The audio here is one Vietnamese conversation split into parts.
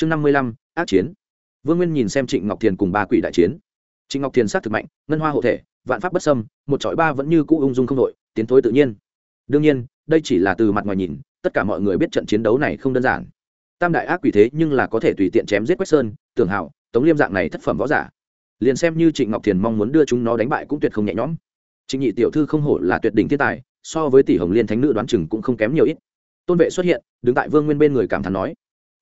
chương năm mươi lăm, ác chiến. Vương nguyên nhìn xem trịnh ngọc thiền cùng ba quỷ đại chiến. Trịnh ngọc thiền s á t thực mạnh, ngân hoa hộ thể, vạn pháp bất sâm một trọi ba vẫn như cũ ung dung không đội tiến thối tự nhiên. Đương nhiên, đây chỉ là từ mặt ngoài nhìn, tất cả mọi người biết trận chiến đấu này không đơn giản. Tam đại ác quỷ thế nhưng là có thể tùy tiện chém giết quách sơn tường hảo tống liêm dạng này thất phẩm võ giả. Liền xem như trịnh ngọc thiền mong muốn đưa chúng nó đánh bại cũng tuyệt không nhẹ nhõm. Trịnh nhị tiểu thư không hổ là tuyệt đỉnh thiên tài, so với tỷ hồng liên thánh nữ đoán chừng cũng không kém nhiều ít. Tôn vệ xuất hiện, đứng tại vương nguyên bên người cảm thán nói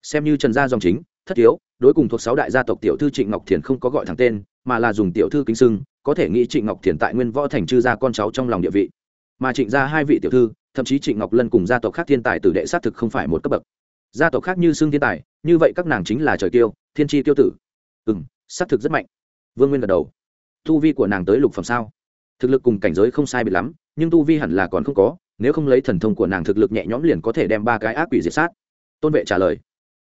xem như trần gia dòng chính, thất thiếu, đối cùng thuộc sáu đại gia tộc tiểu thư trịnh ngọc thiền không có gọi thẳng tên, mà là dùng tiểu thư kính sưng có thể nghĩ trịnh ngọc thiền tại nguyên võ thành chư gia con cháu trong lòng địa vị. Mà trịnh gia hai vị tiểu thư, thậm chí trịnh ngọc lân cùng gia tộc khác thiên tài tử đệ xác thực không phải một cấp bậc. Gia tộc khác như xưng thiên tài, như vậy các nàng chính là trời tiêu thiên tri tiêu tử. Ừ m xác thực rất mạnh. Vương nguyên gật đầu. Tu vi của nàng tới lục phẩm sao? Thực lực cùng cảnh giới không sai biệt lắm, nhưng tu vi hẳn là còn không có, nếu không lấy thần thông của nàng thực lực nhẹ nhõm liền có thể đem ba cái ác quỷ diệt sát. Tôn vệ trả lời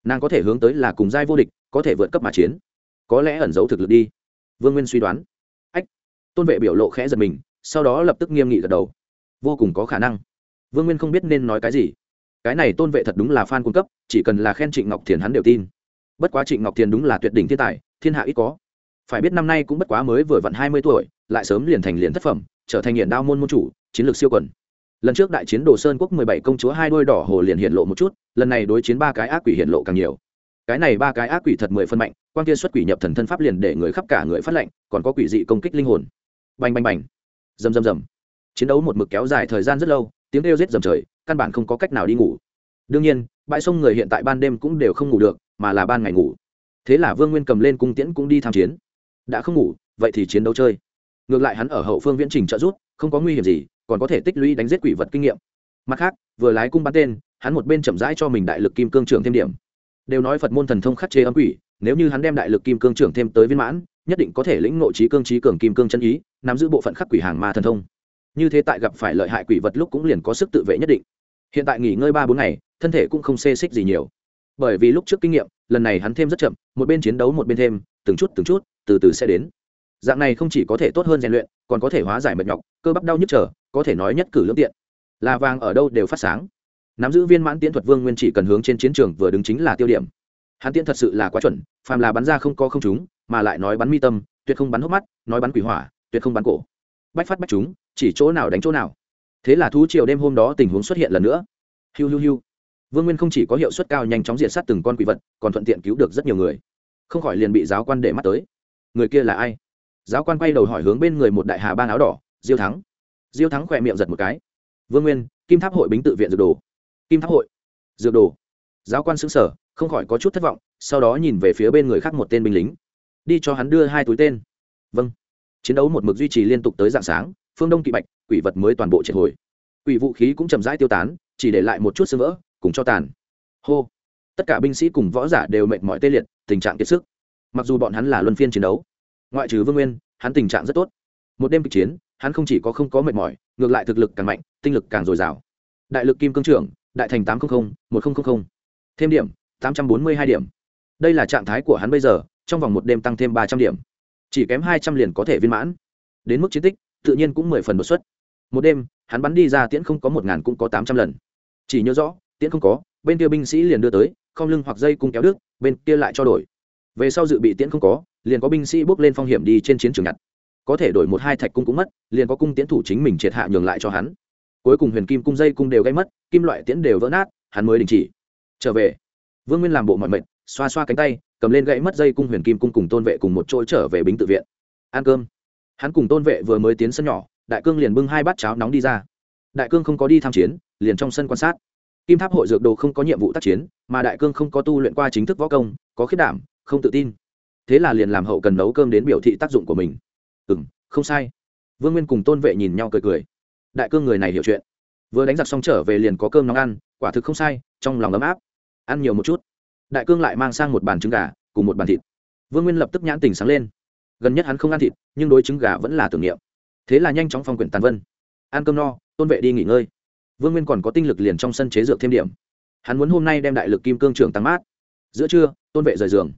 nàng có thể hướng tới là cùng giai vô địch, có thể vượt cấp mà chiến. Có lẽ ẩn giấu thực lực đi. Vương nguyên suy đoán. Ách. Tôn vệ biểu lộ khẽ giật mình, sau đó lập tức nghiêm nghị gật đầu. Vô cùng có khả năng. Vương nguyên không biết nên nói cái gì. Cái này tôn vệ thật đúng là f a n cung cấp, chỉ cần là khen trịnh ngọc thiền hắn đều tin. Bất quá trịnh ngọc thiền đúng là tuyệt đỉnh thiên tài, thiên hạ ít có. Phải biết năm nay cũng bất quá mới vừa vặn hai mươi tuổi, lại sớm liền thành liền thất phẩm, trở thành nghiện đao môn môn chủ, chiến lược siêu quần lần trước đại chiến đồ sơn quốc mười bảy công chúa hai đôi đỏ hồ liền hiện lộ một chút, lần này đối chiến ba cái ác quỷ hiện lộ càng nhiều. Cái này ba cái ác quỷ thật mười phân mạnh quan kia xuất quỷ nhập thần thân pháp liền để người khắp cả người phát lệnh, còn có quỷ dị công kích linh hồn. Bành bành bành. Rầm rầm rầm. Chiến đấu một mực kéo dài thời gian rất lâu, tiếng kêu rết dầm trời, căn bản không có cách nào đi ngủ. Đương nhiên, bãi sông người hiện tại ban đêm cũng đều không ngủ được, mà là ban ngày ngủ. Thế là vương nguyên cầm lên cung tiễn cũng đi tham chiến. Đã không ngủ, vậy thì chiến đấu chơi. Ngược lại hắn ở hậu phương viễn trình trợ rút không có nguy hiểm gì còn có thể tích lũy đánh giết quỷ vật kinh nghiệm. Mặt khác, vừa lái cung bắn tên, hắn một bên chậm rãi cho mình đại lực kim cương trưởng thêm điểm. Đều nói phật môn thần thông khắc chế âm quỷ, nếu như hắn đem đại lực kim cương trưởng thêm tới viên mãn, nhất định có thể lĩnh ngộ trí cương trí cường kim cương chân ý, nắm giữ bộ phận khắc quỷ hàng ma thần thông. Như thế tại gặp phải lợi hại quỷ vật lúc cũng liền có sức tự vệ nhất định. Hiện tại nghỉ ngơi ba bốn ngày, thân thể cũng không xê xích gì nhiều. Bởi vì lúc trước kinh nghiệm, lần này hắn thêm rất chậm, một bên chiến đấu một bên thêm, từng chút từng chút, từ từ sẽ đến. Dạng này không chỉ có thể tốt hơn rèn luyện, còn có thể hóa giải mệt nhọc, cơ bắp đau nhức trở có thể nói nhất cử lương tiện. Là vàng ở đâu đều phát sáng. Nắm giữ viên mãn tiễn thuật vương nguyên chỉ cần hướng trên chiến trường vừa đứng chính là tiêu điểm. Hắn tiễn thật sự là quá chuẩn, phàm là bắn ra không có không chúng mà lại nói bắn mi tâm, tuyệt không bắn hốc mắt, nói bắn quỷ hỏa, tuyệt không bắn cổ. Bách phát bách chúng chỉ chỗ nào đánh chỗ nào. Thế là thú triều đêm hôm đó tình huống xuất hiện lần nữa. Hiu hiu hiu. Vương nguyên không chỉ có hiệu suất cao nhanh chóng diệt sát từng con quỷ vật, còn thuận tiện cứu được rất nhiều người. Không khỏi liền bị giáo quan để mắt tới. Người kia là ai? Giáo quan quay đầu hỏi hướng bên người một đại hà ban áo đỏ, diêu thắng diêu thắng khỏe miệng giật một cái. Vương nguyên, kim tháp hội bính tự viện dược đồ. Kim tháp hội, dược đồ. Giáo quan xứng sở không khỏi có chút thất vọng, sau đó nhìn về phía bên người khác một tên binh lính. Đi cho hắn đưa hai túi tên. Vâng. Chiến đấu một mực duy trì liên tục tới dạng sáng, phương đông kỵ bạch, quỷ vật mới toàn bộ triệt hồi. Quỷ vũ khí cũng chậm rãi tiêu tán, chỉ để lại một chút sơ vỡ, cùng cho tàn. Hô. Tất cả binh sĩ cùng võ giả đều mệt mỏi tê liệt, tình trạng kiệt sức. Mặc dù bọn hắn là luân phiên chiến đấu, ngoại trừ vương nguyên, hắn tình trạng rất tốt. Một đêm kịch chiến hắn không chỉ có không có mệt mỏi, ngược lại thực lực càng mạnh, tinh lực càng dồi dào. Đại lực kim cương trưởng, đại thành tám trăm linh một nghìn thêm điểm, tám trăm bốn mươi hai điểm. Đây là trạng thái của hắn bây giờ, trong vòng một đêm tăng thêm ba trăm điểm. Chỉ kém hai trăm liền có thể viên mãn. Đến mức chiến tích, tự nhiên cũng mười phần đột xuất. Một đêm, hắn bắn đi ra tiễn không có một ngàn cũng có tám trăm lần. Chỉ nhớ rõ, tiễn không có, bên kia binh sĩ liền đưa tới, không lưng hoặc dây cung kéo đứt, bên kia lại cho đổi. Về sau dự bị tiễn không có, liền có binh sĩ bước lên phong hiểm đi trên chiến trường nhặt có thể đổi một hai thạch cung cũng mất, liền có cung tiến thủ chính mình triệt hạ nhường lại cho hắn. Cuối cùng huyền kim cung dây cung đều gây mất, kim loại tiễn đều vỡ nát, hắn mới đình chỉ. Trở về. Vương nguyên làm bộ mọi mệnh xoa xoa cánh tay, cầm lên gãy mất dây cung huyền kim cung cùng tôn vệ cùng một chỗ trở về bính tự viện. Ăn cơm. Hắn cùng tôn vệ vừa mới tiến sân nhỏ, đại cương liền bưng hai bát cháo nóng đi ra. Đại cương không có đi tham chiến, liền trong sân quan sát. Kim tháp hội dược đồ không có nhiệm vụ tác chiến, mà đại cương không có tu luyện qua chính thức võ công, có khiết đảm, không tự tin. Thế là liền làm hậu cần nấu cơm đến biểu thị tác dụng của mình ừ m không sai. Vương nguyên cùng tôn vệ nhìn nhau cười cười. Đại cương người này hiểu chuyện. Vừa đánh giặc xong trở về liền có cơm nóng ăn, quả thực không sai, trong lòng ấm áp. Ăn nhiều một chút. Đại cương lại mang sang một bàn trứng gà, cùng một bàn thịt. Vương nguyên lập tức nhãn tình sáng lên. Gần nhất hắn không ăn thịt, nhưng đối trứng gà vẫn là tưởng niệm. Thế là nhanh chóng phong quyển tàn vân. Ăn cơm no, tôn vệ đi nghỉ ngơi. Vương nguyên còn có tinh lực liền trong sân chế dược thêm điểm. Hắn muốn hôm nay đem đại lực kim cương trưởng tăng mát. Giữa trưa, tôn vệ rời giường.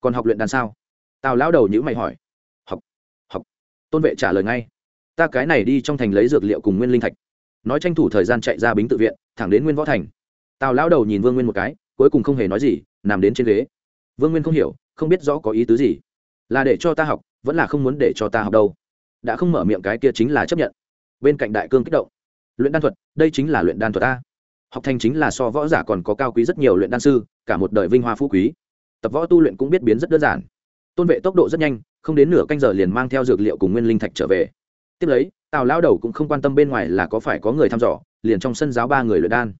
Còn học luyện đàn sao? Tào lão đầu nhữ mày hỏi tôn vệ trả lời ngay. Ta cái này đi trong thành lấy dược liệu cùng nguyên linh thạch. Nói tranh thủ thời gian chạy ra bính tự viện, thẳng đến nguyên võ thành. Tào lão đầu nhìn vương nguyên một cái, cuối cùng không hề nói gì, nằm đến trên ghế. Vương nguyên không hiểu, không biết rõ có ý tứ gì. Là để cho ta học, vẫn là không muốn để cho ta học đâu. Đã không mở miệng cái kia chính là chấp nhận. Bên cạnh đại cương kích động. Luyện đan thuật, đây chính là luyện đan thuật ta. Học thành chính là so võ giả còn có cao quý rất nhiều luyện đan sư, cả một đời vinh hoa phú quý. Tập võ tu luyện cũng biết biến rất đơn giản. Tôn vệ tốc độ rất nhanh không đến nửa canh giờ liền mang theo dược liệu cùng nguyên linh thạch trở về. Tiếp lấy tào lao đầu cũng không quan tâm bên ngoài là có phải có người thăm dò liền trong sân giáo ba người luyện đan.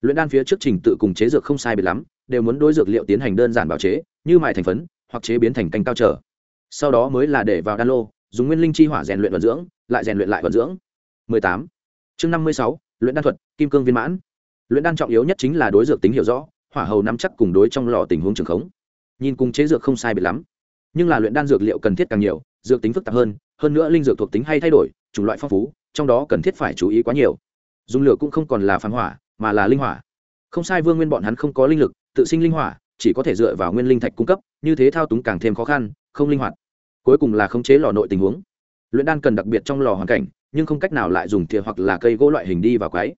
Luyện đan phía trước trình tự cùng chế dược không sai biệt lắm đều muốn đối dược liệu tiến hành đơn giản bảo chế như mại thành phấn hoặc chế biến thành canh cao trở. Sau đó mới là để vào đan lô dùng nguyên linh chi hỏa rèn luyện vận dưỡng lại rèn luyện lại vận dưỡng. 18. chương 56, luyện đan thuật kim cương viên mãn. Luyện đan trọng yếu nhất chính là đối dược tính hiểu rõ hỏa hầu nắm chắc cùng đối trong lò tình huống trường khống. Nhìn cùng chế dược không sai biệt lắm nhưng là luyện đan dược liệu cần thiết càng nhiều, dược tính phức tạp hơn hơn nữa linh dược thuộc tính hay thay đổi, chủng loại phong phú, trong đó cần thiết phải chú ý quá nhiều. Dùng lửa cũng không còn là phán hỏa, mà là linh hỏa. Không sai, vương nguyên bọn hắn không có linh lực, tự sinh linh hỏa, chỉ có thể dựa vào nguyên linh thạch cung cấp, như thế thao túng càng thêm khó khăn, không linh hoạt. Cuối cùng là khống chế lò nội tình huống. Luyện đan cần đặc biệt trong lò hoàn cảnh, nhưng không cách nào lại dùng thìa hoặc là cây gỗ loại hình đi vào quái.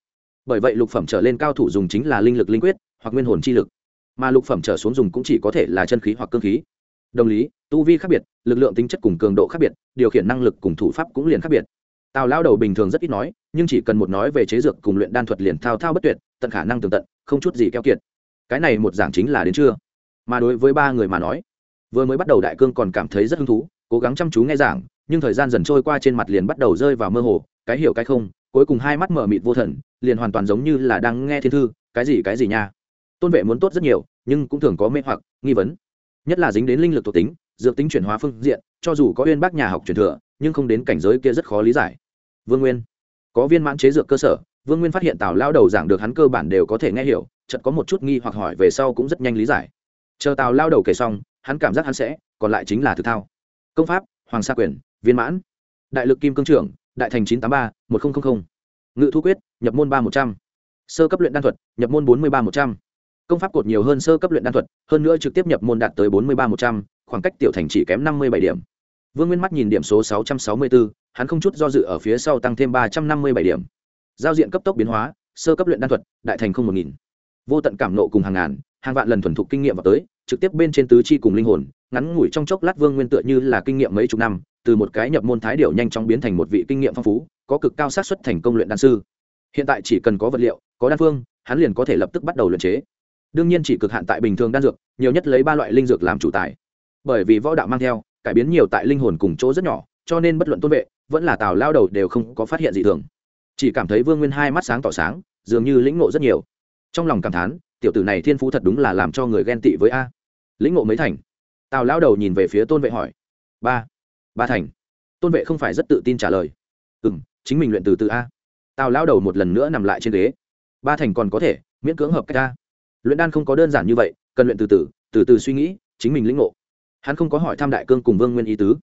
Bởi vậy lục phẩm trở lên cao thủ dùng chính là linh lực linh quyết, hoặc nguyên hồn chi lực. Mà lục phẩm trở xuống dùng cũng chỉ có thể là chân khí hoặc cơ khí đồng lý, tu vi khác biệt, lực lượng tính chất cùng cường độ khác biệt, điều khiển năng lực cùng thủ pháp cũng liền khác biệt. Tào lao đầu bình thường rất ít nói, nhưng chỉ cần một nói về chế dược cùng luyện đan thuật liền thao thao bất tuyệt, tận khả năng tường tận, không chút gì keo kiệt. Cái này một giảng chính là đến chưa mà đối với ba người mà nói, vừa mới bắt đầu đại cương còn cảm thấy rất hứng thú, cố gắng chăm chú nghe giảng, nhưng thời gian dần trôi qua trên mặt liền bắt đầu rơi vào mơ hồ, cái hiểu cái không, cuối cùng hai mắt mở mịt vô thần, liền hoàn toàn giống như là đang nghe thiên thư, cái gì cái gì nha. Tôn vệ muốn tốt rất nhiều, nhưng cũng thường có mê hoặc, nghi vấn nhất là dính đến linh lực thuộc tính, dược tính chuyển hóa phương diện, cho dù có uyên bác nhà học truyền thừa, nhưng không đến cảnh giới kia rất khó lý giải. Vương nguyên, có viên mãn chế dược cơ sở, vương nguyên phát hiện tào lao đầu giảng được hắn cơ bản đều có thể nghe hiểu, chợt có một chút nghi hoặc hỏi về sau cũng rất nhanh lý giải. Chờ tào lao đầu kể xong, hắn cảm giác hắn sẽ, còn lại chính là thực thao. Công pháp, hoàng sa quyền, viên mãn. Đại lực kim cương trưởng, đại thành chín trăm tám mươi ba một nghìn ngự thu quyết, nhập môn ba một trăm. Sơ cấp luyện đan thuật, nhập môn bốn mươi ba một trăm công pháp cột nhiều hơn sơ cấp luyện đan thuật, hơn nữa trực tiếp nhập môn đạt tới bốn mươi ba một trăm, khoảng cách tiểu thành chỉ kém năm mươi bảy điểm. Vương nguyên mắt nhìn điểm số sáu trăm sáu mươi bốn hắn không chút do dự ở phía sau tăng thêm ba trăm năm mươi bảy điểm. Giao diện cấp tốc biến hóa, sơ cấp luyện đan thuật, đại thành không một nghìn. Vô tận cảm nộ cùng hàng ngàn, hàng vạn lần thuần thục kinh nghiệm vào tới, trực tiếp bên trên tứ chi cùng linh hồn, ngắn ngủi trong chốc lát vương nguyên tựa như là kinh nghiệm mấy chục năm, từ một cái nhập môn thái điệu nhanh chóng biến thành một vị kinh nghiệm phong phú, có cực cao xác suất thành công luyện đan sư. Hiện tại chỉ cần có vật liệu, có đan phương, hắn liền có thể lập tức bắt đầu luyện chế đương nhiên chỉ cực hạn tại bình thường đan dược, nhiều nhất lấy ba loại linh dược làm chủ tài. Bởi vì võ đạo mang theo, cải biến nhiều tại linh hồn cùng chỗ rất nhỏ, cho nên bất luận tôn vệ, vẫn là tào lao đầu đều không có phát hiện gì thường. Chỉ cảm thấy vương nguyên hai mắt sáng tỏ sáng, dường như lĩnh ngộ rất nhiều. Trong lòng cảm thán, tiểu tử này thiên phú thật đúng là làm cho người ghen tị với a. Lĩnh ngộ mấy thành? Tào lao đầu nhìn về phía tôn vệ hỏi. Ba. Ba thành. Tôn vệ không phải rất tự tin trả lời. Ừ m chính mình luyện từ từ a. Tào lao đầu một lần nữa nằm lại trên ghế. Ba thành còn có thể, miễn cưỡng hợp cách a luyện đan không có đơn giản như vậy, cần luyện từ từ từ từ suy nghĩ, chính mình lĩnh ngộ. Hắn không có hỏi tham đại cương cùng vương nguyên ý tứ.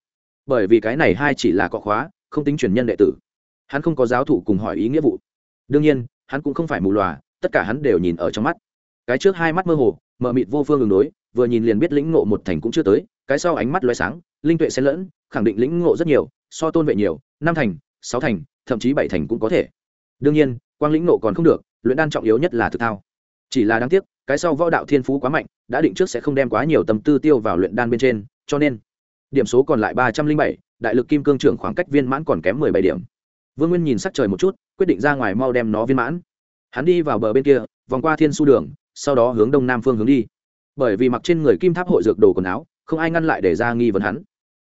Bởi vì cái này hai chỉ là cọ khóa, không tính truyền nhân đệ tử. Hắn không có giáo thủ cùng hỏi ý nghĩa vụ. Đương nhiên, hắn cũng không phải mù lòa, tất cả hắn đều nhìn ở trong mắt. Cái trước hai mắt mơ hồ, mờ mịt vô phương đường đối, vừa nhìn liền biết lĩnh ngộ một thành cũng chưa tới, cái sau ánh mắt loay sáng, linh tuệ xen lẫn, khẳng định lĩnh ngộ rất nhiều, so tôn vệ nhiều, năm thành, sáu thành, thậm chí bảy thành cũng có thể. Đương nhiên, quang lĩnh ngộ còn không được, luyện đan trọng yếu nhất là thực thao chỉ là đáng tiếc, cái sau võ đạo thiên phú quá mạnh, đã định trước sẽ không đem quá nhiều tâm tư tiêu vào luyện đan bên trên, cho nên, điểm số còn lại ba trăm linh bảy, đại lực kim cương trưởng khoảng cách viên mãn còn kém mười bảy điểm. Vương nguyên nhìn sắc trời một chút, quyết định ra ngoài mau đem nó viên mãn. Hắn đi vào bờ bên kia, vòng qua thiên su đường, sau đó hướng đông nam phương hướng đi. Bởi vì mặc trên người kim tháp hội dược đồ quần áo, không ai ngăn lại để ra nghi vấn hắn.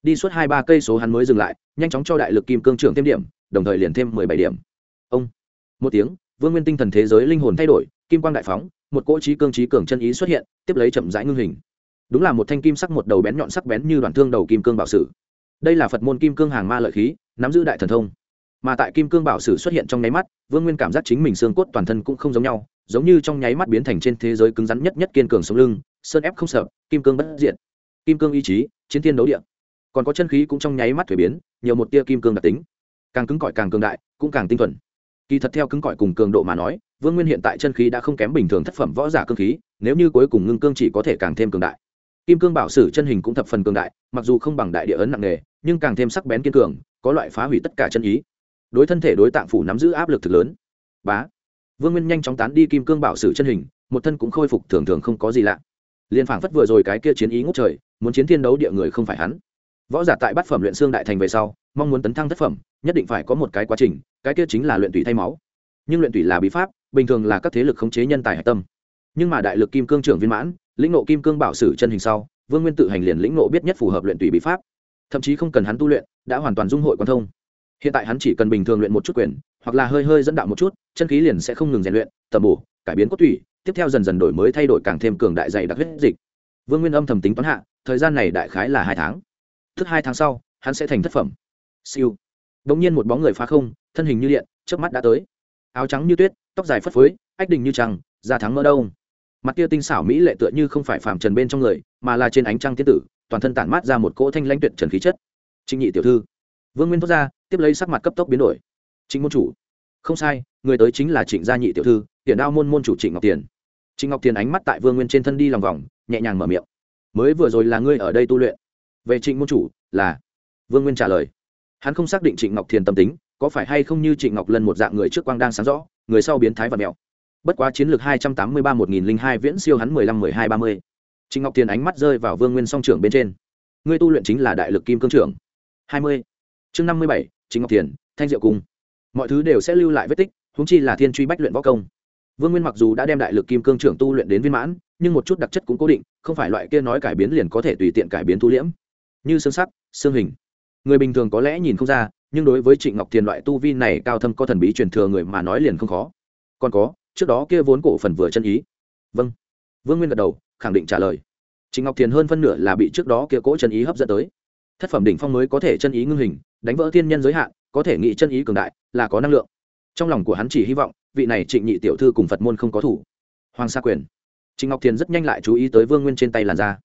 Đi suốt hai ba cây số hắn mới dừng lại, nhanh chóng cho đại lực kim cương trưởng thêm điểm, đồng thời liền thêm mười bảy điểm. Ông, một tiếng, vương nguyên tinh thần thế giới linh hồn thay đổi kim quang đại phóng, một cỗ trí cương trí cường chân ý xuất hiện, tiếp lấy chậm rãi ngưng hình. Đúng là một thanh kim sắc một đầu bén nhọn sắc bén như đoạn thương đầu kim cương bảo sử. Đây là phật môn kim cương hàng ma lợi khí, nắm giữ đại thần thông. Mà tại kim cương bảo sử xuất hiện trong nháy mắt, vương nguyên cảm giác chính mình xương cốt toàn thân cũng không giống nhau, giống như trong nháy mắt biến thành trên thế giới cứng rắn nhất nhất kiên cường sống lưng, sơn ép không sợ, kim cương bất diện kim cương ý chí, chiến thiên đấu địa. Còn có chân khí cũng trong nháy mắt thuế biến, nhiều một tia kim cương đặc tính. Càng cứng cỏi càng cường đại, cũng càng tinh thuần kỳ thật theo cứng cỏi cùng cường độ mà nói, vương nguyên hiện tại chân khí đã không kém bình thường thất phẩm võ giả cương khí, nếu như cuối cùng ngưng cương chỉ có thể càng thêm cường đại. Kim cương bảo sử chân hình cũng thập phần cường đại, mặc dù không bằng đại địa ấn nặng nề, nhưng càng thêm sắc bén kiên cường, có loại phá hủy tất cả chân ý. Đối thân thể đối tạng phủ nắm giữ áp lực thực lớn. Bá. Vương nguyên nhanh chóng tán đi kim cương bảo sử chân hình, một thân cũng khôi phục thường thường không có gì lạ. Liền phảng phất vừa rồi cái kia chiến ý ngốc trời, muốn chiến thiên đấu địa người không phải hắn võ giả tại bát phẩm luyện xương đại thành về sau, mong muốn tấn thăng thất phẩm, nhất định phải có một cái quá trình, cái kia chính là luyện tủy thay máu. Nhưng luyện tủy là bí pháp, bình thường là các thế lực khống chế nhân tài hạch tâm. Nhưng mà đại lực kim cương trưởng viên mãn, lĩnh nộ kim cương bảo sử chân hình sau, vương nguyên tự hành liền lĩnh nộ biết nhất phù hợp luyện tủy bí pháp. Thậm chí không cần hắn tu luyện, đã hoàn toàn dung hội quan thông. Hiện tại hắn chỉ cần bình thường luyện một chút quyền, hoặc là hơi hơi dẫn đạo một chút, chân khí liền sẽ không ngừng rèn luyện tầm bổ, cải biến cốt tủy, tiếp theo dần dần đổi mới thay đổi càng thêm cường đại dày đặc huyết dịch. Vương nguyên âm thầm tính toán hạ, thời gian này đại khái là hai tháng tức hai tháng sau, hắn sẽ thành thất phẩm. Siêu. Đ ỗ n g nhiên một bóng người phá không, thân hình như điện trước mắt đã tới. Áo trắng như tuyết, tóc dài phất phới, ách đình như trăng, da thắng mỡ đông. Mặt kia tinh xảo mỹ lệ tựa như không phải phàm trần bên trong người, mà là trên ánh trăng tiên tử, toàn thân tản mát ra một cỗ thanh lãnh tuyệt trần khí chất. Trịnh nhị tiểu thư. Vương nguyên thốt ra, tiếp lấy sắc mặt cấp tốc biến đổi. Trịnh môn chủ. Không sai, người tới chính là trịnh gia nhị tiểu thư tiền đao môn môn chủ trịnh ngọc tiền. Trịnh ngọc tiền ánh mắt tại vương nguyên trên thân đi lòng vòng, nhẹ nhàng mở miệng. Mới vừa rồi là ngươi ở đây tu luyện về trịnh môn chủ là vương nguyên trả lời. Hắn không xác định trịnh ngọc thiền tâm tính, có phải hay không như trịnh ngọc lân một dạng người trước quang đang sáng rõ, người sau biến thái và mẹo. Bất quá chiến lược hai trăm tám mươi ba một nghìn linh hai viễn siêu hắn mười lăm mười hai ba mươi. Trịnh ngọc thiền ánh mắt rơi vào vương nguyên song trưởng bên trên. Ngươi tu luyện chính là đại lực kim cương trưởng. hai mươi. Chương năm mươi bảy, trịnh ngọc thiền, thanh diệu cung. Mọi thứ đều sẽ lưu lại vết tích húng chi là thiên truy bách luyện võ công. Vương nguyên mặc dù đã đem đại lực kim cương trưởng tu luyện đến viên mãn, nhưng một chút đặc chất cũng cố định, không phải loại kia nói cải biến liền có thể tùy tiện cải biến thu liễm như xương sắc xương hình. Người bình thường có lẽ nhìn không ra, nhưng đối với trịnh ngọc thiền loại tu vi này cao thâm có thần bí truyền thừa người mà nói liền không khó. Còn có, trước đó kia vốn cổ phần vừa chân ý. Vâng. Vương nguyên gật đầu, khẳng định trả lời. Trịnh ngọc thiền hơn phân nửa là bị trước đó kia cỗ chân ý hấp dẫn tới. Thất phẩm đỉnh phong mới có thể chân ý ngưng hình, đánh vỡ thiên nhân giới hạn, có thể nghĩ chân ý cường đại, là có năng lượng. Trong lòng của hắn chỉ hy vọng, vị này trịnh nhị tiểu thư cùng phật môn không có thủ. Hoàng sa quyền. Trịnh ngọc thiền rất nhanh lại chú ý tới vương nguyên trên tay làn da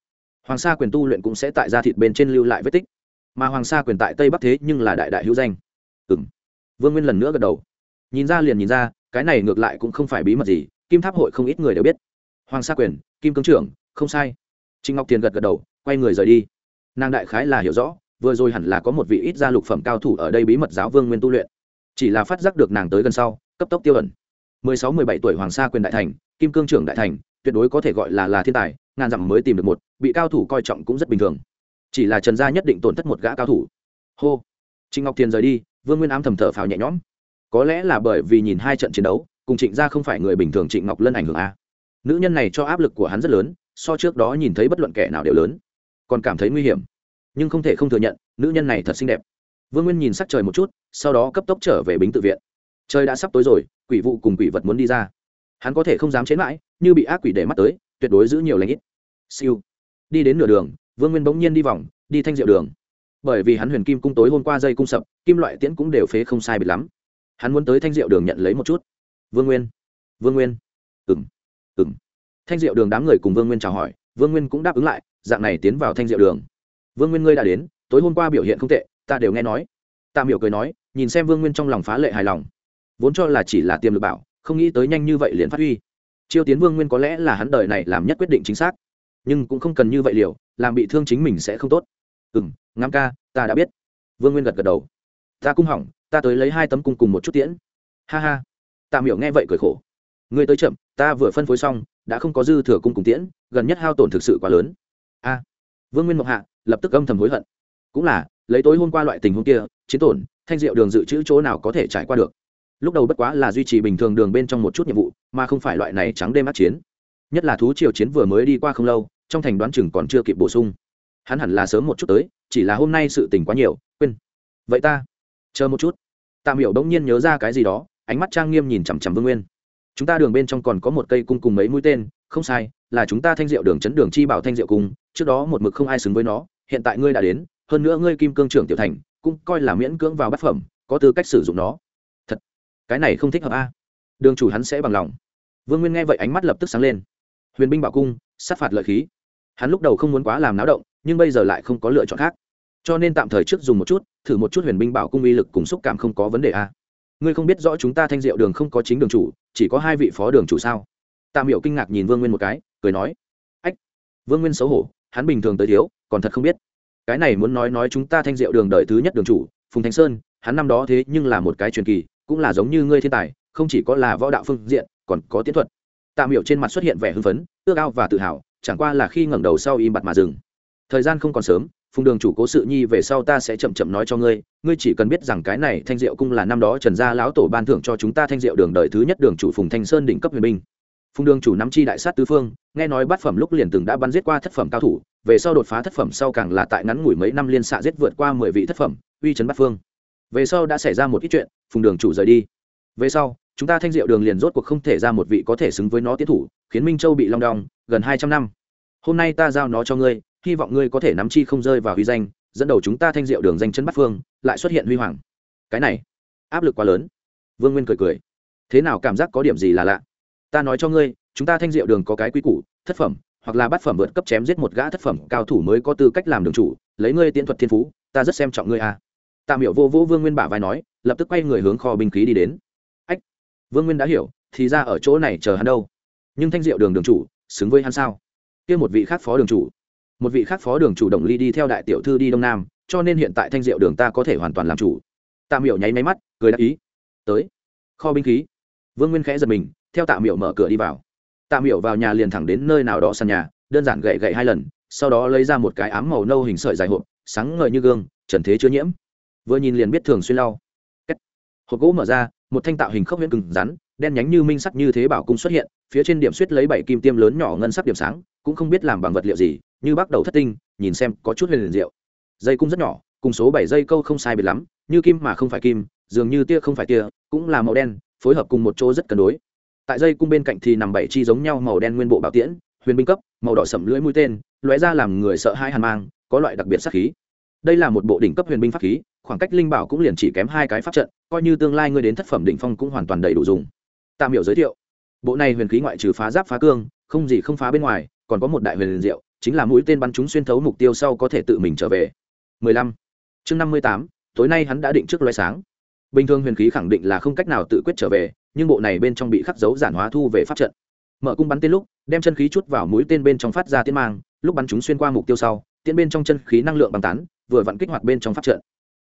hoàng sa quyền tu luyện cũng sẽ tại da thịt bên trên lưu lại vết tích. Mà hoàng sa quyền tại tây bắc thế nhưng là đại đại hữu danh. Ừ m vương nguyên lần nữa gật đầu. Nhìn ra liền nhìn ra, cái này ngược lại cũng không phải bí mật gì, kim tháp hội không ít người đều biết. Hoàng sa quyền, kim cương trưởng, không sai. Trịnh ngọc thiền gật gật đầu, quay người rời đi. Nàng đại khái là hiểu rõ, vừa rồi hẳn là có một vị ít gia lục phẩm cao thủ ở đây bí mật giáo vương nguyên tu luyện. Chỉ là phát giác được nàng tới gần sau, cấp tốc tiêu ẩn. Mười sáu, mười bảy tuổi hoàng sa quyền đại thành, kim cương trưởng đại thành, tuyệt đối có thể gọi là là thiên tài ngàn dặm mới tìm được một, bị cao thủ coi trọng cũng rất bình thường. Chỉ là trần gia nhất định tổn thất một gã cao thủ. Hô. Trịnh ngọc thiền rời đi, vương nguyên ám thầm thở phào nhẹ nhõm. Có lẽ là bởi vì nhìn hai trận chiến đấu, cùng trịnh gia không phải người bình thường trịnh ngọc lân ảnh hưởng a. Nữ nhân này cho áp lực của hắn rất lớn, so trước đó nhìn thấy bất luận kẻ nào đều lớn. Còn cảm thấy nguy hiểm. Nhưng không thể không thừa nhận, nữ nhân này thật xinh đẹp. Vương nguyên nhìn sắc trời một chút, sau đó cấp tốc trở về bính tự viện. Trời đã sắp tối rồi, quỷ vụ cùng quỷ vật muốn đi ra. Hắn có thể không dám chế mãi, như bị ác quỷ để mắt tới tuyệt đối giữ nhiều lãnh ít. Siêu. Đi đến nửa đường, vương nguyên bỗng nhiên đi vòng, đi thanh diệu đường. Bởi vì hắn huyền kim cung tối hôm qua dây cung sập, kim loại tiễn cũng đều phế không sai bịt lắm. Hắn muốn tới thanh diệu đường nhận lấy một chút. Vương nguyên. Vương nguyên. Ừng ừng thanh diệu đường đám người cùng vương nguyên chào hỏi, vương nguyên cũng đáp ứng lại, dạng này tiến vào thanh diệu đường. Vương nguyên ngươi đã đến, tối hôm qua biểu hiện không tệ, ta đều nghe nói. Tạ miểu cười nói, nhìn xem vương nguyên trong lòng phá lệ hài lòng. Vốn cho là chỉ là tiềm lực bảo, không nghĩ tới nhanh như vậy liền phát huy chiêu tiến vương nguyên có lẽ là hắn đời này làm nhất quyết định chính xác, nhưng cũng không cần như vậy liều, làm bị thương chính mình sẽ không tốt. Ừ m ngắm ca, ta đã biết. Vương nguyên gật gật đầu. Ta cung hỏng, ta tới lấy hai tấm cung cùng một chút tiễn. Ha ha. Tạ miểu nghe vậy cười khổ. Ngươi tới chậm, ta vừa phân phối xong, đã không có dư thừa cung cùng tiễn, gần nhất hao tổn thực sự quá lớn. A. Vương nguyên mộng hạ, lập tức âm thầm hối hận. Cũng là, lấy tối hôm qua loại tình huống kia, chiến tổn, thanh diệu đường dự trữ chỗ nào có thể trải qua được lúc đầu bất quá là duy trì bình thường đường bên trong một chút nhiệm vụ, mà không phải loại này trắng đêm át chiến. Nhất là thú triều chiến vừa mới đi qua không lâu, trong thành đoán chừng còn chưa kịp bổ sung. Hắn hẳn là sớm một chút tới, chỉ là hôm nay sự tình quá nhiều, quên. Vậy ta, chờ một chút. Tạm miểu đống nhiên nhớ ra cái gì đó, ánh mắt trang nghiêm nhìn chằm chằm vương nguyên. Chúng ta đường bên trong còn có một cây cung cùng mấy mũi tên, không sai, là chúng ta thanh diệu đường chấn đường chi bảo thanh diệu cung, trước đó một mực không ai xứng với nó, hiện tại ngươi đã đến, hơn nữa ngươi kim cương trưởng tiểu thành, cũng coi là miễn cưỡng vào bát phẩm, có tư cách sử dụng nó cái này không thích hợp a. Đường chủ hắn sẽ bằng lòng. Vương nguyên nghe vậy ánh mắt lập tức sáng lên. Huyền binh bảo cung, sát phạt lợi khí. Hắn lúc đầu không muốn quá làm náo động, nhưng bây giờ lại không có lựa chọn khác. Cho nên tạm thời trước dùng một chút, thử một chút huyền binh bảo cung uy lực cùng xúc cảm không có vấn đề a. Ngươi không biết rõ chúng ta thanh diệu đường không có chính đường chủ, chỉ có hai vị phó đường chủ sao? Tạm miểu kinh ngạc nhìn vương nguyên một cái, cười nói. Ách. Vương nguyên xấu hổ, hắn bình thường tới thiếu, còn thật không biết. Cái này muốn nói nói chúng ta thanh diệu đường đời thứ nhất đường chủ, phùng thanh sơn, hắn năm đó thế nhưng là một cái truyền kỳ cũng là giống như ngươi thiên tài, không chỉ có là võ đạo phương diện, còn có tiến thuật. Tạ miểu trên mặt xuất hiện vẻ hưng phấn, ước ao và tự hào, chẳng qua là khi ngẩng đầu sau im bặt mà dừng. Thời gian không còn sớm, phùng đường chủ cố sự nhi về sau ta sẽ chậm chậm nói cho ngươi ngươi chỉ cần biết rằng cái này thanh diệu cung là năm đó trần gia lão tổ ban thưởng cho chúng ta thanh diệu đường đời thứ nhất đường chủ phùng thanh sơn đỉnh cấp huyền binh. Phùng đường chủ nắm chi đại sát tứ phương, nghe nói bát phẩm lúc liền từng đã bắn giết qua thất phẩm cao thủ, về sau đột phá thất phẩm sau càng là tại ngắn ngủi mấy năm liên xạ giết vượt qua mười vị thất phẩm, uy chấn bát phương về sau đã xảy ra một ít chuyện, phùng đường chủ rời đi. Về sau, chúng ta thanh diệu đường liền rốt cuộc không thể ra một vị có thể xứng với nó tiến thủ, khiến minh châu bị long đong, gần hai trăm năm. Hôm nay ta giao nó cho ngươi, hy vọng ngươi có thể nắm chi không rơi vào huy danh, dẫn đầu chúng ta thanh diệu đường danh chân bắt phương, lại xuất hiện huy hoàng. Cái này, áp lực quá lớn. Vương nguyên cười cười. Thế nào cảm giác có điểm gì là lạ? Ta nói cho ngươi, chúng ta thanh diệu đường có cái quy củ, thất phẩm, hoặc là bát phẩm vượt cấp chém giết một gã thất phẩm cao thủ mới có tư cách làm đường chủ, lấy ngươi tiễn thuật thiên phú, ta rất xem trọng ngươi à tạ miệu vô vũ vương nguyên bả vai nói, lập tức quay người hướng kho binh khí đi đến. Ách, vương nguyên đã hiểu, thì ra ở chỗ này chờ hắn đâu. Nhưng thanh diệu đường đường chủ, xứng với hắn sao? Kia một vị khác phó đường chủ. Một vị khác phó đường chủ động ly đi theo đại tiểu thư đi đông nam, cho nên hiện tại thanh diệu đường ta có thể hoàn toàn làm chủ. Tạ miểu nháy máy mắt, cười đáp ý. Tới. Kho binh khí. Vương nguyên khẽ giật mình, theo tạ miểu mở cửa đi vào. Tạ miểu vào nhà liền thẳng đến nơi nào đó sàn nhà, đơn giản gậy gậy hai lần, sau đó lấy ra một cái ám màu nâu hình sợi dài hộp, sáng ngời như gương, trần thế chưa nhiễm vừa nhìn liền biết thường xuyên lau. Hộp gỗ mở ra, một thanh tạo hình khốc huyễn cứng rắn, đen nhánh như minh sắc như thế bảo cung xuất hiện, phía trên điểm suýt lấy bảy kim tiêm lớn nhỏ ngân sắc điểm sáng, cũng không biết làm bằng vật liệu gì, như bắt đầu thất tinh, nhìn xem có chút huyền liền diệu. Dây cung rất nhỏ, cùng số bảy dây câu không sai biệt lắm, như kim mà không phải kim, dường như tia không phải tia, cũng là màu đen, phối hợp cùng một chỗ rất cân đối. Tại dây cung bên cạnh thì nằm bảy chi giống nhau màu đen nguyên bộ bảo tiễn, huyền binh cấp, màu đỏ sậm lưỡi mũi tên, lóe ra làm người sợ hãi hàn mang, có loại đặc biệt sắc khí. Đây là một bộ đỉnh cấp huyền binh pháp khí khoảng cách linh bảo cũng liền chỉ kém hai cái pháp trận coi như tương lai ngươi đến thất phẩm đỉnh phong cũng hoàn toàn đầy đủ dùng. Tạm hiểu giới thiệu bộ này huyền khí ngoại trừ phá giáp phá cương không gì không phá bên ngoài còn có một đại huyền diệu chính là mũi tên bắn chúng xuyên thấu mục tiêu sau có thể tự mình trở về. 15. chương 58, tối nay hắn đã định trước loé sáng. Bình thường huyền khí khẳng định là không cách nào tự quyết trở về nhưng bộ này bên trong bị khắc dấu giản hóa thu về pháp trận. Mở cung bắn tên lúc đem chân khí chút vào mũi tên bên trong phát ra tiên mang lúc bắn chúng xuyên qua mục tiêu sau tiễn bên trong chân khí năng lượng bằng tán vừa vặn kích hoạt bên trong pháp trận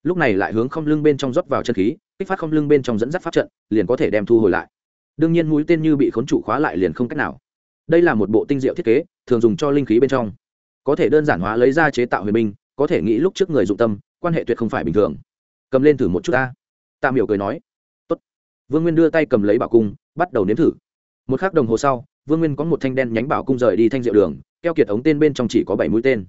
lúc này lại hướng không lưng bên trong rót vào chân khí, kích phát không lưng bên trong dẫn dắt pháp trận, liền có thể đem thu hồi lại. Đương nhiên mũi tên như bị khốn trụ khóa lại liền không cách nào. Đây là một bộ tinh diệu thiết kế, thường dùng cho linh khí bên trong. Có thể đơn giản hóa lấy ra chế tạo huyền minh có thể nghĩ lúc trước người dụng tâm, quan hệ tuyệt không phải bình thường. Cầm lên thử một chút ta. Tạm hiểu cười nói. Tốt. vương nguyên đưa tay cầm lấy bảo cung, bắt đầu nếm thử. Một k h ắ c đồng hồ sau, vương nguyên có một thanh đen nhánh bảo cung rời đi thanh diệu đường, keo kiệt ống tên bên trong chỉ có bảy mũi tên.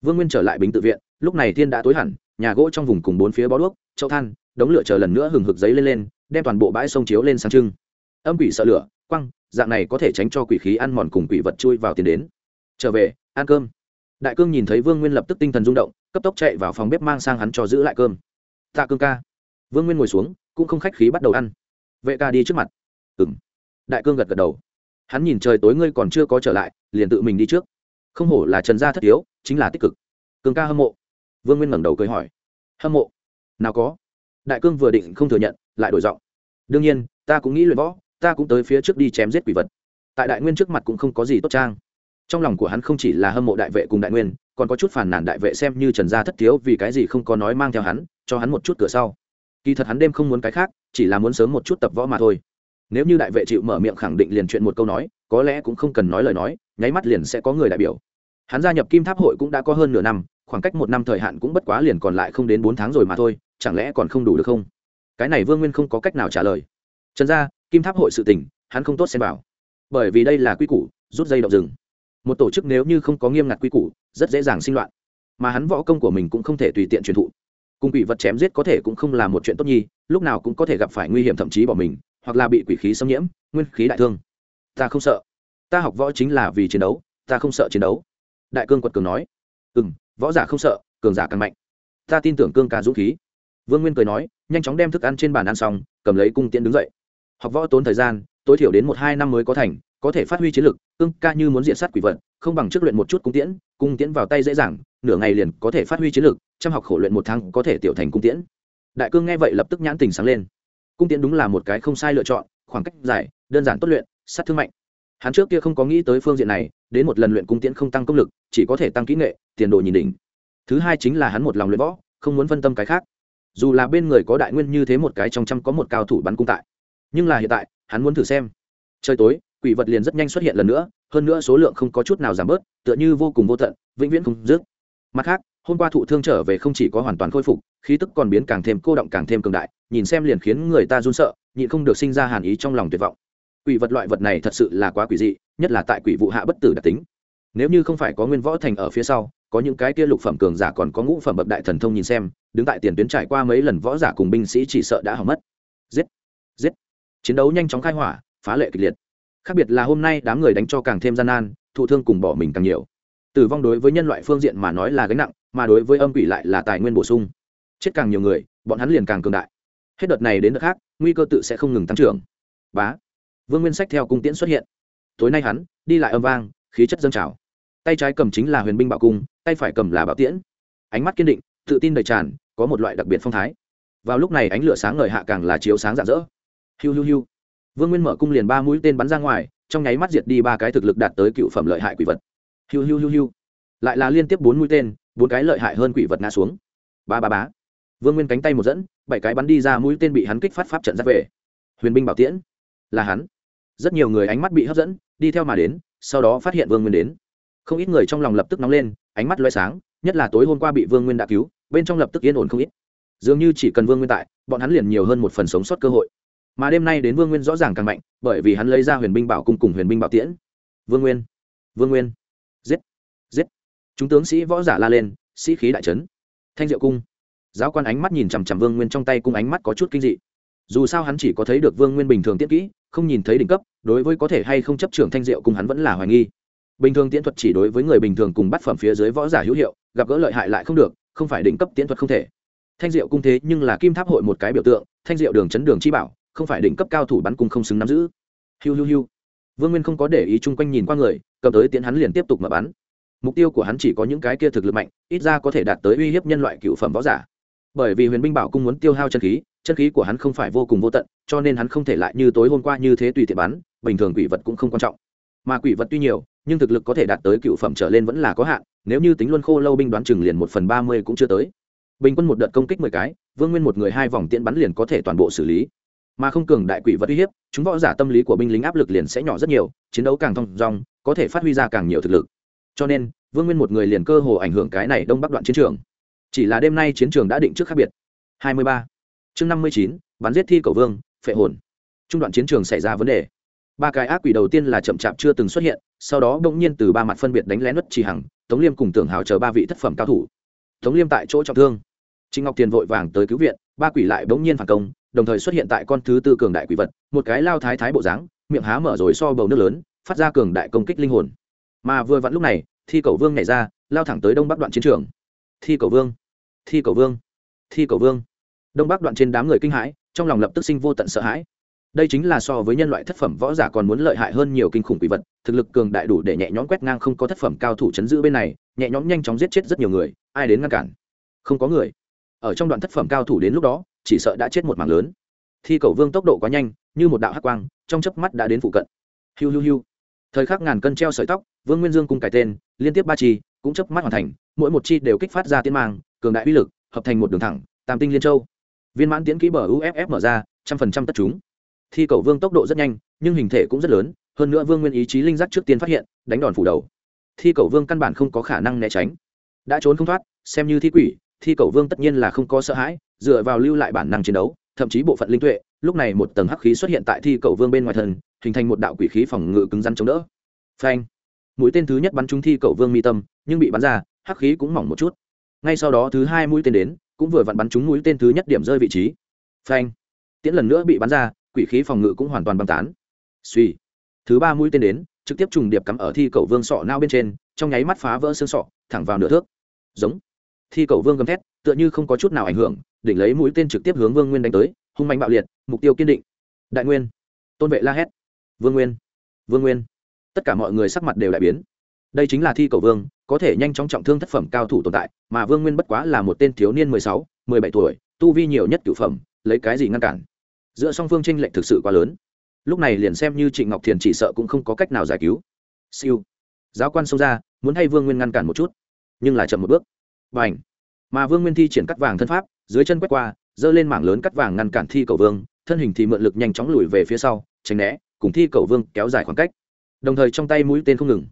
Vương nguyên trở lại bính tự viện, lúc này thiên đã tối hẳn nhà gỗ trong vùng cùng bốn phía bó đuốc châu than, đống lửa chờ lần nữa hừng hực giấy lên lên, đem toàn bộ bãi sông chiếu lên sáng trưng. Âm quỷ sợ lửa, quăng, dạng này có thể tránh cho quỷ khí ăn mòn cùng quỷ vật chui vào tiền đến. Trở về, ăn cơm. Đại cương nhìn thấy vương nguyên lập tức tinh thần rung động, cấp tốc chạy vào phòng bếp mang sang hắn cho giữ lại cơm. Tạ cương ca. Vương nguyên ngồi xuống, cũng không khách khí bắt đầu ăn. Vệ ca đi trước mặt. Ừ m đại cương gật gật đầu. Hắn nhìn trời tối ngươi còn chưa có trở lại, liền tự mình đi trước. Không hổ là trần gia thất yếu chính là tích cực. Cương ca hâm mộ vương nguyên ngẩng đầu cười hỏi, hâm mộ, nào có. Đại cương vừa định không thừa nhận, lại đổi giọng, đương nhiên, ta cũng nghĩ luyện võ, ta cũng tới phía trước đi chém giết quỷ vật. Tại đại nguyên trước mặt cũng không có gì tốt trang. Trong lòng của hắn không chỉ là hâm mộ đại vệ cùng đại nguyên, còn có chút phản nản đại vệ xem như trần gia thất thiếu vì cái gì không có nói mang theo hắn, cho hắn một chút cửa sau. Kỳ thật hắn đêm không muốn cái khác, chỉ là muốn sớm một chút tập võ mà thôi. Nếu như đại vệ chịu mở miệng khẳng định liền chuyện một câu nói, có lẽ cũng không cần nói lời nói, nháy mắt liền sẽ có người đại biểu. Hắn gia nhập kim tháp hội cũng đã có hơn nửa năm khoảng cách một năm thời hạn cũng bất quá liền còn lại không đến bốn tháng rồi mà thôi, chẳng lẽ còn không đủ được không? Cái này vương nguyên không có cách nào trả lời. Trần gia, kim tháp hội sự tình, hắn không tốt xem bảo bởi vì đây là quy củ, rút dây động rừng. Một tổ chức nếu như không có nghiêm ngặt quy củ, rất dễ dàng sinh loạn. Mà hắn võ công của mình cũng không thể tùy tiện truyền thụ. Cùng quỷ vật chém giết có thể cũng không là một chuyện tốt nhi, lúc nào cũng có thể gặp phải nguy hiểm thậm chí bỏ mình, hoặc là bị quỷ khí xâm nhiễm, nguyên khí đại thương. Ta không sợ. Ta học võ chính là vì chiến đấu, ta không sợ chiến đấu. Đại cương quật cường nói. Ừ m võ giả không sợ, cường giả càng mạnh. Ta tin tưởng cương ca dũng khí. Vương nguyên cười nói, nhanh chóng đem thức ăn trên bàn ăn xong, cầm lấy cung tiễn đứng dậy. Học võ tốn thời gian, tối thiểu đến một hai năm mới có thành, có thể phát huy chiến lực, cương ca như muốn diện sát quỷ vật, không bằng trước luyện một chút cung tiễn cung tiễn vào tay dễ dàng, nửa ngày liền có thể phát huy chiến lực, trăm học khổ luyện một tháng có thể tiểu thành cung tiễn. Đại cương nghe vậy lập tức nhãn tình sáng lên. Cung tiễn đúng là một cái không sai lựa chọn, khoảng cách dài, đơn giản tốt luyện, sát thương mạnh hắn trước kia không có nghĩ tới phương diện này, đến một lần luyện cung tiễn không tăng công lực, chỉ có thể tăng kỹ nghệ, tiền đồ nhìn đỉnh. Thứ hai chính là hắn một lòng luyện võ, không muốn phân tâm cái khác. Dù là bên người có đại nguyên như thế một cái trong trăm có một cao thủ bắn cung tại, nhưng là hiện tại, hắn muốn thử xem. Trời tối, quỷ vật liền rất nhanh xuất hiện lần nữa, hơn nữa số lượng không có chút nào giảm bớt, tựa như vô cùng vô tận, vĩnh viễn không dứt. Mặt khác, hôm qua thụ thương trở về không chỉ có hoàn toàn khôi phục, khí tức còn biến càng thêm cô động càng thêm cường đại, nhìn xem liền khiến người ta run sợ, nhịn không được sinh ra hàn ý trong lòng tuyệt vọng quỷ vật loại vật này thật sự là quá quỷ dị, nhất là tại quỷ vụ hạ bất tử đặc tính. Nếu như không phải có nguyên võ thành ở phía sau, có những cái kia lục phẩm cường giả còn có ngũ phẩm bậc đại thần thông nhìn xem, đứng tại tiền tuyến trải qua mấy lần võ giả cùng binh sĩ chỉ sợ đã hỏng mất. Giết! Giết! Chiến đấu nhanh chóng khai hỏa, phá lệ kịch liệt. Khác biệt là hôm nay đám người đánh cho càng thêm gian nan, thụ thương cùng bỏ mình càng nhiều. Tử vong đối với nhân loại phương diện mà nói là gánh nặng, mà đối với âm quỷ lại là tài nguyên bổ sung. Chết càng nhiều người, bọn hắn liền càng cường đại. Hết đợt này đến đợt khác, nguy cơ tự sẽ không ngừng tăng trưởng. Bá! Vương nguyên sách theo cung tiễn xuất hiện. Tối nay hắn, đi lại âm vang, khí chất dâng trào. Tay trái cầm chính là huyền binh bạo cung, tay phải cầm là bảo tiễn. Ánh mắt kiên định, tự tin đầy tràn, có một loại đặc biệt phong thái. Vào lúc này ánh lửa sáng ngời hạ càng là chiếu sáng rạng rỡ. Hiu hiu hiu. Vương nguyên mở cung liền ba mũi tên bắn ra ngoài, trong nháy mắt diệt đi ba cái thực lực đạt tới cựu phẩm lợi hại quỷ vật. Hiu hiu hiu hiu. Lại là liên tiếp bốn mũi tên, bốn cái lợi hại hơn quỷ vật ngã xuống. Ba ba bá vương nguyên cánh tay một dẫn, bảy cái bắn đi ra mũi tên bị hắn kích phát pháp trận giáp về. Huyền binh bảo tiễn là hắn. Rất nhiều người ánh mắt bị hấp dẫn, đi theo mà đến, sau đó phát hiện vương nguyên đến. Không ít người trong lòng lập tức nóng lên, ánh mắt loay sáng, nhất là tối hôm qua bị vương nguyên đã cứu, bên trong lập tức yên ổn không ít. Dường như chỉ cần vương nguyên tại, bọn hắn liền nhiều hơn một phần sống sót cơ hội. Mà đêm nay đến vương nguyên rõ ràng càng mạnh, bởi vì hắn lấy ra huyền binh bảo cung cùng huyền binh bảo tiễn. Vương nguyên vương nguyên, giết giết. Chúng tướng sĩ võ giả la lên, sĩ khí đại trấn thanh diệu cung. Giáo quan ánh mắt nhìn chằm chằm vương nguyên trong tay, cung ánh mắt có chút kinh dị dù sao hắn chỉ có thấy được vương nguyên bình thường tiết kỹ, không nhìn thấy đỉnh cấp, đối với có thể hay không chấp trưởng thanh diệu cùng hắn vẫn là hoài nghi. Bình thường tiễn thuật chỉ đối với người bình thường cùng bắt phẩm phía dưới võ giả hữu hiệu, gặp gỡ lợi hại lại không được, không phải đỉnh cấp tiễn thuật không thể. Thanh diệu cung thế nhưng là kim tháp hội một cái biểu tượng, thanh diệu đường chấn đường chi bảo, không phải đỉnh cấp cao thủ bắn cung không xứng nắm giữ. Hiu hiu hiu. Vương nguyên không có để ý chung quanh nhìn qua người, cầm tới tiễn hắn liền tiếp tục mở bắn. Mục tiêu của hắn chỉ có những cái kia thực lực mạnh, ít ra có thể đạt tới uy hiếp nhân loại cựu phẩm võ giả. Bởi vì huyền binh bảo cung muốn tiêu hao chân khí chân khí của hắn không phải vô cùng vô tận, cho nên hắn không thể lại như tối hôm qua như thế tùy tiện bắn, bình thường quỷ vật cũng không quan trọng. Mà quỷ vật tuy nhiều, nhưng thực lực có thể đạt tới cựu phẩm trở lên vẫn là có hạn, nếu như tính luân khô lâu binh đoán chừng liền một phần ba mươi cũng chưa tới. Bình quân một đợt công kích mười cái, vương nguyên một người hai vòng tiễn bắn liền có thể toàn bộ xử lý. Mà không cường đại quỷ vật uy hiếp, chúng võ giả tâm lý của binh lính áp lực liền sẽ nhỏ rất nhiều, chiến đấu càng thong dong, có thể phát huy ra càng nhiều thực lực. Cho nên, vương nguyên một người liền cơ hồ ảnh hưởng cái này đông bắc đoạn chiến trường. Chỉ là đêm nay chiến trường đã định trước khác biệt. 23 chương 59, bắn giết thi cầu vương phệ hồn. Trung đoạn chiến trường xảy ra vấn đề. Ba cái ác quỷ đầu tiên là chậm chạp chưa từng xuất hiện sau đó bỗng nhiên từ ba mặt phân biệt đánh lén đất chỉ hằng tống liêm cùng tưởng hào chờ ba vị thất phẩm cao thủ. Tống liêm tại chỗ trọng thương. Trịnh ngọc tiền vội vàng tới cứu viện ba quỷ lại bỗng nhiên phản công đồng thời xuất hiện tại con thứ tư cường đại quỷ vật một cái lao thái thái bộ dáng miệng há mở rồi so bầu nước lớn phát ra cường đại công kích linh hồn. Mà vừa vặn lúc này thi cầu vương nhảy ra lao thẳng tới đông bắc đoạn chiến trường. Thi cầu vương thi cầu vương thi cầu vương đông bắc đoạn trên đám người kinh hãi, trong lòng lập tức sinh vô tận sợ hãi. Đây chính là so với nhân loại thất phẩm võ giả còn muốn lợi hại hơn nhiều kinh khủng quỷ vật, thực lực cường đại đủ để nhẹ nhõm quét ngang không có thất phẩm cao thủ chấn giữ bên này, nhẹ nhõm nhanh chóng giết chết rất nhiều người, ai đến ngăn cản? Không có người. Ở trong đoạn thất phẩm cao thủ đến lúc đó, chỉ sợ đã chết một mảng lớn. Thi cầu vương tốc độ quá nhanh, như một đạo hắc quang, trong chớp mắt đã đến phụ cận. Hiu hiu hiu. Thời khắc ngàn cân treo sợi tóc, vương nguyên dương cùng cải tên, liên tiếp ba chi, cũng chớp mắt hoàn thành, mỗi một chi đều kích phát ra tiên mang, cường đại uy lực, hợp thành một đường thẳng, tam tinh liên châu viên mãn tiễn kỹ bờ uff mở ra, trăm phần trăm tất chúng. Thi cầu vương tốc độ rất nhanh, nhưng hình thể cũng rất lớn, hơn nữa vương nguyên ý chí linh giác trước tiên phát hiện, đánh đòn phủ đầu. Thi cầu vương căn bản không có khả năng né tránh. Đã trốn không thoát, xem như thi quỷ, thi cầu vương tất nhiên là không có sợ hãi, dựa vào lưu lại bản năng chiến đấu, thậm chí bộ phận linh tuệ, lúc này một tầng hắc khí xuất hiện tại thi cầu vương bên ngoài thần hình thành một đạo quỷ khí phòng ngự cứng rắn chống đỡ. Phanh! Mũi tên thứ nhất bắn trúng thi cầu vương mi tâm, nhưng bị bắn ra, hắc khí cũng mỏng một chút. Ngay sau đó thứ hai mũi tên đến cũng vừa vặn bắn trúng mũi tên thứ nhất điểm rơi vị trí. Phanh. Tiễn lần nữa bị bắn ra, quỷ khí phòng ngự cũng hoàn toàn băng tán. Suy thứ ba mũi tên đến, trực tiếp trùng điệp cắm ở thi cầu vương sọ nao bên trên, trong nháy mắt phá vỡ xương sọ, thẳng vào nửa thước. Giống. Thi cầu vương gầm thét, tựa như không có chút nào ảnh hưởng, đỉnh lấy mũi tên trực tiếp hướng vương nguyên đánh tới, hung mạnh bạo liệt, mục tiêu kiên định. Đại nguyên. Tôn vệ la hét. Vương nguyên. Vương nguyên. Tất cả mọi người sắc mặt đều đại biến đây chính là thi cầu vương, có thể nhanh chóng trọng thương thất phẩm cao thủ tồn tại, mà vương nguyên bất quá là một tên thiếu niên mười sáu, mười bảy tuổi, tu vi nhiều nhất cửu phẩm, lấy cái gì ngăn cản? Giữa song phương tranh lệch thực sự quá lớn. Lúc này liền xem như trịnh ngọc thiền chỉ sợ cũng không có cách nào giải cứu. Siêu. Giáo quan xông ra, muốn hay vương nguyên ngăn cản một chút. Nhưng là chậm một bước. B à n h mà vương nguyên thi triển cắt vàng thân pháp, dưới chân quét qua, giơ lên mảng lớn cắt vàng ngăn cản thi cầu vương, thân hình thì mượn lực nhanh chóng lùi về phía sau, tránh né, cùng thi cầu vương kéo dài khoảng cách. Đồng thời trong tay mũi tên không ngừng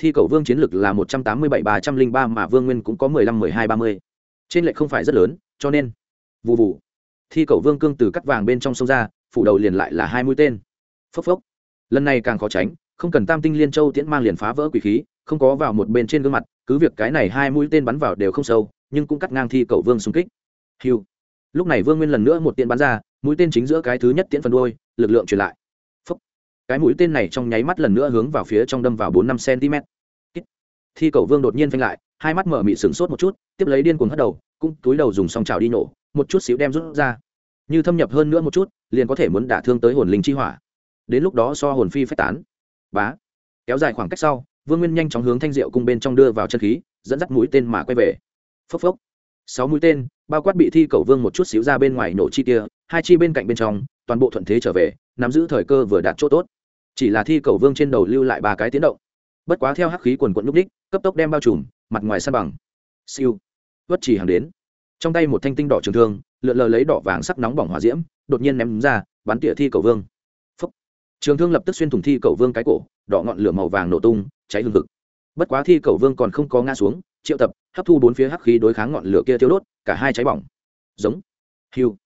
thi cầu vương chiến lực là một trăm tám mươi bảy, ba trăm linh ba mà vương nguyên cũng có mười lăm, mười hai, ba mươi. Trên lệ không phải rất lớn, cho nên vụ vụ thi cầu vương cương từ cắt vàng bên trong sông ra, phủ đầu liền lại là hai mũi tên. Phốc phốc. Lần này càng khó tránh, không cần tam tinh liên châu tiễn mang liền phá vỡ quỷ khí, không có vào một bên trên gương mặt, cứ việc cái này hai mũi tên bắn vào đều không sâu, nhưng cũng cắt ngang thi cầu vương xung kích. Hiu. Lúc này vương nguyên lần nữa một tiễn bắn ra, mũi tên chính giữa cái thứ nhất tiễn phần đôi lực lượng truyền lại cái mũi tên này trong nháy mắt lần nữa hướng vào phía trong đâm vào bốn năm cm. Thi cầu vương đột nhiên phanh lại, hai mắt mở mị sửng sốt một chút, tiếp lấy điên cuồng hất đầu, cũng túi đầu dùng song trào đi nổ, một chút xíu đem rút ra. Như thâm nhập hơn nữa một chút, liền có thể muốn đả thương tới hồn linh chi hỏa. Đến lúc đó so hồn phi phách tán. Bá. Kéo dài khoảng cách sau, vương nguyên nhanh chóng hướng thanh diệu cung bên trong đưa vào chân khí, dẫn dắt mũi tên mà quay về. Phốc phốc. Sáu mũi tên, bao quát bị thi cầu vương một chút xíu ra bên ngoài nổ chi kia, hai chi bên cạnh bên trong, toàn bộ thuận thế trở về, nắm giữ thời cơ vừa đạt chỗ tốt chỉ là thi cầu vương trên đầu lưu lại ba cái tiến động. Bất quá theo hắc khí quần quận núp đích cấp tốc đem bao trùm, mặt ngoài san bằng. Siêu. Vất chỉ hàng đến. Trong tay một thanh tinh đỏ trường thương, lượn lờ lấy đỏ vàng sắc nóng bỏng hỏa diễm, đột nhiên ném ra, bắn tỉa thi cầu vương. Phúc. trường thương lập tức xuyên thủng thi cầu vương cái cổ, đỏ ngọn lửa màu vàng nổ tung, cháy hương thực bất quá thi cầu vương còn không có ngã xuống, triệu tập, hấp thu bốn phía hắc khí đối kháng ngọn lửa kia tiêu đốt, cả hai cháy bỏng. Giống. Hiu.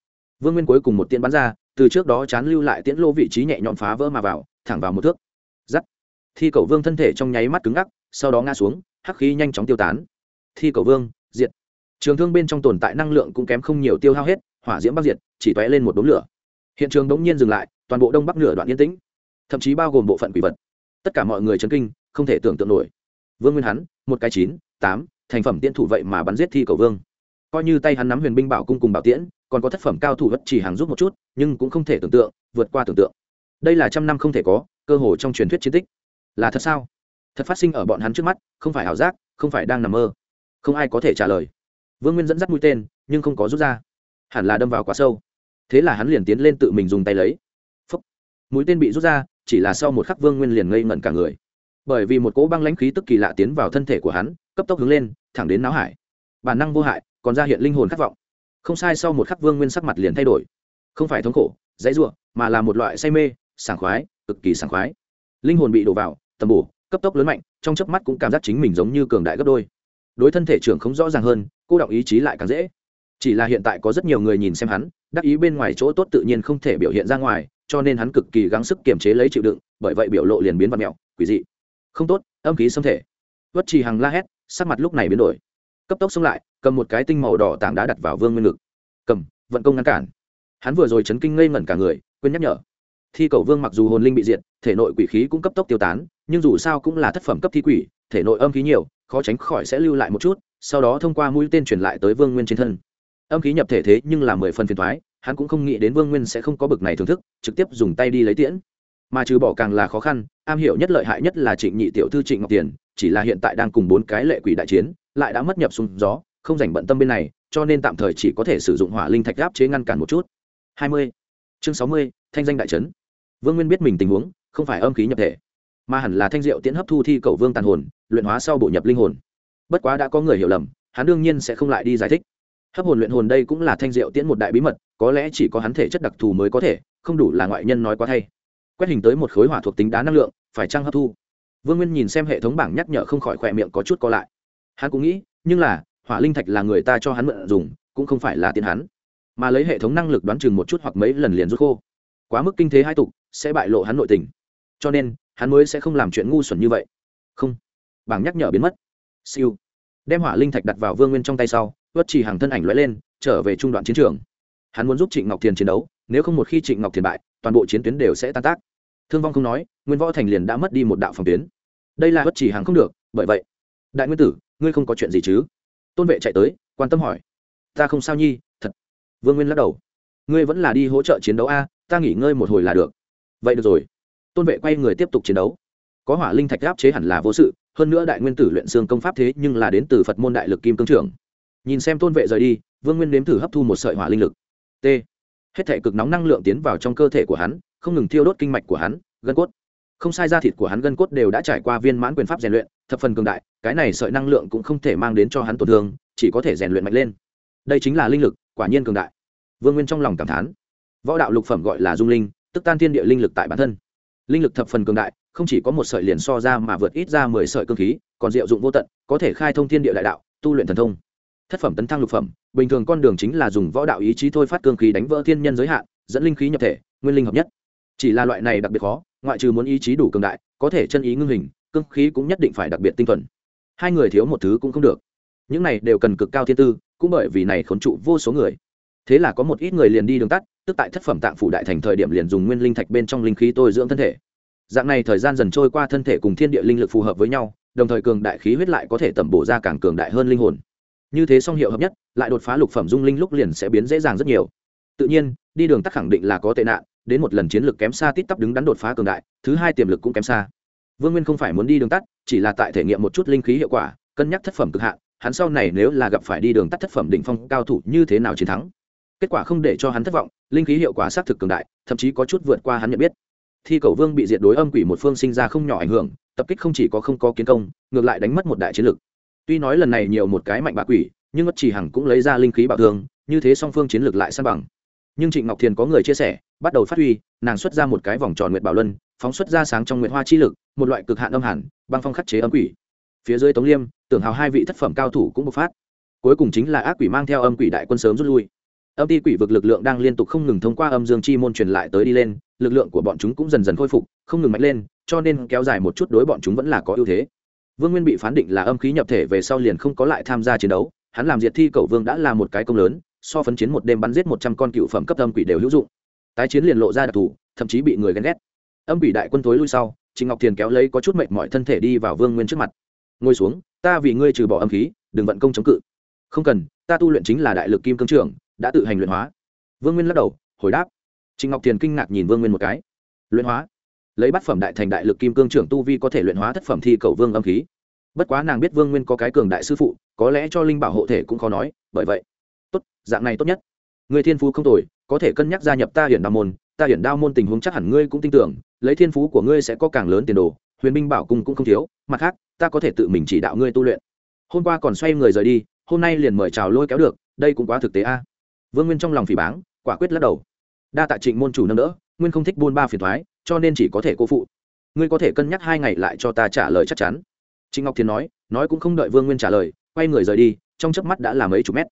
Vương nguyên cuối cùng một tiên bắn ra từ trước đó chán lưu lại tiễn lô vị trí nhẹ nhõm phá vỡ mà vào, thẳng vào một thước. Giắt thi cầu vương thân thể trong nháy mắt cứng ngắc, sau đó ngã xuống, hắc khí nhanh chóng tiêu tán. Thi cầu vương, diệt. Trường thương bên trong tồn tại năng lượng cũng kém không nhiều tiêu hao hết, hỏa diễm bắc diệt, chỉ tóe lên một đống lửa. Hiện trường đống nhiên dừng lại, toàn bộ đông bắc nửa đoạn yên tĩnh. Thậm chí bao gồm bộ phận quỷ vật. Tất cả mọi người chấn kinh, không thể tưởng tượng nổi. Vương nguyên hắn một cái chín, tám, thành phẩm tiễn thủ vậy mà bắn giết thi cầu vương. Coi như tay hắn nắm huyền binh bảo cung cùng bảo tiễn còn có tác phẩm cao thủ bất chỉ hàng giúp một chút, nhưng cũng không thể tưởng tượng, vượt qua tưởng tượng. Đây là trăm năm không thể có, cơ hội trong truyền thuyết chiến tích. Là thật sao? Thật phát sinh ở bọn hắn trước mắt, không phải ảo giác, không phải đang nằm mơ. Không ai có thể trả lời. Vương nguyên dẫn dắt mũi tên, nhưng không có rút ra. Hẳn là đâm vào quá sâu. Thế là hắn liền tiến lên tự mình dùng tay lấy. Phúc. mũi tên bị rút ra, chỉ là sau một khắc vương nguyên liền ngây ngẩn cả người. Bởi vì một cỗ băng lãnh khí tức kỳ lạ tiến vào thân thể của hắn, cấp tốc hướng lên, thẳng đến não hải. Bản năng vô hại, còn ra hiện linh hồn khát vọng không sai, sau một khắc vương nguyên sắc mặt liền thay đổi. Không phải thống khổ, dãy ruộng mà là một loại say mê, sảng khoái, cực kỳ sảng khoái. Linh hồn bị đổ vào, tầm bổ, cấp tốc lớn mạnh, trong chớp mắt cũng cảm giác chính mình giống như cường đại gấp đôi. Đối thân thể trưởng không rõ ràng hơn, cô động ý chí lại càng dễ. Chỉ là hiện tại có rất nhiều người nhìn xem hắn, đắc ý bên ngoài chỗ tốt tự nhiên không thể biểu hiện ra ngoài, cho nên hắn cực kỳ gắng sức kiềm chế lấy chịu đựng, bởi vậy biểu lộ liền biến vật mẹo, quỷ dị. Không tốt, âm khí xâm thể. Vất trì hằng la hét, sắc mặt lúc này biến đổi cấp tốc xông lại, cầm một cái tinh màu đỏ tảng đá đặt vào vương nguyên ngực. Cầm, vận công ngăn cản. Hắn vừa rồi chấn kinh ngây ngẩn cả người, quên nhắc nhở. Thi cầu vương mặc dù hồn linh bị diệt, thể nội quỷ khí cũng cấp tốc tiêu tán, nhưng dù sao cũng là thất phẩm cấp thi quỷ, thể nội âm khí nhiều, khó tránh khỏi sẽ lưu lại một chút, sau đó thông qua mũi tên truyền lại tới vương nguyên trên thân. Âm khí nhập thể thế nhưng là mười phần phiền thoái hắn cũng không nghĩ đến vương nguyên sẽ không có bực này thưởng thức, trực tiếp dùng tay đi lấy tiễn. Mà trừ bỏ càng là khó khăn, am hiểu nhất lợi hại nhất là trịnh nhị tiểu thư trịnh ngọc tiền, chỉ là hiện tại đang cùng bốn cái lệ quỷ đại chiến lại đã mất nhập sùng gió, không dành bận tâm bên này, cho nên tạm thời chỉ có thể sử dụng hỏa linh thạch áp chế ngăn cản một chút. Hai mươi. Chương sáu mươi, thanh danh đại trấn. Vương nguyên biết mình tình huống, không phải âm khí nhập thể, mà hẳn là thanh diệu tiễn hấp thu thi cầu vương tàn hồn, luyện hóa sau bộ nhập linh hồn. Bất quá đã có người hiểu lầm, hắn đương nhiên sẽ không lại đi giải thích. Hấp hồn luyện hồn đây cũng là thanh diệu tiễn một đại bí mật, có lẽ chỉ có hắn thể chất đặc thù mới có thể, không đủ là ngoại nhân nói quá thay. Quét hình tới một khối hỏa thuộc tính đá năng lượng, phải trăng hấp thu? Vương nguyên nhìn xem hệ thống bảng nhắc nhở không khỏi khỏe miệng có chút co lại hắn cũng nghĩ, nhưng là, hỏa linh thạch là người ta cho hắn mượn dùng, cũng không phải là tiền hắn. Mà lấy hệ thống năng lực đoán chừng một chút hoặc mấy lần liền rút khô. Quá mức kinh thế hai tục, sẽ bại lộ hắn nội tình. Cho nên, hắn mới sẽ không làm chuyện ngu xuẩn như vậy. Không. Bảng nhắc nhở biến mất. Siêu. Đem hỏa linh thạch đặt vào vương nguyên trong tay sau vất chỉ hàng thân ảnh lóe lên, trở về trung đoạn chiến trường. Hắn muốn giúp trịnh ngọc thiền chiến đấu, nếu không một khi trịnh ngọc thiền bại, toàn bộ chiến tuyến đều sẽ tan tác. Thương vong không nói, nguyên võ thành liền đã mất đi một đạo phòng tuyến. Đây là bất chỉ hàng không được, bởi vậy, đại nguyên tử ngươi không có chuyện gì chứ? Tôn vệ chạy tới, quan tâm hỏi. Ta không sao nhi, thật. Vương nguyên lắc đầu. Ngươi vẫn là đi hỗ trợ chiến đấu a, ta nghỉ ngơi một hồi là được. Vậy được rồi. Tôn vệ quay người tiếp tục chiến đấu. Có hỏa linh thạch áp chế hẳn là vô sự, hơn nữa đại nguyên tử luyện xương công pháp thế nhưng là đến từ phật môn đại lực kim cương trưởng. Nhìn xem tôn vệ rời đi, vương nguyên nếm thử hấp thu một sợi hỏa linh lực. T. Hết thể cực nóng năng lượng tiến vào trong cơ thể của hắn, không ngừng thiêu đốt kinh mạch của hắn, gân cốt. Không sai ra thịt của hắn gân cốt đều đã trải qua viên mãn quyền pháp rèn luyện thập phần cường đại, cái này sợi năng lượng cũng không thể mang đến cho hắn tổn thương, chỉ có thể rèn luyện mạnh lên. Đây chính là linh lực, quả nhiên cường đại. Vương nguyên trong lòng cảm thán. Võ đạo lục phẩm gọi là dung linh, tức tan thiên địa linh lực tại bản thân. Linh lực thập phần cường đại, không chỉ có một sợi liền so ra mà vượt ít ra mười sợi cương khí, còn diệu dụng vô tận, có thể khai thông thiên địa đại đạo, tu luyện thần thông. Thất phẩm tấn thăng lục phẩm, bình thường con đường chính là dùng võ đạo ý chí thôi phát cương khí đánh vỡ thiên nhân giới hạn, dẫn linh khí nhập thể, nguyên linh hợp nhất. Chỉ là loại này đặc biệt khó, ngoại trừ muốn ý chí đủ cường đại, có thể chân ý ngưng hình cương khí cũng nhất định phải đặc biệt tinh thuần. Hai người thiếu một thứ cũng không được. Những này đều cần cực cao thiên tư, cũng bởi vì này khốn trụ vô số người. Thế là có một ít người liền đi đường tắt, tức tại thất phẩm tạng phủ đại thành thời điểm liền dùng nguyên linh thạch bên trong linh khí tôi dưỡng thân thể. Dạng này thời gian dần trôi qua thân thể cùng thiên địa linh lực phù hợp với nhau, đồng thời cường đại khí huyết lại có thể tẩm bổ ra càng cường đại hơn linh hồn. Như thế song hiệu hợp nhất, lại đột phá lục phẩm dung linh lúc liền sẽ biến dễ dàng rất nhiều. Tự nhiên, đi đường tắt khẳng định là có tệ nạn, đến một lần chiến lược kém xa tít tắp đứng đắn đột phá cường đại, thứ hai tiềm lực cũng kém xa vương nguyên không phải muốn đi đường tắt chỉ là tại thể nghiệm một chút linh khí hiệu quả cân nhắc thất phẩm cực hạn hắn sau này nếu là gặp phải đi đường tắt thất phẩm đỉnh phong cao thủ như thế nào chiến thắng. Kết quả không để cho hắn thất vọng linh khí hiệu quả xác thực cường đại thậm chí có chút vượt qua hắn nhận biết. Thi cầu vương bị diệt đối âm quỷ một phương sinh ra không nhỏ ảnh hưởng tập kích không chỉ có không có kiến công ngược lại đánh mất một đại chiến lực tuy nói lần này nhiều một cái mạnh bạ quỷ nhưng ất chỉ hằng cũng lấy ra linh khí bảo thường, như thế song phương chiến lược lại san bằng. Nhưng trịnh ngọc thiền có người chia sẻ bắt đầu phát huy nàng xuất ra một cái vòng tròn nguyệt bảo luân phóng xuất ra sáng trong nguyện hoa chi lực, một loại cực hạn âm hẳn băng phong khắc chế âm quỷ. Phía dưới tống liêm, tưởng hào hai vị thất phẩm cao thủ cũng bộc phát. Cuối cùng chính là ác quỷ mang theo âm quỷ đại quân sớm rút lui. Âm ti quỷ vực lực lượng đang liên tục không ngừng thông qua âm dương chi môn truyền lại tới đi lên, lực lượng của bọn chúng cũng dần dần khôi phục, không ngừng mạnh lên, cho nên kéo dài một chút đối bọn chúng vẫn là có ưu thế. Vương nguyên bị phán định là âm khí nhập thể về sau liền không có lại tham gia chiến đấu, hắn làm diệt thi cầu vương đã là một cái công lớn, so phấn chiến một đêm bắn giết một trăm con cựu phẩm cấp âm quỷ đều hữu dụng. Tái chiến liền lộ ra đặc thù, thậm chí bị người ghen ghét âm quỷ đại quân thối lui sau trịnh ngọc thiền kéo lấy có chút mệnh mọi thân thể đi vào vương nguyên trước mặt. Ngồi xuống, ta vì ngươi trừ bỏ âm khí, đừng vận công chống cự. Không cần, ta tu luyện chính là đại lực kim cương trường đã tự hành luyện hóa. Vương nguyên lắc đầu, hồi đáp. Trịnh ngọc thiền kinh ngạc nhìn vương nguyên một cái. Luyện hóa? Lấy bát phẩm đại thành đại lực kim cương trưởng tu vi có thể luyện hóa thất phẩm thi cầu vương âm khí. Bất quá nàng biết vương nguyên có cái cường đại sư phụ, có lẽ cho linh bảo hộ thể cũng khó nói, bởi vậy. Tốt, dạng này tốt nhất. Người thiên phú không tồi, có thể cân nhắc gia nhập ta hiển đạo môn ta hiển đao môn tình huống chắc hẳn ngươi cũng tin tưởng, lấy thiên phú của ngươi sẽ có càng lớn tiền đồ, huyền binh bảo cung cũng không thiếu, mặt khác, ta có thể tự mình chỉ đạo ngươi tu luyện. Hôm qua còn xoay người rời đi, hôm nay liền mời chào lôi kéo được, đây cũng quá thực tế a. Vương nguyên trong lòng phỉ báng, quả quyết lắc đầu. Đa tạ trịnh môn chủ nâng đỡ, nguyên không thích buôn ba phiền thoái, cho nên chỉ có thể cô phụ. Ngươi có thể cân nhắc hai ngày lại cho ta trả lời chắc chắn. Trịnh ngọc thiền nói nói cũng không đợi vương nguyên trả lời, quay người rời đi, trong chớp mắt đã là mấy chục mét.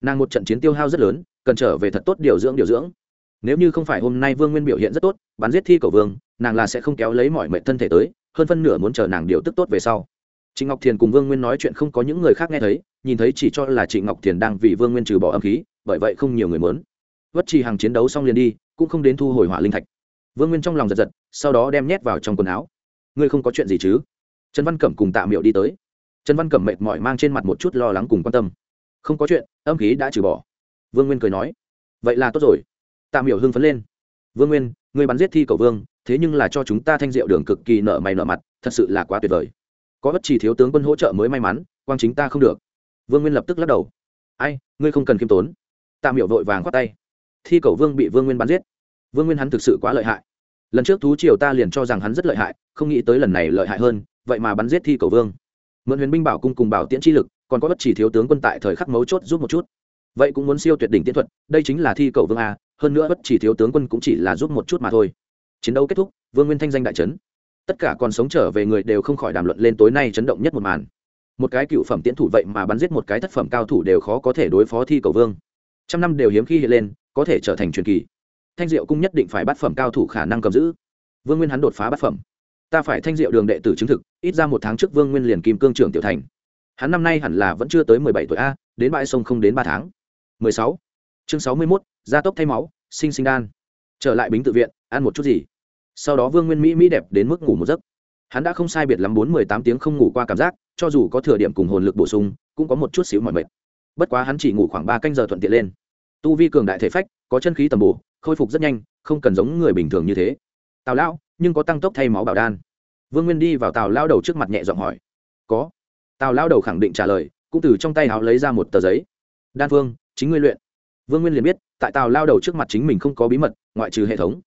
Nàng một trận chiến tiêu hao rất lớn, cần trở về thật tốt điều dưỡng điều dưỡng nếu như không phải hôm nay vương nguyên biểu hiện rất tốt, bắn giết thi cầu vương, nàng là sẽ không kéo lấy mọi mệnh thân thể tới, hơn phân nửa muốn chờ nàng điều tức tốt về sau. Trịnh ngọc thiền cùng vương nguyên nói chuyện không có những người khác nghe thấy, nhìn thấy chỉ cho là trịnh ngọc thiền đang vì vương nguyên trừ bỏ âm khí, bởi vậy không nhiều người muốn. Vất trì hàng chiến đấu xong liền đi, cũng không đến thu hồi hỏa linh thạch. Vương nguyên trong lòng giật giật, sau đó đem nhét vào trong quần áo. Ngươi không có chuyện gì chứ? Trần văn cẩm cùng tạ miệu đi tới. Trần văn cẩm mệt mỏi mang trên mặt một chút lo lắng cùng quan tâm. Không có chuyện, âm khí đã trừ bỏ. Vương nguyên cười nói. Vậy là tốt rồi tạ miệu hưng phấn lên. Vương nguyên, ngươi bắn giết thi cầu vương, thế nhưng là cho chúng ta thanh diệu đường cực kỳ nợ mày nợ mặt, thật sự là quá tuyệt vời. Có bất chỉ thiếu tướng quân hỗ trợ mới may mắn, quang chính ta không được. Vương nguyên lập tức lắc đầu. Ai, ngươi không cần khiêm tốn. Tạ miệu vội vàng khoát tay. Thi cầu vương bị vương nguyên bắn giết. Vương nguyên hắn thực sự quá lợi hại. Lần trước thú triều ta liền cho rằng hắn rất lợi hại, không nghĩ tới lần này lợi hại hơn, vậy mà bắn giết thi cầu vương. Mượn huyền binh bảo cung cùng bảo tiễn chi lực, còn có bất chỉ thiếu tướng quân tại thời khắc mấu chốt giúp một chút. Vậy cũng muốn siêu tuyệt đỉnh tiễn thuật, đây chính là thi cầu vương a hơn nữa bất chỉ thiếu tướng quân cũng chỉ là giúp một chút mà thôi. Chiến đấu kết thúc, vương nguyên thanh danh đại trấn tất cả còn sống trở về người đều không khỏi đàm luận lên tối nay chấn động nhất một màn. Một cái cựu phẩm tiễn thủ vậy mà bắn giết một cái thất phẩm cao thủ đều khó có thể đối phó thi cầu vương. Trăm năm đều hiếm khi hiện lên, có thể trở thành truyền kỳ. Thanh diệu cung nhất định phải bắt phẩm cao thủ khả năng cầm giữ. Vương nguyên hắn đột phá bắt phẩm. Ta phải thanh diệu đường đệ tử chứng thực, ít ra một tháng trước vương nguyên liền kim cương trưởng tiểu thành. Hắn năm nay hẳn là vẫn chưa tới mười bảy tuổi a, đến bãi sông không đến ba tháng. mười sáu. Chương sáu mươi mốt gia tốc thay máu, sinh sinh đan. Trở lại bính tự viện, ăn một chút gì. Sau đó vương nguyên mỹ mỹ đẹp đến mức ngủ một giấc. Hắn đã không sai biệt lắm bốn mười tám tiếng không ngủ qua cảm giác, cho dù có thừa điểm cùng hồn lực bổ sung, cũng có một chút xíu mọi mệt. Bất quá hắn chỉ ngủ khoảng ba canh giờ thuận tiện lên. Tu vi cường đại thể phách, có chân khí tầm bổ, khôi phục rất nhanh, không cần giống người bình thường như thế. Tào lão, nhưng có tăng tốc thay máu bảo đan. Vương nguyên đi vào tào lao đầu trước mặt nhẹ giọng hỏi. Có. Tào lao đầu khẳng định trả lời, cũng từ trong tay áo lấy ra một tờ giấy. Đan phương, chính ngươi luyện vương nguyên liền biết, tại tào lao đầu trước mặt chính mình không có bí mật, ngoại trừ hệ thống.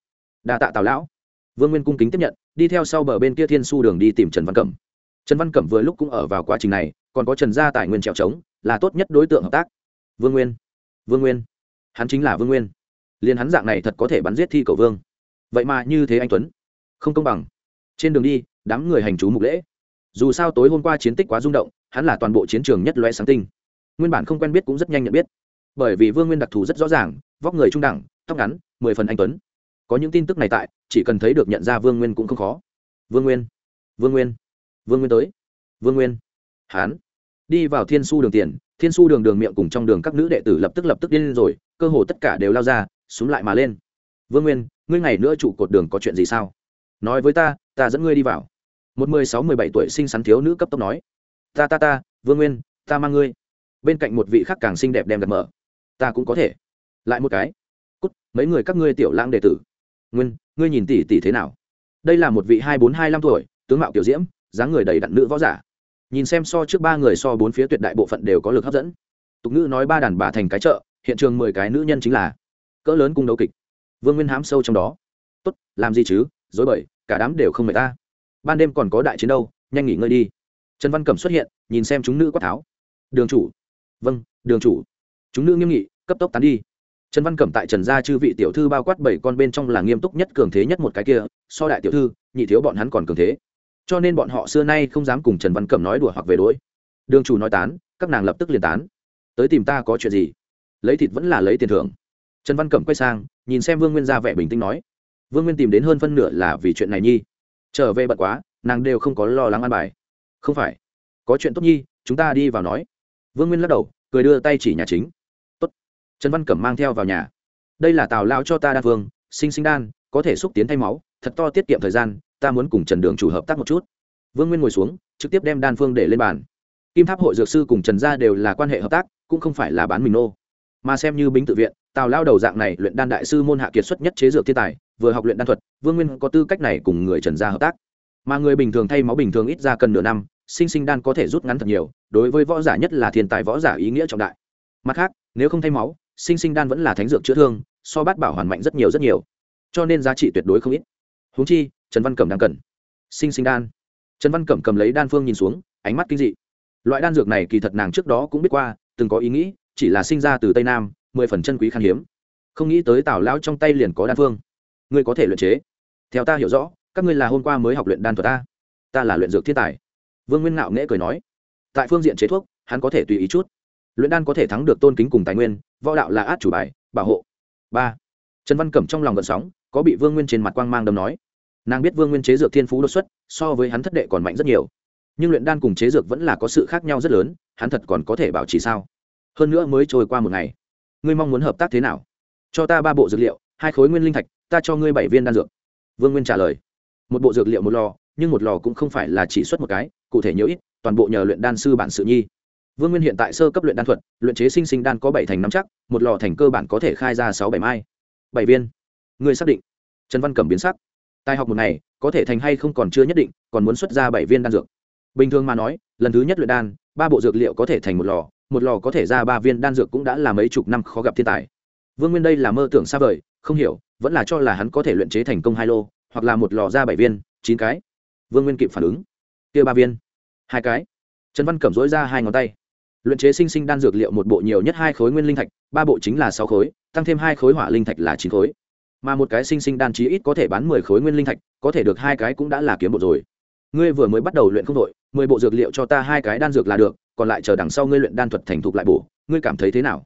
Đa tạ tào lão. Vương nguyên cung kính tiếp nhận, đi theo sau bờ bên kia thiên su đường đi tìm trần văn cẩm. Trần văn cẩm vừa lúc cũng ở vào quá trình này, còn có trần gia tài nguyên trèo trống, là tốt nhất đối tượng hợp tác. Vương nguyên. Vương nguyên. Hắn chính là vương nguyên. Liền hắn dạng này thật có thể bắn giết thi cầu vương. Vậy mà như thế anh tuấn. Không công bằng. Trên đường đi, đám người hành chú mục lễ. Dù sao tối hôm qua chiến tích quá rung động, hắn là toàn bộ chiến trường nhất loe sáng tinh. Nguyên bản không quen biết cũng rất nhanh nhận biết bởi vì vương nguyên đặc thù rất rõ ràng, vóc người trung đẳng, tóc ngắn, mười phần anh tuấn. Có những tin tức này tại, chỉ cần thấy được nhận ra vương nguyên cũng không khó. Vương nguyên vương nguyên vương nguyên tới, vương nguyên. Hán, đi vào thiên su đường tiền, thiên su đường đường miệng cùng trong đường các nữ đệ tử lập tức lập tức điên lên rồi, cơ hồ tất cả đều lao ra xuống lại mà lên. Vương nguyên, ngươi ngày nữa trụ cột đường có chuyện gì sao? Nói với ta ta dẫn ngươi đi vào. Một mười sáu, mười bảy tuổi xinh xắn thiếu nữ cấp tốc nói. Ta ta ta, vương nguyên, ta mang ngươi. Bên cạnh một vị khắc càng xinh đẹp đem đặt mở ta cũng có thể. Lại một cái. Cút, mấy người các ngươi tiểu lãng đệ tử. Nguyên, ngươi nhìn tỷ tỷ thế nào? Đây là một vị hai bốn hai năm tuổi, tướng mạo kiểu diễm, dáng người đầy đặn nữ võ giả. Nhìn xem so trước ba người so bốn phía tuyệt đại bộ phận đều có lực hấp dẫn. Tục ngữ nói ba đàn bà thành cái chợ, hiện trường mười cái nữ nhân chính là cỡ lớn cung đấu kịch. Vương nguyên hám sâu trong đó. Tốt, làm gì chứ, dối bời, cả đám đều không mệt ta. Ban đêm còn có đại chiến đâu, nhanh nghỉ ngơi đi. Trần văn cẩm xuất hiện, nhìn xem chúng nữ quát tháo. Đường chủ. Vâng đường chủ chúng nữ nghiêm nghị, cấp tốc tán đi. Trần văn cẩm tại trần gia chư vị tiểu thư bao quát bảy con bên trong là nghiêm túc nhất cường thế nhất một cái kia, so đại tiểu thư, nhị thiếu bọn hắn còn cường thế. Cho nên bọn họ xưa nay không dám cùng trần văn cẩm nói đùa hoặc về đỗi đường chủ nói tán, các nàng lập tức liền tán. Tới tìm ta có chuyện gì? Lấy thịt vẫn là lấy tiền thưởng. Trần văn cẩm quay sang, nhìn xem vương nguyên ra vẻ bình tĩnh nói. Vương nguyên tìm đến hơn phân nửa là vì chuyện này nhi. Trở về bận quá, nàng đều không có lo lắng ăn bài. Không phải. Có chuyện tốt nhi, chúng ta đi vào nói. Vương nguyên lắc đầu, cười đưa tay chỉ nhà chính trần văn cẩm mang theo vào nhà. Đây là tào lao cho ta đa phương, sinh sinh đan, có thể xúc tiến thay máu, thật to tiết kiệm thời gian, ta muốn cùng trần đường chủ hợp tác một chút. Vương nguyên ngồi xuống, trực tiếp đem đan phương để lên bàn. Kim tháp hội dược sư cùng trần gia đều là quan hệ hợp tác, cũng không phải là bán mình nô. Mà xem như bính tự viện, tào lao đầu dạng này luyện đan đại sư môn hạ kiệt xuất nhất chế dược thiên tài, vừa học luyện đan thuật, vương nguyên có tư cách này cùng người trần gia hợp tác. Mà người bình thường thay máu bình thường ít ra cần nửa năm, sinh sinh đan có thể rút ngắn thật nhiều, đối với võ giả nhất là thiên tài võ giả ý nghĩa trọng đại. Mặt khác, nếu không thay máu sinh sinh đan vẫn là thánh dược chữa thương, so bát bảo hoàn mạnh rất nhiều rất nhiều. Cho nên giá trị tuyệt đối không ít. Huống chi, trần văn cẩm đang cần. Sinh sinh đan. Trần văn cẩm cầm lấy đan phương nhìn xuống, ánh mắt kinh dị. Loại đan dược này kỳ thật nàng trước đó cũng biết qua, từng có ý nghĩ, chỉ là sinh ra từ tây nam, mười phần chân quý khan hiếm. Không nghĩ tới tào lão trong tay liền có đan phương. Ngươi có thể luyện chế. Theo ta hiểu rõ, các ngươi là hôm qua mới học luyện đan thuật ta. Ta là luyện dược thiên tài. Vương nguyên ngạo nghễ cười nói. Tại phương diện chế thuốc, hắn có thể tùy ý chút luyện đan có thể thắng được tôn kính cùng tài nguyên, võ đạo là át chủ bài, bảo hộ. Ba, trần văn cẩm trong lòng gợn sóng, có bị vương nguyên trên mặt quang mang đâm nói. Nàng biết vương nguyên chế dược thiên phú đột xuất, so với hắn thất đệ còn mạnh rất nhiều. Nhưng luyện đan cùng chế dược vẫn là có sự khác nhau rất lớn, hắn thật còn có thể bảo trì sao? Hơn nữa mới trôi qua một ngày. Ngươi mong muốn hợp tác thế nào? Cho ta ba bộ dược liệu, hai khối nguyên linh thạch, ta cho ngươi bảy viên đan dược. Vương nguyên trả lời. Một bộ dược liệu một lò, nhưng một lò cũng không phải là chỉ xuất một cái, cụ thể nhiều ít, toàn bộ nhờ luyện đan sư bản sự nhi vương nguyên hiện tại sơ cấp luyện đan thuật, luyện chế sinh sinh đan có bảy thành năm chắc, một lò thành cơ bản có thể khai ra sáu bảy mai. Bảy viên. Người xác định. Trần văn cẩm biến sắc. Tài học một ngày, có thể thành hay không còn chưa nhất định, còn muốn xuất ra bảy viên đan dược. Bình thường mà nói, lần thứ nhất luyện đan, ba bộ dược liệu có thể thành một lò một lò có thể ra ba viên đan dược cũng đã là mấy chục năm khó gặp thiên tài. Vương nguyên đây là mơ tưởng xa vời, không hiểu, vẫn là cho là hắn có thể luyện chế thành công hai lô, hoặc là một lò ra bảy viên, chín cái. Vương nguyên kịp phản ứng. Kia ba viên. Hai cái. Trần văn cẩm dối ra hai ngón tay luyện chế sinh sinh đan dược liệu một bộ nhiều nhất hai khối nguyên linh thạch, ba bộ chính là sáu khối, tăng thêm hai khối hỏa linh thạch là chín khối. Mà một cái sinh sinh đan chí ít có thể bán mười khối nguyên linh thạch, có thể được hai cái cũng đã là kiếm bộ rồi. Ngươi vừa mới bắt đầu luyện không đội mười bộ dược liệu cho ta hai cái đan dược là được, còn lại chờ đằng sau ngươi luyện đan thuật thành thục lại bổ, ngươi cảm thấy thế nào?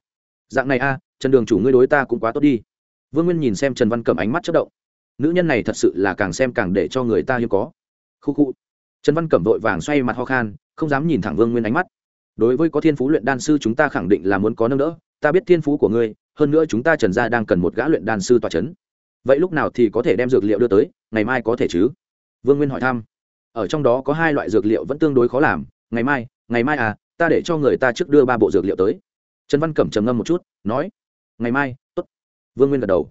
Dạng này a, trần đường chủ ngươi đối ta cũng quá tốt đi. Vương nguyên nhìn xem trần văn cẩm ánh mắt chất động. Nữ nhân này thật sự là càng xem càng để cho người ta hiếm có. Khu khu. Trần văn cẩm vội vàng xoay mặt ho khan, không dám nhìn thẳng vương nguyên ánh mắt đối với có thiên phú luyện đan sư chúng ta khẳng định là muốn có nâng đỡ, ta biết thiên phú của ngươi, hơn nữa chúng ta trần gia đang cần một gã luyện đan sư tòa c h ấ n vậy lúc nào thì có thể đem dược liệu đưa tới, ngày mai có thể chứ? Vương nguyên hỏi thăm. Ở trong đó có hai loại dược liệu vẫn tương đối khó làm, ngày mai ngày mai à ta để cho người ta trước đưa ba bộ dược liệu tới. Trần văn cẩm trầm ngâm một chút, nói, ngày mai t ố t vương nguyên gật đầu.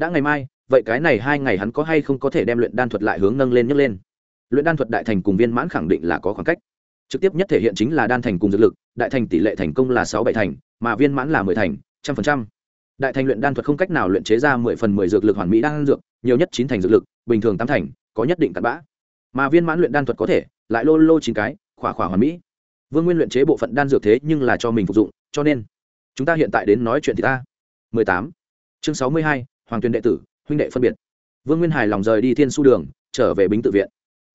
Đã ngày mai, vậy cái này hai ngày hắn có hay không có thể đem luyện đan thuật lại hướng nâng lên nhấc lên? Luyện đan thuật đại thành cùng viên mãn khẳng định là có khoảng cách trực tiếp nhất thể hiện chính là đan thành cùng dược lực, đại thành tỷ lệ thành công là sáu bảy thành, mà viên mãn là mười thành, trăm phần trăm. Đại thành luyện đan thuật không cách nào luyện chế ra mười phần mười dược lực hoàn mỹ đan dược, nhiều nhất chín thành dược lực, bình thường tám thành, có nhất định cặn bã. Mà viên mãn luyện đan thuật có thể, lại lô lô chín cái, khỏa khỏa hoàn mỹ. Vương nguyên luyện chế bộ phận đan dược thế nhưng là cho mình phục dụng, cho nên chúng ta hiện tại đến nói chuyện thì ta. Mười tám. Chương sáu mươi hai, hoàng tuyên đệ tử, huynh đệ phân biệt. Vương nguyên hài lòng rời đi thiên su đường, trở về bính tự viện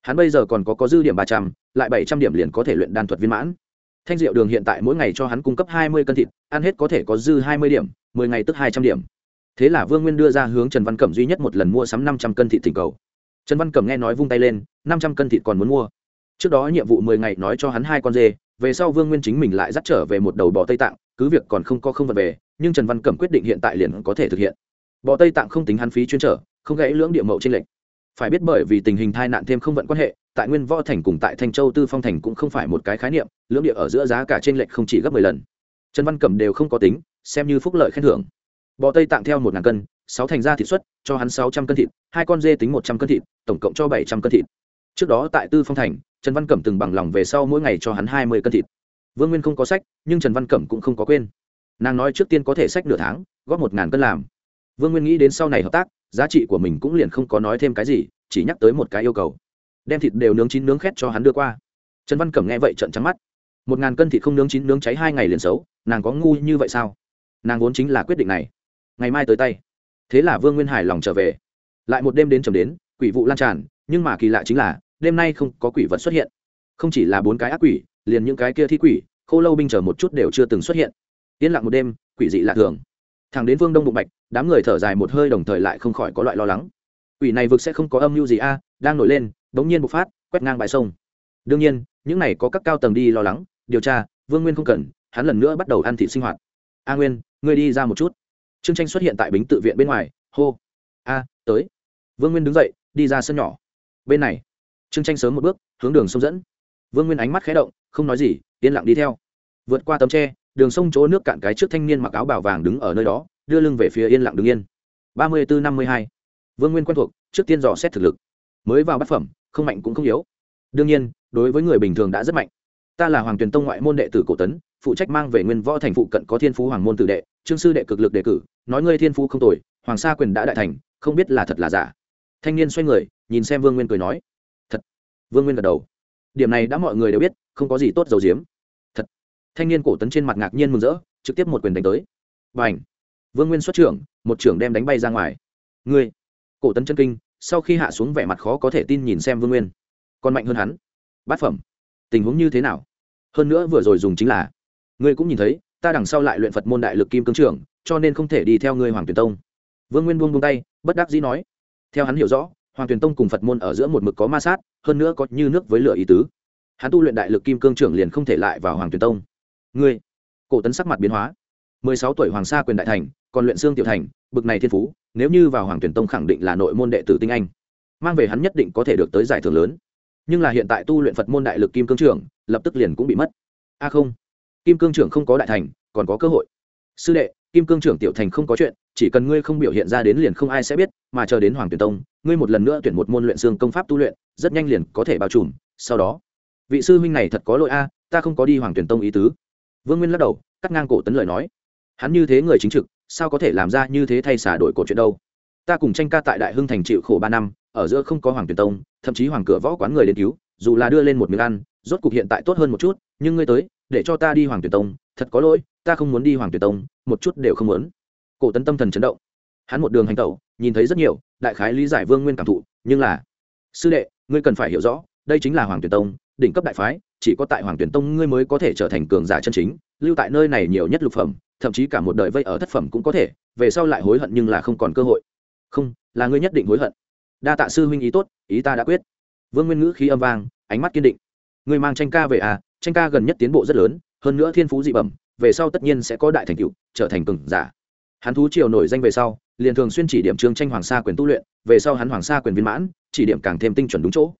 hắn bây giờ còn có có dư điểm ba trăm, lại bảy trăm điểm liền có thể luyện đan thuật viên mãn. Thanh diệu đường hiện tại mỗi ngày cho hắn cung cấp hai mươi cân thịt, ăn hết có thể có dư hai mươi điểm, mười ngày tức hai trăm điểm. Thế là vương nguyên đưa ra hướng trần văn cẩm duy nhất một lần mua sắm năm trăm cân thịt thỉnh cầu. Trần văn cẩm nghe nói vung tay lên, năm trăm cân thịt còn muốn mua. Trước đó nhiệm vụ mười ngày nói cho hắn hai con dê, về sau vương nguyên chính mình lại dắt trở về một đầu bò tây tạng, cứ việc còn không có không vật về, nhưng trần văn cẩm quyết định hiện tại liền có thể thực hiện. Bò tây tạng không tính hắn phí chuyên trở, không gãy lưỡng địa mậu trên lệnh phải biết bởi vì tình hình tai nạn thêm không vận quan hệ, tại nguyên võ thành cùng tại thanh châu tư phong thành cũng không phải một cái khái niệm, lưỡng địa ở giữa giá cả trên lệch không chỉ gấp mười lần. Trần văn cẩm đều không có tính, xem như phúc lợi khen thưởng. Bò tây tặng theo một ngàn cân, sáu thành ra thịt xuất, cho hắn sáu trăm cân thịt, hai con dê tính một trăm cân thịt, tổng cộng cho bảy trăm cân thịt. Trước đó tại tư phong thành, trần văn cẩm từng bằng lòng về sau mỗi ngày cho hắn hai mươi cân thịt. Vương nguyên không có sách, nhưng trần văn cẩm cũng không có quên. Nàng nói trước tiên có thể sách nửa tháng, góp một ngàn cân làm. Vương nguyên nghĩ đến sau này hợp tác giá trị của mình cũng liền không có nói thêm cái gì, chỉ nhắc tới một cái yêu cầu. Đem thịt đều nướng chín nướng khét cho hắn đưa qua. Trần văn cẩm nghe vậy trận trắng mắt. Một ngàn cân thịt không nướng chín nướng cháy hai ngày liền xấu, nàng có ngu như vậy sao? Nàng vốn chính là quyết định này. Ngày mai tới tay. Thế là vương nguyên hải lòng trở về. Lại một đêm đến trầm đến, quỷ vụ lan tràn, nhưng mà kỳ lạ chính là, đêm nay không có quỷ vật xuất hiện. Không chỉ là bốn cái ác quỷ, liền những cái kia thi quỷ, khô lâu binh chờ một chút đều chưa từng xuất hiện. Yên lặng một đêm, quỷ dị lạ thường thằng đến vương đông bụng bạch, đám người thở dài một hơi đồng thời lại không khỏi có loại lo lắng. Ủy này vực sẽ không có âm mưu gì a, đang nổi lên bỗng nhiên bộc phát, quét ngang bãi sông. Đương nhiên, những này có các cao tầng đi lo lắng, điều tra, vương nguyên không cần, hắn lần nữa bắt đầu ăn thị sinh hoạt. A nguyên, ngươi đi ra một chút. Trương tranh xuất hiện tại bính tự viện bên ngoài, hô. A, tới. Vương nguyên đứng dậy, đi ra sân nhỏ. Bên này, trương tranh sớm một bước, hướng đường sông dẫn. Vương nguyên ánh mắt khé động, không nói gì, yên lặng đi theo. Vượt qua tấm tre đường sông chỗ nước cạn cái trước thanh niên mặc áo bảo vàng đứng ở nơi đó, đưa lưng về phía yên lặng đứng yên. ba mươi bốn năm mươi hai. Vương nguyên quen thuộc, trước tiên dò xét thực lực. Mới vào bát phẩm, không mạnh cũng không yếu. Đương nhiên, đối với người bình thường đã rất mạnh. Ta là hoàng tuyền tông ngoại môn đệ tử cổ tấn, phụ trách mang về nguyên võ thành phụ cận có thiên phú hoàng môn tử đệ, trương sư đệ cực lực đề cử, nói ngươi thiên phú không tồi, hoàng sa quyền đã đại thành, không biết là thật là giả. Thanh niên xoay người, nhìn xem vương nguyên cười nói. Thật. Vương nguyên gật đầu. Điểm này đã mọi người đều biết, không có gì tốt dầu diếm thanh niên cổ tấn trên mặt ngạc nhiên mừng rỡ, trực tiếp một quyền đánh tới. B à n h vương nguyên xuất trưởng, một trưởng đem đánh bay ra ngoài. Ngươi! Cổ tấn chân kinh, sau khi hạ xuống vẻ mặt khó có thể tin nhìn xem vương nguyên. Còn mạnh hơn hắn. Bát phẩm. Tình huống như thế nào? Hơn nữa vừa rồi dùng chính là. Ngươi cũng nhìn thấy, ta đằng sau lại luyện phật môn đại lực kim cương trưởng, cho nên không thể đi theo ngươi hoàng tuyền tông. Vương nguyên buông buông tay, bất đắc dĩ nói. Theo hắn hiểu rõ, hoàng tuyền tông cùng phật môn ở giữa một mực có ma sát, hơn nữa có như nước với lửa ý tứ. Hắn tu luyện đại lực kim cương trưởng liền không thể lại vào hoàng tuyền tông ngươi. Cổ tấn sắc mặt biến hóa. Mười sáu tuổi hoàng sa quyền đại thành, còn luyện xương tiểu thành, bực này thiên phú, nếu như vào hoàng tuyển tông khẳng định là nội môn đệ tử tinh anh. Mang về hắn nhất định có thể được tới giải thưởng lớn. Nhưng là hiện tại tu luyện phật môn đại lực kim cương trưởng, lập tức liền cũng bị mất. A không. Kim cương trưởng không có đại thành, còn có cơ hội. Sư đệ, kim cương trưởng tiểu thành không có chuyện, chỉ cần ngươi không biểu hiện ra đến liền không ai sẽ biết, mà chờ đến hoàng tuyển tông, ngươi một lần nữa tuyển một môn luyện xương công pháp tu luyện, rất nhanh liền có thể bao trùm, sau đó. Vị sư huynh này thật có lỗi a, ta không có đi hoàng tuyển tông ý tứ vương nguyên lắc đầu, cắt ngang cổ tấn lời nói. Hắn như thế người chính trực, sao có thể làm ra như thế thay xả đổi cổ chuyện đâu? Ta cùng tranh ca tại đại hưng thành chịu khổ ba năm, ở giữa không có hoàng tuyển tông, thậm chí hoàng cửa võ quán người đến cứu, dù là đưa lên một miếng ăn, rốt cục hiện tại tốt hơn một chút, nhưng ngươi tới, để cho ta đi hoàng tuyển tông, thật có lỗi, ta không muốn đi hoàng tuyển tông, một chút đều không muốn. Cổ tấn tâm thần chấn động. Hắn một đường hành tẩu, nhìn thấy rất nhiều, đại khái lý giải vương nguyên cảm thụ, nhưng là, sư đệ, ngươi cần phải hiểu rõ, đây chính là hoàng tuyển tông, đỉnh cấp đại phái chỉ có tại hoàng tuyển tông ngươi mới có thể trở thành cường giả chân chính, lưu tại nơi này nhiều nhất lục phẩm, thậm chí cả một đời vây ở thất phẩm cũng có thể, về sau lại hối hận nhưng là không còn cơ hội. Không, là ngươi nhất định hối hận. Đa tạ sư huynh ý tốt, ý ta đã quyết. Vương nguyên ngữ khí âm vang, ánh mắt kiên định. Ngươi mang tranh ca về à tranh ca gần nhất tiến bộ rất lớn, hơn nữa thiên phú dị bẩm, về sau tất nhiên sẽ có đại thành tựu, trở thành cường giả. Hắn thú triều nổi danh về sau, liền thường xuyên chỉ điểm trương tranh hoàng sa quyền tu luyện, về sau hắn hoàng sa quyền viên mãn, chỉ điểm càng thêm tinh chuẩn đúng chỗ.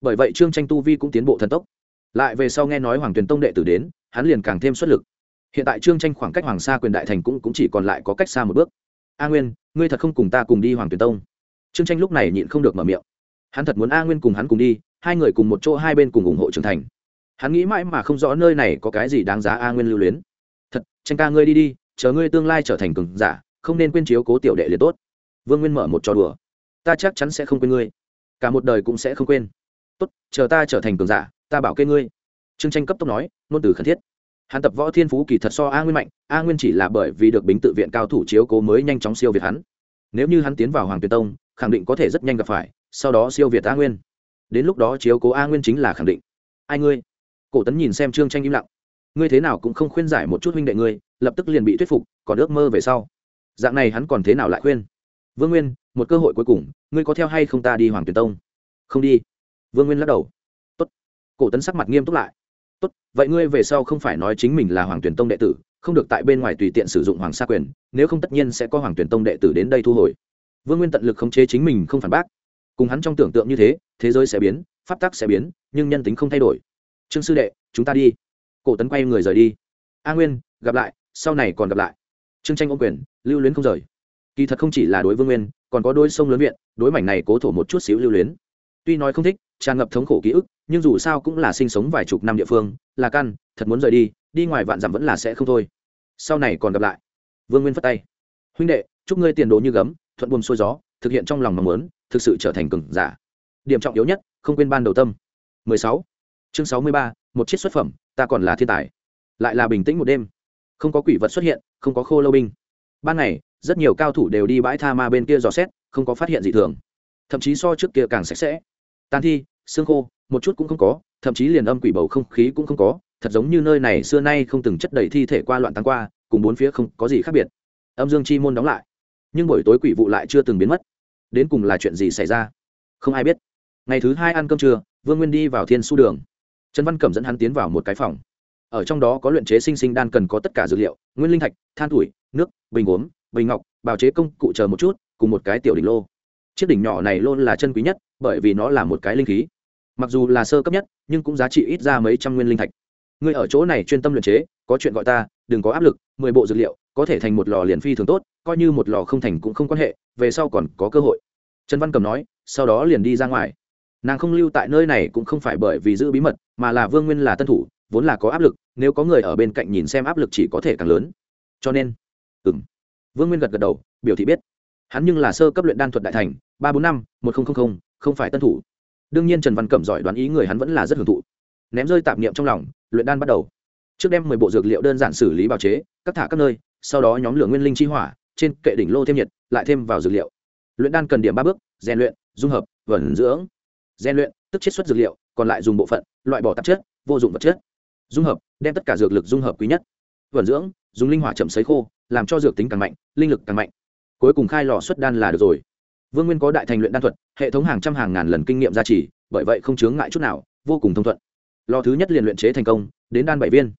Bởi vậy trương tranh tu vi cũng tiến bộ thần tốc lại về sau nghe nói hoàng tuyền tông đệ tử đến hắn liền càng thêm xuất lực. Hiện tại trương tranh khoảng cách hoàng sa quyền đại thành cũng, cũng chỉ còn lại có cách xa một bước. A nguyên ngươi thật không cùng ta cùng đi hoàng tuyền tông. Trương tranh lúc này nhịn không được mở miệng. Hắn thật muốn a nguyên cùng hắn cùng đi hai người cùng một chỗ hai bên cùng ủng hộ trưởng thành. Hắn nghĩ mãi mà không rõ nơi này có cái gì đáng giá a nguyên lưu luyến. Thật tranh ca ngươi đi đi chờ ngươi tương lai trở thành cường giả không nên quên chiếu cố tiểu đệ liền tốt. Vương nguyên mở một trò đùa. Ta chắc chắn sẽ không quên ngươi. Cả một đời cũng sẽ không quên. Tốt chờ ta trở thành cường giả ta bảo kê ngươi. Trương tranh cấp tốc nói, ngôn từ khẩn thiết. Hắn tập võ thiên phú kỳ thật so a nguyên mạnh, a nguyên chỉ là bởi vì được bính tự viện cao thủ chiếu cố mới nhanh chóng siêu việt hắn. Nếu như hắn tiến vào hoàng tuyền tông, khẳng định có thể rất nhanh gặp phải, sau đó siêu việt a nguyên. Đến lúc đó chiếu cố a nguyên chính là khẳng định. Ai ngươi? Cổ tấn nhìn xem trương tranh im lặng. Ngươi thế nào cũng không khuyên giải một chút huynh đệ ngươi, lập tức liền bị thuyết phục, còn ước mơ về sau. Dạng này hắn còn thế nào lại khuyên? Vương nguyên, một cơ hội cuối cùng, ngươi có theo hay không ta đi hoàng tuyển tông? Không đi. Vương nguyên lắc đầu cổ tấn sắc mặt nghiêm túc lại. Tốt, vậy ngươi về sau không phải nói chính mình là hoàng tuyển tông đệ tử, không được tại bên ngoài tùy tiện sử dụng hoàng sa quyền, nếu không tất nhiên sẽ có hoàng tuyển tông đệ tử đến đây thu hồi. Vương nguyên tận lực khống chế chính mình không phản bác. Cùng hắn trong tưởng tượng như thế thế giới sẽ biến, pháp tắc sẽ biến, nhưng nhân tính không thay đổi. Trương sư đệ, chúng ta đi. Cổ tấn quay người rời đi. A nguyên, gặp lại, sau này còn gặp lại. Trương tranh ô quyền, lưu luyến không rời. Kỳ thật không chỉ là đối vương nguyên, còn có đôi sông lớn viện, đối mảnh này cố thổ một chút xíu lưu luyến. Tuy nói không thích, tràn ngập thống khổ ký ức nhưng dù sao cũng là sinh sống vài chục năm địa phương là căn thật muốn rời đi đi ngoài vạn dặm vẫn là sẽ không thôi. Sau này còn gặp lại. Vương nguyên phất tay. Huynh đệ chúc ngươi tiền đồ như gấm thuận buồm xuôi gió thực hiện trong lòng mong muốn thực sự trở thành cường giả. Điểm trọng yếu nhất không quên ban đầu tâm. 16. chương 63, một chiếc xuất phẩm ta còn là thiên tài. Lại là bình tĩnh một đêm. Không có quỷ vật xuất hiện không có khô lâu binh. Ban ngày rất nhiều cao thủ đều đi bãi tha ma bên kia dò xét không có phát hiện gì thường. Thậm chí so trước kia càng sạch sẽ. Tàn thi xương khô, một chút cũng không có, thậm chí liền âm quỷ bầu không khí cũng không có, thật giống như nơi này xưa nay không từng chất đầy thi thể qua loạn tăng qua, cùng bốn phía không có gì khác biệt. Âm dương chi môn đóng lại, nhưng buổi tối quỷ vụ lại chưa từng biến mất. Đến cùng là chuyện gì xảy ra? Không ai biết. Ngày thứ hai ăn cơm trưa, vương nguyên đi vào thiên su đường. Trần văn cẩm dẫn hắn tiến vào một cái phòng. Ở trong đó có luyện chế sinh sinh đan cần có tất cả dược liệu, nguyên linh thạch, than thủi nước, bình gốm bình ngọc, bào chế công cụ chờ một chút, cùng một cái tiểu đỉnh lô chiếc đỉnh nhỏ này luôn là chân quý nhất, bởi vì nó là một cái linh khí. Mặc dù là sơ cấp nhất, nhưng cũng giá trị ít ra mấy trăm nguyên linh thạch. Ngươi ở chỗ này chuyên tâm luyện chế, có chuyện gọi ta, đừng có áp lực, mười bộ dược liệu, có thể thành một lò liền phi thường tốt, coi như một lò không thành cũng không quan hệ, về sau còn có cơ hội. Trần văn cầm nói, sau đó liền đi ra ngoài. Nàng không lưu tại nơi này cũng không phải bởi vì giữ bí mật, mà là vương nguyên là tân thủ, vốn là có áp lực, nếu có người ở bên cạnh nhìn xem áp lực chỉ có thể càng lớn. Cho nên ừng vương nguyên gật gật đầu, biểu thị biết hắn nhưng là sơ cấp luyện đan thuật đại thành, ba bốn năm, một nghìn không phải tân thủ. Đương nhiên trần văn cẩm giỏi đoán ý người hắn vẫn là rất hưởng thụ. Ném rơi tạp niệm trong lòng, luyện đan bắt đầu. Trước đem mười bộ dược liệu đơn giản xử lý bào chế, cắt thả các nơi, sau đó nhóm lửa nguyên linh chi hỏa, trên kệ đỉnh lô thêm nhiệt, lại thêm vào dược liệu. Luyện đan cần điểm ba bước, rèn luyện, dung hợp vẩn dưỡng. Rèn luyện, tức chiết xuất dược liệu, còn lại dùng bộ phận, loại bỏ tạp chất, vô dụng vật chất. Dung hợp, đem tất cả dược lực dung hợp quý nhất. Vẩn dưỡng, dùng linh hỏa chậm sấy khô, làm cho dược tính càng mạnh, linh lực càng mạnh cuối cùng khai lò xuất đan là được rồi. Vương nguyên có đại thành luyện đan thuật, hệ thống hàng trăm hàng ngàn lần kinh nghiệm gia trì, bởi vậy không chướng ngại chút nào, vô cùng thông thuận. Lò thứ nhất liền luyện chế thành công, đến đan bảy viên.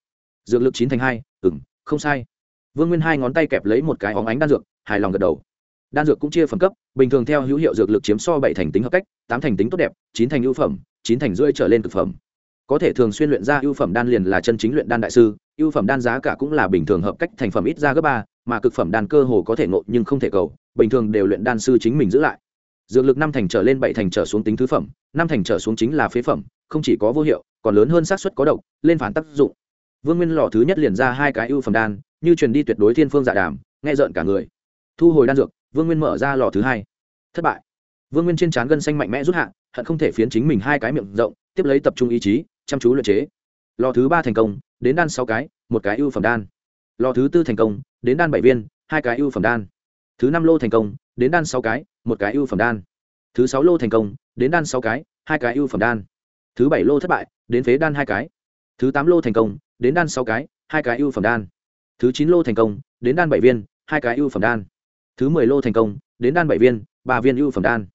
Dược lực chín thành hai ừng không sai. Vương nguyên hai ngón tay kẹp lấy một cái óng ánh đan dược, hài lòng gật đầu. Đan dược cũng chia phẩm cấp, bình thường theo hữu hiệu dược lực chiếm so bảy thành tính hợp cách, tám thành tính tốt đẹp, chín thành ưu phẩm, chín thành rưỡi trở lên thực phẩm. Có thể thường xuyên luyện ra ưu phẩm đan liền là chân chính luyện đan đại sư, ưu phẩm đan giá cả cũng là bình thường hợp cách thành phẩm ít ra gấp ba mà cực phẩm đan cơ hồ có thể ngộ nhưng không thể cầu, bình thường đều luyện đan sư chính mình giữ lại. Dược lực năm thành trở lên, bảy thành trở xuống tính thứ phẩm, năm thành trở xuống chính là phế phẩm, không chỉ có vô hiệu, còn lớn hơn xác suất có độc, lên phản tác dụng. Vương nguyên lò thứ nhất liền ra hai cái ưu phẩm đan, như truyền đi tuyệt đối thiên phương dạ đàm, nghe rợn cả người. Thu hồi đan dược, vương nguyên mở ra lò thứ hai. Thất bại. Vương nguyên trên trán gân xanh mạnh mẽ rút hạ, hận không thể phiến chính mình hai cái miệng rộng, tiếp lấy tập trung ý chí, chăm chú luyện chế. Lò thứ ba thành công, đến đan sáu cái, một cái ưu phẩm đan lò thứ tư thành công, đến đan bảy viên, hai cái ưu phẩm đan. Thứ năm lô thành công, đến đan sáu cái, một cái ưu phẩm đan. Thứ sáu lô thành công, đến đan sáu cái, hai cái ưu phẩm đan. Thứ bảy lô thất bại, đến phế đan hai cái. Thứ tám lô thành công, đến đan sáu cái, hai cái ưu phẩm đan. Thứ chín lô thành công, đến đan bảy viên, hai cái ưu phẩm đan. Thứ mười lô thành công, đến đan bảy viên, ba viên ưu phẩm đan.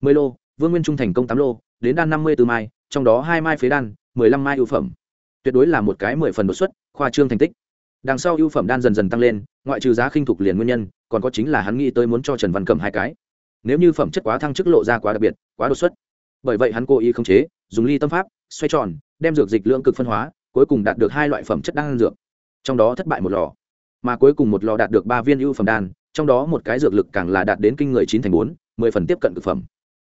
Mười lô, vương nguyên trung thành công tám lô, đến đan năm mươi b ố mai, trong đó hai mai phế đan, mười lăm mai ưu phẩm. Tuyệt đối là một cái mười phần đột xuất, khoa trương thành tích đằng sau ưu phẩm đan dần dần tăng lên, ngoại trừ giá khinh thục liền nguyên nhân, còn có chính là hắn nghĩ tới muốn cho trần văn cầm hai cái. Nếu như phẩm chất quá thăng chức lộ ra quá đặc biệt, quá đột xuất. Bởi vậy hắn cố ý khống chế, dùng ly tâm pháp, xoay tròn, đem dược dịch lượng cực phân hóa, cuối cùng đạt được hai loại phẩm chất đan dược. Trong đó thất bại một lò, mà cuối cùng một lò đạt được ba viên ưu phẩm đan, trong đó một cái dược lực càng là đạt đến kinh người chín thành bốn, mười phần tiếp cận cực phẩm.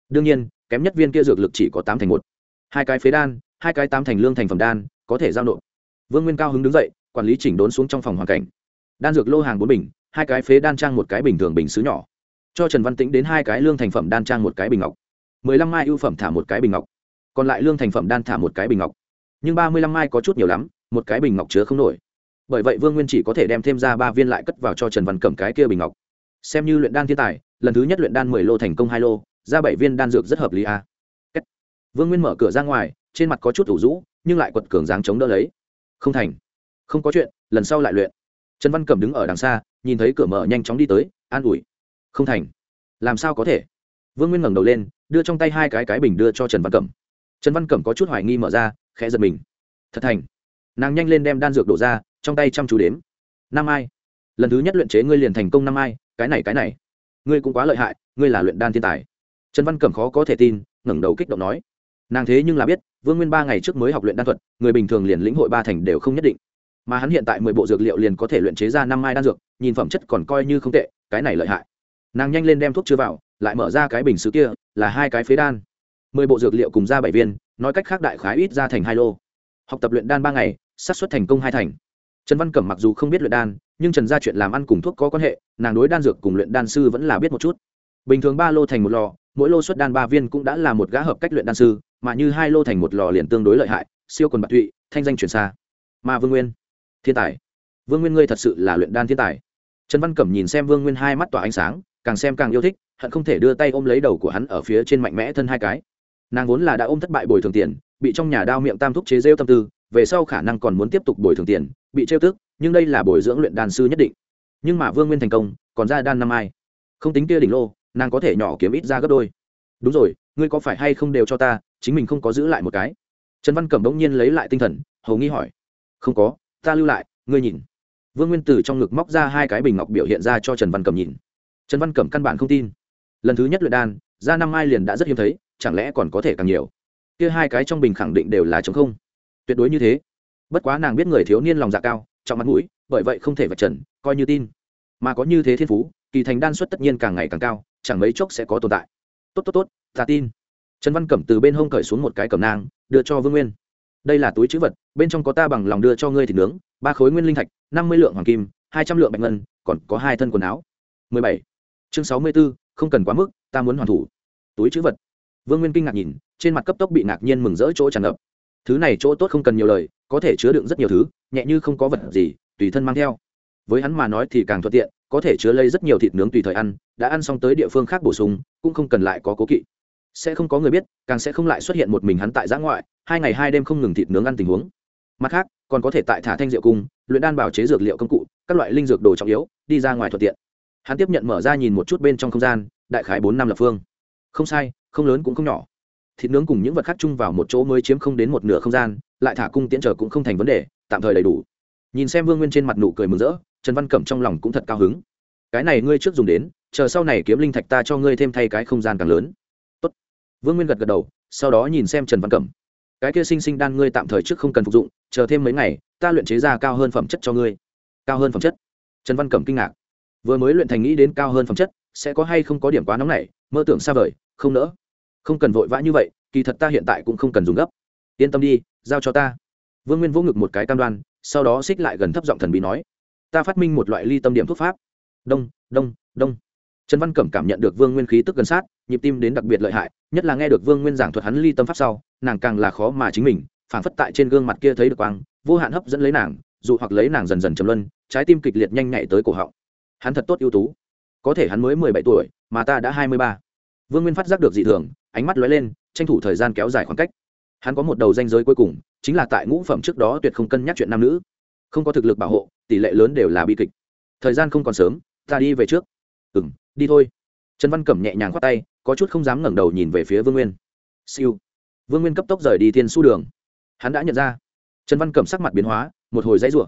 Đương nhiên, kém nhất viên kia dược lực chỉ có tám thành một. Hai cái phế đan, hai cái tám thành lương thành phẩm đan, có thể giao nộp. Vương nguyên cao hứng đứng dậy quản lý chỉnh đốn xuống trong phòng hoàn cảnh. Đan dược lô hàng bốn bình, hai cái phế đan trang một cái bình thường bình xứ nhỏ. Cho trần văn tĩnh đến hai cái lương thành phẩm đan trang một cái bình ngọc. mười lăm mai ưu phẩm thả một cái bình ngọc. Còn lại lương thành phẩm đan thả một cái bình ngọc. Nhưng ba mươi lăm mai có chút nhiều lắm, một cái bình ngọc chứa không nổi. Bởi vậy vương nguyên chỉ có thể đem thêm ra ba viên lại cất vào cho trần văn Cẩm cái kia bình ngọc. Xem như luyện đan thiên tài, lần thứ nhất luyện đan mười lô thành công hai lô, ra bảy viên đan dược rất hợp lý a. Vương nguyên mở cửa ra ngoài, trên mặt có chút ủ rũ, nhưng lại quật cường dáng chống đỡ lấy. Không thành không có chuyện, lần sau lại luyện. Trần văn cẩm đứng ở đằng xa, nhìn thấy cửa mở nhanh chóng đi tới, an ủi. Không thành. Làm sao có thể? Vương nguyên ngẩng đầu lên, đưa trong tay hai cái cái bình đưa cho trần văn cẩm. Trần văn cẩm có chút hoài nghi mở ra, khẽ giật mình. Thật thành. Nàng nhanh lên đem đan dược đổ ra, trong tay chăm chú đếm. Năm ai. Lần thứ nhất luyện chế ngươi liền thành công năm ai, cái này cái này. Ngươi cũng quá lợi hại, ngươi là luyện đan thiên tài. Trần văn cẩm khó có thể tin, ngẩng đầu kích động nói. Nàng thế nhưng là biết, vương nguyên ba ngày trước mới học luyện đan thuật, người bình thường liền lĩnh hội ba thành đều không nhất định mà hắn hiện tại mười bộ dược liệu liền có thể luyện chế ra năm mai đan dược, nhìn phẩm chất còn coi như không tệ, cái này lợi hại. Nàng nhanh lên đem thuốc chứa vào, lại mở ra cái bình xứ kia, là hai cái phế đan. Mười bộ dược liệu cùng ra bảy viên, nói cách khác đại khái ít ra thành hai lô. Học tập luyện đan ba ngày, xác suất thành công hai thành. Trần văn cẩm mặc dù không biết luyện đan, nhưng trần gia chuyện làm ăn cùng thuốc có quan hệ, nàng đối đan dược cùng luyện đan sư vẫn là biết một chút. Bình thường ba lô thành một lò, mỗi lô xuất đan ba viên cũng đã là một gã hợp cách luyện đan sư, mà như hai lô thành một lò liền tương đối lợi hại, siêu quần bạc thụy thanh danh truyền xa. Mà vương nguyên thiên tài. Vương nguyên ngươi thật sự là luyện đan thiên tài. Trần văn cẩm nhìn xem vương nguyên hai mắt tỏa ánh sáng, càng xem càng yêu thích, hận không thể đưa tay ôm lấy đầu của hắn ở phía trên mạnh mẽ thân hai cái. Nàng vốn là đã ôm thất bại bồi thường tiền, bị trong nhà đao miệng tam thúc chế rêu tâm tư, về sau khả năng còn muốn tiếp tục bồi thường tiền, bị trêu tức, nhưng đây là bồi dưỡng luyện đan sư nhất định. Nhưng mà vương nguyên thành công, còn ra đan năm ai? Không tính kia đỉnh lô, nàng có thể nhỏ kiếm ít ra gấp đôi. Đúng rồi, ngươi có phải hay không đều cho ta, chính mình không có giữ lại một cái. Trần văn cẩm đ ỗ n g nhiên lấy lại tinh thần, hầu nghi hỏi. Không có ta lưu lại, ngươi nhìn. Vương nguyên từ trong ngực móc ra hai cái bình ngọc biểu hiện ra cho trần văn cẩm nhìn. Trần văn cẩm căn bản không tin. Lần thứ nhất luyện đan, ra năm ai liền đã rất hiếm thấy, chẳng lẽ còn có thể càng nhiều? Kia hai cái trong bình khẳng định đều là chống không. Tuyệt đối như thế. Bất quá nàng biết người thiếu niên lòng dạ cao trong mặt mũi, bởi vậy không thể vạch trần, coi như tin. Mà có như thế thiên phú, kỳ thành đan suất tất nhiên càng ngày càng cao, chẳng mấy chốc sẽ có tồn tại. Tốt tốt tốt, ta tin. Trần văn cẩm từ bên hông cởi xuống một cái cẩm nang, đưa cho vương nguyên đây là túi chữ vật, bên trong có ta bằng lòng đưa cho ngươi thịt nướng, ba khối nguyên linh thạch, năm mươi lượng hoàng kim, hai trăm lượng bạch ngân, còn có hai thân quần áo. mười bảy. Chương sáu mươi b ố không cần quá mức, ta muốn hoàn thủ. Túi chữ vật. Vương nguyên kinh ngạc nhìn, trên mặt cấp tốc bị ngạc nhiên mừng rỡ chỗ tràn ngập. Thứ này chỗ tốt không cần nhiều lời, có thể chứa đựng rất nhiều thứ, nhẹ như không có vật gì, tùy thân mang theo. Với hắn mà nói thì càng thuận tiện, có thể chứa lấy rất nhiều thịt nướng tùy thời ăn, đã ăn xong tới địa phương khác bổ sung, cũng không cần lại có cố kỵ. Sẽ không có người biết, càng sẽ không lại xuất hiện một mình hắn tại giã ngoại hai ngày hai đêm không ngừng thịt nướng ăn tình huống. Mặt khác, còn có thể tại thả thanh rượu cung luyện đan bảo chế dược liệu công cụ, các loại linh dược đồ trọng yếu, đi ra ngoài thuận tiện. Hắn tiếp nhận mở ra nhìn một chút bên trong không gian, đại khái bốn năm lập phương. Không sai, không lớn cũng không nhỏ. Thịt nướng cùng những vật khác chung vào một chỗ mới chiếm không đến một nửa không gian, lại thả cung tiễn trở cũng không thành vấn đề, tạm thời đầy đủ. Nhìn xem vương nguyên trên mặt nụ cười mừng rỡ, trần văn cẩm trong lòng cũng thật cao hứng. Cái này ngươi trước dùng đến, chờ sau này kiếm linh thạch ta cho ngươi thêm thay cái không gian càng lớn. Tốt. vương nguyên gật gật đầu, sau đó nhìn xem trần văn cẩm cái kia sinh sinh đan ngươi tạm thời trước không cần phục dụng, chờ thêm mấy ngày, ta luyện chế ra cao hơn phẩm chất cho ngươi. Cao hơn phẩm chất? Trần văn cẩm kinh ngạc. Vừa mới luyện thành nghĩ đến cao hơn phẩm chất, sẽ có hay không có điểm quá nóng này mơ tưởng xa vời, không nỡ. Không cần vội vã như vậy, kỳ thật ta hiện tại cũng không cần dùng gấp. Yên tâm đi, giao cho ta. Vương nguyên vỗ ngực một cái cam đoan, sau đó xích lại gần thấp giọng thần bí nói, ta phát minh một loại ly tâm điểm thuốc pháp. Đông đông đông. Trần văn cẩm cảm nhận được vương nguyên khí tức gần sát nhịp tim đến đặc biệt lợi hại, nhất là nghe được vương nguyên giảng thuật hắn ly tâm pháp sau, nàng càng là khó mà chính mình, phảng phất tại trên gương mặt kia thấy được quang, vô hạn hấp dẫn lấy nàng, dù hoặc lấy nàng dần dần chầm luân, trái tim kịch liệt nhanh nhạy tới cổ họng. Hắn thật tốt ưu tú. Có thể hắn mới mười bảy tuổi, mà ta đã hai mươi ba. Vương nguyên phát giác được dị thường, ánh mắt lóe lên, tranh thủ thời gian kéo dài khoảng cách. Hắn có một đầu danh giới cuối cùng, chính là tại ngũ phẩm trước đó tuyệt không cân nhắc chuyện nam nữ. Không có thực lực bảo hộ, tỷ lệ lớn đều là bi kịch. Thời gian không còn sớm, ta đi về trước. Ừ m đi thôi. Trần văn cẩm nhẹ nhàng khoác tay có chút không dám ngẩng đầu nhìn về phía vương nguyên. Siêu. Vương nguyên cấp tốc rời đi thiên su đường. Hắn đã nhận ra. Trần văn cẩm sắc mặt biến hóa, một hồi dãy rủa.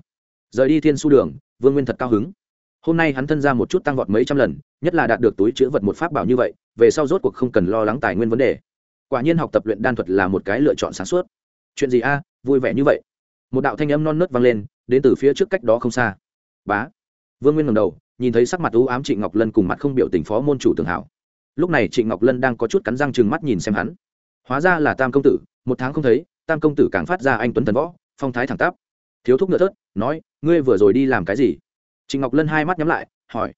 Rời đi thiên su đường, vương nguyên thật cao hứng. Hôm nay hắn thân ra một chút tăng vọt mấy trăm lần, nhất là đạt được túi chữ vật một pháp bảo như vậy, về sau rốt cuộc không cần lo lắng tài nguyên vấn đề. Quả nhiên học tập luyện đan thuật là một cái lựa chọn sáng suốt. Chuyện gì a? Vui vẻ như vậy. Một đạo thanh âm non nớt vang lên, đến từ phía trước cách đó không xa. Bá. Vương nguyên ngầm đầu, nhìn thấy sắc mặt u ám trịnh ngọc lân cùng mặt không biểu tình phó môn chủ tường hảo lúc này trịnh ngọc lân đang có chút cắn răng chừng mắt nhìn xem hắn. Hóa ra là tam công tử, một tháng không thấy, tam công tử càng phát ra anh tuấn tần võ, phong thái thẳng tắp. Thiếu thúc nữa thớt, nói, ngươi vừa rồi đi làm cái gì? Trịnh ngọc lân hai mắt nhắm lại, hỏi,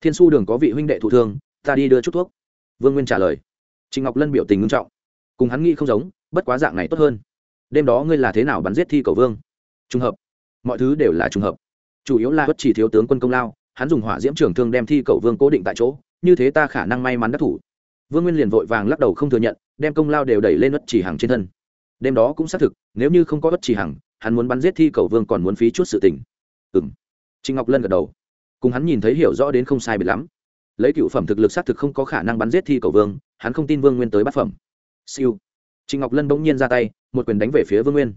thiên su đường có vị huynh đệ thụ thương, ta đi đưa chút thuốc. Vương nguyên trả lời. Trịnh ngọc lân biểu tình ngưng trọng. Cùng hắn nghĩ không giống, bất quá dạng này tốt hơn. Đêm đó ngươi là thế nào bắn giết thi cầu vương? Trùng hợp. Mọi thứ đều là trùng hợp. Chủ yếu là bất chỉ thiếu tướng quân công lao, hắn dùng hỏa diễm trưởng thương đem thi cầu vương cố định tại chỗ như thế ta khả năng may mắn đắc thủ. Vương nguyên liền vội vàng lắc đầu không thừa nhận, đem công lao đều đẩy lên ất chỉ hằng trên thân. Đêm đó cũng xác thực, nếu như không có ất chỉ hằng, hắn muốn bắn giết thi cầu vương còn muốn phí chút sự tình. Ừ m trịnh ngọc lân gật đầu. Cùng hắn nhìn thấy hiểu rõ đến không sai biệt lắm. Lấy cựu phẩm thực lực xác thực không có khả năng bắn giết thi cầu vương, hắn không tin vương nguyên tới bát phẩm. Siêu. Trịnh ngọc lân bỗng nhiên ra tay, một quyền đánh về phía vương nguyên.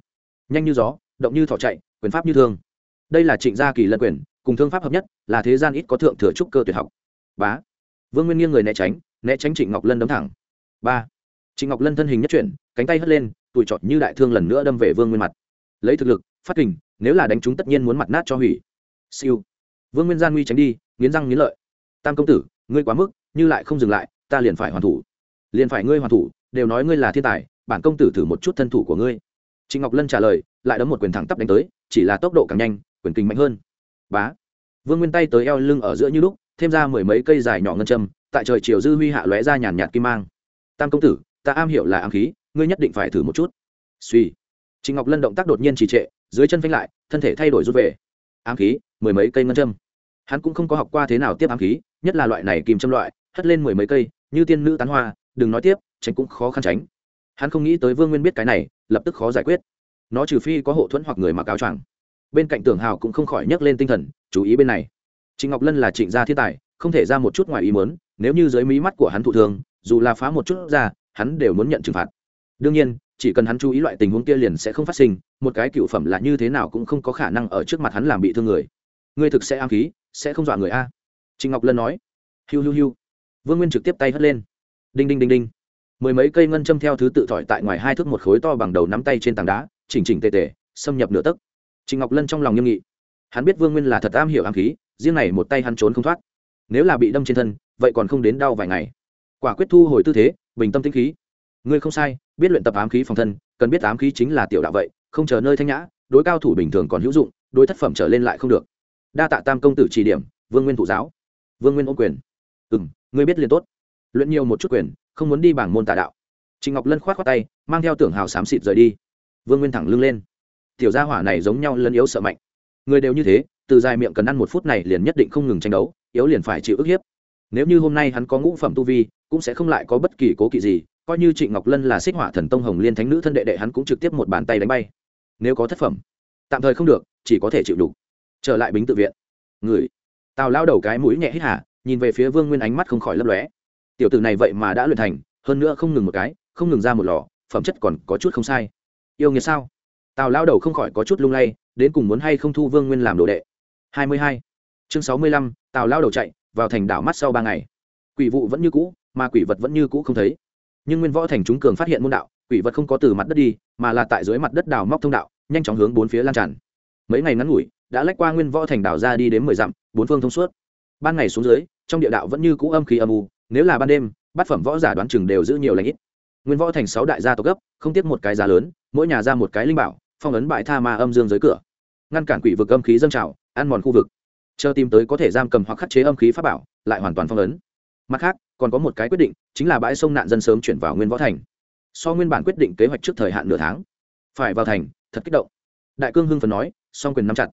Nhanh như gió, động như thỏ chạy, quyền pháp như thương. Đây là trịnh gia kỳ lân quyền, cùng thương pháp hợp nhất, là thế gian ít có thượng thừa trúc cơ tuyệt học. Bá vương nguyên nghiêng người né tránh né tránh trịnh ngọc lân đấm thẳng. Ba. Trịnh ngọc lân thân hình nhất chuyển, cánh tay hất lên tủi trọt như đại thương lần nữa đâm về vương nguyên mặt. Lấy thực lực, phát kình, nếu là đánh chúng tất nhiên muốn mặt nát cho hủy. Siêu. Vương nguyên gian nguy tránh đi, nghiến răng nghiến lợi. Tam công tử, ngươi quá mức, như lại không dừng lại, ta liền phải hoàn thủ. Liền phải ngươi hoàn thủ, đều nói ngươi là thiên tài, bản công tử thử một chút thân thủ của ngươi. Trịnh ngọc lân trả lời, lại đấm một quyền thẳng tắp đánh tới, chỉ là tốc độ càng nhanh, quyền kinh mạnh hơn. Bá. Vương nguyên tay tới eo lưng ở giữa như lúc thêm ra mười mấy cây dài nhỏ ngân châm, tại trời chiều dư huy hạ lóe ra nhàn nhạt kim mang. Tam công tử, ta am hiểu là ám khí, ngươi nhất định phải thử một chút. Suy. Trịnh ngọc lân động tác đột nhiên trì trệ, dưới chân phanh lại, thân thể thay đổi rút về. Ám khí, mười mấy cây ngân châm. Hắn cũng không có học qua thế nào tiếp ám khí, nhất là loại này kìm châm loại, hất lên mười mấy cây, như tiên nữ tán hoa, đừng nói tiếp, tránh cũng khó khăn tránh. Hắn không nghĩ tới vương nguyên biết cái này, lập tức khó giải quyết. Nó trừ phi có hộ thuẫn hoặc người mặc áo choàng. Bên cạnh tưởng hào cũng không khỏi nhấc lên tinh thần, chú ý bên này trịnh ngọc lân là trịnh gia thiên tài, không thể ra một chút ngoài ý muốn, nếu như dưới mí mắt của hắn thụ thường dù là phá một chút ra, hắn đều muốn nhận trừng phạt. Đương nhiên, chỉ cần hắn chú ý loại tình huống kia liền sẽ không phát sinh, một cái cựu phẩm là như thế nào cũng không có khả năng ở trước mặt hắn làm bị thương người. Ngươi thực sẽ am khí, sẽ không dọa người a. Trịnh ngọc lân nói. Hiu hiu hiu. Vương nguyên trực tiếp tay hất lên. Đinh đinh đinh đinh. Mười mấy cây ngân châm theo thứ tự thỏi tại ngoài hai thước một khối to bằng đầu nắm tay trên tảng đá, chỉnh chỉnh tề tề, xâm nhập nửa tấc. Trịnh ngọc lân trong lòng nghiêm nghị hắn biết vương nguyên là thật am hiểu am khí, riêng này một tay hắn trốn không thoát. Nếu là bị đâm trên thân, vậy còn không đến đau vài ngày. Quả quyết thu hồi tư thế, bình tâm tĩnh khí. Ngươi không sai, biết luyện tập ám khí phòng thân, cần biết ám khí chính là tiểu đạo vậy, không chờ nơi thanh nhã, đối cao thủ bình thường còn hữu dụng, đối thất phẩm trở lên lại không được. Đa tạ tam công tử chỉ điểm, vương nguyên thụ giáo. Vương nguyên ôm quyền. Ừ m ngươi biết liền tốt. Luyện nhiều một chút quyền, không muốn đi bảng môn tà đạo. Trịnh ngọc lân k h o á t khoác tay, mang theo tưởng hào xám xịt rời đi. Vương nguyên thẳng lưng lên. Tiểu gia hỏa này giống nhau lân yếu sợ mạnh người đều như thế, từ dài miệng cần ăn một phút này liền nhất định không ngừng tranh đấu, yếu liền phải chịu ức hiếp. Nếu như hôm nay hắn có ngũ phẩm tu vi, cũng sẽ không lại có bất kỳ cố kỵ gì, coi như trịnh ngọc lân là xích hỏa thần tông hồng liên thánh nữ thân đệ đệ hắn cũng trực tiếp một bàn tay đánh bay. Nếu có thất phẩm, tạm thời không được, chỉ có thể chịu đủ. Trở lại bính tự viện. Người. Tào lao đầu cái mũi nhẹ hít hả nhìn về phía vương nguyên ánh mắt không khỏi lấp lóe. Tiểu tử này vậy mà đã luyện thành, hơn nữa không ngừng một cái, không ngừng ra một lò, phẩm chất còn có chút không sai. Yêu nghiệt sao? Tào lao đầu không khỏi có chút lung lay đến cùng muốn hay không thu vương nguyên làm đồ đệ. Hai mươi hai. Chương sáu mươi lăm, tào lao đầu chạy, vào thành đảo mắt sau ba ngày. Quỷ vụ vẫn như cũ, mà quỷ vật vẫn như cũ không thấy. Nhưng nguyên võ thành chúng cường phát hiện môn đạo, quỷ vật không có từ mặt đất đi, mà là tại dưới mặt đất đào móc thông đạo, nhanh chóng hướng bốn phía lan tràn. Mấy ngày ngắn ngủi, đã lách qua nguyên võ thành đảo ra đi đến mười dặm, bốn phương thông suốt. Ban ngày xuống dưới, trong địa đạo vẫn như cũ âm khí âm u, nếu là ban đêm, bát phẩm võ giả đoán chừng đều giữ nhiều lãnh ít. Nguyên võ thành sáu đại gia tộc gấp, không tiếc một cái giá lớn, mỗi nhà ra một cái linh bảo phong ấn bại tha ma âm dương dưới cửa. Ngăn cản quỷ vực âm khí dâng trào, ăn mòn khu vực. Chờ tìm tới có thể giam cầm hoặc khắc chế âm khí pháp bảo, lại hoàn toàn phong ấn. Mặt khác, còn có một cái quyết định, chính là bãi sông nạn dân sớm chuyển vào nguyên võ thành. So nguyên bản quyết định kế hoạch trước thời hạn nửa tháng, phải vào thành, thật kích động. Đại cương hưng phần nói, song quyền nắm chặt.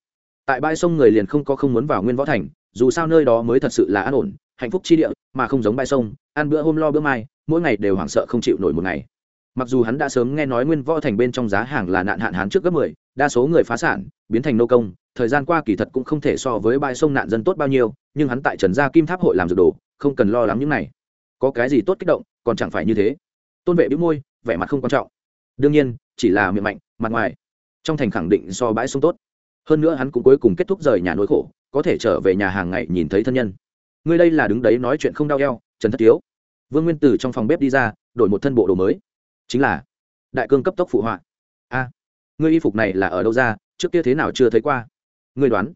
Tại bãi sông người liền không có không muốn vào nguyên võ thành, dù sao nơi đó mới thật sự là an ổn, hạnh phúc chi địa, mà không giống bãi sông, ăn bữa hôm lo bữa mai, mỗi ngày đều hoảng sợ không chịu nổi một ngày mặc dù hắn đã sớm nghe nói nguyên võ thành bên trong giá hàng là nạn hạn hán trước gấp mười, đa số người phá sản, biến thành nô công, thời gian qua kỳ thật cũng không thể so với bãi sông nạn dân tốt bao nhiêu, nhưng hắn tại trần gia kim tháp hội làm dược đồ, không cần lo lắng những này. Có cái gì tốt kích động, còn chẳng phải như thế. Tôn vệ bĩu môi, vẻ mặt không quan trọng. Đương nhiên, chỉ là miệng mạnh, mặt ngoài. Trong thành khẳng định so bãi sông tốt. Hơn nữa hắn cũng cuối cùng kết thúc rời nhà nỗi khổ, có thể trở về nhà hàng ngày nhìn thấy thân nhân. Ngươi đây là đứng đấy nói chuyện không đau eo, trần thất tiếu vương nguyên tử trong phòng bếp đi ra, đổi một thân bộ đồ mới chính là đại cương cấp tốc phụ họa. A, ngươi y phục này là ở đâu ra, trước kia thế nào chưa thấy qua? Ngươi đoán.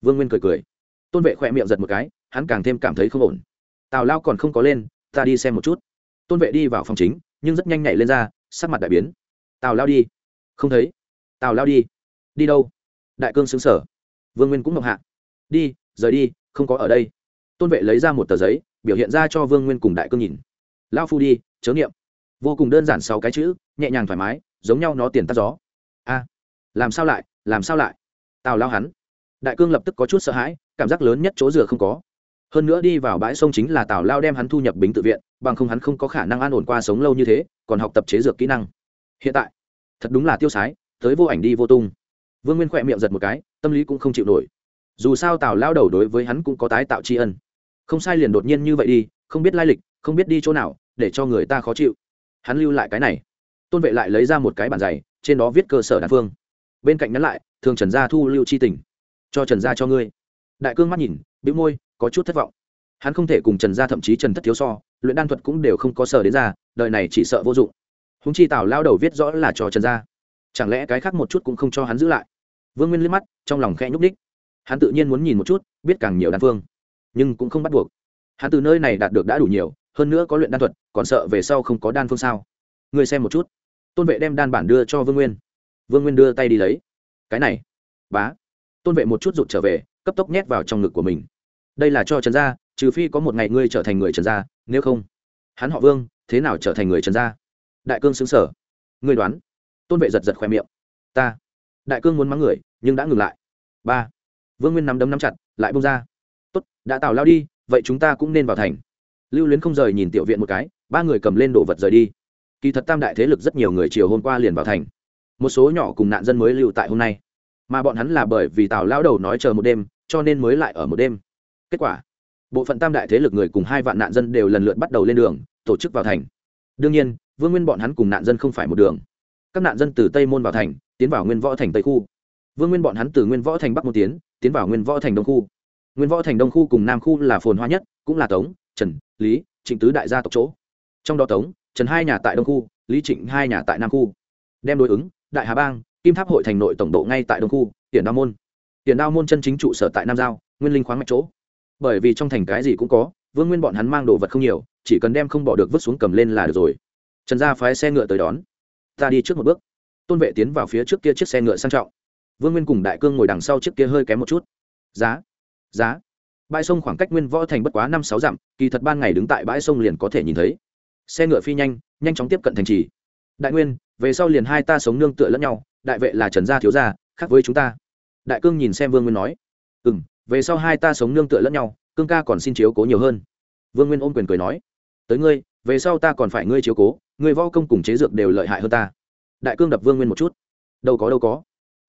Vương nguyên cười cười. Tôn vệ khỏe miệng giật một cái, hắn càng thêm cảm thấy không ổn. Tào lao còn không có lên, ta đi xem một chút. Tôn vệ đi vào phòng chính, nhưng rất nhanh nhảy lên ra, sắc mặt đại biến. Tào lao đi. Không thấy. Tào lao đi. Đi đâu? Đại cương xứng sở. Vương nguyên cũng ngọc hạ. Đi, rời đi, không có ở đây. Tôn vệ lấy ra một tờ giấy, biểu hiện ra cho vương nguyên cùng đại cương nhìn. Lao phu đi, chớ nghiệm vô cùng đơn giản sáu cái chữ, nhẹ nhàng thoải mái, giống nhau nó tiền tắt gió. A, làm sao lại, làm sao lại? Tào lao hắn. Đại cương lập tức có chút sợ hãi, cảm giác lớn nhất chỗ dựa không có. Hơn nữa đi vào bãi sông chính là tào lao đem hắn thu nhập bính tự viện, bằng không hắn không có khả năng an ổn qua sống lâu như thế, còn học tập chế dược kỹ năng. Hiện tại, thật đúng là tiêu sái, tới vô ảnh đi vô tung. Vương nguyên khỏe miệng giật một cái, tâm lý cũng không chịu nổi. Dù sao tào lao đầu đối với hắn cũng có tái tạo tri ân. Không sai liền đột nhiên như vậy đi, không biết lai lịch, không biết đi chỗ nào, để cho người ta khó chịu hắn lưu lại cái này. Tôn vệ lại lấy ra một cái bản giày, trên đó viết cơ sở đan phương. Bên cạnh nhắn lại, thường trần gia thu lưu c h i tình. Cho trần gia cho ngươi. Đại cương mắt nhìn, bĩu môi, có chút thất vọng. Hắn không thể cùng trần gia thậm chí trần thất thiếu so, luyện đan thuật cũng đều không có sở đến ra, đời này chỉ sợ vô dụng. Húng chi tào lao đầu viết rõ là cho trần gia. Chẳng lẽ cái khác một chút cũng không cho hắn giữ lại? Vương nguyên liếc mắt, trong lòng khẽ nhúc ních hắn tự nhiên muốn nhìn một chút, biết càng nhiều đan phương, nhưng cũng không bắt buộc. Hắn từ nơi này đạt được đã đủ nhiều hơn nữa có luyện đan thuật, còn sợ về sau không có đan phương sao? Người xem một chút. Tôn vệ đem đan bản đưa cho vương nguyên. Vương nguyên đưa tay đi lấy. Cái này. Bá. Tôn vệ một chút rụt trở về, cấp tốc nhét vào trong ngực của mình. Đây là cho trần gia, trừ phi có một ngày ngươi trở thành người trần gia, nếu không. Hắn họ vương, thế nào trở thành người trần gia? Đại cương xứng sở ngươi đoán. Tôn vệ giật giật khoe miệng. Ta. Đại cương muốn mắng người, nhưng đã ngừng lại. Ba. Vương nguyên nắm đấm nắm chặt, lại bông ra. Tốt, đã tào lao đi, vậy chúng ta cũng nên vào thành lưu luyến không rời nhìn tiểu viện một cái, ba người cầm lên đồ vật rời đi. Kỳ thật tam đại thế lực rất nhiều người chiều hôm qua liền vào thành. Một số nhỏ cùng nạn dân mới lưu tại hôm nay. Mà bọn hắn là bởi vì tào lao đầu nói chờ một đêm, cho nên mới lại ở một đêm. Kết quả, bộ phận tam đại thế lực người cùng hai vạn nạn dân đều lần lượt bắt đầu lên đường, tổ chức vào thành. Đương nhiên, vương nguyên bọn hắn cùng nạn dân không phải một đường. Các nạn dân từ tây môn vào thành, tiến vào nguyên võ thành tây khu. Vương nguyên bọn hắn từ nguyên võ thành bắc môn tiến tiến vào nguyên võ thành đông khu. Nguyên võ thành đông khu cùng nam khu là phồn hoa nhất, cũng là tống, trần lý trịnh tứ đại gia tộc chỗ trong đó tống trần hai nhà tại đông khu lý trịnh hai nhà tại nam khu đem đối ứng đại hà bang kim tháp hội thành nội tổng độ ngay tại đông khu tiền đao môn tiền đao môn chân chính trụ sở tại nam giao nguyên linh khoáng mạch chỗ bởi vì trong thành cái gì cũng có vương nguyên bọn hắn mang đồ vật không nhiều chỉ cần đem không bỏ được vứt xuống cầm lên là được rồi trần gia phái xe ngựa tới đón ta đi trước một bước tôn vệ tiến vào phía trước kia chiếc xe ngựa sang trọng vương nguyên cùng đại cương ngồi đằng sau chiếc kia hơi kém một chút giá giá bãi sông khoảng cách nguyên võ thành bất quá năm sáu dặm, kỳ thật ban ngày đứng tại bãi sông liền có thể nhìn thấy. Xe ngựa phi nhanh nhanh chóng tiếp cận thành trì. Đại nguyên, về sau liền hai ta sống nương tựa lẫn nhau, đại vệ là trần gia thiếu gia, khác với chúng ta. Đại cương nhìn xem vương nguyên nói. Ừ m về sau hai ta sống nương tựa lẫn nhau, cương ca còn xin chiếu cố nhiều hơn. Vương nguyên ôm quyền cười nói. Tới ngươi, về sau ta còn phải ngươi chiếu cố người võ công cùng chế dược đều lợi hại hơn ta. Đại cương đập vương nguyên một chút. Đâu có đâu có.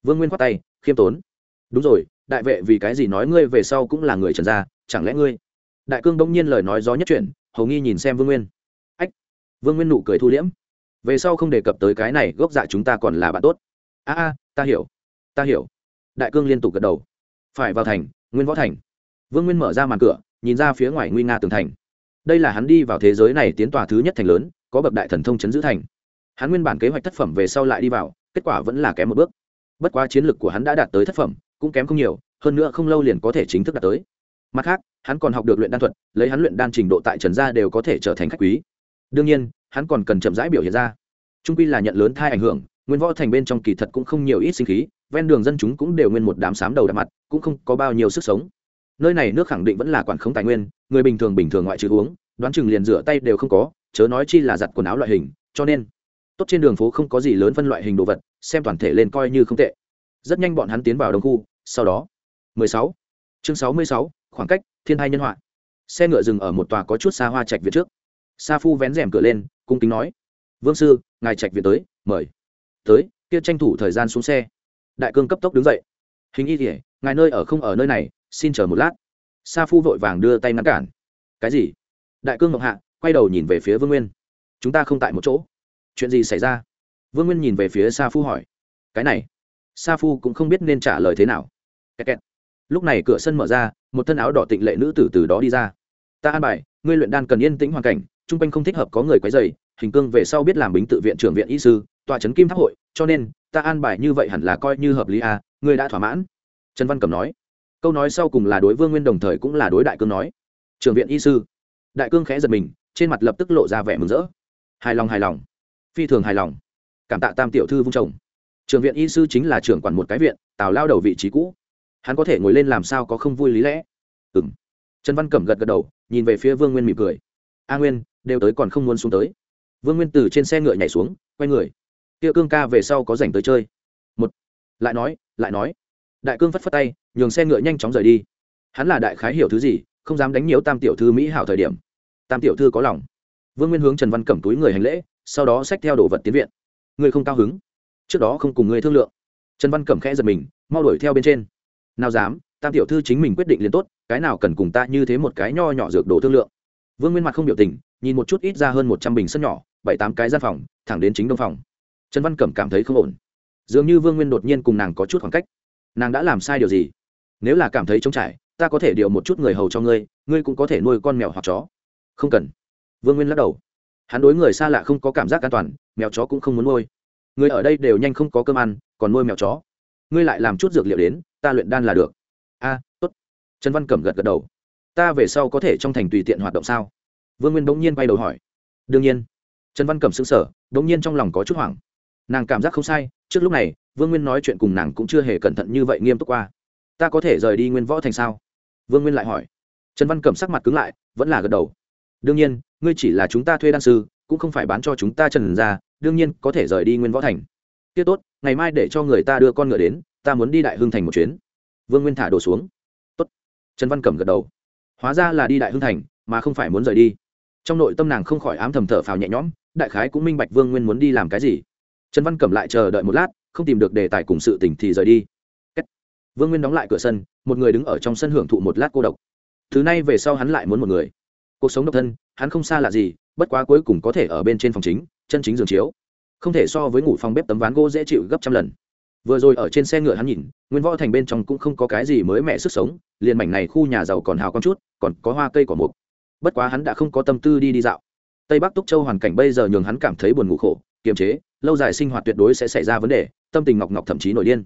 Vương nguyên khoát tay, khiêm tốn. Đúng rồi đại vệ vì cái gì nói ngươi về sau cũng là người trần gia, chẳng lẽ ngươi? Đại cương đông nhiên lời nói gió nhất chuyển, hầu nghi nhìn xem vương nguyên. Ách, vương nguyên nụ cười thu liễm. Về sau không đề cập tới cái này, gốc dạ chúng ta còn là bạn tốt. A a, ta hiểu ta hiểu. Đại cương liên tục gật đầu. Phải vào thành, nguyên võ thành. Vương nguyên mở ra màn cửa, nhìn ra phía ngoài nguy nga tường thành. Đây là hắn đi vào thế giới này tiến tòa thứ nhất thành lớn, có bậc đại thần thông chấn giữ thành. Hắn nguyên bản kế hoạch thất phẩm về sau lại đi vào, kết quả vẫn là kém một bước. Bất quá chiến lược của hắn đã đạt tới thất phẩm cũng kém không nhiều, hơn nữa không lâu liền có thể chính thức đạt tới. Mặt khác, hắn còn học được luyện đan thuật, lấy hắn luyện đan trình độ tại trần gia đều có thể trở thành khách quý. Đương nhiên, hắn còn cần chậm rãi biểu hiện ra. Trung quy là nhận lớn thai ảnh hưởng, nguyên võ thành bên trong kỳ thật cũng không nhiều ít sinh khí, ven đường dân chúng cũng đều nguyên một đám sám đầu đạp mặt, cũng không có bao nhiêu sức sống. Nơi này nước khẳng định vẫn là quản khống tài nguyên, người bình thường bình thường ngoại trừ uống, đoán chừng liền rửa tay đều không có, chớ nói chi là giặt quần áo loại hình, cho nên tốt trên đường phố không có gì lớn phân loại hình đồ vật, xem toàn thể lên coi như không tệ rất nhanh bọn hắn tiến vào đông khu sau đó 16. chương 66, khoảng cách thiên hai nhân họa. Xe ngựa dừng ở một tòa có chút xa hoa trạch viện trước. Sa phu vén rèm cửa lên cung kính nói vương sư ngài trạch viện tới mời. Tới kia tranh thủ thời gian xuống xe. Đại cương cấp tốc đứng dậy. Hình y thể ngài nơi ở không ở nơi này xin chờ một lát. Sa phu vội vàng đưa tay ngăn cản. Cái gì? Đại cương ngọc hạ quay đầu nhìn về phía vương nguyên. Chúng ta không tại một chỗ. Chuyện gì xảy ra? Vương nguyên nhìn về phía sa phu hỏi. Cái này sa phu cũng không biết nên trả lời thế nào. Kẹt kẹt. lúc này cửa sân mở ra một thân áo đỏ tịnh lệ nữ tử từ đó đi ra. Ta an bài ngươi luyện đan cần yên tĩnh hoàn cảnh chung quanh không thích hợp có người quấy dày hình cương về sau biết làm bính tự viện trưởng viện y sư tòa trấn kim tháp hội cho nên ta an bài như vậy hẳn là coi như hợp lý à, ngươi đã thỏa mãn. Trần văn cẩm nói. Câu nói sau cùng là đối vương nguyên đồng thời cũng là đối đại cương nói. Trường viện y sư. Đại cương khẽ giật mình trên mặt lập tức lộ ra vẻ mừng rỡ. Hài lòng hài lòng. Phi thường hài lòng. Cảm tạ tam tiểu thư vung chồng trường viện y sư chính là trưởng quản một cái viện, tào lao đầu vị trí cũ. Hắn có thể ngồi lên làm sao có không vui lý lẽ? Ừ m trần văn cẩm gật gật đầu, nhìn về phía vương nguyên mỉm cười. A nguyên, đều tới còn không muốn xuống tới. Vương nguyên từ trên xe ngựa nhảy xuống, quay người. Kia cương ca về sau có dành tới chơi. Một. Lại nói lại nói. Đại cương phất phất tay, nhường xe ngựa nhanh chóng rời đi. Hắn là đại khái hiểu thứ gì, không dám đánh nhiều tam tiểu thư mỹ hảo thời điểm. Tam tiểu thư có lòng. Vương nguyên hướng trần văn cẩm túi người hành lễ, sau đó xách theo đồ vật tiến viện. Người không cao hứng trước đó không cùng ngươi thương lượng. Trần văn cẩm khẽ giật mình, mau đuổi theo bên trên. Nào dám, tam tiểu thư chính mình quyết định liền tốt, cái nào cần cùng ta như thế một cái nho nhỏ dược đồ thương lượng. Vương nguyên mặt không biểu tình, nhìn một chút ít ra hơn một trăm bình sân nhỏ, bảy tám cái gian phòng, thẳng đến chính đông phòng. Trần văn cẩm cảm thấy không ổn. Dường như vương nguyên đột nhiên cùng nàng có chút khoảng cách. Nàng đã làm sai điều gì? Nếu là cảm thấy trống trải, ta có thể điều một chút người hầu cho ngươi ngươi cũng có thể nuôi con mèo hoặc chó. Không cần. Vương nguyên lắc đầu. Hắn đối người xa lạ không có cảm giác an toàn, mèo chó cũng không muốn nuôi người ở đây đều nhanh không có cơm ăn, còn nuôi mèo chó. Ngươi lại làm chút dược liệu đến, ta luyện đan là được. A, tốt. Trần văn cẩm gật gật đầu. Ta về sau có thể trong thành tùy tiện hoạt động sao? Vương nguyên bỗng nhiên bay đầu hỏi. Đương nhiên. Trần văn cẩm xứng sở bỗng nhiên trong lòng có chút hoảng. Nàng cảm giác không sai, trước lúc này, vương nguyên nói chuyện cùng nàng cũng chưa hề cẩn thận như vậy nghiêm túc qua. Ta có thể rời đi nguyên võ thành sao? Vương nguyên lại hỏi. Trần văn cẩm sắc mặt cứng lại, vẫn là gật đầu. Đương nhiên, ngươi chỉ là chúng ta thuê đan sư, cũng không phải bán cho chúng ta trần ra đương nhiên có thể rời đi nguyên võ thành. Tiết tốt, ngày mai để cho người ta đưa con ngựa đến, ta muốn đi đại hưng thành một chuyến. Vương nguyên thả đồ xuống. Tốt. Trần văn cẩm gật đầu. Hóa ra là đi đại hưng thành, mà không phải muốn rời đi. Trong nội tâm nàng không khỏi ám thầm thở phào nhẹ nhõm, đại khái cũng minh bạch vương nguyên muốn đi làm cái gì. Trần văn cẩm lại chờ đợi một lát, không tìm được đề tài cùng sự tình thì rời đi. Vương nguyên đóng lại cửa sân, một người đứng ở trong sân hưởng thụ một lát cô độc. Thứ này về sau hắn lại muốn một người. Cuộc sống độc thân, hắn không xa lạ gì, bất quá cuối cùng có thể ở bên trên phòng chính chân chính giường chiếu. Không thể so với ngủ phòng bếp tấm ván gỗ dễ chịu gấp trăm lần. Vừa rồi ở trên xe ngựa hắn nhìn, nguyên võ thành bên trong cũng không có cái gì mới mẻ sức sống, liền mảnh này khu nhà giàu còn hào con chút, còn có hoa cây cỏ mục. Bất quá hắn đã không có tâm tư đi đi dạo. Tây bắc túc châu hoàn cảnh bây giờ nhường hắn cảm thấy buồn ngủ khổ, kiềm chế, lâu dài sinh hoạt tuyệt đối sẽ xảy ra vấn đề, tâm tình ngọc ngọc thậm chí nổi điên.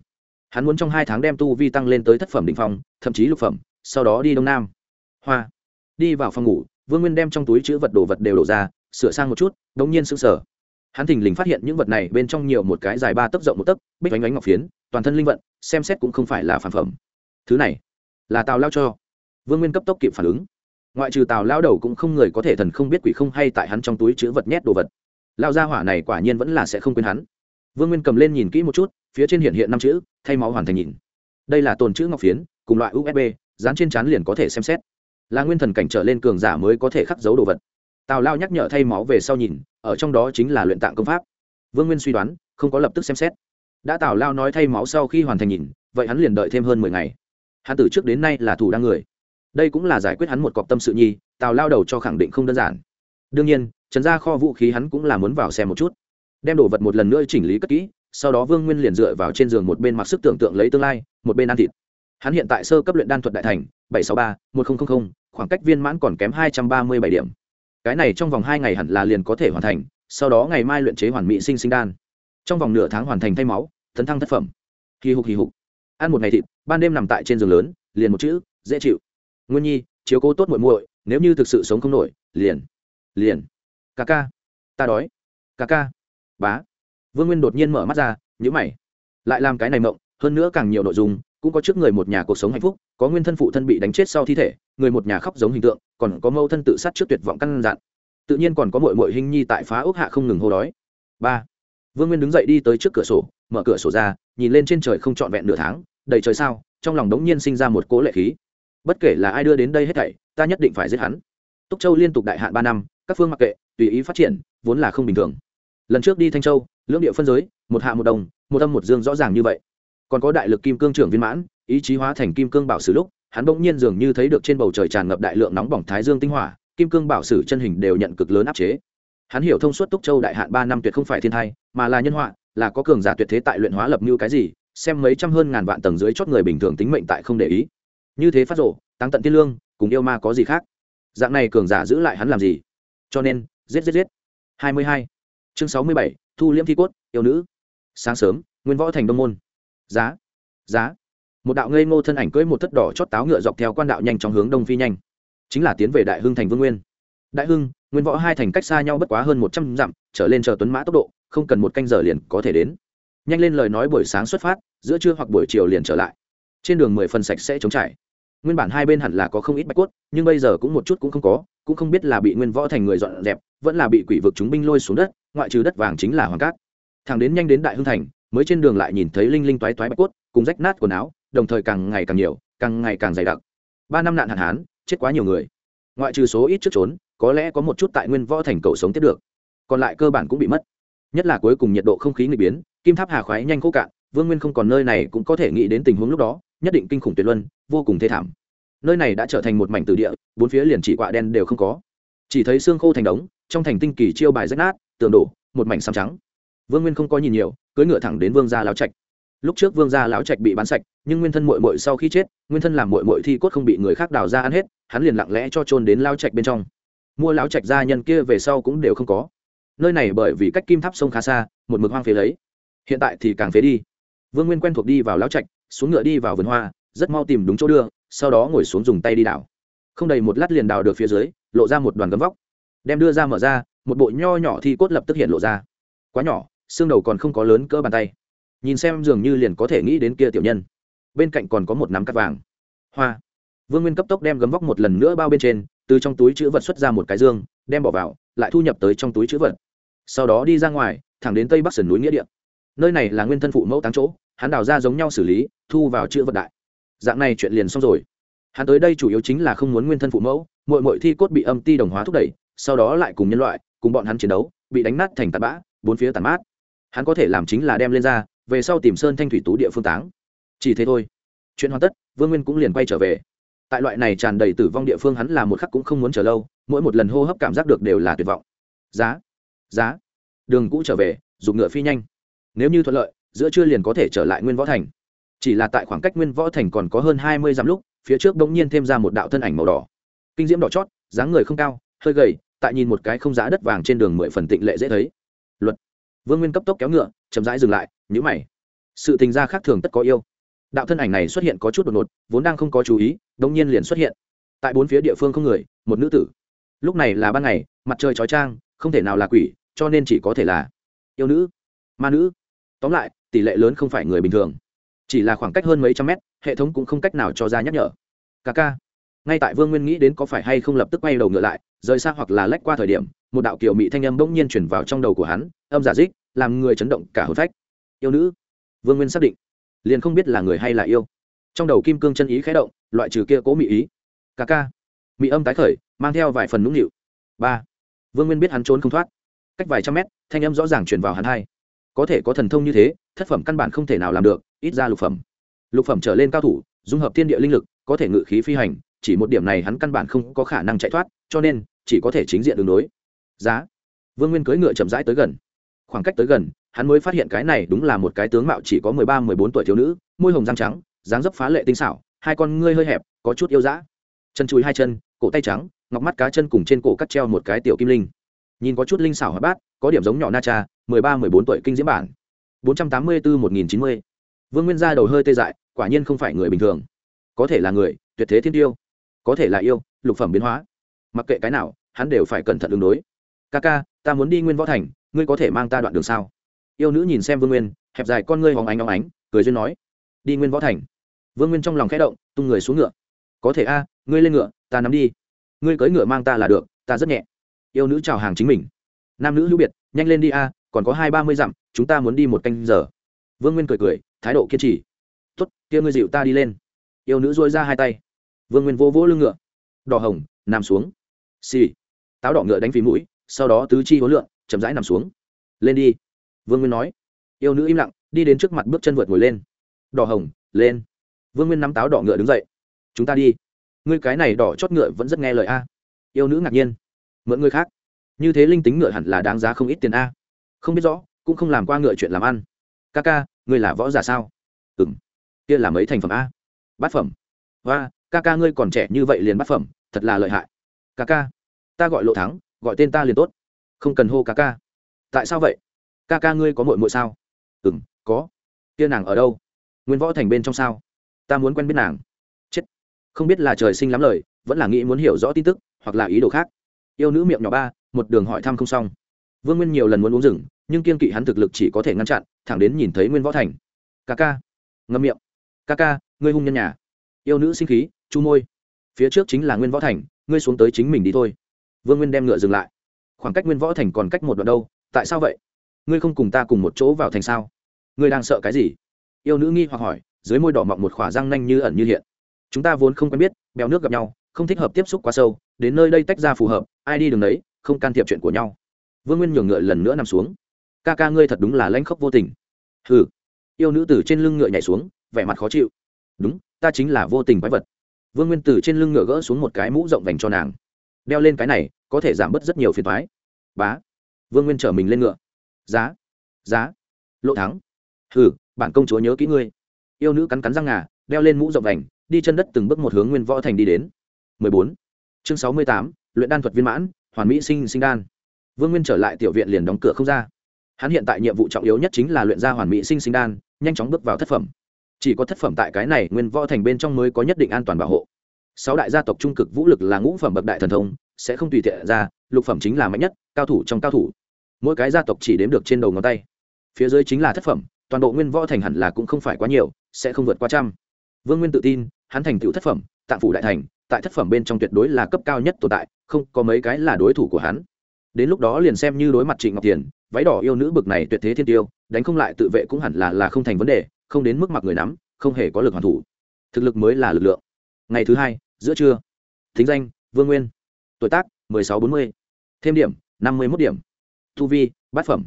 Hắn muốn trong hai tháng đem tu vi tăng lên tới thất phẩm định phong, thậm chí lục phẩm, sau đó đi đông nam. Hoa. Đi vào phòng ngủ, vương nguyên đem trong túi chữ vật đồ vật đều đổ ra, sửa sang một chút đ ỗ n g nhiên sững sờ hắn thình lình phát hiện những vật này bên trong nhiều một cái dài ba tấc rộng một tấc, bích oánh oánh ngọc phiến, toàn thân linh vận, xem xét cũng không phải là phản phẩm. Thứ này là tào lao cho. Vương nguyên cấp tốc kịp phản ứng. Ngoại trừ tào lao đầu cũng không người có thể thần không biết quỷ không hay tại hắn trong túi chữ vật nhét đồ vật. Lao gia hỏa này quả nhiên vẫn là sẽ không quên hắn. Vương nguyên cầm lên nhìn kỹ một chút, phía trên hiện hiện năm chữ, thay máu hoàn thành nhìn. Đây là tồn chữ ngọc phiến, cùng loại usb dán trên chán liền có thể xem xét. Là nguyên thần cảnh trở lên cường giả mới có thể khắc dấu đồ vật tào lao nhắc nhở thay máu về sau nhìn, ở trong đó chính là luyện tạng công pháp. Vương nguyên suy đoán, không có lập tức xem xét. Đã tào lao nói thay máu sau khi hoàn thành nhìn, vậy hắn liền đợi thêm hơn mười ngày. Hắn từ trước đến nay là thủ đang người. Đây cũng là giải quyết hắn một cọc tâm sự nhi, tào lao đầu cho khẳng định không đơn giản. Đương nhiên, trần ra kho vũ khí hắn cũng là muốn vào xem một chút. Đem đồ vật một lần nữa chỉnh lý cất kỹ, sau đó vương nguyên liền dựa vào trên giường một bên mặc sức tưởng tượng lấy tương lai, một bên ăn thịt. Hắn hiện tại sơ cấp luyện đan thuật đại thành, bảy trăm sáu mươi ba, một nghìn khoảng cách viên mãn còn kém hai trăm ba mươi bảy điểm cái này trong vòng hai ngày hẳn là liền có thể hoàn thành, sau đó ngày mai luyện chế hoàn mỹ sinh sinh đan. Trong vòng nửa tháng hoàn thành thay máu, tấn thăng thất phẩm. Hì hục hì hục. Ăn một ngày thịt, ban đêm nằm tại trên giường lớn, liền một chữ, dễ chịu. Nguyên nhi, chiếu cố tốt muội muội, nếu như thực sự sống không nổi, liền liền. Ca ca. Ta đói. Ca ca. Bá. Vương nguyên đột nhiên mở mắt ra nhữ mày. Lại làm cái này mộng, hơn nữa càng nhiều nội dung cũng có trước người một nhà cuộc sống hạnh phúc, có nguyên thân phụ thân bị đánh chết sau thi thể, người một nhà khóc giống hình tượng, còn có mâu thân tự sát trước tuyệt vọng căn dặn. Tự nhiên còn có mội mội hình nhi tại phá ốc hạ không ngừng hô đói. Ba, vương nguyên đứng dậy đi tới trước cửa sổ, mở cửa sổ ra, nhìn lên trên trời không trọn vẹn nửa tháng, đầy trời sao, trong lòng đống nhiên sinh ra một cố lệ khí. Bất kể là ai đưa đến đây hết thảy, ta nhất định phải giết hắn. Túc châu liên tục đại hạn ba năm, các phương mặc kệ, tùy ý phát triển, vốn là không bình thường. Lần trước đi thanh châu, lưỡng địa phân giới, một hạ một đồng, một âm một dương rõ ràng như vậy còn có đại lực kim cương trưởng viên mãn, ý chí hóa thành kim cương bảo sử lúc, hắn bỗng nhiên dường như thấy được trên bầu trời tràn ngập đại lượng nóng bỏng thái dương tinh hỏa, kim cương bảo sử chân hình đều nhận cực lớn áp chế. Hắn hiểu thông suốt túc châu đại hạn ba năm tuyệt không phải thiên thai, mà là nhân họa, là có cường giả tuyệt thế tại luyện hóa lập như cái gì, xem mấy trăm hơn ngàn vạn tầng dưới chót người bình thường tính mệnh tại không để ý. Như thế phát rộ tăng tận tiên lương, cùng yêu ma có gì khác? Dạng này cường giả giữ lại hắn làm gì? Cho nên, giết giết giết. Hai mươi hai. Chương sáu mươi bảy, thu liễm thi cốt, yêu nữ. Sáng sớm, nguyên võ thành đông môn giá. Giá. Một đạo ngây ngô thân ảnh cưỡi một thất đỏ chót táo ngựa dọc theo quan đạo nhanh trong hướng đông phi nhanh. Chính là tiến về đại hưng thành vương nguyên. Đại hưng, nguyên võ hai thành cách xa nhau bất quá hơn một trăm dặm, trở lên chờ tuấn mã tốc độ, không cần một canh giờ liền có thể đến. Nhanh lên lời nói buổi sáng xuất phát, giữa trưa hoặc buổi chiều liền trở lại. Trên đường mười phần sạch sẽ chống trải. Nguyên bản hai bên hẳn là có không ít bạch cốt, nhưng bây giờ cũng một chút cũng không có, cũng không biết là bị nguyên võ thành người dọn dẹp, vẫn là bị quỷ vực chúng binh lôi xuống đất, ngoại trừ đất vàng chính là hoàng cát. Thằng đến nhanh đến đại hưng thành mới trên đường lại nhìn thấy linh linh toái toái bạch cốt, cùng rách nát quần áo, đồng thời càng ngày càng nhiều, càng ngày càng dày đặc. Ba năm nạn hạn hán, chết quá nhiều người. Ngoại trừ số ít trước trốn, có lẽ có một chút tại nguyên võ thành cầu sống tiếp được. Còn lại cơ bản cũng bị mất. Nhất là cuối cùng nhiệt độ không khí nghịch biến, kim tháp hà khoái nhanh khô cạn, vương nguyên không còn nơi này cũng có thể nghĩ đến tình huống lúc đó, nhất định kinh khủng tuyệt luân, vô cùng thê thảm. Nơi này đã trở thành một mảnh từ địa, bốn phía liền chỉ quạ đen đều không có. Chỉ thấy xương khô thành đống, trong thành tinh kỳ chiêu bài rách nát, tường đổ, một mảnh xám trắng vương nguyên không có nhìn nhiều, cưỡi ngựa thẳng đến vương gia lão trạch. Lúc trước vương gia lão trạch bị bán sạch, nhưng nguyên thân mội mội sau khi chết, nguyên thân làm mội mội thi cốt không bị người khác đào ra ăn hết, hắn liền lặng lẽ cho trôn đến lao trạch bên trong. Mua lão trạch gia nhân kia về sau cũng đều không có. Nơi này bởi vì cách kim tháp sông khá xa, một mực hoang phế lấy. Hiện tại thì càng phế đi. Vương nguyên quen thuộc đi vào lão trạch, xuống ngựa đi vào vườn hoa, rất mau tìm đúng chỗ đưa, sau đó ngồi xuống dùng tay đi đào. Không đầy một lát liền đào được phía dưới, lộ ra một đoàn gấm vóc. Đem đưa ra mở ra, một bộ nho nhỏ thi cốt lập tức hiện lộ ra. Quá nhỏ xương đầu còn không có lớn cỡ bàn tay. Nhìn xem dường như liền có thể nghĩ đến kia tiểu nhân. Bên cạnh còn có một nắm cắt vàng. Hoa. Vương nguyên cấp tốc đem gấm vóc một lần nữa bao bên trên, từ trong túi chữ vật xuất ra một cái dương, đem bỏ vào, lại thu nhập tới trong túi chữ vật. Sau đó đi ra ngoài, thẳng đến tây bắc sườn núi nghĩa địa. Nơi này là nguyên thân phụ mẫu táng chỗ, hắn đào ra giống nhau xử lý, thu vào chữ vật đại. Dạng này chuyện liền xong rồi. Hắn tới đây chủ yếu chính là không muốn nguyên thân phụ mẫu mọi mọi thi cốt bị âm ti đồng hóa thúc đẩy, sau đó lại cùng nhân loại, cùng bọn hắn chiến đấu, bị đánh nát thành tạt bã, bốn phía tàn mát hắn có thể làm chính là đem lên ra, về sau tìm sơn thanh thủy tú địa phương táng. Chỉ thế thôi. Chuyện hoàn tất, vương nguyên cũng liền quay trở về. Tại loại này tràn đầy tử vong địa phương hắn là một khắc cũng không muốn chờ lâu, mỗi một lần hô hấp cảm giác được đều là tuyệt vọng. Giá giá. Đường cũ trở về dùng ngựa phi nhanh. Nếu như thuận lợi, giữa trưa liền có thể trở lại nguyên võ thành. Chỉ là tại khoảng cách nguyên võ thành còn có hơn hai mươi dặm lúc, phía trước bỗng nhiên thêm ra một đạo thân ảnh màu đỏ. Kinh diễm đỏ chót, dáng người không cao, hơi gầy, tại nhìn một cái không giá đất vàng trên đường mười phần tịnh lệ dễ thấy vương nguyên cấp tốc kéo ngựa, chậm rãi dừng lại nhữ mày. Sự tình gia khác thường tất có yêu. Đạo thân ảnh này xuất hiện có chút đột ngột, vốn đang không có chú ý đông nhiên liền xuất hiện. Tại bốn phía địa phương không người, một nữ tử. Lúc này là ban ngày, mặt trời trói trang không thể nào là quỷ, cho nên chỉ có thể là yêu nữ, ma nữ. Tóm lại, tỷ lệ lớn không phải người bình thường. Chỉ là khoảng cách hơn mấy trăm mét, hệ thống cũng không cách nào cho ra nhắc nhở. Ca ca. Ngay tại vương nguyên nghĩ đến có phải hay không lập tức quay đầu ngựa lại, rời xa hoặc là lách qua thời điểm một đạo kiểu mỹ thanh âm bỗng nhiên chuyển vào trong đầu của hắn, âm giả dích, làm người chấn động cả hồn phách. Yêu nữ, vương nguyên xác định, liền không biết là người hay là yêu. Trong đầu kim cương chân ý khé động, loại trừ kia cố mỹ ý. Ca ca mỹ âm tái khởi, mang theo vài phần nũng nịu. Ba, vương nguyên biết hắn trốn không thoát. Cách vài trăm mét, thanh âm rõ ràng chuyển vào hắn hai. Có thể có thần thông như thế, thất phẩm căn bản không thể nào làm được, ít ra lục phẩm. Lục phẩm trở lên cao thủ, dung hợp thiên địa linh lực, có thể ngự khí phi hành, chỉ một điểm này hắn căn bản không có khả năng chạy thoát, cho nên chỉ có thể chính diện đường đối giá. Vương nguyên cưỡi ngựa chậm rãi tới gần. Khoảng cách tới gần, hắn mới phát hiện cái này đúng là một cái tướng mạo chỉ có mười ba, mười bốn tuổi thiếu nữ, môi hồng răng trắng, dáng dấp phá lệ tinh xảo, hai con ngươi hơi hẹp, có chút yêu dã. Chân chùi hai chân, cổ tay trắng, ngọc mắt cá chân cùng trên cổ cắt treo một cái tiểu kim linh. Nhìn có chút linh xảo hóa bát, có điểm giống nhỏ na cha, mười ba, mười bốn tuổi kinh diễm bản. bốn trăm tám mươi bốn một nghìn chín mươi. Vương nguyên gia đầu hơi tê dại, quả nhiên không phải người bình thường. Có thể là người, tuyệt thế thiên tiêu. Có thể là yêu, lục phẩm biến hóa. Mặc kệ cái nào, hắn đều phải cẩn thận ứng đối ca ca, ta muốn đi nguyên võ thành, ngươi có thể mang ta đoạn đường sao? Yêu nữ nhìn xem vương nguyên, hẹp dài con ngươi hóng ánh hóng ánh, cười duyên nói, đi nguyên võ thành. Vương nguyên trong lòng khẽ động, tung người xuống ngựa. Có thể a, ngươi lên ngựa, ta nắm đi. Ngươi cưỡi ngựa mang ta là được, ta rất nhẹ. Yêu nữ chào hàng chính mình. Nam nữ hữu biệt, nhanh lên đi a, còn có hai ba mươi dặm, chúng ta muốn đi một canh giờ. Vương nguyên cười cười, thái độ kiên trì. Tuất kia ngươi dịu ta đi lên. Yêu nữ dôi ra hai tay. Vương nguyên vô vỗ lưng ngựa. Đỏ hồng, nằm xuống. Xì、sì. táo đỏ ngựa đánh phí mũi sau đó tứ chi hối lượng, chậm rãi nằm xuống. Lên đi. Vương nguyên nói. Yêu nữ im lặng, đi đến trước mặt bước chân vượt ngồi lên. Đỏ hồng, lên. Vương nguyên nắm táo đỏ ngựa đứng dậy. Chúng ta đi. Ngươi cái này đỏ chót ngựa vẫn rất nghe lời a. Yêu nữ ngạc nhiên. Mượn người khác. Như thế linh tính ngựa hẳn là đáng giá không ít tiền a. Không biết rõ, cũng không làm qua ngựa chuyện làm ăn. Ca ca, ngươi là võ giả sao? Ừ m kia là mấy thành phẩm a? Bát phẩm. Và ca ca ngươi còn trẻ như vậy liền bát phẩm, thật là lợi hại. Ca ca, ta gọi lộ thắng gọi tên ta liền tốt. Không cần hô ca ca. Tại sao vậy? Ca ca ngươi có mội mội sao? Ừ m có. Kia nàng ở đâu? Nguyên võ thành bên trong sao? Ta muốn quen biết nàng. Chết. Không biết là trời sinh lắm lời, vẫn là nghĩ muốn hiểu rõ tin tức, hoặc là ý đồ khác. Yêu nữ miệng nhỏ ba, một đường hỏi thăm không xong. Vương nguyên nhiều lần muốn uống rừng, nhưng kiên kỵ hắn thực lực chỉ có thể ngăn chặn, thẳng đến nhìn thấy nguyên võ thành. Ca ca. Ngâm miệng. Ca ca, ngươi hung nhân nhà. Yêu nữ sinh khí, chu môi. Phía trước chính là nguyên võ thành, ngươi xuống tới chính mình đi thôi vương nguyên đem ngựa dừng lại. Khoảng cách nguyên võ thành còn cách một đoạn đâu, tại sao vậy? Ngươi không cùng ta cùng một chỗ vào thành sao? Ngươi đang sợ cái gì? Yêu nữ nghi hoặc hỏi, dưới môi đỏ mọng một khỏa răng nanh như ẩn như hiện. Chúng ta vốn không quen biết, bèo nước gặp nhau, không thích hợp tiếp xúc quá sâu, đến nơi đây tách ra phù hợp, ai đi đường đấy không can thiệp chuyện của nhau. Vương nguyên nhường ngựa lần nữa nằm xuống. Ca ca ngươi thật đúng là lanh khóc vô tình. Hừ. Yêu nữ từ trên lưng ngựa nhảy xuống, vẻ mặt khó chịu. Đúng, ta chính là vô tình quái vật. Vương nguyên từ trên lưng ngựa gỡ xuống một cái mũ rộng dành cho nàng đeo lên cái này có thể giảm bớt rất nhiều phiền thoái bá. Vương nguyên chở mình lên ngựa. Giá. Giá. Lộ thắng. Hừ bản công chúa nhớ kỹ ngươi. Yêu nữ cắn cắn răng ngà đeo lên mũ rộng ảnh, đi chân đất từng bước một hướng nguyên võ thành đi đến. 14. chương 68, luyện đan thuật viên mãn hoàn mỹ sinh sinh đan. Vương nguyên trở lại tiểu viện liền đóng cửa không ra. Hắn hiện tại nhiệm vụ trọng yếu nhất chính là luyện ra hoàn mỹ sinh sinh đan nhanh chóng bước vào thất phẩm. Chỉ có thất phẩm tại cái này nguyên võ thành bên trong mới có nhất định an toàn bảo hộ sáu đại gia tộc trung cực vũ lực là ngũ phẩm bậc đại thần thông, sẽ không tùy tiện ra, lục phẩm chính là mạnh nhất, cao thủ trong cao thủ. Mỗi cái gia tộc chỉ đếm được trên đầu ngón tay. Phía dưới chính là thất phẩm, toàn bộ nguyên võ thành hẳn là cũng không phải quá nhiều, sẽ không vượt qua trăm. Vương nguyên tự tin, hắn thành tựu thất phẩm, tạng phủ đại thành, tại thất phẩm bên trong tuyệt đối là cấp cao nhất tồn tại, không có mấy cái là đối thủ của hắn. Đến lúc đó liền xem như đối mặt trịnh ngọc tiền, váy đỏ yêu nữ bực này tuyệt thế thiên tiêu, đánh không lại tự vệ cũng hẳn là là không thành vấn đề, không đến mức mặc người nắm, không hề có lực hoàn thủ. Thực lực mới là lực lượng. Ngày thứ hai giữa trưa. Thính danh, vương nguyên. Tuổi tác, mười sáu bốn mươi. Thêm điểm, năm mươi mốt điểm. Thu vi, bát phẩm.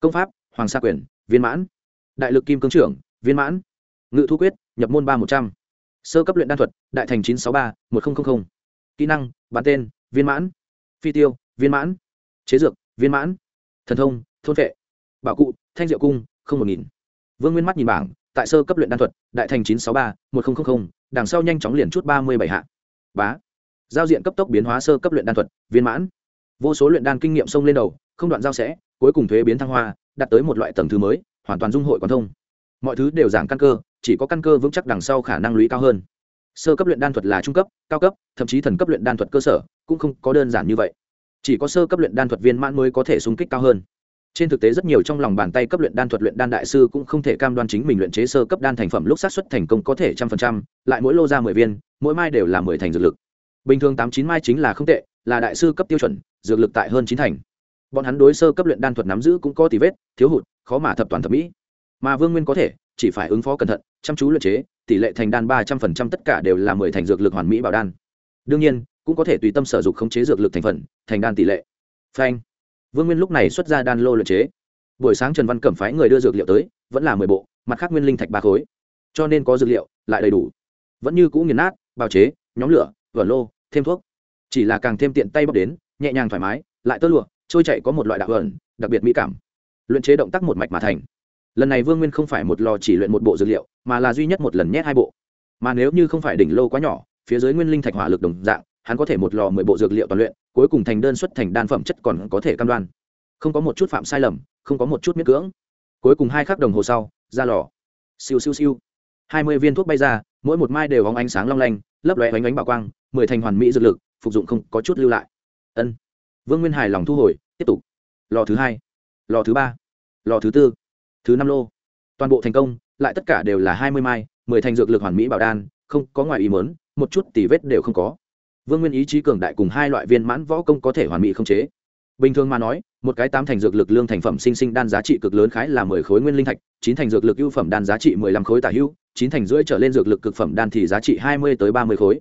Công pháp, hoàng sa quyền, viên mãn. Đại lực kim cương trưởng, viên mãn. Ngự thu quyết, nhập môn ba một trăm. Sơ cấp luyện đan thuật, đại thành chín trăm sáu ba một nghìn kỹ năng, bản tên, viên mãn. Phi tiêu, viên mãn. Chế dược, viên mãn. Thần thông, thôn vệ. Bảo cụ, thanh diệu cung, không một nghìn. Vương nguyên mắt nhìn bảng, tại sơ cấp luyện đan thuật, đại thành chín trăm sáu ba một nghìn đằng sau nhanh chóng liền chút ba mươi bảy hạ bá. Giao diện cấp tốc biến hóa sơ cấp luyện đan thuật, viên mãn. Vô số luyện đan kinh nghiệm xông lên đầu, không đoạn giao sẽ, cuối cùng thuế biến thăng hoa, đạt tới một loại tầng thứ mới, hoàn toàn dung hội quan thông. Mọi thứ đều giảm căn cơ, chỉ có căn cơ vững chắc đằng sau khả năng lũy cao hơn. Sơ cấp luyện đan thuật là trung cấp, cao cấp, thậm chí thần cấp luyện đan thuật cơ sở, cũng không có đơn giản như vậy. Chỉ có sơ cấp luyện đan thuật viên mãn mới có thể xung kích cao hơn. Trên thực tế rất nhiều trong lòng bàn tay cấp luyện đan thuật luyện đan đại sư cũng không thể cam đoan chính mình luyện chế sơ cấp đan thành phẩm lúc sát xuất thành công có thể trăm phần trăm, lại mỗi lô ra mười viên mỗi mai đều là mười thành dược lực. Bình thường tám chín mai chính là không tệ, là đại sư cấp tiêu chuẩn, dược lực tại hơn chín thành. Bọn hắn đối sơ cấp luyện đan thuật nắm giữ cũng có tỷ vết, thiếu hụt, khó mà thập toàn thẩm mỹ. Mà vương nguyên có thể, chỉ phải ứng phó cẩn thận, chăm chú luyện chế, tỷ lệ thành đan ba trăm phần trăm tất cả đều là mười thành dược lực hoàn mỹ bảo đan. Đương nhiên, cũng có thể tùy tâm sở dục khống chế dược lực thành phần, thành đan tỷ lệ. Phanh. Vương nguyên lúc này xuất ra đan lô luyện chế. Buổi sáng trần văn cẩm phái người đưa dược liệu tới, vẫn là mười bộ, mặt khác nguyên linh thạch ba khối. Cho nên có dược liệu, lại đầy đủ. Vẫn như cũ nghiền nát bào chế, nhóm lửa vở lô, thêm thuốc. Chỉ là càng thêm tiện tay bóc đến, nhẹ nhàng thoải mái, lại tơ lụa, trôi chạy có một loại đạo ẩn, đặc biệt mỹ cảm. Luyện chế động tác một mạch mà thành. Lần này vương nguyên không phải một lò chỉ luyện một bộ dược liệu, mà là duy nhất một lần nhét hai bộ. Mà nếu như không phải đỉnh lô quá nhỏ, phía dưới nguyên linh thạch hỏa lực đồng dạng, hắn có thể một lò mười bộ dược liệu toàn luyện, cuối cùng thành đơn xuất thành đan phẩm chất còn có thể cam đoan. Không có một chút phạm sai lầm, không có một chút miết cưỡng. Cuối cùng hai khắc đồng hồ sau, ra lò. Siêu siêu siêu hai mươi viên thuốc bay ra, mỗi một mai đều hóng ánh sáng long lanh, lấp lóe ánh ánh bảo quang, mười thành hoàn mỹ dược lực, phục dụng không có chút lưu lại. Ân. Vương nguyên hài lòng thu hồi, tiếp tục. Lò thứ hai, lò thứ ba, lò thứ tư, thứ năm lô. Toàn bộ thành công, lại tất cả đều là hai mươi mai, mười thành dược lực hoàn mỹ bảo đan, không có ngoài ý mớn một chút tỷ vết đều không có. Vương nguyên ý chí cường đại cùng hai loại viên mãn võ công có thể hoàn mỹ không chế. Bình thường mà nói, một cái tám thành dược lực lương thành phẩm sinh sinh đan giá trị cực lớn khái là mười khối nguyên linh thạch, chín thành dược lực ưu phẩm đan giá trị mười lăm khối tả hữu chín thành rưỡi trở lên dược lực cực phẩm đan thì giá trị hai mươi tới ba mươi khối.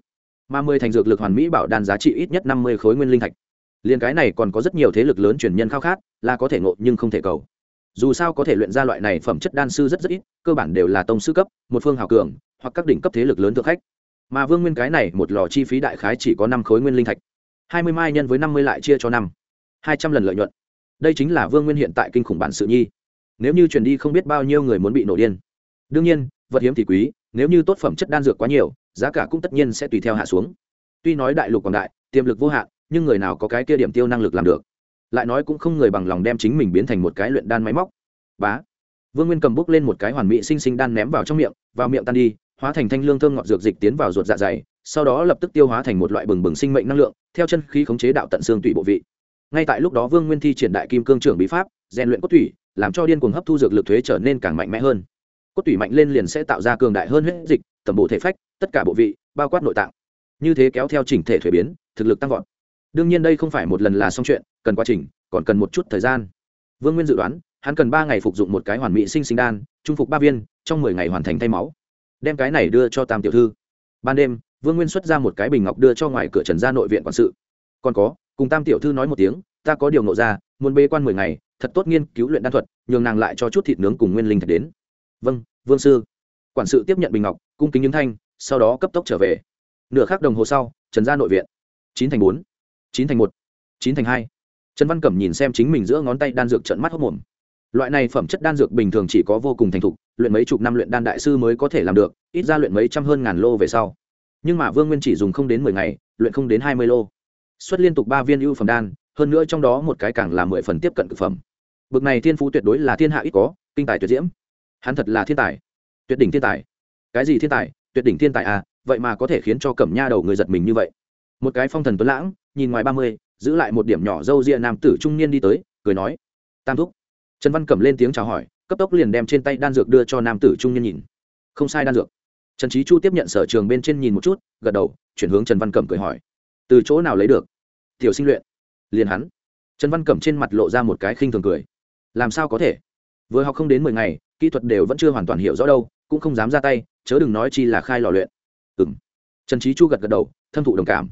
Mà mười thành dược lực hoàn mỹ bảo đan giá trị ít nhất năm mươi khối nguyên linh thạch. Liền cái này còn có rất nhiều thế lực lớn truyền nhân khao khát, là có thể ngộ nhưng không thể cầu. Dù sao có thể luyện ra loại này phẩm chất đan sư rất rất ít, cơ bản đều là tông sư cấp, một phương hào cường, hoặc các đỉnh cấp thế lực lớn thượng khách. Mà vương nguyên cái này một lò chi phí đại khái chỉ có năm khối nguyên linh thạch. Hai mươi mai nhân với năm mươi lại chia cho năm. Hai trăm lần lợi nhuận. Đây chính là vương nguyên hiện tại kinh khủng bản sự nhi. Nếu như truyền đi không biết bao nhiêu người muốn bị nổ điên. Đương nhiên vật hiếm thì quý, nếu như tốt phẩm chất đan dược quá nhiều, giá cả cũng tất nhiên sẽ tùy theo hạ xuống. Tuy nói đại lục quảng đại, tiềm lực vô hạn, nhưng người nào có cái kia điểm tiêu năng lực làm được? Lại nói cũng không người bằng lòng đem chính mình biến thành một cái luyện đan máy móc. Bá. Vương nguyên cầm bút lên một cái hoàn mỹ sinh sinh đan ném vào trong miệng, vào miệng tan đi, hóa thành thanh lương thơm ngọt dược dịch tiến vào ruột dạ dày, sau đó lập tức tiêu hóa thành một loại bừng bừng sinh mệnh năng lượng, theo chân khí khống chế đạo tận xương tụy bộ vị. Ngay tại lúc đó vương nguyên thi triển đại kim cương trưởng bí pháp, rèn luyện cốt tủy, làm cho điên cuồng hấp thu dược lực thuế trở nên càng mạnh mẽ hơn cốt tủy mạnh lên liền sẽ tạo ra cường đại hơn huyết dịch tầm bộ thể phách, tất cả bộ vị, bao quát nội tạng. Như thế kéo theo chỉnh thể thuế biến, thực lực tăng vọt. Đương nhiên đây không phải một lần là xong chuyện, cần quá trình, còn cần một chút thời gian. Vương nguyên dự đoán, hắn cần ba ngày phục dụng một cái hoàn mỹ sinh sinh đan, trung phục ba viên, trong mười ngày hoàn thành thay máu. Đem cái này đưa cho tam tiểu thư. Ban đêm, vương nguyên xuất ra một cái bình ngọc đưa cho ngoài cửa trần gia nội viện quản sự. Còn có, cùng tam tiểu thư nói một tiếng, ta có điều nộ ra, muốn bê quan mười ngày, thật tốt nghiên cứu luyện đan thuật, nhường nàng lại cho chút thịt nướng cùng nguyên linh thạch đến vâng vương sư. Quản sự tiếp nhận bình ngọc, cung kính những thanh, sau đó cấp tốc trở về. Nửa khắc đồng hồ sau, trần ra nội viện. Chín thành bốn, chín thành một, chín thành hai. Trần văn cẩm nhìn xem chính mình giữa ngón tay đan dược trận mắt hốc mồm. Loại này phẩm chất đan dược bình thường chỉ có vô cùng thành thục, luyện mấy chục năm luyện đan đại sư mới có thể làm được, ít ra luyện mấy trăm hơn ngàn lô về sau. Nhưng mà vương nguyên chỉ dùng không đến mười ngày, luyện không đến hai mươi lô. Xuất liên tục ba viên ưu phẩm đan, hơn nữa trong đó một cái càng là mười phần tiếp cận thực phẩm. Bậc này thiên phú tuyệt đối là thiên hạ ít có, kinh tài tuyệt diễm hắn thật là thiên tài. Tuyệt đỉnh thiên tài. Cái gì thiên tài? Tuyệt đỉnh thiên tài à? Vậy mà có thể khiến cho cẩm nha đầu người giật mình như vậy. Một cái phong thần tuấn lãng, nhìn ngoài ba mươi, giữ lại một điểm nhỏ râu ria nam tử trung niên đi tới, cười nói, tam thúc. Trần văn cẩm lên tiếng chào hỏi, cấp tốc liền đem trên tay đan dược đưa cho nam tử trung niên nhìn. Không sai đan dược. Trần trí chu tiếp nhận sở trường bên trên nhìn một chút, gật đầu, chuyển hướng trần văn cẩm cười hỏi, từ chỗ nào lấy được? Tiểu sinh luyện. Liền hắn. Trần văn cẩm trên mặt lộ ra một cái khinh thường cười. Làm sao có thể? Vừa học không đến mười ngày kỹ thuật đều vẫn chưa hoàn toàn hiểu rõ đâu, cũng không dám ra tay, chớ đừng nói chi là khai lò luyện. Ừ m trần trí chu gật gật đầu, thâm thụ đồng cảm.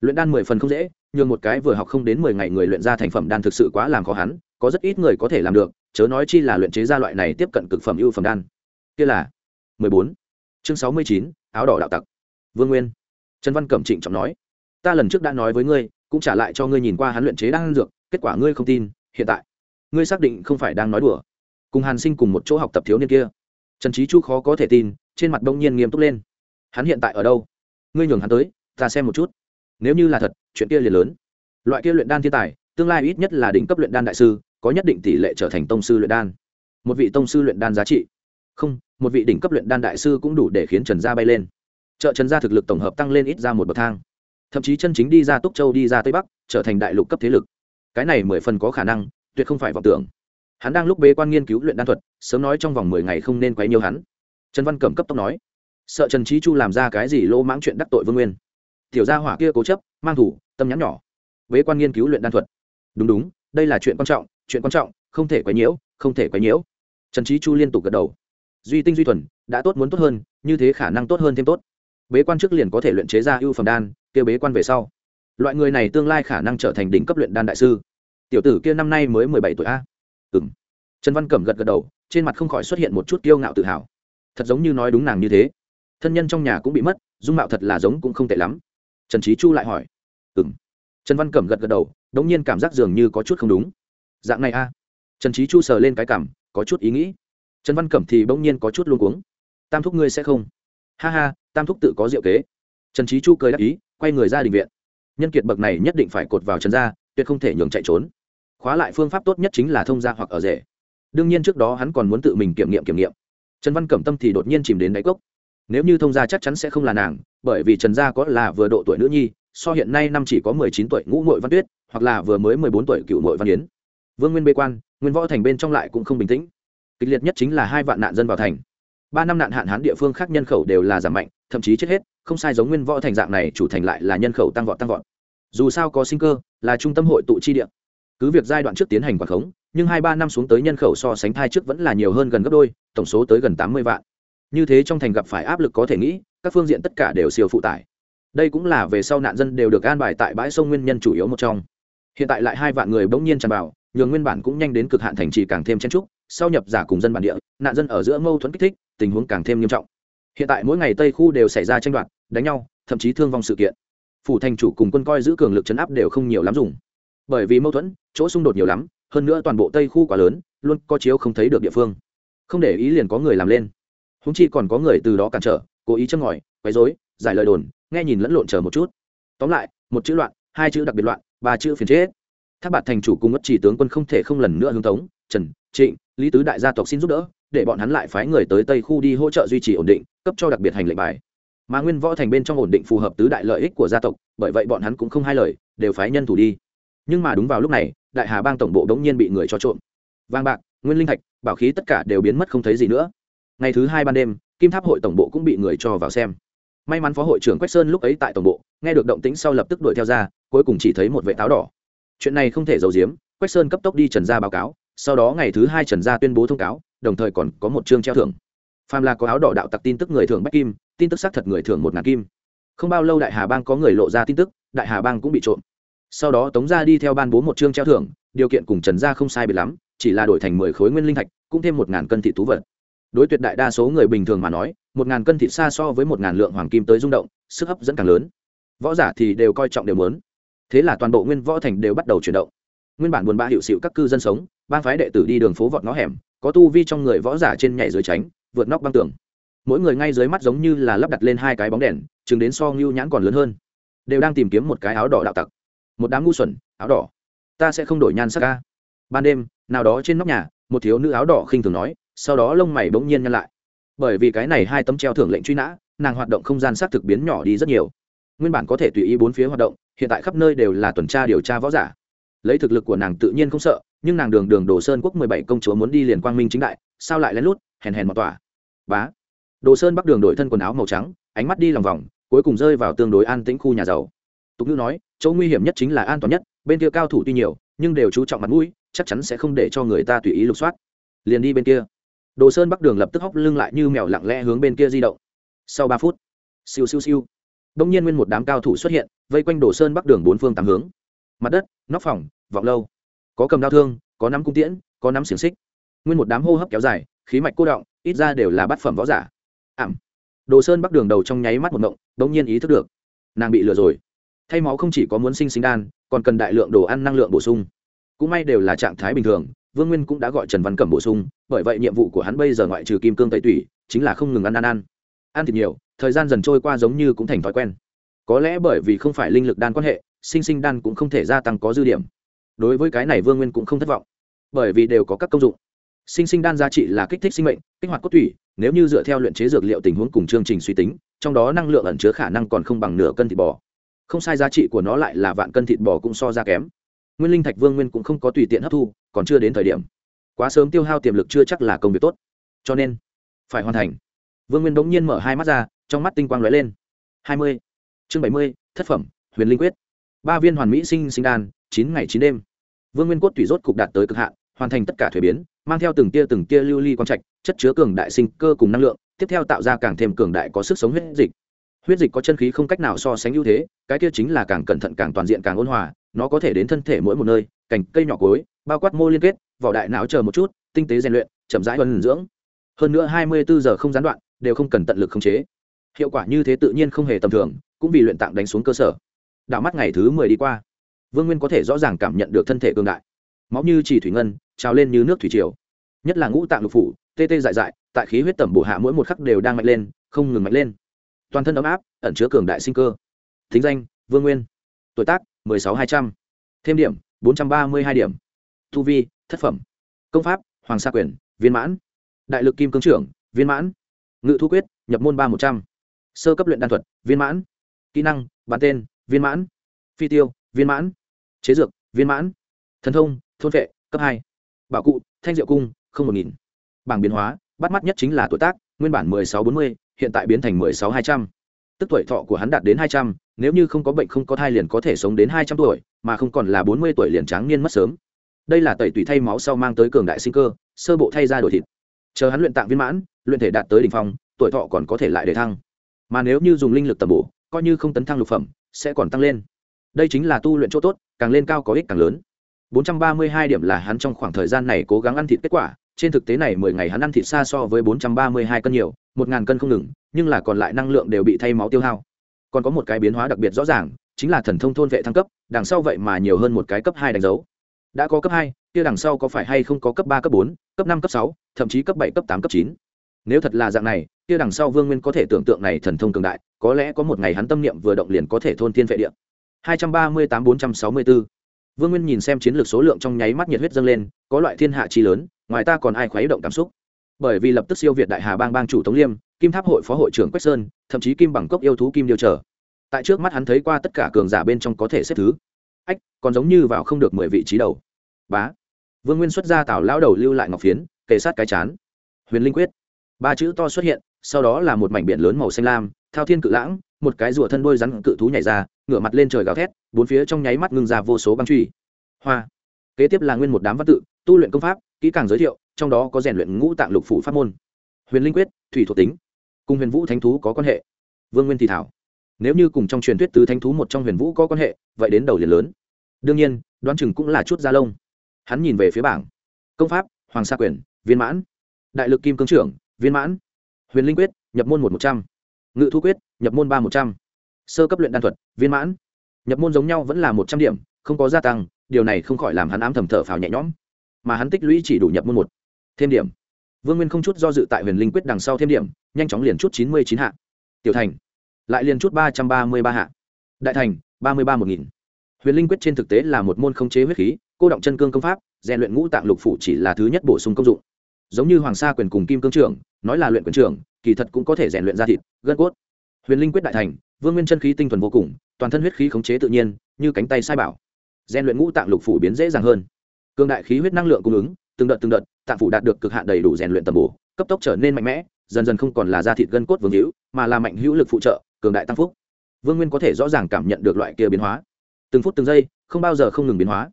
Luyện đan mười phần không dễ nhưng một cái vừa học không đến mười ngày người luyện ra thành phẩm đan thực sự quá làm khó hắn, có rất ít người có thể làm được, chớ nói chi là luyện chế ra loại này tiếp cận cực phẩm ưu phẩm đan. Kia là mười bốn. Chương sáu mươi chín, áo đỏ đạo tặc. Vương nguyên. Trần văn cẩm trịnh trọng nói, ta lần trước đã nói với ngươi, cũng trả lại cho ngươi nhìn qua hắn luyện chế đan dược, kết quả ngươi không tin, hiện tại ngươi xác định không phải đang nói đùa cùng hàn sinh cùng một chỗ học tập thiếu niên kia. Trần trí chu khó có thể tin, trên mặt đông nhiên nghiêm túc lên. Hắn hiện tại ở đâu? Ngươi nhường hắn tới, ta xem một chút. Nếu như là thật, chuyện kia liền lớn. Loại kia luyện đan thiên tài, tương lai ít nhất là đỉnh cấp luyện đan đại sư, có nhất định tỷ lệ trở thành tông sư luyện đan. Một vị tông sư luyện đan giá trị. Không, một vị đỉnh cấp luyện đan đại sư cũng đủ để khiến trần gia bay lên. Chợ trần gia thực lực tổng hợp tăng lên ít ra một bậc thang. Thậm chí chân chính đi ra túc châu, đi ra tây bắc, trở thành đại lục cấp thế lực. Cái này mười phần có khả năng, tuyệt không phải vọng tưởng hắn đang lúc bế quan nghiên cứu luyện đan thuật, sớm nói trong vòng mười ngày không nên quấy nhiều hắn. Trần văn cẩm cấp tốc nói, sợ trần trí chu làm ra cái gì lô mãng chuyện đắc tội vương nguyên. Tiểu gia hỏa kia cố chấp, mang thủ, tâm nhắn nhỏ, bế quan nghiên cứu luyện đan thuật. Đúng đúng, đây là chuyện quan trọng, chuyện quan trọng, không thể quấy nhiễu, không thể quấy nhiễu. Trần trí chu liên tục gật đầu. Duy tinh duy thuần, đã tốt muốn tốt hơn, như thế khả năng tốt hơn thêm tốt. Bế quan trước liền có thể luyện chế ra ưu phẩm đan kêu bế quan về sau. Loại người này tương lai khả năng trở thành đỉnh cấp luyện đan đại sư. Tiểu tử kia năm nay mới mười bảy tuổi a ừ trần văn cẩm gật gật đầu trên mặt không khỏi xuất hiện một chút kiêu ngạo tự hào. Thật giống như nói đúng nàng như thế. Thân nhân trong nhà cũng bị mất dung mạo thật là giống cũng không tệ lắm. Trần trí chu lại hỏi. Ừ trần văn cẩm gật gật đầu đ ỗ n g nhiên cảm giác dường như có chút không đúng. Dạng này a trần trí chu sờ lên cái cảm có chút ý nghĩ. Trần văn cẩm thì bỗng nhiên có chút luôn cuống. Tam thúc ngươi sẽ không? Ha ha tam thúc tự có diệu kế. Trần trí chu cười đáp ý quay người ra định viện. Nhân kiệt bậc này nhất định phải cột vào trần ra, tuyệt không thể nhường chạy trốn khóa lại phương pháp tốt nhất chính là thông gia hoặc ở rể. Đương nhiên trước đó hắn còn muốn tự mình kiểm nghiệm kiểm nghiệm. Trần văn cẩm tâm thì đột nhiên chìm đến đáy cốc. Nếu như thông gia chắc chắn sẽ không là nàng, bởi vì trần gia có là vừa độ tuổi nữ nhi, so hiện nay năm chỉ có mười chín tuổi ngũ mội văn tuyết, hoặc là vừa mới mười bốn tuổi cựu mội văn yến. Vương nguyên bê quan, nguyên võ thành bên trong lại cũng không bình tĩnh. Kịch liệt nhất chính là hai vạn nạn dân vào thành. Ba năm nạn hạn hán địa phương khác nhân khẩu đều là giảm mạnh, thậm chí chết hết, không sai giống nguyên võ thành dạng này chủ thành lại là nhân khẩu tăng vọt tăng vọt. Dù sao có sinh cơ, là trung tâm hội tụ chi địa cứ việc giai đoạn trước tiến hành quản khống, nhưng hai ba năm xuống tới nhân khẩu so sánh thai trước vẫn là nhiều hơn gần gấp đôi, tổng số tới gần tám mươi vạn. Như thế trong thành gặp phải áp lực có thể nghĩ, các phương diện tất cả đều siêu phụ tải. Đây cũng là về sau nạn dân đều được an bài tại bãi sông nguyên nhân chủ yếu một trong. Hiện tại lại hai vạn người bỗng nhiên tràn vào, nhường nguyên bản cũng nhanh đến cực hạn thành trì càng thêm chen trúc sau nhập giả cùng dân bản địa, nạn dân ở giữa mâu thuẫn kích thích, tình huống càng thêm nghiêm trọng. Hiện tại mỗi ngày tây khu đều xảy ra tranh đoạt, đánh nhau, thậm chí thương vong sự kiện. Phủ thành chủ cùng quân coi giữ cường lực chấn áp đều không nhiều lắm dùng bởi vì mâu thuẫn, chỗ xung đột nhiều lắm, hơn nữa toàn bộ tây khu quá lớn, luôn có chiếu không thấy được địa phương. Không để ý liền có người làm lên. Húng chi còn có người từ đó cản trở, cố ý châm ngòi, quấy dối giải lời đồn, nghe nhìn lẫn lộn chờ một chút. Tóm lại, một chữ loạn, hai chữ đặc biệt loạn, ba chữ phiền chết. Tháp bạt thành chủ cùng mất chỉ tướng quân không thể không lần nữa hướng tống, trần, trịnh, lý tứ đại gia tộc xin giúp đỡ, để bọn hắn lại phái người tới tây khu đi hỗ trợ duy trì ổn định, cấp cho đặc biệt hành lệnh bài. Mà nguyên võ thành bên trong ổn định phù hợp tứ đại lợi ích của gia tộc, bởi vậy bọn hắn cũng không hai lời, đều phái nhân thủ đi nhưng mà đúng vào lúc này, đại hà bang tổng bộ đống nhiên bị người cho trộm. Vàng bạc, nguyên linh thạch, bảo khí tất cả đều biến mất không thấy gì nữa. Ngày thứ hai ban đêm, kim tháp hội tổng bộ cũng bị người cho vào xem. May mắn phó hội trưởng quách sơn lúc ấy tại tổng bộ, nghe được động tĩnh sau lập tức đuổi theo ra, cuối cùng chỉ thấy một vệ táo đỏ. Chuyện này không thể giấu giếm, quách sơn cấp tốc đi trần gia báo cáo, sau đó ngày thứ hai trần gia tuyên bố thông cáo, đồng thời còn có một chương treo thưởng. Phàm là có áo đỏ đạo tặc tin tức người thưởng bách kim, tin tức xác thật người thưởng một ngàn kim. Không bao lâu đại hà bang có người lộ ra tin tức, đại hà bang cũng bị trộm sau đó tống gia đi theo ban bố một chương treo thưởng, điều kiện cùng trần gia không sai biệt lắm, chỉ là đổi thành mười khối nguyên linh thạch, cũng thêm một ngàn cân thị thú vật. Đối tuyệt đại đa số người bình thường mà nói, một ngàn cân thịt xa so với một ngàn lượng hoàng kim tới rung động, sức hấp dẫn càng lớn. Võ giả thì đều coi trọng đều lớn thế là toàn bộ nguyên võ thành đều bắt đầu chuyển động. Nguyên bản buồn bã hiệu xịu các cư dân sống ban phái đệ tử đi đường phố vọt ngõ hẻm, có tu vi trong người võ giả trên nhảy dưới tránh, vượt nóc băng tường. Mỗi người ngay dưới mắt giống như là lắp đặt lên hai cái bóng đèn chứng đến so ngưu nhãn còn lớn hơn. Đều đang tìm kiếm một cái áo đỏ đạo tặc một đám ngu xuẩn, áo đỏ. Ta sẽ không đổi nhan sắc ca ban đêm, nào đó trên nóc nhà, một thiếu nữ áo đỏ khinh thường nói, sau đó lông mày bỗng nhiên nhăn lại. Bởi vì cái này hai tấm treo thưởng lệnh truy nã, nàng hoạt động không gian xác thực biến nhỏ đi rất nhiều. Nguyên bản có thể tùy ý bốn phía hoạt động, hiện tại khắp nơi đều là tuần tra điều tra võ giả. Lấy thực lực của nàng tự nhiên không sợ, nhưng nàng đường đường đồ sơn quốc mười bảy công chúa muốn đi liền quang minh chính đại, sao lại lén lút, hèn hèn một tỏa bá. Đồ sơn bắc đường đổi thân quần áo màu trắng, ánh mắt đi lòng vòng, cuối cùng rơi vào tương đối an tĩnh khu nhà giàu. Tục ngữ nói chỗ nguy hiểm nhất chính là an toàn nhất, bên kia cao thủ tuy nhiều, nhưng đều chú trọng mặt mũi, chắc chắn sẽ không để cho người ta tùy ý lục soát. Liền đi bên kia. Đồ sơn bắc đường lập tức hóc lưng lại như mèo lặng lẽ hướng bên kia di động. Sau ba phút, siêu siêu siêu đông nhiên nguyên một đám cao thủ xuất hiện, vây quanh đồ sơn bắc đường bốn phương tám hướng. Mặt đất, nóc phòng, vọng lâu. Có cầm đau thương, có nắm cung tiễn, có nắm xiềng xích. Nguyên một đám hô hấp kéo dài, khí mạch cô động, ít ra đều là bát phẩm võ giả. Ảm đồ sơn bắc đường đầu trong nháy mắt một ngộng bỗng nhiên ý thức được, nàng bị lừa rồi thay máu không chỉ có muốn sinh sinh đan, còn cần đại lượng đồ ăn năng lượng bổ sung. Cũng may đều là trạng thái bình thường, vương nguyên cũng đã gọi trần văn cẩm bổ sung, bởi vậy nhiệm vụ của hắn bây giờ ngoại trừ kim cương tẩy tủy, chính là không ngừng ăn ăn ăn. Ăn thịt nhiều, thời gian dần trôi qua giống như cũng thành thói quen. Có lẽ bởi vì không phải linh lực đan quan hệ, sinh sinh đan cũng không thể gia tăng có dư điểm. Đối với cái này vương nguyên cũng không thất vọng, bởi vì đều có các công dụng. Sinh sinh đan giá trị là kích thích sinh mệnh, kích hoạt cốt tủy, nếu như dựa theo luyện chế dược liệu tình huống cùng chương trình suy tính, trong đó năng lượng ẩn chứa khả năng còn không bằng nửa cân thịt bò không sai, giá trị của nó lại là vạn cân thịt bò cũng so ra kém. Nguyên linh thạch vương nguyên cũng không có tùy tiện hấp thu, còn chưa đến thời điểm. Quá sớm tiêu hao tiềm lực chưa chắc là công việc tốt. Cho nên, phải hoàn thành. Vương nguyên bỗng nhiên mở hai mắt ra, trong mắt tinh quang lóe lên. Hai mươi. Chương bảy mươi, thất phẩm, huyền linh quyết. Ba viên hoàn mỹ sinh sinh đan, chín ngày chín đêm. Vương nguyên cốt thủy rốt cục đạt tới cực hạn, hoàn thành tất cả thuế biến, mang theo từng tia từng tia lưu ly quang trạch, chất chứa cường đại sinh cơ cùng năng lượng, tiếp theo tạo ra càng thêm cường đại có sức sống huyết dịch huyết dịch có chân khí không cách nào so sánh ưu thế, cái kia chính là càng cẩn thận càng toàn diện càng ôn hòa, nó có thể đến thân thể mỗi một nơi, cành cây nhỏ cối, bao quát mô liên kết, vỏ đại não chờ một chút, tinh tế rèn luyện, chậm rãi vân dưỡng. Hơn nữa hai mươi bốn giờ không gián đoạn, đều không cần tận lực khống chế. Hiệu quả như thế tự nhiên không hề tầm thường, cũng vì luyện tạng đánh xuống cơ sở. Đạo mắt ngày thứ mười đi qua, vương nguyên có thể rõ ràng cảm nhận được thân thể cương đại. Máu như chỉ thủy ngân, trào lên như nước thủy triều. Nhất là ngũ tạng lục phủ, tê tê dại dại, tại khí huyết tẩm bổ hạ mỗi một khắc đều đang mạnh lên, không ngừng mạnh lên toàn thân ấm áp, ẩn chứa cường đại sinh cơ. Thính danh, vương nguyên. Tuổi tác, mười sáu hai trăm. Thêm điểm, bốn trăm ba mươi hai điểm. Thu vi, thất phẩm. Công pháp, hoàng sa quyền, viên mãn. Đại lực kim cương trưởng, viên mãn. Ngự thu quyết, nhập môn ba một trăm. Sơ cấp luyện đan thuật, viên mãn. Kỹ năng bán tên, viên mãn. Phi tiêu, viên mãn. Chế dược, viên mãn. Thần thông, thôn vệ, cấp hai. Bảo cụ, thanh diệu cung, không một nghìn. Bảng biến hóa, bắt mắt nhất chính là tuổi tác, nguyên bản mười sáu bốn mươi hiện tại biến thành mười sáu hai trăm. Tức tuổi thọ của hắn đạt đến hai trăm, nếu như không có bệnh không có thai liền có thể sống đến hai trăm tuổi, mà không còn là bốn mươi tuổi liền tráng niên mất sớm. Đây là tẩy tùy thay máu sau mang tới cường đại sinh cơ, sơ bộ thay ra đổi thịt. Chờ hắn luyện tạng viên mãn, luyện thể đạt tới đ ỉ n h phong, tuổi thọ còn có thể lại để thăng. Mà nếu như dùng linh lực tầm bổ, coi như không tấn thăng lục phẩm, sẽ còn tăng lên. Đây chính là tu luyện chỗ tốt, càng lên cao có ích càng lớn. 432 điểm là hắn trong khoảng thời gian này cố gắng ăn thịt kết quả, trên thực tế này 10 ngày hắn ăn thịt xa so với 432 cân nhiều một ngàn cân không ngừng, nhưng là còn lại năng lượng đều bị thay máu tiêu hao. Còn có một cái biến hóa đặc biệt rõ ràng, chính là thần thông thôn vệ thăng cấp, đằng sau vậy mà nhiều hơn một cái cấp hai đánh dấu. Đã có cấp hai, kia đằng sau có phải hay không có cấp ba, cấp bốn, cấp năm, cấp sáu, thậm chí cấp bảy, cấp tám, cấp chín? Nếu thật là dạng này, kia đằng sau vương nguyên có thể tưởng tượng này thần thông cường đại, có lẽ có một ngày hắn tâm niệm vừa động liền có thể thôn thiên vệ địa. 238-464 vương nguyên nhìn xem chiến lược số lượng trong nháy mắt nhiệt huyết dâng lên, có loại thiên hạ chi lớn, ngoài ta còn ai khuấy động cảm xúc bởi vì lập tức siêu việt đại hà bang bang chủ tống liêm, kim tháp hội phó hội trưởng quách sơn, thậm chí kim bằng cốc yêu thú kim điều trở tại trước mắt hắn thấy qua tất cả cường giả bên trong có thể xếp thứ. Ách, còn giống như vào không được mười vị trí đầu. Bá. Vương nguyên xuất ra tảo lão đầu lưu lại ngọc phiến, kề sát cái chán. Huyền linh quyết. Ba chữ to xuất hiện, sau đó là một mảnh biển lớn màu xanh lam, thao thiên cự lãng, một cái rùa thân đôi rắn cự thú nhảy ra, ngửa mặt lên trời gào thét, bốn phía trong nháy mắt ngưng ra vô số băng truy. Hoa. Kế tiếp là nguyên một đám văn tự, tu luyện công pháp kỹ càng giới thiệu, trong đó có rèn luyện ngũ tạng lục phủ pháp môn. Huyền linh quyết, thủy thuộc tính, cùng huyền vũ thánh thú có quan hệ. Vương nguyên thì thảo, nếu như cùng trong truyền thuyết tứ thanh thú một trong huyền vũ có quan hệ, vậy đến đầu liền lớn. Đương nhiên, đoán chừng cũng là chút da lông. Hắn nhìn về phía bảng. Công pháp, hoàng sa quyền, viên mãn. Đại lực kim cương trưởng, viên mãn. Huyền linh quyết, nhập môn một một trăm. Ngự thu quyết, nhập môn ba một trăm. Sơ cấp luyện đan thuật, viên mãn. Nhập môn giống nhau vẫn là một trăm điểm, không có gia tăng, điều này không khỏi làm hắn ám thầm thở phào nhẹ nhõm mà hắn tích lũy chỉ đủ nhập môn một. Thêm điểm. Vương nguyên không chút do dự tại huyền linh quyết đằng sau thêm điểm, nhanh chóng liền chút chín mươi chín hạ. Tiểu thành. Lại liền chút ba trăm ba mươi ba hạ. Đại thành, ba mươi ba một nghìn. Huyền linh quyết trên thực tế là một môn không chế huyết khí, cô động chân cương công pháp, rèn luyện ngũ tạng lục phủ chỉ là thứ nhất bổ sung công dụng. Giống như hoàng sa quyền cùng kim cương trưởng, nói là luyện quyền trưởng, kỳ thật cũng có thể rèn luyện ra thịt, gân cốt. Huyền linh quyết đại thành, vương nguyên chân khí tinh thuần vô cùng, toàn thân huyết khí khống chế tự nhiên, như cánh tay sai bảo. Rèn luyện ngũ tạng lục phủ biến dễ dàng hơn cường đại khí huyết năng lượng cung ứng, từng đợt từng đợt, tạng phủ đạt được cực hạn đầy đủ rèn luyện tầm bổ, cấp tốc trở nên mạnh mẽ, dần dần không còn là da thịt gân cốt vương hữu, mà là mạnh hữu lực phụ trợ, cường đại tăng phúc. Vương nguyên có thể rõ ràng cảm nhận được loại kia biến hóa. Từng phút từng giây, không bao giờ không ngừng biến hóa.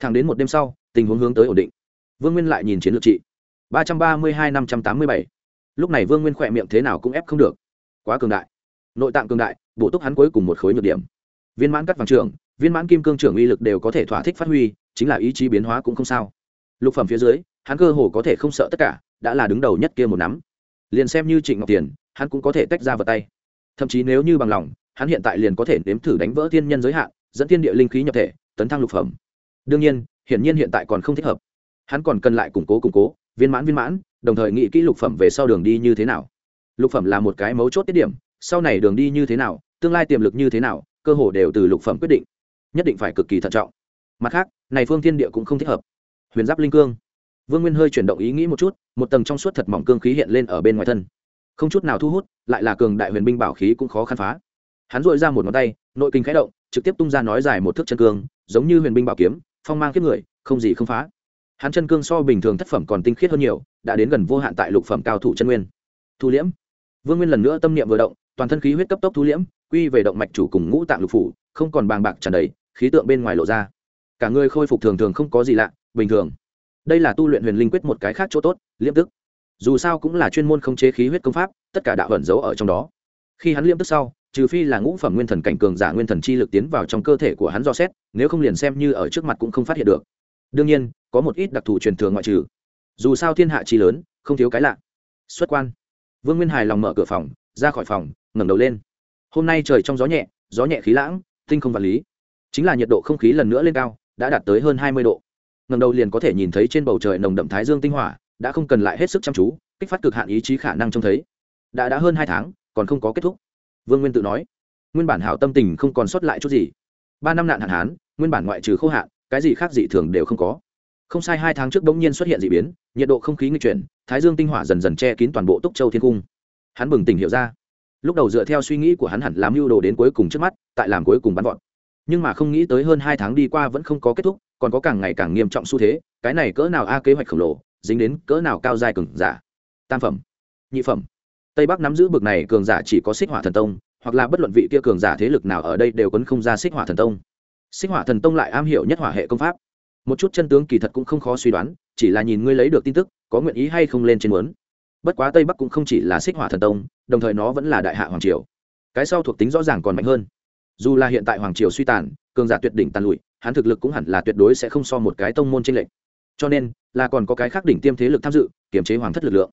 Thẳng đến một đêm sau, tình huống hướng tới ổn định. Vương nguyên lại nhìn chiến lược trị. ba trăm ba mươi hai năm trăm tám mươi bảy. Lúc này vương nguyên khỏe miệng thế nào cũng ép không được. Quá cường đại. Nội tạng cường đại, bổ túc hắn cuối cùng một khối nhược điểm. Viên mãn cắt vàng trưởng, viên mãn kim cương trưởng uy lực đều có thể thỏa thích phát huy chính là ý chí biến hóa cũng không sao. Lục phẩm phía dưới, hắn cơ hồ có thể không sợ tất cả, đã là đứng đầu nhất kia một nắm. Liền xem như trịnh ngọc tiền, hắn cũng có thể tách ra vào tay. Thậm chí nếu như bằng lòng, hắn hiện tại liền có thể nếm thử đánh vỡ thiên nhân giới hạn, dẫn thiên địa linh khí nhập thể, tấn thăng lục phẩm. Đương nhiên, hiển nhiên hiện tại còn không thích hợp. Hắn còn cần lại củng cố củng cố, viên mãn viên mãn, đồng thời nghĩ kỹ lục phẩm về sau đường đi như thế nào. Lục phẩm là một cái mấu chốt tiết điểm, sau này đường đi như thế nào, tương lai tiềm lực như thế nào, cơ hồ đều từ lục phẩm quyết định. Nhất định phải cực kỳ thận trọng mặt khác, này phương thiên địa cũng không thích hợp. Huyền giáp linh cương. Vương nguyên hơi chuyển động ý nghĩ một chút, một tầng trong suốt thật mỏng cương khí hiện lên ở bên ngoài thân. Không chút nào thu hút, lại là cường đại huyền binh bảo khí cũng khó khăn phá. Hắn dội ra một ngón tay, nội kinh khẽ động, trực tiếp tung ra nói dài một thước chân cương, giống như huyền binh bảo kiếm, phong mang kiếp người, không gì không phá. Hắn chân cương so bình thường thất phẩm còn tinh khiết hơn nhiều, đã đến gần vô hạn tại lục phẩm cao thủ chân nguyên. Thu liễm. Vương nguyên lần nữa tâm niệm vừa động, toàn thân khí huyết cấp tốc thu liễm, quy về động mạch chủ cùng ngũ tạng lục phủ, không còn bàng bạc tràn đầy, khí tượng bên ngoài lộ ra cả người khôi phục thường thường không có gì lạ, bình thường. Đây là tu luyện huyền linh quyết một cái khác chỗ tốt, liêm tức. Dù sao cũng là chuyên môn không chế khí huyết công pháp, tất cả đạo ẩn giấu ở trong đó. Khi hắn liêm tức sau, trừ phi là ngũ phẩm nguyên thần cảnh cường giả nguyên thần chi lực tiến vào trong cơ thể của hắn do xét, nếu không liền xem như ở trước mặt cũng không phát hiện được. Đương nhiên, có một ít đặc thù truyền thường ngoại trừ. Dù sao thiên hạ chi lớn, không thiếu cái lạ. Xuất quan. Vương nguyên hài lòng mở cửa phòng, ra khỏi phòng, ngẩng đầu lên. Hôm nay trời trong gió nhẹ gió nhẹ khí lãng, tinh không vật lý. Chính là nhiệt độ không khí lần nữa lên cao đã đạt tới hơn hai mươi độ. Ngầm đầu liền có thể nhìn thấy trên bầu trời nồng đậm thái dương tinh hỏa, đã không cần lại hết sức chăm chú, kích phát cực hạn ý chí khả năng trông thấy. Đã đã hơn hai tháng, còn không có kết thúc. Vương nguyên tự nói, nguyên bản hảo tâm tình không còn sót lại chút gì. Ba năm nạn hạn hán, nguyên bản ngoại trừ khô hạn, cái gì khác dị thường đều không có. Không sai, hai tháng trước bỗng nhiên xuất hiện d ị biến, nhiệt độ không khí nghi chuyển, thái dương tinh hỏa dần dần che kín toàn bộ túc châu thiên cung. Hắn bừng tỉnh hiểu ra. Lúc đầu dựa theo suy nghĩ của hắn hẳn làm mưu đồ đến cuối cùng trước mắt, tại làm cuối cùng bắn vọt nhưng mà không nghĩ tới hơn hai tháng đi qua vẫn không có kết thúc, còn có càng ngày càng nghiêm trọng xu thế, cái này cỡ nào a kế hoạch khổng lồ, dính đến cỡ nào cao dài cường giả? Tam phẩm, nhị phẩm. Tây bắc nắm giữ bực này cường giả chỉ có xích hỏa thần tông, hoặc là bất luận vị kia cường giả thế lực nào ở đây đều quấn không ra xích hỏa thần tông. Xích hỏa thần tông lại am hiểu nhất hỏa hệ công pháp. Một chút chân tướng kỳ thật cũng không khó suy đoán, chỉ là nhìn ngươi lấy được tin tức, có nguyện ý hay không lên trên muốn. Bất quá tây bắc cũng không chỉ là xích hỏa thần tông, đồng thời nó vẫn là đại hạ hoàng triều. Cái sau thuộc tính rõ ràng còn mạnh hơn dù là hiện tại hoàng triều suy tàn cường giả tuyệt đỉnh tàn lụi hắn thực lực cũng hẳn là tuyệt đối sẽ không so một cái tông môn tranh lệch. Cho nên là còn có cái khác đỉnh tiêm thế lực tham dự kiềm chế hoàng thất lực lượng.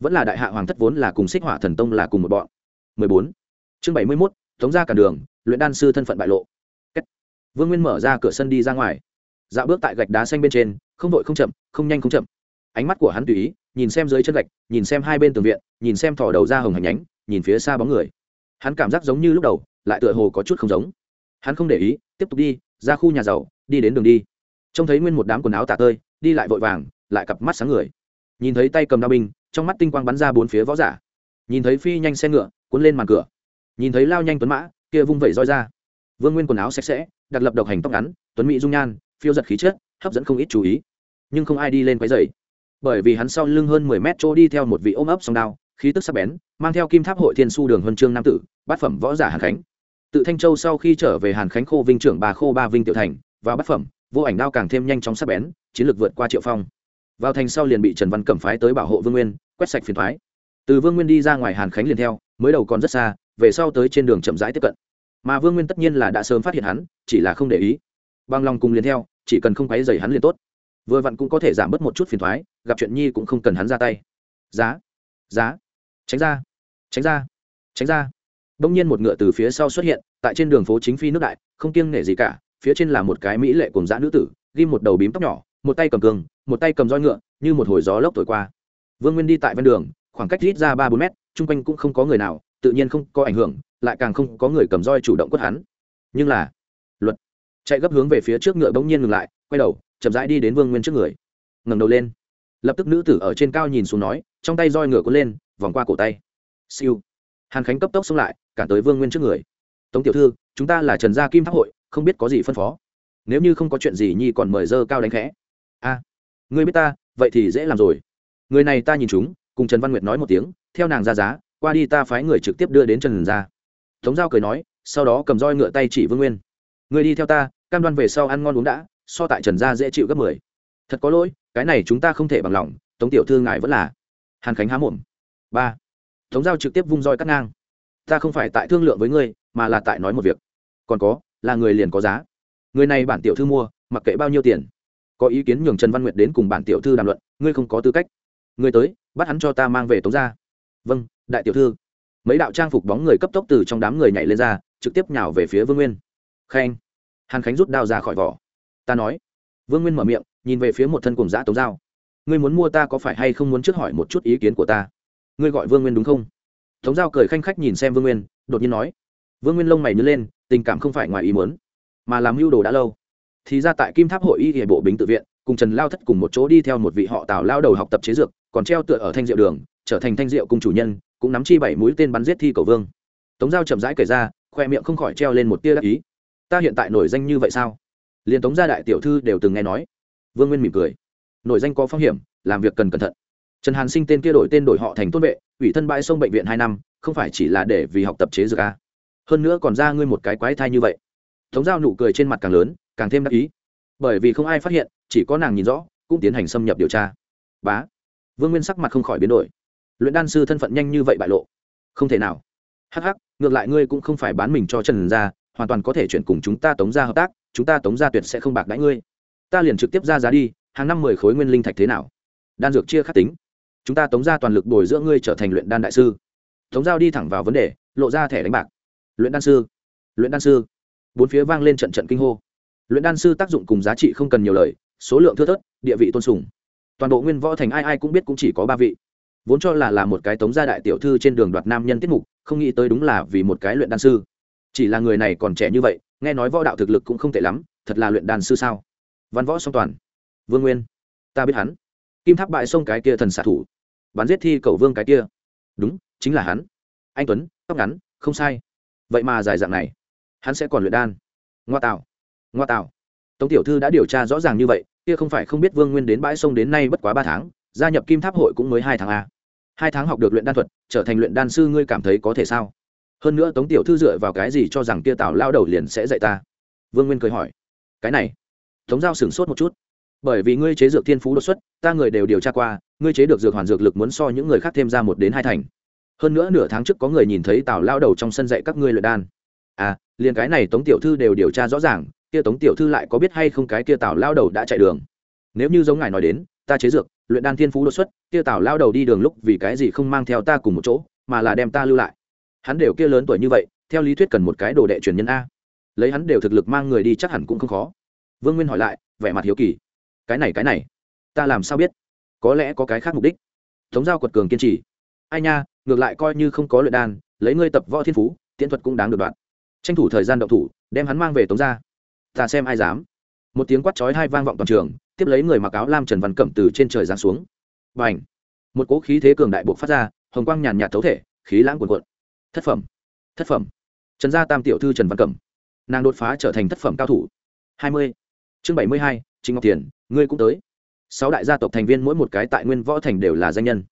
Vẫn là đại hạ hoàng thất vốn là cùng xích hỏa thần tông là cùng một bọn. 14. chương 71, tống ra cả đường luyện đan sư thân phận bại lộ. Vương nguyên mở ra cửa sân đi ra ngoài. Dạo bước tại gạch đá xanh bên trên không vội không chậm không nhanh không chậm. Ánh mắt của hắn tùy ý nhìn xem dưới chân gạch nhìn xem hai bên tường viện nhìn xem thỏ đầu ra hồng hành nhánh nhìn phía xa bóng người. Hắn cảm giác giống như lúc đầu lại tựa hồ có chút không giống. Hắn không để ý, tiếp tục đi, ra khu nhà giàu, đi đến đường đi. Trông thấy nguyên một đám quần áo tả tơi, đi lại vội vàng, lại cặp mắt sáng người nhìn thấy tay cầm đao binh, trong mắt tinh quang bắn ra bốn phía võ giả. Nhìn thấy phi nhanh xe ngựa, cuốn lên màn cửa. Nhìn thấy lao nhanh tuấn mã, kia vung vẩy roi ra. Vương nguyên quần áo sạch sẽ đặt lập độc hành tóc ngắn, tuấn mỹ dung nhan, phiêu giật khí chất, hấp dẫn không ít chú ý. Nhưng không ai đi lên quấy dày bởi vì hắn sau lưng hơn mười mét chỗ đi theo một vị ôm ấp song đao, khí tức sắc bén, mang theo kim tháp hội thiên su đường huân chương nam tử, bát phẩm võ giả hàn khánh tự thanh châu sau khi trở về hàn khánh khô vinh trưởng bà khô ba vinh tiểu thành, và bát phẩm, vô ảnh đao càng thêm nhanh chóng sắc bén, chiến lược vượt qua triệu phong. Vào thành sau liền bị trần văn cẩm phái tới bảo hộ vương nguyên, quét sạch phiền thoái. Từ vương nguyên đi ra ngoài hàn khánh liền theo, mới đầu còn rất xa, về sau tới trên đường chậm rãi tiếp cận. Mà vương nguyên tất nhiên là đã sớm phát hiện hắn, chỉ là không để ý. Bằng lòng cùng liền theo, chỉ cần không quấy dày hắn liền tốt. Vừa vặn cũng có thể giảm bớt một chút phiền thoái, gặp chuyện nhi cũng không cần hắn ra tay. Giá giá, tránh ra tránh ra tránh ra đông nhiên một ngựa từ phía sau xuất hiện, tại trên đường phố chính phi nước đại, không kiêng nể gì cả, phía trên là một cái mỹ lệ cùng dã nữ tử, ghi một đầu bím tóc nhỏ, một tay cầm cường một tay cầm roi ngựa, như một hồi gió lốc thổi qua. Vương nguyên đi tại ven đường, khoảng cách rít ra ba bốn mét, chung quanh cũng không có người nào, tự nhiên không có ảnh hưởng, lại càng không có người cầm roi chủ động quất hắn. Nhưng là, luật chạy gấp hướng về phía trước ngựa bỗng nhiên ngừng lại, quay đầu, chậm rãi đi đến vương nguyên trước người. Ngẩng đầu lên. Lập tức nữ tử ở trên cao nhìn xuống nói, trong tay roi ngựa cuốn lên, vòng qua cổ tay. Siêu. Hàn khánh cấp tốc xông lại cả tới vương nguyên trước người tống tiểu thư chúng ta là trần gia kim tháp hội không biết có gì phân phó nếu như không có chuyện gì nhi còn mời dơ cao đánh khẽ a người biết ta vậy thì dễ làm rồi người này ta nhìn chúng cùng trần văn nguyệt nói một tiếng theo nàng ra giá qua đi ta phái người trực tiếp đưa đến trần gia tống giao cười nói sau đó cầm roi ngựa tay chỉ vương nguyên người đi theo ta cam đoan về sau ăn ngon uống đã so tại trần gia dễ chịu gấp mười thật có lỗi cái này chúng ta không thể bằng lòng tống tiểu thư ngài vẫn là hàn khánh há mồm ba tống giao trực tiếp vung roi cắt ngang ta không phải tại thương lượng với ngươi, mà là tại nói một việc. Còn có, là người liền có giá. Người này bản tiểu thư mua, mặc kệ bao nhiêu tiền. Có ý kiến nhường trần văn nguyệt đến cùng bản tiểu thư đàm luận, ngươi không có tư cách. Ngươi tới, bắt hắn cho ta mang về tống ra vâng đại tiểu thư. Mấy đạo trang phục bóng người cấp tốc từ trong đám người nhảy lên ra, trực tiếp nhào về phía vương nguyên. Khen. Hàn khánh rút đao ra khỏi vỏ. Ta nói. Vương nguyên mở miệng, nhìn về phía một thân cùng giã tống giao. Ngươi muốn mua ta có phải hay không muốn trước hỏi một chút ý kiến của ta? Ngươi gọi vương nguyên đúng không? Tống giao cười khanh khách nhìn xem vương nguyên, đột nhiên nói, vương nguyên lông mày nhớ lên, tình cảm không phải ngoài ý muốn, mà làm mưu đồ đã lâu. Thì ra tại kim tháp hội y hệ bộ bính tự viện, cùng trần lao thất cùng một chỗ đi theo một vị họ tào lao đầu học tập chế dược, còn treo tựa ở thanh diệu đường, trở thành thanh diệu cùng chủ nhân, cũng nắm chi bảy mũi tên bắn giết thi cầu vương. Tống giao chậm rãi kể ra, khoe miệng không khỏi treo lên một tia đắc ý. Ta hiện tại nổi danh như vậy sao? Liền tống gia đại tiểu thư đều từng nghe nói. Vương nguyên mỉm cười. Nổi danh có phong hiểm, làm việc cần cẩn thận trần hàn sinh tên kia đổi tên đổi họ thành tôn vệ ủy thân bãi sông bệnh viện hai năm không phải chỉ là để vì học tập chế dược a. Hơn nữa còn ra ngươi một cái quái thai như vậy. Tống giao nụ cười trên mặt càng lớn càng thêm đắc ý. Bởi vì không ai phát hiện chỉ có nàng nhìn rõ cũng tiến hành xâm nhập điều tra. Bá. Vương nguyên sắc mặt không khỏi biến đổi. Luyện đan sư thân phận nhanh như vậy bại lộ. Không thể nào. Hắc Hắc, ngược lại ngươi cũng không phải bán mình cho trần gia hoàn toàn có thể chuyển cùng chúng ta tống ra hợp tác chúng ta tống ra tuyệt sẽ không bạc đãi ngươi. Ta liền trực tiếp ra giá đi hàng năm mười khối nguyên linh thạch thế nào? Đan dược chia khắc tính chúng ta tống ra toàn lực bồi dưỡng ngươi trở thành luyện đan đại sư. Tống giao đi thẳng vào vấn đề, lộ ra thẻ đánh bạc. Luyện đan sư. Luyện đan sư. Bốn phía vang lên trận trận kinh hô. Luyện đan sư tác dụng cùng giá trị không cần nhiều lời, số lượng thưa thớt, địa vị tôn sùng. Toàn bộ nguyên võ thành ai ai cũng biết cũng chỉ có ba vị. Vốn cho là là một cái tống gia đại tiểu thư trên đường đoạt nam nhân tiết mục, không nghĩ tới đúng là vì một cái luyện đan sư. Chỉ là người này còn trẻ như vậy, nghe nói võ đạo thực lực cũng không tệ lắm, thật là luyện đan sư sao? Văn võ song toàn. Vương nguyên. Ta biết hắn. Kim tháp bại sông cái kia thần xạ thủ bắn giết thi cầu vương cái kia. Đúng, chính là hắn. Anh tuấn, tóc ngắn, không sai. Vậy mà dài dạng này, hắn sẽ còn luyện đan. Ngoa tạo ngoa tạo. Tống tiểu thư đã điều tra rõ ràng như vậy, kia không phải không biết vương nguyên đến bãi sông đến nay bất quá ba tháng, gia nhập kim tháp hội cũng mới hai tháng a hai tháng học được luyện đan thuật, trở thành luyện đan sư ngươi cảm thấy có thể sao? Hơn nữa tống tiểu thư dựa vào cái gì cho rằng kia tào lao đầu liền sẽ dạy ta? Vương nguyên cười hỏi. Cái này, tống giao sửng sốt một chút. Bởi vì ngươi chế dược thiên phú đột xuất, ta người đều điều tra qua ngươi chế được dược hoàn dược lực muốn so những người khác thêm ra một đến hai thành. Hơn nữa nửa tháng trước có người nhìn thấy tào lao đầu trong sân dạy các ngươi luyện đan. À liền cái này tống tiểu thư đều điều tra rõ ràng, kia tống tiểu thư lại có biết hay không cái kia tào lao đầu đã chạy đường. Nếu như giống ngài nói đến, ta chế dược, luyện đan thiên phú đột xuất, kia tào lao đầu đi đường lúc vì cái gì không mang theo ta cùng một chỗ, mà là đem ta lưu lại. Hắn đều kia lớn tuổi như vậy, theo lý thuyết cần một cái đồ đệ truyền nhân a. Lấy hắn đều thực lực mang người đi chắc hẳn cũng không khó. Vương nguyên hỏi lại, vẻ mặt hiếu kỳ. Cái này cái này, ta làm sao biết? Có lẽ có cái khác mục đích. Tống giao quật cường kiên trì. Ai nha, ngược lại coi như không có luyện đan, lấy ngươi tập võ thiên phú, tiễn thuật cũng đáng được đoạn. Tranh thủ thời gian động thủ, đem hắn mang về tống ra ta xem ai dám. Một tiếng quát chói hai vang vọng toàn trường, tiếp lấy người mặc áo lam trần văn cẩm từ trên trời giáng xuống. B à n h một cỗ khí thế cường đại buộc phát ra, hồng quang nhàn nhạt thấu thể, khí lãng cuồn cuộn. Thất phẩm! Thất phẩm! Trần gia tam tiểu thư trần văn cẩm. Nàng đột phá trở thành thất phẩm cao thủ. Hai mươi! Chương bảy mươi hai, trịnh ngọc tiền, ngươi cũng tới sáu đại gia tộc thành viên mỗi một cái tại nguyên võ thành đều là danh nhân.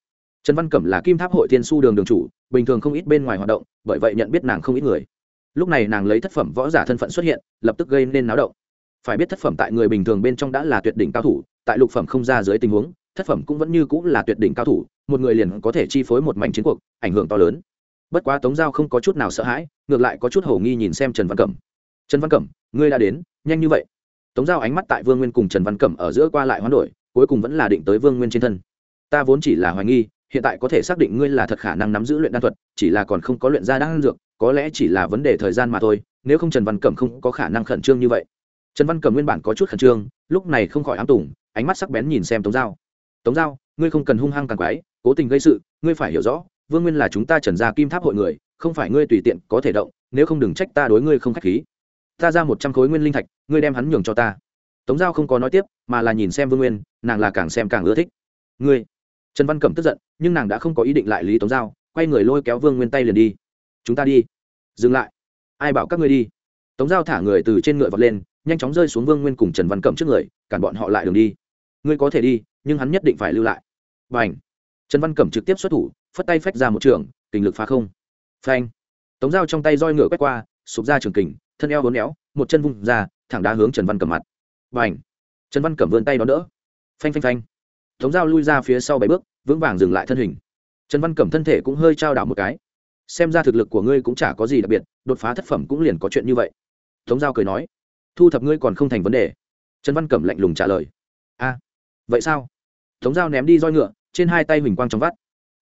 Trần văn cẩm là kim tháp hội thiên su đường đường chủ, bình thường không ít bên ngoài hoạt động, bởi vậy nhận biết nàng không ít người. Lúc này nàng lấy thất phẩm võ giả thân phận xuất hiện, lập tức gây nên náo động. Phải biết thất phẩm tại người bình thường bên trong đã là tuyệt đỉnh cao thủ, tại lục phẩm không ra dưới tình huống, thất phẩm cũng vẫn như cũng là tuyệt đỉnh cao thủ, một người liền có thể chi phối một mảnh chiến cuộc, ảnh hưởng to lớn. Bất quá tống giao không có chút nào sợ hãi, ngược lại có chút hầu nghi nhìn xem trần văn cẩm. Trần văn cẩm, ngươi đã đến, nhanh như vậy. Tống giao ánh mắt tại vương nguyên cùng trần văn cẩm ở giữa qua lại hoán đổi cuối cùng vẫn là định tới vương nguyên trên thân. Ta vốn chỉ là hoài nghi, hiện tại có thể xác định ngươi là thật khả năng nắm giữ luyện đan thuật, chỉ là còn không có luyện ra đan dược, có lẽ chỉ là vấn đề thời gian mà thôi, nếu không trần văn cẩm không có khả năng khẩn trương như vậy. Trần văn cẩm nguyên bản có chút khẩn trương, lúc này không khỏi ám tủng, ánh mắt sắc bén nhìn xem tống giao. Tống giao, ngươi không cần hung hăng càng quái, cố tình gây sự, ngươi phải hiểu rõ, vương nguyên là chúng ta trần gia kim tháp hội người, không phải ngươi tùy tiện có thể động, nếu không đừng trách ta đối ngươi không k h á c h khí. Ta ra một trăm khối nguyên linh thạch, ngươi đem hắn nhường cho ta. Tống giao không có nói tiếp mà là nhìn xem vương nguyên, nàng là càng xem càng ưa thích. Ngươi, trần văn cẩm tức giận, nhưng nàng đã không có ý định lại lý tống giao, quay người lôi kéo vương nguyên tay liền đi. Chúng ta đi. Dừng lại. Ai bảo các ngươi đi? Tống giao thả người từ trên ngựa vọt lên, nhanh chóng rơi xuống vương nguyên cùng trần văn cẩm trước người, cản bọn họ lại đường đi. Ngươi có thể đi, nhưng hắn nhất định phải lưu lại. Và h trần văn cẩm trực tiếp xuất thủ, phất tay phách ra một trường, kình lực phá không. Phanh. Tống dao trong tay roi ngựa quét qua, sụp ra trường kình, thân eo hốn éo, một chân vung ra, thẳng đá hướng trần văn cẩm mặt. Và h trần văn cẩm vươn tay đón đỡ. Phanh phanh phanh. Tống dao lui ra phía sau bảy bước, vững vàng dừng lại thân hình. Trần văn cẩm thân thể cũng hơi trao đảo một cái. Xem ra thực lực của ngươi cũng chả có gì đặc biệt, đột phá thất phẩm cũng liền có chuyện như vậy. Tống giao cười nói, thu thập ngươi còn không thành vấn đề. Trần văn cẩm lạnh lùng trả lời, a, vậy sao? Tống giao ném đi roi ngựa, trên hai tay huỳnh quang trong vắt.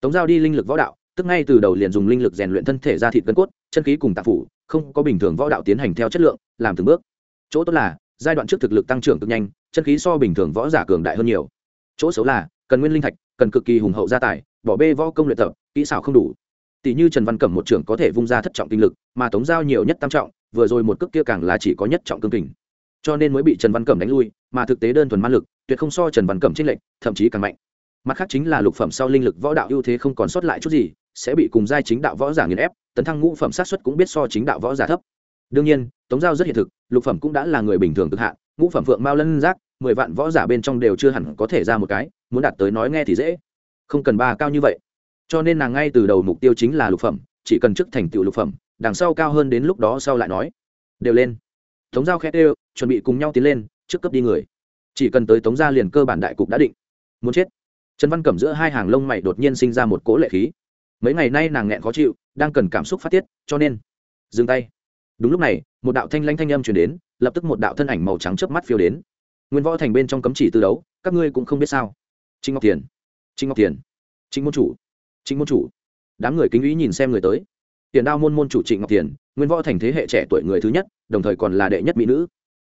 Tống giao đi linh lực võ đạo, tức ngay từ đầu liền dùng linh lực rèn luyện thân thể ra thịt gân cốt, chân khí cùng tạp phủ, không có bình thường võ đạo tiến hành theo chất lượng, làm từng bước. Chỗ tốt là, giai đoạn trước thực lực tăng trưởng cực nhanh chân khí so bình thường võ giả cường đại hơn nhiều. Chỗ xấu là, cần nguyên linh thạch, cần cực kỳ hùng hậu gia tài, bỏ bê võ công luyện tập, kỹ xảo không đủ. Tỷ như trần văn cẩm một trưởng có thể vung ra thất trọng tinh lực, mà tống giao nhiều nhất tam trọng, vừa rồi một cước kia càng là chỉ có nhất trọng cương kình. Cho nên mới bị trần văn cẩm đánh lui, mà thực tế đơn thuần man lực, tuyệt không so trần văn cẩm trích lệnh thậm chí càng mạnh. Mặt khác chính là lục phẩm sau linh lực võ đạo ưu thế không còn sót lại chút gì, sẽ bị cùng giai chính đạo võ giả nghiền ép, tấn thăng ngũ phẩm sát xuất cũng biết so chính đạo võ giả thấp. Đương nhiên, tống giao rất hiện thực, lục phẩm cũng đã là người bình thường cực hạn ngũ phẩm phượng mao lân giác, mười vạn võ giả bên trong đều chưa hẳn có thể ra một cái, muốn đạt tới nói nghe thì dễ. Không cần ba cao như vậy. Cho nên nàng ngay từ đầu mục tiêu chính là lục phẩm, chỉ cần trước thành tựu lục phẩm, đằng sau cao hơn đến lúc đó sau lại nói. Đều lên. Tống giao khét đều chuẩn bị cùng nhau tiến lên, trước cấp đi người. Chỉ cần tới tống gia liền cơ bản đại cục đã định. Muốn chết. Trần văn cẩm giữa hai hàng lông mày đột nhiên sinh ra một cỗ lệ khí. Mấy ngày nay nàng nghẹn khó chịu, đang cần cảm xúc phát tiết, cho nên, dừng tay đúng lúc này, một đạo thanh lanh thanh âm chuyển đến, lập tức một đạo thân ảnh màu trắng chớp mắt phiêu đến. Nguyên võ thành bên trong cấm chỉ tư đấu, các ngươi cũng không biết sao. Trinh ngọc tiền trinh ngọc tiền trinh môn chủ trinh môn chủ. Đám người kính ý nhìn xem người tới. Tiền đao môn môn chủ trịnh ngọc tiền nguyên võ thành thế hệ trẻ tuổi người thứ nhất, đồng thời còn là đệ nhất mỹ nữ.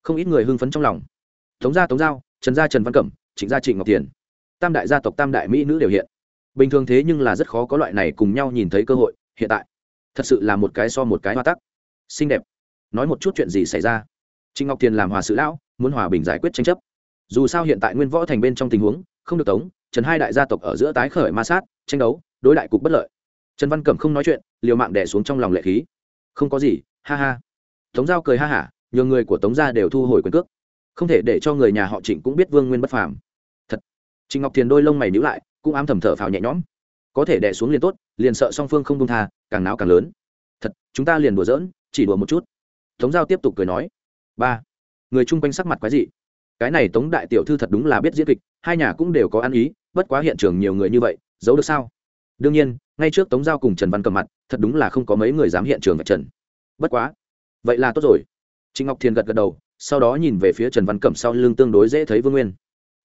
Không ít người hưng phấn trong lòng. Tống gia tống giao, trần gia trần văn cẩm, trịnh gia trịnh ngọc tiền tam đại gia tộc, tam đại mỹ nữ đều hiện. Bình thường thế nhưng là rất khó có loại này cùng nhau nhìn thấy cơ hội, hiện tại. Thật sự là một cái so một cái hoa tắc xinh đẹp. Nói một chút chuyện gì xảy ra? Trịnh ngọc tiền làm hòa sự lão, muốn hòa bình giải quyết tranh chấp. Dù sao hiện tại nguyên võ thành bên trong tình huống, không được tống, trần hai đại gia tộc ở giữa tái khởi ma sát, tranh đấu, đối đại cục bất lợi. Trần văn cẩm không nói chuyện, liều mạng đẻ xuống trong lòng lệ khí. Không có gì, ha ha. Tống giao cười ha hả nhiều người của tống gia đều thu hồi quyền cước. Không thể để cho người nhà họ trịnh cũng biết vương nguyên bất phàm. Thật. Trịnh ngọc thiền đôi lông mày níu lại, cũng ám thầm thở phào nhẹ nhõm. Có thể đẻ xuống liền tốt, liền sợ song phương không công tha, càng náo càng lớn. Thật, chúng ta liền đùa giỡn chỉ đùa một chút. Tống giao tiếp tục cười nói, ba, người chung quanh sắc mặt quái dị. Cái này tống đại tiểu thư thật đúng là biết diễn kịch, hai nhà cũng đều có ăn ý, bất quá hiện trường nhiều người như vậy, giấu được sao? Đương nhiên, ngay trước tống giao cùng trần văn cầm mặt, thật đúng là không có mấy người dám hiện trường vạch trần. Bất quá, vậy là tốt rồi. Trịnh ngọc thiền gật gật đầu, sau đó nhìn về phía trần văn cẩm sau lưng tương đối dễ thấy vương nguyên.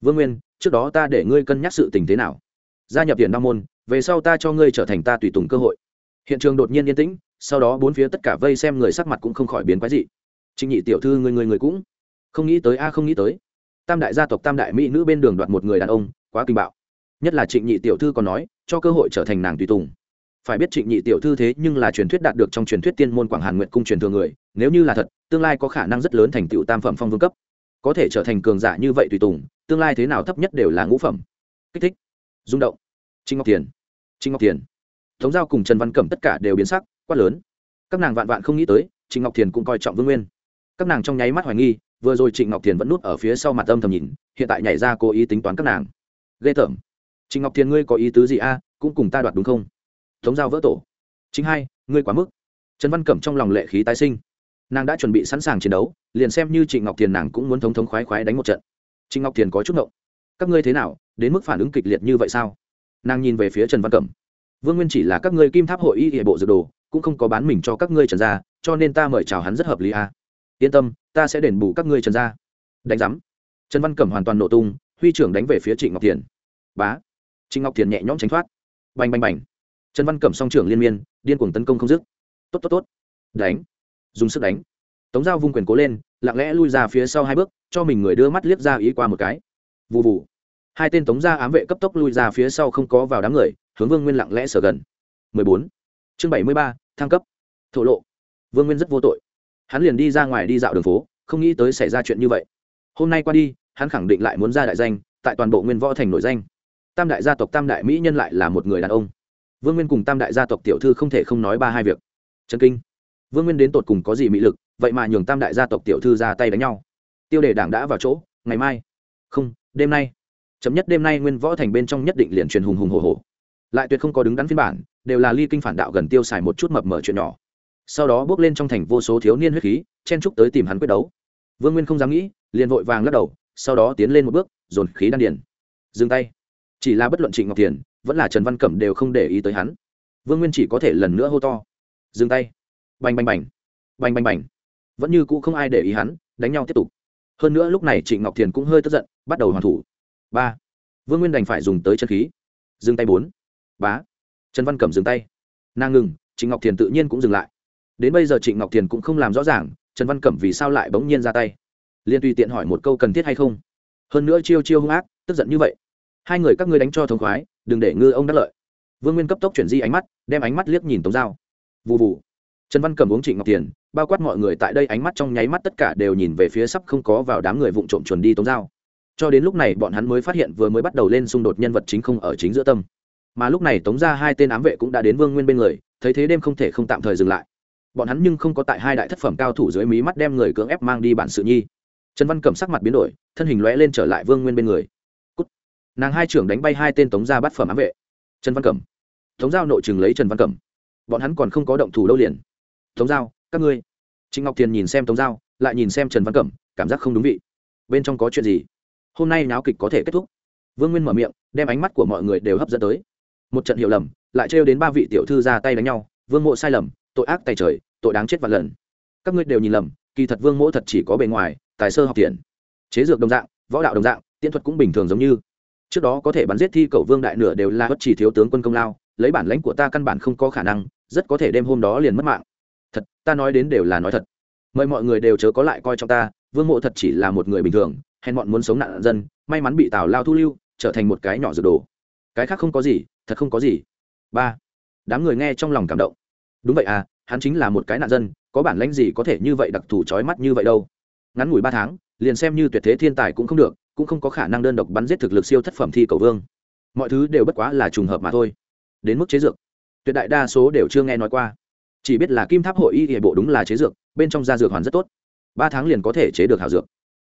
Vương nguyên, trước đó ta để ngươi cân nhắc sự tình thế nào? Gia nhập tiền nam môn, về sau ta cho ngươi trở thành ta tùy tùng cơ hội. Hiện trường đột nhiên yên tĩnh sau đó bốn phía tất cả vây xem người sắc mặt cũng không khỏi biến quái dị. Trịnh nhị tiểu thư, người người người cũng không nghĩ tới, a, không nghĩ tới. Tam đại gia tộc, tam đại mỹ nữ bên đường đoạt một người đàn ông, quá kinh bạo. Nhất là trịnh nhị tiểu thư còn nói, cho cơ hội trở thành nàng tùy tùng. Phải biết trịnh nhị tiểu thư thế nhưng là truyền thuyết đạt được trong truyền thuyết tiên môn quảng hàn nguyện cung truyền thừa người, nếu như là thật, tương lai có khả năng rất lớn thành tựu tam phẩm phong vương cấp. Có thể trở thành cường giả như vậy tùy tùng, tương lai thế nào thấp nhất đều là ngũ phẩm. Kích thích. Rung động. Trinh ngọc tiền trinh ngọc tiền tống giao cùng trần văn cẩm tất cả đều biến sắc quát lớn. Các nàng vạn vạn không nghĩ tới, trịnh ngọc thiền cũng coi trọng vương nguyên. Các nàng trong nháy mắt hoài nghi, vừa rồi trịnh ngọc thiền vẫn nút ở phía sau mặt âm thầm nhìn, hiện tại nhảy ra cố ý tính toán các nàng. Ghê tởm. Trịnh ngọc thiền ngươi có ý tứ gì a? Cũng cùng ta đoạt đúng không? Tống giao vỡ tổ. Chính hai, ngươi quá mức. Trần văn cẩm trong lòng lệ khí tái sinh. Nàng đã chuẩn bị sẵn sàng chiến đấu, liền xem như trịnh ngọc thiền nàng cũng muốn thống thống khoái khoái đánh một trận. Trịnh ngọc thiền có chút ngộng. Các ngươi thế nào? Đến mức phản ứng kịch liệt như vậy sao? Nàng nhìn về phía trần văn cẩm. Vương nguyên chỉ là các ngươi kim tháp hội y hệ bộ dược đồ cũng không có bán mình cho các ngươi trần gia, cho nên ta mời chào hắn rất hợp lý à. yên tâm, ta sẽ đền bù các ngươi trần gia. Đánh giám. Trần văn cẩm hoàn toàn nổ tung, huy trưởng đánh về phía trịnh ngọc thiền. Bá. Trịnh ngọc thiền nhẹ nhõm tránh thoát. Bành bành bành. Trần văn cẩm song trưởng liên miên, điên cuồng tấn công không dứt. Tốt tốt tốt. Đánh. Dùng sức đánh. Tống giao vung quyền cố lên, lặng lẽ lui ra phía sau hai bước, cho mình người đưa mắt liếc ra ý qua một cái. Vụ vụ hai tên tống gia ám vệ cấp tốc lui ra phía sau không có vào đám người, hướng vương nguyên lặng lẽ sở gần. 14 chương 73, thăng cấp. Thổ lộ. Vương nguyên rất vô tội. Hắn liền đi ra ngoài đi dạo đường phố không nghĩ tới xảy ra chuyện như vậy. Hôm nay qua đi hắn khẳng định lại muốn ra đại danh tại toàn bộ nguyên võ thành nổi danh. Tam đại gia tộc tam đại mỹ nhân lại là một người đàn ông. Vương nguyên cùng tam đại gia tộc tiểu thư không thể không nói ba hai việc. Trần kinh. Vương nguyên đến tột cùng có gì mỹ lực vậy mà nhường tam đại gia tộc tiểu thư ra tay đánh nhau. Tiêu đề đảng đã vào chỗ ngày mai. Không đêm nay. Chấm nhất đêm nay nguyên võ thành bên trong nhất định liền truyền hùng hùng hồ hồ lại tuyệt không có đứng đắn phiên bản đều là ly kinh phản đạo gần tiêu xài một chút mập mở chuyện nhỏ. Sau đó bước lên trong thành vô số thiếu niên huyết khí, chen trúc tới tìm hắn quyết đấu. Vương nguyên không dám nghĩ, liền vội vàng lắc đầu, sau đó tiến lên một bước, dồn khí đan điền. Dừng tay. Chỉ là bất luận trịnh ngọc thiền, vẫn là trần văn cẩm đều không để ý tới hắn. Vương nguyên chỉ có thể lần nữa hô to. Dừng tay. Bành bành bành. Bành bành bành. Vẫn như cũ không ai để ý hắn, đánh nhau tiếp tục. Hơn nữa lúc này trịnh ngọc thiền cũng hơi tức giận, bắt đầu hoàn thủ. Ba. Vương nguyên đành phải dùng tới chân khí. Dừng tay bốn. Bá trần văn cẩm dừng tay. Nàng ngừng, trịnh ngọc thiền tự nhiên cũng dừng lại. Đến bây giờ trịnh ngọc thiền cũng không làm rõ ràng, trần văn cẩm vì sao lại bỗng nhiên ra tay? Liên tùy tiện hỏi một câu cần thiết hay không? Hơn nữa chiêu chiêu hung ác, tức giận như vậy. Hai người các ngươi đánh cho thống khoái, đừng để ngư ông đắc lợi. Vương nguyên cấp tốc chuyển di ánh mắt, đem ánh mắt liếc nhìn tống dao. vụ vụ trần văn cầm uống trịnh ngọc tiền bao quát mọi người tại đây ánh mắt trong nháy mắt tất cả đều nhìn về phía sắp không có vào đám người vụng trộm chuẩn đi tống dao. cho đến lúc này bọn hắn mới phát hiện vừa mới bắt đầu lên xung đột nhân vật chính không ở chính giữa tâm mà lúc này tống ra hai tên ám vệ cũng đã đến vương nguyên bên người, thấy thế đêm không thể không tạm thời dừng lại. Bọn hắn nhưng không có tại hai đại thất phẩm cao thủ dưới mí mắt đem người cưỡng ép mang đi bản sự nhi. Trần văn cẩm sắc mặt biến đổi, thân hình lõe lên trở lại vương nguyên bên người. Cút. nàng hai trưởng đánh bay hai tên tống gia bắt phẩm ám vệ. Trần văn cẩm. Tống giao nội chừng lấy trần văn cẩm. Bọn hắn còn không có động thủ đâu liền. Tống giao, các ngươi. Trịnh ngọc thiền nhìn xem tống giao, lại nhìn xem trần văn cẩm, cảm giác không đúng vị. Bên trong có chuyện gì? Hôm nay náo kịch có thể kết thúc. Vương nguyên mở miệng, đem ánh mắt của mọi người đều hấp dẫn tới một trận hiểu lầm, lại trêu đến ba vị tiểu thư ra tay đánh nhau, vương mộ sai lầm, tội ác tài trời, tội đáng chết vạn lần. Các ngươi đều nhìn lầm, kỳ thật vương mộ thật chỉ có bề ngoài, tài sơ học tiền chế dược đồng dạng, võ đạo đồng dạng, tiên thuật cũng bình thường giống như. Trước đó có thể bắn giết thi cầu vương đại nửa đều là bất chỉ thiếu tướng quân công lao, lấy bản lãnh của ta căn bản không có khả năng, rất có thể đêm hôm đó liền mất mạng. Thật, ta nói đến đều là nói thật. Mời mọi người đều chớ có lại coi trọng ta, vương mộ thật chỉ là một người bình thường, hèn bọn muốn sống nạn dân, may mắn bị tào lao thu lưu, trở thành một cái nhỏ dược đồ. Cái khác không có gì thật không có gì. Ba, đám người nghe trong lòng cảm động. Đúng vậy à hắn chính là một cái nạn dân, có bản lãnh gì có thể như vậy đặc thù trói mắt như vậy đâu? Ngắn ngủi ba tháng, liền xem như tuyệt thế thiên tài cũng không được, cũng không có khả năng đơn độc bắn giết thực lực siêu thất phẩm thi cầu vương. Mọi thứ đều bất quá là trùng hợp mà thôi. Đến mức chế dược. Tuyệt đại đa số đều chưa nghe nói qua. Chỉ biết là kim tháp hội y hệ bộ đúng là chế dược, bên trong da dược hoàn rất tốt. Ba tháng liền có thể chế được hảo dược.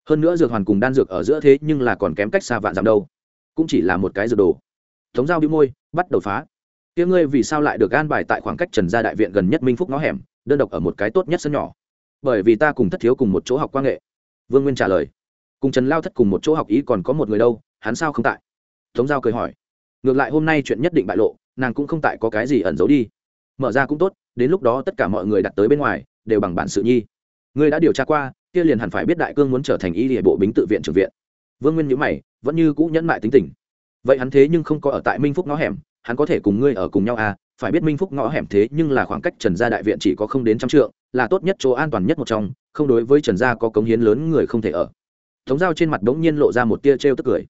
Hơn nữa dược hoàn cùng đan dược ở giữa thế nhưng là còn kém cách xa vạn dặm đâu. Cũng chỉ là một cái dược đồ thống Giao bị môi, bắt đầu phá. Tiếng ngươi vì sao lại được gan bài tại khoảng cách trần gia đại viện gần nhất minh phúc ngõ hẻm, đơn độc ở một cái tốt nhất sân nhỏ? Bởi vì ta cùng thất thiếu cùng một chỗ học quan nghệ. Vương nguyên trả lời. Cùng trần lao thất cùng một chỗ học ý còn có một người đâu, hắn sao không tại? Tống giao cười hỏi. Ngược lại hôm nay chuyện nhất định bại lộ, nàng cũng không tại có cái gì ẩn giấu đi. Mở ra cũng tốt, đến lúc đó tất cả mọi người đặt tới bên ngoài, đều bằng bản sự nhi. Ngươi đã điều tra qua, kia liền hẳn phải biết đại cương muốn trở thành y địa bộ bính tự viện trưởng viện. Vương nguyên nhữ mày, vẫn như cũ nhẫn mại tính tình vậy hắn thế nhưng không có ở tại minh phúc ngõ hẻm, hắn có thể cùng ngươi ở cùng nhau à? Phải biết minh phúc ngõ hẻm thế nhưng là khoảng cách trần gia đại viện chỉ có không đến trăm trượng, là tốt nhất chỗ an toàn nhất một trong, không đối với trần gia có cống hiến lớn người không thể ở. Thống giao trên mặt bỗng nhiên lộ ra một tia trêu tức cười.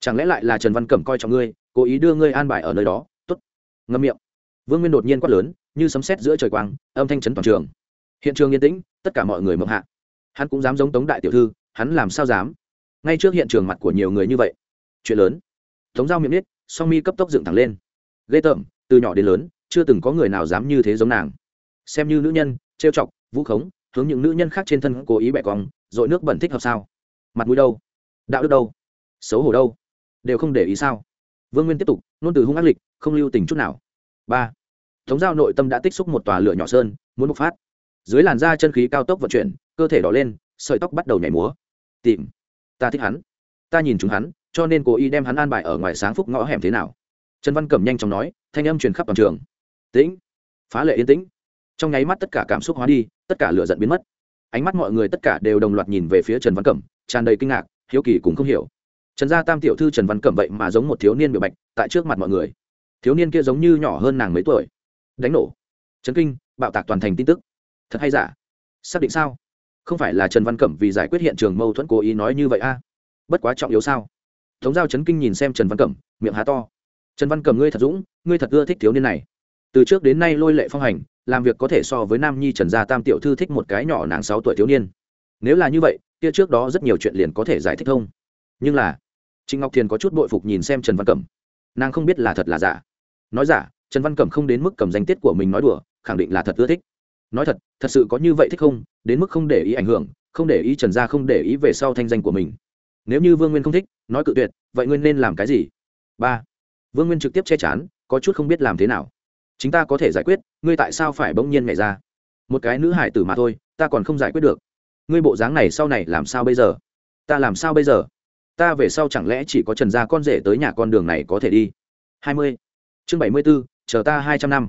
Chẳng lẽ lại là trần văn cẩm coi trọng ngươi, cố ý đưa ngươi an bài ở nơi đó? T ố t ngâm miệng. Vương nguyên đột nhiên quát lớn, như sấm sét giữa trời quang, âm thanh chấn toàn trường. Hiện trường yên tĩnh, tất cả mọi người mộng hạ. Hắn cũng dám giống tống đại tiểu thư, hắn làm sao dám? Ngay trước hiện trường mặt của nhiều người như vậy, chuyện lớn tống giao miệng nít song mi cấp tốc dựng thẳng lên. Ghê tởm, từ nhỏ đến lớn, chưa từng có người nào dám như thế giống nàng. Xem như nữ nhân, trêu chọc vũ khống, hướng những nữ nhân khác trên thân cố ý bẻ cong, dội nước bẩn thích hợp sao? Mặt mũi đâu? Đạo đức đâu? Xấu hổ đâu? Đều không để ý sao? Vương nguyên tiếp tục nôn từ hung ác lịch, không lưu tình chút nào. Ba. Thống giao nội tâm đã tích xúc một tòa lửa nhỏ sơn, muốn bộc phát. Dưới làn da chân khí cao tốc vận chuyển, cơ thể đỏ lên, sợi tóc bắt đầu nhảy múa. Tìm. Ta thích hắn. Ta nhìn chúng hắn cho nên cố ý đem hắn an bài ở ngoài sáng phúc ngõ hẻm thế nào? Trần văn cẩm nhanh chóng nói, thanh âm truyền khắp toàn trường. Tĩnh. Phá lệ yên tĩnh. Trong nháy mắt tất cả cảm xúc hóa đi, tất cả lửa giận biến mất. Ánh mắt mọi người tất cả đều đồng loạt nhìn về phía trần văn cẩm, tràn đầy kinh ngạc, hiếu kỳ cũng không hiểu. Trần gia tam tiểu thư trần văn cẩm vậy mà giống một thiếu niên biểu bạch, tại trước mặt mọi người. Thiếu niên kia giống như nhỏ hơn nàng mấy tuổi. Đánh nổ. Trấn kinh, bạo tạc toàn thành tin tức. Thật hay giả? Xác định sao? Không phải là trần văn cẩm vì giải quyết hiện trường mâu thuẫn cố ý nói như vậy a? Bất quá trọng yếu sao? Tống giao chấn kinh nhìn xem trần văn cẩm, miệng há to. Trần văn cẩm ngươi thật dũng, ngươi thật ưa thích thiếu niên này. Từ trước đến nay lôi lệ phong hành, làm việc có thể so với nam nhi trần gia tam tiểu thư thích một cái nhỏ nàng sáu tuổi thiếu niên. Nếu là như vậy, kia trước đó rất nhiều chuyện liền có thể giải thích thông nhưng là, trịnh ngọc thiền có chút bội phục nhìn xem trần văn cẩm. Nàng không biết là thật là giả. Nói giả, trần văn cẩm không đến mức cầm danh tiết của mình nói đùa, khẳng định là thật ưa thích. Nói thật thật sự có như vậy thích không? Đến mức không để ý ảnh hưởng, không để ý trần gia không để ý về sau thanh danh của mình nếu như vương nguyên không thích, nói cự tuyệt, vậy nguyên nên làm cái gì? Ba. Vương nguyên trực tiếp che chắn có chút không biết làm thế nào. Chính ta có thể giải quyết, ngươi tại sao phải bỗng nhiên nhảy ra? Một cái nữ hải tử mà thôi, ta còn không giải quyết được. Ngươi bộ dáng này sau này làm sao bây giờ? Ta làm sao bây giờ? Ta về sau chẳng lẽ chỉ có trần gia con rể tới nhà con đường này có thể đi? Hai mươi. Chương bảy mươi b ố chờ ta hai trăm năm.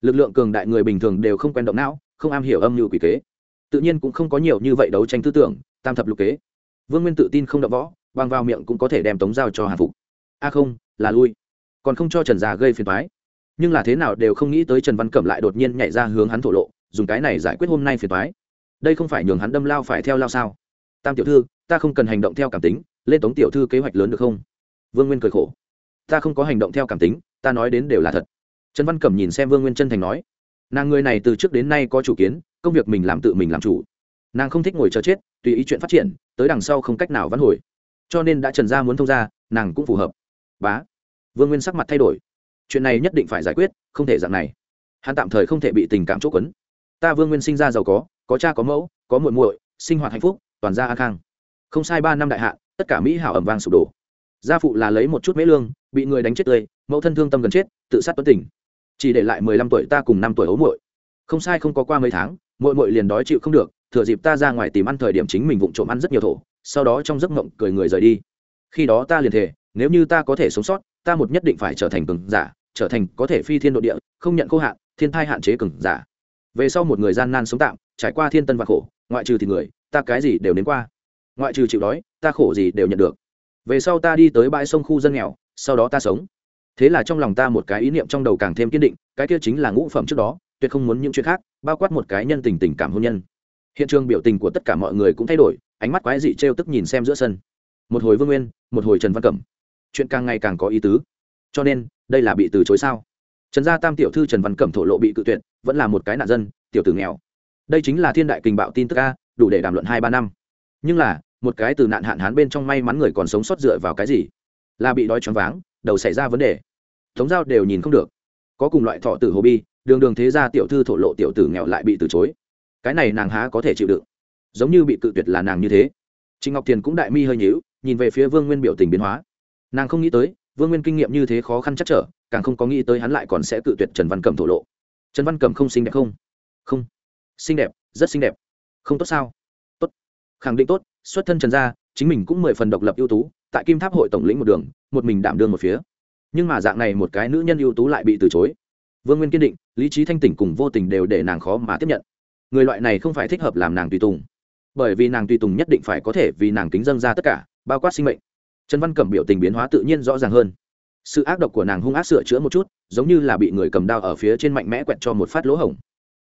Lực lượng cường đại người bình thường đều không quen động não, không am hiểu âm mưu quỷ kế. Tự nhiên cũng không có nhiều như vậy đấu tranh tư tưởng, tam thập lục kế vương nguyên tự tin không đập võ, bằng vào miệng cũng có thể đem tống giao cho hàn phục. A không, là lui. Còn không cho trần già gây phiền thoái nhưng là thế nào đều không nghĩ tới trần văn cẩm lại đột nhiên nhảy ra hướng hắn thổ lộ, dùng cái này giải quyết hôm nay phiền thoái đây không phải nhường hắn đâm lao phải theo lao sao? Tam tiểu thư, ta không cần hành động theo cảm tính, lên tống tiểu thư kế hoạch lớn được không? Vương nguyên cười khổ. Ta không có hành động theo cảm tính, ta nói đến đều là thật. Trần văn cẩm nhìn xem vương nguyên chân thành nói. Nàng người này từ trước đến nay có chủ kiến, công việc mình làm tự mình làm chủ. Nàng không thích ngồi chờ chết, tùy ý chuyện phát triển tới đằng sau không cách nào vãn hồi. Cho nên đã trần gia muốn thông ra nàng cũng phù hợp. Bá. Vương nguyên sắc mặt thay đổi. Chuyện này nhất định phải giải quyết, không thể dạng này. Hắn tạm thời không thể bị tình cảm chốt quấn. Ta vương nguyên sinh ra giàu có có cha có mẫu, có muội muội, sinh hoạt hạnh phúc, toàn gia an khang. Không sai ba năm đại hạ, tất cả mỹ hảo ẩm vang sụp đổ. Gia phụ là lấy một chút mễ lương, bị người đánh chết tươi, mẫu thân thương tâm gần chết, tự sát tuấn tỉnh chỉ để lại mười lăm tuổi ta cùng năm tuổi ấu muội. Không sai không có qua mấy tháng, muội muội liền đói chịu không được thừa dịp ta ra ngoài tìm ăn thời điểm chính mình vụng trộm ăn rất nhiều thổ, sau đó trong giấc mộng cười người rời đi. Khi đó ta liền thể nếu như ta có thể sống sót, ta một nhất định phải trở thành cường giả, trở thành có thể phi thiên độ địa, không nhận cô hạn, thiên thai hạn chế cường giả. Về sau một người gian nan sống tạm, trải qua thiên tân và khổ, ngoại trừ thì người, ta cái gì đều đến qua. Ngoại trừ chịu đói, ta khổ gì đều nhận được. Về sau ta đi tới bãi sông khu dân nghèo, sau đó ta sống. Thế là trong lòng ta một cái ý niệm trong đầu càng thêm kiên định, cái kia chính là ngũ phẩm trước đó, tuyệt không muốn những chuyện khác, bao quát một cái nhân tình tình cảm hôn nhân hiện trường biểu tình của tất cả mọi người cũng thay đổi, ánh mắt quái dị t r e o tức nhìn xem giữa sân. Một hồi vương nguyên, một hồi trần văn cẩm. Chuyện càng ngày càng có ý tứ. Cho nên, đây là bị từ chối sao? Trần gia tam tiểu thư trần văn cẩm thổ lộ bị cự tuyệt, vẫn là một cái nạn dân, tiểu tử nghèo. Đây chính là thiên đại kình bạo tin tức a, đủ để đàm luận hai ba năm. Nhưng là, một cái từ nạn hạn hán bên trong may mắn người còn sống sót dựa vào cái gì? Là bị đói choáng váng, đầu xảy ra vấn đề. Tống giao đều nhìn không được. Có cùng loại thọ tử hồ bi, đường đường thế gia tiểu thư thổ lộ tiểu tử nghèo lại bị từ chối cái này nàng há có thể chịu đựng. Giống như bị cự tuyệt là nàng như thế. Trịnh ngọc thiền cũng đại mi hơi nhíu, nhìn về phía vương nguyên biểu tình biến hóa. Nàng không nghĩ tới, vương nguyên kinh nghiệm như thế khó khăn chắc trở, càng không có nghĩ tới hắn lại còn sẽ cự tuyệt trần văn cẩm thổ lộ. Trần văn cẩm không xinh đẹp không? Không. Xinh đẹp, rất xinh đẹp. Không tốt sao? Tốt. Khẳng định tốt, xuất thân trần gia, chính mình cũng mười phần độc lập ưu tú, tại kim tháp hội tổng lĩnh một đường, một mình đảm đương một phía. Nhưng mà dạng này một cái nữ nhân ưu tú lại bị từ chối. Vương nguyên kiên định, lý trí thanh tỉnh cùng vô tình đều để nàng khó mà tiếp nhận người loại này không phải thích hợp làm nàng tùy tùng. Bởi vì nàng tùy tùng nhất định phải có thể vì nàng kính dân ra tất cả, bao quát sinh mệnh. Trần văn cẩm biểu tình biến hóa tự nhiên rõ ràng hơn. Sự ác độc của nàng hung ác sửa chữa một chút, giống như là bị người cầm đao ở phía trên mạnh mẽ quẹt cho một phát lỗ hổng.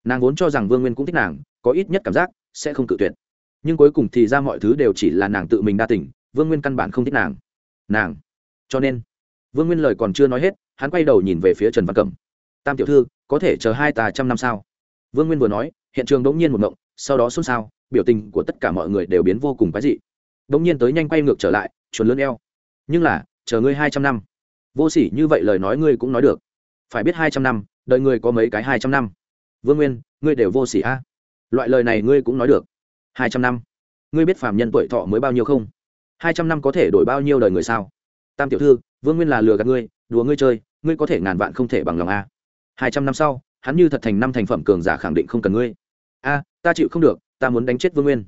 Nàng vốn cho rằng vương nguyên cũng thích nàng, có ít nhất cảm giác sẽ không cự tuyệt. Nhưng cuối cùng thì ra mọi thứ đều chỉ là nàng tự mình đa tỉnh vương nguyên căn bản không thích nàng. Nàng. Cho nên, vương nguyên lời còn chưa nói hết, hắn quay đầu nhìn về phía trần văn cẩm. Tam tiểu thư, có thể chờ hai ta trăm năm sao? Vương nguyên vừa nói hiện trường đống nhiên một ngộng, sau đó xôn xao, biểu tình của tất cả mọi người đều biến vô cùng quái dị. Đống nhiên tới nhanh quay ngược trở lại, chuồn lớn eo. Nhưng là, chờ ngươi hai trăm năm. Vô sỉ như vậy lời nói ngươi cũng nói được. Phải biết hai trăm năm đợi ngươi có mấy cái hai trăm năm? Vương nguyên, ngươi đều vô sỉ a. Loại lời này ngươi cũng nói được. Hai trăm năm. Ngươi biết phạm nhân tuổi thọ mới bao nhiêu không? Hai trăm năm có thể đổi bao nhiêu đời người sao? Tam tiểu thư, vương nguyên là lừa gạt ngươi, đùa ngươi chơi, ngươi có thể ngàn vạn không thể bằng lòng a. Hai trăm năm sau, hắn như thật thành năm thành phẩm cường giả khẳng định không cần ngươi a, ta chịu không được, ta muốn đánh chết vương nguyên.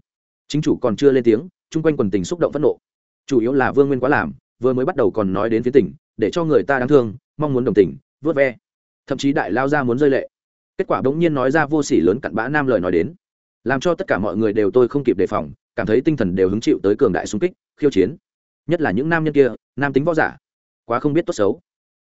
Chính chủ còn chưa lên tiếng, chung quanh quần tình xúc động phẫn nộ. Chủ yếu là vương nguyên quá làm, vừa mới bắt đầu còn nói đến phía tỉnh, để cho người ta đáng thương, mong muốn đồng tình vớt ve. Thậm chí đại lao ra muốn rơi lệ. Kết quả bỗng nhiên nói ra vô sỉ lớn cặn bã nam lời nói đến. Làm cho tất cả mọi người đều tôi không kịp đề phòng, cảm thấy tinh thần đều hứng chịu tới cường đại xung kích, khiêu chiến. Nhất là những nam nhân kia, nam tính võ giả, quá không biết tốt xấu.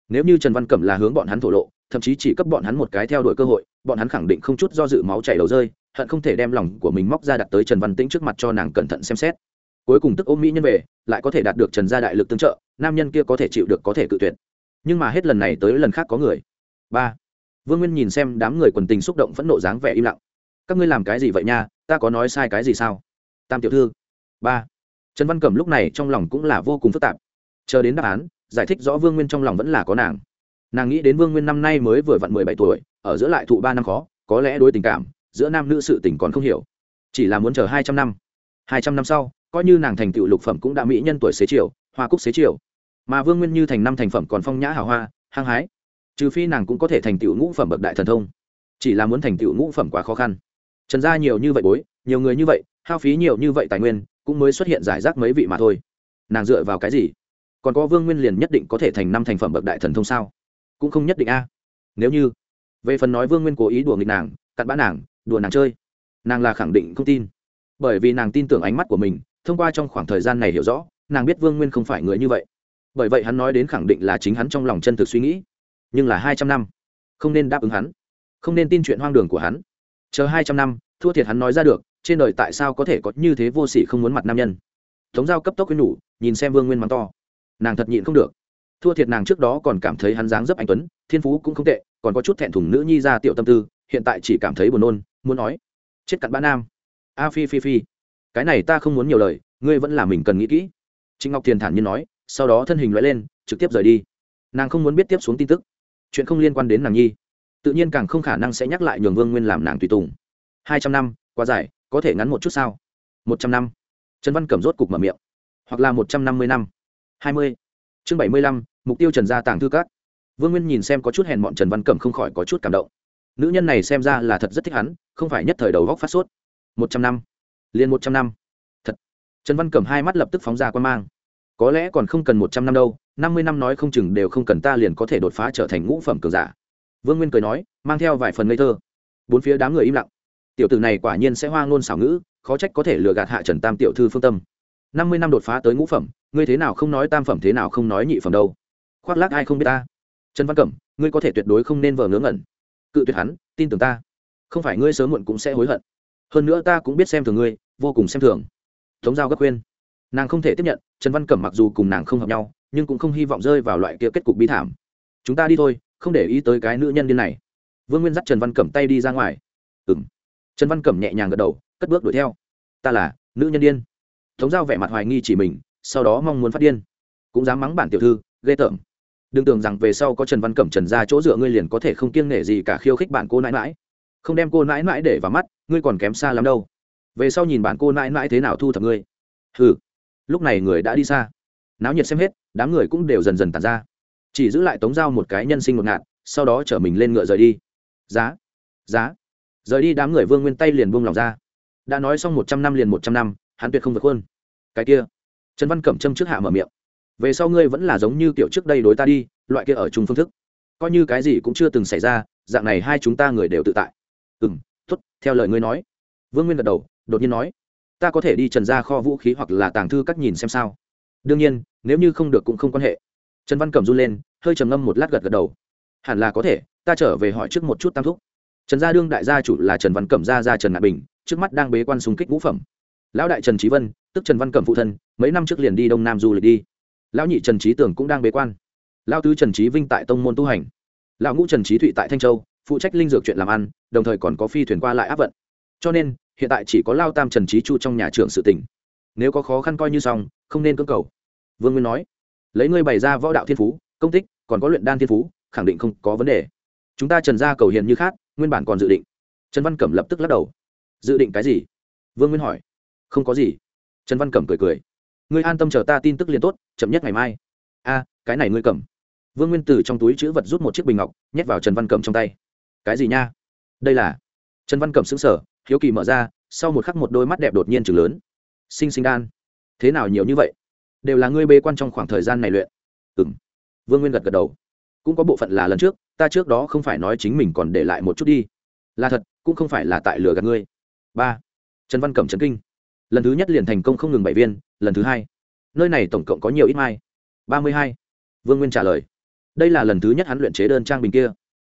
Nếu như trần văn cẩm là hướng bọn hắn thổ lộ, thậm chí chỉ cấp bọn hắn một cái theo đuổi cơ hội bọn hắn khẳng định không chút do dự máu chảy đầu rơi, hận không thể đem lòng của mình móc ra đặt tới trần văn tĩnh trước mặt cho nàng cẩn thận xem xét. Cuối cùng tức ôm mỹ nhân về, lại có thể đạt được trần gia đại lực tương trợ, nam nhân kia có thể chịu được có thể cự tuyệt. Nhưng mà hết lần này tới lần khác có người. Ba. Vương nguyên nhìn xem đám người quần tình xúc động phẫn nộ dáng vẻ im lặng. Các ngươi làm cái gì vậy nha, ta có nói sai cái gì sao? Tam tiểu thư. Ba. Trần văn cẩm lúc này trong lòng cũng là vô cùng phức tạp. Chờ đến đáp án, giải thích rõ vương nguyên trong lòng vẫn là có nàng nàng nghĩ đến vương nguyên năm nay mới vừa vặn mười bảy tuổi, ở giữa lại thụ ba năm khó, có lẽ đối tình cảm, giữa nam nữ sự tình còn không hiểu. Chỉ là muốn chờ hai trăm năm. Hai trăm năm sau, coi như nàng thành tựu lục phẩm cũng đã mỹ nhân tuổi xế chiều, hoa cúc xế chiều. Mà vương nguyên như thành năm thành phẩm còn phong nhã hào hoa, hăng hái. Trừ phi nàng cũng có thể thành tựu ngũ phẩm bậc đại thần thông. Chỉ là muốn thành tựu ngũ phẩm quá khó khăn. Trần gia nhiều như vậy bối, nhiều người như vậy, hao phí nhiều như vậy tài nguyên, cũng mới xuất hiện giải rác mấy vị mà thôi. Nàng dựa vào cái gì? Còn có vương nguyên liền nhất định có thể thành năm thành phẩm bậc đại thần thông sao? Cũng không nhất định a. Nếu như, về phần nói vương nguyên cố ý đùa nghịch nàng, cặn bã nàng, đùa nàng chơi, nàng là khẳng định không tin. Bởi vì nàng tin tưởng ánh mắt của mình, thông qua trong khoảng thời gian này hiểu rõ, nàng biết vương nguyên không phải người như vậy. Bởi vậy hắn nói đến khẳng định là chính hắn trong lòng chân thực suy nghĩ. Nhưng là hai trăm năm, không nên đáp ứng hắn, không nên tin chuyện hoang đường của hắn. Chờ hai trăm năm, thua thiệt hắn nói ra được, trên đời tại sao có thể có như thế vô sỉ không muốn mặt nam nhân. Tống giao cấp tốc quyên nhủ, nhìn xem vương nguyên mắng to. Nàng thật nhịn không được thua thiệt nàng trước đó còn cảm thấy hắn dáng dấp anh tuấn, thiên phú cũng không tệ, còn có chút thẹn thùng nữ nhi ra tiểu tâm tư, hiện tại chỉ cảm thấy buồn nôn, muốn nói, chết cặn bã nam. A phi phi phi, cái này ta không muốn nhiều lời, ngươi vẫn là mình cần nghĩ kỹ. Trịnh ngọc thiền thản nhiên nói, sau đó thân hình loại lên, trực tiếp rời đi. Nàng không muốn biết tiếp xuống tin tức. Chuyện không liên quan đến nàng nhi. Tự nhiên càng không khả năng sẽ nhắc lại nhường vương nguyên làm nàng tùy tùng. Hai trăm năm, quá dài, có thể ngắn một chút sao? Một trăm năm. Trần văn cẩm rốt cục mở miệng. Hoặc là một trăm năm mươi năm. Hai mươi. Chương bảy mươi lăm mục tiêu trần gia tàng thư các. Vương nguyên nhìn xem có chút hèn mọn trần văn cẩm không khỏi có chút cảm động. Nữ nhân này xem ra là thật rất thích hắn, không phải nhất thời đầu góc phát sốt. Một trăm năm. Liền một trăm năm. Thật. Trần văn cẩm hai mắt lập tức phóng ra quan mang. Có lẽ còn không cần một trăm năm đâu, năm mươi năm nói không chừng đều không cần ta liền có thể đột phá trở thành ngũ phẩm cường giả. Vương nguyên cười nói, mang theo vài phần ngây thơ. Bốn phía đám người im lặng. Tiểu tử này quả nhiên sẽ hoa ngôn xảo ngữ, khó trách có thể lừa gạt hạ trần tam tiểu thư phương tâm. Năm mươi năm đột phá tới ngũ phẩm, ngươi thế nào không nói tam phẩm thế nào không nói nhị phẩm đâu khoác lác ai không biết ta. Trần văn cẩm, ngươi có thể tuyệt đối không nên vờ ngớ ngẩn. Cự tuyệt hắn, tin tưởng ta. Không phải ngươi sớm muộn cũng sẽ hối hận. Hơn nữa ta cũng biết xem thường ngươi, vô cùng xem thường. Tống giao gấp khuyên. Nàng không thể tiếp nhận, trần văn cẩm mặc dù cùng nàng không hợp nhau, nhưng cũng không hy vọng rơi vào loại kia kết cục bi thảm. Chúng ta đi thôi, không để ý tới cái nữ nhân điên này. Vương nguyên dắt trần văn cẩm tay đi ra ngoài. Ừ m trần văn cẩm nhẹ nhàng gật đầu, cất bước đuổi theo. Ta là nữ nhân điên. Tống giao vẻ mặt hoài nghi chỉ mình, sau đó mong muốn phát điên. Cũng dám mắng bản tiểu thư, ghê tởm đừng tưởng rằng về sau có trần văn cẩm, trần ra chỗ dựa ngươi liền có thể không kiêng nể gì cả khiêu khích bạn cô nãi mãi không đem cô nãi mãi để vào mắt, ngươi còn kém xa lắm đâu. Về sau nhìn bạn cô nãi mãi thế nào thu thập ngươi. Hừ. Lúc này người đã đi xa. Náo nhiệt xem hết, đám người cũng đều dần dần tàn ra. Chỉ giữ lại tống giao một cái nhân sinh một ngạn sau đó chở mình lên ngựa rời đi. Giá. Giá. Rời đi đám người vương nguyên tay liền buông lòng ra. Đã nói xong một trăm năm liền một trăm năm, hắn tuyệt không vượt hơn cái kia. Trần văn cẩm châm trước hạ mở miệng về sau ngươi vẫn là giống như kiểu trước đây đối ta đi, loại kia ở chung phương thức. Coi như cái gì cũng chưa từng xảy ra, dạng này hai chúng ta người đều tự tại. Ừ m t ố t theo lời ngươi nói. Vương nguyên gật đầu, đột nhiên nói, ta có thể đi trần ra kho vũ khí hoặc là tàng thư các nhìn xem sao. Đương nhiên, nếu như không được cũng không quan hệ. Trần văn cẩm run lên, hơi trầm ngâm một lát gật gật đầu. Hẳn là có thể, ta trở về hỏi trước một chút tam thúc. Trần gia đương đại gia chủ là trần văn cẩm gia gia trần ngạn bình, trước mắt đang bế quan súng kích ngũ phẩm. Lão đại trần trí vân, tức trần văn cẩm phụ thân, mấy năm trước liền đi đông nam du lịch đi lão nhị trần trí tưởng cũng đang bế quan. Lão tứ trần trí vinh tại tông môn tu hành. Lão ngũ trần trí thụy tại thanh châu, phụ trách linh dược chuyện làm ăn, đồng thời còn có phi thuyền qua lại áp vận. Cho nên, hiện tại chỉ có lao tam trần trí chu trong nhà trưởng sự tỉnh nếu có khó khăn coi như xong, không nên cưỡng cầu. Vương nguyên nói, lấy ngươi bày ra võ đạo thiên phú, công tích, còn có luyện đan thiên phú, khẳng định không có vấn đề. Chúng ta trần gia cầu hiền như khác, nguyên bản còn dự định. Trần văn cẩm lập tức lắc đầu. Dự định cái gì? Vương nguyên hỏi. Không có gì. Trần văn cẩm cười cười ngươi an tâm chờ ta tin tức liền tốt, chậm nhất ngày mai. A, cái này ngươi cầm. Vương nguyên từ trong túi chữ vật rút một chiếc bình ngọc, nhét vào trần văn cẩm trong tay. Cái gì nha? Đây là. Trần văn cẩm xứng sở hiếu kỳ mở ra, sau một khắc một đôi mắt đẹp đột nhiên chừng lớn. Sinh sinh đan. Thế nào nhiều như vậy? Đều là ngươi bê quan trong khoảng thời gian này luyện. Ừ m vương nguyên gật gật đầu. Cũng có bộ phận là lần trước, ta trước đó không phải nói chính mình còn để lại một chút đi. Là thật, cũng không phải là tại lửa gạt ngươi. Ba. Trần văn cẩm trấn kinh lần thứ nhất liền thành công không ngừng bảy viên, lần thứ hai. Nơi này tổng cộng có nhiều ít mai? Ba mươi hai. Vương nguyên trả lời. Đây là lần thứ nhất hắn luyện chế đơn trang bình kia.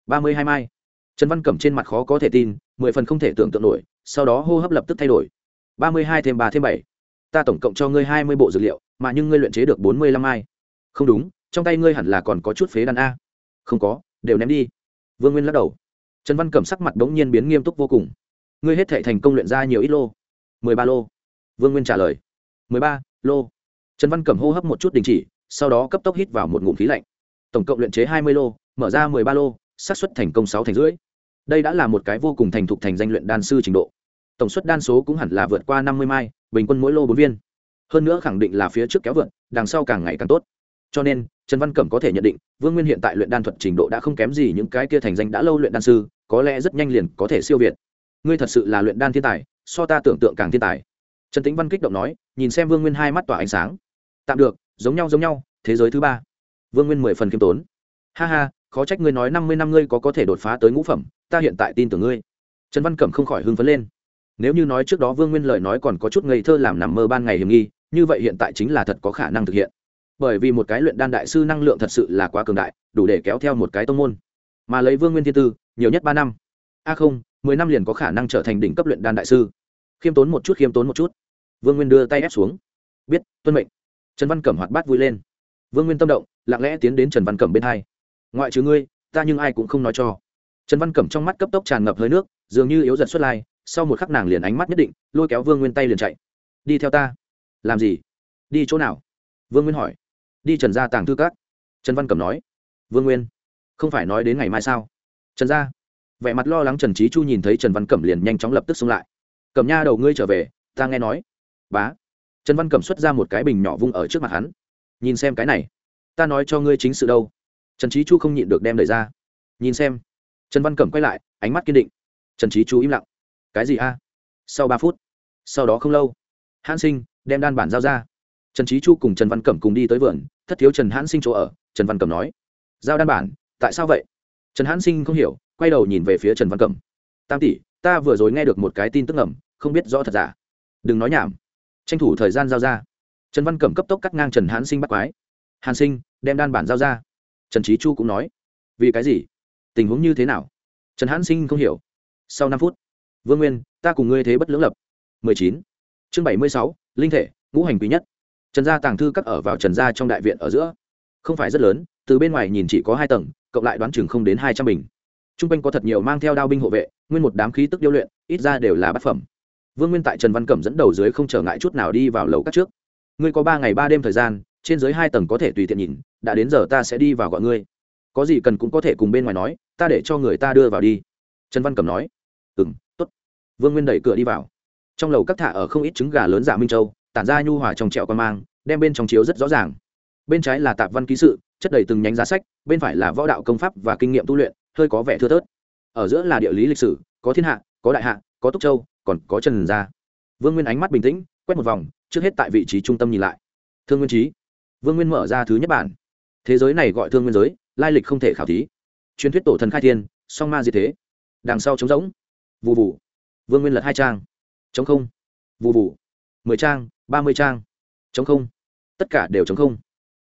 Ba mươi hai mai. Trần văn cẩm trên mặt khó có thể tin, mười phần không thể tưởng tượng nổi, sau đó hô hấp lập tức thay đổi. Ba mươi hai thêm ba thêm bảy. Ta tổng cộng cho ngươi hai mươi bộ dược liệu, mà nhưng ngươi luyện chế được bốn mươi lăm mai. Không đúng, trong tay ngươi hẳn là còn có chút phế đàn a. Không có, đều ném đi. Vương nguyên lắc đầu. Trần văn cẩm sắc mặt bỗng nhiên biến nghiêm túc vô cùng. Ngươi hết thể thành công luyện ra nhiều ít lô. mười ba lô vương nguyên trả lời. Mười ba, lô. Trần văn cẩm hô hấp một chút đình chỉ, sau đó cấp tốc hít vào một ngụm khí lạnh. Tổng cộng luyện chế hai mươi lô, mở ra mười ba lô, xác suất thành công sáu thành rưỡi. Đây đã là một cái vô cùng thành thục thành danh luyện đan sư trình độ. Tổng suất đan số cũng hẳn là vượt qua năm mươi mai, bình quân mỗi lô bốn viên. Hơn nữa khẳng định là phía trước kéo vượt đằng sau càng ngày càng tốt. Cho nên, trần văn cẩm có thể nhận định, vương nguyên hiện tại luyện đan thuật trình độ đã không kém gì những cái kia thành danh đã lâu luyện đan sư, có lẽ rất nhanh liền có thể siêu việt. Ngươi thật sự là luyện đan thiên tài, so ta tưởng tượng càng thiên tài trần tĩnh văn kích động nói, nhìn xem vương nguyên hai mắt tỏa ánh sáng. Tạm được, giống nhau giống nhau, thế giới thứ ba. Vương nguyên mười phần k i ê m tốn. Ha ha, khó trách ngươi nói năm mươi năm ngươi có có thể đột phá tới ngũ phẩm, ta hiện tại tin tưởng ngươi. Trần văn cẩm không khỏi hưng phấn lên. Nếu như nói trước đó vương nguyên lời nói còn có chút ngây thơ làm nằm mơ ban ngày hiểm nghi, như vậy hiện tại chính là thật có khả năng thực hiện. Bởi vì một cái luyện đan đại sư năng lượng thật sự là quá cường đại, đủ để kéo theo một cái tông môn. Mà lấy vương nguyên thiên tư, nhiều nhất ba năm. A không, mười năm liền có khả năng trở thành đỉnh cấp luyện đan đại sư. Khiêm tốn một chút, khiêm tốn một chút vương nguyên đưa tay ép xuống. Biết, tuân mệnh. Trần văn cẩm hoạt bát vui lên. Vương nguyên tâm động, lặng lẽ tiến đến trần văn cẩm bên hai. Ngoại trừ ngươi, ta nhưng ai cũng không nói cho. Trần văn cẩm trong mắt cấp tốc tràn ngập hơi nước, dường như yếu giật xuất lai, sau một khắc nàng liền ánh mắt nhất định, lôi kéo vương nguyên tay liền chạy. Đi theo ta. Làm gì? Đi chỗ nào? Vương nguyên hỏi. Đi trần gia tàng thư các. Trần văn cẩm nói. Vương nguyên, không phải nói đến ngày mai sao? Trần gia. Vẻ mặt lo lắng trần trí chu nhìn thấy trần văn cẩm liền nhanh chóng lập tức xông lại. Cẩm nha đầu ngươi trở về, ta nghe nói bá. Trần văn cẩm xuất ra một cái bình nhỏ vung ở trước mặt hắn. Nhìn xem cái này. Ta nói cho ngươi chính sự đâu. Trần trí chu không nhịn được đem lời ra. Nhìn xem. Trần văn cẩm quay lại, ánh mắt kiên định. Trần trí chu im lặng. Cái gì a? Sau ba phút. Sau đó không lâu. Hãn sinh, đem đan bản giao ra. Trần trí chu cùng trần văn cẩm cùng đi tới vườn, thất thiếu trần hãn sinh chỗ ở, trần văn cẩm nói. Giao đan bản, tại sao vậy? Trần hãn sinh không hiểu, quay đầu nhìn về phía trần văn cẩm. Tam tỷ, ta vừa rồi nghe được một cái tin tức ngầm, không biết rõ thật giả. Đừng nói nhảm tranh thủ thời gian giao ra. Trần văn cẩm cấp tốc cắt ngang trần hãn sinh bắt quái. Hàn sinh, đem đan bản giao ra. Trần trí chu cũng nói, vì cái gì? Tình huống như thế nào? Trần hãn sinh không hiểu. Sau năm phút, vương nguyên, ta cùng ngươi thế bất lưỡng lập. Mười chín, chương bảy mươi sáu, linh thể, ngũ hành quý nhất. Trần gia tàng thư cắt ở vào trần gia trong đại viện ở giữa. Không phải rất lớn, từ bên ngoài nhìn chỉ có hai tầng, cộng lại đoán chừng không đến hai trăm bình. T r u n g quanh có thật nhiều mang theo đao binh hộ vệ, nguyên một đám khí tức điêu luyện, ít ra đều là bát phẩm vương nguyên tại trần văn cẩm dẫn đầu dưới không trở ngại chút nào đi vào lầu các trước. Ngươi có ba ngày ba đêm thời gian, trên dưới hai tầng có thể tùy tiện nhìn, đã đến giờ ta sẽ đi vào gọi ngươi. Có gì cần cũng có thể cùng bên ngoài nói, ta để cho người ta đưa vào đi. Trần văn cẩm nói. Ừ m t ố t vương nguyên đẩy cửa đi vào. Trong lầu các thả ở không ít trứng gà lớn giả minh châu, tản ra nhu hòa trong trẹo quan mang, đem bên trong chiếu rất rõ ràng. Bên trái là tạp văn ký sự, chất đầy từng nhánh giá sách, bên phải là võ đạo công pháp và kinh nghiệm tu luyện, hơi có vẻ thưa thớt. Ở giữa là địa lý lịch sử, có thiên hạ, có đại hạ, có túc châu còn có trần gia vương nguyên ánh mắt bình tĩnh, quét một vòng, trước hết tại vị trí trung tâm nhìn lại. Thương nguyên trí vương nguyên mở ra thứ nhất bản. Thế giới này gọi thương nguyên giới, lai lịch không thể khảo thí. Truyền thuyết tổ thần khai thiên, song ma diệt thế. Đằng sau trống rỗng. Vụ vụ vương nguyên lật hai trang. Chống không. Vụ vụ mười trang, ba mươi trang. Chống không. Tất cả đều chống không.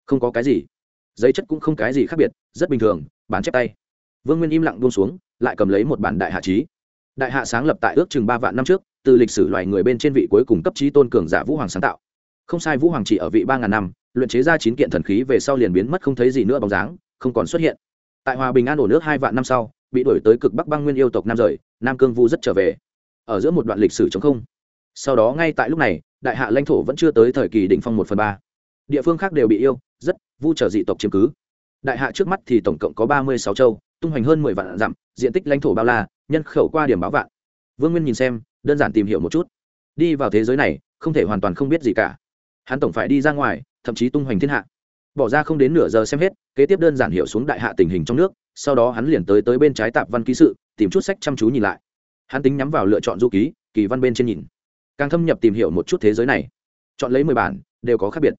Không có cái gì. Giấy chất cũng không cái gì khác biệt, rất bình thường bán chép tay. Vương nguyên im lặng buông xuống, lại cầm lấy một bản đại hạ trí đại hạ sáng lập tại ước chừng ba vạn năm trước, từ lịch sử loài người bên trên vị cuối cùng cấp trí tôn cường giả vũ hoàng sáng tạo. Không sai, vũ hoàng chỉ ở vị ba ngàn năm, luyện chế ra chín kiện thần khí về sau liền biến mất không thấy gì nữa bóng dáng, không còn xuất hiện. Tại hòa bình an ổn nước hai vạn năm sau, bị đổi tới cực bắc băng nguyên yêu tộc nam rời, nam cương vu rất trở về. Ở giữa một đoạn lịch sử chống không. Sau đó ngay tại lúc này, đại hạ lãnh thổ vẫn chưa tới thời kỳ đỉnh phong một phần ba. Địa phương khác đều bị yêu, rất, vu trở dị tộc chiếm cứ. Đại hạ trước mắt thì tổng cộng có ba mươi sáu châu, tung hoành hơn mười vạn dặm, diện tích lãnh thổ bao la nhân khẩu qua điểm báo vạn. Vương nguyên nhìn xem, đơn giản tìm hiểu một chút. Đi vào thế giới này, không thể hoàn toàn không biết gì cả. Hắn tổng phải đi ra ngoài, thậm chí tung hoành thiên hạ. Bỏ ra không đến nửa giờ xem hết, kế tiếp đơn giản hiểu xuống đại hạ tình hình trong nước, sau đó hắn liền tới tới bên trái tạp văn ký sự, tìm chút sách chăm chú nhìn lại. Hắn tính nhắm vào lựa chọn du ký, kỳ văn bên trên nhìn. Càng thâm nhập tìm hiểu một chút thế giới này. Chọn lấy mười bản, đều có khác biệt.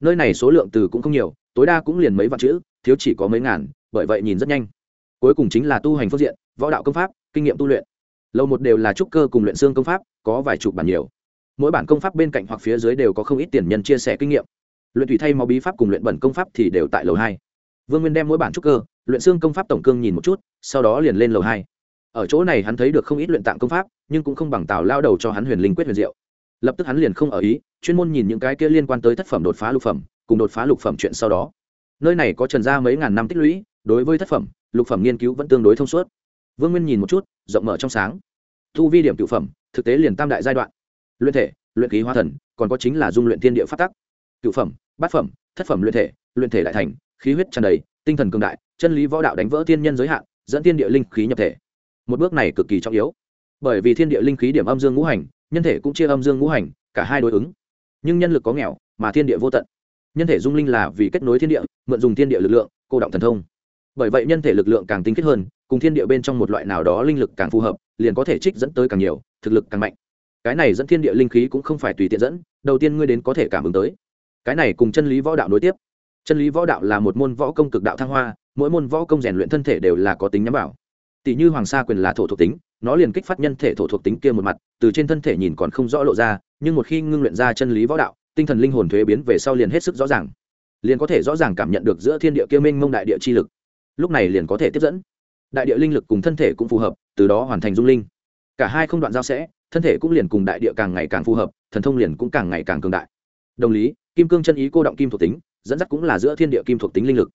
Nơi này số lượng từ cũng không nhiều, tối đa cũng liền mấy vạn chữ, thiếu chỉ có mấy ngàn, bởi vậy nhìn rất nhanh. Cuối cùng chính là tu hành phương diện, võ đạo công pháp kinh nghiệm tu luyện. Lầu một đều là trúc cơ cùng luyện xương công pháp, có vài chục bản nhiều. Mỗi bản công pháp bên cạnh hoặc phía dưới đều có không ít tiền nhân chia sẻ kinh nghiệm. Luyện thủy thay máu bí pháp cùng luyện bẩn công pháp thì đều tại lầu hai. Vương nguyên đem mỗi bản trúc cơ, luyện xương công pháp tổng cương nhìn một chút, sau đó liền lên lầu hai. Ở chỗ này hắn thấy được không ít luyện tạng công pháp, nhưng cũng không bằng tào lao đầu cho hắn huyền linh quyết huyền diệu. Lập tức hắn liền không ở ý, chuyên môn nhìn những cái kia liên quan tới thất phẩm đột phá lục phẩm, cùng đột phá lục phẩm chuyện sau đó. Nơi này có trần gia mấy ngàn năm tích lũy, đối với thất phẩm, lục phẩm nghiên cứu vẫn tương đối thông suốt vương nguyên nhìn một chút, rộng mở trong sáng. Thu vi điểm cựu phẩm, thực tế liền tam đại giai đoạn. Luyện thể, luyện khí hóa thần, còn có chính là dung luyện thiên địa phát tắc. Cựu phẩm, bát phẩm, thất phẩm luyện thể luyện thể đại thành, khí huyết tràn đầy, tinh thần cường đại, chân lý võ đạo đánh vỡ thiên nhân giới hạn, dẫn thiên địa linh khí nhập thể. Một bước này cực kỳ trọng yếu. Bởi vì thiên địa linh khí điểm âm dương ngũ hành, nhân thể cũng chia âm dương ngũ hành, cả hai đối ứng. Nhưng nhân lực có nghèo, mà thiên địa vô tận. Nhân thể dung linh là vì kết nối thiên địa, mượn dùng thiên địa lực lượng, cô động thần thông. Bởi vậy nhân thể lực lượng càng tinh kết hơn cùng thiên địa bên trong một loại nào đó linh lực càng phù hợp, liền có thể trích dẫn tới càng nhiều, thực lực càng mạnh. Cái này dẫn thiên địa linh khí cũng không phải tùy tiện dẫn, đầu tiên ngươi đến có thể cảm ứng tới. Cái này cùng chân lý võ đạo nối tiếp. Chân lý võ đạo là một môn võ công cực đạo thăng hoa, mỗi môn võ công rèn luyện thân thể đều là có tính nhắm vào. Tỷ như hoàng sa quyền là thổ thuộc tính, nó liền kích phát nhân thể thổ thuộc tính kia một mặt, từ trên thân thể nhìn còn không rõ lộ ra, nhưng một khi ngưng luyện ra chân lý võ đạo, tinh thần linh hồn thuế biến về sau liền hết sức rõ ràng. Liền có thể rõ ràng cảm nhận được giữa thiên địa kia minh mông đại địa chi lực. Lúc này liền có thể tiếp dẫn đại địa linh lực cùng thân thể cũng phù hợp, từ đó hoàn thành dung linh. Cả hai không đoạn giao sẽ, thân thể cũng liền cùng đại địa càng ngày càng phù hợp, thần thông liền cũng càng ngày càng cường đại. Đồng lý, kim cương chân ý cô động kim thuộc tính, dẫn dắt cũng là giữa thiên địa kim thuộc tính linh lực.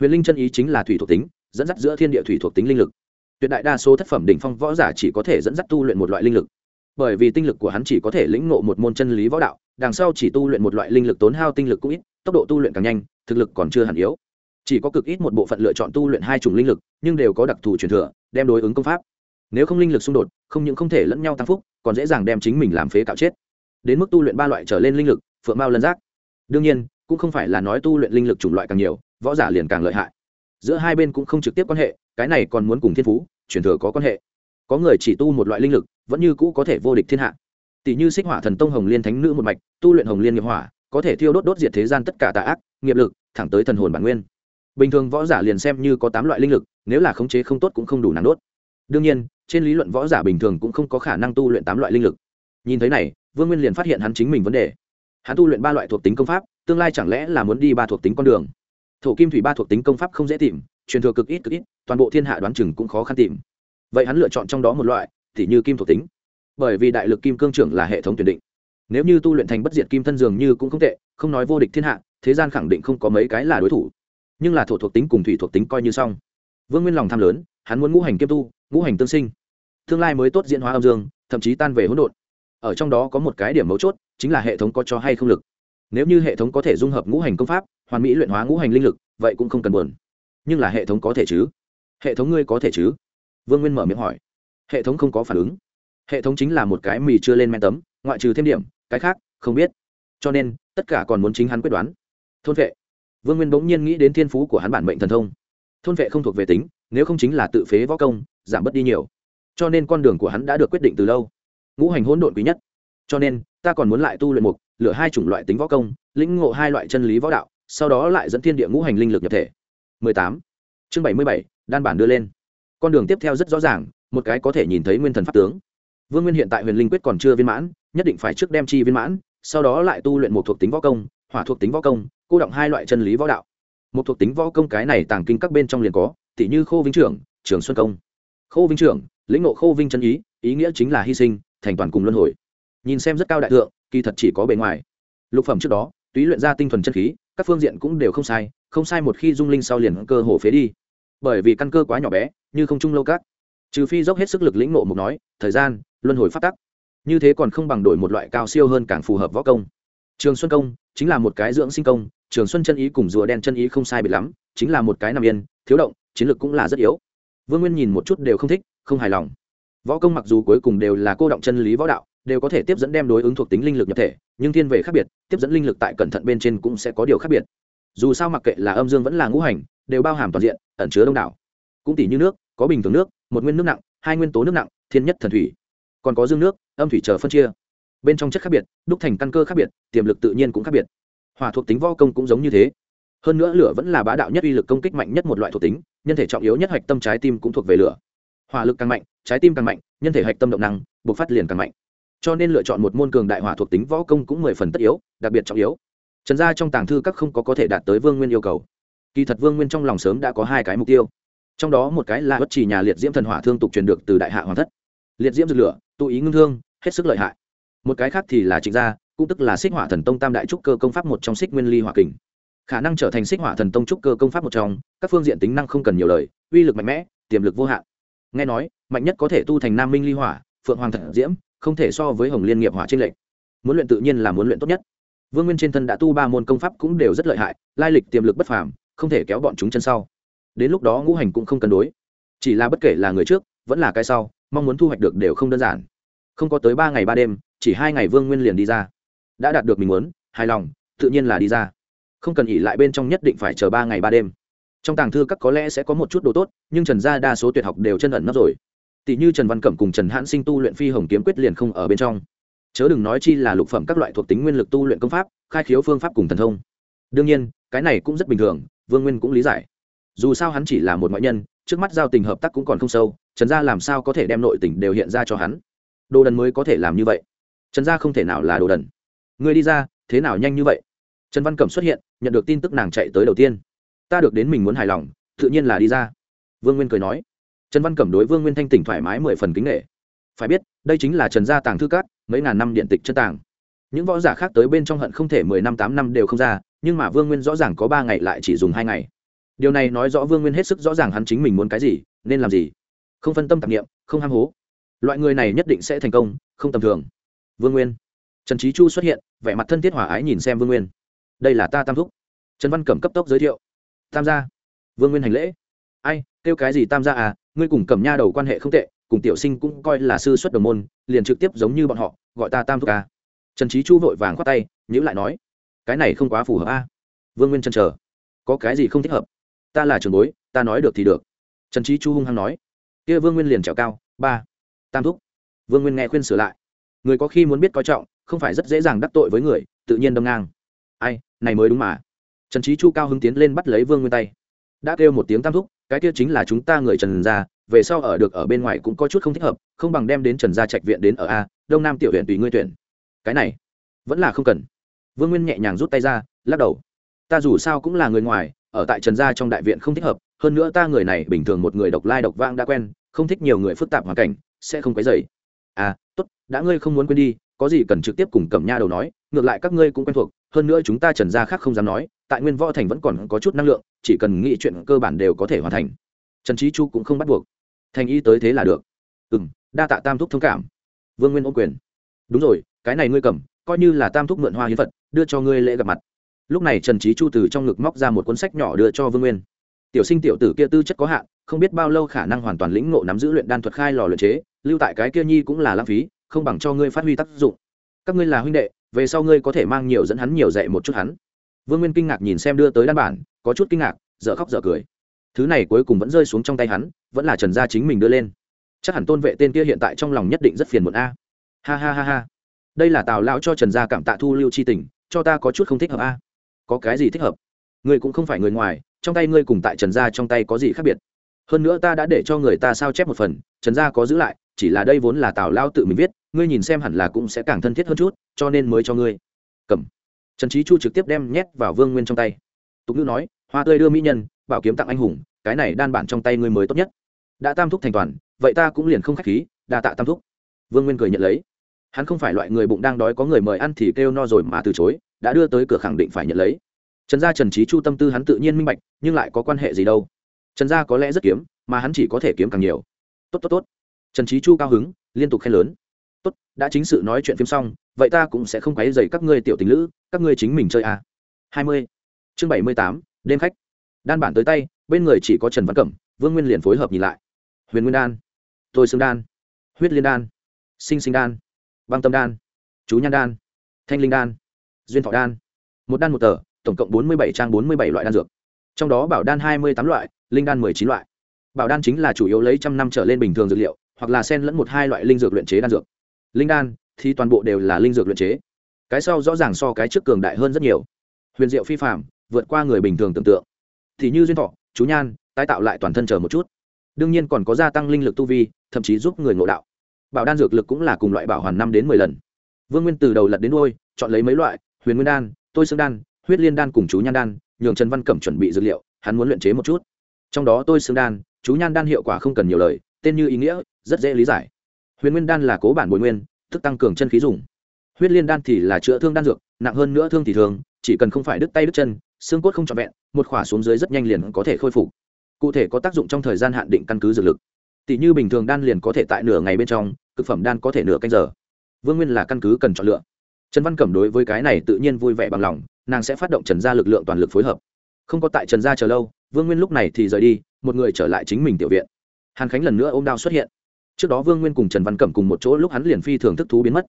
Huyền linh chân ý chính là thủy thuộc tính, dẫn dắt giữa thiên địa thủy thuộc tính linh lực. Tuyệt đại đa số thất phẩm đỉnh phong võ giả chỉ có thể dẫn dắt tu luyện một loại linh lực. Bởi vì tinh lực của hắn chỉ có thể lĩnh ngộ một môn chân lý võ đạo, đằng sau chỉ tu luyện một loại linh lực tốn hao tinh lực cũng ít, tốc độ tu luyện càng nhanh, thực lực còn chưa hẳn yếu chỉ có cực ít một bộ phận lựa chọn tu luyện hai chủng linh lực, nhưng đều có đặc thù truyền thừa, đem đối ứng công pháp. Nếu không linh lực xung đột, không những không thể lẫn nhau tăng phúc, còn dễ dàng đem chính mình làm phế cạo chết. Đến mức tu luyện ba loại trở lên linh lực, phượng mao lân giác. Đương nhiên, cũng không phải là nói tu luyện linh lực chủng loại càng nhiều, võ giả liền càng lợi hại. Giữa hai bên cũng không trực tiếp quan hệ, cái này còn muốn cùng thiên phú, truyền thừa có quan hệ. Có người chỉ tu một loại linh lực, vẫn như cũ có thể vô địch thiên hạ. Tỷ như xích hỏa thần tông hồng liên thánh nữ một mạch, tu luyện hồng liên nghiệp hỏa, có thể thiêu đốt đốt diệt thế gian tất cả tà ác, nghiệp lực, thẳng tới thần hồn bản nguyên bình thường võ giả liền xem như có tám loại linh lực, nếu là khống chế không tốt cũng không đủ nắng đốt. Đương nhiên, trên lý luận võ giả bình thường cũng không có khả năng tu luyện tám loại linh lực. Nhìn thấy này, vương nguyên liền phát hiện hắn chính mình vấn đề. Hắn tu luyện ba loại thuộc tính công pháp, tương lai chẳng lẽ là muốn đi ba thuộc tính con đường? Thổ kim thủy ba thuộc tính công pháp không dễ tìm, truyền thừa cực ít cực ít, toàn bộ thiên hạ đoán chừng cũng khó khăn tìm. Vậy hắn lựa chọn trong đó một loại, thì như kim thuộc tính. Bởi vì đại lực kim cương trưởng là hệ thống tuyển định. Nếu như tu luyện thành bất diệt kim thân dường như cũng không tệ, không nói vô địch thiên hạ, thế gian khẳng định không có mấy cái là đối thủ nhưng là thổ thuộc tính cùng thủy thuộc tính coi như xong. Vương nguyên lòng tham lớn, hắn muốn ngũ hành kiêm tu, ngũ hành tương sinh. Tương lai mới tốt diễn hóa âm dương, thậm chí tan về hỗn độn. Ở trong đó có một cái điểm mấu chốt, chính là hệ thống có cho hay không lực. Nếu như hệ thống có thể dung hợp ngũ hành công pháp, hoàn mỹ luyện hóa ngũ hành linh lực, vậy cũng không cần buồn. Nhưng là hệ thống có thể chứ? Hệ thống ngươi có thể chứ? Vương nguyên mở miệng hỏi. Hệ thống không có phản ứng. Hệ thống chính là một cái mì chưa lên men tấm, ngoại trừ thêm điểm, cái khác, không biết. Cho nên, tất cả còn muốn chính hắn quyết đoán. Thôn vệ vương nguyên bỗng nhiên nghĩ đến thiên phú của hắn bản mệnh thần thông. Thôn vệ không thuộc về tính nếu không chính là tự phế võ công giảm bớt đi nhiều. Cho nên con đường của hắn đã được quyết định từ lâu. Ngũ hành hỗn độn quý nhất. Cho nên ta còn muốn lại tu luyện mục lựa hai chủng loại tính võ công lĩnh ngộ hai loại chân lý võ đạo sau đó lại dẫn thiên địa ngũ hành linh lực nhập thể. 18. chương 77, đan bản đưa lên. Con đường tiếp theo rất rõ ràng một cái có thể nhìn thấy nguyên thần pháp tướng. Vương nguyên hiện tại huyền linh quyết còn chưa viên mãn nhất định phải trước đem chi viên mãn sau đó lại tu luyện một thuộc tính võ công hỏa thuộc tính võ công cô động hai loại chân lý võ đạo. Một thuộc tính võ công cái này tàng kinh các bên trong liền có tỷ như khô vinh trưởng, trường xuân công. Khô vinh trưởng, lĩnh ngộ khô vinh chân ý ý nghĩa chính là hy sinh, thành toàn cùng luân hồi. Nhìn xem rất cao đại thượng, kỳ thật chỉ có bề ngoài. Lục phẩm trước đó, túy luyện ra tinh thuần chân khí, các phương diện cũng đều không sai không sai một khi dung linh sau liền cơ hồ phế đi. Bởi vì căn cơ quá nhỏ bé, như không trung lâu các. Trừ phi dốc hết sức lực lĩnh ngộ mục nói, thời gian, luân hồi phát tắc. Như thế còn không bằng đổi một loại cao siêu hơn càng phù hợp võ công. Trường xuân công, chính là một cái dưỡng sinh công trường xuân chân ý cùng rùa đen chân ý không sai biệt lắm, chính là một cái nằm yên, thiếu động, chiến lược cũng là rất yếu. Vương nguyên nhìn một chút đều không thích, không hài lòng. Võ công mặc dù cuối cùng đều là cô động chân lý võ đạo, đều có thể tiếp dẫn đem đối ứng thuộc tính linh lực nhập thể, nhưng thiên về khác biệt, tiếp dẫn linh lực tại cẩn thận bên trên cũng sẽ có điều khác biệt. Dù sao mặc kệ là âm dương vẫn là ngũ hành, đều bao hàm toàn diện, ẩn chứa đông đảo. Cũng tỷ như nước, có bình thường nước, một nguyên nước nặng, hai nguyên tố nước nặng, thiên nhất thần thủy. Còn có dương nước, âm thủy chờ phân chia. Bên trong chất khác biệt, đúc thành căn cơ khác biệt, tiềm lực tự nhiên cũng khác biệt hỏa thuộc tính võ công cũng giống như thế. Hơn nữa lửa vẫn là bá đạo nhất uy lực công kích mạnh nhất một loại thuộc tính, nhân thể trọng yếu nhất hạch tâm trái tim cũng thuộc về lửa. Hỏa lực càng mạnh, trái tim càng mạnh, nhân thể hạch tâm động năng buộc phát liền càng mạnh. Cho nên lựa chọn một môn cường đại hỏa thuộc tính võ công cũng mười phần tất yếu, đặc biệt trọng yếu. Trần gia trong tàng thư các không có có thể đạt tới vương nguyên yêu cầu. Kỳ thật vương nguyên trong lòng sớm đã có hai cái mục tiêu. Trong đó một cái là bất chỉ nhà liệt diễm thần hỏa thương tục truyền được từ đại hạ hoàng thất. Liệt diễm dược lửa, tụ ý ngưng thương, hết sức lợi hại. Một cái khác thì là trịnh gia cũng tức là xích hỏa thần tông tam đại trúc cơ công pháp một trong xích nguyên ly hỏa kình. Khả năng trở thành xích hỏa thần tông trúc cơ công pháp một trong, các phương diện tính năng không cần nhiều lời, uy lực mạnh mẽ, tiềm lực vô hạn. Nghe nói, mạnh nhất có thể tu thành nam minh ly hỏa, phượng hoàng thần diễm, không thể so với hồng liên nghiệp hỏa trên lệnh muốn luyện tự nhiên là muốn luyện tốt nhất. Vương nguyên trên thân đã tu ba môn công pháp cũng đều rất lợi hại, lai lịch tiềm lực bất phàm, không thể kéo bọn chúng chân sau. Đến lúc đó ngũ hành cũng không cân đối. Chỉ là bất kể là người trước, vẫn là cái sau, mong muốn thu hoạch được đều không đơn giản. Không có tới ba ngày ba đêm, chỉ hai ngày vương nguyên liền đi ra đã đạt được mình muốn, hài lòng, tự nhiên là đi ra. Không cần nghỉ lại bên trong nhất định phải chờ ba ngày ba đêm. Trong tàng thư các có lẽ sẽ có một chút đồ tốt, nhưng trần gia đa số tuyệt học đều chân ẩn nấp rồi. Tỷ như trần văn cẩm cùng trần hãn sinh tu luyện phi hồng kiếm quyết liền không ở bên trong. Chớ đừng nói chi là lục phẩm các loại thuộc tính nguyên lực tu luyện công pháp, khai khiếu phương pháp cùng thần thông. Đương nhiên, cái này cũng rất bình thường, vương nguyên cũng lý giải. Dù sao hắn chỉ là một ngoại nhân, trước mắt giao tình hợp tác cũng còn không sâu, trần gia làm sao có thể đem nội tình đều hiện ra cho hắn? Đồ đần mới có thể làm như vậy. Trần gia không thể nào là đồ đần người đi ra, thế nào nhanh như vậy? Trần văn cẩm xuất hiện, nhận được tin tức nàng chạy tới đầu tiên. Ta được đến mình muốn hài lòng, tự nhiên là đi ra. Vương nguyên cười nói. Trần văn cẩm đối vương nguyên thanh tỉnh thoải mái mười phần kính nghệ phải biết, đây chính là trần gia tàng thư cát mấy ngàn năm điện tịch chân tàng. Những võ giả khác tới bên trong hận không thể mười năm, tám năm đều không ra, nhưng mà vương nguyên rõ ràng có ba ngày lại chỉ dùng hai ngày. Điều này nói rõ vương nguyên hết sức rõ ràng hắn chính mình muốn cái gì, nên làm gì. Không phân tâm tạp nghiệm không ham hố. Loại người này nhất định sẽ thành công, không tầm thường. Vương nguyên. Trần trí chu xuất hiện vẻ mặt thân thiết hòa ái nhìn xem vương nguyên đây là ta tam thúc trần văn cẩm cấp tốc giới thiệu tam gia vương nguyên hành lễ ai kêu cái gì tam gia à ngươi cùng cẩm nha đầu quan hệ không tệ cùng tiểu sinh cũng coi là sư xuất đồng môn liền trực tiếp giống như bọn họ gọi ta tam thúc à. trần trí chu vội vàng khoát tay nhữ lại nói cái này không quá phù hợp à. vương nguyên chân chờ có cái gì không thích hợp ta là trường bối ta nói được thì được trần trí chu hung hăng nói kia vương nguyên liền trèo cao ba tam thúc vương nguyên nghe khuyên sửa lại người có khi muốn biết coi trọng không phải rất dễ dàng đắc tội với người, tự nhiên đâm ngang. Ai, này mới đúng mà. Trần trí chu cao hứng tiến lên bắt lấy vương nguyên tay. Đã kêu một tiếng tam thúc, cái kia chính là chúng ta người trần gia, về sau ở được ở bên ngoài cũng có chút không thích hợp, không bằng đem đến trần gia trạch viện đến ở a, đông nam tiểu huyện tùy ngươi tuyển. Cái này, vẫn là không cần. Vương nguyên nhẹ nhàng rút tay ra, lắc đầu. Ta dù sao cũng là người ngoài, ở tại trần gia trong đại viện không thích hợp, hơn nữa ta người này bình thường một người độc lai độc vang đã quen, không thích nhiều người phức tạp hoàn cảnh, sẽ không quấy dày à tốt, đã ngươi không muốn quên đi có gì cần trực tiếp cùng cẩm nha đầu nói, ngược lại các ngươi cũng quen thuộc, hơn nữa chúng ta trần gia khác không dám nói, tại nguyên võ thành vẫn còn có chút năng lượng, chỉ cần nghĩ chuyện cơ bản đều có thể hoàn thành. Trần trí chu cũng không bắt buộc. Thành y tới thế là được. Ừ m đa tạ tam thúc thông cảm. Vương nguyên ô quyền. Đúng rồi, cái này ngươi cầm, coi như là tam thúc mượn hoa hiến phật, đưa cho ngươi lễ gặp mặt. Lúc này trần trí chu từ trong ngực móc ra một cuốn sách nhỏ đưa cho vương nguyên. Tiểu sinh tiểu tử kia tư chất có hạn, không biết bao lâu khả năng hoàn toàn lĩnh ngộ nắm giữ luyện đan thuật khai lò luyện chế, lưu tại cái kia nhi cũng là lãng phí không bằng cho ngươi phát huy tác dụng. Các ngươi là huynh đệ, về sau ngươi có thể mang nhiều dẫn hắn nhiều dạy một chút hắn. Vương nguyên kinh ngạc nhìn xem đưa tới đan bản, có chút kinh ngạc, dở khóc dở cười. Thứ này cuối cùng vẫn rơi xuống trong tay hắn, vẫn là trần gia chính mình đưa lên. Chắc hẳn tôn vệ tên kia hiện tại trong lòng nhất định rất phiền muộn a. Ha ha ha ha. Đây là tào lão cho trần gia cảm tạ thu lưu c h i tình, cho ta có chút không thích hợp a. Có cái gì thích hợp? Ngươi cũng không phải người ngoài, trong tay ngươi cùng tại trần gia trong tay có gì khác biệt? Hơn nữa ta đã để cho người ta sao chép một phần, trần gia có giữ lại chỉ là đây vốn là tào lao tự mình viết, ngươi nhìn xem hẳn là cũng sẽ càng thân thiết hơn chút, cho nên mới cho ngươi. Cầm. Trần trí chu trực tiếp đem nhét vào vương nguyên trong tay. Tục ngữ nói, hoa tươi đưa mỹ nhân, bảo kiếm tặng anh hùng, cái này đan bản trong tay ngươi mới tốt nhất. Đã tam thúc thành toàn, vậy ta cũng liền không k h á c h khí, đa tạ tam thúc. Vương nguyên cười nhận lấy. Hắn không phải loại người bụng đang đói có người mời ăn thì kêu no rồi mà từ chối, đã đưa tới cửa khẳng định phải nhận lấy. Trần gia trần trí chu tâm tư hắn tự nhiên minh bạch, nhưng lại có quan hệ gì đâu? Trần gia có lẽ rất kiếm, mà hắn chỉ có thể kiếm càng nhiều. Tốt tốt tốt trần trí chu cao hứng, liên tục khen lớn. Tốt, đã chính sự nói chuyện phim xong, vậy ta cũng sẽ không quấy dày các ngươi tiểu tình lữ, các ngươi chính mình chơi à. hai mươi. Chương bảy mươi tám, đêm khách. Đan bản tới tay, bên người chỉ có trần văn cẩm, vương nguyên liền phối hợp nhìn lại. Huyền nguyên đan, tôi xương đan, huyết liên đan, sinh sinh đan, băng tâm đan, chú nhan đan, thanh linh đan, duyên thọ đan. Một đan một tờ, tổng cộng bốn mươi bảy trang bốn mươi bảy loại đan dược. Trong đó bảo đan hai mươi tám loại, linh đan mười chín loại. Bảo đan chính là chủ yếu lấy trăm năm trở lên bình thường dược liệu hoặc là sen lẫn một hai loại linh dược luyện chế đan dược. Linh đan thì toàn bộ đều là linh dược luyện chế. Cái sau rõ ràng so cái trước cường đại hơn rất nhiều. Huyền diệu phi phạm vượt qua người bình thường tưởng tượng. Thì như duyên thọ, chú nhan, tái tạo lại toàn thân chờ một chút. Đương nhiên còn có gia tăng linh lực tu vi, thậm chí giúp người ngộ đạo. Bảo đan dược lực cũng là cùng loại bảo hoàn năm đến mười lần. Vương nguyên từ đầu lật đến đôi chọn lấy mấy loại, huyền nguyên đan, tôi xương đan, huyết liên đan cùng chú nhan đan, nhường trần văn cẩm chuẩn bị dược liệu, hắn muốn luyện chế một chút. Trong đó tôi xương đan, chú nhan đan hiệu quả không cần nhiều lời tên như ý nghĩa, rất dễ lý giải. Huyền nguyên đan là cố bản bồi nguyên, thức tăng cường chân khí dùng. Huyết liên đan thì là chữa thương đan dược, nặng hơn nữa thương thì thường, chỉ cần không phải đứt tay đứt chân, xương cốt không trọn vẹn, một khỏa xuống dưới rất nhanh liền có thể khôi phục. Cụ thể có tác dụng trong thời gian hạn định căn cứ dược lực. Tỷ như bình thường đan liền có thể tại nửa ngày bên trong thực phẩm đan có thể nửa canh giờ. Vương nguyên là căn cứ cần chọn lựa. Trần văn cẩm đối với cái này tự nhiên vui vẻ bằng lòng, nàng sẽ phát động trần gia lực lượng toàn lực phối hợp. Không có tại trần gia chờ lâu, vương nguyên lúc này thì rời đi, một người trở lại chính mình tiểu viện hàn khánh lần nữa ôm đao xuất hiện. Trước đó vương nguyên cùng trần văn cẩm cùng một chỗ lúc hắn liền phi thường thức thú biến mất.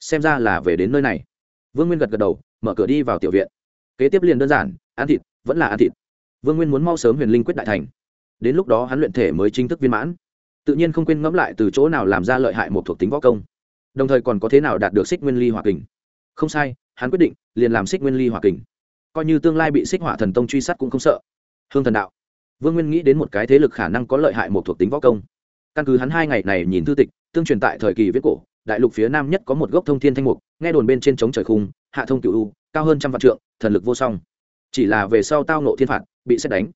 Xem ra là về đến nơi này. Vương nguyên gật gật đầu, mở cửa đi vào tiểu viện. Kế tiếp liền đơn giản, ăn thịt, vẫn là ăn thịt. Vương nguyên muốn mau sớm huyền linh quyết đại thành. Đến lúc đó hắn luyện thể mới chính thức viên mãn. Tự nhiên không quên ngẫm lại từ chỗ nào làm ra lợi hại một thuộc tính võ công. Đồng thời còn có thế nào đạt được xích nguyên ly hòa kình. Không sai, hắn quyết định liền làm xích nguyên ly hòa kình. Coi như tương lai bị xích hỏa thần tông truy sát cũng không sợ. Hương thần đạo vương nguyên nghĩ đến một cái thế lực khả năng có lợi hại một thuộc tính võ công. Căn cứ hắn hai ngày này nhìn thư tịch, tương truyền tại thời kỳ viết cổ, đại lục phía nam nhất có một gốc thông thiên thanh mục, nghe đồn bên trên trống trời khung, hạ thông cựu u, cao hơn trăm vạn trượng, thần lực vô song. Chỉ là về sau tao nộ thiên phạt, bị xét đánh.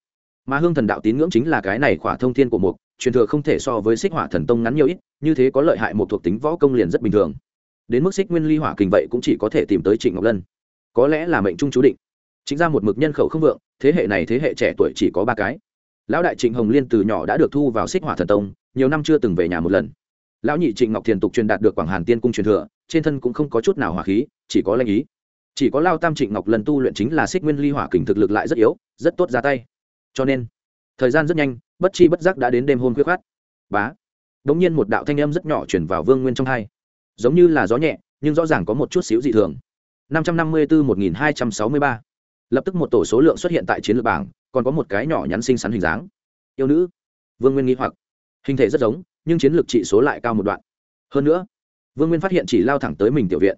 Mà hương thần đạo tín ngưỡng chính là cái này khỏa thông thiên của mục, truyền thừa không thể so với xích hỏa thần tông ngắn nhiều ít, như thế có lợi hại một thuộc tính võ công liền rất bình thường. Đến mức xích nguyên ly hỏa kình vậy cũng chỉ có thể tìm tới trịnh ngọc lân. Có lẽ là mệnh trung chú định. Chính ra một mực nhân khẩu không vượng, thế hệ này thế hệ trẻ tuổi chỉ có ba cái lão đại trịnh hồng liên từ nhỏ đã được thu vào xích hỏa thần tông, nhiều năm chưa từng về nhà một lần. Lão nhị trịnh ngọc thiền tục truyền đạt được quảng hàn tiên cung truyền thừa, trên thân cũng không có chút nào hỏa khí, chỉ có lanh ý. Chỉ có lao tam trịnh ngọc lần tu luyện chính là xích nguyên ly hỏa kình thực lực lại rất yếu, rất tốt ra tay. Cho nên, thời gian rất nhanh, bất chi bất giác đã đến đêm hôn khuyết khát bá. Đ ỗ n g nhiên một đạo thanh âm rất nhỏ chuyển vào vương nguyên trong hai. Giống như là gió nhẹ, nhưng rõ ràng có một chút xíu dị thường. Năm trăm năm mươi bốn một nghìn hai trăm sáu mươi ba. Lập tức một tổ số lượng xuất hiện tại chiến lược bảng còn có một cái nhỏ nhắn xinh xắn hình dáng. Yêu nữ. Vương nguyên nghĩ hoặc. Hình thể rất giống, nhưng chiến lược trị số lại cao một đoạn. Hơn nữa, vương nguyên phát hiện chỉ lao thẳng tới mình tiểu viện.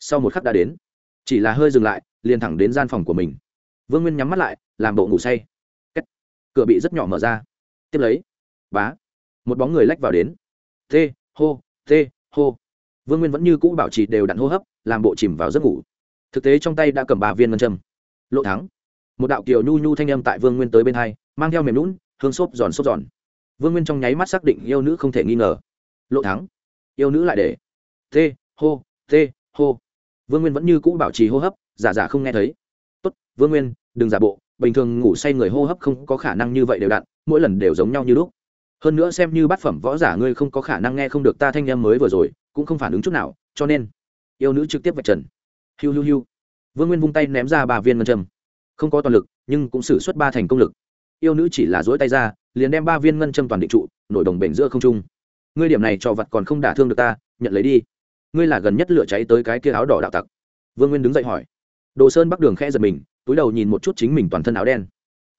Sau một khắc đã đến, chỉ là hơi dừng lại, liền thẳng đến gian phòng của mình. Vương nguyên nhắm mắt lại, làm bộ ngủ say. Cửa bị rất nhỏ mở ra. Tiếp lấy, bá. Một bóng người lách vào đến. Tê hô tê hô. Vương nguyên vẫn như cũ bảo trì đều đặn hô hấp, làm bộ chìm vào giấc ngủ. Thực tế trong tay đã cầm ba viên ngân châm. Lộ thắng một đạo kiều nhu nhu thanh âm tại vương nguyên tới bên hai, mang theo mềm lún hương xốp giòn xốp giòn. Vương nguyên trong nháy mắt xác định yêu nữ không thể nghi ngờ. Lộ thắng. Yêu nữ lại để. Tê hô tê hô vương nguyên vẫn như cũ bảo trì hô hấp, giả giả không nghe thấy. Tốt, vương nguyên, đừng giả bộ, bình thường ngủ say người hô hấp không có khả năng như vậy đều đặn, mỗi lần đều giống nhau như lúc. Hơn nữa xem như bát phẩm võ giả ngươi không có khả năng nghe không được ta thanh em mới vừa rồi, cũng không phản ứng chút nào, cho nên, yêu nữ trực tiếp vạch trần. Hiu hiu hiu. Vương nguyên vung tay ném ra ba viên ngân châm không có toàn lực, nhưng cũng xử suất ba thành công lực. Yêu nữ chỉ là dối tay ra, liền đem ba viên ngân châm toàn định trụ, nổi đồng bể giữa không trung. Ngươi điểm này cho vật còn không đả thương được ta, nhận lấy đi. Ngươi là gần nhất lửa cháy tới cái kia áo đỏ đạo tặc. Vương nguyên đứng dậy hỏi. Đồ sơn bắc đường khẽ giật mình, túi đầu nhìn một chút chính mình toàn thân áo đen.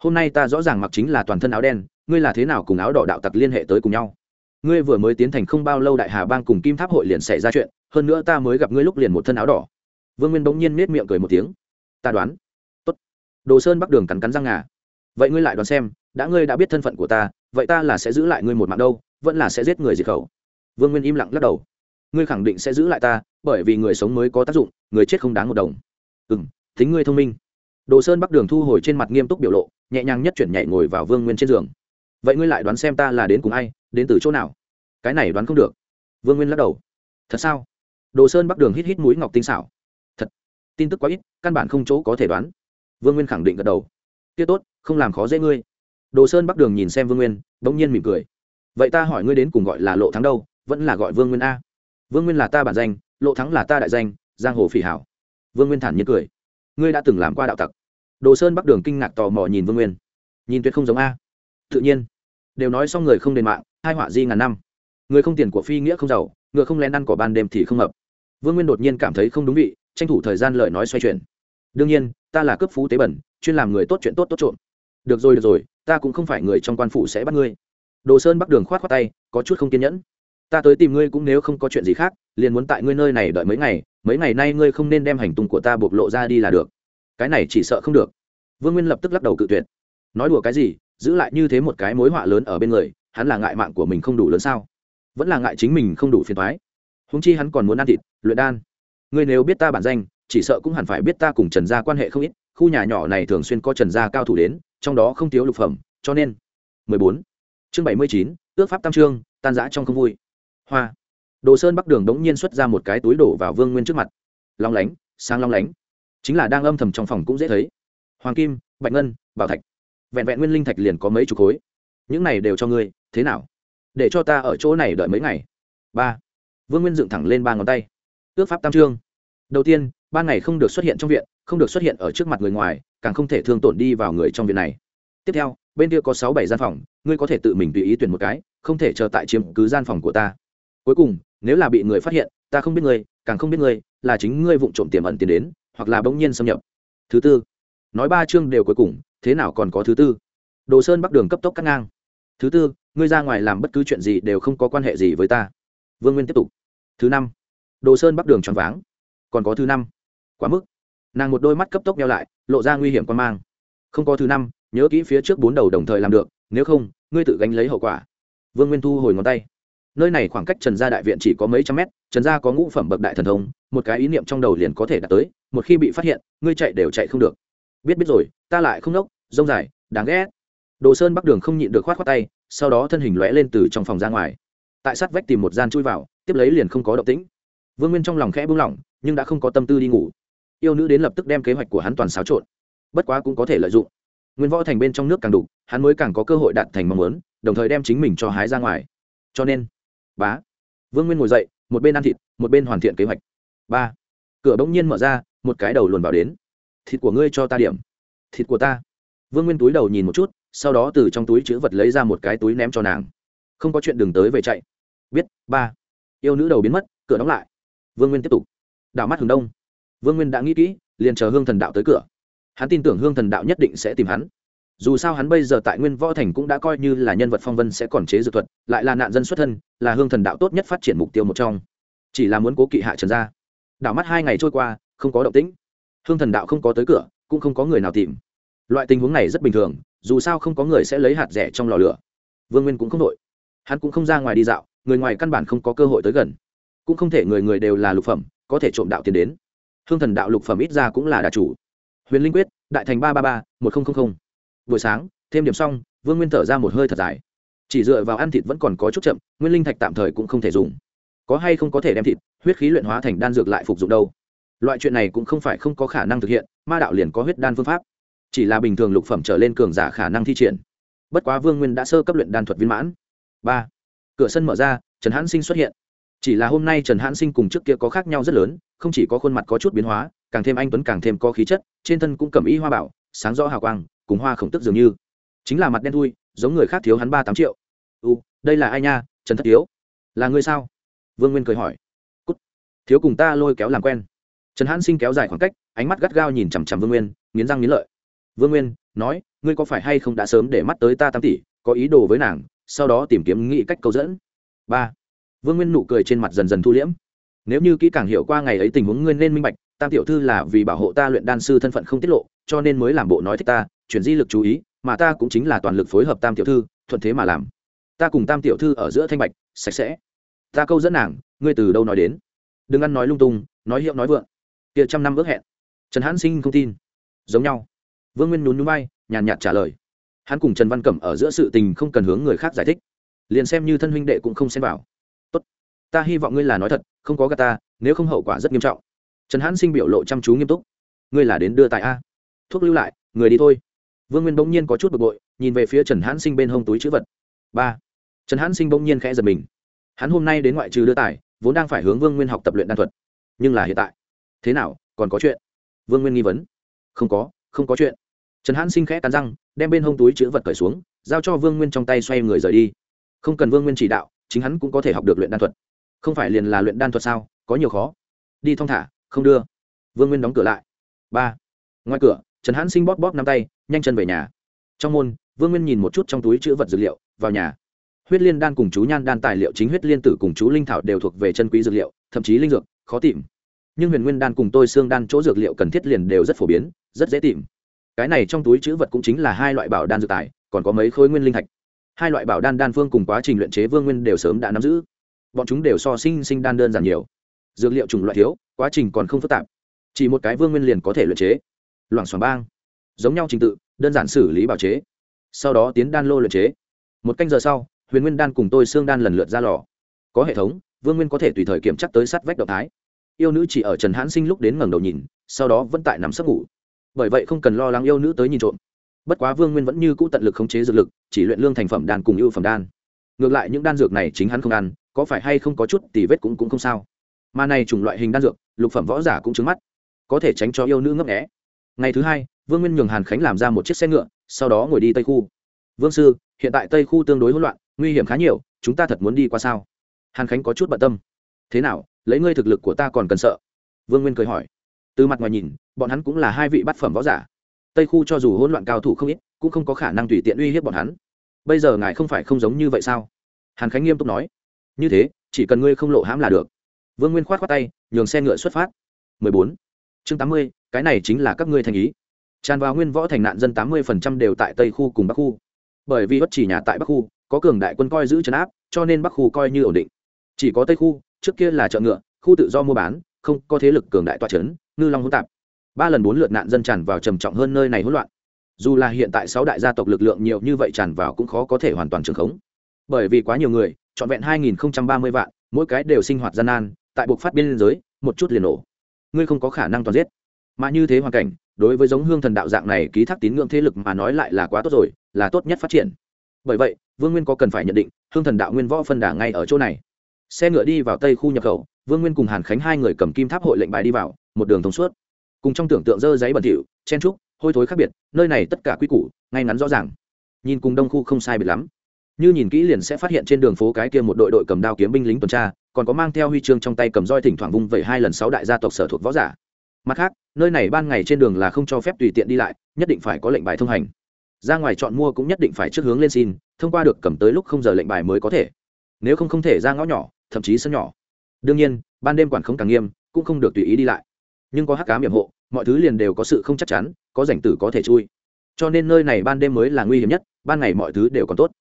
Hôm nay ta rõ ràng mặc chính là toàn thân áo đen, ngươi là thế nào cùng áo đỏ đạo tặc liên hệ tới cùng nhau? Ngươi vừa mới tiến thành không bao lâu đại hà bang cùng kim tháp hội liền xảy ra chuyện, hơn nữa ta mới gặp ngươi lúc liền một thân áo đỏ. Vương nguyên bỗng nhiên nết miệng cười một tiếng. Ta đoán đồ sơn bắc đường cắn cắn răng ngà. Vậy ngươi lại đoán xem, đã ngươi đã biết thân phận của ta, vậy ta là sẽ giữ lại ngươi một mạng đâu, vẫn là sẽ giết người diệt khẩu. Vương nguyên im lặng lắc đầu. Ngươi khẳng định sẽ giữ lại ta, bởi vì người sống mới có tác dụng, người chết không đáng một đồng. Ừ m tính ngươi thông minh. Đồ sơn bắc đường thu hồi trên mặt nghiêm túc biểu lộ, nhẹ nhàng nhất chuyển nhảy ngồi vào vương nguyên trên giường. Vậy ngươi lại đoán xem ta là đến cùng ai, đến từ chỗ nào? Cái này đoán không được. Vương nguyên lắc đầu. Thật sao? Đồ sơn bắc đường hít hít mũi ngọc tinh xảo. Thật. Tin tức quá ít, căn bản không chỗ có thể đoán vương nguyên khẳng định gật đầu. Tiết tốt, không làm khó dễ ngươi. Đồ sơn bắc đường nhìn xem vương nguyên đ ỗ n g nhiên mỉm cười. Vậy ta hỏi ngươi đến cùng gọi là lộ thắng đâu? Vẫn là gọi vương nguyên a. Vương nguyên là ta bản danh, lộ thắng là ta đại danh, giang hồ phỉ hảo. Vương nguyên thản nhiên cười. Ngươi đã từng làm qua đạo tặc. Đồ sơn bắc đường kinh ngạc tò mò nhìn vương nguyên. Nhìn tuyệt không giống a. Tự nhiên. Đều nói xong người không đền mạng, hai họa di ngàn năm. Người không tiền của phi nghĩa không giàu, ngựa không lén ăn cỏ ban đêm thì không hợp. Vương nguyên đột nhiên cảm thấy không đúng vị, tranh thủ thời gian lời nói xoay chuyển đương nhiên, ta là cấp phú tế bẩn, chuyên làm người tốt chuyện tốt tốt trộm. Được rồi được rồi, ta cũng không phải người trong quan phủ sẽ bắt ngươi. Đồ sơn bắc đường khoát khoát tay, có chút không kiên nhẫn. Ta tới tìm ngươi cũng nếu không có chuyện gì khác, liền muốn tại ngươi nơi này đợi mấy ngày mấy ngày nay ngươi không nên đem hành tung của ta bộc lộ ra đi là được. Cái này chỉ sợ không được. Vương nguyên lập tức lắc đầu cự tuyệt. Nói đùa cái gì, giữ lại như thế một cái mối họa lớn ở bên người, hắn là ngại mạng của mình không đủ lớn sao? Vẫn là ngại chính mình không đủ phiền thoái húng chi hắn còn muốn ăn thịt, luyện đan. Ngươi nếu biết ta bản danh chỉ sợ cũng hẳn phải biết ta cùng trần gia quan hệ không ít khu nhà nhỏ này thường xuyên có trần gia cao thủ đến trong đó không thiếu lục phẩm cho nên. 14. chương 79, ước pháp tam trương tan giã trong không vui. Hoa. Đồ sơn bắc đường đống nhiên xuất ra một cái túi đổ vào vương nguyên trước mặt. Long lánh sáng long lánh. Chính là đang âm thầm trong phòng cũng dễ thấy. Hoàng kim bạch ngân bảo thạch. Vẹn vẹn nguyên linh thạch liền có mấy chục khối. Những này đều cho ngươi thế nào? Để cho ta ở chỗ này đợi mấy ngày. Ba. Vương nguyên dựng thẳng lên ba ngón tay. Ước pháp tam trương đầu tiên, ban ngày không được xuất hiện trong viện, không được xuất hiện ở trước mặt người ngoài, càng không thể thương tổn đi vào người trong viện này. Tiếp theo, bên kia có sáu bảy gian phòng, ngươi có thể tự mình tùy ý tuyển một cái, không thể chờ tại chiếm cứ gian phòng của ta. Cuối cùng, nếu là bị người phát hiện, ta không biết ngươi, càng không biết ngươi, là chính ngươi vụng trộm tiềm ẩn tiền đến, hoặc là bỗng nhiên xâm nhập. Thứ tư, nói ba chương đều cuối cùng, thế nào còn có thứ tư? Đồ sơn bắc đường cấp tốc cắt ngang. Thứ tư, ngươi ra ngoài làm bất cứ chuyện gì đều không có quan hệ gì với ta. Vương nguyên tiếp tục. Thứ năm, đồ sơn bắc đường tròn váng còn có thứ năm. Quá mức. Nàng một đôi mắt cấp tốc nhau lại, lộ ra nguy hiểm quan mang. Không có thứ năm, nhớ kỹ phía trước bốn đầu đồng thời làm được, nếu không, ngươi tự gánh lấy hậu quả. Vương nguyên thu hồi ngón tay. Nơi này khoảng cách trần gia đại viện chỉ có mấy trăm mét, trần gia có ngũ phẩm bậc đại thần thông, một cái ý niệm trong đầu liền có thể đạt tới, một khi bị phát hiện, ngươi chạy đều chạy không được. Biết biết rồi, ta lại không nốc, rông dài, đáng ghét. Đồ sơn bắc đường không nhịn được khoát khoát tay, sau đó thân hình lóe lên từ trong phòng ra ngoài. Tại sát vách tìm một gian chui vào, tiếp lấy liền không có động tĩnh. Vương nguyên trong lòng khẽ buông lỏng nhưng đã không có tâm tư đi ngủ. Yêu nữ đến lập tức đem kế hoạch của hắn toàn xáo trộn. Bất quá cũng có thể lợi dụng. Nguyên võ thành bên trong nước càng đủ hắn mới càng có cơ hội đạt thành mong muốn, đồng thời đem chính mình cho hái ra ngoài. Cho nên, bá, vương nguyên ngồi dậy, một bên ăn thịt, một bên hoàn thiện kế hoạch. Ba, cửa bỗng nhiên mở ra, một cái đầu luồn vào đến. Thịt của ngươi cho ta điểm. Thịt của ta. Vương nguyên túi đầu nhìn một chút, sau đó từ trong túi chữ vật lấy ra một cái túi ném cho nàng. Không có chuyện đừng tới về chạy. Biết, ba, yêu nữ đầu biến mất, cửa đóng lại. Vương nguyên tiếp tục đảo mắt hướng đông. Vương nguyên đã nghĩ kỹ, liền chờ hương thần đạo tới cửa. Hắn tin tưởng hương thần đạo nhất định sẽ tìm hắn. Dù sao hắn bây giờ tại nguyên võ thành cũng đã coi như là nhân vật phong vân sẽ còn chế dược thuật, lại là nạn dân xuất thân, là hương thần đạo tốt nhất phát triển mục tiêu một trong. Chỉ là muốn cố kỵ hạ trần ra đảo mắt hai ngày trôi qua, không có động tĩnh. Hương thần đạo không có tới cửa, cũng không có người nào tìm. Loại tình huống này rất bình thường, dù sao không có người sẽ lấy hạt rẻ trong lò lửa. Vương nguyên cũng không đội. Hắn cũng không ra ngoài đi dạo, người ngoài căn bản không có cơ hội tới gần. Cũng không thể người người đều là lục phẩm có thể trộm đạo tiền đến. Hương thần đạo lục phẩm ít ra cũng là đà chủ. Huyền linh quyết, đại thành ba trăm ba mươi ba một nghìn buổi sáng, thêm điểm xong, vương nguyên thở ra một hơi thật dài. Chỉ dựa vào ăn thịt vẫn còn có chút chậm, nguyên linh thạch tạm thời cũng không thể dùng. Có hay không có thể đem thịt, huyết khí luyện hóa thành đan dược lại phục dụng đâu? Loại chuyện này cũng không phải không có khả năng thực hiện, ma đạo liền có huyết đan phương pháp. Chỉ là bình thường lục phẩm trở lên cường giả khả năng thi triển. Bất quá vương nguyên đã sơ cấp luyện đan thuật viên mãn. Ba. Cửa sân mở ra, trần hãn sinh xuất hiện chỉ là hôm nay trần hãn sinh cùng trước kia có khác nhau rất lớn, không chỉ có khuôn mặt có chút biến hóa, càng thêm anh tuấn càng thêm có khí chất, trên thân cũng cầm y hoa bảo, sáng rõ hào quang, cùng hoa khổng tức dường như. Chính là mặt đen thui, giống người khác thiếu hắn ba tám triệu. U đây là ai nha, trần thất thiếu là người sao? Vương nguyên cười hỏi. Cút, thiếu cùng ta lôi kéo làm quen. Trần hãn sinh kéo dài khoảng cách, ánh mắt gắt gao nhìn chằm chằm vương nguyên, nghiến răng nghiến lợi. Vương nguyên nói, ngươi có phải hay không đã sớm để mắt tới ta tám tỷ, có ý đồ với nàng, sau đó tìm kiếm nghĩ cách câu dẫn? Ba vương nguyên nụ cười trên mặt dần dần thu liễm. Nếu như kỹ càng hiểu qua ngày ấy tình huống ngươi nên minh bạch, tam tiểu thư là vì bảo hộ ta luyện đan sư thân phận không tiết lộ, cho nên mới làm bộ nói thích ta, chuyển di lực chú ý, mà ta cũng chính là toàn lực phối hợp tam tiểu thư, thuận thế mà làm. Ta cùng tam tiểu thư ở giữa thanh bạch, sạch sẽ. Ta câu dẫn nàng, ngươi từ đâu nói đến? Đừng ăn nói lung tung, nói hiệu nói vượng. Kia trăm năm ước hẹn. Trần hãn sinh không tin. Giống nhau. Vương nguyên nhún núi bay nhàn nhạt trả lời. Hắn cùng trần văn cẩm ở giữa sự tình không cần hướng người khác giải thích. Liền xem như thân huynh đệ cũng không xem vào ta hy vọng ngươi là nói thật, không có gà ta, nếu không hậu quả rất nghiêm trọng. Trần hãn sinh biểu lộ chăm chú nghiêm túc. Ngươi là đến đưa tại a. Thuốc lưu lại, người đi thôi. Vương nguyên bỗng nhiên có chút bực bội, nhìn về phía trần hãn sinh bên hông túi chữ vật. Ba. Trần hãn sinh bỗng nhiên khẽ giật mình. Hắn hôm nay đến ngoại trừ đưa tài vốn đang phải hướng vương nguyên học tập luyện đan thuật. Nhưng là hiện tại. Thế nào, còn có chuyện? Vương nguyên nghi vấn. Không có không có chuyện. Trần hãn sinh khẽ cắn răng, đem bên hông túi chữ vật cởi xuống, giao cho vương nguyên trong tay xoay người rời đi. Không cần vương nguyên chỉ đạo, chính hắn cũng có thể học được luyện đan thuật không phải liền là luyện đan thuật sao? Có nhiều khó. Đi thong thả, không đưa. Vương nguyên đóng cửa lại. Ba. Ngoài cửa, trần hãn sinh bóp bóp năm tay, nhanh chân về nhà. Trong môn, vương nguyên nhìn một chút trong túi chữ vật dược liệu, vào nhà. Huyết liên đan cùng chú nhan đan tài liệu chính huyết liên tử cùng chú linh thảo đều thuộc về chân quý dược liệu, thậm chí linh dược, khó tìm. Nhưng huyền nguyên đan cùng tôi xương đan chỗ dược liệu cần thiết liền đều rất phổ biến, rất dễ tìm. Cái này trong túi chữ vật cũng chính là hai loại bảo đan dược tài, còn có mấy khối nguyên linh thạch. Hai loại bảo đan đan phương cùng quá trình luyện chế vương nguyên đều sớm đã nắm giữ bọn chúng đều so sinh sinh đan đơn giản nhiều. Dược liệu chủng loại thiếu, quá trình còn không phức tạp. Chỉ một cái vương nguyên liền có thể luyện chế. Loảng xoảng bang. Giống nhau trình tự, đơn giản xử lý bảo chế. Sau đó tiến đan lô luyện chế. Một canh giờ sau, huyền nguyên đan cùng tôi xương đan lần lượt ra lò. Có hệ thống, vương nguyên có thể tùy thời kiểm chắc tới sát vách động thái. Yêu nữ chỉ ở trần hãn sinh lúc đến ngẩng đầu nhìn, sau đó vẫn tại nằm sấp ngủ. Bởi vậy không cần lo lắng yêu nữ tới nhìn trộm. Bất quá vương nguyên vẫn như cũ tận lực khống chế dược lực, chỉ luyện lương thành phẩm đan cùng ưu phẩm đan. Ngược lại những đan dược này chính hắn không ăn có phải hay không có chút tỉ vết cũng cũng không sao. Mà này chủng loại hình đan dược, lục phẩm võ giả cũng trứng mắt. Có thể tránh cho yêu nữ ngấp nghẽ ngày thứ hai, vương nguyên nhường hàn khánh làm ra một chiếc xe ngựa, sau đó ngồi đi tây khu. Vương sư, hiện tại tây khu tương đối hỗn loạn, nguy hiểm khá nhiều, chúng ta thật muốn đi qua sao? Hàn khánh có chút bận tâm. Thế nào, lấy ngươi thực lực của ta còn cần sợ? Vương nguyên cười hỏi. Từ mặt ngoài nhìn, bọn hắn cũng là hai vị bát phẩm võ giả. Tây khu cho dù hỗn loạn cao thủ không ít, cũng không có khả năng tùy tiện uy hiếp bọn hắn. Bây giờ ngài không phải không giống như vậy sao? Hàn khánh nghiêm túc nói như thế chỉ cần ngươi không lộ hãm là được. Vương nguyên khoát khoát tay nhường xe ngựa xuất phát. 14. chương 80, cái này chính là các ngươi thành ý. Tràn vào nguyên võ thành nạn dân 80% đều tại tây khu cùng bắc khu. Bởi vì bất chỉ nhà tại bắc khu có cường đại quân coi giữ trấn áp cho nên bắc khu coi như ổn định. Chỉ có tây khu trước kia là chợ ngựa khu tự do mua bán không có thế lực cường đại toa trấn ngư long hỗn tạp. Ba lần bốn lượt nạn dân tràn vào trầm trọng hơn nơi này hỗn loạn. Dù là hiện tại sáu đại gia tộc lực lượng nhiều như vậy tràn vào cũng khó có thể hoàn toàn trường khống. Bởi vì quá nhiều người trọn vẹn hai nghìn ba mươi vạn, mỗi cái đều sinh hoạt gian nan, tại buộc phát biên giới, một chút liền nổ. Ngươi không có khả năng toàn giết. Mà như thế hoàn cảnh, đối với giống hương thần đạo dạng này ký thác tín ngưỡng thế lực mà nói lại là quá tốt rồi, là tốt nhất phát triển. Bởi vậy, vương nguyên có cần phải nhận định, hương thần đạo nguyên võ phân đà ngay ở chỗ này. Xe ngựa đi vào tây khu nhập khẩu, vương nguyên cùng hàn khánh hai người cầm kim tháp hội lệnh bài đi vào, một đường thông suốt. Cùng trong tưởng tượng dơ giấy bẩn thỉu, chen trúc, hôi thối khác biệt, nơi này tất cả quy củ, ngay ngắn rõ ràng. Nhìn cùng đông khu không sai biệt lắm như nhìn kỹ liền sẽ phát hiện trên đường phố cái kia một đội đội cầm đao kiếm binh lính tuần tra, còn có mang theo huy chương trong tay cầm roi thỉnh thoảng vung vẩy hai lần sáu đại gia tộc sở thuộc võ giả. Mặt khác, nơi này ban ngày trên đường là không cho phép tùy tiện đi lại, nhất định phải có lệnh bài thông hành. Ra ngoài chọn mua cũng nhất định phải trước hướng lên xin, thông qua được cầm tới lúc không giờ lệnh bài mới có thể. Nếu không không thể ra ngõ nhỏ, thậm chí sân nhỏ. Đương nhiên, ban đêm quản không càng nghiêm, cũng không được tùy ý đi lại. Nhưng có hắc cá miệng hộ, mọi thứ liền đều có sự không chắc chắn, có rảnh tử có thể chui. Cho nên nơi này ban đêm mới là nguy hiểm nhất, ban ngày mọi thứ đều còn tốt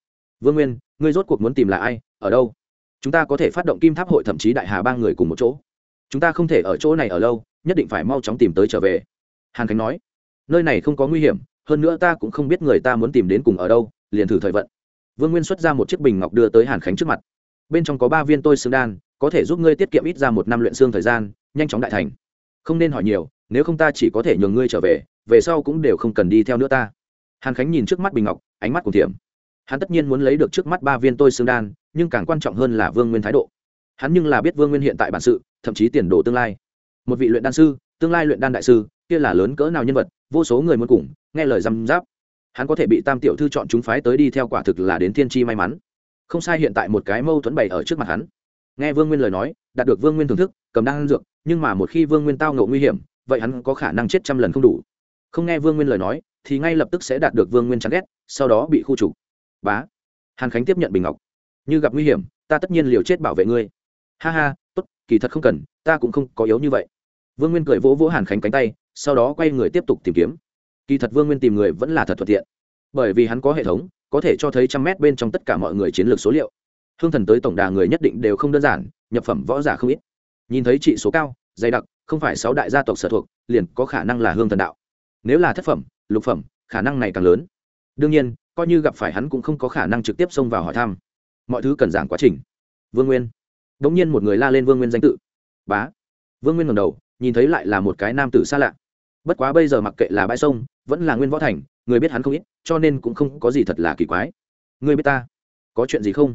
vương nguyên, ngươi rốt cuộc muốn tìm là ai, ở đâu? Chúng ta có thể phát động kim tháp hội thậm chí đại hà ba người cùng một chỗ. Chúng ta không thể ở chỗ này ở lâu, nhất định phải mau chóng tìm tới trở về. Hàn khánh nói. Nơi này không có nguy hiểm, hơn nữa ta cũng không biết người ta muốn tìm đến cùng ở đâu, liền thử thời vận. Vương nguyên xuất ra một chiếc bình ngọc đưa tới hàn khánh trước mặt. Bên trong có ba viên tôi xương đan, có thể giúp ngươi tiết kiệm ít ra một năm luyện xương thời gian, nhanh chóng đại thành. Không nên hỏi nhiều, nếu không ta chỉ có thể nhường ngươi trở về về sau cũng đều không cần đi theo nữa ta. Hàn khánh nhìn trước mắt bình ngọc, ánh mắt cùng thiểm hắn tất nhiên muốn lấy được trước mắt ba viên tôi xương đan, nhưng càng quan trọng hơn là vương nguyên thái độ. Hắn nhưng là biết vương nguyên hiện tại bản sự, thậm chí tiền đồ tương lai. Một vị luyện đan sư, tương lai luyện đan đại sư, kia là lớn cỡ nào nhân vật, vô số người muốn cùng, nghe lời răm giáp hắn có thể bị tam tiểu thư chọn chúng phái tới đi theo quả thực là đến thiên tri may mắn. Không sai hiện tại một cái mâu thuẫn bày ở trước mặt hắn. Nghe vương nguyên lời nói, đạt được vương nguyên thưởng thức, cầm đan dược, nhưng mà một khi vương nguyên tao ngộ nguy hiểm, vậy hắn có khả năng chết trăm lần không đủ. Không nghe vương nguyên lời nói, thì ngay lập tức sẽ đạt được vương nguyên chán ghét, sau đó bị khu trục bá, hàn khánh tiếp nhận bình ngọc. Như gặp nguy hiểm, ta tất nhiên liều chết bảo vệ ngươi. Ha ha, tốt, kỳ thật không cần, ta cũng không có yếu như vậy. Vương nguyên cười vỗ vỗ hàn khánh cánh tay, sau đó quay người tiếp tục tìm kiếm. Kỳ thật vương nguyên tìm người vẫn là thật thuận tiện. Bởi vì hắn có hệ thống, có thể cho thấy trăm mét bên trong tất cả mọi người chiến lược số liệu. Hương thần tới tổng đà người nhất định đều không đơn giản, nhập phẩm võ giả không ít. Nhìn thấy trị số cao, dày đặc, không phải sáu đại gia tộc sở thuộc, liền có khả năng là hương thần đạo. Nếu là thất phẩm, lục phẩm, khả năng này càng lớn. Đương nhiên coi như gặp phải hắn cũng không có khả năng trực tiếp xông vào hỏi thăm. Mọi thứ cần giảng quá trình. Vương nguyên. Đ ỗ n g nhiên một người la lên vương nguyên danh tự. Bá. Vương nguyên ngầm đầu, nhìn thấy lại là một cái nam tử xa lạ. Bất quá bây giờ mặc kệ là bãi sông, vẫn là nguyên võ thành, người biết hắn không ít, cho nên cũng không có gì thật là kỳ quái. Người biết ta? Có chuyện gì không?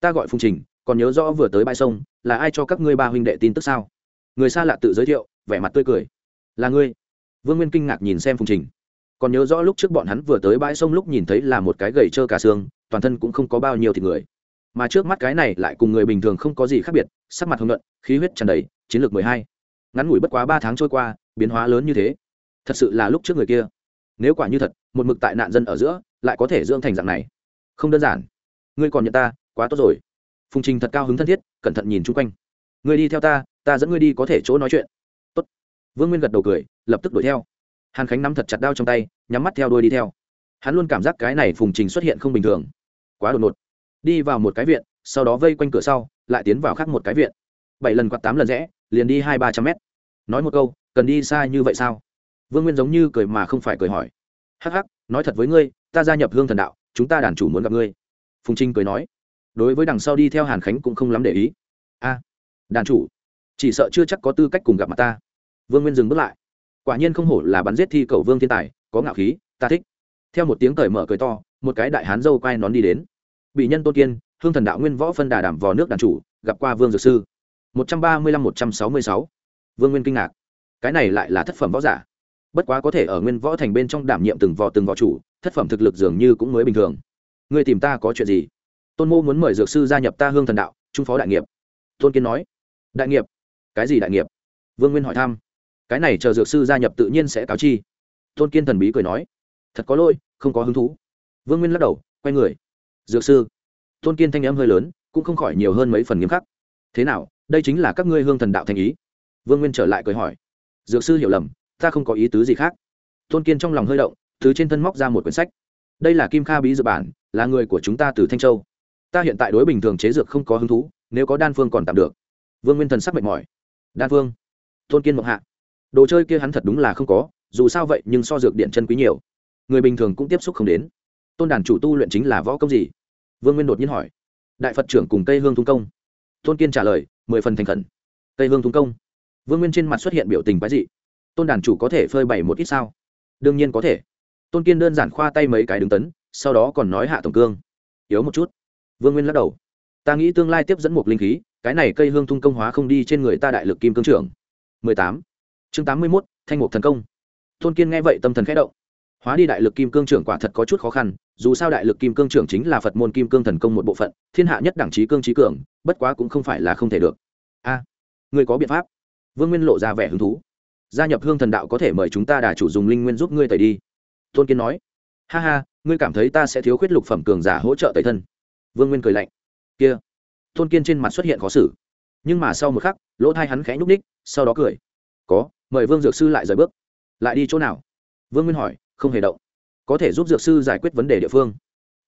Ta gọi phùng trình, còn nhớ rõ vừa tới bãi sông, là ai cho các ngươi ba huynh đệ tin tức sao? Người xa lạ tự giới thiệu, vẻ mặt tươi cười. Là ngươi. Vương nguyên kinh ngạc nhìn xem phùng trình còn nhớ rõ lúc trước bọn hắn vừa tới bãi sông lúc nhìn thấy là một cái gầy trơ cả xương, toàn thân cũng không có bao nhiêu thịt người. Mà trước mắt cái này lại cùng người bình thường không có gì khác biệt, sắc mặt hồng nhuận, khí huyết tràn đầy, chiến lược mười hai. Ngắn ngủi bất quá ba tháng trôi qua, biến hóa lớn như thế. Thật sự là lúc trước người kia. Nếu quả như thật, một mực tại nạn dân ở giữa, lại có thể dưỡng thành dạng này. Không đơn giản. Ngươi còn nhận ta, quá tốt rồi. Phùng trình thật cao hứng thân thiết, cẩn thận nhìn chung quanh. Ngươi đi theo ta ta dẫn ngươi đi có thể chỗ nói chuyện. Tốt. vương nguyên gật đầu cười, lập tức đuổi theo hàn khánh nắm thật chặt đao trong tay, nhắm mắt theo đuôi đi theo. Hắn luôn cảm giác cái này phùng trình xuất hiện không bình thường. Quá đột ngột. Đi vào một cái viện, sau đó vây quanh cửa sau, lại tiến vào khác một cái viện. Bảy lần quạt tám lần rẽ, liền đi hai ba trăm mét. Nói một câu, cần đi xa như vậy sao? Vương nguyên giống như cười mà không phải cười hỏi. Hắc hắc, nói thật với ngươi, ta gia nhập hương thần đạo, chúng ta đàn chủ muốn gặp ngươi. Phùng trinh cười nói. Đối với đằng sau đi theo hàn khánh cũng không lắm để ý. A, đàn chủ, chỉ sợ chưa chắc có tư cách cùng gặp mặt ta. Vương nguyên dừng bước lại quả nhiên không hổ là bắn giết thi cầu vương thiên tài, có ngạo khí, ta thích. Theo một tiếng cởi mở cười to, một cái đại hán dâu quay nón đi đến. Bị nhân tôn kiên, hương thần đạo nguyên võ phân đà đảm vò nước đàn chủ, gặp qua vương dược sư. Một trăm ba mươi lăm một trăm sáu mươi sáu. Vương nguyên kinh ngạc. Cái này lại là thất phẩm võ giả. Bất quá có thể ở nguyên võ thành bên trong đảm nhiệm từng vò từng vò chủ, thất phẩm thực lực dường như cũng mới bình thường. Người tìm ta có chuyện gì? Tôn mô muốn mời dược sư gia nhập ta hương thần đạo, trung phó đại nghiệp. Tôn kiên nói. Đại nghiệp? Cái gì đại nghiệp? Vương nguyên hỏi thăm cái này chờ dược sư gia nhập tự nhiên sẽ cáo chi. Tôn kiên thần bí cười nói, thật có lỗi, không có hứng thú. Vương nguyên lắc đầu, quay người. Dược sư? Tôn kiên thanh em hơi lớn, cũng không khỏi nhiều hơn mấy phần nghiêm khắc. Thế nào, đây chính là các ngươi hương thần đạo thành ý? Vương nguyên trở lại cười hỏi, dược sư hiểu lầm, ta không có ý tứ gì khác. Tôn kiên trong lòng hơi động, từ trên thân móc ra một quyển sách. Đây là kim kha bí dược bản, là người của chúng ta từ thanh châu. Ta hiện tại đối bình thường chế dược không có hứng thú, nếu có đan phương còn tạm được. Vương nguyên thần sắc mệt mỏi. Đan phương? Tôn kiên mộng hạ đồ chơi kia hắn thật đúng là không có, dù sao vậy nhưng so dược điện chân quý nhiều. Người bình thường cũng tiếp xúc không đến. Tôn đàn chủ tu luyện chính là võ công gì? Vương nguyên đột nhiên hỏi. Đại phật trưởng cùng cây hương thung công. Tôn kiên trả lời, mười phần thành khẩn. Cây hương thung công. Vương nguyên trên mặt xuất hiện biểu tình quái dị. Tôn đàn chủ có thể phơi bày một ít sao? Đương nhiên có thể. Tôn kiên đơn giản khoa tay mấy cái đứng tấn, sau đó còn nói hạ tổng cương. Yếu một chút. Vương nguyên lắc đầu. Ta nghĩ tương lai tiếp dẫn một linh khí, cái này cây hương thung công hóa không đi trên người ta đại lực kim cương trưởng. 18 chương 81, thanh mục thần công. Tôn kiên nghe vậy tâm thần khẽ động. Hóa đi đại lực kim cương trưởng quả thật có chút khó khăn dù sao đại lực kim cương trưởng chính là phật môn kim cương thần công một bộ phận thiên hạ nhất đẳng trí cương trí cường bất quá cũng không phải là không thể được. A người có biện pháp. Vương nguyên lộ ra vẻ hứng thú. Gia nhập hương thần đạo có thể mời chúng ta đà chủ dùng linh nguyên giúp ngươi tẩy đi. Tôn kiên nói. Ha ha ngươi cảm thấy ta sẽ thiếu khuyết lục phẩm cường giả hỗ trợ tẩy thân. Vương nguyên cười lạnh. Kia. Tôn kiên trên mặt xuất hiện khó xử. Nhưng mà sau một khắc lỗ thai hắn khẽ nhúc ních sau đó cười. Có mời vương dược sư lại rời bước. Lại đi chỗ nào? Vương nguyên hỏi, không hề động. Có thể giúp dược sư giải quyết vấn đề địa phương.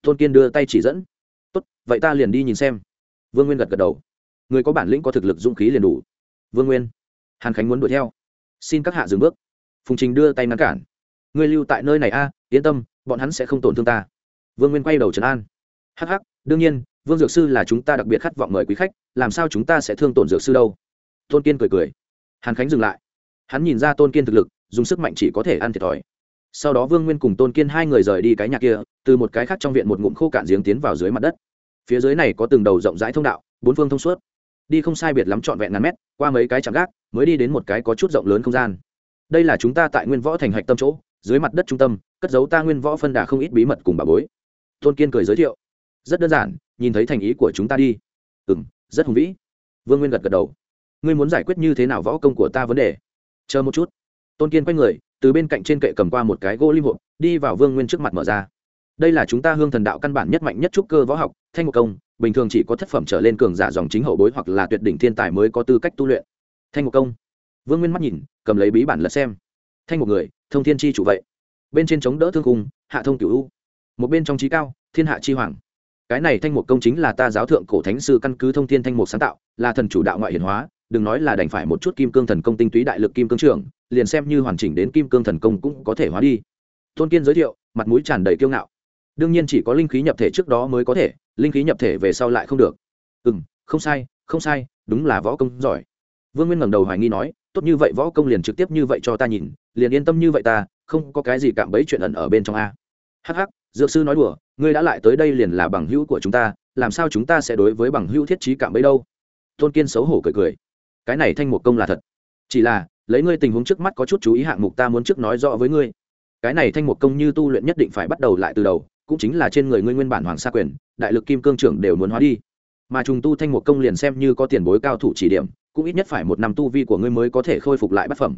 Tôn kiên đưa tay chỉ dẫn. Tốt, vậy ta liền đi nhìn xem. Vương nguyên gật gật đầu. Người có bản lĩnh có thực lực dũng khí liền đủ. Vương nguyên, hàn khánh muốn đuổi theo. Xin các hạ dừng bước. Phùng trình đưa tay ngăn cản. Ngươi lưu tại nơi này a, yên tâm, bọn hắn sẽ không tổn thương ta. Vương nguyên quay đầu trấn an. Hh đương nhiên, vương dược sư là chúng ta đặc biệt khát vọng mời quý khách, làm sao chúng ta sẽ thương tổn dược sư đâu? Tôn kiên cười cười. Hàn khánh dừng lại hắn nhìn ra tôn kiên thực lực, dùng sức mạnh chỉ có thể ăn thiệt thòi. Sau đó vương nguyên cùng tôn kiên hai người rời đi cái nhà kia, từ một cái khác trong viện một ngụm khô cạn giếng tiến vào dưới mặt đất. Phía dưới này có từng đầu rộng rãi thông đạo, bốn phương thông suốt. Đi không sai biệt lắm trọn vẹn ngàn mét, qua mấy cái chạm gác, mới đi đến một cái có chút rộng lớn không gian. Đây là chúng ta tại nguyên võ thành hạch tâm chỗ, dưới mặt đất trung tâm, cất giấu ta nguyên võ phân đà không ít bí mật cùng bà bối. Tôn kiên cười giới thiệu. Rất đơn giản, nhìn thấy thành ý của chúng ta đi. Ừ m rất hùng vĩ. Vương nguyên gật gật đầu. Ngươi muốn giải quyết như thế nào võ công của ta vấn đề? Chờ một chút. Tôn kiên quay người, từ bên cạnh trên kệ cầm qua một cái gỗ lim hộp, đi vào vương nguyên trước mặt mở ra. Đây là chúng ta hương thần đạo căn bản nhất mạnh nhất trúc cơ võ học, thanh một công, bình thường chỉ có thất phẩm trở lên cường giả dòng chính hậu bối hoặc là tuyệt đỉnh thiên tài mới có tư cách tu luyện. Thanh một công. Vương nguyên mắt nhìn, cầm lấy bí bản lật xem. Thanh một người, thông thiên chi chủ vậy. Bên trên chống đỡ thương cung, hạ thông cửu u. Một bên trong trí cao, thiên hạ chi hoàng. Cái này thanh ngục công chính là ta giáo thượng cổ thánh sư căn cứ thông thiên thanh một sáng tạo, là thần chủ đạo ngoại hiển hóa đừng nói là đành phải một chút kim cương thần công tinh túy đại lực kim cương trưởng, liền xem như hoàn chỉnh đến kim cương thần công cũng có thể hóa đi. Tôn kiên giới thiệu, mặt mũi tràn đầy kiêu ngạo. Đương nhiên chỉ có linh khí nhập thể trước đó mới có thể, linh khí nhập thể về sau lại không được. Ừ m không sai không sai, đúng là võ công giỏi. Vương nguyên ngẩng đầu hoài nghi nói, tốt như vậy võ công liền trực tiếp như vậy cho ta nhìn, liền yên tâm như vậy ta, không có cái gì cạm bẫy chuyện ẩn ở bên trong a. Hh dược sư nói đùa, ngươi đã lại tới đây liền là bằng hữu của chúng ta, làm sao chúng ta sẽ đối với bằng hữu thiết trí cạm bẫy đâu? Tôn kiên xấu hổ cười cười cái này thanh mục công là thật. Chỉ là, lấy ngươi tình huống trước mắt có chút chú ý hạng mục ta muốn trước nói rõ với ngươi. Cái này thanh mục công như tu luyện nhất định phải bắt đầu lại từ đầu, cũng chính là trên người ngươi nguyên bản hoàng sa quyền, đại lực kim cương trưởng đều muốn hóa đi. Mà trùng tu thanh mục công liền xem như có tiền bối cao thủ chỉ điểm, cũng ít nhất phải một năm tu vi của ngươi mới có thể khôi phục lại bát phẩm.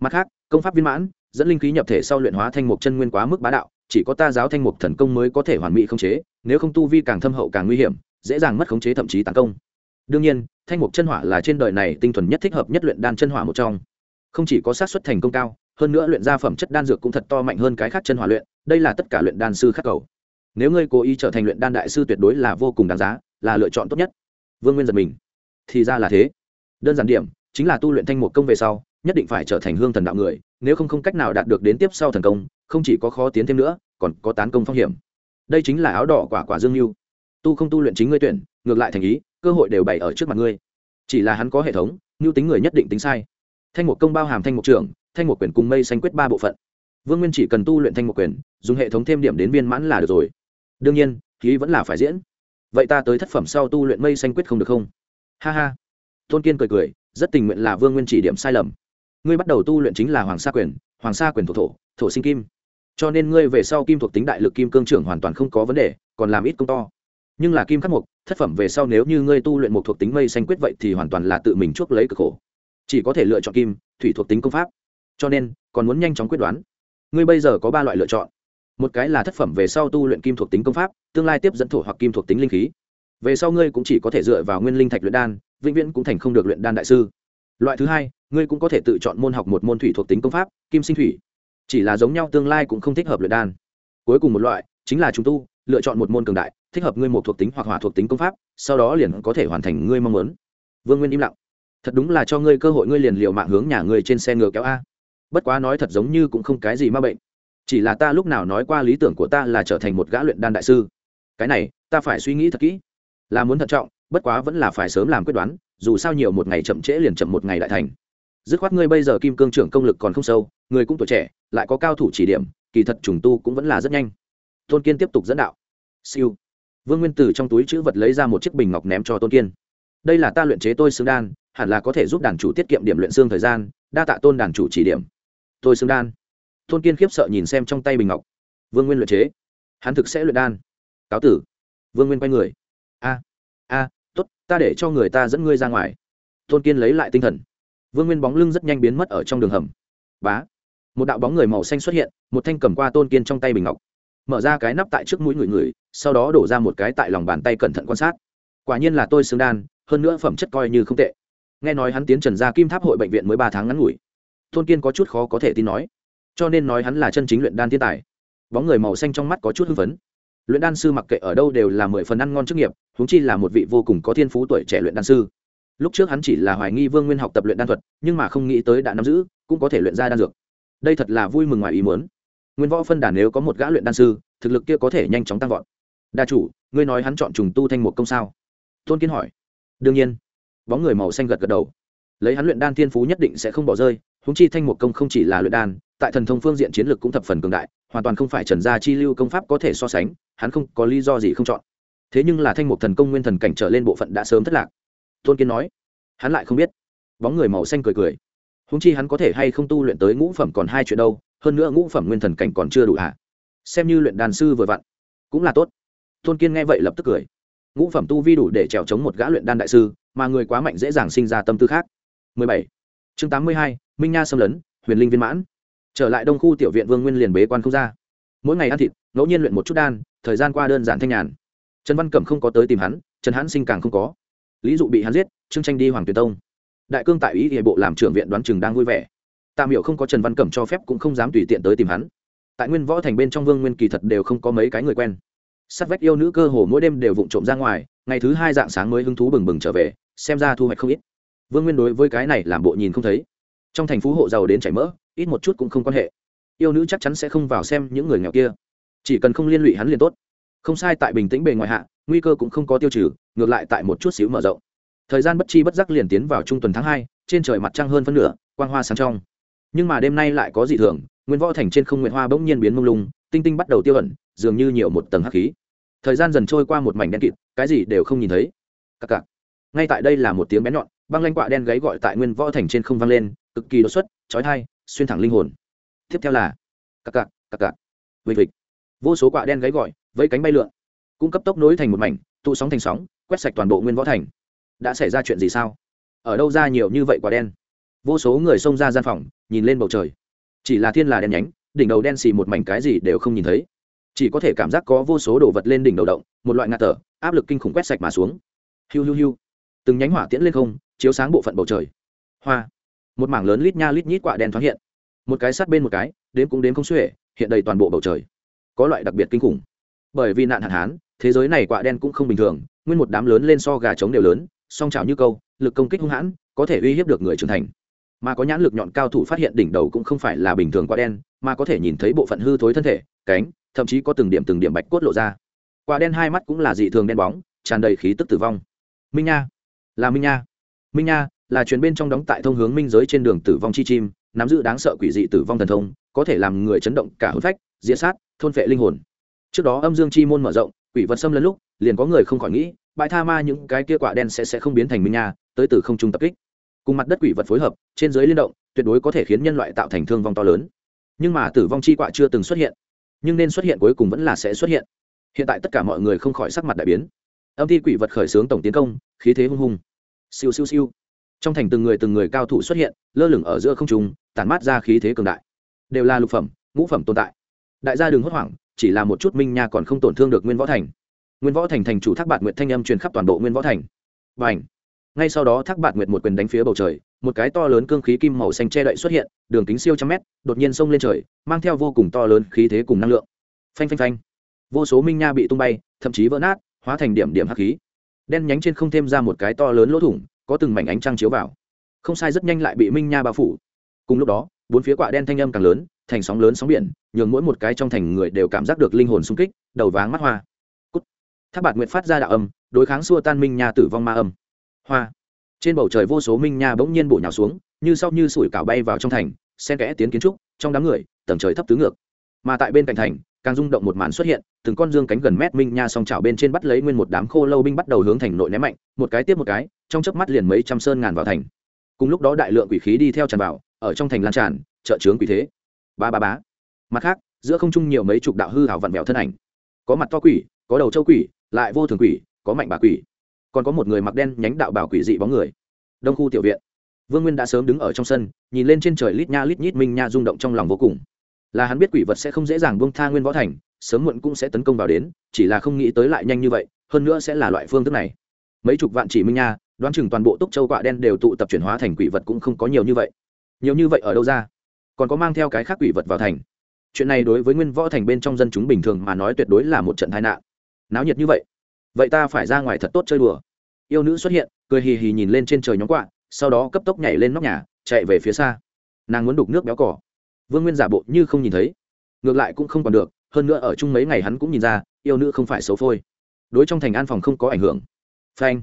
Mặt khác, công pháp viên mãn, dẫn linh khí nhập thể sau luyện hóa thanh mục chân nguyên quá mức bá đạo, chỉ có ta giáo thanh mục thần công mới có thể hoàn mỹ khống chế, nếu không tu vi càng thâm hậu càng nguy hiểm, dễ dàng mất khống chế thậm chí tấn công đương nhiên, thanh mục chân hỏa là trên đời này tinh thuần nhất thích hợp nhất luyện đan chân hỏa một trong. Không chỉ có sát xuất thành công cao, hơn nữa luyện ra phẩm chất đan dược cũng thật to mạnh hơn cái khác chân hỏa luyện, đây là tất cả luyện đan sư khắc cầu. Nếu ngươi cố ý trở thành luyện đan đại sư tuyệt đối là vô cùng đáng giá, là lựa chọn tốt nhất. Vương nguyên giật mình. Thì ra là thế. Đơn giản điểm, chính là tu luyện thanh mục công về sau, nhất định phải trở thành hương thần đạo người, nếu không không cách nào đạt được đến tiếp sau thần công, không chỉ có khó tiến thêm nữa, còn có tán công phong hiểm. Đây chính là áo đỏ quả quả dương mưu tu không tu luyện chính ngươi tuyển, ngược lại thành ý cơ hội đều bày ở trước mặt ngươi. Chỉ là hắn có hệ thống như tính người nhất định tính sai. Thanh một công bao hàm thanh một trưởng, thanh một quyền cùng mây xanh quyết ba bộ phận. Vương nguyên chỉ cần tu luyện thanh một quyền, dùng hệ thống thêm điểm đến viên mãn là được rồi. Đương nhiên, khí vẫn là phải diễn. Vậy ta tới thất phẩm sau tu luyện mây xanh quyết không được không? Ha ha. Tôn kiên cười cười, rất tình nguyện là vương nguyên chỉ điểm sai lầm. Ngươi bắt đầu tu luyện chính là hoàng sa quyền, hoàng sa quyền thổ thổ thổ sinh kim. Cho nên ngươi về sau kim thuộc tính đại lực kim cương trưởng hoàn toàn không có vấn đề, còn làm ít công to nhưng là kim khắc mục, thất phẩm về sau nếu như ngươi tu luyện một thuộc tính mây xanh quyết vậy thì hoàn toàn là tự mình chuốc lấy cực khổ. Chỉ có thể lựa chọn kim, thủy thuộc tính công pháp. Cho nên, còn muốn nhanh chóng quyết đoán. Ngươi bây giờ có ba loại lựa chọn. Một cái là thất phẩm về sau tu luyện kim thuộc tính công pháp, tương lai tiếp dẫn thổ hoặc kim thuộc tính linh khí. Về sau ngươi cũng chỉ có thể dựa vào nguyên linh thạch luyện đan, vĩnh viễn cũng thành không được luyện đan đại sư. Loại thứ hai, ngươi cũng có thể tự chọn môn học một môn thủy thuộc tính công pháp, kim sinh thủy. Chỉ là giống nhau tương lai cũng không thích hợp luyện đan. Cuối cùng một loại, chính là chúng tu lựa chọn một môn cường đại, thích hợp ngươi một thuộc tính hoặc hỏa thuộc tính công pháp, sau đó liền có thể hoàn thành ngươi mong muốn. Vương nguyên im lặng. Thật đúng là cho ngươi cơ hội ngươi liền liệu mạng hướng nhà ngươi trên xe ngựa kéo a. Bất quá nói thật giống như cũng không cái gì ma bệnh. Chỉ là ta lúc nào nói qua lý tưởng của ta là trở thành một gã luyện đan đại sư. Cái này, ta phải suy nghĩ thật kỹ. Là muốn thận trọng, bất quá vẫn là phải sớm làm quyết đoán, dù sao nhiều một ngày chậm trễ liền chậm một ngày đại thành. Dứt khoát ngươi bây giờ kim cương trưởng công lực còn không sâu, người cũng tuổi trẻ, lại có cao thủ chỉ điểm, kỳ thật trùng tu cũng vẫn là rất nhanh tôn kiên tiếp tục dẫn đạo. Siêu. Vương nguyên tử trong túi chữ vật lấy ra một chiếc bình ngọc ném cho tôn kiên. Đây là ta luyện chế tôi xương đan, hẳn là có thể giúp đàn chủ tiết kiệm điểm luyện xương thời gian, đa tạ tôn đàn chủ chỉ điểm. Tôi xương đan. Tôn kiên khiếp sợ nhìn xem trong tay bình ngọc. Vương nguyên luyện chế. Hắn thực sẽ luyện đan. Cáo tử. Vương nguyên quay người. A a t ố t ta để cho người ta dẫn ngươi ra ngoài. Tôn kiên lấy lại tinh thần. Vương nguyên bóng lưng rất nhanh biến mất ở trong đường hầm. Bá. Một đạo bóng người màu xanh xuất hiện, một thanh cầm qua tôn kiên trong tay bình ngọc mở ra cái nắp tại trước mũi người người, sau đó đổ ra một cái tại lòng bàn tay cẩn thận quan sát. Quả nhiên là tôi xương đan, hơn nữa phẩm chất coi như không tệ. Nghe nói hắn tiến trần ra kim tháp hội bệnh viện mới ba tháng ngắn ngủi. Tôn kiên có chút khó có thể tin nói, cho nên nói hắn là chân chính luyện đan thiên tài. Bóng người màu xanh trong mắt có chút hưng phấn. Luyện đan sư mặc kệ ở đâu đều là mười phần ăn ngon chức nghiệp húng chi là một vị vô cùng có thiên phú tuổi trẻ luyện đan sư. Lúc trước hắn chỉ là hoài nghi vương nguyên học tập luyện đan thuật, nhưng mà không nghĩ tới đã nắm giữ, cũng có thể luyện ra đan dược. Đây thật là vui mừng ngoài ý muốn nguyên võ phân đàn nếu có một gã luyện đan sư, thực lực kia có thể nhanh chóng tăng vọt. Đa chủ, ngươi nói hắn chọn trùng tu thanh một công sao? Tôn kiến hỏi. Đương nhiên. Bóng người màu xanh gật gật đầu. Lấy hắn luyện đan thiên phú nhất định sẽ không bỏ rơi húng chi thanh một công không chỉ là luyện đan, tại thần thông phương diện chiến lược cũng thập phần cường đại, hoàn toàn không phải trần gia chi lưu công pháp có thể so sánh, hắn không có lý do gì không chọn. Thế nhưng là thanh mục thần công nguyên thần cảnh trở lên bộ phận đã sớm thất lạc. Tôn kiên nói. Hắn lại không biết. Bóng người màu xanh cười cười. Húng chi hắn có thể hay không tu luyện tới ngũ phẩm còn hai chuyện đâu hơn nữa ngũ phẩm nguyên thần cảnh còn chưa đủ hả? Xem như luyện đàn sư vừa vặn cũng là tốt. Tôn kiên nghe vậy lập tức cười. Ngũ phẩm tu vi đủ để trèo chống một gã luyện đan đại sư mà người quá mạnh dễ dàng sinh ra tâm tư khác. 17. chương 82, minh nha xâm lấn huyền linh viên mãn. Trở lại đông khu tiểu viện vương nguyên liền bế quan không ra. Mỗi ngày ăn thịt ngẫu nhiên luyện một chút đan thời gian qua đơn giản thanh nhàn. Trần văn cẩm không có tới tìm hắn trần hãn sinh càng không có. Lý dụ bị hắn giết trương tranh đi hoàng tuyền tông. Đại cương tại ý địa bộ làm trưởng viện đoán chừng đang vui vẻ tạ miểu không có trần văn cẩm cho phép cũng không dám tùy tiện tới tìm hắn. Tại nguyên võ thành bên trong vương nguyên kỳ thật đều không có mấy cái người quen. Sắt vách yêu nữ cơ hồ mỗi đêm đều vụng trộm ra ngoài, ngày thứ hai dạng sáng mới hứng thú bừng bừng trở về, xem ra thu hoạch không ít. Vương nguyên đối với cái này làm bộ nhìn không thấy. Trong thành phú hộ giàu đến chảy mỡ, ít một chút cũng không quan hệ. Yêu nữ chắc chắn sẽ không vào xem những người nghèo kia. Chỉ cần không liên lụy hắn liền tốt. Không sai tại bình tĩnh bề ngoài hạ, nguy cơ cũng không có tiêu trừ, ngược lại tại một chút xíu mở rộng. Thời gian bất chi bất giác liền tiến vào trung tuần tháng hai, trên trời mặt trăng hơn phân nửa, quang hoa sáng trong nhưng mà đêm nay lại có dị thường, nguyên võ thành trên không nguyện hoa bỗng nhiên biến mông lung, tinh tinh bắt đầu tiêu ẩn, dường như nhiều một tầng hắc khí. Thời gian dần trôi qua một mảnh đen kịt, cái gì đều không nhìn thấy. Cặc cặc. Ngay tại đây là một tiếng bén nhọn, băng lanh quạ đen gáy gọi tại nguyên võ thành trên không vang lên, cực kỳ đột xuất trói thai xuyên thẳng linh hồn. Tiếp theo là, cặc cặc cặc cặc. Vịt vịt vô số quạ đen gáy gọi với cánh bay lượn. Cũng cấp tốc nối thành một mảnh, tụ sóng thành sóng, quét sạch toàn bộ nguyên võ thành. Đã xảy ra chuyện gì sao? Ở đâu ra nhiều như vậy quả đen? Vô số người xông ra gian phòng, nhìn lên bầu trời. Chỉ là thiên là đen nhánh, đỉnh đầu đen xì một mảnh cái gì đều không nhìn thấy. Chỉ có thể cảm giác có vô số đồ vật lên đỉnh đầu động, một loại ngạt tở áp lực kinh khủng quét sạch mà xuống. Hiu hiu hiu. Từng nhánh hỏa tiễn lên không, chiếu sáng bộ phận bầu trời. Hoa. Một mảng lớn lít nha lít nhít quả đen thoáng hiện. Một cái sát bên một cái, đếm cũng đếm không xuể, hiện đầy toàn bộ bầu trời. Có loại đặc biệt kinh khủng. Bởi vì nạn hạn hán, thế giới này quả đen cũng không bình thường, nguyên một đám lớn lên so gà trống đều lớn, song trào như câu, lực công kích hung hãn, có thể uy hiếp được người trưởng thành mà có nhãn lực nhọn cao thủ phát hiện đỉnh đầu cũng không phải là bình thường quả đen, mà có thể nhìn thấy bộ phận hư thối thân thể, cánh, thậm chí có từng điểm từng điểm bạch cốt lộ ra. Quả đen hai mắt cũng là dị thường đen bóng, tràn đầy khí tức tử vong. Minh nha, là minh nha. Minh nha là chuyến bên trong đóng tại thông hướng minh giới trên đường tử vong chi chim, nắm giữ đáng sợ quỷ dị tử vong thần thông, có thể làm người chấn động cả hôn phách diễn sát, thôn phệ linh hồn. Trước đó âm dương chi môn mở rộng, quỷ vật xâm lấn lúc, liền có người không khỏi nghĩ, bãi tha ma những cái kia quả đen sẽ sẽ không biến thành minh nha, tới từ không trung tập kích cùng mặt đất quỷ vật phối hợp, trên dưới liên động, tuyệt đối có thể khiến nhân loại tạo thành thương vong to lớn. Nhưng mà tử vong chi quạ chưa từng xuất hiện. Nhưng nên xuất hiện cuối cùng vẫn là sẽ xuất hiện. Hiện tại tất cả mọi người không khỏi sắc mặt đại biến. Âm thi quỷ vật khởi xướng tổng tiến công, khí thế hung hung siêu siêu siêu. Trong thành từng người từng người cao thủ xuất hiện, lơ lửng ở giữa không trung, tản mát ra khí thế cường đại. Đều là lục phẩm, ngũ phẩm tồn tại. Đại gia đường hốt hoảng, chỉ là một chút minh nha còn không tổn thương được nguyên võ thành. Nguyên võ thành thành chủ thác bạt nguyện thanh âm truyền khắp toàn bộ nguyên võ thành. Và ảnh ngay sau đó thác bạt nguyệt một quyền đánh phía bầu trời, một cái to lớn cương khí kim màu xanh che đậy xuất hiện, đường kính siêu trăm mét, đột nhiên xông lên trời, mang theo vô cùng to lớn khí thế cùng năng lượng. Phanh phanh phanh. Vô số minh nha bị tung bay, thậm chí vỡ nát, hóa thành điểm điểm hắc khí. Đen nhánh trên không thêm ra một cái to lớn lỗ thủng, có từng mảnh ánh trăng chiếu vào. Không sai, rất nhanh lại bị minh nha bao phủ. Cùng lúc đó, bốn phía quạ đen thanh âm càng lớn, thành sóng lớn sóng biển, nhường mỗi một cái trong thành người đều cảm giác được linh hồn sung kích, đầu váng mắt hoa. Cút. tháp bạt nguyện phát ra đạo âm, đối kháng xua tan minh nha tử vong ma âm hoa. Trên bầu trời vô số minh nha bỗng nhiên bổ nhào xuống, như sau như sủi cảo bay vào trong thành, xen kẽ tiến kiến trúc, trong đám người, tầng trời thấp tứ ngược. Mà tại bên cạnh thành, càng rung động một màn xuất hiện, từng con dương cánh gần mét minh nha song chảo bên trên bắt lấy nguyên một đám khô lâu binh bắt đầu hướng thành nội ném mạnh, một cái tiếp một cái, trong chớp mắt liền mấy trăm sơn ngàn vào thành. Cùng lúc đó đại lượng quỷ khí đi theo tràn vào, ở trong thành lan tràn, trợ trướng quỷ thế. Ba ba bá mặt khác, giữa không trung nhiều mấy chục đạo hư hảo vặn vẹo thân ảnh. Có mặt to quỷ, có đầu châu quỷ, lại vô thường quỷ, có mạnh bà quỷ còn có một người mặc đen nhánh đạo bảo quỷ dị bóng người. Đông khu tiểu viện. Vương nguyên đã sớm đứng ở trong sân, nhìn lên trên trời lít nha lít nhít minh nha rung động trong lòng vô cùng. Là hắn biết quỷ vật sẽ không dễ dàng buông tha nguyên võ thành, sớm muộn cũng sẽ tấn công vào đến, chỉ là không nghĩ tới lại nhanh như vậy, hơn nữa sẽ là loại phương thức này. Mấy chục vạn chỉ minh nha, đoán chừng toàn bộ túc châu quạ đen đều tụ tập chuyển hóa thành quỷ vật cũng không có nhiều như vậy. Nhiều như vậy ở đâu ra? Còn có mang theo cái khác quỷ vật vào thành. Chuyện này đối với nguyên võ thành bên trong dân chúng bình thường mà nói tuyệt đối là một trận tai nạn. Náo nhiệt như vậy vậy ta phải ra ngoài thật tốt chơi đùa. Yêu nữ xuất hiện, cười hì hì nhìn lên trên trời nhóm quạ, sau đó cấp tốc nhảy lên nóc nhà, chạy về phía xa. Nàng muốn đục nước béo cỏ. Vương nguyên giả bộ như không nhìn thấy. Ngược lại cũng không còn được, hơn nữa ở chung mấy ngày hắn cũng nhìn ra, yêu nữ không phải xấu phôi. Đối trong thành an phòng không có ảnh hưởng. Phanh.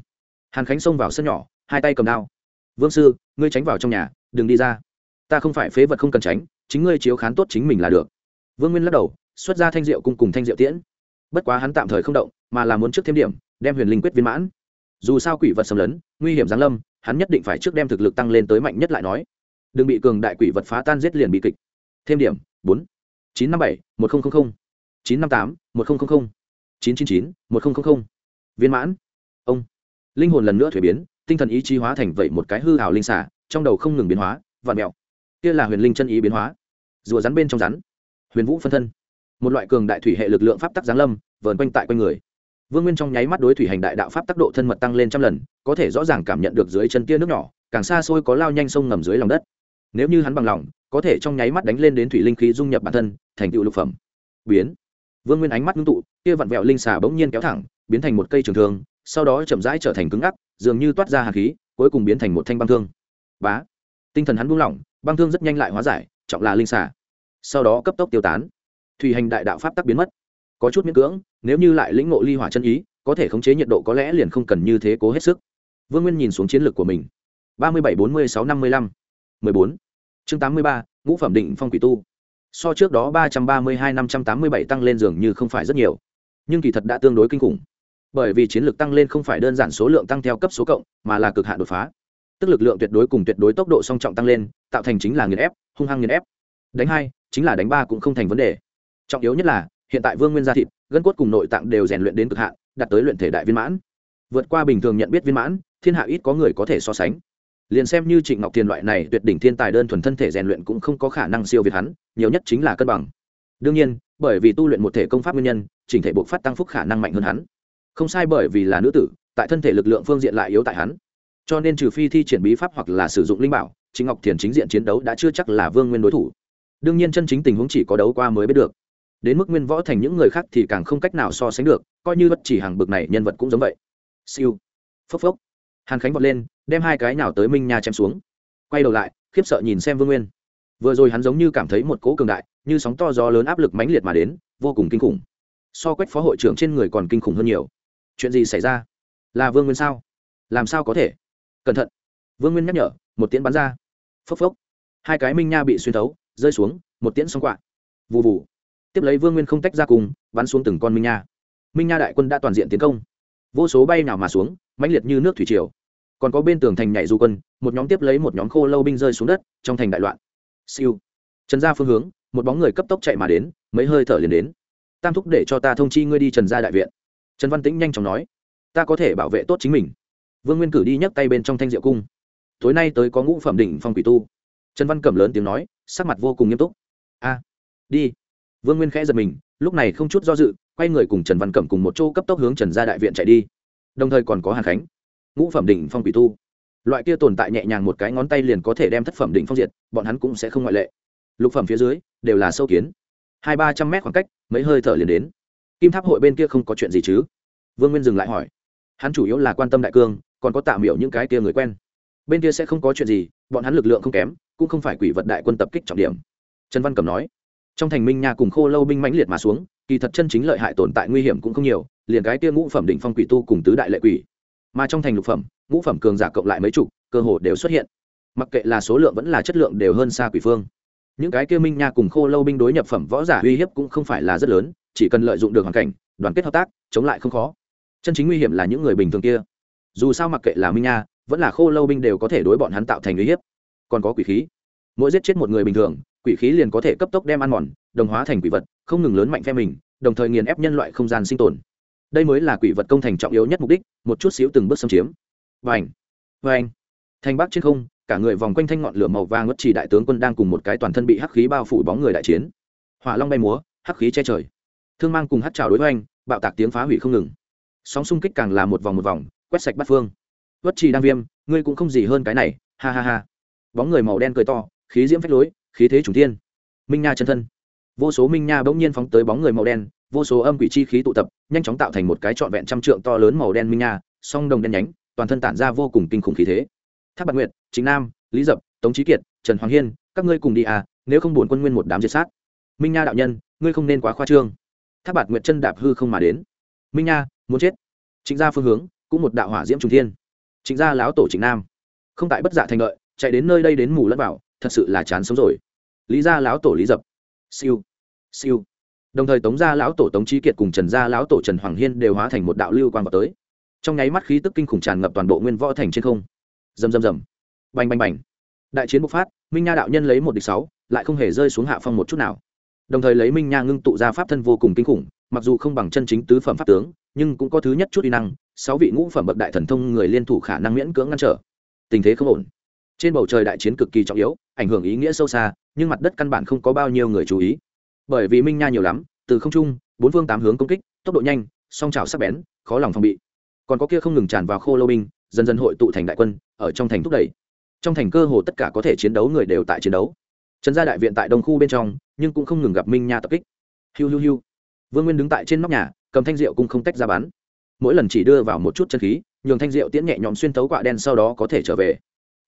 Hàn khánh xông vào sân nhỏ, hai tay cầm đao. Vương sư, ngươi tránh vào trong nhà, đừng đi ra. Ta không phải phế vật không cần tránh, chính ngươi chiếu khán tốt chính mình là được. Vương nguyên lắc đầu, xuất ra thanh rượu cùng cùng thanh rượu tiễn bất quá hắn tạm thời không động, mà là muốn trước thêm điểm, đem huyền linh quyết viên mãn. Dù sao quỷ vật xâm lấn, nguy hiểm giáng lâm, hắn nhất định phải trước đem thực lực tăng lên tới mạnh nhất lại nói. Đừng bị cường đại quỷ vật phá tan giết liền bị kịch. Thêm điểm, bốn, chín năm bảy, một nghìn chín trăm năm tám, một nghìn chín chín chín, một nghìn viên mãn. Ông. Linh hồn lần nữa thuế biến, tinh thần ý chí hóa thành vậy một cái hư hào linh xả trong đầu không ngừng biến hóa, vạn mẹo. Kia là huyền linh chân ý biến hóa. Rùa rắn bên trong rắn. Huyền vũ phân thân một loại cường đại thủy hệ lực lượng pháp tắc giáng lâm, vờn quanh tại quanh người. Vương nguyên trong nháy mắt đối thủy hành đại đạo pháp tắc độ thân mật tăng lên trăm lần, có thể rõ ràng cảm nhận được dưới chân tia nước nhỏ, càng xa xôi có lao nhanh sông ngầm dưới lòng đất. Nếu như hắn bằng lòng, có thể trong nháy mắt đánh lên đến thủy linh khí dung nhập bản thân, thành tựu lục phẩm. Biến. Vương nguyên ánh mắt ngưng tụ, kia vặn vẹo linh xà bỗng nhiên kéo thẳng, biến thành một cây trường thương, sau đó chậm rãi trở thành cứng ngắc, dường như toát ra hạt khí, cuối cùng biến thành một thanh băng thương. Bá. Tinh thần hắn buông lỏng, băng thương rất nhanh lại hóa giải, trọng là linh xà. Sau đó cấp tốc tiêu tán thủy hành đại đạo pháp tắc biến mất. Có chút miễn cưỡng, nếu như lại lĩnh ngộ ly hỏa chân ý, có thể khống chế nhiệt độ có lẽ liền không cần như thế cố hết sức. Vương nguyên nhìn xuống chiến lược của mình. ba mươi bảy bốn mươi sáu năm mươi lăm. mười bốn. Chương tám mươi ba, ngũ phẩm định phong quỷ tu. So trước đó ba trăm ba mươi hai năm trăm tám mươi bảy tăng lên dường như không phải rất nhiều. Nhưng kỳ thật đã tương đối kinh khủng. Bởi vì chiến lược tăng lên không phải đơn giản số lượng tăng theo cấp số cộng, mà là cực hạn đột phá. Tức lực lượng tuyệt đối cùng tuyệt đối tốc độ song trọng tăng lên, tạo thành chính là nghiền ép, hung hăng nghiền ép. Đánh hai, chính là đánh ba cũng không thành vấn đề trọng yếu nhất là, hiện tại vương nguyên gia thịt, gân cốt cùng nội tạng đều rèn luyện đến cực hạn, đạt tới luyện thể đại viên mãn. Vượt qua bình thường nhận biết viên mãn, thiên hạ ít có người có thể so sánh. Liền xem như trịnh ngọc thiền loại này tuyệt đỉnh thiên tài đơn thuần thân thể rèn luyện cũng không có khả năng siêu việt hắn, nhiều nhất chính là cân bằng. Đương nhiên, bởi vì tu luyện một thể công pháp nguyên nhân, chỉnh thể buộc phát tăng phúc khả năng mạnh hơn hắn. Không sai bởi vì là nữ tử, tại thân thể lực lượng phương diện lại yếu tại hắn. Cho nên trừ phi thi triển bí pháp hoặc là sử dụng linh bảo, trịnh ngọc thiền chính diện chiến đấu đã chưa chắc là vương nguyên đối thủ. Đương nhiên chân chính tình huống chỉ có đấu qua mới biết được đến mức nguyên võ thành những người khác thì càng không cách nào so sánh được, coi như bất chỉ hàng bực này nhân vật cũng giống vậy. Siêu. Phốc phốc. Hàn khánh vọt lên, đem hai cái nào tới minh nha chém xuống. Quay đầu lại, khiếp sợ nhìn xem vương nguyên. Vừa rồi hắn giống như cảm thấy một cỗ cường đại, như sóng to gió lớn áp lực mãnh liệt mà đến, vô cùng kinh khủng. So quách phó hội trưởng trên người còn kinh khủng hơn nhiều. Chuyện gì xảy ra? Là vương nguyên sao? Làm sao có thể? Cẩn thận. Vương nguyên nhắc nhở, một tiễn bắn ra. Phốc phốc. Hai cái minh nha bị xuyên thấu, rơi xuống, một tiễn xong quạ vụ vụ tiếp lấy vương nguyên không tách ra cùng, bắn xuống từng con minh nha. Minh nha đại quân đã toàn diện tiến công. Vô số bay nào mà xuống, mãnh liệt như nước thủy triều. Còn có bên tường thành nhảy du quân, một nhóm tiếp lấy một nhóm khô lâu binh rơi xuống đất, trong thành đại loạn. Siêu. Trần gia phương hướng, một bóng người cấp tốc chạy mà đến, mấy hơi thở liền đến. Tam thúc để cho ta thông chi ngươi đi trần gia đại viện. Trần văn tĩnh nhanh chóng nói. Ta có thể bảo vệ tốt chính mình. Vương nguyên cử đi nhấc tay bên trong thanh diệu cung. Tối nay tới có ngũ phẩm đỉnh phong quỷ tu. Trần văn cẩm lớn tiếng nói, sắc mặt vô cùng nghiêm túc. A, đi vương nguyên khẽ giật mình, lúc này không chút do dự, quay người cùng trần văn cẩm cùng một chỗ cấp tốc hướng trần gia đại viện chạy đi. Đồng thời còn có hàn khánh, ngũ phẩm đỉnh phong quỷ tu. Loại kia tồn tại nhẹ nhàng một cái ngón tay liền có thể đem thất phẩm đỉnh phong diệt, bọn hắn cũng sẽ không ngoại lệ. Lục phẩm phía dưới, đều là sâu kiến. Hai ba trăm mét khoảng cách, mấy hơi thở liền đến. Kim tháp hội bên kia không có chuyện gì chứ? Vương nguyên dừng lại hỏi. Hắn chủ yếu là quan tâm đại cương, còn có tạm miểu những cái kia người quen. Bên kia sẽ không có chuyện gì, bọn hắn lực lượng không kém, cũng không phải quỷ vật đại quân tập kích trọng điểm. Trần văn cẩm nói trong thành minh nha cùng khô lâu binh mãnh liệt mà xuống, kỳ thật chân chính lợi hại tồn tại nguy hiểm cũng không nhiều, liền cái kia ngũ phẩm đỉnh phong quỷ tu cùng tứ đại lệ quỷ. Mà trong thành lục phẩm, ngũ phẩm cường giả cộng lại mấy chục, cơ hồ đều xuất hiện. Mặc kệ là số lượng vẫn là chất lượng đều hơn xa quỷ phương. Những cái kia minh nha cùng khô lâu binh đối nhập phẩm võ giả uy hiếp cũng không phải là rất lớn, chỉ cần lợi dụng được hoàn cảnh, đoàn kết hợp tác, chống lại không khó. Chân chính nguy hiểm là những người bình thường kia. Dù sao mặc kệ là minh nha, vẫn là khô lâu binh đều có thể đối bọn hắn tạo thành uy hiếp. Còn có quỷ khí mỗi giết chết một người bình thường, quỷ khí liền có thể cấp tốc đem ăn mòn, đồng hóa thành quỷ vật, không ngừng lớn mạnh phe mình, đồng thời nghiền ép nhân loại không gian sinh tồn. Đây mới là quỷ vật công thành trọng yếu nhất mục đích, một chút xíu từng bước xâm chiếm. Vành vành. Thanh bắc trên không, cả người vòng quanh thanh ngọn lửa màu vàng ngất chỉ đại tướng quân đang cùng một cái toàn thân bị hắc khí bao phủ bóng người đại chiến. Hỏa long bay múa, hắc khí che trời. Thương mang cùng hắt trào đối với anh bạo tạc tiếng phá hủy không ngừng. Sóng xung kích càng là một vòng một vòng, quét sạch bắt phương. Vất trì đang viêm, ngươi cũng không gì hơn cái này, ha ha ha. Bóng người màu đen cười to khí diễm phách lối, khí thế trùng thiên. Minh nha chân thân. Vô số minh nha bỗng nhiên phóng tới bóng người màu đen, vô số âm quỷ chi khí tụ tập, nhanh chóng tạo thành một cái trọn vẹn trăm trượng to lớn màu đen minh nha, song đồng đen nhánh, toàn thân tản ra vô cùng kinh khủng khí thế. Tháp bạc nguyệt, chính nam, lý dập, tống trí kiệt, trần hoàng hiên, các ngươi cùng đi à nếu không buồn quân nguyên một đám diệt sát. Minh nha đạo nhân, ngươi không nên quá khoa trương. Tháp bạc nguyệt chân đạp hư không mà đến. Minh nha, muốn chết. Chính gia phương hướng, cũng một đạo hỏa diễm trung thiên. Chính gia lão tổ chính nam. Không tại bất dạ thành lợi chạy đến nơi đây đến mù lẫn vào thật sự là chán sống rồi. Lý gia lão tổ lý dập. Siêu. Siêu. Đồng thời tống gia lão tổ tống trí kiệt cùng trần gia lão tổ trần hoàng hiên đều hóa thành một đạo lưu quan vào tới. Trong nháy mắt khí tức kinh khủng tràn ngập toàn bộ nguyên võ thành trên không. Rầm rầm rầm. Bành bành bành. Đại chiến bộc phát, minh nha đạo nhân lấy một địch sáu, lại không hề rơi xuống hạ phong một chút nào. Đồng thời lấy minh nha ngưng tụ ra pháp thân vô cùng kinh khủng, mặc dù không bằng chân chính tứ phẩm pháp tướng, nhưng cũng có thứ nhất chút uy năng, sáu vị ngũ phẩm bậc đại thần thông người liên thủ khả năng miễn cưỡng ngăn trở. Tình thế không ổn trên bầu trời đại chiến cực kỳ trọng yếu, ảnh hưởng ý nghĩa sâu xa, nhưng mặt đất căn bản không có bao nhiêu người chú ý. Bởi vì minh nha nhiều lắm, từ không trung, bốn phương tám hướng công kích, tốc độ nhanh, song trào sắc bén, khó lòng phòng bị. Còn có kia không ngừng tràn vào khô lô binh, dần dần hội tụ thành đại quân, ở trong thành thúc đẩy. Trong thành cơ hồ tất cả có thể chiến đấu người đều tại chiến đấu. Trần gia đại viện tại đông khu bên trong, nhưng cũng không ngừng gặp minh nha tập kích. Hiu hiu hiu. Vương nguyên đứng tại trên nóc nhà, cầm thanh rượu cũng không tách ra bắn. Mỗi lần chỉ đưa vào một chút chân khí, nhường thanh rượu tiễn nhẹ nhõm xuyên tấu quạ đen sau đó có thể trở về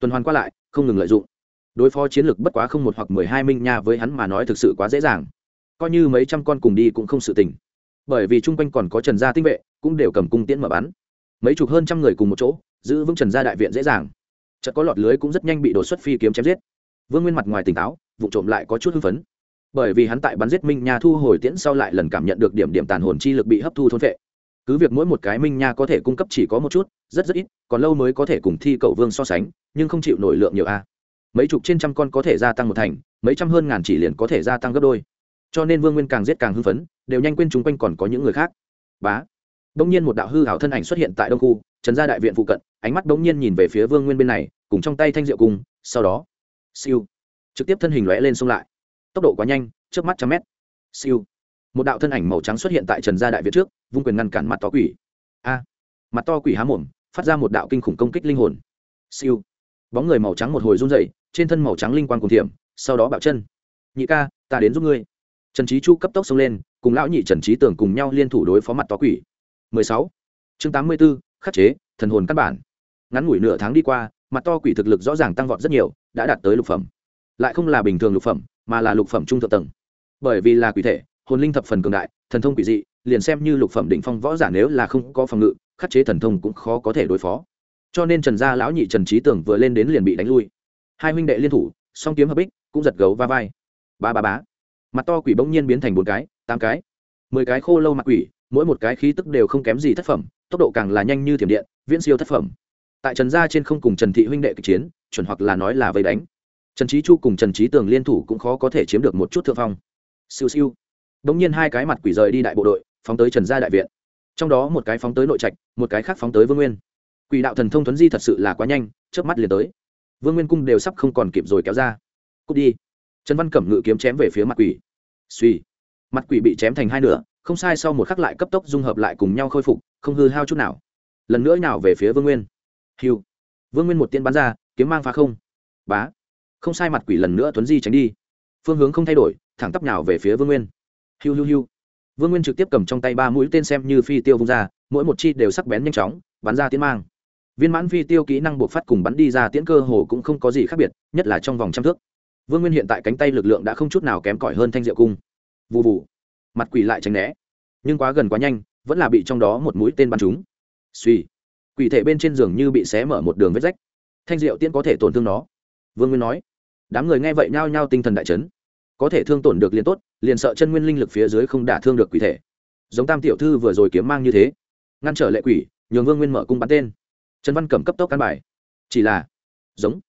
tuần hoàn qua lại, không ngừng lợi dụng. Đối phó chiến lược bất quá không một hoặc mười hai minh nha với hắn mà nói thực sự quá dễ dàng. Coi như mấy trăm con cùng đi cũng không sự tình. Bởi vì chung quanh còn có trần gia tinh vệ, cũng đều cầm cung tiễn mở bắn. Mấy chục hơn trăm người cùng một chỗ, giữ vững trần gia đại viện dễ dàng. Chợt có lọt lưới cũng rất nhanh bị đổ xuất phi kiếm chém giết. Vương nguyên mặt ngoài tỉnh táo, vụ trộm lại có chút hưng phấn. Bởi vì hắn tại bắn giết minh nha thu hồi tiễn sau lại lần cảm nhận được điểm điểm tàn hồn chi lực bị hấp thu thôn vệ cứ việc mỗi một cái minh nha có thể cung cấp chỉ có một chút, rất rất ít, còn lâu mới có thể cùng thi cầu vương so sánh, nhưng không chịu nổi lượng nhiều a. Mấy chục trên trăm con có thể gia tăng một thành, mấy trăm hơn ngàn chỉ liền có thể gia tăng gấp đôi. Cho nên vương nguyên càng giết càng hưng phấn, đều nhanh quên chúng quanh còn có những người khác. Bá. Đông nhiên một đạo hư hảo thân ảnh xuất hiện tại đông khu, trần gia đại viện phụ cận, ánh mắt đông nhiên nhìn về phía vương nguyên bên này, cùng trong tay thanh diệu cung sau đó. Siêu. Trực tiếp thân hình lóe lên xông lại. Tốc độ quá nhanh trước mắt trăm mét. Siêu một đạo thân ảnh màu trắng xuất hiện tại trần gia đại việt trước vung quyền ngăn cản mặt to quỷ. A mặt to quỷ há mồm phát ra một đạo kinh khủng công kích linh hồn. Siêu. Bóng người màu trắng một hồi run dậy trên thân màu trắng linh quang cùng thiểm sau đó bạo chân. Nhị ca ta đến giúp ngươi. Trần trí chu cấp tốc xông lên cùng lão nhị trần trí tưởng cùng nhau liên thủ đối phó mặt to quỷ. 16. chương 84, khắc chế thần hồn căn bản. Ngắn ngủi nửa tháng đi qua mặt to quỷ thực lực rõ ràng tăng vọt rất nhiều đã đạt tới lục phẩm. Lại không là bình thường lục phẩm mà là lục phẩm trung thượng tầng. Bởi vì là quỷ thể hồn linh thập phần cường đại, thần thông quỷ dị, liền xem như lục phẩm đỉnh phong võ giả nếu là không có phòng ngự, khắc chế thần thông cũng khó có thể đối phó. Cho nên trần gia lão nhị trần trí tưởng vừa lên đến liền bị đánh lui. Hai huynh đệ liên thủ, song kiếm hợp bích, cũng giật gấu va vai. Ba ba bá mặt to quỷ bỗng nhiên biến thành bốn cái, tám cái. Mười cái khô lâu mặt quỷ, mỗi một cái khí tức đều không kém gì thất phẩm, tốc độ càng là nhanh như thiểm điện, viễn siêu thất phẩm. Tại trần gia trên không cùng trần thị huynh đệ kịch chiến, chuẩn hoặc là nói là vây đánh. Trần trí chu cùng trần trí tường liên thủ cũng khó có thể chiếm được một chút thượng phong. Siêu siêu bỗng nhiên hai cái mặt quỷ rời đi đại bộ đội, phóng tới trần gia đại viện. Trong đó một cái phóng tới nội trạch, một cái khác phóng tới vương nguyên. Quỷ đạo thần thông thuấn di thật sự là quá nhanh trước mắt liền tới. Vương nguyên cung đều sắp không còn kịp rồi kéo ra. Cút đi. Trần văn cẩm ngự kiếm chém về phía mặt quỷ. Suy mặt quỷ bị chém thành hai nửa, không sai sau một khắc lại cấp tốc dung hợp lại cùng nhau khôi phục, không hư hao chút nào. Lần nữa nào về phía vương nguyên. Hiu vương nguyên một tiên bắn ra, kiếm mang phá không. Bá. Không sai mặt quỷ lần nữa tuấn di tránh đi. Phương hướng không thay đổi, thẳng tắp nào về phía vương nguyên hiu hiu hiu. Vương nguyên trực tiếp cầm trong tay ba mũi tên xem như phi tiêu vung ra, mỗi một chi đều sắc bén nhanh chóng, bắn ra tiến mang. Viên mãn phi tiêu kỹ năng buộc phát cùng bắn đi ra tiễn cơ hồ cũng không có gì khác biệt, nhất là trong vòng trăm thước. Vương nguyên hiện tại cánh tay lực lượng đã không chút nào kém cỏi hơn thanh diệu cung. Vụ vụ mặt quỷ lại tránh né. Nhưng quá gần quá nhanh, vẫn là bị trong đó một mũi tên bắn trúng. Suy quỷ thể bên trên giường như bị xé mở một đường vết rách. Thanh diệu tiễn có thể tổn thương nó. Vương nguyên nói. Đám người nghe vậy nhao nhao tinh thần đại chấn. Có thể thương tổn được liền tốt liền sợ chân nguyên linh lực phía dưới không đả thương được quỷ thể. Giống tam tiểu thư vừa rồi kiếm mang như thế, ngăn trở lệ quỷ, nhường vương nguyên mở cung bắn tên. Trần văn cẩm cấp tốc căn bài. Chỉ là, giống,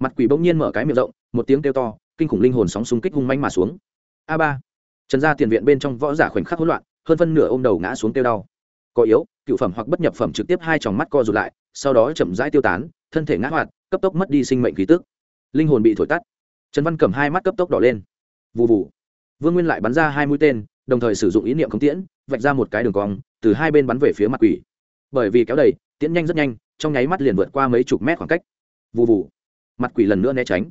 mặt quỷ bỗng nhiên mở cái miệng rộng, một tiếng kêu to, kinh khủng linh hồn sóng xung kích hung manh mà xuống. A ba, trần gia tiền viện bên trong võ giả khoảnh khắc hỗn loạn, hơn phân nửa ôm đầu ngã xuống tiêu đau. Có yếu, cựu phẩm hoặc bất nhập phẩm trực tiếp hai tròng mắt co rụt lại, sau đó chậm rãi tiêu tán, thân thể ngã hoạt, cấp tốc mất đi sinh mệnh khí tức. Linh hồn bị thổi tắt. Trần văn cầm hai mắt cấp tốc đỏ lên. Vụ vụ vương nguyên lại bắn ra hai mũi tên, đồng thời sử dụng ý niệm không tiễn, vạch ra một cái đường cong, từ hai bên bắn về phía mặt quỷ. Bởi vì kéo đầy, tiễn nhanh rất nhanh, trong nháy mắt liền vượt qua mấy chục mét khoảng cách. Vụ vụ mặt quỷ lần nữa né tránh.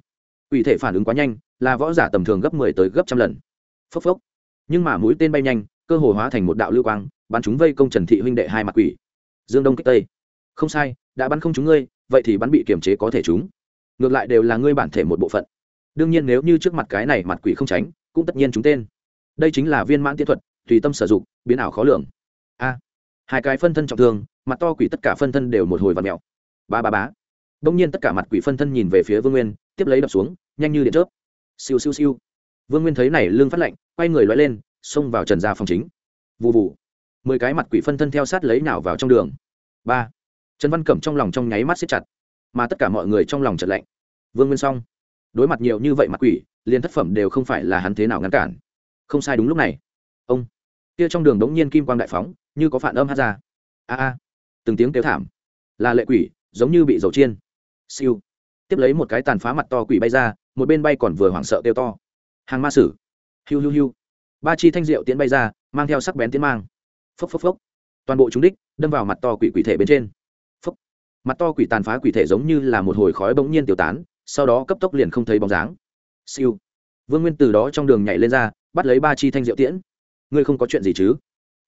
Quỷ thể phản ứng quá nhanh, là võ giả tầm thường gấp mười 10 tới gấp trăm lần. Phốc phốc. Nhưng mà mũi tên bay nhanh, cơ hồ hóa thành một đạo lưu quang, bắn chúng vây công trần thị huynh đệ hai mặt quỷ. Dương đông kích tây. Không sai, đã bắn không chúng ngươi, vậy thì bắn bị kiềm chế có thể chúng ngược lại đều là ngươi bản thể một bộ phận. Đương nhiên nếu như trước mặt cái này mặt quỷ không tránh cũng tất nhiên chúng tên. Đây chính là viên mãn tiến thuật, tùy tâm sử dụng, biến ảo khó lường. A. Hai cái phân thân trọng thương, mặt to quỷ tất cả phân thân đều một hồi vặn mèo. Ba ba bá đông nhiên tất cả mặt quỷ phân thân nhìn về phía vương nguyên, tiếp lấy đập xuống, nhanh như điện chớp. Siêu siêu siêu. Vương nguyên thấy này lưng phát lạnh, quay người loay lên, xông vào trần gia phòng chính. Vụ vụ mười cái mặt quỷ phân thân theo sát lấy nào vào trong đường. Ba. Trần văn cẩm trong lòng trong nháy mắt xếp chặt, mà tất cả mọi người trong lòng chật lạnh. Vương nguyên xong. Đối mặt nhiều như vậy mặt quỷ liền thất phẩm đều không phải là hắn thế nào ngăn cản. Không sai đúng lúc này. Ông. Kia trong đường đống nhiên kim quang đại phóng, như có phản âm hát ra. A a. Từng tiếng kêu thảm. Là lệ quỷ, giống như bị dầu chiên. Siêu. Tiếp lấy một cái tàn phá mặt to quỷ bay ra, một bên bay còn vừa hoảng sợ kêu to. Hàng ma sử. Hiu hiu hiu. Ba chi thanh rượu tiến bay ra, mang theo sắc bén tiến mang. Phốc phốc phốc. Toàn bộ chúng đích đâm vào mặt to quỷ quỷ thể bên trên. Phốc. Mặt to quỷ tàn phá quỷ thể giống như là một hồi khói bỗng nhiên tiêu tán, sau đó cấp tốc liền không thấy bóng dáng siêu. Vương nguyên từ đó trong đường nhảy lên ra, bắt lấy ba chi thanh diệu tiễn. Ngươi không có chuyện gì chứ?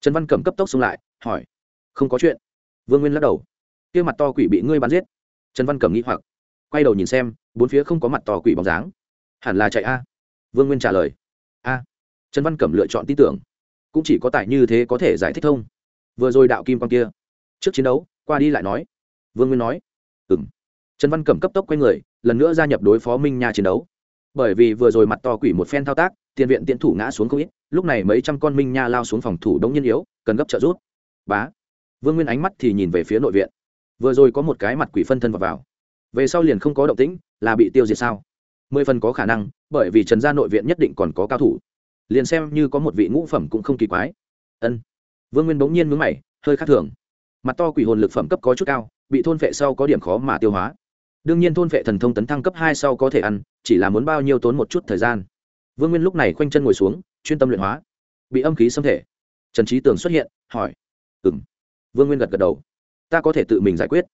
Trần văn cẩm cấp tốc xông lại, hỏi. Không có chuyện. Vương nguyên lắc đầu. Kia mặt to quỷ bị ngươi bắn giết. Trần văn cẩm nghĩ hoặc. Quay đầu nhìn xem, bốn phía không có mặt to quỷ bóng dáng. Hẳn là chạy a. Vương nguyên trả lời. A. Trần văn cẩm lựa chọn tin tưởng. Cũng chỉ có tài như thế có thể giải thích thông. Vừa rồi đạo kim con kia. Trước chiến đấu, qua đi lại nói. Vương nguyên nói. Ừ m trần văn cẩm cấp tốc quay người, lần nữa gia nhập đối phó minh nha chiến đấu bởi vì vừa rồi mặt to quỷ một phen thao tác tiền viện tiễn thủ ngã xuống không ít lúc này mấy trăm con minh nha lao xuống phòng thủ đống nhiên yếu cần gấp trợ rút bá. Vương nguyên ánh mắt thì nhìn về phía nội viện. Vừa rồi có một cái mặt quỷ phân thân vào, vào. về sau liền không có động tĩnh là bị tiêu diệt sao? Mười phần có khả năng bởi vì trần gia nội viện nhất định còn có cao thủ. Liền xem như có một vị ngũ phẩm cũng không kỳ quái. Ân. Vương nguyên bỗng nhiên mướn mày hơi khác thường. Mặt to quỷ hồn lực phẩm cấp có chút cao bị thôn phệ sau có điểm khó mà tiêu hóa đương nhiên thôn vệ thần thông tấn thăng cấp hai sau có thể ăn, chỉ là muốn bao nhiêu tốn một chút thời gian. Vương nguyên lúc này khoanh chân ngồi xuống, chuyên tâm luyện hóa. Bị âm khí xâm thể. Trần trí tường xuất hiện, hỏi. Ừ m vương nguyên gật gật đầu. Ta có thể tự mình giải quyết.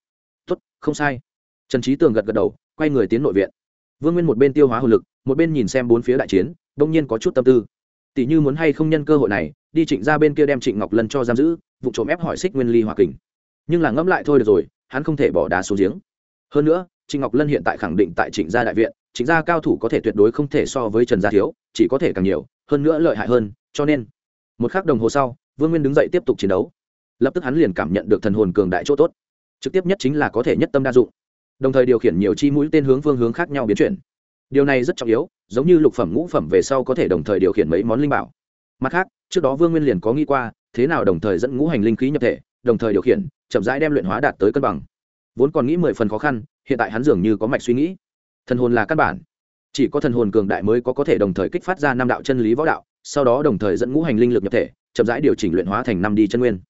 Tốt, không sai. Trần trí tường gật gật đầu, quay người tiến nội viện. Vương nguyên một bên tiêu hóa hồ lực, một bên nhìn xem bốn phía đại chiến, đông nhiên có chút tâm tư. Tỷ như muốn hay không nhân cơ hội này, đi trịnh ra bên kia đem trịnh ngọc lân cho giam giữ, vụ trộm ép hỏi xích nguyên ly hòa kình. Nhưng là ngẫm lại thôi được rồi, hắn không thể bỏ đá xuống giếng. Hơn nữa trịnh ngọc lân hiện tại khẳng định tại trịnh gia đại viện, trịnh gia cao thủ có thể tuyệt đối không thể so với trần gia thiếu, chỉ có thể càng nhiều, hơn nữa lợi hại hơn, cho nên một k h ắ c đồng hồ sau, vương nguyên đứng dậy tiếp tục chiến đấu. Lập tức hắn liền cảm nhận được thần hồn cường đại chỗ tốt, trực tiếp nhất chính là có thể nhất tâm đa dụng. Đồng thời điều khiển nhiều chi mũi tên hướng phương hướng khác nhau biến chuyển. Điều này rất trọng yếu, giống như lục phẩm ngũ phẩm về sau có thể đồng thời điều khiển mấy món linh bảo. Mặt khác, trước đó vương nguyên liền có nghĩ qua, thế nào đồng thời dẫn ngũ hành linh khí nhập thể, đồng thời điều khiển, chậm rãi đem luyện hóa đạt tới cân bằng. Vốn còn nghĩ mười phần khó khăn hiện tại hắn dường như có mạch suy nghĩ. Thần hồn là căn bản. Chỉ có thần hồn cường đại mới có có thể đồng thời kích phát ra năm đạo chân lý võ đạo, sau đó đồng thời dẫn ngũ hành linh lực nhập thể, chậm rãi điều chỉnh luyện hóa thành năm đi chân nguyên.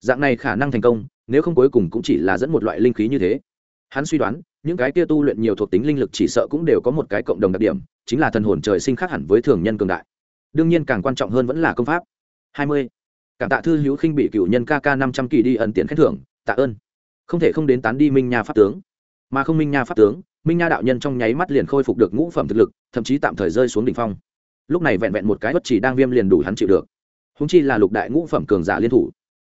Dạng này khả năng thành công, nếu không cuối cùng cũng chỉ là dẫn một loại linh khí như thế. Hắn suy đoán, những cái kia tu luyện nhiều thuộc tính linh lực chỉ sợ cũng đều có một cái cộng đồng đặc điểm, chính là thần hồn trời sinh khác hẳn với thường nhân cường đại. Đương nhiên càng quan trọng hơn vẫn là công pháp. Hai mươi. Cảm tạ thư hữu khinh bị cựu nhân kk năm trăm kỳ đi ẩn tiện khen thưởng, tạ ơn. Không thể không đến tán đi minh nhà pháp tướng mà không minh nha pháp tướng, minh nha đạo nhân trong nháy mắt liền khôi phục được ngũ phẩm thực lực, thậm chí tạm thời rơi xuống đỉnh phong. Lúc này vẹn vẹn một cái bất chỉ đang viêm liền đủ hắn chịu được. Húng chi là lục đại ngũ phẩm cường giả liên thủ.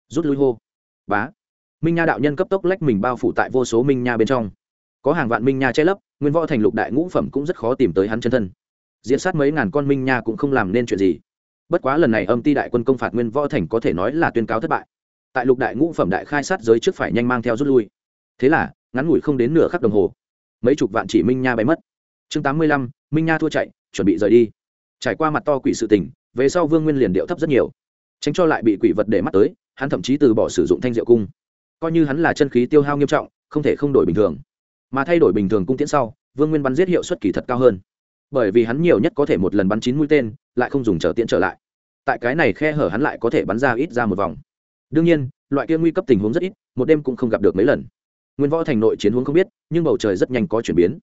Rút lui hô. Bá. Minh nha đạo nhân cấp tốc lách mình bao phủ tại vô số minh nha bên trong. Có hàng vạn minh nha che lấp, nguyên võ thành lục đại ngũ phẩm cũng rất khó tìm tới hắn chân thân. Diễn sát mấy ngàn con minh nha cũng không làm nên chuyện gì. Bất quá lần này âm ti đại quân công phạt nguyên võ thành có thể nói là tuyên cáo thất bại. Tại lục đại ngũ phẩm đại khai sát giới trước phải nhanh mang theo rút lui. Thế là ngắn ngủi không đến nửa khắc đồng hồ. Mấy chục vạn chỉ minh nha bay mất. Chương tám mươi lăm, minh nha thua chạy, chuẩn bị rời đi. Trải qua mặt to quỷ sự tình, về sau vương nguyên liền điệu thấp rất nhiều. Tránh cho lại bị quỷ vật để mắt tới, hắn thậm chí từ bỏ sử dụng thanh diệu cung. Coi như hắn là chân khí tiêu hao nghiêm trọng, không thể không đổi bình thường. Mà thay đổi bình thường cung tiễn sau, vương nguyên bắn giết hiệu suất kỳ thật cao hơn. Bởi vì hắn nhiều nhất có thể một lần bắn chín mũi tên, lại không dùng trở tiễn trở lại. Tại cái này khe hở hắn lại có thể bắn ra ít ra một vòng. Đương nhiên, loại kia nguy cấp tình huống rất ít, một đêm cũng không gặp được mấy lần nguyên võ thành nội chiến huống không biết, nhưng bầu trời rất nhanh có chuyển biến.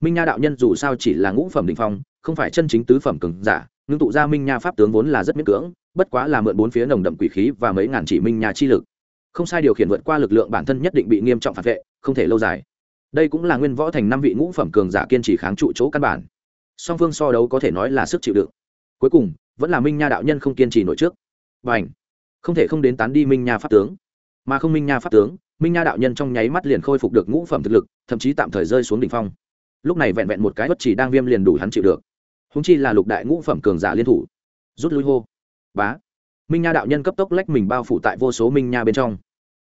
Minh nha đạo nhân dù sao chỉ là ngũ phẩm định phong, không phải chân chính tứ phẩm cường giả, ngưng tụ ra minh nha pháp tướng vốn là rất miễn cưỡng, bất quá là mượn bốn phía nồng đậm quỷ khí và mấy ngàn chỉ minh nha chi lực. Không sai điều khiển vượt qua lực lượng bản thân nhất định bị nghiêm trọng phản vệ, không thể lâu dài. Đây cũng là nguyên võ thành năm vị ngũ phẩm cường giả kiên trì kháng trụ chỗ căn bản. Song phương so đấu có thể nói là sức chịu đựng. Cuối cùng, vẫn là minh nha đạo nhân không kiên trì nổi trước. Và ảnh không thể không đến tán đi minh nha pháp tướng. Mà không minh nha pháp tướng minh nha đạo nhân trong nháy mắt liền khôi phục được ngũ phẩm thực lực, thậm chí tạm thời rơi xuống đ ỉ n h phong. Lúc này vẹn vẹn một cái bất chỉ đang viêm liền đủ hắn chịu được. Húng chi là lục đại ngũ phẩm cường giả liên thủ. Rút lui hô. Bá. Minh nha đạo nhân cấp tốc lách mình bao phủ tại vô số minh nha bên trong.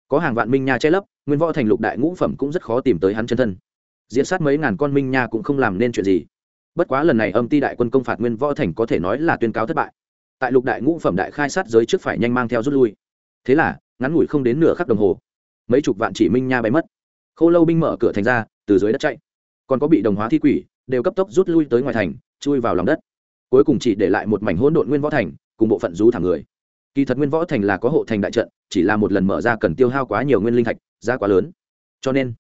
Có hàng vạn minh nha che lấp, nguyên võ thành lục đại ngũ phẩm cũng rất khó tìm tới hắn chân thân. Diễn sát mấy ngàn con minh nha cũng không làm nên chuyện gì. Bất quá lần này âm ti đại quân công phạt nguyên võ thành có thể nói là tuyên cáo thất bại. Tại lục đại ngũ phẩm đại khai sát giới trước phải nhanh mang theo rút lui. Thế là, ngắn ngủi không đến nửa khắc đồng hồ mấy chục vạn chỉ minh nha bay mất. K h ô lâu binh mở cửa thành ra, từ dưới đất chạy. Còn có bị đồng hóa thi quỷ, đều cấp tốc rút lui tới ngoài thành, chui vào lòng đất. Cuối cùng chỉ để lại một mảnh hỗn độn nguyên võ thành, cùng bộ phận rú thẳng người. Kỳ thật nguyên võ thành là có hộ thành đại trận, chỉ là một lần mở ra cần tiêu hao quá nhiều nguyên linh thạch, giá quá lớn. Cho nên,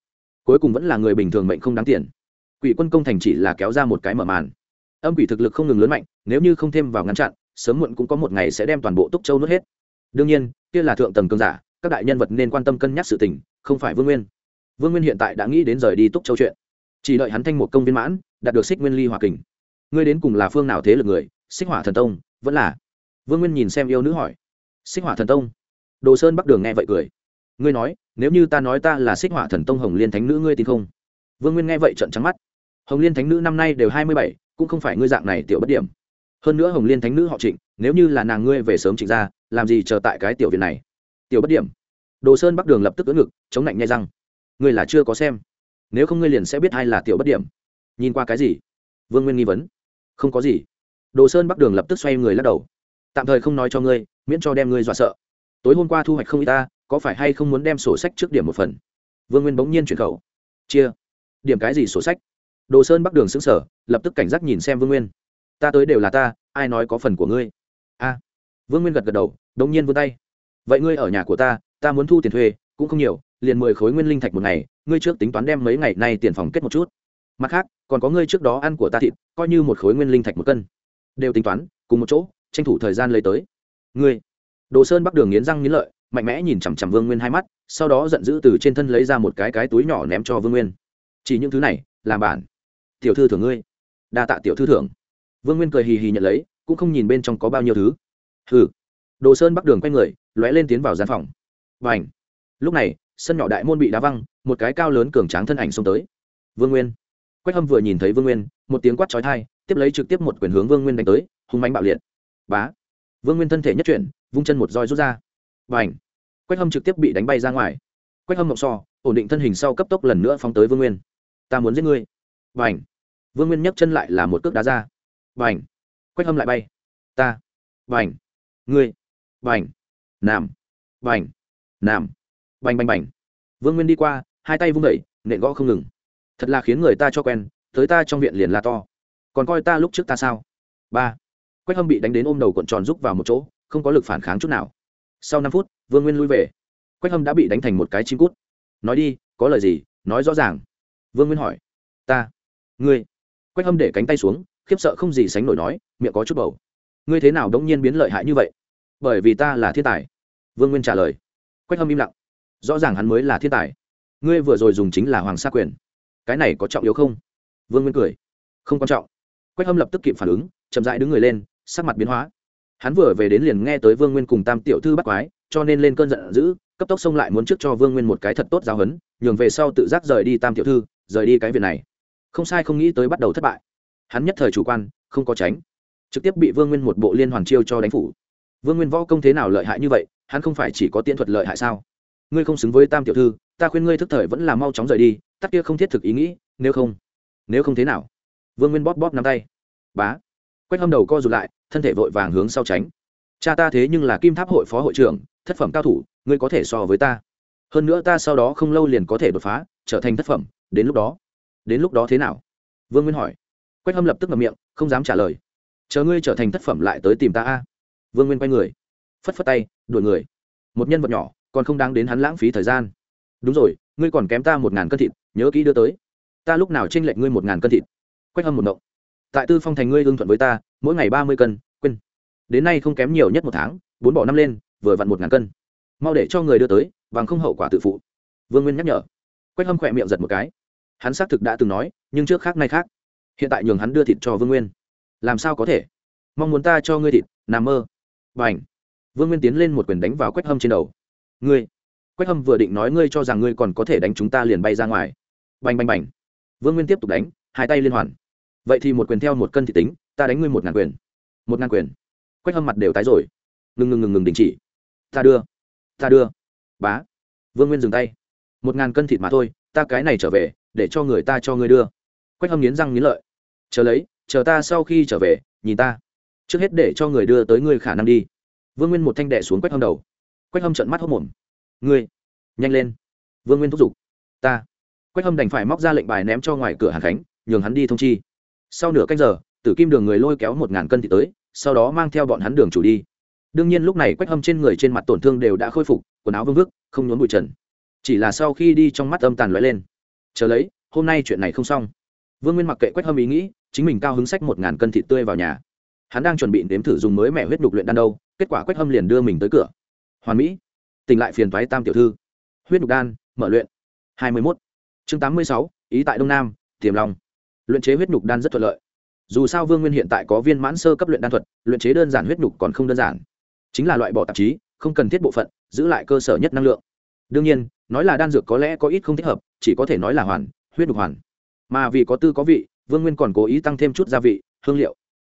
cuối cùng vẫn là người bình thường mệnh không đáng tiền. Quỷ quân công thành chỉ là kéo ra một cái mở màn. Âm quỷ thực lực không ngừng lớn mạnh, nếu như không thêm vào ngăn chặn, sớm muộn cũng có một ngày sẽ đem toàn bộ túc châu nuốt hết. Đương nhiên, kia là thượng tầng cơn giả các đại nhân vật nên quan tâm cân nhắc sự tình, không phải vương nguyên. Vương nguyên hiện tại đã nghĩ đến rời đi túc châu chuyện. Chỉ đợi hắn thanh một công viên mãn, đạt được xích nguyên ly hòa kình. Ngươi đến cùng là phương nào thế lực người? Xích hỏa thần tông, vẫn là? Vương nguyên nhìn xem yêu nữ hỏi. Xích hỏa thần tông? Đồ sơn bắc đường nghe vậy cười. Ngươi nói, nếu như ta nói ta là xích hỏa thần tông hồng liên thánh nữ, ngươi tin không? Vương nguyên nghe vậy trận trắng mắt. Hồng liên thánh nữ năm nay đều hai mươi bảy, cũng không phải ngươi dạng này tiểu bất điểm. Hơn nữa hồng liên thánh nữ họ trịnh, nếu như là nàng ngươi về sớm trịnh ra, làm gì chờ tại cái tiểu viện này? Tiểu bất điểm. Đồ sơn bắc đường lập tức ưỡn ngực, chống lạnh nhai răng. Ngươi là chưa có xem. Nếu không ngươi liền sẽ biết ai là tiểu bất điểm. Nhìn qua cái gì? Vương nguyên nghi vấn. Không có gì. Đồ sơn bắc đường lập tức xoay người lắc đầu. Tạm thời không nói cho ngươi, miễn cho đem ngươi dọa sợ. Tối hôm qua thu hoạch không y ta, có phải hay không muốn đem sổ sách trước điểm một phần? Vương nguyên bỗng nhiên chuyển khẩu. Chia. Điểm cái gì sổ sách? Đồ sơn bắc đường xứng sở lập tức cảnh giác nhìn xem vương nguyên. Ta tới đều là ta, ai nói có phần của ngươi? A. Vương nguyên gật gật đầu, đống nhiên vươn tay vậy ngươi ở nhà của ta ta muốn thu tiền thuê, cũng không nhiều, liền mười khối nguyên linh thạch một ngày, ngươi trước tính toán đem mấy ngày nay tiền phòng kết một chút. Mặt khác, còn có ngươi trước đó ăn của ta thịt, coi như một khối nguyên linh thạch một cân. Đều tính toán, cùng một chỗ, tranh thủ thời gian lấy tới. Ngươi, đồ sơn bắc đường nghiến răng nghiến lợi, mạnh mẽ nhìn chằm chằm vương nguyên hai mắt, sau đó giận dữ từ trên thân lấy ra một cái cái túi nhỏ ném cho vương nguyên. Chỉ những thứ này, làm bản tiểu thư thưởng ngươi. Đa tạ tiểu thư thưởng. Vương nguyên cười hì hì nhận lấy, cũng không nhìn bên trong có bao nhiêu thứ. Hừ. Đồ sơn bắc đường quay người lóe lên tiến vào gian phòng. Và ảnh lúc này, sân nhỏ đại môn bị đá văng, một cái cao lớn cường tráng thân ảnh xông tới. Vương nguyên! Quách hâm vừa nhìn thấy vương nguyên, một tiếng quát trói thai tiếp lấy trực tiếp một quyền hướng vương nguyên đánh tới, hung mánh bạo liệt. Bá! Vương nguyên thân thể nhất chuyển, vung chân một roi rút ra. Và ảnh quách hâm trực tiếp bị đánh bay ra ngoài. Quách hâm mộng so, ổn định thân hình sau cấp tốc lần nữa phóng tới vương nguyên. Ta muốn giết ngươi. Và ảnh vương nguyên nhấc chân lại là một cước đá ra. Và ảnh quách hâm lại bay. Ta! Và ảnh ngươi! Và ảnh nằm bành, nằm bành bành bành. Vương nguyên đi qua hai tay vung đẩy nện gõ không ngừng. Thật là khiến người ta cho quen tới ta trong viện liền là to. Còn coi ta lúc trước ta sao? Ba. Quách hâm bị đánh đến ôm đầu cuộn tròn rúc vào một chỗ không có lực phản kháng chút nào. Sau năm phút vương nguyên lui về. Quách hâm đã bị đánh thành một cái chim cút. Nói đi có lời gì? Nói rõ ràng. Vương nguyên hỏi. Ta. Ngươi. Quách hâm để cánh tay xuống khiếp sợ không gì sánh nổi nói miệng có chút bầu. Ngươi thế nào đống nhiên biến lợi hại như vậy? Bởi vì ta là thiên tài. Vương nguyên trả lời. Quách hâm im lặng. Rõ ràng hắn mới là thiên tài. Ngươi vừa rồi dùng chính là hoàng sa quyền. Cái này có trọng yếu không? Vương nguyên cười. Không quan trọng. Quách hâm lập tức kịp phản ứng, chậm dại đứng người lên, sắc mặt biến hóa. Hắn vừa về đến liền nghe tới vương nguyên cùng tam tiểu thư bắt quái, cho nên lên cơn giận dữ, cấp tốc xông lại muốn trước cho vương nguyên một cái thật tốt giáo hấn nhường về sau tự giác rời đi tam tiểu thư, rời đi cái việc này. Không sai không nghĩ tới bắt đầu thất bại. Hắn nhất thời chủ quan, không có tránh. Trực tiếp bị vương nguyên một bộ liên hoàn chiêu cho đánh phủ vương nguyên võ công thế nào lợi hại như vậy, hắn không phải chỉ có tiện thuật lợi hại sao? Ngươi không xứng với tam tiểu thư, ta khuyên ngươi thức thời vẫn là mau chóng rời đi tắc kia không thiết thực ý nghĩ, nếu không nếu không thế nào? Vương nguyên bóp bóp nắm tay. Bá. Quách hâm đầu co rụt lại, thân thể vội vàng hướng sau tránh. Cha ta thế nhưng là kim tháp hội phó hội trưởng, thất phẩm cao thủ, ngươi có thể so với ta. Hơn nữa ta sau đó không lâu liền có thể đột phá, trở thành thất phẩm, đến lúc đó, đến lúc đó thế nào? Vương nguyên hỏi. Quách hâm lập tức ngậm miệng, không dám trả lời. Chờ ngươi trở thành thất phẩm lại tới tìm ta a vương nguyên quay người, phất phất tay, đuổi người. Một nhân vật nhỏ, còn không đáng đến hắn lãng phí thời gian. Đúng rồi, ngươi còn kém ta một ngàn cân thịt, nhớ kỹ đưa tới. Ta lúc nào tranh lệch ngươi một ngàn cân thịt? Quách hâm một động tại tư phong thành ngươi hương thuận với ta, mỗi ngày ba mươi cân, quên. Đến nay không kém nhiều nhất một tháng, bốn bỏ năm lên, vừa vặn một ngàn cân. Mau để cho người đưa tới, bằng không hậu quả tự phụ. Vương nguyên nhắc nhở. Quách hâm khỏe miệng giật một cái. Hắn xác thực đã từng nói, nhưng trước khác nay khác. Hiện tại nhường hắn đưa thịt cho vương nguyên. Làm sao có thể? Mong muốn ta cho ngươi thịt, nằm mơ b à n h vương nguyên tiến lên một quyền đánh vào quách hâm trên đầu. Ngươi, quách hâm vừa định nói ngươi cho rằng ngươi còn có thể đánh chúng ta liền bay ra ngoài. Bành bành bành. Vương nguyên tiếp tục đánh, hai tay liên hoàn. Vậy thì một quyền theo một cân thì tính, ta đánh ngươi một ngàn quyền. Một ngàn quyền? Quách hâm mặt đều tái rồi. Ngừng ngừng ngừng ngừng đình chỉ. Ta đưa ta đưa. Bá. Vương nguyên dừng tay. Một ngàn cân thịt mà thôi, ta cái này trở về, để cho người ta cho ngươi đưa. Quách hâm nghiến răng nghiến lợi. Chờ lấy, chờ ta sau khi trở về, nhìn ta trước hết để cho người đưa tới ngươi khả năng đi. Vương nguyên một thanh đệ xuống quách hâm đầu. Quách hâm trận mắt hốc mồm. Ngươi, nhanh lên. Vương nguyên thúc giục. Ta. Quách hâm đành phải móc ra lệnh bài ném cho ngoài cửa hàn khánh, nhường hắn đi thông chi. Sau nửa canh giờ, tử kim đường người lôi kéo một ngàn cân thì tới, sau đó mang theo bọn hắn đường chủ đi. Đương nhiên lúc này quách hâm trên người trên mặt tổn thương đều đã khôi phục, quần áo vương vức, không nhốn bụi trần. Chỉ là sau khi đi trong mắt âm tàn lóe lên. Chờ lấy, hôm nay chuyện này không xong. Vương nguyên mặc kệ quách hâm ý nghĩ, chính mình cao hứng sách một ngàn cân thịt tươi vào nhà hắn đang chuẩn bị nếm thử dùng mới mẹ huyết đục luyện đan đâu, kết quả quách hâm liền đưa mình tới cửa. Hoàn mỹ, tỉnh lại phiền thoái tam tiểu thư. Huyết nhục đan, mở luyện. Hai mươi mốt. Chương tám mươi sáu, ý tại đông nam, tiềm long. Luyện chế huyết nhục đan rất thuận lợi. Dù sao vương nguyên hiện tại có viên mãn sơ cấp luyện đan thuật, luyện chế đơn giản huyết nhục còn không đơn giản. Chính là loại bỏ tạp chí, không cần thiết bộ phận, giữ lại cơ sở nhất năng lượng. Đương nhiên, nói là đan dược có lẽ có ít không thích hợp, chỉ có thể nói là hoàn, huyết nhục hoàn. Mà vì có tư có vị, vương nguyên còn cố ý tăng thêm chút gia vị, hương liệu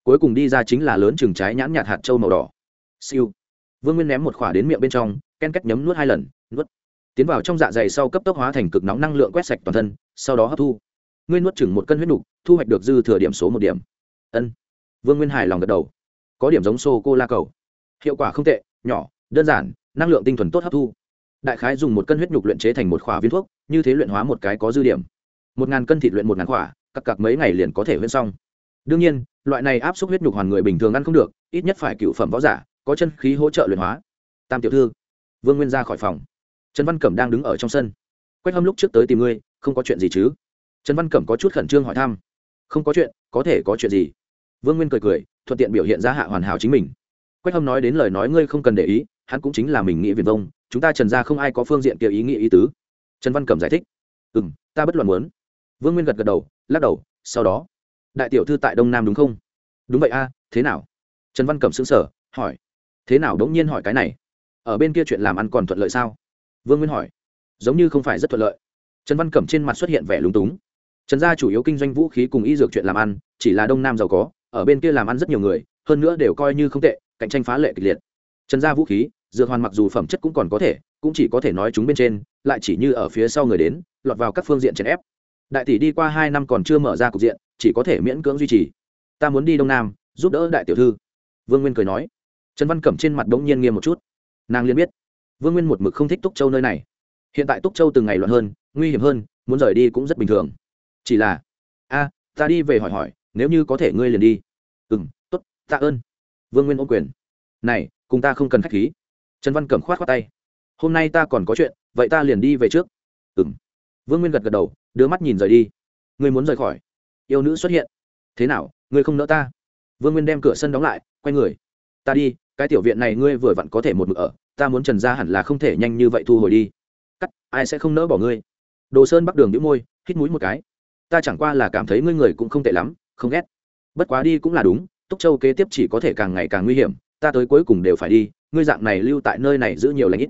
cuối cùng đi ra chính là lớn chừng trái nhãn nhạt hạt trâu màu đỏ. Siêu. Vương nguyên ném một khỏa đến miệng bên trong, ken cách nhấm nuốt hai lần, nuốt. Tiến vào trong dạ dày sau cấp tốc hóa thành cực nóng năng lượng quét sạch toàn thân, sau đó hấp thu. Nguyên nuốt chừng một cân huyết nục, thu hoạch được dư thừa điểm số một điểm. Ân. Vương nguyên hài lòng gật đầu. Có điểm giống sô cô la cầu. Hiệu quả không tệ, nhỏ, đơn giản, năng lượng tinh thuần tốt hấp thu. Đại khái dùng một cân huyết nhục luyện chế thành một khỏa viên thuốc, như thế luyện hóa một cái có dư điểm. Một ngàn cân thịt luyện một ngàn khỏa cặp cặp mấy ngày liền có thể huyên xong đương nhiên, loại này áp suất huyết nhục hoàn người bình thường ăn không được, ít nhất phải cựu phẩm võ giả, có chân khí hỗ trợ luyện hóa. Tam tiểu thư, vương nguyên ra khỏi phòng. Trần văn cẩm đang đứng ở trong sân. Quách hâm lúc trước tới tìm ngươi, không có chuyện gì chứ? Trần văn cẩm có chút khẩn trương hỏi thăm. Không có chuyện, có thể có chuyện gì? Vương nguyên cười cười, thuận tiện biểu hiện ra hạ hoàn hảo chính mình. Quách hâm nói đến lời nói ngươi không cần để ý, hắn cũng chính là mình nghĩ viền vông, chúng ta trần ra không ai có phương diện kia ý nghĩ ý tứ. Trần văn cẩm giải thích. Ừ m ta bất luận muốn. Vương nguyên gật gật đầu, lắc đầu, sau đó đại tiểu thư tại đông nam đúng không? Đúng vậy a, thế nào? Trần văn cẩm xứng sở hỏi. Thế nào đống nhiên hỏi cái này? Ở bên kia chuyện làm ăn còn thuận lợi sao? Vương nguyên hỏi. Giống như không phải rất thuận lợi. Trần văn cẩm trên mặt xuất hiện vẻ lúng túng. Trần gia chủ yếu kinh doanh vũ khí cùng y dược chuyện làm ăn, chỉ là đông nam giàu có, ở bên kia làm ăn rất nhiều người, hơn nữa đều coi như không tệ, cạnh tranh phá lệ kịch liệt. Trần gia vũ khí, dược hoàn mặc dù phẩm chất cũng còn có thể, cũng chỉ có thể nói chúng bên trên, lại chỉ như ở phía sau người đến, lọt vào các phương diện chèn ép đại tỷ đi qua hai năm còn chưa mở ra cục diện, chỉ có thể miễn cưỡng duy trì. Ta muốn đi đông nam, giúp đỡ đại tiểu thư. Vương nguyên cười nói. Trần văn cẩm trên mặt đ ố n g nhiên nghiêm một chút. Nàng liền biết, vương nguyên một mực không thích túc châu nơi này. Hiện tại túc châu từng ngày loạn hơn, nguy hiểm hơn, muốn rời đi cũng rất bình thường. Chỉ là, a, ta đi về hỏi hỏi, nếu như có thể ngươi liền đi. Ừ m t ố t tạ ơn. Vương nguyên ô quyền. Này, cùng ta không cần k h á c h khí. Trần văn cẩm k h o á t khoác tay. Hôm nay ta còn có chuyện, vậy ta liền đi về trước. Ừ m vương nguyên gật gật đầu đưa mắt nhìn rời đi. Ngươi muốn rời khỏi. Yêu nữ xuất hiện. Thế nào, ngươi không nỡ ta? Vương nguyên đem cửa sân đóng lại, quay người. Ta đi, cái tiểu viện này ngươi vừa vặn có thể một mực ở, ta muốn trần ra hẳn là không thể nhanh như vậy thu hồi đi. Cắt, ai sẽ không nỡ bỏ ngươi? Đồ sơn bắc đường đĩu môi, hít mũi một cái. Ta chẳng qua là cảm thấy ngươi người cũng không tệ lắm, không ghét. Bất quá đi cũng là đúng, túc châu kế tiếp chỉ có thể càng ngày càng nguy hiểm, ta tới cuối cùng đều phải đi, ngươi dạng này lưu tại nơi này giữ nhiều lãnh ít.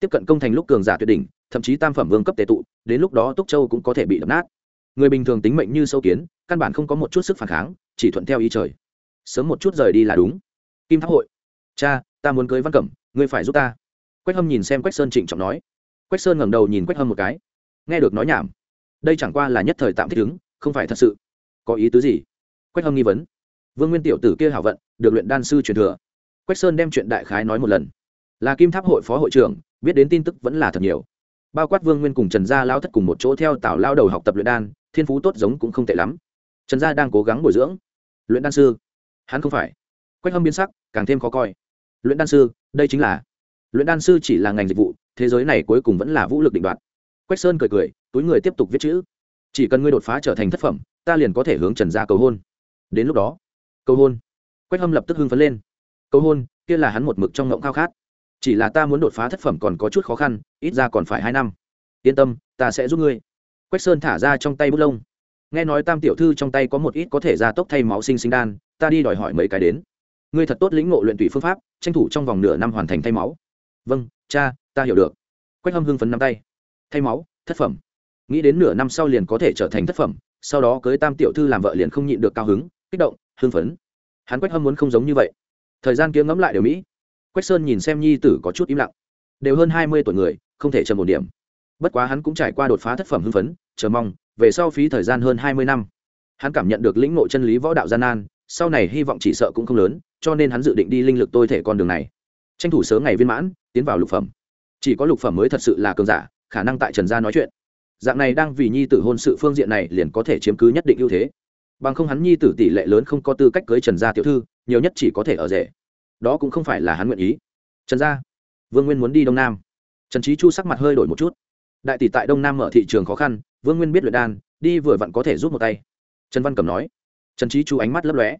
Tiếp cận công thành lúc cường giả tuyệt đỉnh thậm chí tam phẩm vương cấp tệ tụ, đến lúc đó túc châu cũng có thể bị đập nát. Người bình thường tính mệnh như sâu kiến, căn bản không có một chút sức phản kháng, chỉ thuận theo ý trời. Sớm một chút rời đi là đúng. Kim tháp hội. Cha, ta muốn cưới văn cẩm, ngươi phải giúp ta. Quách hâm nhìn xem quách sơn trịnh trọng nói. Quách sơn ngẩng đầu nhìn quách hâm một cái. Nghe được nói nhảm. Đây chẳng qua là nhất thời tạm thích ứng, không phải thật sự. Có ý tứ gì? Quách hâm nghi vấn. Vương nguyên tiểu tử kia hảo vận, được luyện đan sư truyền thừa. Quách sơn đem chuyện đại khái nói một lần. Là kim tháp hội phó hội trưởng, biết đến tin tức vẫn là thật nhiều bao quát vương nguyên cùng trần gia lao thất cùng một chỗ theo tảo lao đầu học tập luyện đan, thiên phú tốt giống cũng không tệ lắm. Trần gia đang cố gắng bồi dưỡng. Luyện đan sư? Hắn không phải. Quách hâm biến sắc, càng thêm khó coi. Luyện đan sư, đây chính là luyện đan sư chỉ là ngành dịch vụ, thế giới này cuối cùng vẫn là vũ lực định đoạt. Quách sơn cười cười, túi người tiếp tục viết chữ. Chỉ cần ngươi đột phá trở thành thất phẩm, ta liền có thể hướng trần gia cầu hôn. Đến lúc đó, cầu hôn. Quách hâm lập tức hưng phấn lên. Cầu hôn, kia là hắn một mực trong ngộng khao khát chỉ là ta muốn đột phá thất phẩm còn có chút khó khăn, ít ra còn phải hai năm. Yên tâm, ta sẽ giúp ngươi. Quách sơn thả ra trong tay bút lông. Nghe nói tam tiểu thư trong tay có một ít có thể ra tốc thay máu sinh sinh đan, ta đi đòi hỏi mấy cái đến. Ngươi thật tốt lĩnh ngộ luyện tùy phương pháp, tranh thủ trong vòng nửa năm hoàn thành thay máu. Vâng cha, ta hiểu được. Quách hâm hưng phấn nắm tay. Thay máu, thất phẩm. Nghĩ đến nửa năm sau liền có thể trở thành thất phẩm, sau đó cưới tam tiểu thư làm vợ liền không nhịn được cao hứng, kích động, hưng phấn. Hắn quách hâm muốn không giống như vậy. Thời gian kiếm ngẫm lại đều mỹ quách sơn nhìn xem nhi tử có chút im lặng. Đều hơn hai mươi tuổi người, không thể trầm một điểm. Bất quá hắn cũng trải qua đột phá thất phẩm hưng phấn, chờ mong, về sau phí thời gian hơn hai mươi năm. Hắn cảm nhận được lĩnh ngộ chân lý võ đạo gian nan, sau này hy vọng chỉ sợ cũng không lớn, cho nên hắn dự định đi linh lực tôi thể con đường này. Tranh thủ sớm ngày viên mãn, tiến vào lục phẩm. Chỉ có lục phẩm mới thật sự là cường giả, khả năng tại trần gia nói chuyện. Dạng này đang vì nhi tử hôn sự phương diện này liền có thể chiếm cứ nhất định ưu thế. Bằng không hắn nhi tử tỷ lệ lớn không có tư cách cưới trần gia tiểu thư, nhiều nhất chỉ có thể ở rể đó cũng không phải là hắn nguyện ý. Trần gia, vương nguyên muốn đi đông nam. Trần trí chu sắc mặt hơi đổi một chút. Đại tỷ tại đông nam mở thị trường khó khăn, vương nguyên biết luyện đan, đi vừa vặn có thể giúp một tay. Trần văn Cẩm nói. Trần trí chu ánh mắt lấp lóe.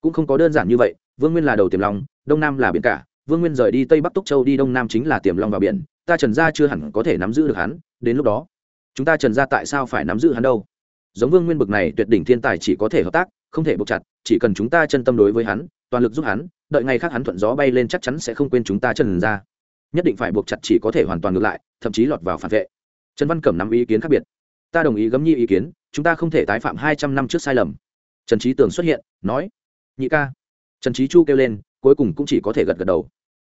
Cũng không có đơn giản như vậy, vương nguyên là đầu tiềm long, đông nam là biển cả. Vương nguyên rời đi tây bắc túc châu đi đông nam chính là tiềm long vào biển. Ta trần gia chưa hẳn có thể nắm giữ được hắn, đến lúc đó, chúng ta trần gia tại sao phải nắm giữ hắn đâu? Giống vương nguyên bực này tuyệt đỉnh thiên tài chỉ có thể hợp tác không thể buộc chặt, chỉ cần chúng ta chân tâm đối với hắn, toàn lực giúp hắn, đợi ngày khác hắn thuận gió bay lên chắc chắn sẽ không quên chúng ta trần gia nhất định phải buộc chặt chỉ có thể hoàn toàn ngược lại, thậm chí lọt vào phản vệ. Trần văn cẩm nắm ý kiến khác biệt. Ta đồng ý gấm nhi ý kiến, chúng ta không thể tái phạm hai trăm năm trước sai lầm. Trần trí tường xuất hiện, nói, nhị ca. Trần trí chu kêu lên, cuối cùng cũng chỉ có thể gật gật đầu.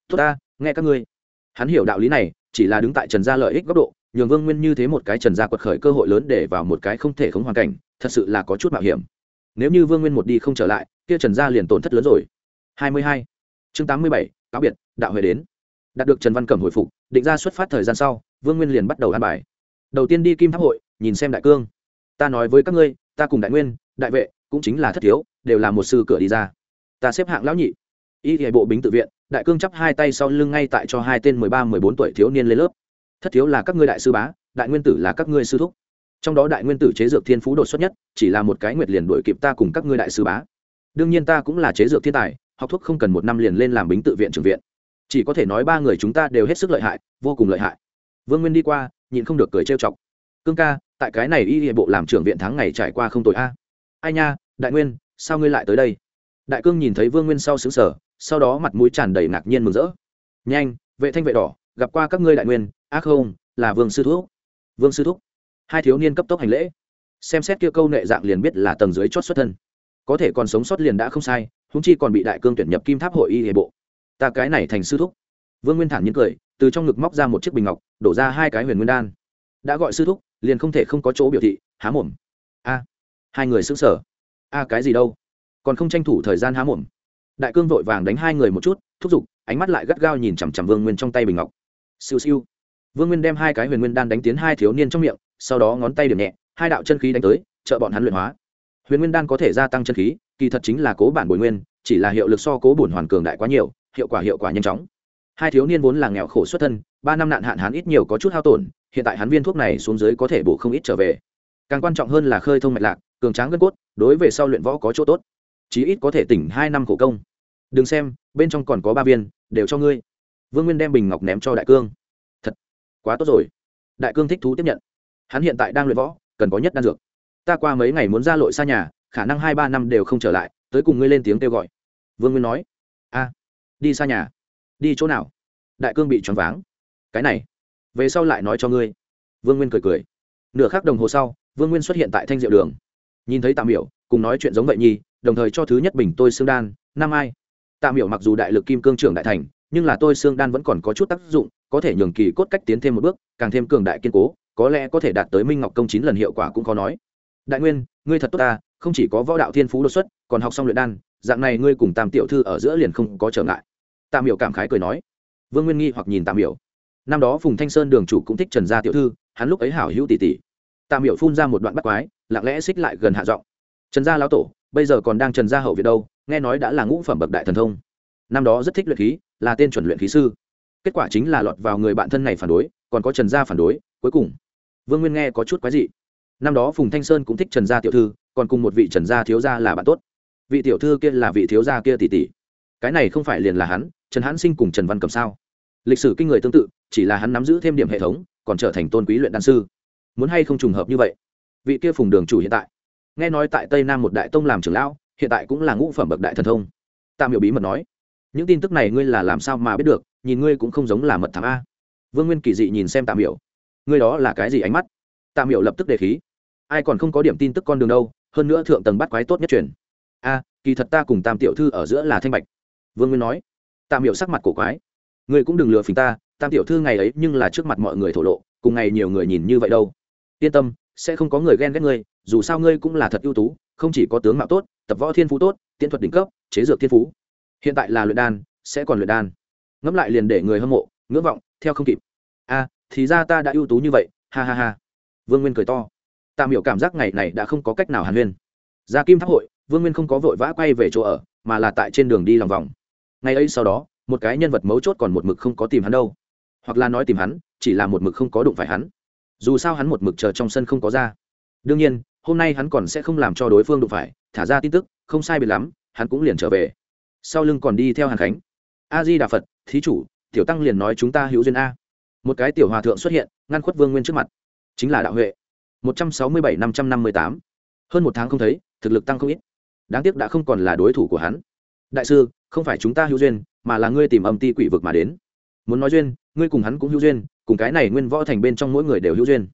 Tốt ta, nghe các ngươi. Hắn hiểu đạo lý này, chỉ là đứng tại trần gia lợi ích góc độ, nhường vương nguyên như thế một cái trần gia quật khởi cơ hội lớn để vào một cái không thể khống hoàn cảnh, thật sự là có chút mạo hiểm nếu như vương nguyên một đi không trở lại, kia trần gia liền tổn thất lớn rồi. Hai mươi hai. Chương tám mươi bảy, cáo biệt, đạo huệ đến. Đạt được trần văn cẩm hồi phục, định ra xuất phát thời gian sau, vương nguyên liền bắt đầu ăn bài. Đầu tiên đi kim tháp hội, nhìn xem đại cương. Ta nói với các ngươi, ta cùng đại nguyên, đại vệ, cũng chính là thất thiếu, đều là một sư cửa đi ra. Ta xếp hạng lão nhị. Y hệ bộ bính tự viện, đại cương chắp hai tay sau lưng ngay tại cho hai tên mười ba, mười bốn tuổi thiếu niên lên lớp. Thất thiếu là các ngươi đại sư bá, đại nguyên tử là các ngươi sư thúc trong đó đại nguyên tử chế dược thiên phú đột xuất nhất, chỉ là một cái nguyệt liền đuổi kịp ta cùng các ngươi đại sư bá. Đương nhiên ta cũng là chế dược thiên tài, học thuốc không cần một năm liền lên làm bính tự viện trường viện. Chỉ có thể nói ba người chúng ta đều hết sức lợi hại, vô cùng lợi hại. Vương nguyên đi qua, nhịn không được cười trêu chọc. Cương ca, tại cái này y hệ bộ làm trưởng viện tháng ngày trải qua không tội a. Ai nha, đại nguyên, sao ngươi lại tới đây? Đại cương nhìn thấy vương nguyên sau xứng sở sau đó mặt mũi tràn đầy ngạc nhiên mừng rỡ. Nhanh, vệ thanh vệ đỏ, gặp qua các ngươi đại nguyên, ác không, là vương sư thúc. Vương sư thúc hai thiếu niên cấp tốc hành lễ. Xem xét kia câu nệ dạng liền biết là tầng dưới chót xuất thân. Có thể còn sống sót liền đã không sai húng chi còn bị đại cương tuyển nhập kim tháp hội y hệ bộ. Ta cái này thành sư thúc. Vương nguyên thản nhiên cười, từ trong ngực móc ra một chiếc bình ngọc, đổ ra hai cái huyền nguyên đan. Đã gọi sư thúc, liền không thể không có chỗ biểu thị, há mồm. A, hai người xứng sở a, cái gì đâu? Còn không tranh thủ thời gian há mồm. Đại cương vội vàng đánh hai người một chút, thúc giục, ánh mắt lại gắt gao nhìn chằm chằm vương nguyên trong tay bình ngọc. Siêu siêu. Vương nguyên đem hai cái huyền nguyên đan đánh tiến hai thiếu niên trong miệng sau đó ngón tay điểm nhẹ, hai đạo chân khí đánh tới, trợ bọn hắn luyện hóa. Huyền nguyên đan có thể gia tăng chân khí, kỳ thật chính là cố bản bồi nguyên, chỉ là hiệu lực so cố bổn hoàn cường đại quá nhiều, hiệu quả hiệu quả nhanh chóng. Hai thiếu niên vốn là nghèo khổ xuất thân, ba năm nạn hạn hán ít nhiều có chút hao tổn, hiện tại hắn viên thuốc này xuống dưới có thể bổ không ít trở về. Càng quan trọng hơn là khơi thông mạch lạc, cường tráng gân cốt, đối về sau luyện võ có chỗ tốt. Chí ít có thể tỉnh hai năm khổ công. Đừng xem, bên trong còn có ba viên, đều cho ngươi. Vương nguyên đem bình ngọc ném cho đại cương. Thật, quá tốt rồi. Đại cương thích thú tiếp nhận hắn hiện tại đang luyện võ, cần có nhất đan dược. Ta qua mấy ngày muốn ra lội xa nhà, khả năng hai ba năm đều không trở lại, tới cùng ngươi lên tiếng kêu gọi. Vương nguyên nói. A, đi xa nhà. Đi chỗ nào? Đại cương bị choáng váng. Cái này, về sau lại nói cho ngươi. Vương nguyên cười cười. Nửa khắc đồng hồ sau, vương nguyên xuất hiện tại thanh diệu đường. Nhìn thấy tạm hiểu cùng nói chuyện giống vậy nhi đồng thời cho thứ nhất bình tôi xương đan, năm ai. Tạm hiểu mặc dù đại lực kim cương trưởng đại thành, nhưng là tôi xương đan vẫn còn có chút tác dụng, có thể nhường kỳ cốt cách tiến thêm một bước, càng thêm cường đại kiên cố có lẽ có thể đạt tới minh ngọc công chín lần hiệu quả cũng khó nói. Đại nguyên, ngươi thật tốt ta, không chỉ có võ đạo thiên phú đột xuất, còn học xong luyện đan, dạng này ngươi cùng tam tiểu thư ở giữa liền không có trở ngại. Tam hiểu cảm khái cười nói. Vương nguyên nghi hoặc nhìn tam hiểu. Năm đó phùng thanh sơn đường chủ cũng thích trần gia tiểu thư, hắn lúc ấy hảo hữu tỷ tỷ tam hiểu phun ra một đoạn bắt quái, lặng lẽ xích lại gần hạ giọng. Trần gia lão tổ, bây giờ còn đang trần gia hậu việt đâu, nghe nói đã là ngũ phẩm bậc đại thần thông. Năm đó rất thích luyện khí, là tên chuẩn luyện khí sư. Kết quả chính là lọt vào người bạn thân này phản đối, còn có trần gia phản đối, cuối cùng vương nguyên nghe có chút quái dị. Năm đó phùng thanh sơn cũng thích trần gia tiểu thư, còn cùng một vị trần gia thiếu gia là bạn tốt. Vị tiểu thư kia là vị thiếu gia kia tỷ tỷ. Cái này không phải liền là hắn, trần hãn sinh cùng trần văn cầm sao? Lịch sử kinh người tương tự, chỉ là hắn nắm giữ thêm điểm hệ thống, còn trở thành tôn quý luyện đan sư. Muốn hay không trùng hợp như vậy? Vị kia phùng đường chủ hiện tại. Nghe nói tại tây nam một đại tông làm trưởng lão, hiện tại cũng là ngũ phẩm bậc đại thần thông. Tam hiểu bí mật nói, những tin tức này ngươi là làm sao mà biết được, nhìn ngươi cũng không giống là mật thám a. Vương nguyên kỳ dị nhìn xem tạm hiểu ngươi đó là cái gì ánh mắt? Tạm hiểu lập tức đề khí. Ai còn không có điểm tin tức con đường đâu, hơn nữa thượng tầng bắt quái tốt nhất truyền. A, kỳ thật ta cùng tam tiểu thư ở giữa là thanh bạch. Vương nguyên nói. Tạm hiểu sắc mặt cổ quái. Ngươi cũng đừng lừa phình ta, tam tiểu thư ngày ấy nhưng là trước mặt mọi người thổ lộ, cùng ngày nhiều người nhìn như vậy đâu. Yên tâm, sẽ không có người ghen ghét ngươi, dù sao ngươi cũng là thật ưu tú, không chỉ có tướng mạo tốt, tập võ thiên phú tốt, tiễn thuật đỉnh cấp, chế dược thiên phú. Hiện tại là luyện đan, sẽ còn luyện đan. Ngẫm lại liền để người hâm mộ, ngưỡng vọng, theo không kịp. A thì ra ta đã ưu tú như vậy, ha ha ha. Vương nguyên cười to. Tạm hiểu cảm giác ngày này đã không có cách nào hàn huyên. Ra kim tháp hội, vương nguyên không có vội vã quay về chỗ ở, mà là tại trên đường đi lòng vòng. Ngày ấy sau đó, một cái nhân vật mấu chốt còn một mực không có tìm hắn đâu. Hoặc là nói tìm hắn, chỉ là một mực không có đụng phải hắn. Dù sao hắn một mực chờ trong sân không có ra. Đương nhiên, hôm nay hắn còn sẽ không làm cho đối phương đụng phải, thả ra tin tức, không sai biệt lắm, hắn cũng liền trở về. Sau lưng còn đi theo hàn khánh. A di đà phật, thí chủ, tiểu tăng liền nói chúng ta hữu duyên a một cái tiểu hòa thượng xuất hiện, ngăn khuất vương nguyên trước mặt. Chính là đạo huệ. Một trăm sáu mươi bảy năm trăm năm mươi tám. Hơn một tháng không thấy, thực lực tăng không ít. Đáng tiếc đã không còn là đối thủ của hắn. Đại sư, không phải chúng ta hữu duyên, mà là ngươi tìm âm ti quỷ vực mà đến. Muốn nói duyên, ngươi cùng hắn cũng hữu duyên, cùng cái này nguyên võ thành bên trong mỗi người đều hữu duyên.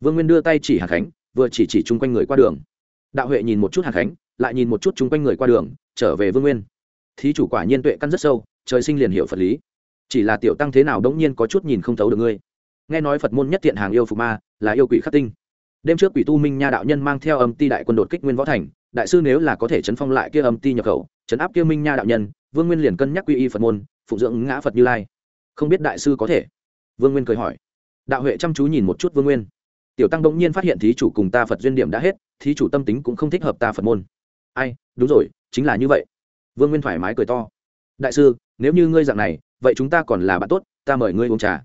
Vương nguyên đưa tay chỉ hàn khánh, vừa chỉ chỉ chung quanh người qua đường. Đạo huệ nhìn một chút hàn khánh, lại nhìn một chút chung quanh người qua đường, trở về vương nguyên. Thí chủ quả nhiên tuệ căn rất sâu, trời sinh liền hiểu phật lý chỉ là tiểu tăng thế nào đống nhiên có chút nhìn không thấu được ngươi. Nghe nói phật môn nhất thiện hàng yêu phục ma, là yêu quỷ khắc tinh. Đêm trước quỷ tu minh nha đạo nhân mang theo âm ti đại quân đột kích nguyên võ thành, đại sư nếu là có thể chấn phong lại kia âm ti nhập khẩu, chấn áp kia minh nha đạo nhân, vương nguyên liền cân nhắc quy y phật môn, phụng dưỡng ngã phật như lai. Không biết đại sư có thể? Vương nguyên cười hỏi. Đạo huệ chăm chú nhìn một chút vương nguyên. Tiểu tăng bỗng nhiên phát hiện thí chủ cùng ta phật duyên điểm đã hết, thí chủ tâm tính cũng không thích hợp ta phật môn. Ai, đúng rồi, chính là như vậy. Vương nguyên thoải mái cười to. Đại sư, nếu như ngươi dạng này vậy chúng ta còn là bạn tốt ta mời ngươi uống trà.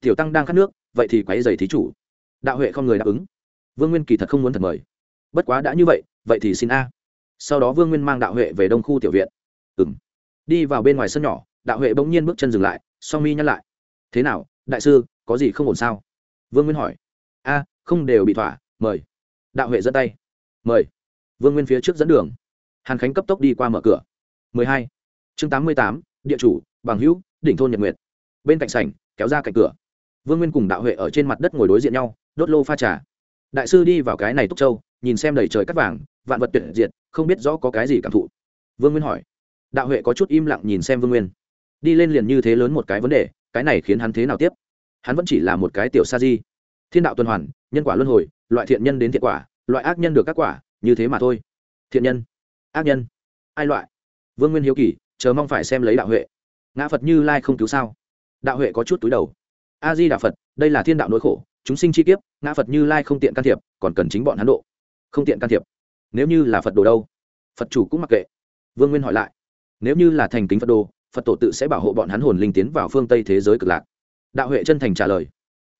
Tiểu tăng đang khát nước vậy thì quáy dày thí chủ. Đạo huệ không người đáp ứng. Vương nguyên kỳ thật không muốn thật mời. Bất quá đã như vậy vậy thì xin a. Sau đó vương nguyên mang đạo huệ về đông khu tiểu viện. Ừ m đi vào bên ngoài sân nhỏ đạo huệ bỗng nhiên bước chân dừng lại song mi nhắc lại. Thế nào đại sư có gì không ổn sao? Vương nguyên hỏi. A không đều bị thỏa mời. Đạo huệ dẫn tay. Mời. Vương nguyên phía trước dẫn đường. Hàn khánh cấp tốc đi qua mở cửa. 12. chương 88, địa chủ bằng hữu đỉnh thôn nhật nguyệt. Bên cạnh sảnh, kéo ra cạnh cửa. Vương nguyên cùng đạo huệ ở trên mặt đất ngồi đối diện nhau, đốt lô pha trà. Đại sư đi vào cái này túc châu, nhìn xem đầy trời cắt vàng, vạn vật tuyệt diệt, không biết rõ có cái gì cảm thụ. Vương nguyên hỏi. Đạo huệ có chút im lặng nhìn xem vương nguyên. Đi lên liền như thế lớn một cái vấn đề, cái này khiến hắn thế nào tiếp? Hắn vẫn chỉ là một cái tiểu sa di. Thiên đạo tuần hoàn, nhân quả luân hồi, loại thiện nhân đến thiện quả, loại ác nhân được các quả, như thế mà thôi. Thiện nhân, ác nhân, ai loại? Vương nguyên hiếu kỳ, chờ mong phải xem lấy đạo huệ ngã phật như lai không cứu sao? Đạo huệ có chút túi đầu. A di đà phật, đây là thiên đạo nỗi khổ, chúng sinh chi kiếp, ngã phật như lai không tiện can thiệp, còn cần chính bọn hắn độ. Không tiện can thiệp. Nếu như là phật đồ đâu? Phật chủ cũng mặc kệ. Vương nguyên hỏi lại. Nếu như là thành kính phật đồ, phật tổ tự sẽ bảo hộ bọn hắn hồn linh tiến vào phương tây thế giới cực lạc. Đạo huệ chân thành trả lời.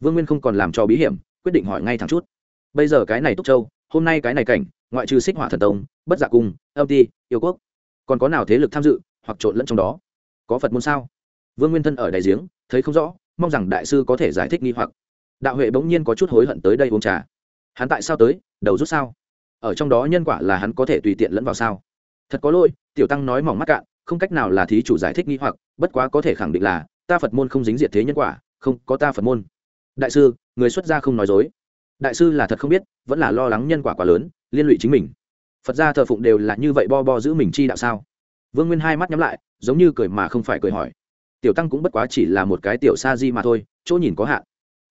Vương nguyên không còn làm cho bí hiểm, quyết định hỏi ngay thẳng chút. Bây giờ cái này túc châu, hôm nay cái này cảnh, ngoại trừ xích hỏa thần tông, bất giả cung, âm ti, yêu quốc, còn có nào thế lực tham dự hoặc trộn lẫn trong đó? Có phật môn sao? Vương nguyên thân ở đại giếng, thấy không rõ, mong rằng đại sư có thể giải thích nghi hoặc. Đạo huệ bỗng nhiên có chút hối hận tới đây uống trà. Hắn tại sao tới? Đầu rút sao? Ở trong đó nhân quả là hắn có thể tùy tiện lẫn vào sao? Thật có lỗi, tiểu tăng nói mỏng mắt cạn, không cách nào là thí chủ giải thích nghi hoặc, bất quá có thể khẳng định là, ta phật môn không dính diệt thế nhân quả, không, có ta phật môn. Đại sư, người xuất gia không nói dối. Đại sư là thật không biết, vẫn là lo lắng nhân quả quá lớn, liên lụy chính mình. Phật gia thờ phụng đều là như vậy bo bo giữ mình chi đạo sao? Vương nguyên hai mắt nhắm lại, giống như cười mà không phải cười hỏi. Tiểu tăng cũng bất quá chỉ là một cái tiểu sa di mà thôi, chỗ nhìn có hạn.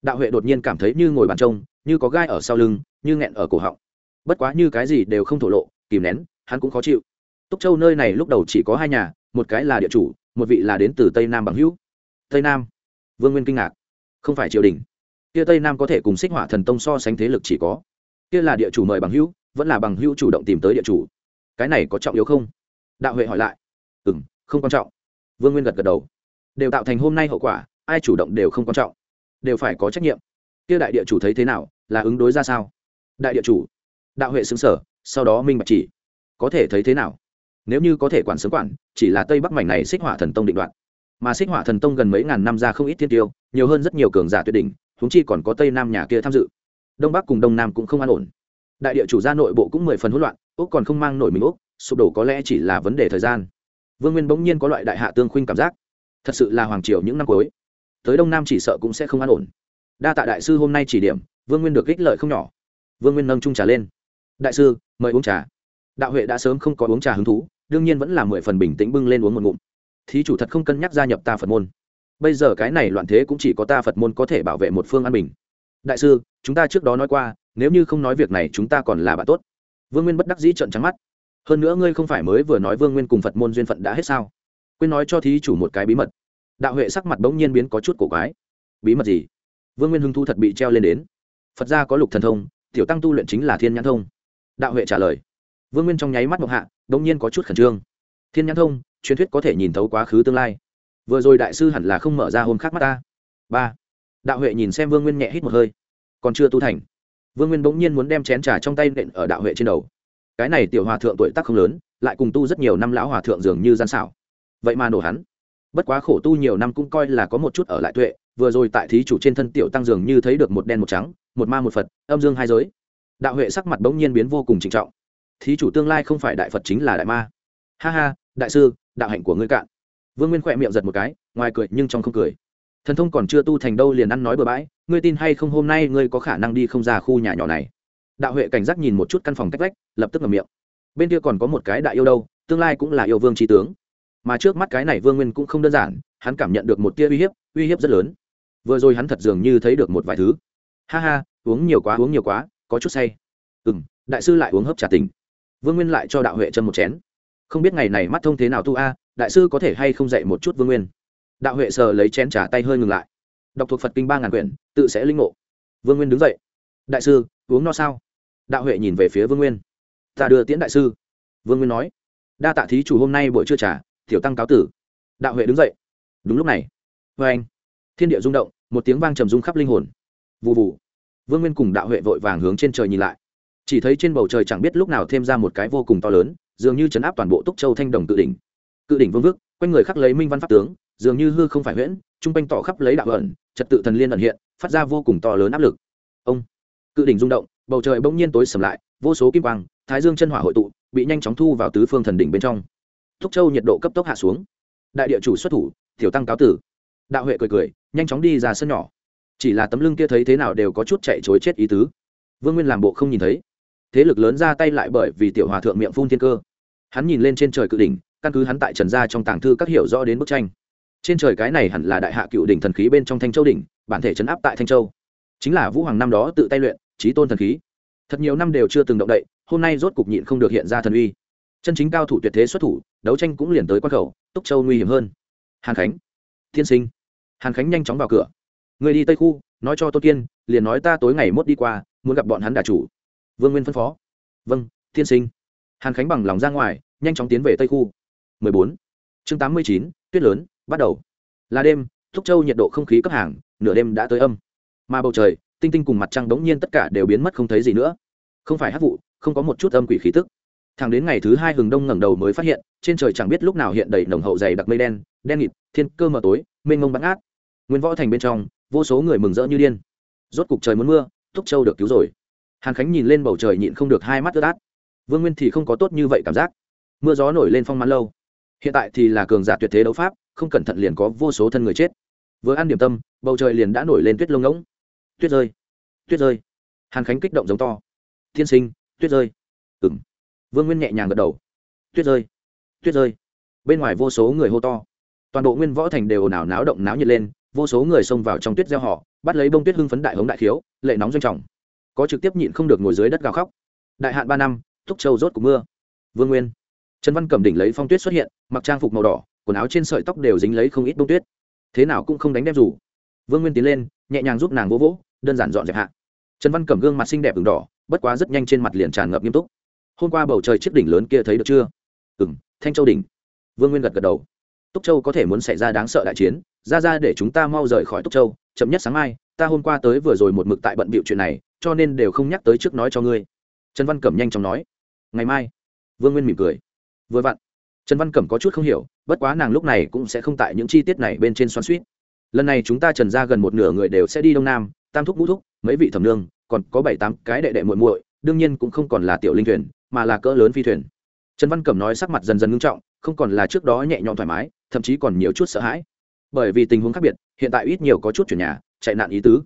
Đạo huệ đột nhiên cảm thấy như ngồi bàn trông, như có gai ở sau lưng, như nghẹn ở cổ họng. Bất quá như cái gì đều không thổ lộ, kìm nén, hắn cũng khó chịu. Túc châu nơi này lúc đầu chỉ có hai nhà, một cái là địa chủ, một vị là đến từ tây nam bằng hữu. Tây nam? Vương nguyên kinh ngạc. Không phải triều đình. Kia tây nam có thể cùng xích hỏa thần tông so sánh thế lực chỉ có. Kia là địa chủ mời bằng hữu, vẫn là bằng hữu chủ động tìm tới địa chủ. Cái này có trọng yếu không? Đạo huệ hỏi lại. Ừ m không quan trọng. Vương nguyên gật gật đầu. Đều tạo thành hôm nay hậu quả, ai chủ động đều không quan trọng. Đều phải có trách nhiệm. Kia đại địa chủ thấy thế nào, là ứng đối ra sao? Đại địa chủ. Đạo huệ xứng sở sau đó minh bạch chỉ. Có thể thấy thế nào? Nếu như có thể quản sớm quản, chỉ là tây bắc mảnh này xích hỏa thần tông định đoạn. Mà xích hỏa thần tông gần mấy ngàn năm ra không ít thiên tiêu, nhiều hơn rất nhiều cường giả tuyệt đỉnh húng chi còn có tây nam nhà kia tham dự. Đông bắc cùng đông nam cũng không an ổn. Đại địa chủ gia nội bộ cũng mười phần hỗn loạn úc còn không mang nổi mình úc sụp đổ có lẽ chỉ là vấn đề thời gian. Vương nguyên bỗng nhiên có loại đại hạ tương khuynh cảm giác. Thật sự là hoàng triều những năm cuối, tới đông nam chỉ sợ cũng sẽ không an ổn. Đa tạ đại sư hôm nay chỉ điểm, vương nguyên được ích lợi không nhỏ. Vương nguyên nâng trung trà lên. Đại sư, mời uống trà. Đạo huệ đã sớm không có uống trà hứng thú, đương nhiên vẫn là mười phần bình tĩnh bưng lên uống một ngụm. Thí chủ thật không cân nhắc gia nhập ta phật môn. Bây giờ cái này loạn thế cũng chỉ có ta phật môn có thể bảo vệ một phương an bình. Đại sư, chúng ta trước đó nói qua, nếu như không nói việc này chúng ta còn là bạn tốt. Vương nguyên bất đắc dĩ trận trắng mắt hơn nữa ngươi không phải mới vừa nói vương nguyên cùng phật môn duyên phận đã hết sao? Quên nói cho thí chủ một cái bí mật. Đạo huệ sắc mặt bỗng nhiên biến có chút cổ quái. Bí mật gì? Vương nguyên hưng thu thật bị treo lên đến. Phật gia có lục thần thông, tiểu tăng tu luyện chính là thiên nhãn thông. Đạo huệ trả lời. Vương nguyên trong nháy mắt mộc hạ, bỗng nhiên có chút khẩn trương. Thiên nhãn thông, truyền thuyết có thể nhìn thấu quá khứ tương lai. Vừa rồi đại sư hẳn là không mở ra hôm khác mắt ta. Ba. Đạo huệ nhìn xem vương nguyên nhẹ hít một hơi. Còn chưa tu thành. Vương nguyên bỗng nhiên muốn đem chén trà trong tay nện ở đạo huệ trên đầu cái này tiểu hòa thượng tuổi tác không lớn, lại cùng tu rất nhiều năm lão hòa thượng dường như gian xảo. Vậy mà nổ hắn. Bất quá khổ tu nhiều năm cũng coi là có một chút ở lại tuệ, vừa rồi tại thí chủ trên thân tiểu tăng dường như thấy được một đen một trắng, một ma một phật, âm dương hai giới. Đạo huệ sắc mặt bỗng nhiên biến vô cùng trịnh trọng. Thí chủ tương lai không phải đại phật chính là đại ma. Ha ha, đại sư, đạo hạnh của ngươi cạn. Vương nguyên khỏe miệng giật một cái, ngoài cười nhưng trong không cười. Thần thông còn chưa tu thành đâu liền ăn nói bừa bãi, ngươi tin hay không hôm nay ngươi có khả năng đi không ra khu nhà nhỏ này? Đạo huệ cảnh giác nhìn một chút căn phòng cách vách, lập tức ngầm miệng. Bên kia còn có một cái đại yêu đâu, tương lai cũng là yêu vương trí tướng. Mà trước mắt cái này vương nguyên cũng không đơn giản, hắn cảm nhận được một tia uy hiếp uy hiếp rất lớn. Vừa rồi hắn thật dường như thấy được một vài thứ. Ha ha, uống nhiều quá, uống nhiều quá, có chút say. Ừ m đại sư lại uống hấp trà tình vương nguyên lại cho đạo huệ chân một chén. Không biết ngày này mắt thông thế nào tu a, đại sư có thể hay không dạy một chút vương nguyên? Đạo huệ sờ lấy chén trà tay hơi ngừng lại. Đọc thuộc phật kinh ba ngàn quyển, tự sẽ linh ngộ. Vương nguyên đứng dậy. Đại sư, uống no sao? Đạo huệ nhìn về phía vương nguyên. Ta đưa tiễn đại sư. Vương nguyên nói. Đa tạ thí chủ hôm nay buổi trưa trà, tiểu tăng cáo tử. Đạo huệ đứng dậy. Đúng lúc này vê anh. Thiên địa rung động, một tiếng vang trầm rung khắp linh hồn. Vụ vụ vương nguyên cùng đạo huệ vội vàng hướng trên trời nhìn lại. Chỉ thấy trên bầu trời chẳng biết lúc nào thêm ra một cái vô cùng to lớn, dường như chấn áp toàn bộ túc châu thanh đồng cự đỉnh. Cự đỉnh vương vức, quanh người khắc lấy minh văn pháp tướng, dường như hư không phải huyễn, trung quanh tỏ khắp lấy đạo ẩn, trật tự thần liên ẩn hiện, phát ra vô cùng to lớn áp lực. Ông. Cự đỉnh rung động bầu trời bỗng nhiên tối sầm lại, vô số kim quang, thái dương chân hỏa hội tụ, bị nhanh chóng thu vào tứ phương thần đỉnh bên trong. Thúc châu nhiệt độ cấp tốc hạ xuống. Đại địa chủ xuất thủ, tiểu tăng cáo tử. Đạo huệ cười cười, nhanh chóng đi ra sân nhỏ. Chỉ là tấm lưng kia thấy thế nào đều có chút chạy chối chết ý tứ. Vương nguyên làm bộ không nhìn thấy. Thế lực lớn ra tay lại bởi vì tiểu hòa thượng miệng phun thiên cơ. Hắn nhìn lên trên trời cự đỉnh, căn cứ hắn tại trần gia trong tàng thư các hiểu rõ đến bức tranh. Trên trời cái này hẳn là đại hạ cựu đỉnh thần khí bên trong thanh châu đỉnh, bản thể chấn áp tại thanh châu. Chính là vũ hoàng năm đó tự tay luyện trí tôn thần khí. Thật nhiều năm đều chưa từng động đậy hôm nay rốt cục nhịn không được hiện ra thần uy. Chân chính cao thủ tuyệt thế xuất thủ đấu tranh cũng liền tới quan khẩu túc châu nguy hiểm hơn. Hàn khánh. Thiên sinh. Hàn khánh nhanh chóng vào cửa. Người đi tây khu nói cho tôn kiên liền nói ta tối ngày mốt đi qua muốn gặp bọn hắn đà chủ. Vương nguyên phân phó. Vâng thiên sinh. Hàn khánh bằng lòng ra ngoài nhanh chóng tiến về tây khu. 14. chương 89, tuyết lớn bắt đầu. Là đêm thúc châu nhiệt độ không khí cấp hàng nửa đêm đã tới âm. Mà bầu trời tinh tinh cùng mặt trăng đống nhiên tất cả đều biến mất không thấy gì nữa. Không phải hát vụ, không có một chút âm quỷ khí tức. Thẳng đến ngày thứ hai hừng đông ngẩng đầu mới phát hiện, trên trời chẳng biết lúc nào hiện đầy nồng hậu dày đặc mây đen đen nghịt, thiên cơ mờ tối, mênh mông bắn át nguyên võ thành bên trong, vô số người mừng rỡ như điên. Rốt cục trời muốn mưa, thúc châu được cứu rồi. Hàn khánh nhìn lên bầu trời nhịn không được hai mắt ướt át. Vương nguyên thì không có tốt như vậy cảm giác. Mưa gió nổi lên phong mãn lâu. Hiện tại thì là cường giả tuyệt thế đấu pháp, không cẩn thận liền có vô số thân người chết. Vừa ăn điểm tâm, bầu trời liền đã nổi lên tuyết lông ngỗng tuyết rơi tuyết rơi. Hàn khánh kích động giống to. Thiên sinh, tuyết rơi. Ừng vương nguyên nhẹ nhàng gật đầu. Tuyết rơi tuyết rơi. Bên ngoài vô số người hô to. Toàn bộ nguyên võ thành đều ồn ào náo động náo nhiệt lên, vô số người xông vào trong tuyết gieo họ, bắt lấy bông tuyết hưng phấn đại hống đại khiếu lệ nóng doanh trọng. Có trực tiếp nhịn không được ngồi dưới đất gào khóc. Đại hạn ba năm, thúc châu rốt của mưa. Vương nguyên. Trần văn cẩm đỉnh lấy phong tuyết xuất hiện, mặc trang phục màu đỏ, quần áo trên sợi tóc đều dính lấy không ít bông tuyết. Thế nào cũng không đánh đem rủ vương nguyên tiến lên, nhẹ nhàng giúp nàng vỗ vỗ, đơn giản dọn dẹp hạ. Trần văn cẩm gương mặt xinh đẹp v đỏ, bất quá rất nhanh trên mặt liền tràn ngập nghiêm túc. Hôm qua bầu trời chiếc đỉnh lớn kia thấy được chưa? Ừ m thanh châu đỉnh. Vương nguyên gật gật đầu. Túc châu có thể muốn xảy ra đáng sợ đại chiến, ra ra để chúng ta mau rời khỏi túc châu, chậm nhất sáng mai, ta hôm qua tới vừa rồi một mực tại bận bịu chuyện này, cho nên đều không nhắc tới trước nói cho ngươi. Trần văn cẩm nhanh chóng nói. Ngày mai. Vương nguyên mỉm cười. Vừa vặn. Trần văn cẩm có chút không hiểu, bất quá nàng lúc này cũng sẽ không tại những chi tiết này bên trên xoắn suýt lần này chúng ta trần ra gần một nửa người đều sẽ đi đông nam, tam thúc ngũ thúc, mấy vị thẩm nương, còn có bảy tám cái đệ đệ muội muội, đương nhiên cũng không còn là tiểu linh thuyền, mà là cỡ lớn phi thuyền. Trần văn cẩm nói sắc mặt dần dần ngưng trọng, không còn là trước đó nhẹ nhõm thoải mái, thậm chí còn nhiều chút sợ hãi. Bởi vì tình huống khác biệt, hiện tại ít nhiều có chút chuyển nhà, chạy nạn ý tứ.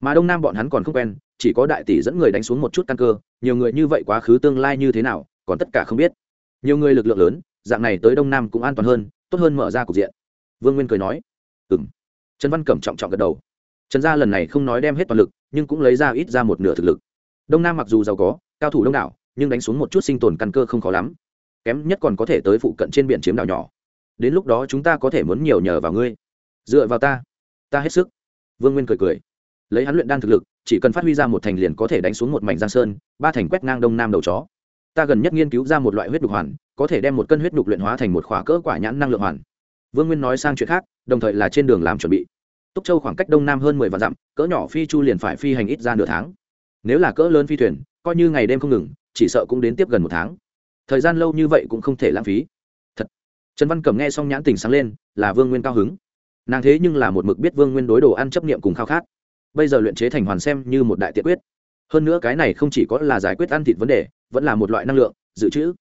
Mà đông nam bọn hắn còn không quen, chỉ có đại tỷ dẫn người đánh xuống một chút căn cơ, nhiều người như vậy quá khứ tương lai như thế nào, còn tất cả không biết. Nhiều người lực lượng lớn, dạng này tới đông nam cũng an toàn hơn, tốt hơn mở ra cục diện. Vương nguyên cười nói ừ trần văn cẩm trọng trọng gật đầu. Trần gia lần này không nói đem hết toàn lực, nhưng cũng lấy ra ít ra một nửa thực lực. Đông nam mặc dù giàu có, cao thủ đông đảo, nhưng đánh xuống một chút sinh tồn căn cơ không khó lắm. Kém nhất còn có thể tới phụ cận trên biển chiếm đảo nhỏ. Đến lúc đó chúng ta có thể muốn nhiều nhờ vào ngươi. Dựa vào ta. Ta hết sức. Vương nguyên cười cười. Lấy hắn luyện đan thực lực, chỉ cần phát huy ra một thành liền có thể đánh xuống một mảnh giang sơn, ba thành quét ngang đông nam đầu chó. Ta gần nhất nghiên cứu ra một loại huyết đục hoàn, có thể đem một cân huyết đục luyện hóa thành một khỏa cỡ quả nhãn năng lượng hoàn. Vương nguyên nói sang chuyện khác đồng thời là trên đường làm chuẩn bị. Túc châu khoảng cách đông nam hơn mười vạn dặm, cỡ nhỏ phi chu liền phải phi hành ít ra nửa tháng. Nếu là cỡ lớn phi thuyền, coi như ngày đêm không ngừng, chỉ sợ cũng đến tiếp gần một tháng. Thời gian lâu như vậy cũng không thể lãng phí. Thật. Trần văn cẩm nghe xong nhãn tình sáng lên, là vương nguyên cao hứng. Nàng thế nhưng là một mực biết vương nguyên đối đồ ăn chấp niệm cùng khao khát. Bây giờ luyện chế thành hoàn xem như một đại tiện quyết. Hơn nữa cái này không chỉ có là giải quyết ăn thịt vấn đề, vẫn là một loại năng lượng, dự trữ.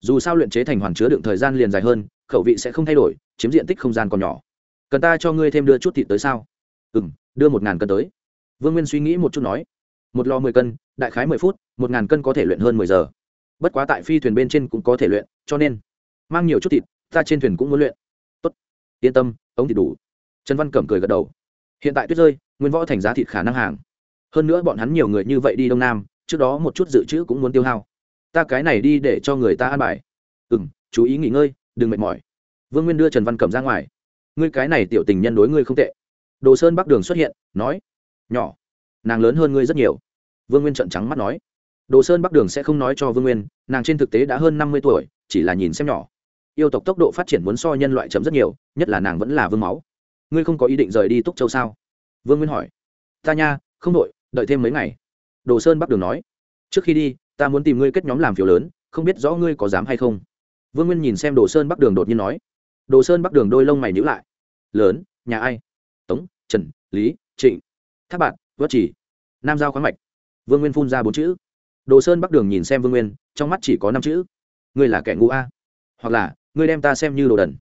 Dù sao luyện chế thành hoàn chứa đựng thời gian liền dài hơn, khẩu vị sẽ không thay đổi, chiếm diện tích không gian còn nhỏ cần ta cho ngươi thêm đưa chút thịt tới sao? Ừ m đưa một ngàn cân tới. Vương nguyên suy nghĩ một chút nói, một lò mười cân, đại khái mười phút, một ngàn cân có thể luyện hơn mười giờ. Bất quá tại phi thuyền bên trên cũng có thể luyện, cho nên mang nhiều chút thịt, ta trên thuyền cũng muốn luyện. Tốt. Yên tâm, ống thịt đủ. Trần văn cẩm cười gật đầu. Hiện tại tuyết rơi, nguyên võ thành giá thịt khả năng hàng. Hơn nữa bọn hắn nhiều người như vậy đi đông nam, trước đó một chút dự trữ cũng muốn tiêu hao. Ta cái này đi để cho người ta ăn bài. Ừ m chú ý nghỉ ngơi, đừng mệt mỏi. Vương nguyên đưa trần văn cẩm ra ngoài ngươi cái này tiểu tình nhân đối ngươi không tệ. Đồ sơn bắc đường xuất hiện, nói, nhỏ, nàng lớn hơn ngươi rất nhiều. Vương nguyên trợn trắng mắt nói, đồ sơn bắc đường sẽ không nói cho vương nguyên, nàng trên thực tế đã hơn năm mươi tuổi, chỉ là nhìn xem nhỏ. Yêu tộc tốc độ phát triển muốn so nhân loại chậm rất nhiều, nhất là nàng vẫn là vương máu. Ngươi không có ý định rời đi túc châu sao? Vương nguyên hỏi, ta nha, không đội đợi thêm mấy ngày. Đồ sơn bắc đường nói, trước khi đi, ta muốn tìm ngươi kết nhóm làm phiếu lớn, không biết rõ ngươi có dám hay không? Vương nguyên nhìn xem đồ sơn bắc đường đột nhiên nói, đồ sơn bắc đường đôi lông mày nhữ lại lớn, nhà ai? Tống, trần, lý, trịnh. Tháp bạn vất chỉ nam giao khoáng mạch. Vương nguyên phun ra bốn chữ. Đồ sơn bắc đường nhìn xem vương nguyên, trong mắt chỉ có năm chữ. Ngươi là kẻ ngu a? Hoặc là, ngươi đem ta xem như đồ đần.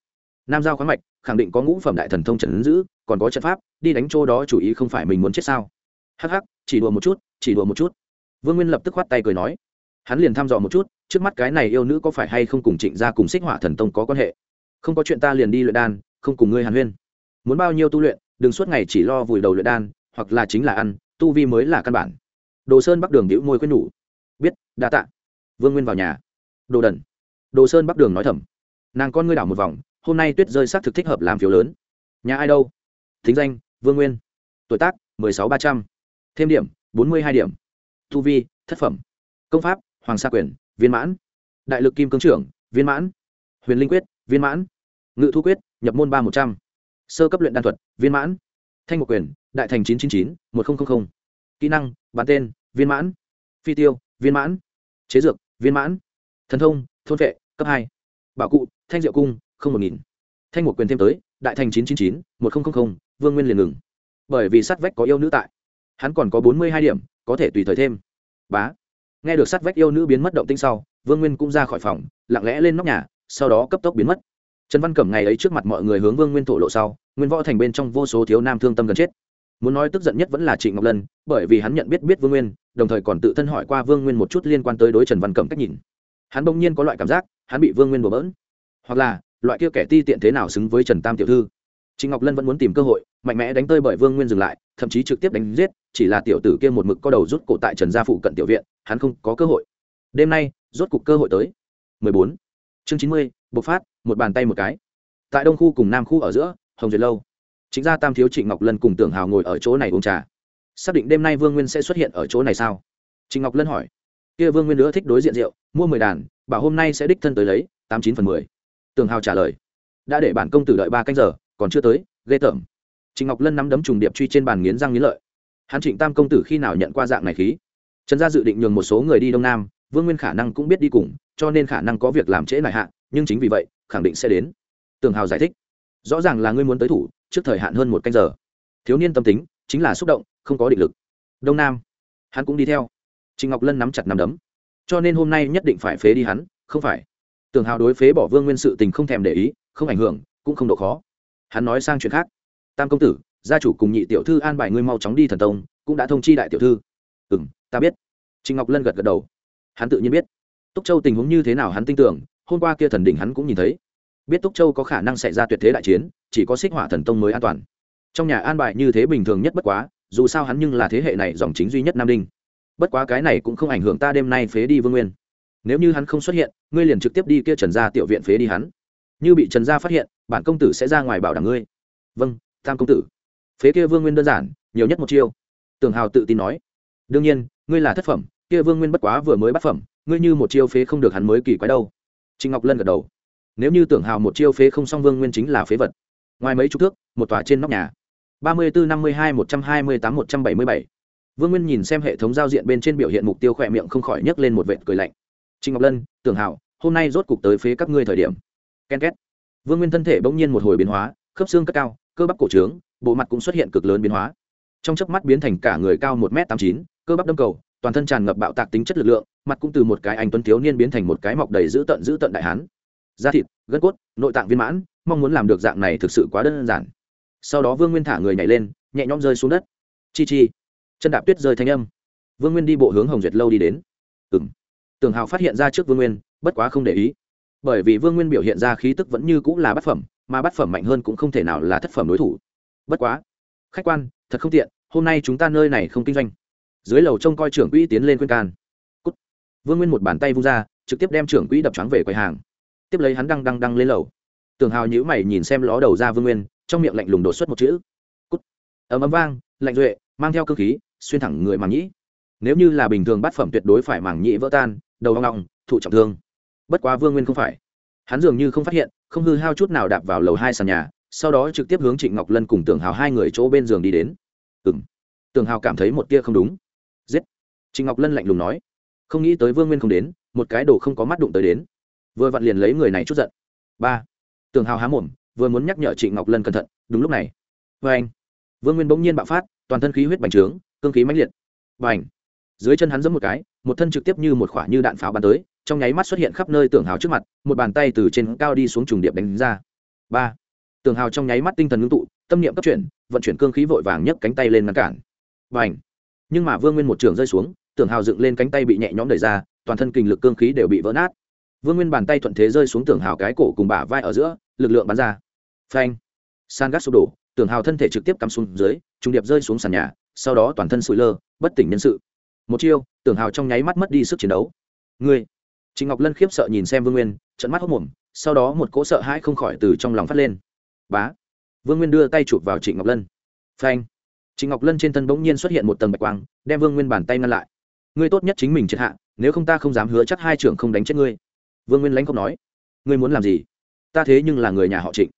Nam giao khoáng mạch, khẳng định có ngũ phẩm đại thần thông trần giữ, còn có trận pháp, đi đánh chỗ đó chủ ý không phải mình muốn chết sao? Hắc hắc, chỉ đùa một chút, chỉ đùa một chút. Vương nguyên lập tức khoát tay cười nói. Hắn liền thăm dò một chút, trước mắt cái này yêu nữ có phải hay không cùng trịnh gia cùng xích hỏa thần tông có quan hệ? Không có chuyện ta liền đi luyện đan, không cùng ngươi hàn huyên muốn bao nhiêu tu luyện, đừng suốt ngày chỉ lo vùi đầu luyện đan, hoặc là chính là ăn, tu vi mới là căn bản. Đồ sơn bắc đường đĩu môi quên nhủ. Biết, đa tạ. Vương nguyên vào nhà. Đồ đần. Đồ sơn bắc đường nói thầm. Nàng con ngươi đảo một vòng, hôm nay tuyết rơi s thực thích hợp làm phiếu lớn. Nhà ai đâu? Thính danh, vương nguyên. Tuổi tác, mười sáu ba trăm. Thêm điểm, bốn mươi hai điểm. Tu vi, thất phẩm. Công pháp, hoàng sa quyền, viên mãn. Đại lực kim cương trưởng, viên mãn. Huyền linh quyết, viên mãn. Ngự thu quyết, nhập môn ba một trăm sơ cấp luyện đan thuật, viên mãn. Thanh một quyền, đại thành chín trăm chín mươi chín một nghìn kỹ năng bán tên, viên mãn. Phi tiêu, viên mãn. Chế dược, viên mãn. Thần thông, thôn vệ, cấp hai. Bảo cụ, thanh diệu cung, không một nghìn. Thanh một quyền thêm tới, đại thành chín trăm chín mươi chín một nghìn vương nguyên liền ngừng. Bởi vì sát vách có yêu nữ tại. Hắn còn có bốn mươi hai điểm, có thể tùy thời thêm. Bá. Nghe được sát vách yêu nữ biến mất động tinh sau, vương nguyên cũng ra khỏi phòng, lặng lẽ lên nóc nhà, sau đó cấp tốc biến mất trần văn cẩm ngày ấy trước mặt mọi người hướng vương nguyên thổ lộ sau nguyên võ thành bên trong vô số thiếu nam thương tâm gần chết. Muốn nói tức giận nhất vẫn là trịnh ngọc lân bởi vì hắn nhận biết biết vương nguyên đồng thời còn tự thân hỏi qua vương nguyên một chút liên quan tới đối trần văn cẩm cách nhìn. Hắn bỗng nhiên có loại cảm giác hắn bị vương nguyên bừa bỡn. Hoặc là loại kia kẻ ti tiện thế nào xứng với trần tam tiểu thư? Trịnh ngọc lân vẫn muốn tìm cơ hội mạnh mẽ đánh tơi bởi vương nguyên dừng lại thậm chí trực tiếp đánh giết chỉ là tiểu tử kia một mực có đầu rút cổ tại trần gia phụ cận tiểu viện hắn không có cơ hội. Đêm nay rốt cục cơ hội tới. 14. chương 90, bộc phát, một bàn tay một cái. Tại đông khu cùng nam khu ở giữa, hồng duyệt lâu. Chính ra tam thiếu trịnh ngọc lân cùng tưởng hào ngồi ở chỗ này uống trà. Xác định đêm nay vương nguyên sẽ xuất hiện ở chỗ này sao? Trịnh ngọc lân hỏi. Kia vương nguyên nữa thích đối diện rượu, mua mười đàn, bảo hôm nay sẽ đích thân tới lấy, tám chín phần mười. Tường hào trả lời. Đã để bản công tử đợi ba canh giờ, còn chưa tới, ghê tởm. Trịnh ngọc lân nắm đấm trùng điệp truy trên bàn nghiến răng nghiến lợi. Hắn trịnh tam công tử khi nào nhận qua dạng này khí? Trần gia dự định nhường một số người đi đông nam, vương nguyên khả năng cũng biết đi cùng, cho nên khả năng có việc làm trễ lại hạn nhưng chính vì vậy, khẳng định sẽ đến. Tường hào giải thích. Rõ ràng là ngươi muốn tới thủ, trước thời hạn hơn một canh giờ. Thiếu niên tâm tính, chính là xúc động, không có định lực. Đông nam. Hắn cũng đi theo. Trịnh ngọc lân nắm chặt nắm đấm. Cho nên hôm nay nhất định phải phế đi hắn, không phải. Tường hào đối phế bỏ vương nguyên sự tình không thèm để ý, không ảnh hưởng, cũng không độ khó. Hắn nói sang chuyện khác. Tam công tử, gia chủ cùng nhị tiểu thư an bài ngươi mau chóng đi thần tông, cũng đã thông chi đại tiểu thư. Ừ m ta biết. Trịnh ngọc lân gật gật đầu. Hắn tự nhiên biết. Túc châu tình huống như thế nào hắn tin tưởng hôm qua kia thần đỉnh hắn cũng nhìn thấy. Biết túc châu có khả năng xảy ra tuyệt thế đại chiến, chỉ có xích hỏa thần tông mới an toàn. Trong nhà an bài như thế bình thường nhất bất quá, dù sao hắn nhưng là thế hệ này dòng chính duy nhất nam đinh. Bất quá cái này cũng không ảnh hưởng ta đêm nay phế đi vương nguyên. Nếu như hắn không xuất hiện, ngươi liền trực tiếp đi kia trần gia tiểu viện phế đi hắn. Như bị trần gia phát hiện, bản công tử sẽ ra ngoài bảo đảm ngươi. Vâng tam công tử. Phế kia vương nguyên đơn giản, nhiều nhất một chiêu. Tường hào tự tin nói. Đương nhiên, ngươi là thất phẩm, kia vương nguyên bất quá vừa mới bắt phẩm, ngươi như một chiêu phế không được hắn mới kỳ quái đâu trịnh ngọc lân gật đầu. Nếu như tưởng hào một chiêu phế không song vương nguyên chính là phế vật. Ngoài mấy chục thước, một tòa trên nóc nhà. ba mươi bốn năm mươi hai một trăm hai mươi tám một trăm bảy mươi bảy. Vương nguyên nhìn xem hệ thống giao diện bên trên biểu hiện mục tiêu khỏe miệng không khỏi nhấc lên một vệt cười lạnh. Trịnh ngọc lân, tưởng hào, hôm nay rốt cục tới phế các ngươi thời điểm. Ken két. Vương nguyên thân thể bỗng nhiên một hồi biến hóa, khớp xương cất cao, cơ bắp cổ trướng, bộ mặt cũng xuất hiện cực lớn biến hóa. Trong chớp mắt biến thành cả người cao một m tám chín, cơ bắp đâm cầu toàn thân tràn ngập bạo tạc tính chất lực lượng, mặt cũng từ một cái anh tuấn thiếu niên biến thành một cái mọc đầy dữ tận dữ tận đại hán. Da thịt, gân cốt, nội tạng viên mãn, mong muốn làm được dạng này thực sự quá đơn giản. Sau đó vương nguyên thả người nhảy lên, nhẹ nhõm rơi xuống đất. Chi chi. Chân đạp tuyết rơi thanh âm. Vương nguyên đi bộ hướng hồng duyệt lâu đi đến. Ừ m tường hào phát hiện ra trước vương nguyên, bất quá không để ý. Bởi vì vương nguyên biểu hiện ra khí tức vẫn như cũng là bát phẩm, mà bát phẩm mạnh hơn cũng không thể nào là thất phẩm đối thủ. Bất quá. Khách quan, thật không tiện, hôm nay chúng ta nơi này không kinh doanh dưới lầu trông coi trưởng quỹ tiến lên khuyên can. Cút. vương nguyên một bàn tay vung ra, trực tiếp đem trưởng quỹ đập choáng về quầy hàng. Tiếp lấy hắn đăng đăng đăng lên lầu. Tường hào nhữ mày nhìn xem ló đầu ra vương nguyên, trong miệng lạnh lùng đột xuất một chữ. Cút. Ấm ấm vang, lạnh duệ, mang theo cơ khí, xuyên thẳng người màng nhĩ. Nếu như là bình thường bát phẩm tuyệt đối phải màng nhĩ vỡ tan, đầu hoang ngọng thụ trọng thương. Bất quá vương nguyên không phải. Hắn dường như không phát hiện, không hư hao chút nào đạp vào lầu hai sàn nhà, sau đó trực tiếp hướng trịnh ngọc lân cùng tưởng hào hai người chỗ bên giường đi đến. Ừ m tưởng hào cảm thấy một tia không đúng trịnh ngọc lân lạnh lùng nói, không nghĩ tới vương nguyên không đến, một cái đồ không có mắt đụng tới đến. Vừa vặn liền lấy người này chút giận. Ba, tường hào há mồm, vừa muốn nhắc nhở trịnh ngọc lân cẩn thận, đúng lúc này. Vê anh, vương nguyên bỗng nhiên bạo phát, toàn thân khí huyết bành trướng, cương khí mãnh liệt. Và ảnh dưới chân hắn giẫm một cái, một thân trực tiếp như một khoả như đạn pháo bắn tới, trong nháy mắt xuất hiện khắp nơi tưởng hào trước mặt, một bàn tay từ trên cao đi xuống trùng điệp đánh ra. Ba, tường hào trong nháy mắt tinh thần ngưng tụ, tâm niệm cấp chuyển, vận chuyển cương khí vội vàng nhấc cánh tay lên ngăn cản. Và ảnh nhưng mà vương nguyên một trường rơi xuống Tưởng hào dựng lên cánh tay bị nhẹ nhõm đẩy ra, toàn thân kinh lực cương khí đều bị vỡ nát. Vương nguyên bàn tay thuận thế rơi xuống Tưởng hào cái cổ cùng bả vai ở giữa, lực lượng bắn ra. Phanh! San gác sụp đổ, Tưởng hào thân thể trực tiếp cắm xuống dưới trung điệp rơi xuống sàn nhà, sau đó toàn thân sụi lơ, bất tỉnh nhân sự. Một chiêu, Tưởng hào trong nháy mắt mất đi sức chiến đấu. Ngươi! Trịnh ngọc lân khiếp sợ nhìn xem vương nguyên trận mắt hốc mồm, sau đó một cỗ sợ hãi không khỏi từ trong lòng phát lên. Bá! Vương nguyên đưa tay chụp vào trịnh ngọc lân. Phanh! Trịnh ngọc lân trên thân bỗng nhiên xuất hiện một tầng bạch quang, đem vương nguyên bàn tay ngăn lại ngươi tốt nhất chính mình triệt hạ nếu không ta không dám hứa chắc hai trưởng không đánh chết ngươi. Vương nguyên lãnh không nói. Ngươi muốn làm gì? Ta thế nhưng là người nhà họ trịnh.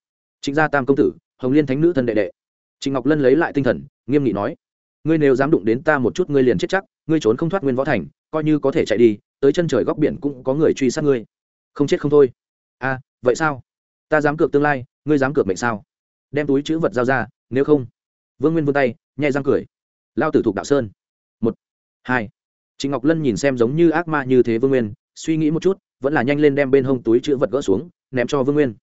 Trịnh gia tam công tử hồng liên thánh nữ thân đệ đệ. Trịnh ngọc lân lấy lại tinh thần nghiêm nghị nói. Ngươi nếu dám đụng đến ta một chút ngươi liền chết chắc ngươi trốn không thoát nguyên võ thành coi như có thể chạy đi tới chân trời góc biển cũng có người truy sát ngươi. Không chết không thôi. A à, vậy sao? Ta dám cược tương lai ngươi dám cược mệnh sao? Đem túi chữ vật giao ra nếu không. Vương nguyên vươn tay nhai răng cười. Lao tử thục đạo sơn. Một hai trịnh ngọc lân nhìn xem giống như ác ma như thế vương nguyên, suy nghĩ một chút, vẫn là nhanh lên đem bên hông túi chữ vật gỡ xuống, ném cho vương nguyên.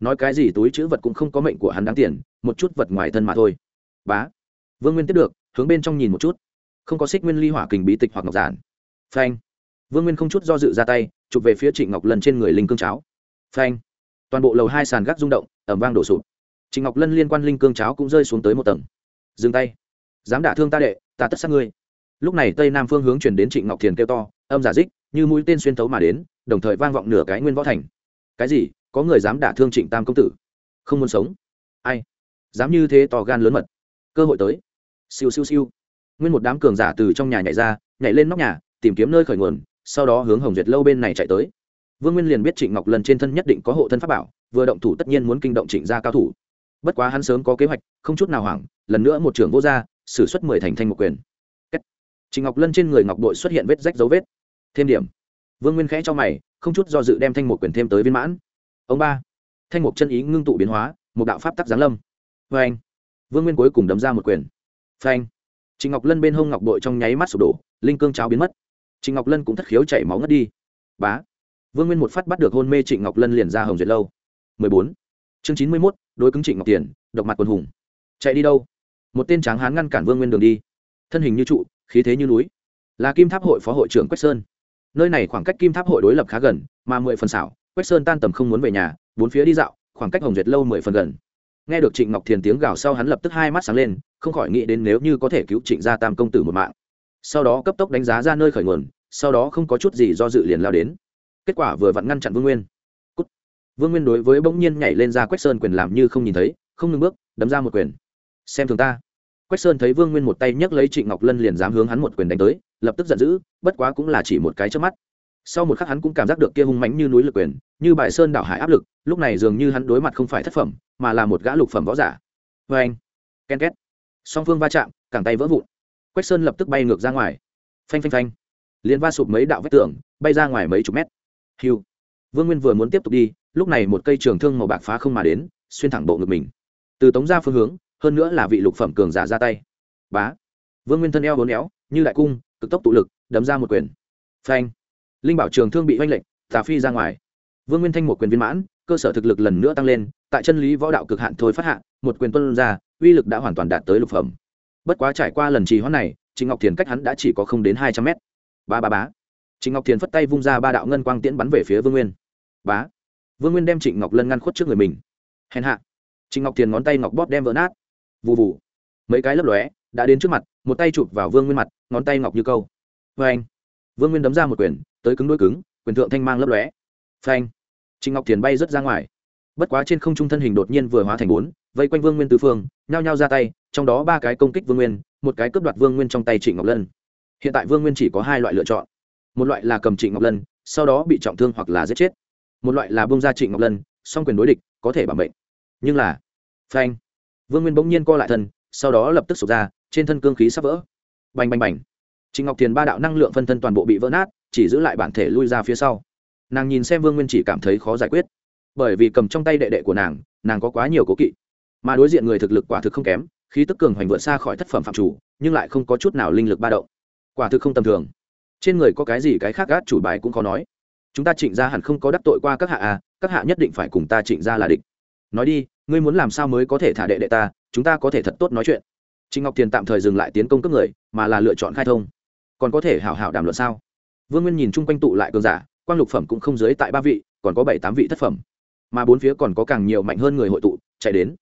Nói cái gì túi chữ vật cũng không có mệnh của hắn đáng tiền, một chút vật ngoài thân mà thôi. Bá. Vương nguyên tiếp được, hướng bên trong nhìn một chút. Không có xích nguyên ly hỏa kình bí tịch hoặc ngọc giản. Phanh. Vương nguyên không chút do dự ra tay, chụp về phía trịnh ngọc lân trên người linh cương cháo. Phanh. Toàn bộ lầu hai sàn gác rung động, ầm vang đổ sụp. Trịnh ngọc lân liên quan linh cương cháo cũng rơi xuống tới một tầng. Dừng tay. Dám đả thương ta đệ, ta tất sát ngươi lúc này tây nam phương hướng chuyển đến trịnh ngọc thiền kêu to, âm giả dích, như mũi tên xuyên thấu mà đến, đồng thời vang vọng nửa cái nguyên võ thành. Cái gì? Có người dám đả thương trịnh tam công tử? Không muốn sống. Ai? Dám như thế to gan lớn mật. Cơ hội tới. Siêu siêu siêu. Nguyên một đám cường giả từ trong nhà nhảy ra, nhảy lên nóc nhà, tìm kiếm nơi khởi nguồn, sau đó hướng hồng duyệt lâu bên này chạy tới. Vương nguyên liền biết trịnh ngọc lần trên thân nhất định có hộ thân pháp bảo, vừa động thủ tất nhiên muốn kinh động trịnh gia cao thủ. Bất quá hắn sớm có kế hoạch, không chút nào hoảng, lần nữa một trưởng vô gia xử suất mười thành thanh một quyền. Trình ngọc lân trên người ngọc bội xuất hiện vết rách dấu vết. Thêm điểm. Vương nguyên khẽ cho mày không chút do dự đem thanh mục quyền thêm tới viên mãn. Ông ba. Thanh mục chân ý ngưng tụ biến hóa một đạo pháp tắc giáng lâm. Phanh. vương nguyên cuối cùng đấm ra một quyền. Phanh. Trình ngọc lân bên hông ngọc bội trong nháy mắt sụp đổ linh cương cháo biến mất. Trình ngọc lân cũng thất khiếu chảy máu ngất đi. Bá. Vương nguyên một phát bắt được hôn mê trịnh ngọc lân liền ra hồng duyệt lâu. 14. chương 91, đối cứng trịnh ngọc tiền độc mặt quần hùng. Chạy đi đâu? Một tên tráng hán ngăn cản vương nguyên đường đi. Thân hình như trụ khí thế như núi. Là kim tháp hội phó hội trưởng quách sơn. Nơi này khoảng cách kim tháp hội đối lập khá gần, mà mười phần xảo, quách sơn tan tầm không muốn về nhà, bốn phía đi dạo, khoảng cách hồng duyệt lâu mười phần gần. Nghe được trịnh ngọc thiền tiếng gào sau hắn lập tức hai mắt sáng lên, không khỏi nghĩ đến nếu như có thể cứu trịnh gia tam công tử một mạng. Sau đó cấp tốc đánh giá ra nơi khởi nguồn, sau đó không có chút gì do dự liền lao đến. Kết quả vừa vặn ngăn chặn vương nguyên. Cút. vương nguyên đối với bỗng nhiên nhảy lên ra quách sơn quyền làm như không nhìn thấy, không ngừng bước, đấm ra một quyền. Xem thường ta quách sơn thấy vương nguyên một tay nhấc lấy trịnh ngọc lân liền dám hướng hắn một quyền đánh tới, lập tức giận dữ, bất quá cũng là chỉ một cái trước mắt. Sau một khắc hắn cũng cảm giác được kia hung mãnh như núi lực quyền, như bài sơn đảo hải áp lực, lúc này dường như hắn đối mặt không phải thất phẩm, mà là một gã lục phẩm võ giả. Vê anh. Ken két. Song phương va chạm, cẳng tay vỡ vụn. Quách sơn lập tức bay ngược ra ngoài. Phanh phanh phanh. Liền va sụp mấy đạo vách tường, bay ra ngoài mấy chục mét. Hiu. Vương nguyên vừa muốn tiếp tục đi, lúc này một cây trường thương màu bạc phá không mà đến, xuyên thẳng bộ ngực mình. Từ tống ra phương hướng hơn nữa là vị lục phẩm cường giả ra tay. Bá. Vương nguyên thân eo hốn éo, như đại cung, cực tốc tụ lực, đấm ra một quyền. Phanh. Linh bảo trường thương bị oanh lệnh tà phi ra ngoài. Vương nguyên thanh một quyền viên mãn, cơ sở thực lực lần nữa tăng lên, tại chân lý võ đạo cực hạn thôi phát hạ, một quyền tuân ra, uy lực đã hoàn toàn đạt tới lục phẩm. Bất quá trải qua lần trì hoãn này, trịnh ngọc thiền cách hắn đã chỉ có không đến hai trăm mét. Ba ba bá. Trịnh ngọc thiền phất tay vung ra ba đạo ngân quang tiễn bắn về phía vương nguyên. Bá. Vương nguyên đem trịnh ngọc lân ngăn khuất trước người mình. Hèn hạ. Trịnh ngọc thiền ngón tay ngọc bóp đem vỡ nát vụ vụ mấy cái lấp lóe, đã đến trước mặt, một tay chụp vào vương nguyên mặt, ngón tay ngọc như câu. Vê anh vương nguyên đấm ra một quyền, tới cứng đôi cứng, quyền thượng thanh mang lấp lóe. Phanh. Trịnh ngọc thiền bay rớt ra ngoài. Bất quá trên không trung thân hình đột nhiên vừa hóa thành bốn, vây quanh vương nguyên tứ phương, nhao nhao ra tay, trong đó ba cái công kích vương nguyên, một cái cướp đoạt vương nguyên trong tay trịnh ngọc lân. Hiện tại vương nguyên chỉ có hai loại lựa chọn. Một loại là cầm trịnh ngọc lân, sau đó bị trọng thương hoặc là giết chết. Một loại là bông ra trịnh ngọc lân, song quyền đối địch, có thể bảo mệnh. Nhưng là, phanh vương nguyên bỗng nhiên co lại thân, sau đó lập tức sụp ra, trên thân cương khí sắp vỡ. Bành bành bành. Trịnh ngọc thiền ba đạo năng lượng phân thân toàn bộ bị vỡ nát, chỉ giữ lại bản thể lui ra phía sau. Nàng nhìn xem vương nguyên chỉ cảm thấy khó giải quyết. Bởi vì cầm trong tay đệ đệ của nàng nàng có quá nhiều cố kỵ. Mà đối diện người thực lực quả thực không kém, khí tức cường hoành vượt xa khỏi thất phẩm phạm chủ, nhưng lại không có chút nào linh lực ba động. Quả thực không tầm thường. Trên người có cái gì cái khác gác chủ bài cũng khó nói. Chúng ta trịnh ra hẳn không có đắc tội qua các hạ à các hạ nhất định phải cùng ta trịnh ra là địch nói đi, ngươi muốn làm sao mới có thể thả đệ đệ ta, chúng ta có thể thật tốt nói chuyện. Trịnh ngọc thiền tạm thời dừng lại tiến công cấp người, mà là lựa chọn khai thông. Còn có thể hảo hảo đàm luận sao? Vương nguyên nhìn chung quanh tụ lại cường giả, quang lục phẩm cũng không dưới tại ba vị, còn có bảy tám vị thất phẩm. Mà bốn phía còn có càng nhiều mạnh hơn người hội tụ, chạy đến.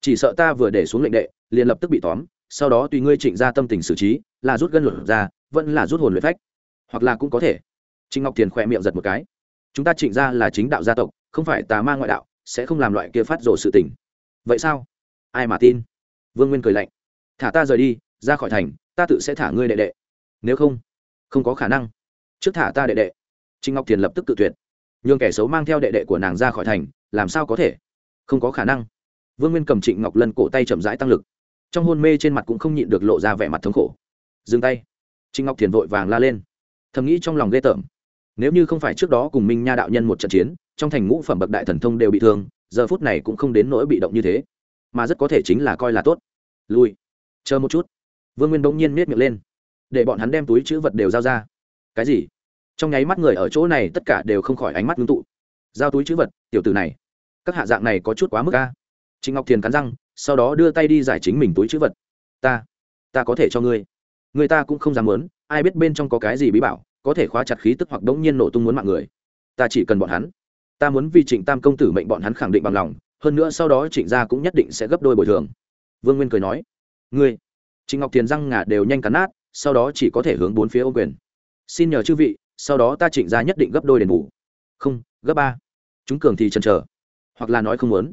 Chỉ sợ ta vừa để xuống lệnh đệ, liền lập tức bị tóm, sau đó tùy ngươi trịnh ra tâm tình xử trí, là rút gân luận ra, vẫn là rút hồn luyện phách. Hoặc là cũng có thể. Trịnh ngọc thiền khỏe miệng giật một cái. Chúng ta trịnh ra là chính đạo gia tộc, không phải tà ma ngoại đạo sẽ không làm loại kia phát rồ sự tình. Vậy sao? Ai mà tin? Vương nguyên cười lạnh. Thả ta rời đi, ra khỏi thành, ta tự sẽ thả ngươi đệ đệ. Nếu không không có khả năng. Trước thả ta đệ đệ. Trịnh ngọc thiền lập tức tự tuyệt. Nhường kẻ xấu mang theo đệ đệ của nàng ra khỏi thành, làm sao có thể? Không có khả năng. Vương nguyên cầm trịnh ngọc lân cổ tay chậm rãi tăng lực. Trong hôn mê trên mặt cũng không nhịn được lộ ra vẻ mặt thống khổ. Dừng tay. Trịnh ngọc thiền vội vàng la lên. Thầm nghĩ trong lòng ghê tởm nếu như không phải trước đó cùng minh nha đạo nhân một trận chiến, trong thành ngũ phẩm bậc đại thần thông đều bị thương, giờ phút này cũng không đến nỗi bị động như thế. Mà rất có thể chính là coi là tốt. Lui. Chờ một chút. Vương nguyên bỗng nhiên miết miệng lên. Để bọn hắn đem túi chữ vật đều giao ra. Cái gì? Trong nháy mắt người ở chỗ này tất cả đều không khỏi ánh mắt ngưng tụ. Giao túi chữ vật, tiểu tử này. Các hạ dạng này có chút quá mức ca trịnh ngọc thiền cắn răng, sau đó đưa tay đi giải chính mình túi chữ vật. Ta ta có thể cho ngươi. Người ta cũng không dám muốn, ai biết bên trong có cái gì bí bảo có thể khóa chặt khí tức hoặc đống nhiên nổ tung muốn mạng người. Ta chỉ cần bọn hắn. Ta muốn vì trịnh tam công tử mệnh bọn hắn khẳng định bằng lòng, hơn nữa sau đó trịnh gia cũng nhất định sẽ gấp đôi bồi thường. Vương nguyên cười nói. Ngươi. Trịnh ngọc thiền răng ngà đều nhanh cắn nát, sau đó chỉ có thể hướng bốn phía ô quyền. Xin nhờ chư vị, sau đó ta trịnh gia nhất định gấp đôi đền bù. Không, gấp ba. Chúng cường thì chần chờ, hoặc là nói không muốn.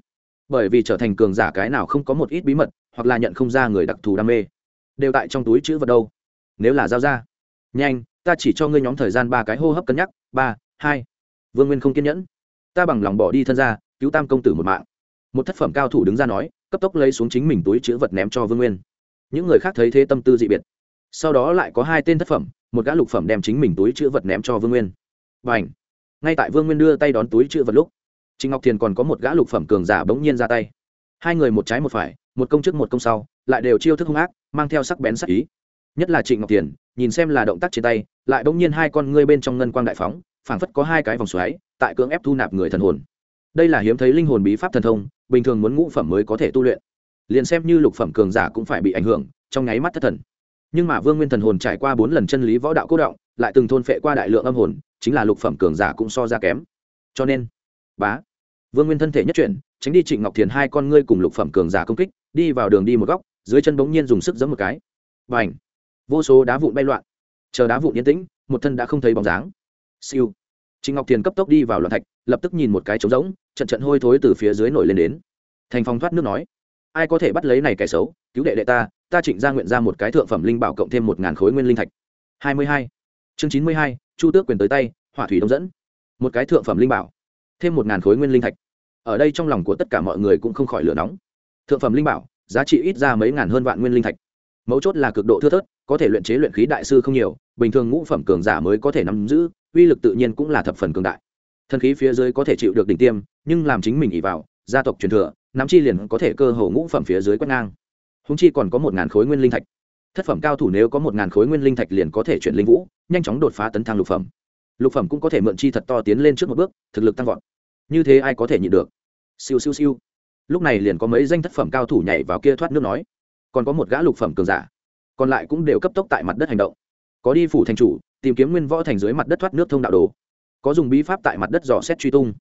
Bởi vì trở thành cường giả cái nào không có một ít bí mật, hoặc là nhận không ra người đặc thù đam mê. Đều tại trong túi chữ vật đâu. Nếu là giao ra. Nhanh ta chỉ cho ngươi nhóm thời gian ba cái hô hấp cân nhắc, ba, hai. Vương nguyên không kiên nhẫn. Ta bằng lòng bỏ đi thân ra cứu tam công tử một mạng. Một thất phẩm cao thủ đứng ra nói, cấp tốc lấy xuống chính mình túi chữ vật ném cho vương nguyên. Những người khác thấy thế tâm tư dị biệt. Sau đó lại có hai tên thất phẩm, một gã lục phẩm đem chính mình túi chữ vật ném cho vương nguyên. Và ảnh ngay tại vương nguyên đưa tay đón túi chữ vật lúc trịnh ngọc thiền còn có một gã lục phẩm cường giả bỗng nhiên ra tay. Hai người một trái một phải, một công trước một công sau, lại đều chiêu thức hung ác, mang theo sắc bén sắc ý nhất là trịnh ngọc thiền, nhìn xem là động tác trên tay, lại bỗng nhiên hai con ngươi bên trong ngân quang đại phóng, phảng phất có hai cái vòng xoáy, tại cưỡng ép thu nạp người thần hồn. Đây là hiếm thấy linh hồn bí pháp thần thông, bình thường muốn ngũ phẩm mới có thể tu luyện. Liền xem như lục phẩm cường giả cũng phải bị ảnh hưởng, trong nháy mắt thất thần. Nhưng mà vương nguyên thần hồn trải qua bốn lần chân lý võ đạo cố động, lại từng thôn phệ qua đại lượng âm hồn, chính là lục phẩm cường giả cũng so ra kém. Cho nên, bá, vương nguyên thân thể nhất chuyển, tránh đi trịnh ngọc thiền hai con ngươi cùng lục phẩm cường giả công kích, đi vào đường đi một góc, dưới chân bỗng nhiên dùng sức giấm một cái. Và ảnh vô số đá vụn bay loạn. Chờ đá vụn yên tĩnh, một thân đã không thấy bóng dáng. Siêu. Trịnh ngọc thiền cấp tốc đi vào loạn thạch, lập tức nhìn một cái trống rỗng, trận trận hôi thối từ phía dưới nổi lên đến. Thành phong thoát nước nói, ai có thể bắt lấy này kẻ xấu? Cứu đệ đệ ta ta trịnh ra nguyện ra một cái thượng phẩm linh bảo cộng thêm một ngàn khối nguyên linh thạch. Hai mươi hai. Chương chín mươi hai, chu tước quyền tới tay, hỏa thủy đông dẫn. Một cái thượng phẩm linh bảo, thêm một ngàn khối nguyên linh thạch. Ở đây trong lòng của tất cả mọi người cũng không khỏi lửa nóng. Thượng phẩm linh bảo, giá trị ít ra mấy ngàn hơn vạn nguyên linh thạch mấu chốt là cực độ thưa thớt, có thể luyện chế luyện khí đại sư không nhiều, bình thường ngũ phẩm cường giả mới có thể nắm giữ, uy lực tự nhiên cũng là thập phần cường đại. Thần khí phía dưới có thể chịu được đỉnh tiêm, nhưng làm chính mình ỉ vào, gia tộc truyền thừa, nắm chi liền có thể cơ hồ ngũ phẩm phía dưới quét ngang. Húng chi còn có một ngàn khối nguyên linh thạch. Thất phẩm cao thủ nếu có một ngàn khối nguyên linh thạch liền có thể chuyển linh vũ, nhanh chóng đột phá tấn thang lục phẩm. Lục phẩm cũng có thể mượn chi thật to tiến lên trước một bước, thực lực tăng vọt. Như thế ai có thể nhịn được? Siêu siêu siêu. Lúc này liền có mấy danh thất phẩm cao thủ nhảy vào kia thoát nước nói còn có một gã lục phẩm cường giả, còn lại cũng đều cấp tốc tại mặt đất hành động. Có đi phủ thành chủ, tìm kiếm nguyên võ thành dưới mặt đất thoát nước thông đạo đồ. Có dùng bí pháp tại mặt đất dò xét truy tung.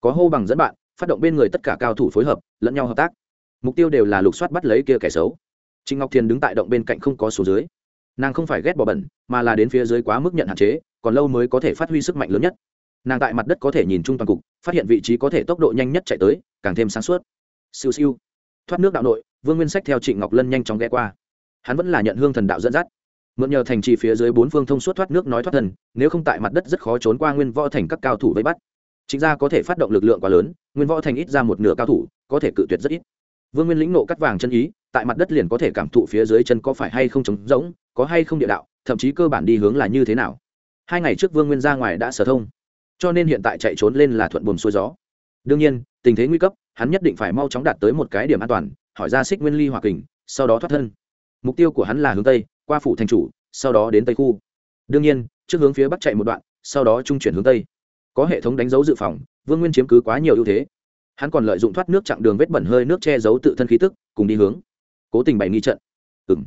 Có hô bằng dẫn bạn, phát động bên người tất cả cao thủ phối hợp, lẫn nhau hợp tác. Mục tiêu đều là lục soát bắt lấy kia kẻ xấu. Trịnh ngọc thiền đứng tại động bên cạnh không có số dưới. Nàng không phải ghét bỏ bẩn, mà là đến phía dưới quá mức nhận hạn chế, còn lâu mới có thể phát huy sức mạnh lớn nhất. Nàng tại mặt đất có thể nhìn chung toàn cục, phát hiện vị trí có thể tốc độ nhanh nhất chạy tới, càng thêm sáng suốt. Siêu siêu. Thoát nước đạo nội vương nguyên sách theo trịnh ngọc lân nhanh chóng ghé qua. Hắn vẫn là nhận hương thần đạo dẫn dắt. Mượn nhờ thành trì phía dưới bốn phương thông suốt thoát nước nói thoát thần, nếu không tại mặt đất rất khó trốn qua nguyên võ thành các cao thủ vây bắt. Chính ra có thể phát động lực lượng quá lớn, nguyên võ thành ít ra một nửa cao thủ, có thể cự tuyệt rất ít. Vương nguyên lĩnh nộ cắt vàng chân ý, tại mặt đất liền có thể cảm thụ phía dưới chân có phải hay không trống rỗng, có hay không địa đạo, thậm chí cơ bản đi hướng là như thế nào. Hai ngày trước vương nguyên ra ngoài đã sở thông, cho nên hiện tại chạy trốn lên là thuận buồm xuôi gió. Đương nhiên, tình thế nguy cấp, hắn nhất định phải mau chóng đạt tới một cái điểm an toàn hỏi ra xích nguyên ly hòa kình, sau đó thoát thân. Mục tiêu của hắn là hướng tây, qua phủ thành chủ, sau đó đến tây khu. Đương nhiên, trước hướng phía bắc chạy một đoạn, sau đó trung chuyển hướng tây. Có hệ thống đánh dấu dự phòng, vương nguyên chiếm cứ quá nhiều ưu thế. Hắn còn lợi dụng thoát nước chặng đường vết bẩn hơi nước che giấu tự thân khí tức, cùng đi hướng. Cố tình bày nghi trận. Ừng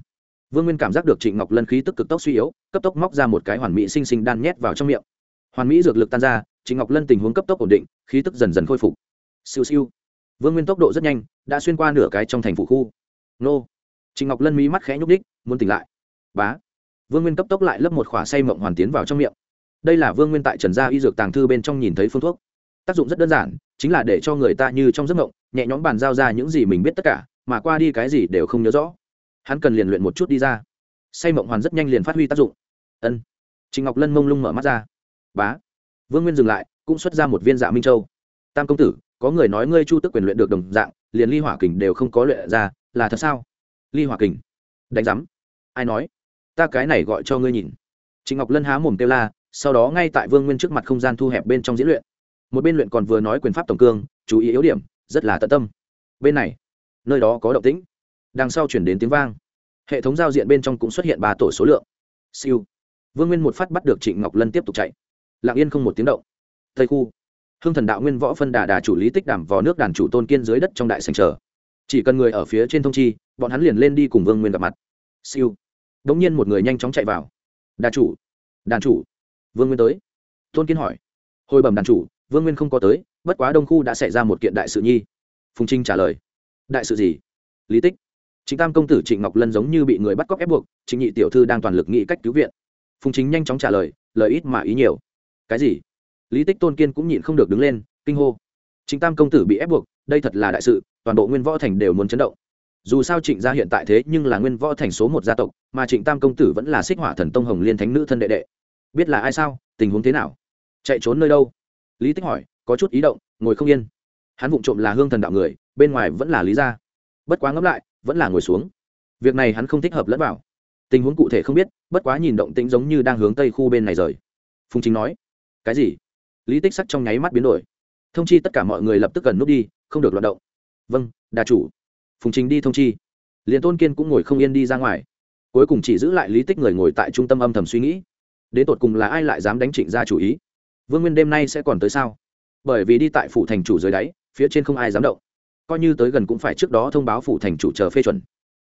vương nguyên cảm giác được trịnh ngọc lân khí tức cực tốc suy yếu, cấp tốc móc ra một cái hoàn mỹ xinh xinh đan nhét vào trong miệng. Hoàn mỹ dược lực tan ra, trịnh ngọc lân tình huống cấp tốc ổn định, khí tức dần dần khôi phục. Siêu siêu vương nguyên tốc độ rất nhanh, đã xuyên qua nửa cái trong thành phủ khu. Nô. Trịnh ngọc lân mí mắt khẽ nhúc đích muốn tỉnh lại. Bá. Vương nguyên cấp tốc lại lấp một khỏa say mộng hoàn tiến vào trong miệng. Đây là vương nguyên tại trần gia y dược tàng thư bên trong nhìn thấy phương thuốc. Tác dụng rất đơn giản, chính là để cho người ta như trong giấc mộng, nhẹ nhõm bàn giao ra những gì mình biết tất cả, mà qua đi cái gì đều không nhớ rõ. Hắn cần liền luyện một chút đi ra. Say mộng hoàn rất nhanh liền phát huy tác dụng. Ân. Trịnh ngọc lân mông lung mở mắt ra. Bá. Vương nguyên dừng lại, cũng xuất ra một viên dạ minh châu. Tam công tử có người nói ngươi chu tức quyền luyện được đồng dạng, liền ly hỏa kình đều không có luyện ra, là thật sao? Ly hỏa kình, đánh giám. Ai nói? Ta cái này gọi cho ngươi nhìn. Trịnh ngọc lân há mồm kêu la, sau đó ngay tại vương nguyên trước mặt không gian thu hẹp bên trong diễn luyện. Một bên luyện còn vừa nói quyền pháp tổng cương, chú ý yếu điểm, rất là tận tâm. Bên này, nơi đó có động tĩnh. Đằng sau chuyển đến tiếng vang. Hệ thống giao diện bên trong cũng xuất hiện ba tổ số lượng. Siêu. Vương nguyên một phát bắt được trịnh ngọc lân tiếp tục chạy. Lặng yên không một tiếng động. Tây khu hương thần đạo nguyên võ phân đà đà chủ lý tích đảm vào nước đàn chủ tôn kiên dưới đất trong đại sành trở chỉ cần người ở phía trên thông chi, bọn hắn liền lên đi cùng vương nguyên gặp mặt. Siêu. Đ ỗ n g nhiên một người nhanh chóng chạy vào. Đà chủ. Đàn chủ. Vương nguyên tới. Tôn kiên hỏi. Hồi bẩm đàn chủ, vương nguyên không có tới, bất quá đông khu đã xảy ra một kiện đại sự nhi. Phùng trinh trả lời. Đại sự gì? Lý tích. Chính tam công tử trịnh ngọc lân giống như bị người bắt cóc ép buộc, trịnh nhị tiểu thư đang toàn lực nghĩ cách cứu viện. Phùng chính nhanh chóng trả lời lời ít mà ý nhiều. Cái gì? Lý tích tôn kiên cũng nhịn không được đứng lên, kinh hô. Chính tam công tử bị ép buộc, đây thật là đại sự, toàn bộ nguyên võ thành đều muốn chấn động. Dù sao trịnh gia hiện tại thế nhưng là nguyên võ thành số một gia tộc, mà trịnh tam công tử vẫn là xích hỏa thần tông hồng liên thánh nữ thân đệ đệ. Biết là ai sao? Tình huống thế nào? Chạy trốn nơi đâu? Lý tích hỏi, có chút ý động, ngồi không yên. Hắn vụng trộm là hương thần đạo người, bên ngoài vẫn là lý gia. Bất quá ngẫm lại, vẫn là ngồi xuống. Việc này hắn không thích hợp lẫn vào. Tình huống cụ thể không biết, bất quá nhìn động tĩnh giống như đang hướng tây khu bên này rời. Phùng chính nói, cái gì? Lý tích sắc trong nháy mắt biến đổi. Thông chi tất cả mọi người lập tức gần nút đi, không được loạt động. Vâng đà chủ. Phùng chính đi thông chi. Liền tôn kiên cũng ngồi không yên đi ra ngoài. Cuối cùng chỉ giữ lại lý tích người ngồi tại trung tâm âm thầm suy nghĩ. Đến tột cùng là ai lại dám đánh trịnh ra chủ ý? Vương nguyên đêm nay sẽ còn tới sao? Bởi vì đi tại phủ thành chủ dưới đáy, phía trên không ai dám động. Coi như tới gần cũng phải trước đó thông báo phủ thành chủ chờ phê chuẩn.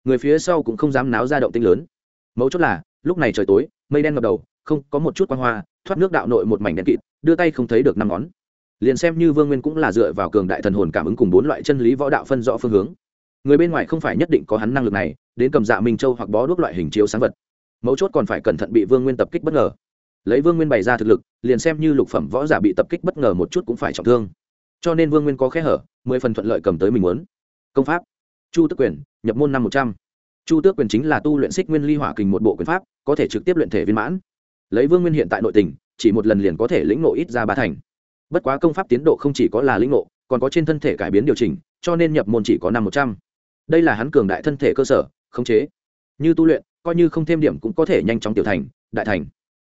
Người phía sau cũng không dám náo ra động tinh lớn. Mấu chốt là, lúc này trời tối, mây đen ngập đầu không có một chút quan hoa, thoát nước đạo nội một mảnh đen kịt, đưa tay không thấy được năm ngón. Liền xem như vương nguyên cũng là dựa vào cường đại thần hồn cảm ứng cùng bốn loại chân lý võ đạo phân rõ phương hướng. Người bên ngoài không phải nhất định có hắn năng lực này, đến cầm dạ minh châu hoặc bó đuốc loại hình chiếu sáng vật. Mấu chốt còn phải cẩn thận bị vương nguyên tập kích bất ngờ. Lấy vương nguyên bày ra thực lực, liền xem như lục phẩm võ giả bị tập kích bất ngờ một chút cũng phải trọng thương. Cho nên vương nguyên có khe hở, mười phần thuận lợi cầm tới mình muốn. Công pháp. Chu Tước quyền, nhập môn năm một trăm. Chu tước quyền chính là tu luyện xích nguyên ly hỏa kình một bộ quyền pháp, có thể trực tiếp luyện thể viên mãn lấy vương nguyên hiện tại nội tình, chỉ một lần liền có thể lĩnh nộ ít ra ba thành. Bất quá công pháp tiến độ không chỉ có là lĩnh nộ còn có trên thân thể cải biến điều chỉnh, cho nên nhập môn chỉ có năm một trăm. Đây là hắn cường đại thân thể cơ sở, khống chế. Như tu luyện, coi như không thêm điểm cũng có thể nhanh chóng tiểu thành, đại thành.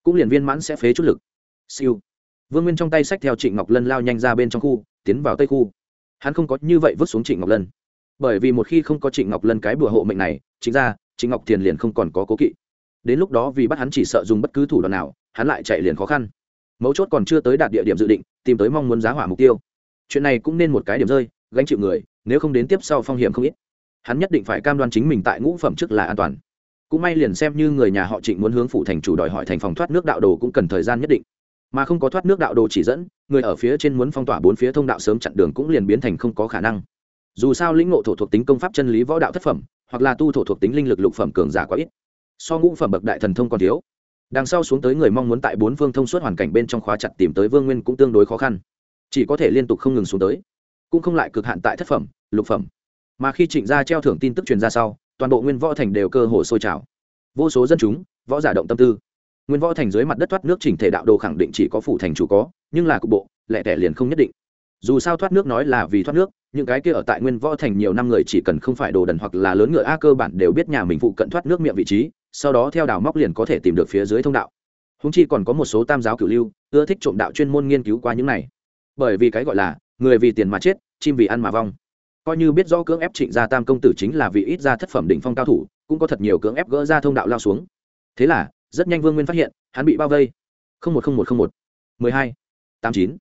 Cũng liền viên mãn sẽ phế chút lực. Siêu. Vương nguyên trong tay sách theo trịnh ngọc lân lao nhanh ra bên trong khu, tiến vào tây khu. Hắn không có như vậy vứt xuống trịnh ngọc lân. Bởi vì một khi không có trịnh ngọc lân cái bùa hộ mệnh này, chính ra, trịnh ngọc thiền liền không còn có cố kỵ đến lúc đó vì bắt hắn chỉ sợ dùng bất cứ thủ đoạn nào, hắn lại chạy liền khó khăn. Mấu chốt còn chưa tới đạt địa điểm dự định, tìm tới mong muốn giá hỏa mục tiêu. Chuyện này cũng nên một cái điểm rơi, gánh chịu người, nếu không đến tiếp sau phong hiểm không ít. Hắn nhất định phải cam đoan chính mình tại ngũ phẩm trước là an toàn. Cũng may liền xem như người nhà họ trịnh muốn hướng phụ thành chủ đòi hỏi thành phòng thoát nước đạo đồ cũng cần thời gian nhất định. Mà không có thoát nước đạo đồ chỉ dẫn, người ở phía trên muốn phong tỏa bốn phía thông đạo sớm chặn đường cũng liền biến thành không có khả năng. Dù sao lĩnh ngộ thổ thuộc tính công pháp chân lý võ đạo thất phẩm, hoặc là tu thổ thuộc tính linh lực lục phẩm cường giả quá ít so ngũ phẩm bậc đại thần thông còn thiếu. Đằng sau xuống tới người mong muốn tại bốn phương thông suốt hoàn cảnh bên trong khóa chặt tìm tới vương nguyên cũng tương đối khó khăn. Chỉ có thể liên tục không ngừng xuống tới. Cũng không lại cực hạn tại thất phẩm, lục phẩm. Mà khi trịnh gia treo thưởng tin tức truyền ra sau, toàn bộ nguyên võ thành đều cơ hồ sôi trào. Vô số dân chúng, võ giả động tâm tư. Nguyên võ thành dưới mặt đất thoát nước chỉnh thể đạo đồ khẳng định chỉ có phủ thành chủ có, nhưng là cục bộ, lẻ tẻ liền không nhất định. Dù sao thoát nước nói là vì thoát nước, những cái kia ở tại nguyên võ thành nhiều năm người chỉ cần không phải đồ đần hoặc là lớn ngựa a cơ bản đều biết nhà mình phụ cận thoát nước miệng vị trí sau đó theo đào móc liền có thể tìm được phía dưới thông đạo. Húng chi còn có một số tam giáo cửu lưu, ưa thích trộm đạo chuyên môn nghiên cứu qua những này. Bởi vì cái gọi là, người vì tiền mà chết, chim vì ăn mà vong. Coi như biết rõ cưỡng ép trịnh gia tam công tử chính là vì ít ra thất phẩm đỉnh phong cao thủ, cũng có thật nhiều cưỡng ép gỡ ra thông đạo lao xuống. Thế là, rất nhanh vương nguyên phát hiện, hắn bị bao vây. Không một không một không một. Mười hai, tám chín.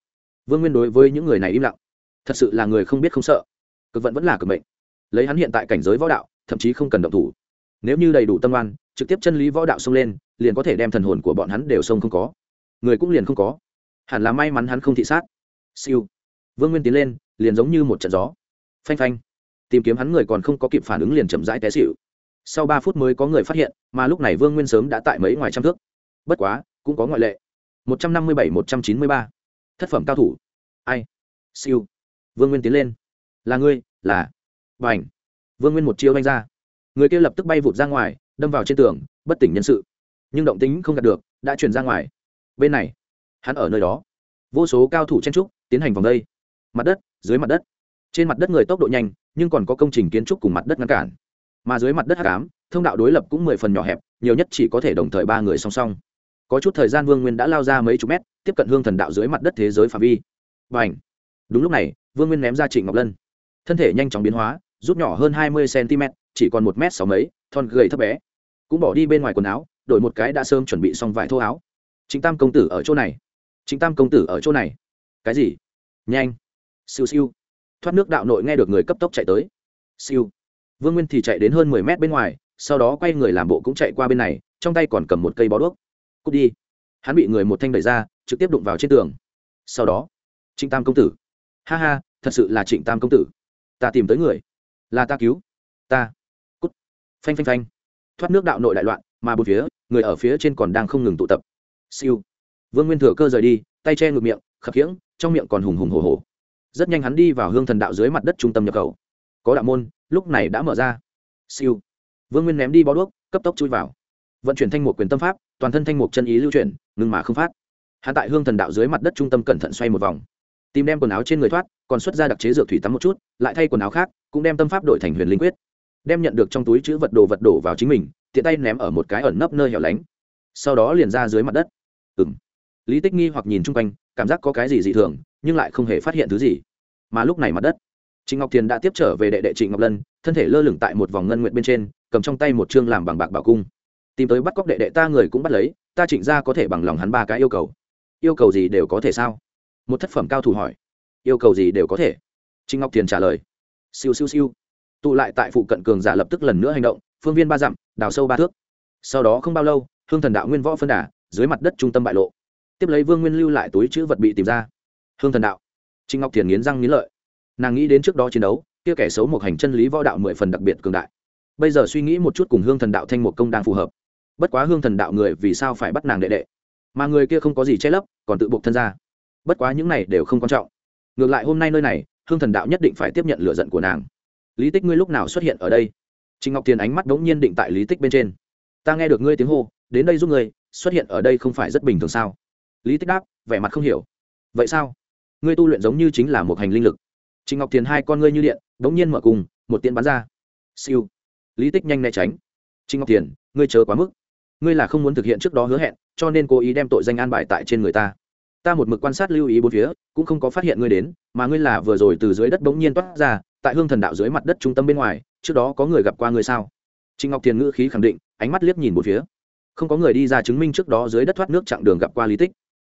Vương nguyên đối với những người này im lặng. Thật sự là người không biết không sợ. Cực vận vẫn là cực mệnh. Lấy hắn hiện tại cảnh giới võ đạo, thậm chí không cần động thủ nếu như đầy đủ tâm oan, trực tiếp chân lý võ đạo xông lên, liền có thể đem thần hồn của bọn hắn đều xông không có. Người cũng liền không có. Hẳn là may mắn hắn không thị sát. Siêu. Vương nguyên tiến lên, liền giống như một trận gió. Phanh phanh. Tìm kiếm hắn người còn không có kịp phản ứng liền chậm rãi té xịu sau ba phút mới có người phát hiện, mà lúc này vương nguyên sớm đã tại mấy ngoài trăm thước. Bất quá, cũng có ngoại lệ. một trăm năm mươi bảy, một trăm chín mươi ba. Thất phẩm cao thủ. Ai? Siêu. Vương nguyên tiến lên. Là ngươi? Là. Và ảnh vương nguyên một chiêu đánh ra người kia lập tức bay vụt ra ngoài, đâm vào trên tường, bất tỉnh nhân sự. Nhưng động tính không đạt được, đã chuyển ra ngoài. Bên này, hắn ở nơi đó. Vô số cao thủ chen trúc tiến hành vòng đây. Mặt đất, dưới mặt đất. Trên mặt đất người tốc độ nhanh, nhưng còn có công trình kiến trúc cùng mặt đất ngăn cản. Mà dưới mặt đất hạ cám thông đạo đối lập cũng mười phần nhỏ hẹp, nhiều nhất chỉ có thể đồng thời ba người song song. Có chút thời gian vương nguyên đã lao ra mấy chục mét, tiếp cận hương thần đạo dưới mặt đất thế giới phạm vi. Và ảnh đúng lúc này, vương nguyên ném ra trịnh ngọc lân. Thân thể nhanh chóng biến hóa, rút nhỏ hơn hai mươi cm chỉ còn một m sáu mấy, thon gầy thấp bé. Cũng bỏ đi bên ngoài quần áo, đổi một cái đã sớm chuẩn bị xong vải thô áo. Chính tam công tử ở chỗ này. Chính tam công tử ở chỗ này. Cái gì? Nhanh. Siêu siêu. Thoát nước đạo nội nghe được người cấp tốc chạy tới. Siêu. Vương nguyên thì chạy đến hơn mười mét bên ngoài, sau đó quay người làm bộ cũng chạy qua bên này, trong tay còn cầm một cây bó đuốc. Cút đi. Hắn bị người một thanh đẩy ra, trực tiếp đụng vào trên tường. Sau đó, trịnh tam công tử. Ha ha, thật sự là trịnh tam công tử. Ta tìm tới người. Là ta cứu. Ta phanh phanh phanh. Thoát nước đạo nội đại loạn, mà một phía, người ở phía trên còn đang không ngừng tụ tập. Siêu. Vương nguyên thừa cơ rời đi, tay che ngược miệng, khập khiễng, trong miệng còn hùng hùng hồ hồ rất nhanh hắn đi vào hương thần đạo dưới mặt đất trung tâm nhập khẩu. Có đạo môn, lúc này đã mở ra. Siêu. Vương nguyên ném đi bó đuốc, cấp tốc chui vào. Vận chuyển thanh một quyền tâm pháp, toàn thân thanh một chân ý lưu chuyển, ngừng mà không phát. Hắn tại hương thần đạo dưới mặt đất trung tâm cẩn thận xoay một vòng. Tìm đem quần áo trên người thoát, còn xuất ra đặc chế dược thủy tắm một chút, lại thay quần áo khác, cũng đem tâm pháp đổi thành huyền linh quyết đem nhận được trong túi chữ vật đồ vật đổ vào chính mình, tiện tay ném ở một cái ẩn nấp nơi hẻo lánh. Sau đó liền ra dưới mặt đất. Ừng lý tích nghi hoặc nhìn chung quanh, cảm giác có cái gì dị thường, nhưng lại không hề phát hiện thứ gì. Mà lúc này mặt đất, trịnh ngọc thiền đã tiếp trở về đệ đệ trịnh ngọc lân, thân thể lơ lửng tại một vòng ngân nguyện bên trên, cầm trong tay một chương làm bằng bạc bảo cung. Tìm tới bắt cóc đệ đệ ta người cũng bắt lấy, ta trịnh ra có thể bằng lòng hắn ba cái yêu cầu. Yêu cầu gì đều có thể sao? Một thất phẩm cao thủ hỏi. Yêu cầu gì đều có thể. Trịnh ngọc thiền trả lời. Siêu siêu siêu tụ lại tại phụ cận cường giả lập tức lần nữa hành động, phương viên ba dặm, đào sâu ba thước. Sau đó không bao lâu, hương thần đạo nguyên võ phân đà, dưới mặt đất trung tâm bại lộ. Tiếp lấy vương nguyên lưu lại túi chữ vật bị tìm ra. Hương thần đạo. Trinh ngọc thiền nghiến răng nghiến lợi. Nàng nghĩ đến trước đó chiến đấu, kia kẻ xấu một hành chân lý võ đạo mười phần đặc biệt cường đại. Bây giờ suy nghĩ một chút cùng hương thần đạo thanh một công đang phù hợp. Bất quá hương thần đạo người vì sao phải bắt nàng đệ đệ? Mà người kia không có gì che lấp, còn tự buộc thân ra. Bất quá những này đều không quan trọng. Ngược lại hôm nay nơi này, hương thần đạo nhất định phải tiếp nhận lựa giận của nàng lý tích ngươi lúc nào xuất hiện ở đây? Trịnh ngọc thiền ánh mắt đ ố n g nhiên định tại lý tích bên trên. Ta nghe được ngươi tiếng hô, đến đây giúp ngươi, xuất hiện ở đây không phải rất bình thường sao? Lý tích đáp, vẻ mặt không hiểu. Vậy sao? Ngươi tu luyện giống như chính là một hành linh lực. Trịnh ngọc thiền hai con ngươi như điện đ ố n g nhiên mở cùng, một tiên bắn ra. Siêu. Lý tích nhanh né tránh. Trịnh ngọc thiền, ngươi chờ quá mức. Ngươi là không muốn thực hiện trước đó hứa hẹn, cho nên cố ý đem tội danh an bài tại trên người ta. Ta một mực quan sát lưu ý bốn phía, cũng không có phát hiện ngươi đến, mà ngươi là vừa rồi từ dưới đất bỗng nhiên toát ra tại hương thần đạo dưới mặt đất trung tâm bên ngoài, trước đó có người gặp qua người sao? Trịnh ngọc thiền ngữ khí khẳng định, ánh mắt liếc nhìn một phía. Không có người đi ra chứng minh trước đó dưới đất thoát nước chặng đường gặp qua lý tích.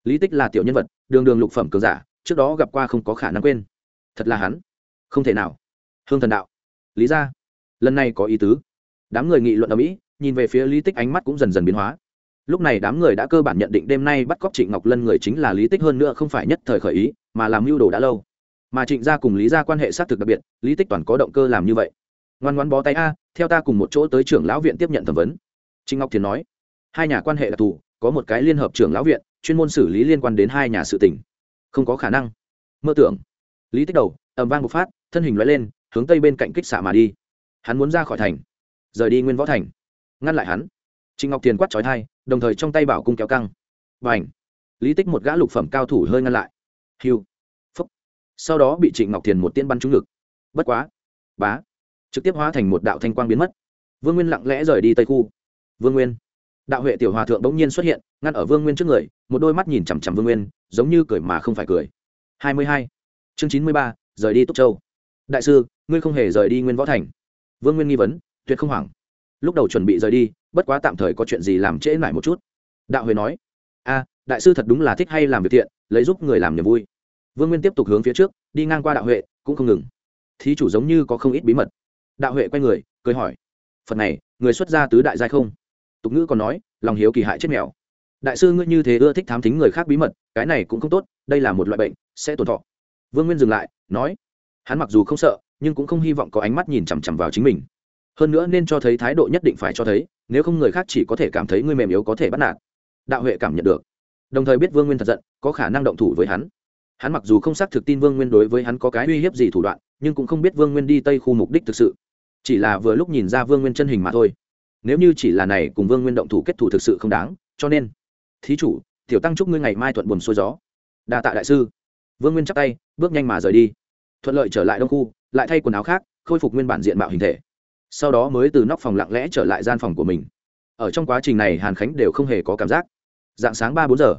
Lý tích là tiểu nhân vật, đường đường lục phẩm cường giả, trước đó gặp qua không có khả năng quên. Thật là hắn. Không thể nào. Hương thần đạo. Lý ra lần này có ý tứ. Đám người nghị luận ở mỹ, nhìn về phía lý tích ánh mắt cũng dần dần biến hóa. Lúc này đám người đã cơ bản nhận định đêm nay bắt cóc trịnh ngọc lân người chính là lý tích hơn nữa không phải nhất thời khởi ý, mà làm mưu đồ đã lâu mà trịnh gia cùng lý gia quan hệ xác thực đặc biệt, lý tích toàn có động cơ làm như vậy. Ngoan ngoan bó tay a, theo ta cùng một chỗ tới trưởng lão viện tiếp nhận thẩm vấn. Trịnh ngọc thiền nói, hai nhà quan hệ đặc thù, có một cái liên hợp trưởng lão viện, chuyên môn xử lý liên quan đến hai nhà sự tỉnh không có khả năng. Mơ tưởng. Lý tích đầu ẩm vang một phát, thân hình loại lên, hướng tây bên cạnh kích xạ mà đi. Hắn muốn ra khỏi thành. Rời đi nguyên võ thành. Ngăn lại hắn. Trịnh ngọc thiền quát trói thai đồng thời trong tay bảo cung kéo căng. Và ảnh lý tích một gã lục phẩm cao thủ hơi ngăn lại. Hiu sau đó bị trịnh ngọc thiền một tiên bắn trúng ngực. Bất quá, bá, trực tiếp hóa thành một đạo thanh quang biến mất. Vương nguyên lặng lẽ rời đi tây khu. Vương nguyên, đạo huệ tiểu hòa thượng bỗng nhiên xuất hiện, ngăn ở vương nguyên trước người, một đôi mắt nhìn chằm chằm vương nguyên, giống như cười mà không phải cười. Hai mươi hai, chương chín mươi ba, rời đi túc châu. Đại sư, ngươi không hề rời đi nguyên võ thành. Vương nguyên nghi vấn, tuyệt không hoảng. Lúc đầu chuẩn bị rời đi, bất quá tạm thời có chuyện gì làm trễ lại một chút. Đạo huệ nói, a, đại sư thật đúng là thích hay làm việc thiện, lấy giúp người làm niềm vui vương nguyên tiếp tục hướng phía trước, đi ngang qua đạo huệ, cũng không ngừng. Thí chủ giống như có không ít bí mật. Đạo huệ quay người, cười hỏi, phật này, người xuất gia tứ đại giai không? Tục ngữ còn nói, lòng hiếu kỳ hại chết mèo. Đại sư ngươi như thế ưa thích thám thính người khác bí mật, cái này cũng không tốt, đây là một loại bệnh, sẽ tổn thọ. Vương nguyên dừng lại, nói, hắn mặc dù không sợ, nhưng cũng không hy vọng có ánh mắt nhìn chằm chằm vào chính mình. Hơn nữa nên cho thấy thái độ nhất định phải cho thấy, nếu không người khác chỉ có thể cảm thấy ngươi mềm yếu có thể bắt nạt. Đạo huệ cảm nhận được. Đồng thời biết vương nguyên thật giận, có khả năng động thủ với hắn hắn mặc dù không xác thực tin vương nguyên đối với hắn có cái uy hiếp gì thủ đoạn, nhưng cũng không biết vương nguyên đi tây khu mục đích thực sự. Chỉ là vừa lúc nhìn ra vương nguyên chân hình mà thôi. Nếu như chỉ là này cùng vương nguyên động thủ kết thủ thực sự không đáng, cho nên, thí chủ, tiểu tăng chúc ngươi ngày mai thuận buồm xuôi gió. Đa tạ đại sư. Vương nguyên chắp tay, bước nhanh mà rời đi. Thuận lợi trở lại đông khu, lại thay quần áo khác, khôi phục nguyên bản diện mạo hình thể. Sau đó mới từ nóc phòng lặng lẽ trở lại gian phòng của mình. Ở trong quá trình này hàn khánh đều không hề có cảm giác. Dạng sáng ba bốn giờ,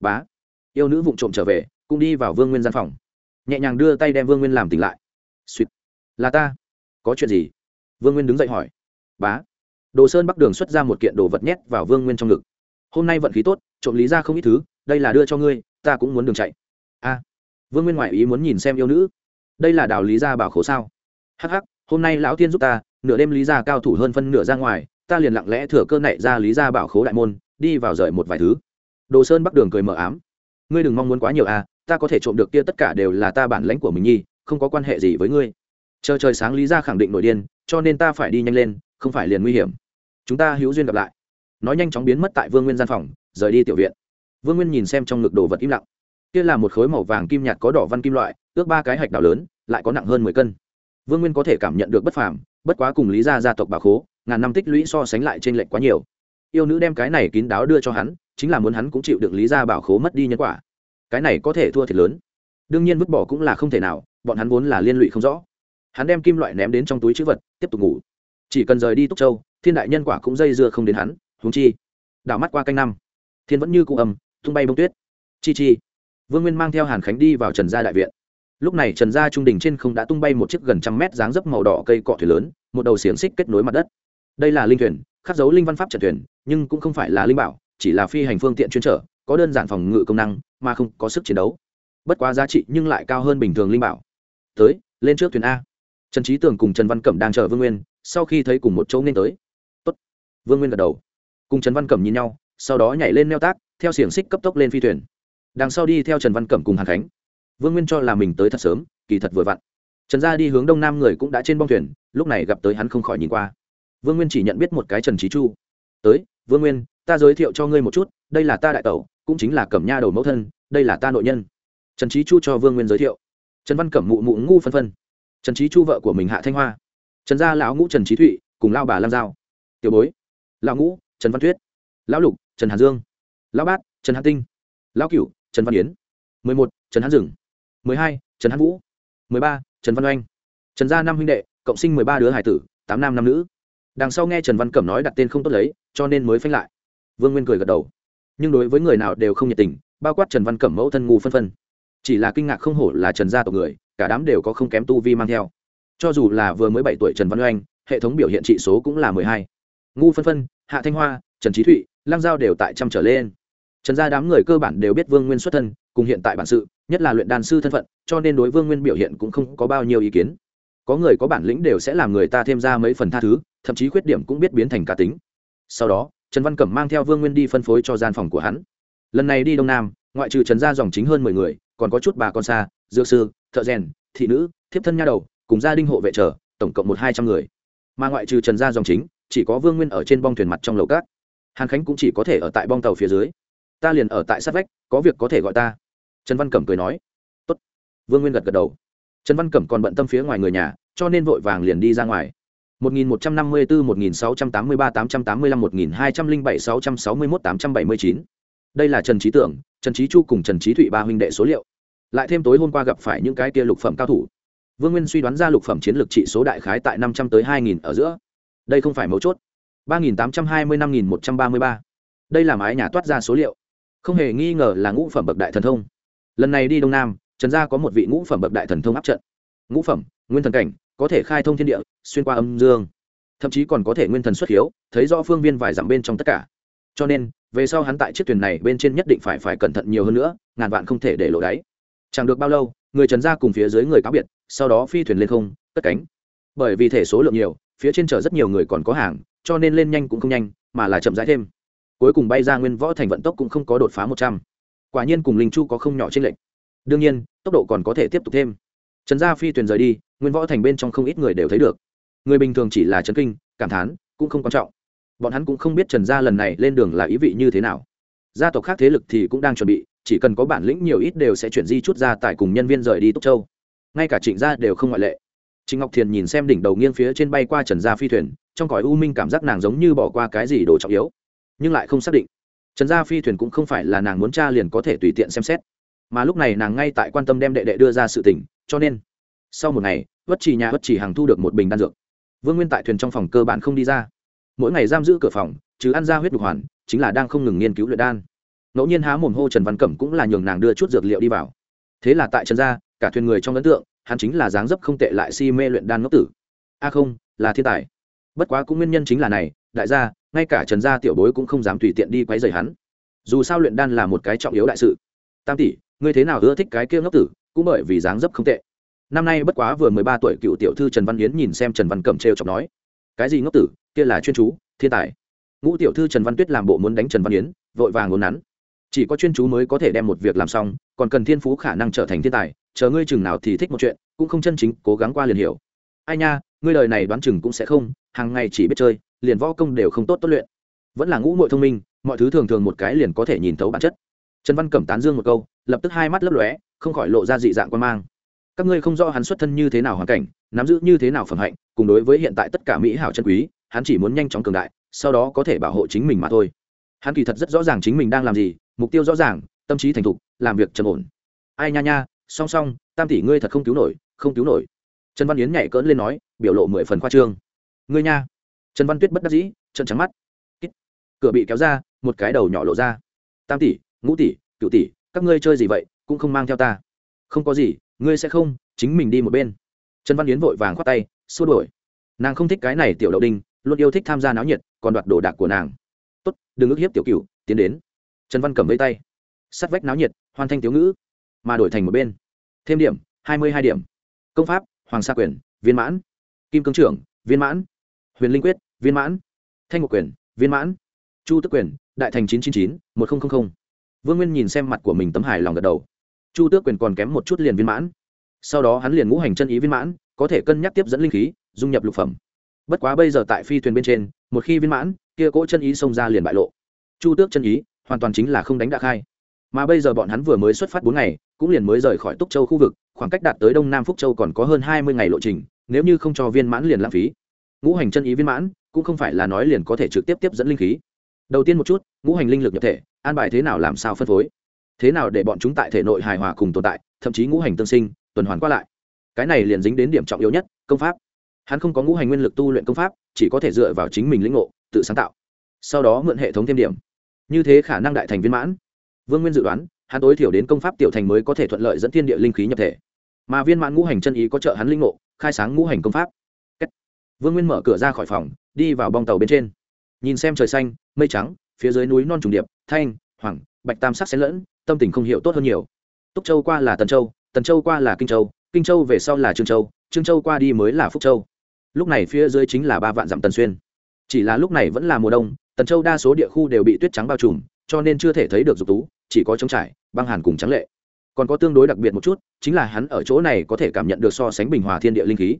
bá, yêu nữ vụng trộm trở về cũng đi vào vương nguyên gian phòng. Nhẹ nhàng đưa tay đem vương nguyên làm tỉnh lại. Suýt là ta. Có chuyện gì? Vương nguyên đứng dậy hỏi. Bá. Đồ sơn bắc đường xuất ra một kiện đồ vật nhét vào vương nguyên trong ngực. Hôm nay vận khí tốt, trộm lý ra không ít thứ, đây là đưa cho ngươi, ta cũng muốn đường chạy. A. Vương nguyên ngoại ý muốn nhìn xem yêu nữ. Đây là đào lý gia bảo khổ sao? Hắc hắc, hôm nay lão tiên giúp ta, nửa đêm lý gia cao thủ hơn phân nửa ra ngoài, ta liền lặng lẽ thừa cơ nảy ra lý gia bảo khố đại môn, đi vào rời một vài thứ. Đồ sơn bắc đường cười mờ ám ngươi đừng mong muốn quá nhiều à ta có thể trộm được kia tất cả đều là ta bản lãnh của mình nhi, không có quan hệ gì với ngươi. Chờ trời sáng lý gia khẳng định nội điên, cho nên ta phải đi nhanh lên, không phải liền nguy hiểm. Chúng ta hữu duyên gặp lại. Nói nhanh chóng biến mất tại vương nguyên gian phòng, rời đi tiểu viện. Vương nguyên nhìn xem trong ngực đồ vật im lặng. Kia là một khối màu vàng kim nhạt có đỏ văn kim loại, ước ba cái hạch đảo lớn, lại có nặng hơn mười cân. Vương nguyên có thể cảm nhận được bất phàm, bất quá cùng lý gia gia tộc bà khố, ngàn năm tích lũy so sánh lại trên lệnh quá nhiều. Yêu nữ đem cái này kín đáo đưa cho hắn chính là muốn hắn cũng chịu được lý gia bảo khố mất đi nhân quả. Cái này có thể thua thiệt lớn. Đương nhiên vứt bỏ cũng là không thể nào, bọn hắn vốn là liên lụy không rõ. Hắn đem kim loại ném đến trong túi chữ vật, tiếp tục ngủ. Chỉ cần rời đi túc châu, thiên đại nhân quả cũng dây dưa không đến hắn húng chi. Đảo mắt qua canh năm, thiên vẫn như cụ ầm, tung bay bông tuyết. Chi chi. Vương nguyên mang theo hàn khánh đi vào trần gia đại viện. Lúc này trần gia trung đình trên không đã tung bay một chiếc gần trăm mét dáng dấp màu đỏ cây cọ thuyền lớn, một đầu xiềng xích kết nối mặt đất. Đây là linh thuyền, khắc dấu linh văn pháp trần thuyền, nhưng cũng không phải là linh bảo chỉ là phi hành phương tiện chuyên trở, có đơn giản phòng ngự công năng, mà không có sức chiến đấu. Bất quá giá trị nhưng lại cao hơn bình thường linh bảo. Tới, lên trước thuyền a. Trần trí tường cùng trần văn cẩm đang chờ vương nguyên, sau khi thấy cùng một chỗ nên tới. Tốt. vương nguyên gật đầu. Cùng trần văn cẩm nhìn nhau, sau đó nhảy lên neo tác, theo xiềng xích cấp tốc lên phi thuyền. Đằng sau đi theo trần văn cẩm cùng hàn khánh. Vương nguyên cho là mình tới thật sớm, kỳ thật vừa vặn. Trần gia đi hướng đông nam người cũng đã trên bong thuyền, lúc này gặp tới hắn không khỏi nhìn qua. Vương nguyên chỉ nhận biết một cái trần trí chu. Tới, vương nguyên ta giới thiệu cho ngươi một chút, đây là ta đại tẩu, cũng chính là cẩm nha đầu mẫu thân, đây là ta nội nhân. Trần trí chu cho vương nguyên giới thiệu. Trần văn cẩm mụ mụ ngu phân phân. Trần trí chu vợ của mình hạ thanh hoa. Trần gia lão ngũ trần trí thụy, cùng lao bà lam giao. Tiểu bối. Lão ngũ, trần văn thuyết. Lão lục, trần hàn dương. Lão bát, trần hàn tinh. Lão cửu, trần văn yến. Mười một, trần hán dừng. Mười hai, trần hán vũ. Mười ba, trần văn oanh. Trần gia năm huynh đệ, cộng sinh mười ba đứa hải tử, tám nam năm nữ. Đằng sau nghe trần văn cẩm nói đặt tên không tốt lấy, cho nên mới phanh lại vương nguyên cười gật đầu. Nhưng đối với người nào đều không nhiệt tình, bao quát trần văn cẩm mẫu thân ngu phân phân. Chỉ là kinh ngạc không hổ là trần gia tộc người, cả đám đều có không kém tu vi mang theo. Cho dù là vừa mới bảy tuổi trần văn oanh, hệ thống biểu hiện trị số cũng là mười hai. Ngu phân phân, hạ thanh hoa, trần trí thụy Lang giao đều tại trăm trở lên. Trần gia đám người cơ bản đều biết vương nguyên xuất thân, cùng hiện tại bản sự, nhất là luyện đàn sư thân phận, cho nên đối vương nguyên biểu hiện cũng không có bao nhiêu ý kiến. Có người có bản lĩnh đều sẽ làm người ta thêm ra mấy phần tha thứ, thậm chí khuyết điểm cũng biết biến thành cá tính. Sau đó trần văn cẩm mang theo vương nguyên đi phân phối cho gian phòng của hắn. Lần này đi đông nam, ngoại trừ trần gia dòng chính hơn mười người, còn có chút bà con xa, dược sư, thợ rèn, thị nữ, thiếp thân nha đầu, cùng gia đình hộ vệ trở tổng cộng một hai trăm người. Mà ngoại trừ trần gia dòng chính, chỉ có vương nguyên ở trên bong thuyền mặt trong lầu cát. Hàn khánh cũng chỉ có thể ở tại bong tàu phía dưới. Ta liền ở tại sát vách, có việc có thể gọi ta. Trần văn cẩm cười nói. Tốt. vương nguyên gật gật đầu. Trần văn cẩm còn bận tâm phía ngoài người nhà, cho nên vội vàng liền đi ra ngoài. 1154 1683 885 1207 661 879 đây là trần trí tưởng, trần trí chu cùng trần trí thụy ba huynh đệ số liệu. Lại thêm tối hôm qua gặp phải những cái kia lục phẩm cao thủ. Vương nguyên suy đoán ra lục phẩm chiến lược trị số đại khái tại năm trăm tới hai nghìn ở giữa. Đây không phải mấu chốt. ba nghìn tám trăm hai mươi năm nghìn một trăm ba mươi ba. Đây là mái nhà toát ra số liệu. Không hề nghi ngờ là ngũ phẩm bậc đại thần thông. Lần này đi đông nam, trần gia có một vị ngũ phẩm bậc đại thần thông áp trận. Ngũ phẩm, nguyên thần cảnh có thể khai thông thiên địa, xuyên qua âm dương. Thậm chí còn có thể nguyên thần xuất hiếu, thấy rõ phương viên vài dặm bên trong tất cả. Cho nên, về sau hắn tại chiếc thuyền này bên trên nhất định phải phải cẩn thận nhiều hơn nữa, ngàn vạn không thể để lộ đáy. Chẳng được bao lâu, người trần ra cùng phía dưới người cáo biệt, sau đó phi thuyền lên không, cất cánh. Bởi vì thể số lượng nhiều, phía trên chở rất nhiều người còn có hàng, cho nên lên nhanh cũng không nhanh, mà là chậm rãi thêm. Cuối cùng bay ra nguyên võ thành vận tốc cũng không có đột phá một trăm. Quả nhiên cùng linh chu có không nhỏ trên lệnh đương nhiên, tốc độ còn có thể tiếp tục thêm. Trần gia phi thuyền rời đi nguyên võ thành bên trong không ít người đều thấy được. Người bình thường chỉ là trấn kinh, cảm thán, cũng không quan trọng. Bọn hắn cũng không biết trần gia lần này lên đường là ý vị như thế nào. Gia tộc khác thế lực thì cũng đang chuẩn bị, chỉ cần có bản lĩnh nhiều ít đều sẽ chuyển di chút ra tại cùng nhân viên rời đi túc châu. Ngay cả trịnh gia đều không ngoại lệ. Trịnh ngọc thiền nhìn xem đỉnh đầu nghiêng phía trên bay qua trần gia phi thuyền, trong cõi u minh cảm giác nàng giống như bỏ qua cái gì đồ trọng yếu, nhưng lại không xác định. Trần gia phi thuyền cũng không phải là nàng muốn tra liền có thể tùy tiện xem xét. Mà lúc này nàng ngay tại quan tâm đem đệ đệ đưa ra sự tỉnh cho nên sau một ngày vất chỉ nhà vất chỉ hàng thu được một bình đan dược. Vương nguyên tại thuyền trong phòng cơ bản không đi ra. Mỗi ngày giam giữ cửa phòng chứ ăn ra huyết đục hoàn, chính là đang không ngừng nghiên cứu luyện đan. Ngẫu nhiên há mồm hô trần văn cẩm cũng là nhường nàng đưa chút dược liệu đi vào. Thế là tại trần gia, cả thuyền người trong ấn tượng, hắn chính là dáng dấp không tệ lại si mê luyện đan ngốc tử. A à không, là thiên tài. Bất quá cũng nguyên nhân chính là này, đại gia, ngay cả trần gia tiểu bối cũng không dám tùy tiện đi quấy rầy hắn. Dù sao luyện đan là một cái trọng yếu đại sự. Tam tỷ, ngươi thế nào ưa thích cái kia ngốc tử, cũng bởi vì dáng dấp không tệ năm nay bất quá vừa mười ba tuổi cựu tiểu thư trần văn yến nhìn xem trần văn cẩm trêu chọc nói, cái gì ngốc tử, kia là chuyên chú, thiên tài. Ngũ tiểu thư trần văn tuyết làm bộ muốn đánh trần văn yến, vội vàng ngốn nắn, chỉ có chuyên chú mới có thể đem một việc làm xong, còn cần thiên phú khả năng trở thành thiên tài, chờ ngươi chừng nào thì thích một chuyện, cũng không chân chính, cố gắng qua liền hiểu. Ai nha, ngươi lời này đoán chừng cũng sẽ không, hàng ngày chỉ biết chơi, liền võ công đều không tốt tốt luyện. Vẫn là ngũ muội thông minh, mọi thứ thường thường một cái liền có thể nhìn thấu bản chất. Trần văn cẩm tán dương một câu, lập tức hai mắt lấp lóe, không khỏi lộ ra dị dạng quan mang các ngươi không rõ hắn xuất thân như thế nào hoàn cảnh, nắm giữ như thế nào phẩm hạnh, cùng đối với hiện tại tất cả mỹ hảo chân quý, hắn chỉ muốn nhanh chóng cường đại, sau đó có thể bảo hộ chính mình mà thôi. Hắn kỳ thật rất rõ ràng chính mình đang làm gì, mục tiêu rõ ràng, tâm trí thành thục, làm việc trầm ổn. Ai nha nha, song song, tam tỷ ngươi thật không cứu nổi, không cứu nổi. Trần văn yến nhảy cỡn lên nói, biểu lộ mười phần khoa trương. Ngươi nha. Trần văn tuyết bất đắc dĩ trận trắng mắt. Cửa bị kéo ra, một cái đầu nhỏ lộ ra. Tam tỷ, ngũ tỷ, cựu tỷ, các ngươi chơi gì vậy, cũng không mang theo ta. Không có gì ngươi sẽ không, chính mình đi một bên. Trần văn yến vội vàng khoát tay, xua đuổi. Nàng không thích cái này tiểu đậu đinh, luôn yêu thích tham gia náo nhiệt, còn đoạt đồ đạc của nàng. Tốt, đừng ức hiếp tiểu cựu tiến đến. Trần văn cầm vây tay. Sắt vách náo nhiệt, hoàn thành tiểu ngữ, mà đổi thành một bên. Thêm điểm, hai mươi hai điểm. Công pháp, hoàng sa quyền, viên mãn. Kim cương trưởng, viên mãn. Huyền linh quyết, viên mãn. Thanh ngọc quyền, viên mãn. Chu tức quyền, đại thành chín trăm chín mươi chín một nghìn vương nguyên nhìn xem mặt của mình tấm hài lòng gật đầu chu tước quyền còn kém một chút liền viên mãn. Sau đó hắn liền ngũ hành chân ý viên mãn, có thể cân nhắc tiếp dẫn linh khí, dung nhập lục phẩm. Bất quá bây giờ tại phi thuyền bên trên, một khi viên mãn, kia cỗ chân ý xông ra liền bại lộ. Chu tước chân ý, hoàn toàn chính là không đánh đạc khai. Mà bây giờ bọn hắn vừa mới xuất phát bốn ngày, cũng liền mới rời khỏi túc châu khu vực, khoảng cách đạt tới đông nam phúc châu còn có hơn hai mươi ngày lộ trình, nếu như không cho viên mãn liền lãng phí. Ngũ hành chân ý viên mãn, cũng không phải là nói liền có thể trực tiếp tiếp dẫn linh khí. Đầu tiên một chút, ngũ hành linh lực nhập thể, an bài thế nào làm sao phân phối? Thế nào để bọn chúng tại thể nội hài hòa cùng tồn tại, thậm chí ngũ hành tương sinh, tuần hoàn qua lại? Cái này liền dính đến điểm trọng yếu nhất, công pháp. Hắn không có ngũ hành nguyên lực tu luyện công pháp, chỉ có thể dựa vào chính mình lĩnh ngộ, tự sáng tạo. Sau đó mượn hệ thống thêm điểm. Như thế khả năng đại thành viên mãn. Vương nguyên dự đoán, hắn tối thiểu đến công pháp tiểu thành mới có thể thuận lợi dẫn thiên địa linh khí nhập thể. Mà viên mãn ngũ hành chân ý có trợ hắn linh ngộ, khai sáng ngũ hành công pháp. Vương nguyên mở cửa ra khỏi phòng, đi vào bong tàu bên trên. Nhìn xem trời xanh, mây trắng, phía dưới núi non trùng điệp, thanh hoàng bạch tam sắc xen lẫn tâm tình không hiểu tốt hơn nhiều. Túc châu qua là tần châu tần châu qua là kinh châu kinh châu về sau là trương châu trương châu qua đi mới là phúc châu. Lúc này phía dưới chính là ba vạn dặm tần xuyên. Chỉ là lúc này vẫn là mùa đông, tần châu đa số địa khu đều bị tuyết trắng bao trùm, cho nên chưa thể thấy được dục tú, chỉ có trống trải, băng hàn cùng trắng lệ. Còn có tương đối đặc biệt một chút, chính là hắn ở chỗ này có thể cảm nhận được so sánh bình hòa thiên địa linh khí.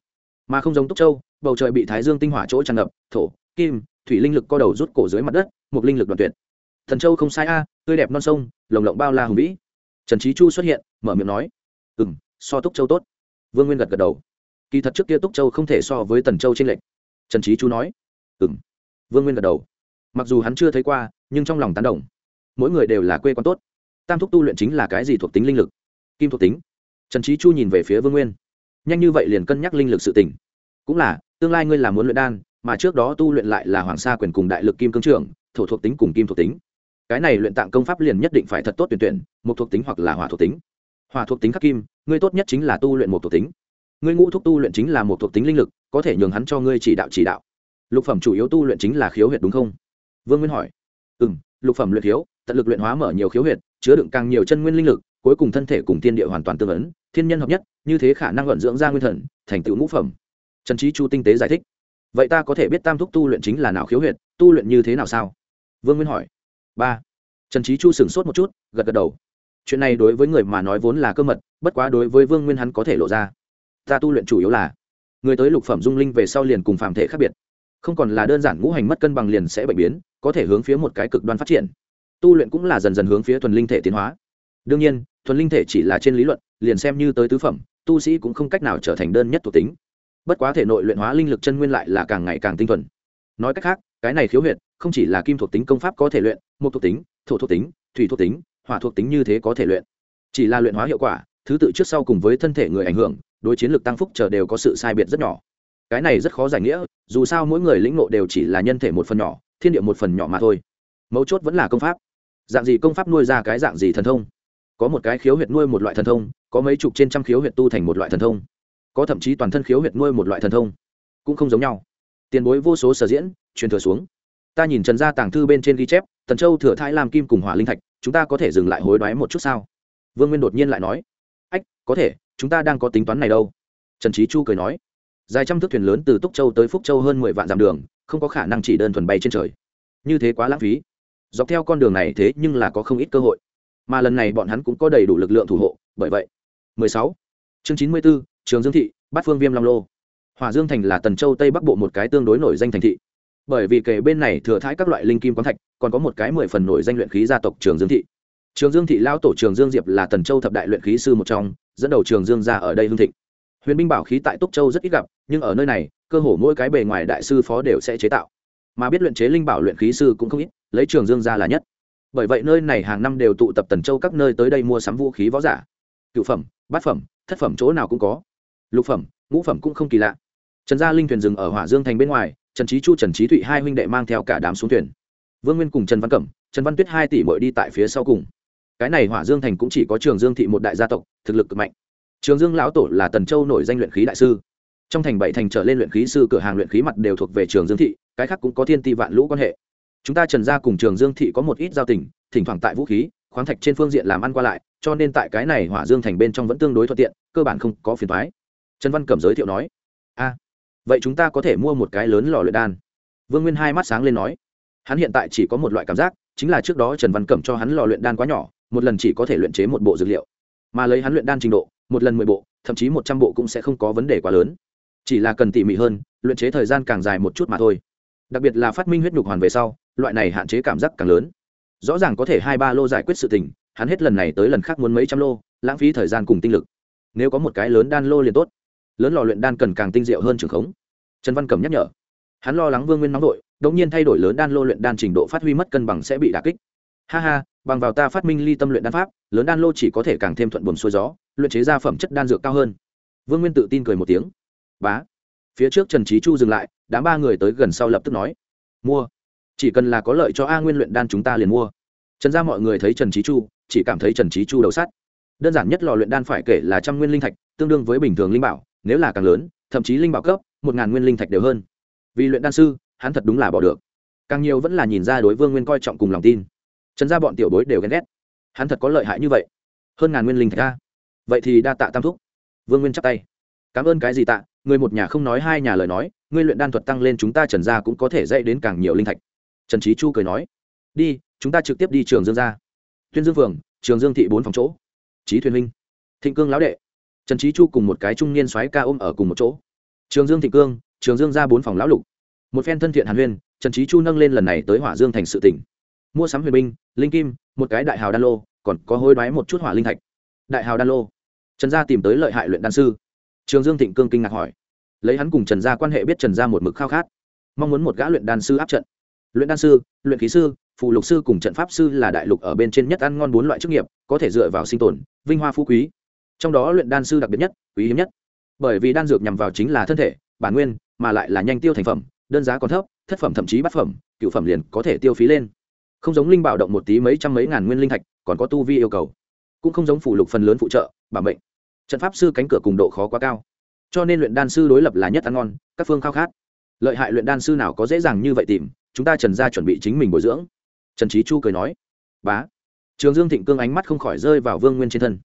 Mà không giống túc châu, bầu trời bị thái dương tinh hỏa chỗ tràn ngập, thổ, kim, thủy linh lực co đầu rút cổ dưới mặt đất, một linh lực đoạn tuyệt thần châu không sai a, tươi đẹp non sông, lồng lộng bao la hùng vĩ. Trần trí chu xuất hiện, mở miệng nói ừ m so túc châu tốt. Vương nguyên gật gật đầu. Kỳ thật trước kia túc châu không thể so với tần châu t r ê n lệch. Trần trí chu nói ừ m vương nguyên gật đầu. Mặc dù hắn chưa thấy qua, nhưng trong lòng tán đồng. Mỗi người đều là quê quán tốt. Tam thúc tu luyện chính là cái gì thuộc tính linh lực? Kim thuộc tính. Trần trí chu nhìn về phía vương nguyên. Nhanh như vậy liền cân nhắc linh lực sự tỉnh cũng là, tương lai ngươi là muốn luyện đan, mà trước đó tu luyện lại là hoàng sa quyền cùng đại lực kim cương trưởng, thổ thuộc tính cùng kim thuộc tính cái này luyện tạng công pháp liền nhất định phải thật tốt tuyển tuyển, một thuộc tính hoặc là hỏa thuộc tính. Hỏa thuộc tính khắc kim, ngươi tốt nhất chính là tu luyện một thuộc tính. Ngươi ngũ thúc tu luyện chính là một thuộc tính linh lực, có thể nhường hắn cho ngươi chỉ đạo chỉ đạo. Lục phẩm chủ yếu tu luyện chính là khiếu huyệt đúng không? Vương nguyên hỏi. Ừ m lục phẩm luyện khiếu, tận lực luyện hóa mở nhiều khiếu huyệt, chứa đựng càng nhiều chân nguyên linh lực, cuối cùng thân thể cùng tiên địa hoàn toàn tương ấn, thiên nhân hợp nhất, như thế khả năng luận dưỡng ra nguyên thần, thành tựu ngũ phẩm. Trần trí chu tinh tế giải thích. Vậy ta có thể biết tam thúc tu luyện chính là nào khiếu huyệt, tu luyện như thế nào sao? Vương nguyên hỏi ba. Trần trí chu sửng sốt một chút, gật gật đầu. Chuyện này đối với người mà nói vốn là cơ mật, bất quá đối với vương nguyên hắn có thể lộ ra. Ta tu luyện chủ yếu là, người tới lục phẩm dung linh về sau liền cùng phàm thể khác biệt. Không còn là đơn giản ngũ hành mất cân bằng liền sẽ bệnh biến, có thể hướng phía một cái cực đoan phát triển. Tu luyện cũng là dần dần hướng phía thuần linh thể tiến hóa. Đương nhiên, thuần linh thể chỉ là trên lý luận, liền xem như tới tứ phẩm, tu sĩ cũng không cách nào trở thành đơn nhất thuộc tính. Bất quá thể nội luyện hóa linh lực chân nguyên lại là càng ngày càng tinh thuần. Nói cách khác, cái này khiếu huyệt không chỉ là kim thuộc tính công pháp có thể luyện một thuộc tính, thổ thuộc tính, thủy thuộc tính, hỏa thuộc tính như thế có thể luyện. Chỉ là luyện hóa hiệu quả, thứ tự trước sau cùng với thân thể người ảnh hưởng, đối chiến lược tăng phúc chờ đều có sự sai biệt rất nhỏ. Cái này rất khó giải nghĩa, dù sao mỗi người lĩnh nộ đều chỉ là nhân thể một phần nhỏ, thiên địa một phần nhỏ mà thôi. Mấu chốt vẫn là công pháp. Dạng gì công pháp nuôi ra cái dạng gì thần thông. Có một cái khiếu huyệt nuôi một loại thần thông, có mấy chục trên trăm khiếu huyệt tu thành một loại thần thông. Có thậm chí toàn thân khiếu huyệt nuôi một loại thần thông. Cũng không giống nhau. Tiền bối vô số sở diễn, truyền thừa xuống ta nhìn trần gia tàng thư bên trên ghi chép tần châu thừa thái làm kim cùng hỏa linh thạch chúng ta có thể dừng lại hối đoái một chút sao? Vương nguyên đột nhiên lại nói. Ách có thể chúng ta đang có tính toán này đâu. Trần trí chu cười nói. Dài trăm thước thuyền lớn từ túc châu tới phúc châu hơn mười vạn dặm đường không có khả năng chỉ đơn thuần bay trên trời. Như thế quá lãng phí. Dọc theo con đường này thế nhưng là có không ít cơ hội. Mà lần này bọn hắn cũng có đầy đủ lực lượng thủ hộ bởi vậy. 16. chương 94, trường dương thị bát phương viêm long lô. Hòa dương thành là tần châu tây bắc bộ một cái tương đối nổi danh thành thị bởi vì kể bên này thừa thái các loại linh kim quán thạch, còn có một cái mười phần nổi danh luyện khí gia tộc trường dương thị. Trường dương thị lao tổ trường dương diệp là tần châu thập đại luyện khí sư một trong, dẫn đầu trường dương ra ở đây hương thịnh. Huyền binh bảo khí tại túc châu rất ít gặp, nhưng ở nơi này, cơ hồ mỗi cái bề ngoài đại sư phó đều sẽ chế tạo. Mà biết luyện chế linh bảo luyện khí sư cũng không ít, lấy trường dương ra là nhất. Bởi vậy nơi này hàng năm đều tụ tập tần châu các nơi tới đây mua sắm vũ khí võ giả. Cựu phẩm, bát phẩm, thất phẩm chỗ nào cũng có. Lục phẩm, ngũ phẩm cũng không kỳ lạ. Trần gia linh thuyền dừng ở hỏa dương thành bên ngoài trần trí chu, trần trí thụy hai huynh đệ mang theo cả đám xuống thuyền. Vương nguyên cùng trần văn cẩm, trần văn tuyết hai tỷ bội đi tại phía sau cùng. Cái này hỏa dương thành cũng chỉ có trường dương thị một đại gia tộc, thực lực cực mạnh. Trường dương lão tổ là tần châu nổi danh luyện khí đại sư. Trong thành bảy thành trở lên luyện khí sư, cửa hàng luyện khí mặt đều thuộc về trường dương thị, cái khác cũng có thiên ti vạn lũ quan hệ. Chúng ta trần gia cùng trường dương thị có một ít giao tình, thỉnh thoảng tại vũ khí, khoáng thạch trên phương diện làm ăn qua lại, cho nên tại cái này hỏa dương thành bên trong vẫn tương đối thuận tiện, cơ bản không có phiền thoái trần văn cẩm giới thiệu nói, a vậy chúng ta có thể mua một cái lớn lò luyện đan. Vương nguyên hai mắt sáng lên nói. Hắn hiện tại chỉ có một loại cảm giác, chính là trước đó trần văn cẩm cho hắn lò luyện đan quá nhỏ, một lần chỉ có thể luyện chế một bộ dược liệu. Mà lấy hắn luyện đan trình độ, một lần mười bộ, thậm chí một trăm bộ cũng sẽ không có vấn đề quá lớn. Chỉ là cần tỉ mỉ hơn, luyện chế thời gian càng dài một chút mà thôi. Đặc biệt là phát minh huyết nhục hoàn về sau, loại này hạn chế cảm giác càng lớn. Rõ ràng có thể hai ba lô giải quyết sự tình, hắn hết lần này tới lần khác muốn mấy trăm lô, lãng phí thời gian cùng tinh lực. Nếu có một cái lớn đan lô liền tốt lớn lò luyện đan cần càng tinh diệu hơn trường khống. Trần văn cẩm nhắc nhở. Hắn lo lắng vương nguyên nóng đội đ ỗ n g nhiên thay đổi lớn đan lô luyện đan trình độ phát huy mất cân bằng sẽ bị đà kích. Ha ha, bằng vào ta phát minh ly tâm luyện đan pháp, lớn đan lô chỉ có thể càng thêm thuận buồn xuôi gió, luyện chế ra phẩm chất đan dược cao hơn. Vương nguyên tự tin cười một tiếng. Bá. Phía trước trần trí chu dừng lại, đám ba người tới gần sau lập tức nói. Mua. Chỉ cần là có lợi cho a nguyên luyện đan chúng ta liền mua. Trần ra mọi người thấy trần trí chu, chỉ cảm thấy trần trí chu đầu sắt. Đơn giản nhất lò luyện đan phải kể là trăm nguyên linh thạch, tương đương với bình thường linh bảo nếu là càng lớn, thậm chí linh bảo cấp, một ngàn nguyên linh thạch đều hơn. Vì luyện đan sư, hắn thật đúng là bỏ được. Càng nhiều vẫn là nhìn ra đối vương nguyên coi trọng cùng lòng tin. Trần ra bọn tiểu bối đều ghen ghét. Hắn thật có lợi hại như vậy. Hơn ngàn nguyên linh thạch ra vậy thì đa tạ tam thúc. Vương nguyên chắp tay. Cảm ơn cái gì tạ, người một nhà không nói hai nhà lời nói, ngươi luyện đan thuật tăng lên chúng ta trần gia cũng có thể dạy đến càng nhiều linh thạch. Trần trí chu cười nói. Đi, chúng ta trực tiếp đi trường dương ra. Tuyên dương phường, trường dương thị bốn phòng chỗ. Trí thuyền huynh. Thịnh cương lão đệ trần trí chu cùng một cái trung niên soái ca ôm ở cùng một chỗ. Trường dương thịnh cương, trường dương ra bốn phòng lão lục. Một phen thân thiện hàn huyên, trần trí chu nâng lên lần này tới hỏa dương thành sự tỉnh. Mua sắm huyền binh, linh kim, một cái đại hào đan lô, còn có hối đoái một chút hỏa linh thạch. Đại hào đan lô. Trần gia tìm tới lợi hại luyện đan sư. Trường dương thịnh cương kinh ngạc hỏi. Lấy hắn cùng trần gia quan hệ biết trần gia một mực khao khát, mong muốn một gã luyện đan sư áp trận. Luyện đan sư, luyện khí sư, phù lục sư cùng trận pháp sư là đại lục ở bên trên nhất ăn ngon bốn loại chức nghiệp, có thể dựa vào sinh tồn, vinh hoa phú quý trong đó luyện đan sư đặc biệt nhất, quý hiếm nhất. Bởi vì đan dược nhằm vào chính là thân thể, bản nguyên, mà lại là nhanh tiêu thành phẩm, đơn giá còn thấp, thất phẩm thậm chí bát phẩm, cựu phẩm liền có thể tiêu phí lên. Không giống linh bảo động một tí mấy trăm mấy ngàn nguyên linh thạch, còn có tu vi yêu cầu. Cũng không giống phủ lục phần lớn phụ trợ bảo mệnh. Trận pháp sư cánh cửa cùng độ khó quá cao. Cho nên luyện đan sư đối lập là nhất ăn ngon, các phương khao khát. Lợi hại luyện đan sư nào có dễ dàng như vậy tìm, chúng ta trần gia chuẩn bị chính mình bồi dưỡng. Trần trí chu cười nói, bá. Trường dương thịnh cương ánh mắt không khỏi rơi vào vương nguyên trên thân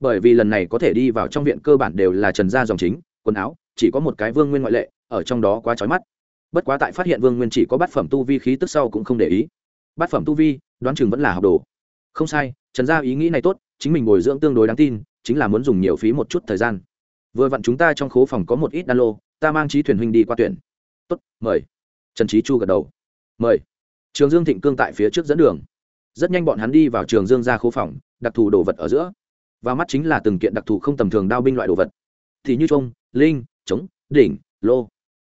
bởi vì lần này có thể đi vào trong viện cơ bản đều là trần gia dòng chính, quần áo, chỉ có một cái vương nguyên ngoại lệ, ở trong đó quá trói mắt. Bất quá tại phát hiện vương nguyên chỉ có bát phẩm tu vi khí tức sau cũng không để ý. Bát phẩm tu vi, đoán chừng vẫn là học đồ. Không sai, trần gia ý nghĩ này tốt, chính mình bồi dưỡng tương đối đáng tin, chính là muốn dùng nhiều phí một chút thời gian. Vừa vặn chúng ta trong khố phòng có một ít đan lô, ta mang trí thuyền huynh đi qua tuyển. Tốt, mời. Trần trí chu gật đầu. Mời. Trường dương thịnh cương tại phía trước dẫn đường. Rất nhanh bọn hắn đi vào trường dương ra khố phòng, đặc thù đồ vật ở giữa và mắt chính là từng kiện đặc thù không tầm thường đao binh loại đồ vật. Thì như trông linh, trống, đỉnh, lô.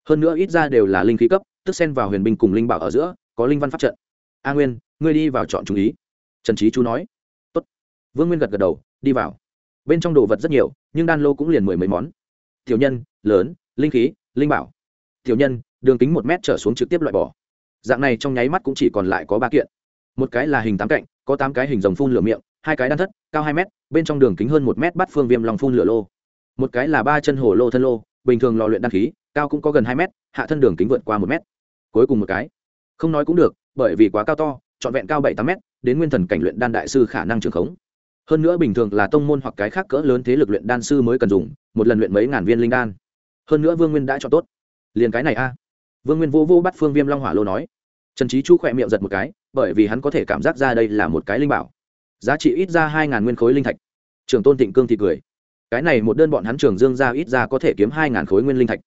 Hơn nữa ít ra đều là linh khí cấp, tức xen vào huyền binh cùng linh bảo ở giữa, có linh văn pháp trận. A nguyên, ngươi đi vào chọn chú ý. Trần trí chú nói. Tốt. vương nguyên gật gật đầu, đi vào. Bên trong đồ vật rất nhiều, nhưng đan lô cũng liền mười mấy món. Tiểu nhân, lớn, linh khí, linh bảo. Tiểu nhân, đường kính một mét trở xuống trực tiếp loại bỏ. Dạng này trong nháy mắt cũng chỉ còn lại có ba kiện. Một cái là hình tám cạnh, có tám cái hình dòng phun lửa miệng, hai cái đan thất, cao hai mét bên trong đường kính hơn một mét bắt phương viêm lòng phun lửa lô. Một cái là ba chân hồ lô thân lô, bình thường lò luyện đăng khí, cao cũng có gần hai mét, hạ thân đường kính vượt qua một mét. Cuối cùng một cái. Không nói cũng được, bởi vì quá cao to, trọn vẹn cao bảy tám mét, đến nguyên thần cảnh luyện đan đại sư khả năng trường khống. Hơn nữa bình thường là tông môn hoặc cái khác cỡ lớn thế lực luyện đan sư mới cần dùng, một lần luyện mấy ngàn viên linh đan. Hơn nữa vương nguyên đã cho tốt. Liền cái này a. Vương nguyên vô vô bắt phương viêm long hỏa lô nói. Trần trí chu khỏe miệng giật một cái, bởi vì hắn có thể cảm giác ra đây là một cái linh bảo giá trị ít ra hai ngàn nguyên khối linh thạch. Trường tôn thịnh cương thì cười. Cái này một đơn bọn hắn trường dương ra ít ra có thể kiếm hai ngàn khối nguyên linh thạch.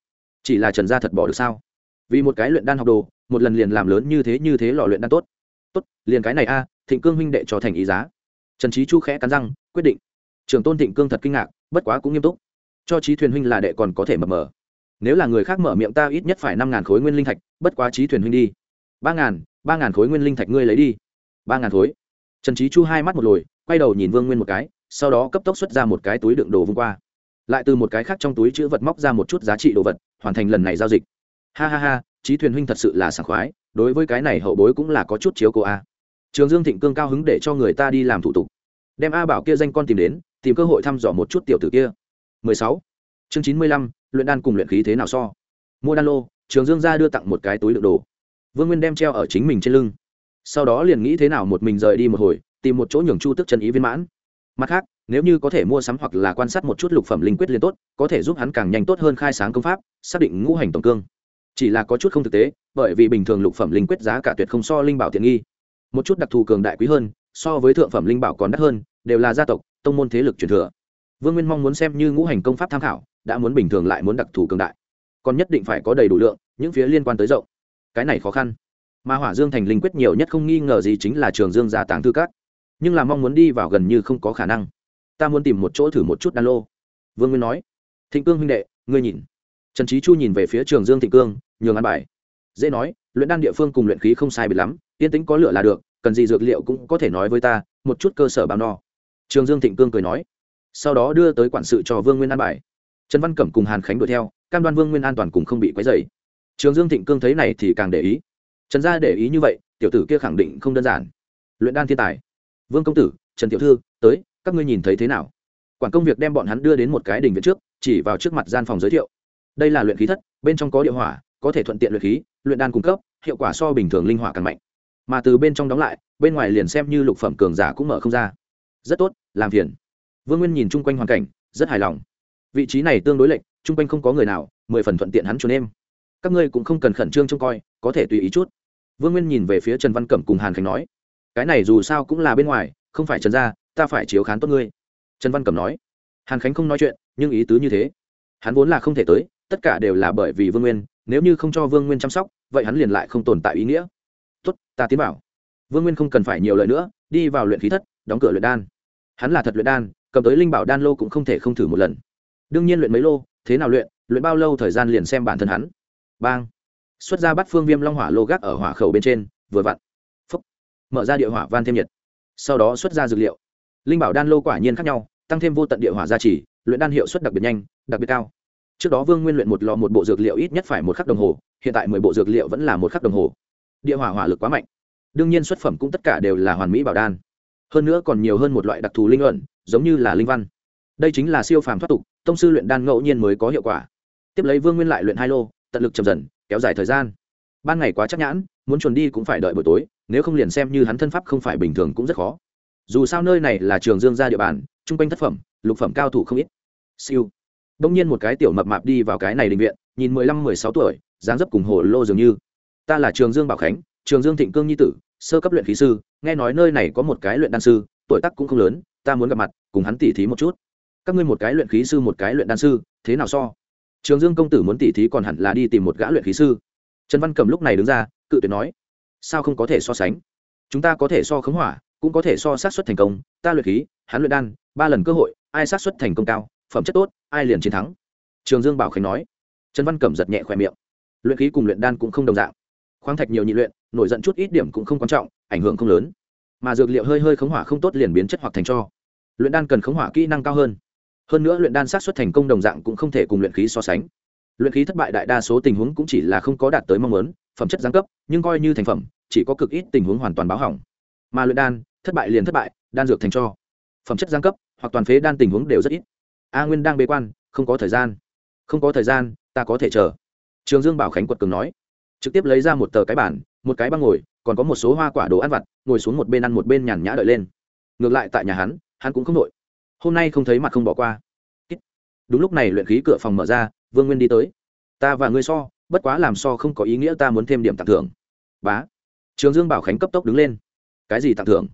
Chỉ là trần gia thật bỏ được sao? Vì một cái luyện đan học đồ, một lần liền làm lớn như thế như thế lò luyện đan tốt. Tốt, liền cái này a, thịnh cương huynh đệ cho thành ý giá. Trần trí chu khẽ cắn răng, quyết định. Trường tôn thịnh cương thật kinh ngạc, bất quá cũng nghiêm túc. Cho trí thuyền huynh là đệ còn có thể mập mờ. Nếu là người khác mở miệng ta ít nhất phải năm ngàn khối nguyên linh thạch, bất quá trí thuyền huynh đi. Ba ngàn ba ngàn khối nguyên linh thạch ngươi lấy đi. Ba ngàn khối trần trí chu hai mắt một lồi quay đầu nhìn vương nguyên một cái sau đó cấp tốc xuất ra một cái túi đựng đồ vung qua. Lại từ một cái khác trong túi chữ vật móc ra một chút giá trị đồ vật hoàn thành lần này giao dịch. Ha ha ha trí thuyền huynh thật sự là sảng khoái đối với cái này hậu bối cũng là có chút chiếu cô a. Trường dương thịnh cương cao hứng để cho người ta đi làm thủ tục. Đem a bảo kia danh con tìm đến tìm cơ hội thăm dò một chút tiểu tử kia. 16. chương 95, luyện đan cùng luyện khí thế nào so? Mua đan lô trường dương ra đưa tặng một cái túi đựng đồ. Vương nguyên đem treo ở chính mình trên lưng sau đó liền nghĩ thế nào một mình rời đi một hồi, tìm một chỗ nhường chu tức chân ý viên mãn. Mặt khác, nếu như có thể mua sắm hoặc là quan sát một chút lục phẩm linh quyết liên tốt, có thể giúp hắn càng nhanh tốt hơn khai sáng công pháp, xác định ngũ hành tổng cương. Chỉ là có chút không thực tế, bởi vì bình thường lục phẩm linh quyết giá cả tuyệt không so linh bảo tiện nghi. Một chút đặc thù cường đại quý hơn, so với thượng phẩm linh bảo còn đắt hơn, đều là gia tộc, tông môn thế lực truyền thừa. Vương nguyên mong muốn xem như ngũ hành công pháp tham khảo, đã muốn bình thường lại muốn đặc thù cường đại. Còn nhất định phải có đầy đủ lượng, những phía liên quan tới rộng. Cái này khó khăn mà hỏa dương thành linh quyết nhiều nhất không nghi ngờ gì chính là trường dương gia tàng thư cát nhưng là mong muốn đi vào gần như không có khả năng. Ta muốn tìm một chỗ thử một chút đan lô. Vương nguyên nói. Thịnh cương huynh đệ, ngươi nhìn. Trần trí chu nhìn về phía trường dương thịnh cương, nhường ăn bài. Dễ nói, luyện đan địa phương cùng luyện khí không sai bị lắm, yên tĩnh có lửa là được, cần gì dược liệu cũng có thể nói với ta, một chút cơ sở bao no. Trường dương thịnh cương cười nói. Sau đó đưa tới quản sự cho vương nguyên an bài. Trần văn cẩm cùng hàn khánh đuổi theo, cam đoan vương nguyên an toàn cùng không bị quấy dày trường dương thịnh cương thấy này thì càng để ý trần gia để ý như vậy, tiểu tử kia khẳng định không đơn giản. Luyện đan thiên tài. Vương công tử, trần tiểu thư, tới, các ngươi nhìn thấy thế nào? Quản công việc đem bọn hắn đưa đến một cái đình viện trước, chỉ vào trước mặt gian phòng giới thiệu. Đây là luyện khí thất, bên trong có địa hỏa, có thể thuận tiện luyện khí, luyện đan cung cấp, hiệu quả so bình thường linh hỏa càng mạnh. Mà từ bên trong đóng lại, bên ngoài liền xem như lục phẩm cường giả cũng mở không ra. Rất tốt, làm phiền. Vương nguyên nhìn chung quanh hoàn cảnh, rất hài lòng. Vị trí này tương đối lệch, chung quanh không có người nào, mười phần thuận tiện hắn trốn em các ngươi cũng không cần khẩn trương trông coi, có thể tùy ý chút vương nguyên nhìn về phía trần văn cẩm cùng hàn khánh nói, cái này dù sao cũng là bên ngoài, không phải trần gia, ta phải chiếu khán tốt ngươi. Trần văn cẩm nói, hàn khánh không nói chuyện, nhưng ý tứ như thế. Hắn vốn là không thể tới, tất cả đều là bởi vì vương nguyên, nếu như không cho vương nguyên chăm sóc, vậy hắn liền lại không tồn tại ý nghĩa. Tốt, ta tiến bảo vương nguyên không cần phải nhiều lời nữa, đi vào luyện khí thất, đóng cửa luyện đan. Hắn là thật luyện đan, cầm tới linh bảo đan lô cũng không thể không thử một lần. Đương nhiên luyện mấy lô, thế nào luyện luyện bao lâu thời gian liền xem bản thân hắn. Bang! Xuất ra bắt phương viêm long hỏa lô gác ở hỏa khẩu bên trên, vừa vặn. Phúc. Mở ra địa hỏa van thêm nhiệt. Sau đó xuất ra dược liệu. Linh bảo đan lô quả nhiên khác nhau, tăng thêm vô tận địa hỏa gia trì, luyện đan hiệu suất đặc biệt nhanh, đặc biệt cao. Trước đó vương nguyên luyện một lò một bộ dược liệu ít nhất phải một khắc đồng hồ, hiện tại mười bộ dược liệu vẫn là một khắc đồng hồ. Địa hỏa hỏa lực quá mạnh. Đương nhiên xuất phẩm cũng tất cả đều là hoàn mỹ bảo đan. Hơn nữa còn nhiều hơn một loại đặc thù linh luận giống như là linh văn. Đây chính là siêu phàm thoát tục, tông sư luyện đan ngẫu nhiên mới có hiệu quả. Tiếp lấy vương nguyên lại luyện hai lô, tận lực chậm dần kéo dài thời gian. Ban ngày quá chắc nhãn, muốn chuồn đi cũng phải đợi buổi tối, nếu không liền xem như hắn thân pháp không phải bình thường cũng rất khó. Dù sao nơi này là trường dương gia địa bàn, chung quanh thất phẩm, lục phẩm cao thủ không ít. Siêu. Đông nhiên một cái tiểu mập mạp đi vào cái này định viện, nhìn mười lăm, mười sáu tuổi, dáng dấp cùng hồ lô dường như. Ta là trường dương bảo khánh, trường dương thịnh cương nhi tử, sơ cấp luyện khí sư, nghe nói nơi này có một cái luyện đan sư, tuổi tác cũng không lớn, ta muốn gặp mặt, cùng hắn tỉ thí một chút. Các ngươi một cái luyện khí sư, một cái luyện đan sư, thế nào so? Trường dương công tử muốn tỉ thí còn hẳn là đi tìm một gã luyện khí sư. Trần văn cầm lúc này đứng ra, cự tuyệt nói, sao không có thể so sánh? Chúng ta có thể so khống hỏa, cũng có thể so sát xuất thành công. Ta luyện khí, hắn luyện đan, ba lần cơ hội, ai sát xuất thành công cao, phẩm chất tốt, ai liền chiến thắng. Trường dương bảo khánh nói. Trần văn cẩm giật nhẹ khỏe miệng. Luyện khí cùng luyện đan cũng không đồng dạng. Khoáng thạch nhiều nhị luyện, nổi giận chút ít điểm cũng không quan trọng, ảnh hưởng không lớn. Mà dược liệu hơi hơi khống hỏa không tốt liền biến chất hoặc thành cho luyện đan cần khống hỏa kỹ năng cao hơn hơn nữa luyện đan sát xuất thành công đồng dạng cũng không thể cùng luyện khí so sánh. Luyện khí thất bại đại đa số tình huống cũng chỉ là không có đạt tới mong muốn, phẩm chất giáng cấp, nhưng coi như thành phẩm, chỉ có cực ít tình huống hoàn toàn báo hỏng. Mà luyện đan, thất bại liền thất bại, đan dược thành cho. Phẩm chất giáng cấp, hoặc toàn phế đan tình huống đều rất ít. A nguyên đang bế quan, không có thời gian. Không có thời gian, ta có thể chờ. Trường dương bảo khánh quật cường nói. Trực tiếp lấy ra một tờ cái bản, một cái băng ngồi, còn có một số hoa quả đồ ăn vặt, ngồi xuống một bên ăn một bên nhàn nhã đợi lên. Ngược lại tại nhà hắn hắn cũng không nội hôm nay không thấy mặt không bỏ qua. Đúng lúc này luyện khí cửa phòng mở ra, vương nguyên đi tới. Ta và ngươi so, bất quá làm so không có ý nghĩa ta muốn thêm điểm tặng thưởng. Bá. Trường dương bảo khánh cấp tốc đứng lên. Cái gì tặng thưởng?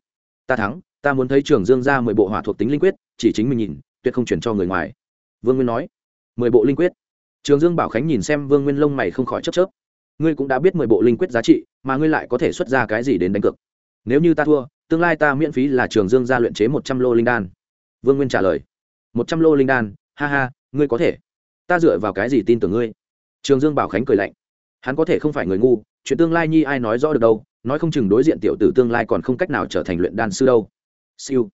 Ta thắng, ta muốn thấy trường dương ra mười bộ hỏa thuộc tính linh quyết, chỉ chính mình nhìn, tuyệt không chuyển cho người ngoài. Vương nguyên nói. Mười bộ linh quyết. Trường dương bảo khánh nhìn xem vương nguyên lông mày không khỏi chấp chớp. Ngươi cũng đã biết mười bộ linh quyết giá trị, mà ngươi lại có thể xuất ra cái gì đến đánh cược. Nếu như ta thua, tương lai ta miễn phí là trường dương ra luyện chế một trăm lô linh đan vương nguyên trả lời. Một trăm lô linh đan, ha ha, ngươi có thể. Ta dựa vào cái gì tin tưởng ngươi? Trường dương bảo khánh cười lạnh. Hắn có thể không phải người ngu, chuyện tương lai nhi ai nói rõ được đâu, nói không chừng đối diện tiểu tử tương lai còn không cách nào trở thành luyện đan sư đâu. Siêu.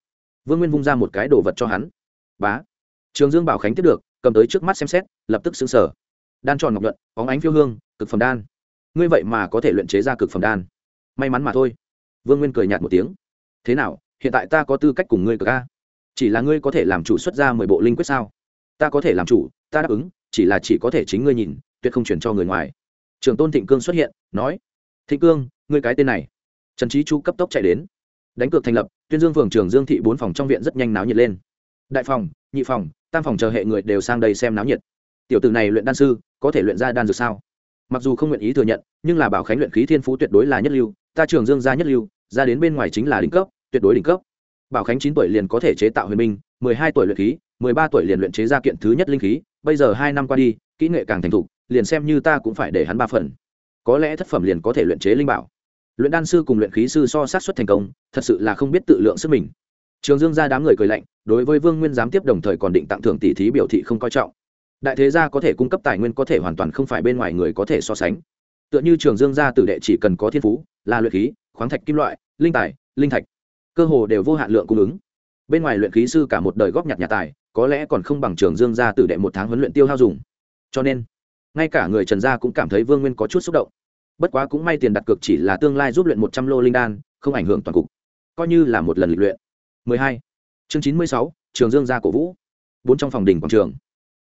Vương nguyên vung ra một cái đồ vật cho hắn. Bá. Trường dương bảo khánh tiếp được, cầm tới trước mắt xem xét, lập tức xứng sở đan tròn ngọc nhuận, óng ánh phiêu hương, cực phẩm đan. Ngươi vậy mà có thể luyện chế ra cực phẩm đan. May mắn mà thôi. Vương nguyên cười nhạt một tiếng. Thế nào, hiện tại ta có tư cách cùng ngươi cực a? Chỉ là ngươi có thể làm chủ xuất ra mười bộ linh quyết sao? Ta có thể làm chủ, ta đáp ứng, chỉ là chỉ có thể chính ngươi nhìn, tuyệt không chuyển cho người ngoài. Trường tôn thịnh cương xuất hiện, nói, thịnh cương, ngươi cái tên này. Trần trí chu cấp tốc chạy đến. Đánh cược thành lập, tuyên dương phường trường dương thị bốn phòng trong viện rất nhanh náo nhiệt lên. Đại phòng, nhị phòng, tam phòng chờ hệ người đều sang đây xem náo nhiệt. Tiểu tử này luyện đan sư, có thể luyện ra đan dược sao? Mặc dù không nguyện ý thừa nhận, nhưng là bảo khánh luyện khí thiên phú tuyệt đối là nhất lưu, ta trường dương gia nhất lưu, ra đến bên ngoài chính là đỉnh cấp, tuyệt đối đỉnh cấp bảo khánh chín tuổi liền có thể chế tạo huyền minh mười hai tuổi luyện khí, mười ba tuổi liền luyện chế ra kiện thứ nhất linh khí, bây giờ hai năm qua đi, kỹ nghệ càng thành thục, liền xem như ta cũng phải để hắn ba phần. Có lẽ thất phẩm liền có thể luyện chế linh bảo. Luyện đan sư cùng luyện khí sư so sát xuất thành công, thật sự là không biết tự lượng sức mình. Trường dương ra đám người cười lạnh, đối với vương nguyên giám tiếp đồng thời còn định tặng thưởng tỷ thí biểu thị không coi trọng. Đại thế gia có thể cung cấp tài nguyên có thể hoàn toàn không phải bên ngoài người có thể so sánh. Tựa như trường dương gia tử đệ chỉ cần có thiên phú, là luyện khí, khoáng thạch kim loại, linh tài, linh thạch cơ hồ đều vô hạn lượng cung ứng. Bên ngoài luyện khí sư cả một đời góp nhặt nhà tài có lẽ còn không bằng trường dương gia tử đệ một tháng huấn luyện tiêu hao dùng. Cho nên ngay cả người trần gia cũng cảm thấy vương nguyên có chút xúc động. Bất quá cũng may tiền đặt cược chỉ là tương lai giúp luyện một trăm lô linh đan không ảnh hưởng toàn cục. Coi như là một lần lịch luyện. 12. chương 96, trường dương gia cổ vũ. Bốn trong phòng đỉnh quảng trường.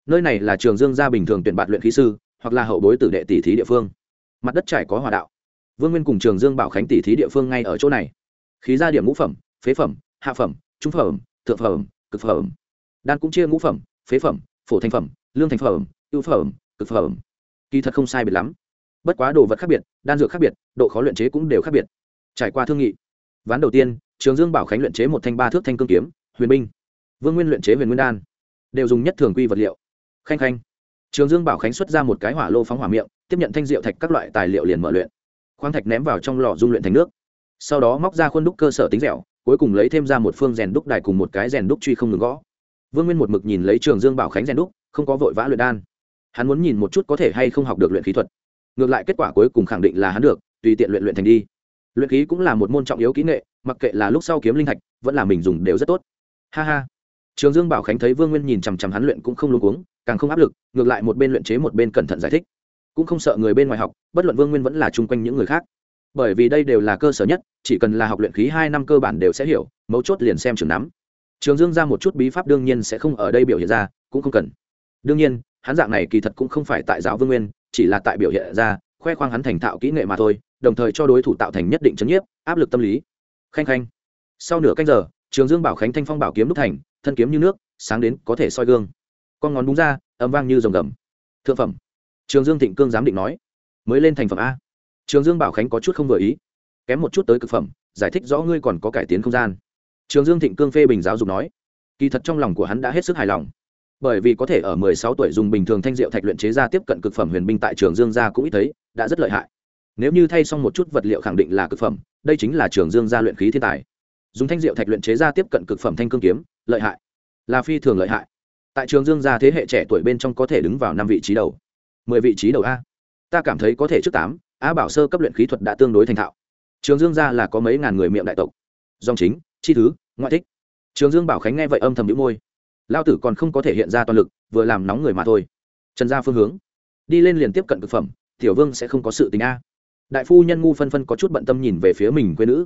Nơi này là trường dương gia bình thường tuyển bạn luyện khí sư hoặc là hậu bối tử đệ tỷ thí địa phương. Mặt đất trải có hòa đạo. Vương nguyên cùng trường dương bảo khánh tỷ thí địa phương ngay ở chỗ này khí gia điểm ngũ phẩm, phế phẩm, hạ phẩm, trung phẩm, thượng phẩm, cực phẩm. Đan cũng chia ngũ phẩm, phế phẩm, phổ thành phẩm, lương thành phẩm, ưu phẩm, cực phẩm. Kỳ thật không sai biệt lắm. Bất quá đồ vật khác biệt, đan dược khác biệt, độ khó luyện chế cũng đều khác biệt. Trải qua thương nghị, ván đầu tiên, trường dương bảo khánh luyện chế một thanh ba thước thanh cương kiếm, huyền binh. Vương nguyên luyện chế huyền nguyên đan, đều dùng nhất thường quy vật liệu. Khanh khanh. Trường dương bảo khánh xuất ra một cái hỏa lô phóng hỏa miệng, tiếp nhận thanh rượu thạch các loại tài liệu liền mở luyện. Khoáng thạch ném vào trong lò dung luyện thành nước sau đó móc ra khuôn đúc cơ sở tính dẻo, cuối cùng lấy thêm ra một phương rèn đúc đài cùng một cái rèn đúc truy không ngừng gõ. Vương nguyên một mực nhìn lấy trường dương bảo khánh rèn đúc, không có vội vã luyện đan. Hắn muốn nhìn một chút có thể hay không học được luyện khí thuật. Ngược lại kết quả cuối cùng khẳng định là hắn được, tùy tiện luyện luyện thành đi. Luyện khí cũng là một môn trọng yếu kỹ nghệ, mặc kệ là lúc sau kiếm linh thạch, vẫn là mình dùng đều rất tốt. Ha ha. Trường dương bảo khánh thấy vương nguyên nhìn chằm chằm hắn luyện cũng không luôn cuống, càng không áp lực, ngược lại một bên luyện chế một bên cẩn thận giải thích. Cũng không sợ người bên ngoài học, bất luận vương nguyên vẫn là chung quanh những người khác bởi vì đây đều là cơ sở nhất, chỉ cần là học luyện khí hai năm cơ bản đều sẽ hiểu, mấu chốt liền xem trường nắm. Trường dương ra một chút bí pháp đương nhiên sẽ không ở đây biểu hiện ra, cũng không cần. Đương nhiên, hắn dạng này kỳ thật cũng không phải tại giáo vương nguyên, chỉ là tại biểu hiện ra, khoe khoang hắn thành thạo kỹ nghệ mà thôi, đồng thời cho đối thủ tạo thành nhất định chấn nhiếp, áp lực tâm lý. Khanh khanh. Sau nửa canh giờ, trường dương bảo khánh thanh phong bảo kiếm đúc thành, thân kiếm như nước, sáng đến có thể soi gương. Con ngón búng ra, âm vang như rồng gầm. Thượng phẩm. Trường dương thịnh cương giám định nói. Mới lên thành phẩm a trường dương bảo khánh có chút không vừa ý. Kém một chút tới cực phẩm, giải thích rõ ngươi còn có cải tiến không gian. Trường dương thịnh cương phê bình giáo dục nói. Kỳ thật trong lòng của hắn đã hết sức hài lòng. Bởi vì có thể ở 16 tuổi dùng bình thường thanh diệu thạch luyện chế ra tiếp cận cực phẩm huyền binh tại trường dương gia cũng ít thấy, đã rất lợi hại. Nếu như thay xong một chút vật liệu khẳng định là cực phẩm, đây chính là trường dương gia luyện khí thiên tài. Dùng thanh diệu thạch luyện chế ra tiếp cận cực phẩm thanh cương kiếm, lợi hại. Là phi thường lợi hại. Tại trường dương gia thế hệ trẻ tuổi bên trong có thể đứng vào năm vị trí đầu. mười vị trí đầu a. Ta cảm thấy có thể trước tám Á bảo sơ cấp luyện khí thuật đã tương đối thành thạo. Trường dương gia là có mấy ngàn người miệng đại tộc. Dòng chính, chi thứ, ngoại thích. Trường dương bảo khánh nghe vậy âm thầm đĩu môi. Lao tử còn không có thể hiện ra toàn lực, vừa làm nóng người mà thôi. Trần gia phương hướng. Đi lên liền tiếp cận thực phẩm, tiểu vương sẽ không có sự tình a. Đại phu nhân ngu phân phân có chút bận tâm nhìn về phía mình quê nữ.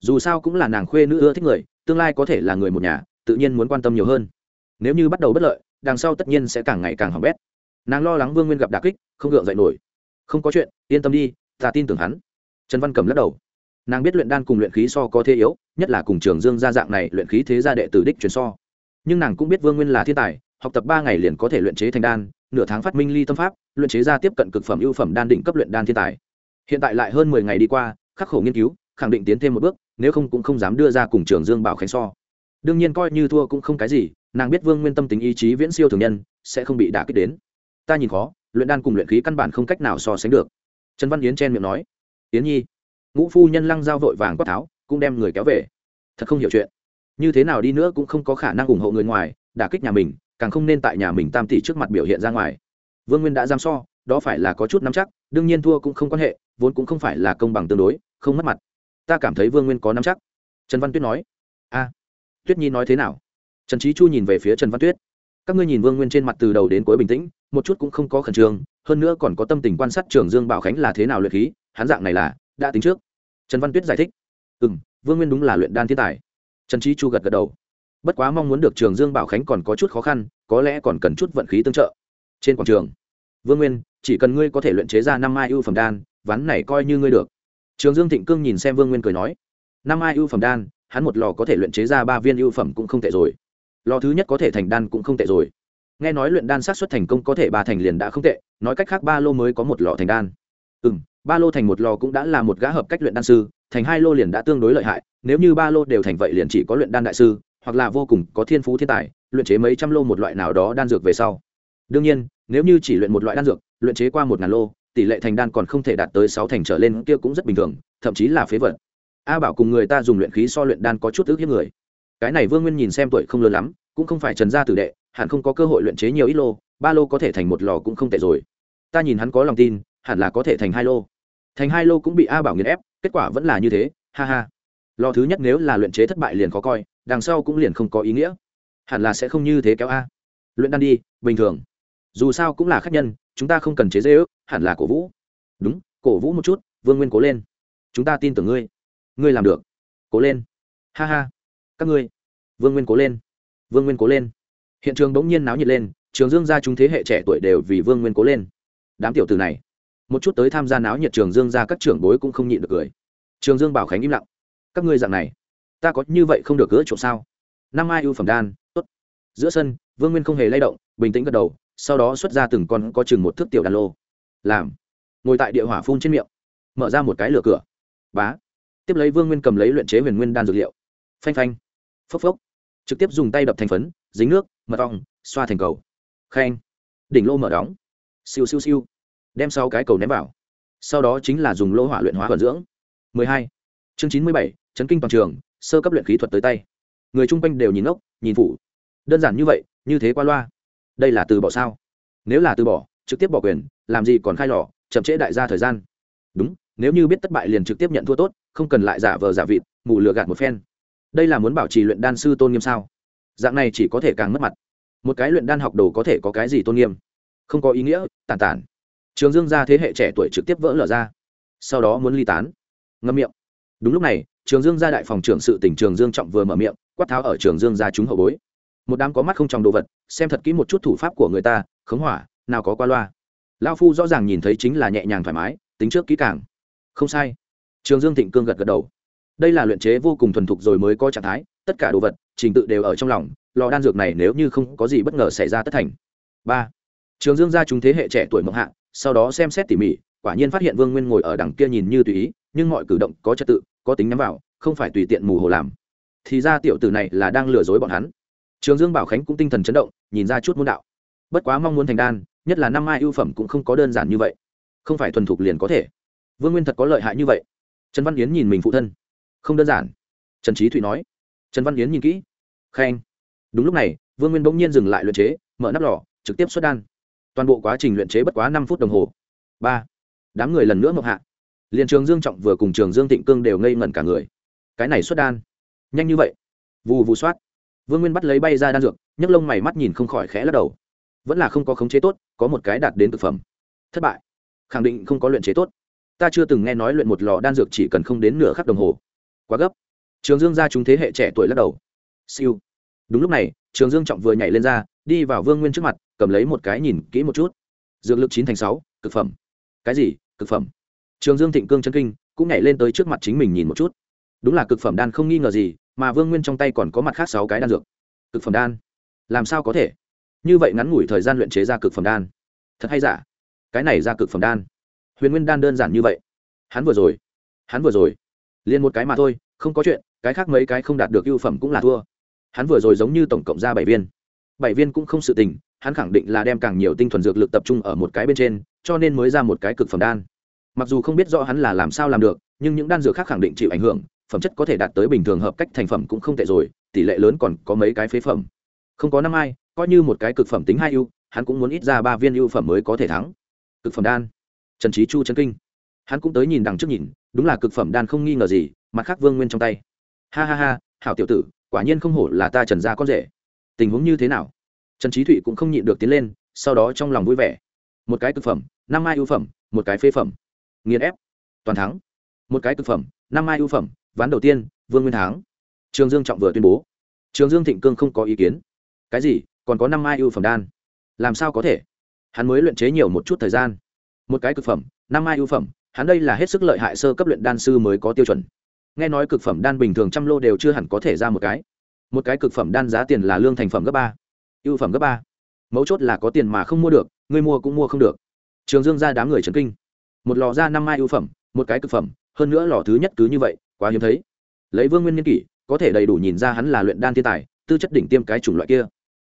Dù sao cũng là nàng khuê nữ ưa thích người, tương lai có thể là người một nhà, tự nhiên muốn quan tâm nhiều hơn. Nếu như bắt đầu bất lợi, đằng sau tất nhiên sẽ càng ngày càng hỏng bét. Nàng lo lắng vương nguyên gặp đà kích, không gượng dậy nổi không có chuyện, yên tâm đi, ta tin tưởng hắn. Trần văn cầm lắc đầu. Nàng biết luyện đan cùng luyện khí so có thế yếu, nhất là cùng trường dương gia dạng này luyện khí thế gia đệ tử đích truyền so. Nhưng nàng cũng biết vương nguyên là thiên tài, học tập ba ngày liền có thể luyện chế thành đan, nửa tháng phát minh ly tâm pháp, luyện chế ra tiếp cận cực phẩm ưu phẩm đan định cấp luyện đan thiên tài. Hiện tại lại hơn mười ngày đi qua, khắc khổ nghiên cứu, khẳng định tiến thêm một bước, nếu không cũng không dám đưa ra cùng trường dương bảo khánh so. Đương nhiên coi như thua cũng không cái gì, nàng biết vương nguyên tâm tính ý chí viễn siêu thường nhân, sẽ không bị đả kích đến. Ta nhìn khó luyện đan cùng luyện khí căn bản không cách nào so sánh được. Trần văn yến chen miệng nói, yến nhi, ngũ phu nhân lăng giao vội vàng quát tháo, cũng đem người kéo về. Thật không hiểu chuyện. Như thế nào đi nữa cũng không có khả năng ủng hộ người ngoài, đả kích nhà mình, càng không nên tại nhà mình tam tỷ trước mặt biểu hiện ra ngoài. Vương nguyên đã giam so, đó phải là có chút nắm chắc, đương nhiên thua cũng không quan hệ, vốn cũng không phải là công bằng tương đối, không mất mặt. Ta cảm thấy vương nguyên có nắm chắc. Trần văn tuyết nói. A, tuyết nhi nói thế nào? Trần trí chu nhìn về phía trần văn tuyết. Các ngươi nhìn vương nguyên trên mặt từ đầu đến cuối bình tĩnh một chút cũng không có khẩn trương, hơn nữa còn có tâm tình quan sát trường dương bảo khánh là thế nào luyện khí, hắn dạng này là, đã tính trước. Trần văn tuyết giải thích. Ừ m vương nguyên đúng là luyện đan thiên tài. Trần trí chu gật gật đầu. Bất quá mong muốn được trường dương bảo khánh còn có chút khó khăn, có lẽ còn cần chút vận khí tương trợ. Trên quảng trường, vương nguyên, chỉ cần ngươi có thể luyện chế ra năm mai ưu phẩm đan, ván này coi như ngươi được. Trường dương thịnh cương nhìn xem vương nguyên cười nói. Năm mai ưu phẩm đan, hắn một lò có thể luyện chế ra ba viên ưu phẩm cũng không tệ rồi. Lò thứ nhất có thể thành đan cũng không tệ rồi nghe nói luyện đan sát xuất thành công có thể ba thành liền đã không tệ, nói cách khác ba lô mới có một lò thành đan. Ừ m ba lô thành một lò cũng đã là một gã hợp cách luyện đan sư, thành hai lô liền đã tương đối lợi hại, nếu như ba lô đều thành vậy liền chỉ có luyện đan đại sư, hoặc là vô cùng có thiên phú thiên tài, luyện chế mấy trăm lô một loại nào đó đan dược về sau. Đương nhiên, nếu như chỉ luyện một loại đan dược, luyện chế qua một ngàn lô, tỷ lệ thành đan còn không thể đạt tới sáu thành trở lên kia cũng rất bình thường, thậm chí là phế vật. A bảo cùng người ta dùng luyện khí so luyện đan có chút ước hiếp người. Cái này vương nguyên nhìn xem tuổi không lớn lắm, cũng không phải trần gia tử đệ hẳn không có cơ hội luyện chế nhiều ít lô, ba lô có thể thành một lò cũng không tệ rồi. Ta nhìn hắn có lòng tin, hẳn là có thể thành hai lô. Thành hai lô cũng bị a bảo nghiền ép, kết quả vẫn là như thế, ha ha. Lò thứ nhất nếu là luyện chế thất bại liền khó coi, đằng sau cũng liền không có ý nghĩa. Hẳn là sẽ không như thế kéo a. Luyện đan đi, bình thường. Dù sao cũng là khách nhân, chúng ta không cần chế dê ước, hẳn là cổ vũ. Đúng, cổ vũ một chút, vương nguyên cố lên. Chúng ta tin tưởng ngươi. Ngươi làm được. Cố lên. Ha ha. Các ngươi. Vương nguyên cố lên. Vương nguyên cố lên hiện trường bỗng nhiên náo nhiệt lên, trường dương gia chúng thế hệ trẻ tuổi đều vì vương nguyên cố lên. Đám tiểu từ này, một chút tới tham gia náo nhiệt trường dương gia các trưởng bối cũng không nhịn được cười. Trường dương bảo khánh im lặng. Các ngươi dạng này, ta có như vậy không được gỡ chỗ sao? Năm ai ưu phẩm đan, tốt. Giữa sân, vương nguyên không hề lay động, bình tĩnh gật đầu, sau đó xuất ra từng con có chừng một thước tiểu đàn lô. Làm, ngồi tại địa hỏa phun trên miệng, mở ra một cái lửa cửa. Bá. Tiếp lấy vương nguyên cầm lấy luyện chế huyền nguyên đan dược liệu. Phanh phanh. Phốc phốc trực tiếp dùng tay đập thành phấn dính nước mật ong xoa thành cầu. Khen. Đỉnh lô mở đóng. Siêu siêu siêu. Đem sau cái cầu ném vào. Sau đó chính là dùng lô hỏa luyện hóa vận dưỡng. 12. chương 97, chấn kinh toàn trường sơ cấp luyện khí thuật tới tay. Người chung quanh đều nhìn ngốc, nhìn phủ. Đơn giản như vậy như thế qua loa. Đây là từ bỏ sao? Nếu là từ bỏ trực tiếp bỏ quyền làm gì còn khai lò chậm trễ đại gia thời gian. Đúng nếu như biết thất bại liền trực tiếp nhận thua tốt không cần lại giả vờ giả vịt mù lừa gạt một phen đây là muốn bảo trì luyện đan sư tôn nghiêm sao? Dạng này chỉ có thể càng mất mặt. Một cái luyện đan học đồ có thể có cái gì tôn nghiêm? Không có ý nghĩa tàn tản. Trường dương ra thế hệ trẻ tuổi trực tiếp vỡ lở ra. Sau đó muốn ly tán. Ngâm miệng. Đúng lúc này, trường dương ra đại phòng trưởng sự tỉnh trường dương trọng vừa mở miệng, quát tháo ở trường dương ra chúng hậu bối. Một đám có mắt không trong đồ vật, xem thật kỹ một chút thủ pháp của người ta, khống hỏa, nào có qua loa. Lao phu rõ ràng nhìn thấy chính là nhẹ nhàng thoải mái, tính trước kỹ càng. Không sai. Trường dương thịnh cương gật gật đầu đây là luyện chế vô cùng thuần thục rồi mới có trạng thái, tất cả đồ vật, trình tự đều ở trong lòng, lò đan dược này nếu như không có gì bất ngờ xảy ra tất thành. Ba. Trường dương gia chúng thế hệ trẻ tuổi mộng hạ, sau đó xem xét tỉ mỉ, quả nhiên phát hiện vương nguyên ngồi ở đằng kia nhìn như tùy ý, nhưng mọi cử động có trật tự, có tính nhắm vào, không phải tùy tiện mù hồ làm. Thì ra tiểu tử này là đang lừa dối bọn hắn. Trường dương bảo khánh cũng tinh thần chấn động, nhìn ra chút môn đạo. Bất quá mong muốn thành đan, nhất là năm mai ưu phẩm cũng không có đơn giản như vậy. Không phải thuần thục liền có thể. Vương nguyên thật có lợi hại như vậy. Trần văn yến nhìn mình phụ thân không đơn giản. Trần trí thụy nói. Trần văn yến nhìn kỹ. Khen. Đúng lúc này, vương nguyên bỗng nhiên dừng lại luyện chế, mở nắp lò, trực tiếp xuất đan. Toàn bộ quá trình luyện chế bất quá năm phút đồng hồ. Ba. Đám người lần nữa mộng hạ. Liền trường dương trọng vừa cùng trường dương tịnh cương đều ngây ngẩn cả người. Cái này xuất đan. Nhanh như vậy. Vù vù soát. Vương nguyên bắt lấy bay ra đan dược, nhấc lông mày mắt nhìn không khỏi khẽ lắc đầu. Vẫn là không có khống chế tốt, có một cái đạt đến thực phẩm. Thất bại. Khẳng định không có luyện chế tốt. Ta chưa từng nghe nói luyện một lò đan dược chỉ cần không đến nửa khắc đồng hồ quá gấp. Trường dương ra chúng thế hệ trẻ tuổi lắc đầu. Siêu. Đúng lúc này, trường dương trọng vừa nhảy lên ra, đi vào vương nguyên trước mặt, cầm lấy một cái nhìn kỹ một chút. Dược lực chín thành sáu, cực phẩm. Cái gì? Cực phẩm. Trường dương thịnh cương chân kinh, cũng nhảy lên tới trước mặt chính mình nhìn một chút. Đúng là cực phẩm đan không nghi ngờ gì, mà vương nguyên trong tay còn có mặt khác sáu cái đan dược. Cực phẩm đan? Làm sao có thể? Như vậy ngắn ngủi thời gian luyện chế ra cực phẩm đan. Thật hay giả? Cái này ra cực phẩm đan. Huyền nguyên đan đơn giản như vậy. Hắn vừa rồi. Hắn vừa rồi liền một cái mà thôi, không có chuyện, cái khác mấy cái không đạt được ưu phẩm cũng là thua. Hắn vừa rồi giống như tổng cộng ra bảy viên. Bảy viên cũng không sự tình, hắn khẳng định là đem càng nhiều tinh thuần dược lực tập trung ở một cái bên trên, cho nên mới ra một cái cực phẩm đan. Mặc dù không biết rõ hắn là làm sao làm được, nhưng những đan dược khác khẳng định chịu ảnh hưởng, phẩm chất có thể đạt tới bình thường hợp cách thành phẩm cũng không tệ rồi, tỷ lệ lớn còn có mấy cái phế phẩm. Không có năm ai, coi như một cái cực phẩm tính hai ưu, hắn cũng muốn ít ra ba viên ưu phẩm mới có thể thắng. Cực phẩm đan. Trần trí chu chân kinh. Hắn cũng tới nhìn đằng trước nhìn đúng là cực phẩm đan không nghi ngờ gì, mặt khác vương nguyên trong tay. Ha ha ha, hảo tiểu tử, quả nhiên không hổ là ta trần gia con rể. Tình huống như thế nào? Trần trí thụy cũng không nhịn được tiến lên, sau đó trong lòng vui vẻ. Một cái cực phẩm, năm mai ưu phẩm, một cái phế phẩm. Nghiền ép. Toàn thắng. Một cái cực phẩm, năm mai ưu phẩm, ván đầu tiên, vương nguyên thắng. Trường dương trọng vừa tuyên bố. Trường dương thịnh cương không có ý kiến. Cái gì? Còn có năm mai ưu phẩm đan? Làm sao có thể? Hắn mới luyện chế nhiều một chút thời gian. Một cái cực phẩm, năm mai ưu phẩm hắn đây là hết sức lợi hại sơ cấp luyện đan sư mới có tiêu chuẩn. Nghe nói cực phẩm đan bình thường trăm lô đều chưa hẳn có thể ra một cái. Một cái cực phẩm đan giá tiền là lương thành phẩm gấp ba, ưu phẩm gấp ba. Mấu chốt là có tiền mà không mua được, người mua cũng mua không được. Trường dương ra đám người trần kinh. Một lò ra năm mai ưu phẩm, một cái cực phẩm, hơn nữa lò thứ nhất cứ như vậy, quá hiếm thấy. Lấy vương nguyên nhân kỷ, có thể đầy đủ nhìn ra hắn là luyện đan thiên tài, tư chất đỉnh tiêm cái chủng loại kia.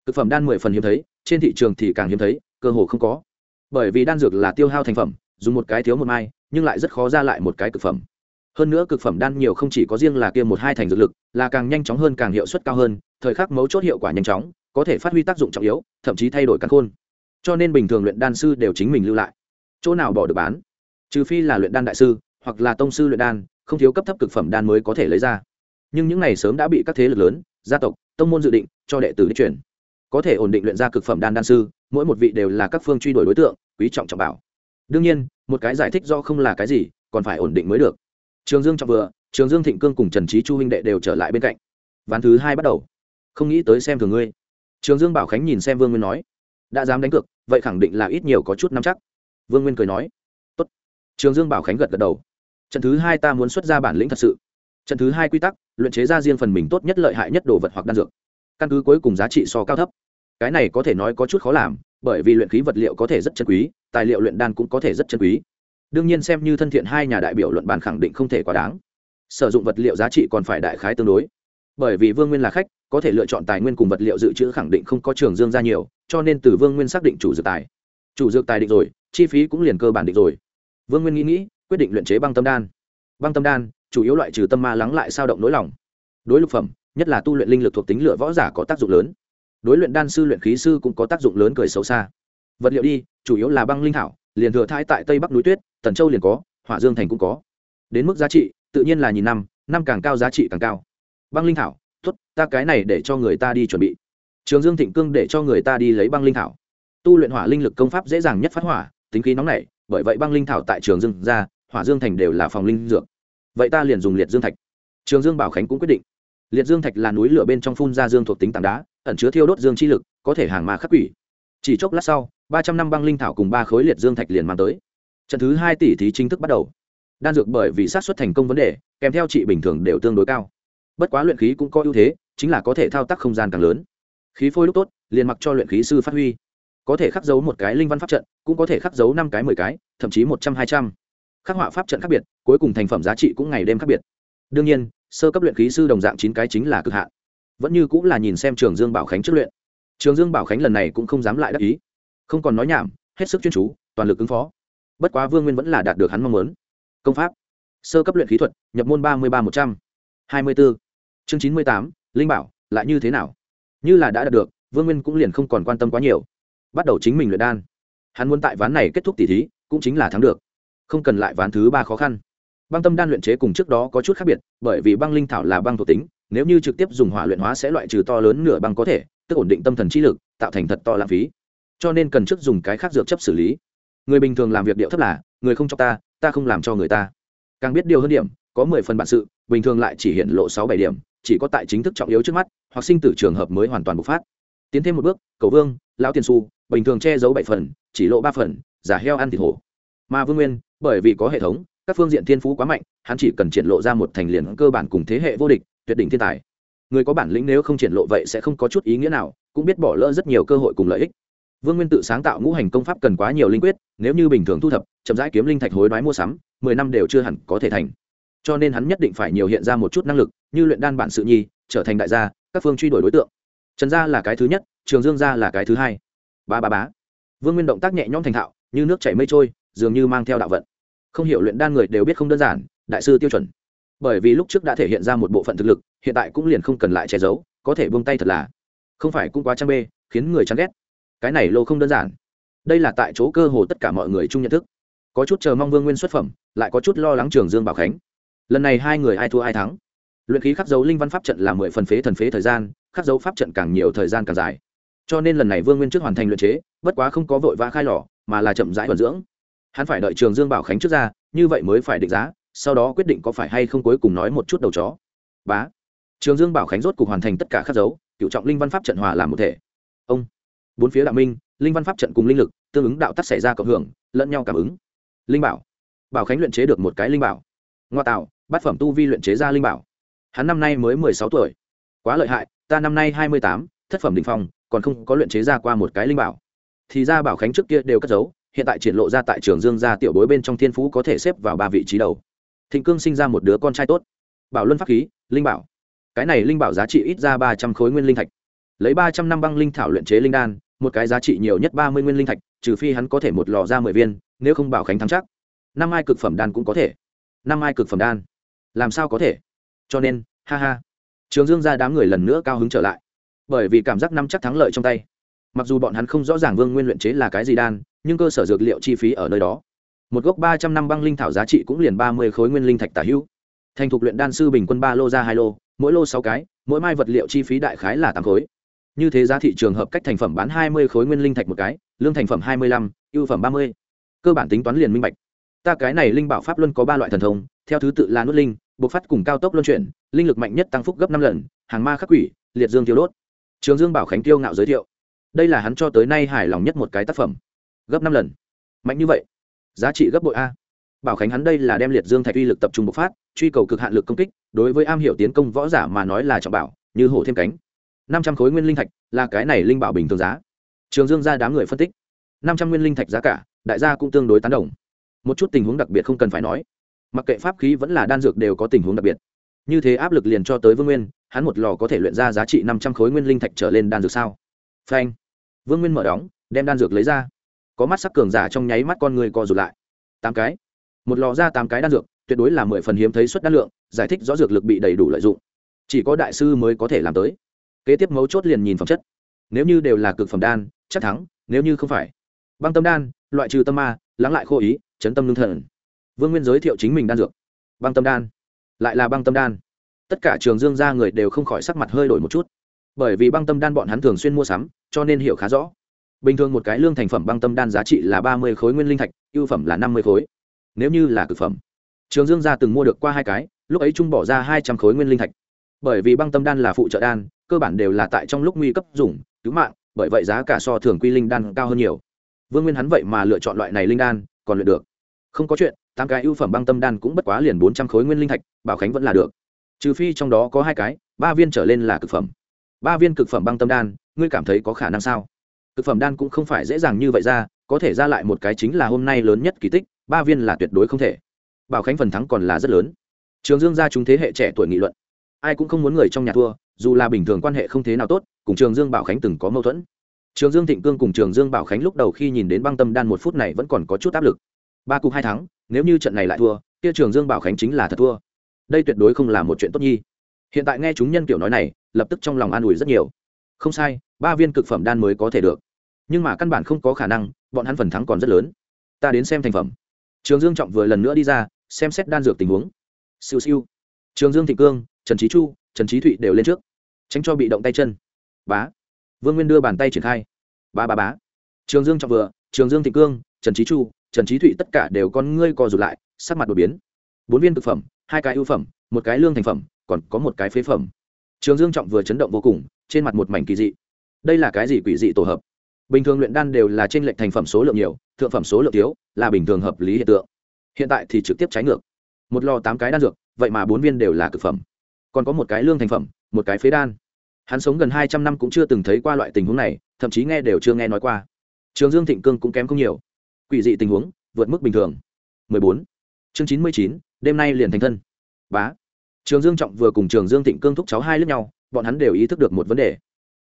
Thực phẩm đan mười phần hiếm thấy, trên thị trường thì càng hiếm thấy, cơ hồ không có. Bởi vì đan dược là tiêu hao thành phẩm, dùng một cái thiếu một mai nhưng lại rất khó ra lại một cái cực phẩm. Hơn nữa cực phẩm đan nhiều không chỉ có riêng là kia một hai thành dược lực, là càng nhanh chóng hơn, càng hiệu suất cao hơn, thời khắc mấu chốt hiệu quả nhanh chóng, có thể phát huy tác dụng trọng yếu, thậm chí thay đổi căn khôn. Cho nên bình thường luyện đan sư đều chính mình lưu lại. Chỗ nào bỏ được bán? Trừ phi là luyện đan đại sư, hoặc là tông sư luyện đan, không thiếu cấp thấp cực phẩm đan mới có thể lấy ra. Nhưng những này sớm đã bị các thế lực lớn, gia tộc, tông môn dự định, cho đệ tử đi chuyển có thể ổn định luyện ra cực phẩm đan đan sư, mỗi một vị đều là các phương truy đuổi đối tượng, quý trọng trọng bảo đương nhiên, một cái giải thích do không là cái gì, còn phải ổn định mới được. Trường dương trọng vừa, trường dương thịnh cương cùng trần trí chu huynh đệ đều trở lại bên cạnh. Ván thứ hai bắt đầu. Không nghĩ tới xem thường ngươi. Trường dương bảo khánh nhìn xem vương nguyên nói. Đã dám đánh cược, vậy khẳng định là ít nhiều có chút nắm chắc. Vương nguyên cười nói. Tốt. trường dương bảo khánh gật gật đầu. Trận thứ hai ta muốn xuất ra bản lĩnh thật sự. Trận thứ hai quy tắc, luyện chế ra riêng phần mình tốt nhất lợi hại nhất đồ vật hoặc đan dược. Căn cứ cuối cùng giá trị so cao thấp. Cái này có thể nói có chút khó làm bởi vì luyện khí vật liệu có thể rất chân quý, tài liệu luyện đan cũng có thể rất chân quý. Đương nhiên xem như thân thiện hai nhà đại biểu luận bàn khẳng định không thể quá đáng. Sử dụng vật liệu giá trị còn phải đại khái tương đối. Bởi vì vương nguyên là khách, có thể lựa chọn tài nguyên cùng vật liệu dự trữ khẳng định không có trường dương ra nhiều, cho nên từ vương nguyên xác định chủ dược tài. Chủ dược tài định rồi, chi phí cũng liền cơ bản định rồi. Vương nguyên nghĩ nghĩ, quyết định luyện chế băng tâm đan. Băng tâm đan, chủ yếu loại trừ tâm ma lắng lại sao động nỗi lòng. Đối lục phẩm, nhất là tu luyện linh lực thuộc tính lửa võ giả có tác dụng lớn đối luyện đan sư luyện khí sư cũng có tác dụng lớn cười xấu xa. Vật liệu đi, chủ yếu là băng linh thảo, liền thừa thai tại tây bắc núi tuyết, tần châu liền có, hỏa dương thành cũng có. Đến mức giá trị, tự nhiên là nhìn năm năm càng cao giá trị càng cao. Băng linh thảo, tốt, ta cái này để cho người ta đi chuẩn bị. Trường dương thịnh cương để cho người ta đi lấy băng linh thảo. Tu luyện hỏa linh lực công pháp dễ dàng nhất phát hỏa, tính khí nóng nảy, bởi vậy băng linh thảo tại trường dương ra, hỏa dương thành đều là phòng linh dược. Vậy ta liền dùng liệt dương thạch. Trường dương bảo khánh cũng quyết định. Liệt dương thạch là núi lửa bên trong phun ra dương thuộc tính tảng đá ẩn chứa thiêu đốt dương chi lực, có thể hàng mà khắc quỷ. Chỉ chốc lát sau, ba trăm năm băng linh thảo cùng ba khối liệt dương thạch liền mang tới. Trận thứ hai tỷ thí chính thức bắt đầu. Đan dược bởi vì sát xuất thành công vấn đề, kèm theo trị bình thường đều tương đối cao. Bất quá luyện khí cũng có ưu thế, chính là có thể thao tác không gian càng lớn. Khí phôi lúc tốt, liền mặc cho luyện khí sư phát huy. Có thể khắc dấu một cái linh văn pháp trận, cũng có thể khắc dấu năm cái, mười cái, thậm chí một trăm, hai trăm. Khắc họa pháp trận khác biệt, cuối cùng thành phẩm giá trị cũng ngày đêm khác biệt. Đương nhiên, sơ cấp luyện khí sư đồng dạng chín cái chính là cực hạn vẫn như cũng là nhìn xem trường dương bảo khánh trước luyện trường dương bảo khánh lần này cũng không dám lại đắc ý không còn nói nhảm hết sức chuyên chú toàn lực ứng phó bất quá vương nguyên vẫn là đạt được hắn mong muốn công pháp sơ cấp luyện khí thuật nhập môn ba mươi ba một trăm hai mươi bốn chương chín mươi tám linh bảo lại như thế nào như là đã đạt được vương nguyên cũng liền không còn quan tâm quá nhiều bắt đầu chính mình luyện đan hắn muốn tại ván này kết thúc tỷ thí cũng chính là thắng được không cần lại ván thứ ba khó khăn băng tâm đan luyện chế cùng trước đó có chút khác biệt bởi vì băng linh thảo là băng thuộc tính nếu như trực tiếp dùng hỏa luyện hóa sẽ loại trừ to lớn nửa băng có thể, tức ổn định tâm thần trí lực, tạo thành thật to lãng phí. Cho nên cần trước dùng cái khác dược chấp xử lý. Người bình thường làm việc điệu thấp là, người không cho ta ta không làm cho người ta. Càng biết điều hơn điểm, có mười phần bản sự, bình thường lại chỉ hiện lộ sáu bảy điểm, chỉ có tại chính thức trọng yếu trước mắt, hoặc sinh tử trường hợp mới hoàn toàn bộc phát. Tiến thêm một bước, cầu vương, lão tiền su bình thường che giấu bảy phần, chỉ lộ ba phần, giả heo ăn thịt hổ. Mà vương nguyên, bởi vì có hệ thống, các phương diện thiên phú quá mạnh, hắn chỉ cần triển lộ ra một thành liền cơ bản cùng thế hệ vô địch tuyệt đỉnh thiên tài. Người có bản lĩnh nếu không triển lộ vậy sẽ không có chút ý nghĩa nào, cũng biết bỏ lỡ rất nhiều cơ hội cùng lợi ích. Vương nguyên tự sáng tạo ngũ hành công pháp cần quá nhiều linh quyết, nếu như bình thường thu thập, chậm rãi kiếm linh thạch hối đoái mua sắm, mười năm đều chưa hẳn có thể thành. Cho nên hắn nhất định phải nhiều hiện ra một chút năng lực, như luyện đan bản sự nhi, trở thành đại gia, các phương truy đuổi đối tượng. Trần gia là cái thứ nhất, trường dương gia là cái thứ hai. Ba ba bá. Vương nguyên động tác nhẹ nhõm thành thạo, như nước chảy mây trôi, dường như mang theo đạo vận. Không hiểu luyện đan người đều biết không đơn giản, đại sư tiêu chuẩn bởi vì lúc trước đã thể hiện ra một bộ phận thực lực, hiện tại cũng liền không cần lại che giấu, có thể buông tay thật là, không phải cũng quá trang bê, khiến người chán ghét. Cái này lô không đơn giản. Đây là tại chỗ cơ hồ tất cả mọi người chung nhận thức. Có chút chờ mong vương nguyên xuất phẩm, lại có chút lo lắng trường dương bảo khánh. Lần này hai người ai thua ai thắng. Luyện khí khắc dấu linh văn pháp trận là mười phần phế thần phế thời gian, khắc dấu pháp trận càng nhiều thời gian càng dài. Cho nên lần này vương nguyên trước hoàn thành luyện chế, bất quá không có vội vã khai lò, mà là chậm rãi vận dưỡng. Hắn phải đợi trường dương bảo khánh trước ra, như vậy mới phải định giá sau đó quyết định có phải hay không cuối cùng nói một chút đầu chó. Bá. Trường dương bảo khánh rốt cục hoàn thành tất cả các dấu, cựu trọng linh văn pháp trận hòa làm một thể. Ông. Bốn phía đạo minh, linh văn pháp trận cùng linh lực, tương ứng đạo tắc xảy ra cộng hưởng, lẫn nhau cảm ứng. Linh bảo. Bảo khánh luyện chế được một cái linh bảo. Ngoa tạo, bát phẩm tu vi luyện chế ra linh bảo. Hắn năm nay mới mười sáu tuổi. Quá lợi hại, ta năm nay hai mươi tám, thất phẩm đỉnh phong, còn không có luyện chế ra qua một cái linh bảo. Thì ra bảo khánh trước kia đều cất giấu, hiện tại triển lộ ra tại trường dương gia tiểu bối bên trong thiên phú có thể xếp vào ba vị trí đầu thịnh cương sinh ra một đứa con trai tốt. Bảo luân pháp khí, linh bảo. Cái này linh bảo giá trị ít ra ba trăm khối nguyên linh thạch. Lấy ba trăm năm băng linh thảo luyện chế linh đan, một cái giá trị nhiều nhất ba mươi nguyên linh thạch, trừ phi hắn có thể một lò ra mười viên, nếu không bảo khánh thắng chắc. Năm ai cực phẩm đan cũng có thể. Năm ai cực phẩm đan. Làm sao có thể? Cho nên, ha ha. Trường dương ra đám người lần nữa cao hứng trở lại. Bởi vì cảm giác năm chắc thắng lợi trong tay. Mặc dù bọn hắn không rõ ràng vương nguyên luyện chế là cái gì đan, nhưng cơ sở dược liệu chi phí ở nơi đó một gốc ba trăm năm băng linh thảo giá trị cũng liền ba mươi khối nguyên linh thạch tả hữu. Thành thục luyện đan sư bình quân ba lô ra hai lô, mỗi lô sáu cái, mỗi mai vật liệu chi phí đại khái là tám khối. Như thế giá thị trường hợp cách thành phẩm bán hai mươi khối nguyên linh thạch một cái, lương thành phẩm hai mươi lăm, ưu phẩm ba mươi. Cơ bản tính toán liền minh bạch. Ta cái này linh bảo pháp luân có ba loại thần thông, theo thứ tự là nuốt linh, bộc phát cùng cao tốc luân chuyển, linh lực mạnh nhất tăng phúc gấp năm lần, hàng ma khắc quỷ, liệt dương tiêu đốt. Trường dương bảo khánh tiêu ngạo giới thiệu. Đây là hắn cho tới nay hài lòng nhất một cái tác phẩm. Gấp năm lần. Mạnh như vậy giá trị gấp bội a. Bảo khánh hắn đây là đem liệt dương thạch uy lực tập trung bộc phát, truy cầu cực hạn lực công kích, đối với am hiểu tiến công võ giả mà nói là trọng bảo, như hổ thêm cánh. Năm trăm khối nguyên linh thạch là cái này linh bảo bình thường giá. Trường dương ra đám người phân tích. Năm trăm nguyên linh thạch giá cả, đại gia cũng tương đối tán đồng. Một chút tình huống đặc biệt không cần phải nói. Mặc kệ pháp khí vẫn là đan dược đều có tình huống đặc biệt. Như thế áp lực liền cho tới vương nguyên, hắn một lò có thể luyện ra giá trị năm trăm khối nguyên linh thạch trở lên đan dược sao? Phanh. Vương nguyên mở đóng, đem đan dược lấy ra có mắt sắc cường giả trong nháy mắt con người co rụt lại. Tám cái. Một lò ra tám cái đan dược, tuyệt đối là mười phần hiếm thấy suất đan lượng, giải thích rõ dược lực bị đầy đủ lợi dụng. Chỉ có đại sư mới có thể làm tới. Kế tiếp mấu chốt liền nhìn phẩm chất. Nếu như đều là cực phẩm đan, chắc thắng, nếu như không phải. Băng tâm đan, loại trừ tâm ma, lắng lại khô ý, chấn tâm lương thần. Vương nguyên giới thiệu chính mình đan dược. Băng tâm đan. Lại là băng tâm đan. Tất cả trường dương gia người đều không khỏi sắc mặt hơi đổi một chút. Bởi vì băng tâm đan bọn hắn thường xuyên mua sắm, cho nên hiểu khá rõ bình thường một cái lương thành phẩm băng tâm đan giá trị là ba mươi khối, nguyên linh thạch, ưu phẩm là năm mươi khối. Nếu như là cực phẩm, trường dương gia từng mua được qua hai cái, lúc ấy trung bỏ ra hai trăm khối nguyên linh thạch. Bởi vì băng tâm đan là phụ trợ đan, cơ bản đều là tại trong lúc nguy cấp dùng, cứu mạng, bởi vậy giá cả so thường quy linh đan cao hơn nhiều. Vương nguyên hắn vậy mà lựa chọn loại này linh đan, còn luyện được. Không có chuyện, tám cái ưu phẩm băng tâm đan cũng bất quá liền bốn trăm khối nguyên linh thạch, bảo khánh vẫn là được. Trừ phi trong đó có hai cái, ba viên trở lên là cực phẩm. Ba viên cực phẩm băng tâm đan, ngươi cảm thấy có khả năng sao? Thực phẩm đan cũng không phải dễ dàng như vậy ra, có thể ra lại một cái chính là hôm nay lớn nhất kỳ tích, ba viên là tuyệt đối không thể. Bảo khánh phần thắng còn là rất lớn. Trường dương gia chúng thế hệ trẻ tuổi nghị luận. Ai cũng không muốn người trong nhà thua, dù là bình thường quan hệ không thế nào tốt, cùng trường dương bảo khánh từng có mâu thuẫn. Trường dương thịnh cương cùng trường dương bảo khánh lúc đầu khi nhìn đến băng tâm đan một phút này vẫn còn có chút áp lực. Ba cục hai thắng, nếu như trận này lại thua, kia trường dương bảo khánh chính là thật thua. Đây tuyệt đối không là một chuyện tốt nhi. Hiện tại nghe chúng nhân kiểu nói này, lập tức trong lòng an ủi rất nhiều. Không sai, ba viên cực phẩm đan mới có thể được nhưng mà căn bản không có khả năng, bọn hắn phần thắng còn rất lớn. Ta đến xem thành phẩm. Trường dương trọng vừa lần nữa đi ra, xem xét đan dược tình huống. Siêu siêu. Trường dương thị cương, trần trí chu, trần trí thụy đều lên trước. Tránh cho bị động tay chân. Bá. Vương nguyên đưa bàn tay triển khai. Ba ba bá. Trường dương trọng vừa, trường dương thị cương, trần trí chu, trần trí thụy tất cả đều con ngươi co rụt lại, sắc mặt đột biến. Bốn viên thực phẩm, hai cái ưu phẩm, một cái lương thành phẩm, còn có một cái phế phẩm. Trường dương trọng vừa chấn động vô cùng, trên mặt một mảnh kỳ dị. Đây là cái gì quỷ dị tổ hợp? Bình thường luyện đan đều là trên lệnh thành phẩm số lượng nhiều thượng phẩm số lượng thiếu là bình thường hợp lý hiện tượng. Hiện tại thì trực tiếp trái ngược. Một lò tám cái đan dược vậy mà bốn viên đều là thực phẩm. Còn có một cái lương thành phẩm một cái phế đan. Hắn sống gần hai trăm năm cũng chưa từng thấy qua loại tình huống này thậm chí nghe đều chưa nghe nói qua. Trường dương thịnh cương cũng kém không nhiều. Quỷ dị tình huống vượt mức bình thường. 14. chương 99, đêm nay liền thành thân. Bá. Trường dương trọng vừa cùng trường dương thịnh cương thúc cháu hai lướt nhau bọn hắn đều ý thức được một vấn đề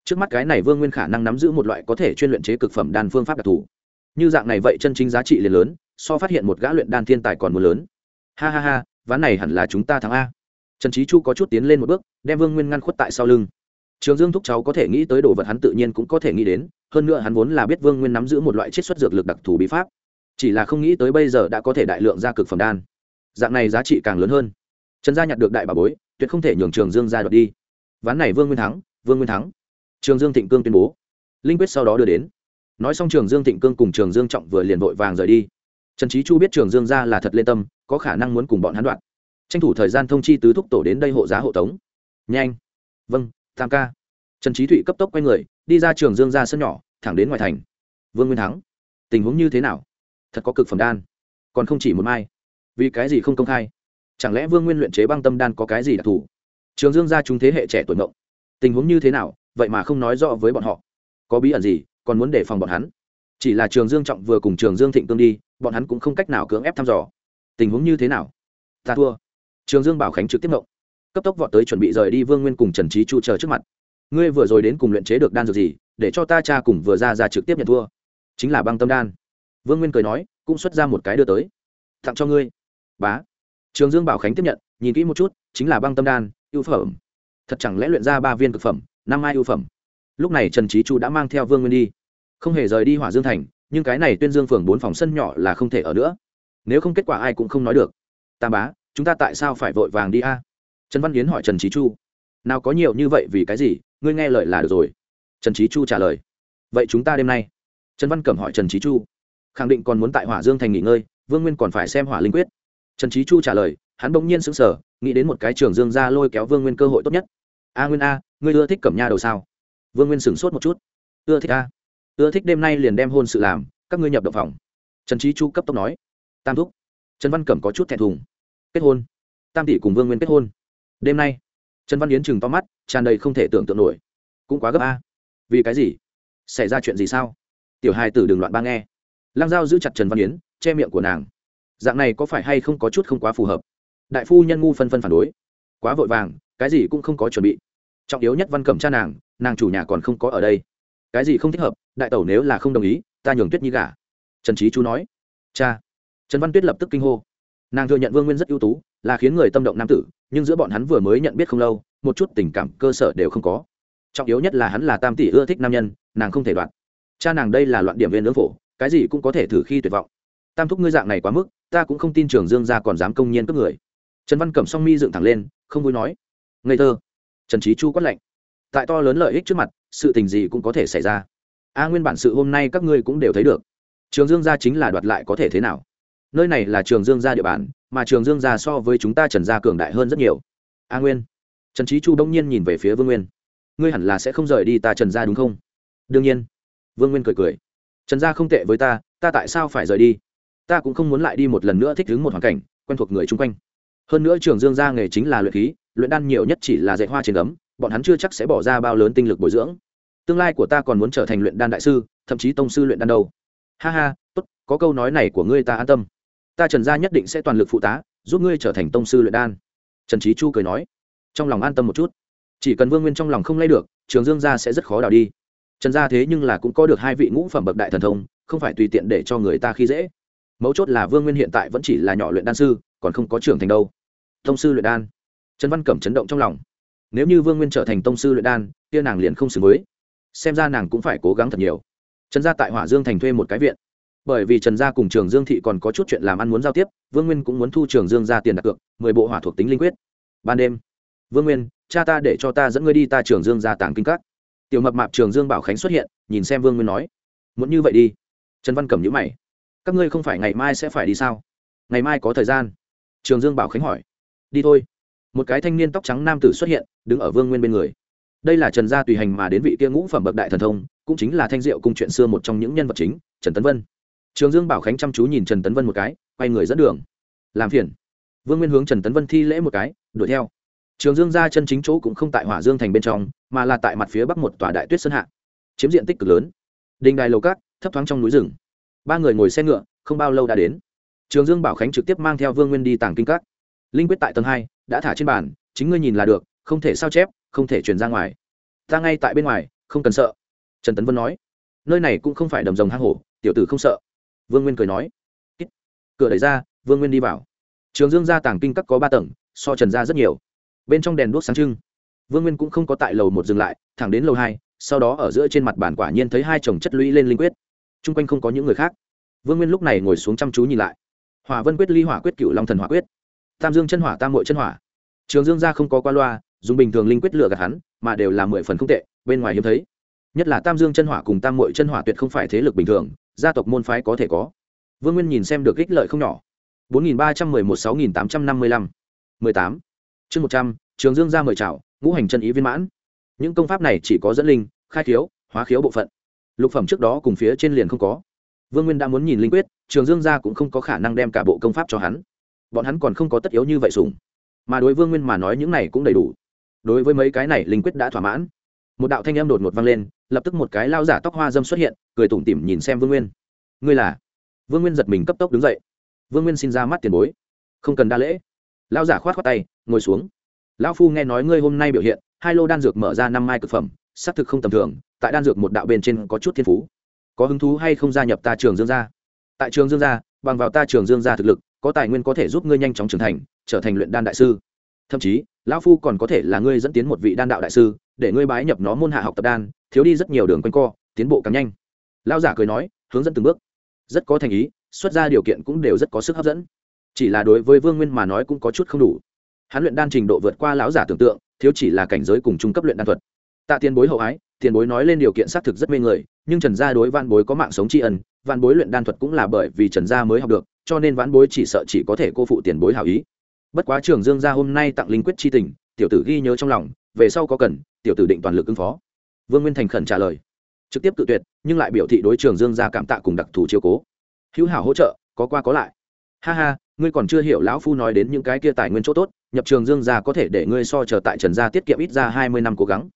trước mắt cái này vương nguyên khả năng nắm giữ một loại có thể chuyên luyện chế cực phẩm đan phương pháp đặc thù. Như dạng này vậy chân chính giá trị liền lớn, so phát hiện một gã luyện đan thiên tài còn muốn lớn. Ha ha ha, ván này hẳn là chúng ta thắng a. Trần trí chu có chút tiến lên một bước, đem vương nguyên ngăn khuất tại sau lưng. Trường dương thúc cháu có thể nghĩ tới đồ vật hắn tự nhiên cũng có thể nghĩ đến, hơn nữa hắn vốn là biết vương nguyên nắm giữ một loại chiết xuất dược lực đặc thù bí pháp. Chỉ là không nghĩ tới bây giờ đã có thể đại lượng ra cực phẩm đan. Dạng này giá trị càng lớn hơn. Trần gia nhặt được đại bà bối, tuyệt không thể nhường trường dương ra đoạt đi. Ván này vương nguyên thắng, vương nguyên thắng trường dương thịnh cương tuyên bố. Linh quyết sau đó đưa đến. Nói xong trường dương thịnh cương cùng trường dương trọng vừa liền vội vàng rời đi. Trần trí chu biết trường dương ra là thật lên tâm, có khả năng muốn cùng bọn hắn đoạn. Tranh thủ thời gian thông chi tứ thúc tổ đến đây hộ giá hộ tống. Nhanh. Vâng tam ca. Trần trí thụy cấp tốc quay người, đi ra trường dương ra sân nhỏ, thẳng đến ngoài thành. Vương nguyên thắng. Tình huống như thế nào? Thật có cực phẩm đan. Còn không chỉ một mai. Vì cái gì không công khai? Chẳng lẽ vương nguyên luyện chế băng tâm đan có cái gì đặc thù? Trường dương ra chúng thế hệ trẻ tuổi mộng. Tình huống như thế nào? Vậy mà không nói rõ với bọn họ. Có bí ẩn gì, còn muốn đề phòng bọn hắn? Chỉ là trường dương trọng vừa cùng trường dương thịnh cương đi, bọn hắn cũng không cách nào cưỡng ép thăm dò. Tình huống như thế nào? Ta thua. Trường dương bảo khánh trực tiếp mộng cấp tốc vọt tới chuẩn bị rời đi vương nguyên cùng trần trí chu chờ trước mặt. Ngươi vừa rồi đến cùng luyện chế được đan dược gì, để cho ta cha cùng vừa ra ra trực tiếp nhận thua. Chính là băng tâm đan. Vương nguyên cười nói, cũng xuất ra một cái đưa tới. Tặng cho ngươi. Bá. Trường dương bảo khánh tiếp nhận, nhìn kỹ một chút, chính là băng tâm đan, ưu phẩm. Thật chẳng lẽ luyện ra ba viên thực phẩm năm mai ưu phẩm. Lúc này trần trí chu đã mang theo vương nguyên đi. Không hề rời đi hỏa dương thành, nhưng cái này tuyên dương phường bốn phòng sân nhỏ là không thể ở nữa. Nếu không kết quả ai cũng không nói được. Tam bá, chúng ta tại sao phải vội vàng đi a? Trần văn yến hỏi trần trí chu. Nào có nhiều như vậy vì cái gì? Ngươi nghe lời là được rồi. Trần trí chu trả lời. Vậy chúng ta đêm nay. Trần văn cẩm hỏi trần trí chu. Khẳng định còn muốn tại hỏa dương thành nghỉ ngơi, vương nguyên còn phải xem hỏa linh quyết. Trần trí chu trả lời, hắn bỗng nhiên sững sờ, nghĩ đến một cái trường dương ra lôi kéo vương nguyên cơ hội tốt nhất a nguyên a, ngươi ưa thích cẩm nha đầu sao? Vương nguyên sửng sốt một chút. Ưa thích a. Ưa thích đêm nay liền đem hôn sự làm, các ngươi nhập động phòng. Trần trí chu cấp tốc nói. Tam thúc. Trần văn cẩm có chút thẹn thùng. Kết hôn. Tam tỷ cùng vương nguyên kết hôn. Đêm nay, trần văn yến chừng to mắt, tràn đầy không thể tưởng tượng nổi. Cũng quá gấp a. Vì cái gì? Xảy ra chuyện gì sao? Tiểu hai tử đừng loạn ba nghe. Lang giao giữ chặt trần văn yến, che miệng của nàng. Dạng này có phải hay không có chút không quá phù hợp? Đại phu nhân ngu phân phân phản đối. Quá vội vàng cái gì cũng không có chuẩn bị. Trọng yếu nhất văn cẩm cha nàng nàng chủ nhà còn không có ở đây. Cái gì không thích hợp, đại tẩu nếu là không đồng ý, ta nhường tuyết nhi gả. Trần trí chú nói. Cha. Trần văn tuyết lập tức kinh hô. Nàng thừa nhận vương nguyên rất ưu tú, là khiến người tâm động nam tử, nhưng giữa bọn hắn vừa mới nhận biết không lâu, một chút tình cảm, cơ sở đều không có. Trọng yếu nhất là hắn là tam tỷ ưa thích nam nhân, nàng không thể đoạt cha nàng đây là loạn điểm viên lưỡng phổ, cái gì cũng có thể thử khi tuyệt vọng. Tam thúc ngươi dạng này quá mức, ta cũng không tin trường dương gia còn dám công nhiên cướp người. Trần văn cẩm song mi dựng thẳng lên, không vui nói ngây thơ. Trần trí chu quát lạnh. Tại to lớn lợi ích trước mặt, sự tình gì cũng có thể xảy ra. A nguyên bản sự hôm nay các ngươi cũng đều thấy được. Trường dương gia chính là đoạt lại có thể thế nào? Nơi này là trường dương gia địa bàn, mà trường dương gia so với chúng ta trần gia cường đại hơn rất nhiều. A nguyên. Trần trí chu đông nhiên nhìn về phía vương nguyên. Ngươi hẳn là sẽ không rời đi ta trần gia đúng không? Đương nhiên. Vương nguyên cười cười. Trần gia không tệ với ta ta tại sao phải rời đi? Ta cũng không muốn lại đi một lần nữa thích ứng một hoàn cảnh, quen thuộc người chung quanh. Hơn nữa trường dương gia nghề chính là luyện khí luyện đan nhiều nhất chỉ là dạy hoa trên ấm bọn hắn chưa chắc sẽ bỏ ra bao lớn tinh lực bồi dưỡng. Tương lai của ta còn muốn trở thành luyện đan đại sư, thậm chí tông sư luyện đan đâu. Ha ha, tốt, có câu nói này của ngươi ta an tâm. Ta trần gia nhất định sẽ toàn lực phụ tá, giúp ngươi trở thành tông sư luyện đan. Trần trí chu cười nói. Trong lòng an tâm một chút. Chỉ cần vương nguyên trong lòng không lay được, trường dương gia sẽ rất khó đào đi. Trần gia thế nhưng là cũng có được hai vị ngũ phẩm bậc đại thần thông, không phải tùy tiện để cho người ta khi dễ. Mấu chốt là vương nguyên hiện tại vẫn chỉ là nhỏ luyện đan sư, còn không có trưởng thành đâu. Tông sư luyện đan trần văn cẩm chấn động trong lòng. Nếu như vương nguyên trở thành tông sư luyện đan, kia nàng liền không xử với. Xem ra nàng cũng phải cố gắng thật nhiều. Trần gia tại hỏa dương thành thuê một cái viện. Bởi vì trần gia cùng trường dương thị còn có chút chuyện làm ăn muốn giao tiếp, vương nguyên cũng muốn thu trường dương ra tiền đặt cược, mười bộ hỏa thuộc tính linh quyết. Ban đêm, vương nguyên, cha ta để cho ta dẫn ngươi đi ta trường dương ra tàng kinh các. Tiểu mập mạp trường dương bảo khánh xuất hiện, nhìn xem vương nguyên nói, muốn như vậy đi. Trần văn cẩm nhữ mày, các ngươi không phải ngày mai sẽ phải đi sao? Ngày mai có thời gian. Trường dương bảo khánh hỏi, đi thôi một cái thanh niên tóc trắng nam tử xuất hiện, đứng ở vương nguyên bên người. Đây là trần gia tùy hành mà đến vị kia ngũ phẩm bậc đại thần thông, cũng chính là thanh diệu cung chuyện xưa một trong những nhân vật chính, trần tấn vân. Trường dương bảo khánh chăm chú nhìn trần tấn vân một cái, quay người dẫn đường. Làm phiền. Vương nguyên hướng trần tấn vân thi lễ một cái, đuổi theo. Trường dương ra chân chính chỗ cũng không tại hỏa dương thành bên trong, mà là tại mặt phía bắc một tòa đại tuyết sơn hạ. Chiếm diện tích cực lớn. Đình đài lầu cát thấp thoáng trong núi rừng. Ba người ngồi xe ngựa, không bao lâu đã đến. Trường dương bảo khánh trực tiếp mang theo vương nguyên đi tàng kinh các. Linh quyết tại tầng hai đã thả trên bàn, chính ngươi nhìn là được, không thể sao chép, không thể truyền ra ngoài. Ta ngay tại bên ngoài, không cần sợ. Trần tấn vân nói. Nơi này cũng không phải đầm rồng hang hổ, tiểu tử không sợ. Vương nguyên cười nói. Cửa đẩy ra, vương nguyên đi vào. Trường dương gia tàng kinh các có ba tầng, so trần ra rất nhiều. Bên trong đèn đuốc sáng trưng. Vương nguyên cũng không có tại lầu một dừng lại, thẳng đến lầu hai, sau đó ở giữa trên mặt bàn quả nhiên thấy hai chồng chất lũy lên linh quyết. T r u n g quanh không có những người khác. Vương nguyên lúc này ngồi xuống chăm chú nhìn lại. Hòa vân quyết ly, hỏa quyết cựu long thần hỏa quyết tam dương chân hỏa tam mội chân hỏa. Trường dương gia không có qua loa, dùng bình thường linh quyết lựa gạt hắn, mà đều là mười phần không tệ, bên ngoài hiếm thấy. Nhất là tam dương chân hỏa cùng tam mội chân hỏa tuyệt không phải thế lực bình thường, gia tộc môn phái có thể có. Vương nguyên nhìn xem được ích lợi không nhỏ. bốn nghìn ba trăm mười một sáu nghìn tám trăm năm mươi lăm. mười tám. Chương một trăm, trường dương Gia mời chào, ngũ hành chân ý viên mãn. Những công pháp này chỉ có dẫn linh, khai khiếu, hóa khiếu bộ phận. Lục phẩm trước đó cùng phía trên liền không có. Vương nguyên đã muốn nhìn linh quyết, trường dương gia cũng không có khả năng đem cả bộ công pháp cho hắn bọn hắn còn không có tất yếu như vậy sùng. Mà đối vương nguyên mà nói những này cũng đầy đủ. Đối với mấy cái này, linh quyết đã thỏa mãn. Một đạo thanh âm đột ngột vang lên, lập tức một cái lao giả tóc hoa dâm xuất hiện, cười tủm tỉm nhìn xem vương nguyên. Ngươi là? Vương nguyên giật mình cấp tốc đứng dậy. Vương nguyên xin ra mắt tiền bối. Không cần đa lễ. Lao giả khoát khoát tay, ngồi xuống. Lão phu nghe nói ngươi hôm nay biểu hiện, hai lô đan dược mở ra năm mai cực phẩm, xác thực không tầm thường, tại đan dược một đạo bên trên có chút thiên phú. Có hứng thú hay không gia nhập ta trường dương gia? Tại trường dương gia, bằng vào ta trường dương gia thực lực có tài nguyên có thể giúp ngươi nhanh chóng trưởng thành, trở thành luyện đan đại sư. Thậm chí, lão phu còn có thể là ngươi dẫn tiến một vị đan đạo đại sư, để ngươi bái nhập nó môn hạ học tập đan, thiếu đi rất nhiều đường quanh co, tiến bộ càng nhanh. Lão giả cười nói, hướng dẫn từng bước. Rất có thành ý, xuất ra điều kiện cũng đều rất có sức hấp dẫn. Chỉ là đối với vương nguyên mà nói cũng có chút không đủ. Hắn luyện đan trình độ vượt qua lão giả tưởng tượng, thiếu chỉ là cảnh giới cùng trung cấp luyện đan thuật. Tạ tiền bối hậu ái tiền bối nói lên điều kiện xác thực rất mê người, nhưng trần gia đối văn bối có mạng sống tri ân văn bối luyện đan thuật cũng là bởi vì trần gia mới học được cho nên vãn bối chỉ sợ chỉ có thể cô phụ tiền bối hảo ý. Bất quá trường dương gia hôm nay tặng linh quyết chi tình, tiểu tử ghi nhớ trong lòng, về sau có cần, tiểu tử định toàn lực ứng phó. Vương nguyên thành khẩn trả lời. Trực tiếp tự tuyệt, nhưng lại biểu thị đối trường dương gia cảm tạ cùng đặc thù chiếu cố. Hữu hảo hỗ trợ, có qua có lại. Ha ha, ngươi còn chưa hiểu lão phu nói đến những cái kia tài nguyên chỗ tốt, nhập trường dương gia có thể để ngươi so chờ tại trần gia tiết kiệm ít ra hai mươi năm cố gắng.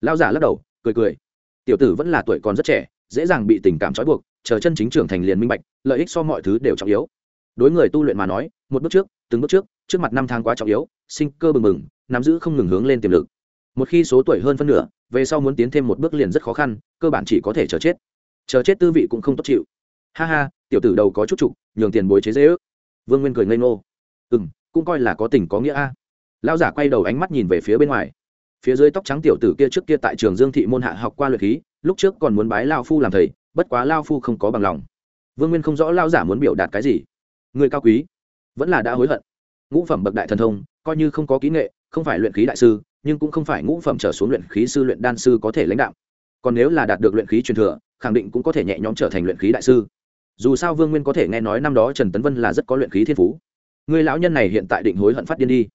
Lão giả lắc đầu, cười cười. Tiểu tử vẫn là tuổi còn rất trẻ, dễ dàng bị tình cảm trói buộc, chờ chân chính trưởng thành liền minh bạch, lợi ích so mọi thứ đều trọng yếu đối người tu luyện mà nói, một bước trước, từng bước trước trước mặt năm tháng quá trọng yếu, sinh cơ bừng bừng, nắm giữ không ngừng hướng lên tiềm lực. Một khi số tuổi hơn phân nửa, về sau muốn tiến thêm một bước liền rất khó khăn, cơ bản chỉ có thể chờ chết. Chờ chết tư vị cũng không tốt chịu. Ha ha, tiểu tử đầu có chút trục, nhường tiền bối chế dễ ước. Vương nguyên cười ngây ngô. Ừ m cũng coi là có tình có nghĩa a. À. lao giả quay đầu ánh mắt nhìn về phía bên ngoài. Phía dưới tóc trắng tiểu tử kia trước kia tại trường dương thị môn hạ học qua luyện khí, lúc trước còn muốn bái lao phu làm thầy, bất quá lao phu không có bằng lòng. Vương nguyên không rõ lao giả muốn biểu đạt cái gì người cao quý, vẫn là đã hối hận. Ngũ phẩm bậc đại thần thông, coi như không có kỹ nghệ, không phải luyện khí đại sư, nhưng cũng không phải ngũ phẩm trở xuống luyện khí sư, luyện đan sư có thể lãnh đạo. Còn nếu là đạt được luyện khí truyền thừa, khẳng định cũng có thể nhẹ nhõm trở thành luyện khí đại sư. Dù sao vương nguyên có thể nghe nói năm đó trần tấn vân là rất có luyện khí thiên phú. Người lão nhân này hiện tại định hối hận phát điên đi.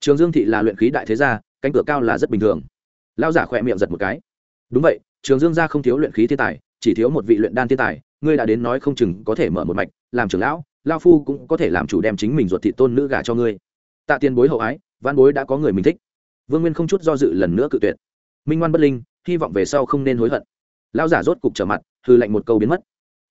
Trường dương thị là luyện khí đại thế gia, cánh cửa cao là rất bình thường. Lao giả khỏe miệng giật một cái. Đúng vậy, trường dương gia không thiếu luyện khí thiên tài, chỉ thiếu một vị luyện đan thiên tài, ngươi đã đến nói không chừng có thể mở một mạch, làm trưởng lão lao phu cũng có thể làm chủ đem chính mình ruột thị tôn nữ gả cho ngươi. Tạ tiền bối hậu ái văn bối đã có người mình thích. Vương nguyên không chút do dự lần nữa cự tuyệt. Minh ngoan bất linh, hy vọng về sau không nên hối hận. Lão giả rốt cục trở mặt hư lệnh một câu biến mất.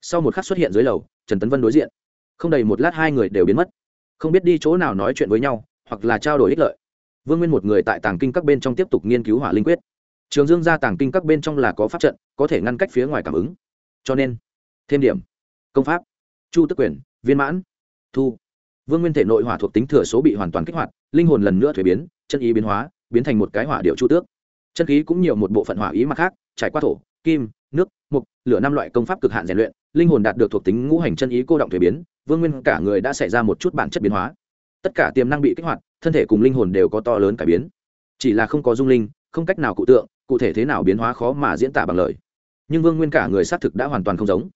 Sau một khắc xuất hiện dưới lầu, trần tấn vân đối diện. Không đầy một lát hai người đều biến mất. Không biết đi chỗ nào nói chuyện với nhau, hoặc là trao đổi ích lợi. Vương nguyên một người tại tàng kinh các bên trong tiếp tục nghiên cứu hỏa linh quyết. Trường dương ra tàng kinh các bên trong là có pháp trận, có thể ngăn cách phía ngoài cảm ứng. Cho nên, thêm điểm. Công pháp. Chu tức quyền viên mãn, thu. Vương nguyên thể nội hỏa thuộc tính thừa số bị hoàn toàn kích hoạt, linh hồn lần nữa thuế biến, chân ý biến hóa, biến thành một cái hỏa điệu chu tước. Chân khí cũng nhiều một bộ phận hỏa ý mặt khác, trải qua thổ, kim, nước, mục, lửa năm loại công pháp cực hạn rèn luyện, linh hồn đạt được thuộc tính ngũ hành chân ý cô động thuế biến, vương nguyên cả người đã xảy ra một chút bản chất biến hóa. Tất cả tiềm năng bị kích hoạt, thân thể cùng linh hồn đều có to lớn cải biến. Chỉ là không có dung linh, không cách nào cụ tượng, cụ thể thế nào biến hóa khó mà diễn tả bằng lời. Nhưng vương nguyên cả người xác thực đã hoàn toàn không giống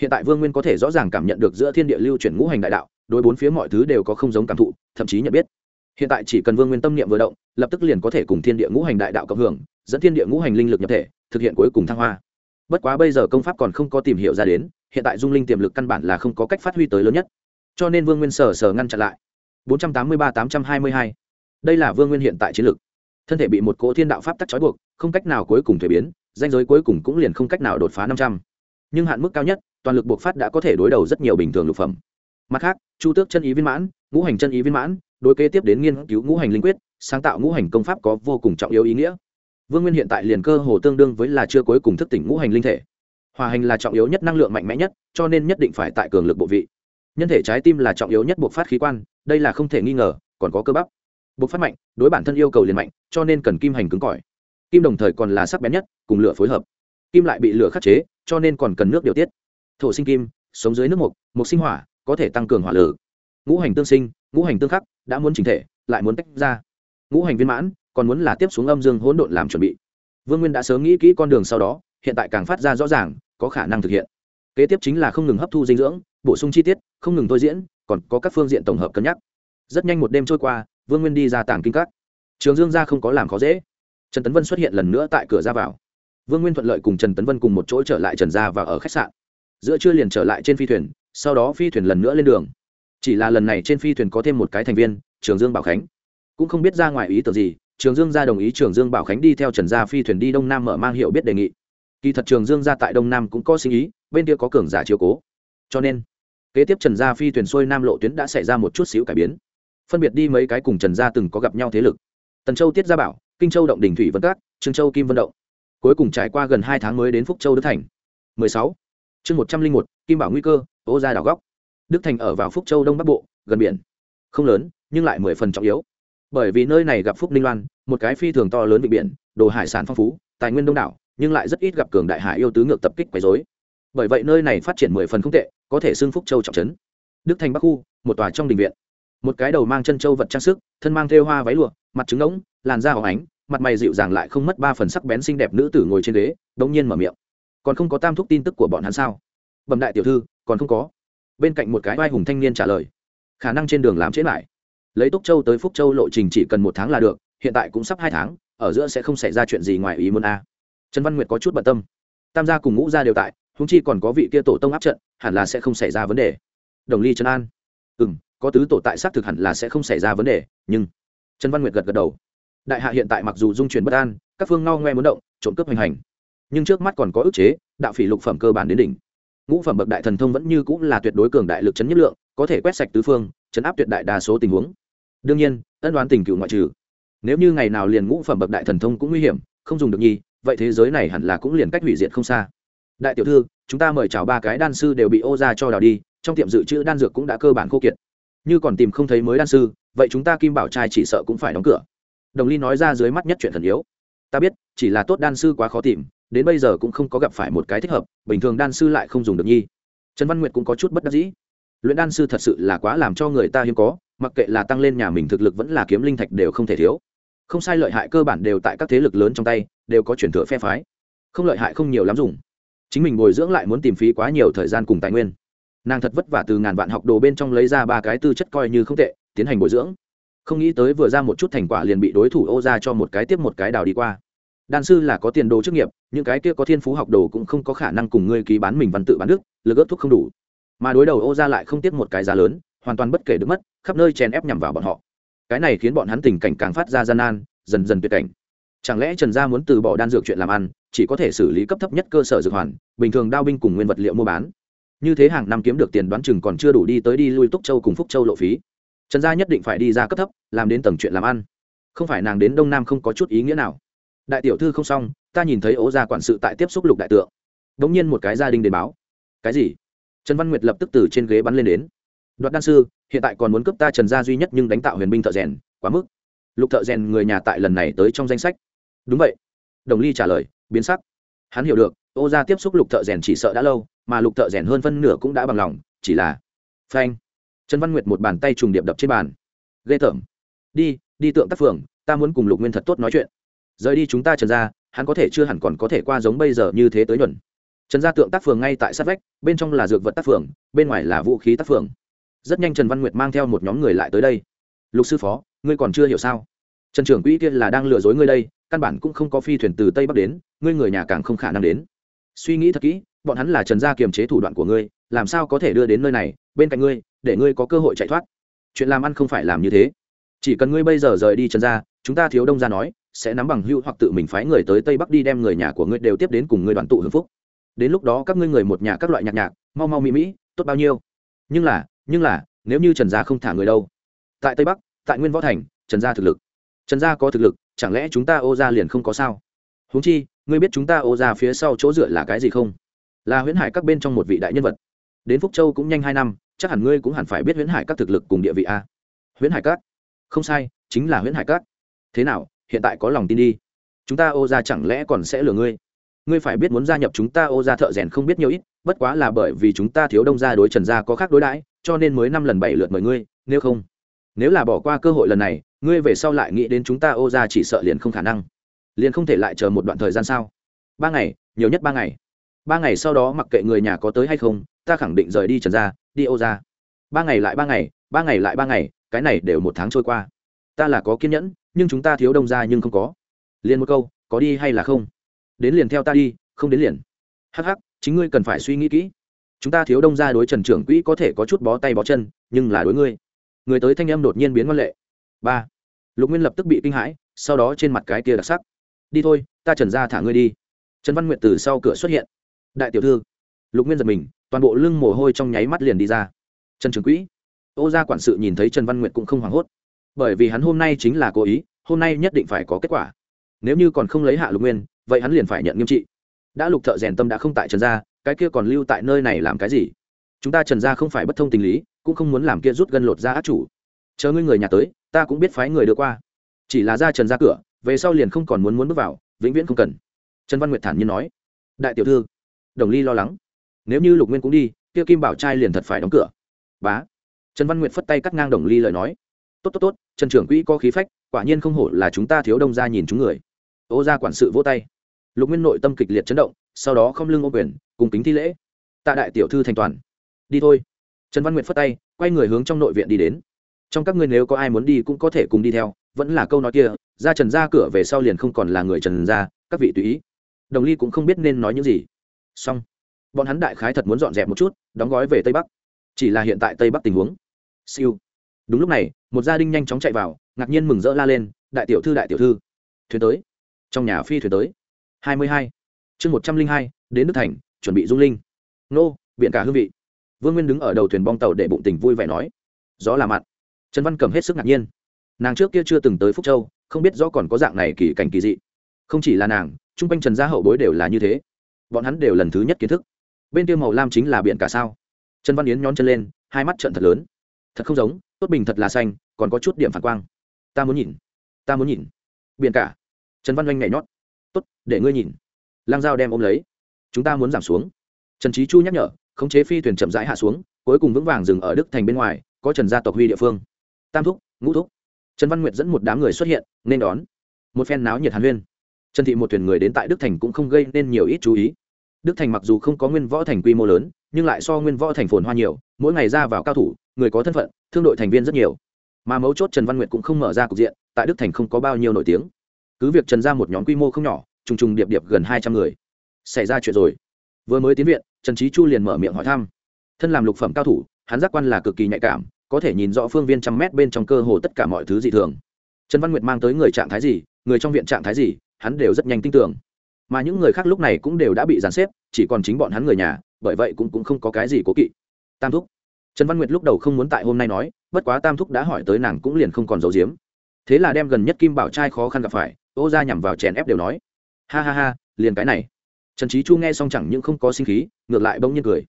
hiện tại vương nguyên có thể rõ ràng cảm nhận được giữa thiên địa lưu chuyển ngũ hành đại đạo, đối bốn phía mọi thứ đều có không giống cảm thụ, thậm chí nhận biết. Hiện tại chỉ cần vương nguyên tâm niệm vừa động, lập tức liền có thể cùng thiên địa ngũ hành đại đạo cộng hưởng, dẫn thiên địa ngũ hành linh lực nhập thể, thực hiện cuối cùng thăng hoa. Bất quá bây giờ công pháp còn không có tìm hiểu ra đến, hiện tại dung linh tiềm lực căn bản là không có cách phát huy tới lớn nhất. Cho nên vương nguyên sở sở ngăn chặn lại. 483-822. đây là vương nguyên hiện tại chiến lực. Thân thể bị một cỗ thiên đạo pháp tắc trói buộc, không cách nào cuối cùng thuế biến, danh giới cuối cùng cũng liền không cách nào đột phá năm trăm. Nhưng hạn mức cao nhất toàn lực buộc phát đã có thể đối đầu rất nhiều bình thường lục phẩm. Mặt khác, chu tước chân ý viên mãn, ngũ hành chân ý viên mãn, đối kế tiếp đến nghiên cứu ngũ hành linh quyết, sáng tạo ngũ hành công pháp có vô cùng trọng yếu ý nghĩa. Vương nguyên hiện tại liền cơ hồ tương đương với là chưa cuối cùng thức tỉnh ngũ hành linh thể. Hòa hành là trọng yếu nhất năng lượng mạnh mẽ nhất, cho nên nhất định phải tại cường lực bộ vị. Nhân thể trái tim là trọng yếu nhất buộc phát khí quan, đây là không thể nghi ngờ, còn có cơ bắp. Buộc phát mạnh, đối bản thân yêu cầu liền mạnh, cho nên cần kim hành cứng cỏi. Kim đồng thời còn là sắc bén nhất, cùng lửa phối hợp. Kim lại bị lửa khắc chế, cho nên còn cần nước điều tiết thổ sinh kim, sống dưới nước mục mục sinh hỏa, có thể tăng cường hỏa lử ngũ hành tương sinh, ngũ hành tương khắc, đã muốn chỉnh thể, lại muốn tách ra. Ngũ hành viên mãn, còn muốn là tiếp xuống âm dương hỗn độn làm chuẩn bị. Vương nguyên đã sớm nghĩ kỹ con đường sau đó, hiện tại càng phát ra rõ ràng, có khả năng thực hiện. Kế tiếp chính là không ngừng hấp thu dinh dưỡng, bổ sung chi tiết, không ngừng thôi diễn, còn có các phương diện tổng hợp cân nhắc. Rất nhanh một đêm trôi qua, vương nguyên đi ra tảng kinh các. Trường dương ra không có làm khó dễ. Trần tấn vân xuất hiện lần nữa tại cửa ra vào. Vương nguyên thuận lợi cùng trần tấn vân cùng một chỗ trở lại trần gia và ở khách sạn giữa trưa liền trở lại trên phi thuyền, sau đó phi thuyền lần nữa lên đường. Chỉ là lần này trên phi thuyền có thêm một cái thành viên, trường dương bảo khánh. Cũng không biết ra ngoài ý tưởng gì, trường dương gia đồng ý trường dương bảo khánh đi theo trần gia phi thuyền đi đông nam mở mang hiệu biết đề nghị. Kỳ thật trường dương gia tại đông nam cũng có sinh ý, bên kia có cường giả chiếu cố. Cho nên, kế tiếp trần gia phi thuyền xuôi nam lộ tuyến đã xảy ra một chút xíu cải biến. Phân biệt đi mấy cái cùng trần gia từng có gặp nhau thế lực. Tần châu tiết gia bảo, kinh châu động đình thủy vân cát trương châu kim vân động. Cuối cùng trải qua gần hai tháng mới đến phúc châu đức thành. 16 chương 101, kim bảo nguy cơ ô gia đảo góc. Đức thành ở vào phúc châu đông bắc bộ gần biển. Không lớn nhưng lại mười phần trọng yếu. Bởi vì nơi này gặp phúc ninh loan một cái phi thường to lớn vịnh biển đồ hải sản phong phú tài nguyên đông đảo nhưng lại rất ít gặp cường đại hải yêu tứ ngược tập kích quấy dối bởi vậy nơi này phát triển mười phần không tệ có thể xưng phúc châu trọng trấn. Đức thành bắc khu một tòa trong đình viện. Một cái đầu mang chân châu vật trang sức thân mang thêu hoa váy lụa mặt trứng ngỗng làn da hóng ánh mặt mày dịu dàng lại không mất ba phần sắc bén xinh đẹp nữ tử ngồi trên ghế đống nhiên mở miệng còn không có tam thúc tin tức của bọn hắn sao? Bẩm đại tiểu thư, còn không có. Bên cạnh một cái vai hùng thanh niên trả lời. Khả năng trên đường làm chết lại. Lấy túc châu tới phúc châu lộ trình chỉ cần một tháng là được, hiện tại cũng sắp hai tháng, ở giữa sẽ không xảy ra chuyện gì ngoài ý muốn a. Trần văn nguyệt có chút bận tâm. Tam gia cùng ngũ gia đều tại húng chi còn có vị kia tổ tông áp trận, hẳn là sẽ không xảy ra vấn đề. Đồng ly trấn an. Ừ m có tứ tổ tại xác thực hẳn là sẽ không xảy ra vấn đề, nhưng trần văn nguyệt gật gật đầu. Đại hạ hiện tại mặc dù dung chuyển bất an, các phương ngao ngoe muốn động, trộm cướp hành hành nhưng trước mắt còn có ức chế, đạo phỉ lục phẩm cơ bản đến đỉnh. Ngũ phẩm bậc đại thần thông vẫn như cũng là tuyệt đối cường đại lực chấn nhất lượng, có thể quét sạch tứ phương, chấn áp tuyệt đại đa số tình huống. Đương nhiên, ân đoán tình cựu ngoại trừ. Nếu như ngày nào liền ngũ phẩm bậc đại thần thông cũng nguy hiểm, không dùng được nhi vậy thế giới này hẳn là cũng liền cách hủy diệt không xa. Đại tiểu thư, chúng ta mời chào ba cái đan sư đều bị ô ra cho đào đi, trong tiệm dự trữ đan dược cũng đã cơ bản khô kiệt. Như còn tìm không thấy mới đan sư, vậy chúng ta kim bảo trai chỉ sợ cũng phải đóng cửa. Đồng ly nói ra dưới mắt nhất chuyện thần yếu. Ta biết, chỉ là tốt đan sư quá khó tìm đến bây giờ cũng không có gặp phải một cái thích hợp, bình thường đan sư lại không dùng được nhi. Trần văn nguyệt cũng có chút bất đắc dĩ. Luyện đan sư thật sự là quá làm cho người ta hiếm có, mặc kệ là tăng lên nhà mình thực lực vẫn là kiếm linh thạch đều không thể thiếu. Không sai lợi hại cơ bản đều tại các thế lực lớn trong tay, đều có chuyển thừa phe phái. Không lợi hại không nhiều lắm dùng. Chính mình bồi dưỡng lại muốn tìm phí quá nhiều thời gian cùng tài nguyên. Nàng thật vất vả từ ngàn vạn học đồ bên trong lấy ra ba cái tư chất coi như không tệ, tiến hành bồi dưỡng. Không nghĩ tới vừa ra một chút thành quả liền bị đối thủ ô ra cho một cái tiếp một cái đào đi qua đan sư là có tiền đồ chức nghiệp, những cái kia có thiên phú học đồ cũng không có khả năng cùng ngươi ký bán mình văn tự bán đức, lực ớt thuốc không đủ. Mà đối đầu ô ra lại không tiếp một cái giá lớn, hoàn toàn bất kể được mất, khắp nơi chèn ép nhằm vào bọn họ. Cái này khiến bọn hắn tình cảnh càng phát ra gian nan, dần dần tuyệt cảnh. Chẳng lẽ trần gia muốn từ bỏ đan dược chuyện làm ăn, chỉ có thể xử lý cấp thấp nhất cơ sở dược hoàn, bình thường đao binh cùng nguyên vật liệu mua bán. Như thế hàng năm kiếm được tiền đoán chừng còn chưa đủ đi tới đi lui túc châu cùng phúc châu lộ phí. Trần gia nhất định phải đi ra cấp thấp, làm đến tầng chuyện làm ăn. Không phải nàng đến đông nam không có chút ý nghĩa nào đại tiểu thư không xong, ta nhìn thấy ố gia quản sự tại tiếp xúc lục đại tượng. Đ ỗ n g nhiên một cái gia đình đến báo. Cái gì? Trần văn nguyệt lập tức từ trên ghế bắn lên đến. Đoạt đan sư, hiện tại còn muốn cướp ta trần gia duy nhất nhưng đánh tạo huyền binh thợ rèn, quá mức. Lục thợ rèn người nhà tại lần này tới trong danh sách. Đúng vậy. Đồng ly trả lời, biến sắc. Hắn hiểu được ô gia tiếp xúc lục thợ rèn chỉ sợ đã lâu, mà lục thợ rèn hơn phân nửa cũng đã bằng lòng, chỉ là phanh. Trần văn nguyệt một bàn tay trùng điệp đập trên bàn. Ghê tởm. Đi đi tượng tác phường, ta muốn cùng lục nguyên thật tốt nói chuyện rời đi chúng ta trần ra hắn có thể chưa hẳn còn có thể qua giống bây giờ như thế tới nhuận. Trần gia tượng tác phường ngay tại sát vách, bên trong là dược vật tác phường, bên ngoài là vũ khí tác phường. Rất nhanh trần văn nguyệt mang theo một nhóm người lại tới đây. Lục sư phó, ngươi còn chưa hiểu sao? Trần trưởng quỹ kia là đang lừa dối ngươi đây, căn bản cũng không có phi thuyền từ tây bắc đến, ngươi người nhà càng không khả năng đến. Suy nghĩ thật kỹ, bọn hắn là trần gia kiềm chế thủ đoạn của ngươi, làm sao có thể đưa đến nơi này, bên cạnh ngươi, để ngươi có cơ hội chạy thoát. Chuyện làm ăn không phải làm như thế. Chỉ cần ngươi bây giờ rời đi trần gia, chúng ta thiếu đông gia nói sẽ nắm bằng hưu hoặc tự mình phái người tới tây bắc đi đem người nhà của ngươi đều tiếp đến cùng ngươi đoàn tụ hưng phúc. Đến lúc đó các ngươi người một nhà các loại nhạc nhạc, mau mau mỹ mỹ, tốt bao nhiêu. Nhưng là nhưng là, nếu như trần gia không thả người đâu? Tại tây bắc, tại nguyên võ thành, trần gia thực lực. Trần gia có thực lực, chẳng lẽ chúng ta ô gia liền không có sao? Huống chi, ngươi biết chúng ta ô gia phía sau chỗ dựa là cái gì không? Là huyễn hải các bên trong một vị đại nhân vật. Đến phúc châu cũng nhanh hai năm, chắc hẳn ngươi cũng hẳn phải biết huyễn hải các thực lực cùng địa vị a. Huyễn hải các? Không sai, chính là huyễn hải các. Thế nào hiện tại có lòng tin đi. Chúng ta ô gia chẳng lẽ còn sẽ lừa ngươi? Ngươi phải biết muốn gia nhập chúng ta ô gia thợ rèn không biết nhiều ít, bất quá là bởi vì chúng ta thiếu đông gia đối trần gia có khác đối đãi, cho nên mới năm lần bảy lượt mời ngươi, nếu không, nếu là bỏ qua cơ hội lần này, ngươi về sau lại nghĩ đến chúng ta ô gia chỉ sợ liền không khả năng. Liền không thể lại chờ một đoạn thời gian sao? Ba ngày, nhiều nhất ba ngày. Ba ngày sau đó mặc kệ người nhà có tới hay không, ta khẳng định rời đi trần gia, đi ô gia ba ngày lại ba ngày ba ngày lại ba ngày, cái này đều một tháng trôi qua ta là có kiên nhẫn, nhưng chúng ta thiếu đông gia nhưng không có. Liền một câu, có đi hay là không? Đến liền theo ta đi, không đến liền. Hh chính ngươi cần phải suy nghĩ kỹ. Chúng ta thiếu đông gia đối trần trưởng quỹ có thể có chút bó tay bó chân, nhưng là đối ngươi. Người tới thanh âm đột nhiên biến văn lệ. Ba. Lục nguyên lập tức bị kinh hãi, sau đó trên mặt cái kia đặc sắc. Đi thôi, ta trần ra thả ngươi đi. Trần văn nguyện từ sau cửa xuất hiện. Đại tiểu thư. Lục nguyên giật mình, toàn bộ lưng mồ hôi trong nháy mắt liền đi ra. Trần trường quỹ. Ô gia quản sự nhìn thấy trần văn nguyện cũng không hoảng hốt bởi vì hắn hôm nay chính là cố ý, hôm nay nhất định phải có kết quả. Nếu như còn không lấy hạ lục nguyên, vậy hắn liền phải nhận nghiêm trị. Đã lục thợ rèn tâm đã không tại trần gia, cái kia còn lưu tại nơi này làm cái gì? Chúng ta trần gia không phải bất thông tình lý, cũng không muốn làm kia rút gân lột ra ác chủ. Chờ ngươi người nhà tới, ta cũng biết phái người đưa qua. Chỉ là ra trần ra cửa, về sau liền không còn muốn muốn bước vào, vĩnh viễn không cần. Trần văn nguyệt thản nhiên nói. Đại tiểu thư, đồng ly lo lắng. Nếu như lục nguyên cũng đi, kia kim bảo trai liền thật phải đóng cửa. Bá. Trần văn nguyệt phất tay cắt ngang đồng ly lời nói tốt tốt tốt trần trưởng quỹ có khí phách, quả nhiên không hổ là chúng ta thiếu đông ra nhìn chúng người. Ô gia quản sự vỗ tay. Lục nguyên nội tâm kịch liệt chấn động, sau đó không lưng ô quyền, cùng kính thi lễ. Tạ đại tiểu thư thành toàn. Đi thôi. Trần văn nguyện phất tay, quay người hướng trong nội viện đi đến. Trong các ngươi nếu có ai muốn đi cũng có thể cùng đi theo, vẫn là câu nói kia, ra trần ra cửa về sau liền không còn là người trần ra các vị tùy ý. Đồng ly cũng không biết nên nói những gì. Xong. Bọn hắn đại khái thật muốn dọn dẹp một chút, đóng gói về tây bắc. Chỉ là hiện tại tây bắc tình huống. Siêu đúng lúc này, một gia đình nhanh chóng chạy vào, ngạc nhiên mừng rỡ la lên, đại tiểu thư, đại tiểu thư. Thuyền tới. Trong nhà phi thuyền tới. Hai mươi hai. Chương một trăm linh hai, đến nước thành, chuẩn bị dung linh. Nô biện cả hương vị. Vương nguyên đứng ở đầu thuyền bong tàu để bụng tình vui vẻ nói. Gió là mặn. Trần văn cầm hết sức ngạc nhiên. Nàng trước kia chưa từng tới phúc châu, không biết rõ còn có dạng này kỳ cảnh kỳ dị. Không chỉ là nàng, chung quanh trần gia hậu bối đều là như thế. Bọn hắn đều lần thứ nhất kiến thức. Bên kia màu lam chính là biển cả sao? Trần văn yến nhón chân lên, hai mắt trận thật lớn. Thật không giống tốt bình thật là xanh, còn có chút điểm phản quang. Ta muốn nhìn, ta muốn nhìn. Biển cả. Trần văn oanh nhảy nhót. Tốt, để ngươi nhìn. Lang dao đem ôm lấy. Chúng ta muốn giảm xuống. Trần trí chu nhắc nhở, khống chế phi thuyền chậm rãi hạ xuống, cuối cùng vững vàng dừng ở đức thành bên ngoài, có trần gia tộc huy địa phương. Tam thúc, ngũ thúc. Trần văn nguyệt dẫn một đám người xuất hiện, nên đón. Một phen náo nhiệt hàn huyên. Trần thị một thuyền người đến tại đức thành cũng không gây nên nhiều ít chú ý. Đức thành mặc dù không có nguyên võ thành quy mô lớn, nhưng lại so nguyên võ thành phồn hoa nhiều, mỗi ngày ra vào cao thủ người có thân phận thương đội thành viên rất nhiều. Mà mấu chốt trần văn nguyệt cũng không mở ra cục diện tại đức thành không có bao nhiêu nổi tiếng. Cứ việc trần ra một nhóm quy mô không nhỏ trùng trùng điệp điệp gần hai trăm người. Xảy ra chuyện rồi. Vừa mới tiến viện trần trí chu liền mở miệng hỏi thăm. Thân làm lục phẩm cao thủ hắn giác quan là cực kỳ nhạy cảm có thể nhìn rõ phương viên trăm mét bên trong cơ hồ tất cả mọi thứ dị thường. Trần văn nguyệt mang tới người trạng thái gì người trong viện trạng thái gì hắn đều rất nhanh tin tưởng. Mà những người khác lúc này cũng đều đã bị dàn xếp chỉ còn chính bọn hắn người nhà bởi vậy cũng, cũng không có cái gì cố kỵ. Tam thúc trần văn nguyệt lúc đầu không muốn tại hôm nay nói, bất quá tam thúc đã hỏi tới nàng cũng liền không còn giấu giếm. Thế là đem gần nhất kim bảo trai khó khăn gặp phải ô ra nhằm vào chèn ép đều nói. Ha ha ha, liền cái này. Trần trí chu nghe xong chẳng những không có sinh khí, ngược lại bỗng nhiên cười.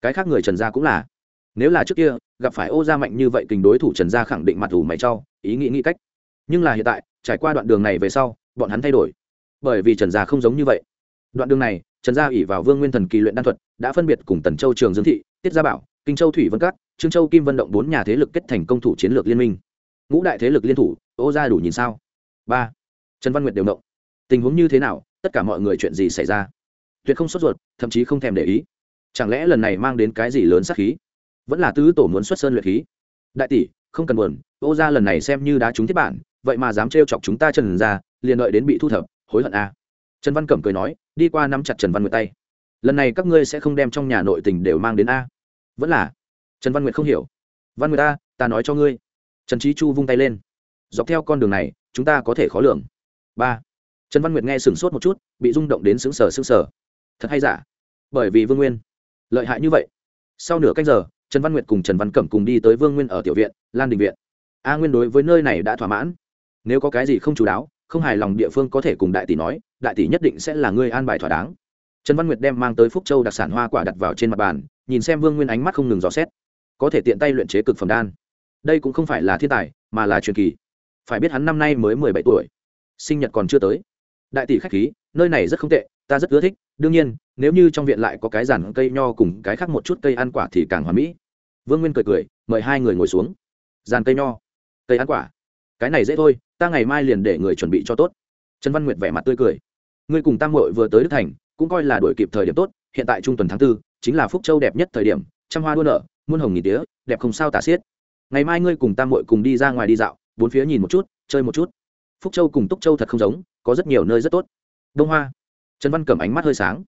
Cái khác người trần gia cũng là. Nếu là trước kia, gặp phải ô gia mạnh như vậy tình đối thủ trần gia khẳng định mặt ủ mày trao ý nghĩ nghĩ cách. Nhưng là hiện tại, trải qua đoạn đường này về sau, bọn hắn thay đổi. Bởi vì trần gia không giống như vậy. Đoạn đường này, trần gia ỉ vào vương nguyên thần kỳ luyện đan thuật, đã phân biệt cùng tần châu trường dương thị, tiết gia bảo kinh châu thủy vân cát trương châu kim vân động bốn nhà thế lực kết thành công thủ chiến lược liên minh. Ngũ đại thế lực liên thủ, ô gia đủ nhìn sao? Ba. Trần văn nguyệt đều động. Tình huống như thế nào? Tất cả mọi người chuyện gì xảy ra? Tuyệt không sốt ruột, thậm chí không thèm để ý. Chẳng lẽ lần này mang đến cái gì lớn sắc khí? Vẫn là tứ tổ muốn xuất sơn luyện khí? Đại tỷ, không cần buồn, ô ra lần này xem như đá trúng thiết bản, vậy mà dám trêu chọc chúng ta trần ra liền đợi đến bị thu thập, hối hận a à. trần văn cẩm cười nói, đi qua nắm chặt trần văn nguyệt tay. Lần này các ngươi sẽ không đem trong nhà nội tình đều mang đến a vẫn là. Trần văn nguyệt không hiểu. Văn nguyệt ta ta nói cho ngươi. Trần trí chu vung tay lên. Dọc theo con đường này, chúng ta có thể khó lường. Ba. Trần văn nguyệt nghe sửng sốt một chút, bị rung động đến xứng sở xứng sở thật hay giả? Bởi vì vương nguyên. Lợi hại như vậy. Sau nửa cách giờ, trần văn nguyệt cùng trần văn cẩm cùng đi tới vương nguyên ở tiểu viện, lan đình viện. A nguyên đối với nơi này đã thỏa mãn. Nếu có cái gì không chú đáo, không hài lòng địa phương có thể cùng đại tỷ nói, đại tỷ nhất định sẽ là người an bài thỏa đáng. Trần văn nguyệt đem mang tới phúc châu đặc sản hoa quả đặt vào trên mặt bàn nhìn xem vương nguyên ánh mắt không ngừng dò xét có thể tiện tay luyện chế cực phẩm đan đây cũng không phải là thiên tài mà là truyền kỳ phải biết hắn năm nay mới mười bảy tuổi sinh nhật còn chưa tới đại tỷ khách khí nơi này rất không tệ ta rất ưa thích đương nhiên nếu như trong viện lại có cái giàn cây nho cùng cái khác một chút cây ăn quả thì càng hoàn mỹ vương nguyên cười cười mời hai người ngồi xuống giàn cây nho cây ăn quả cái này dễ thôi ta ngày mai liền để người chuẩn bị cho tốt trần văn nguyệt vẻ mặt tươi cười ngươi cùng tam hội vừa tới đức thành cũng coi là đổi kịp thời điểm tốt hiện tại trung tuần tháng tư chính là phúc châu đẹp nhất thời điểm, trăm hoa đua nở, muôn hồng nghìn tía, đẹp không sao tả xiết. Ngày mai ngươi cùng tam mội cùng đi ra ngoài đi dạo, bốn phía nhìn một chút, chơi một chút. Phúc châu cùng túc châu thật không giống, có rất nhiều nơi rất tốt. Đông hoa. Trần văn cẩm ánh mắt hơi sáng.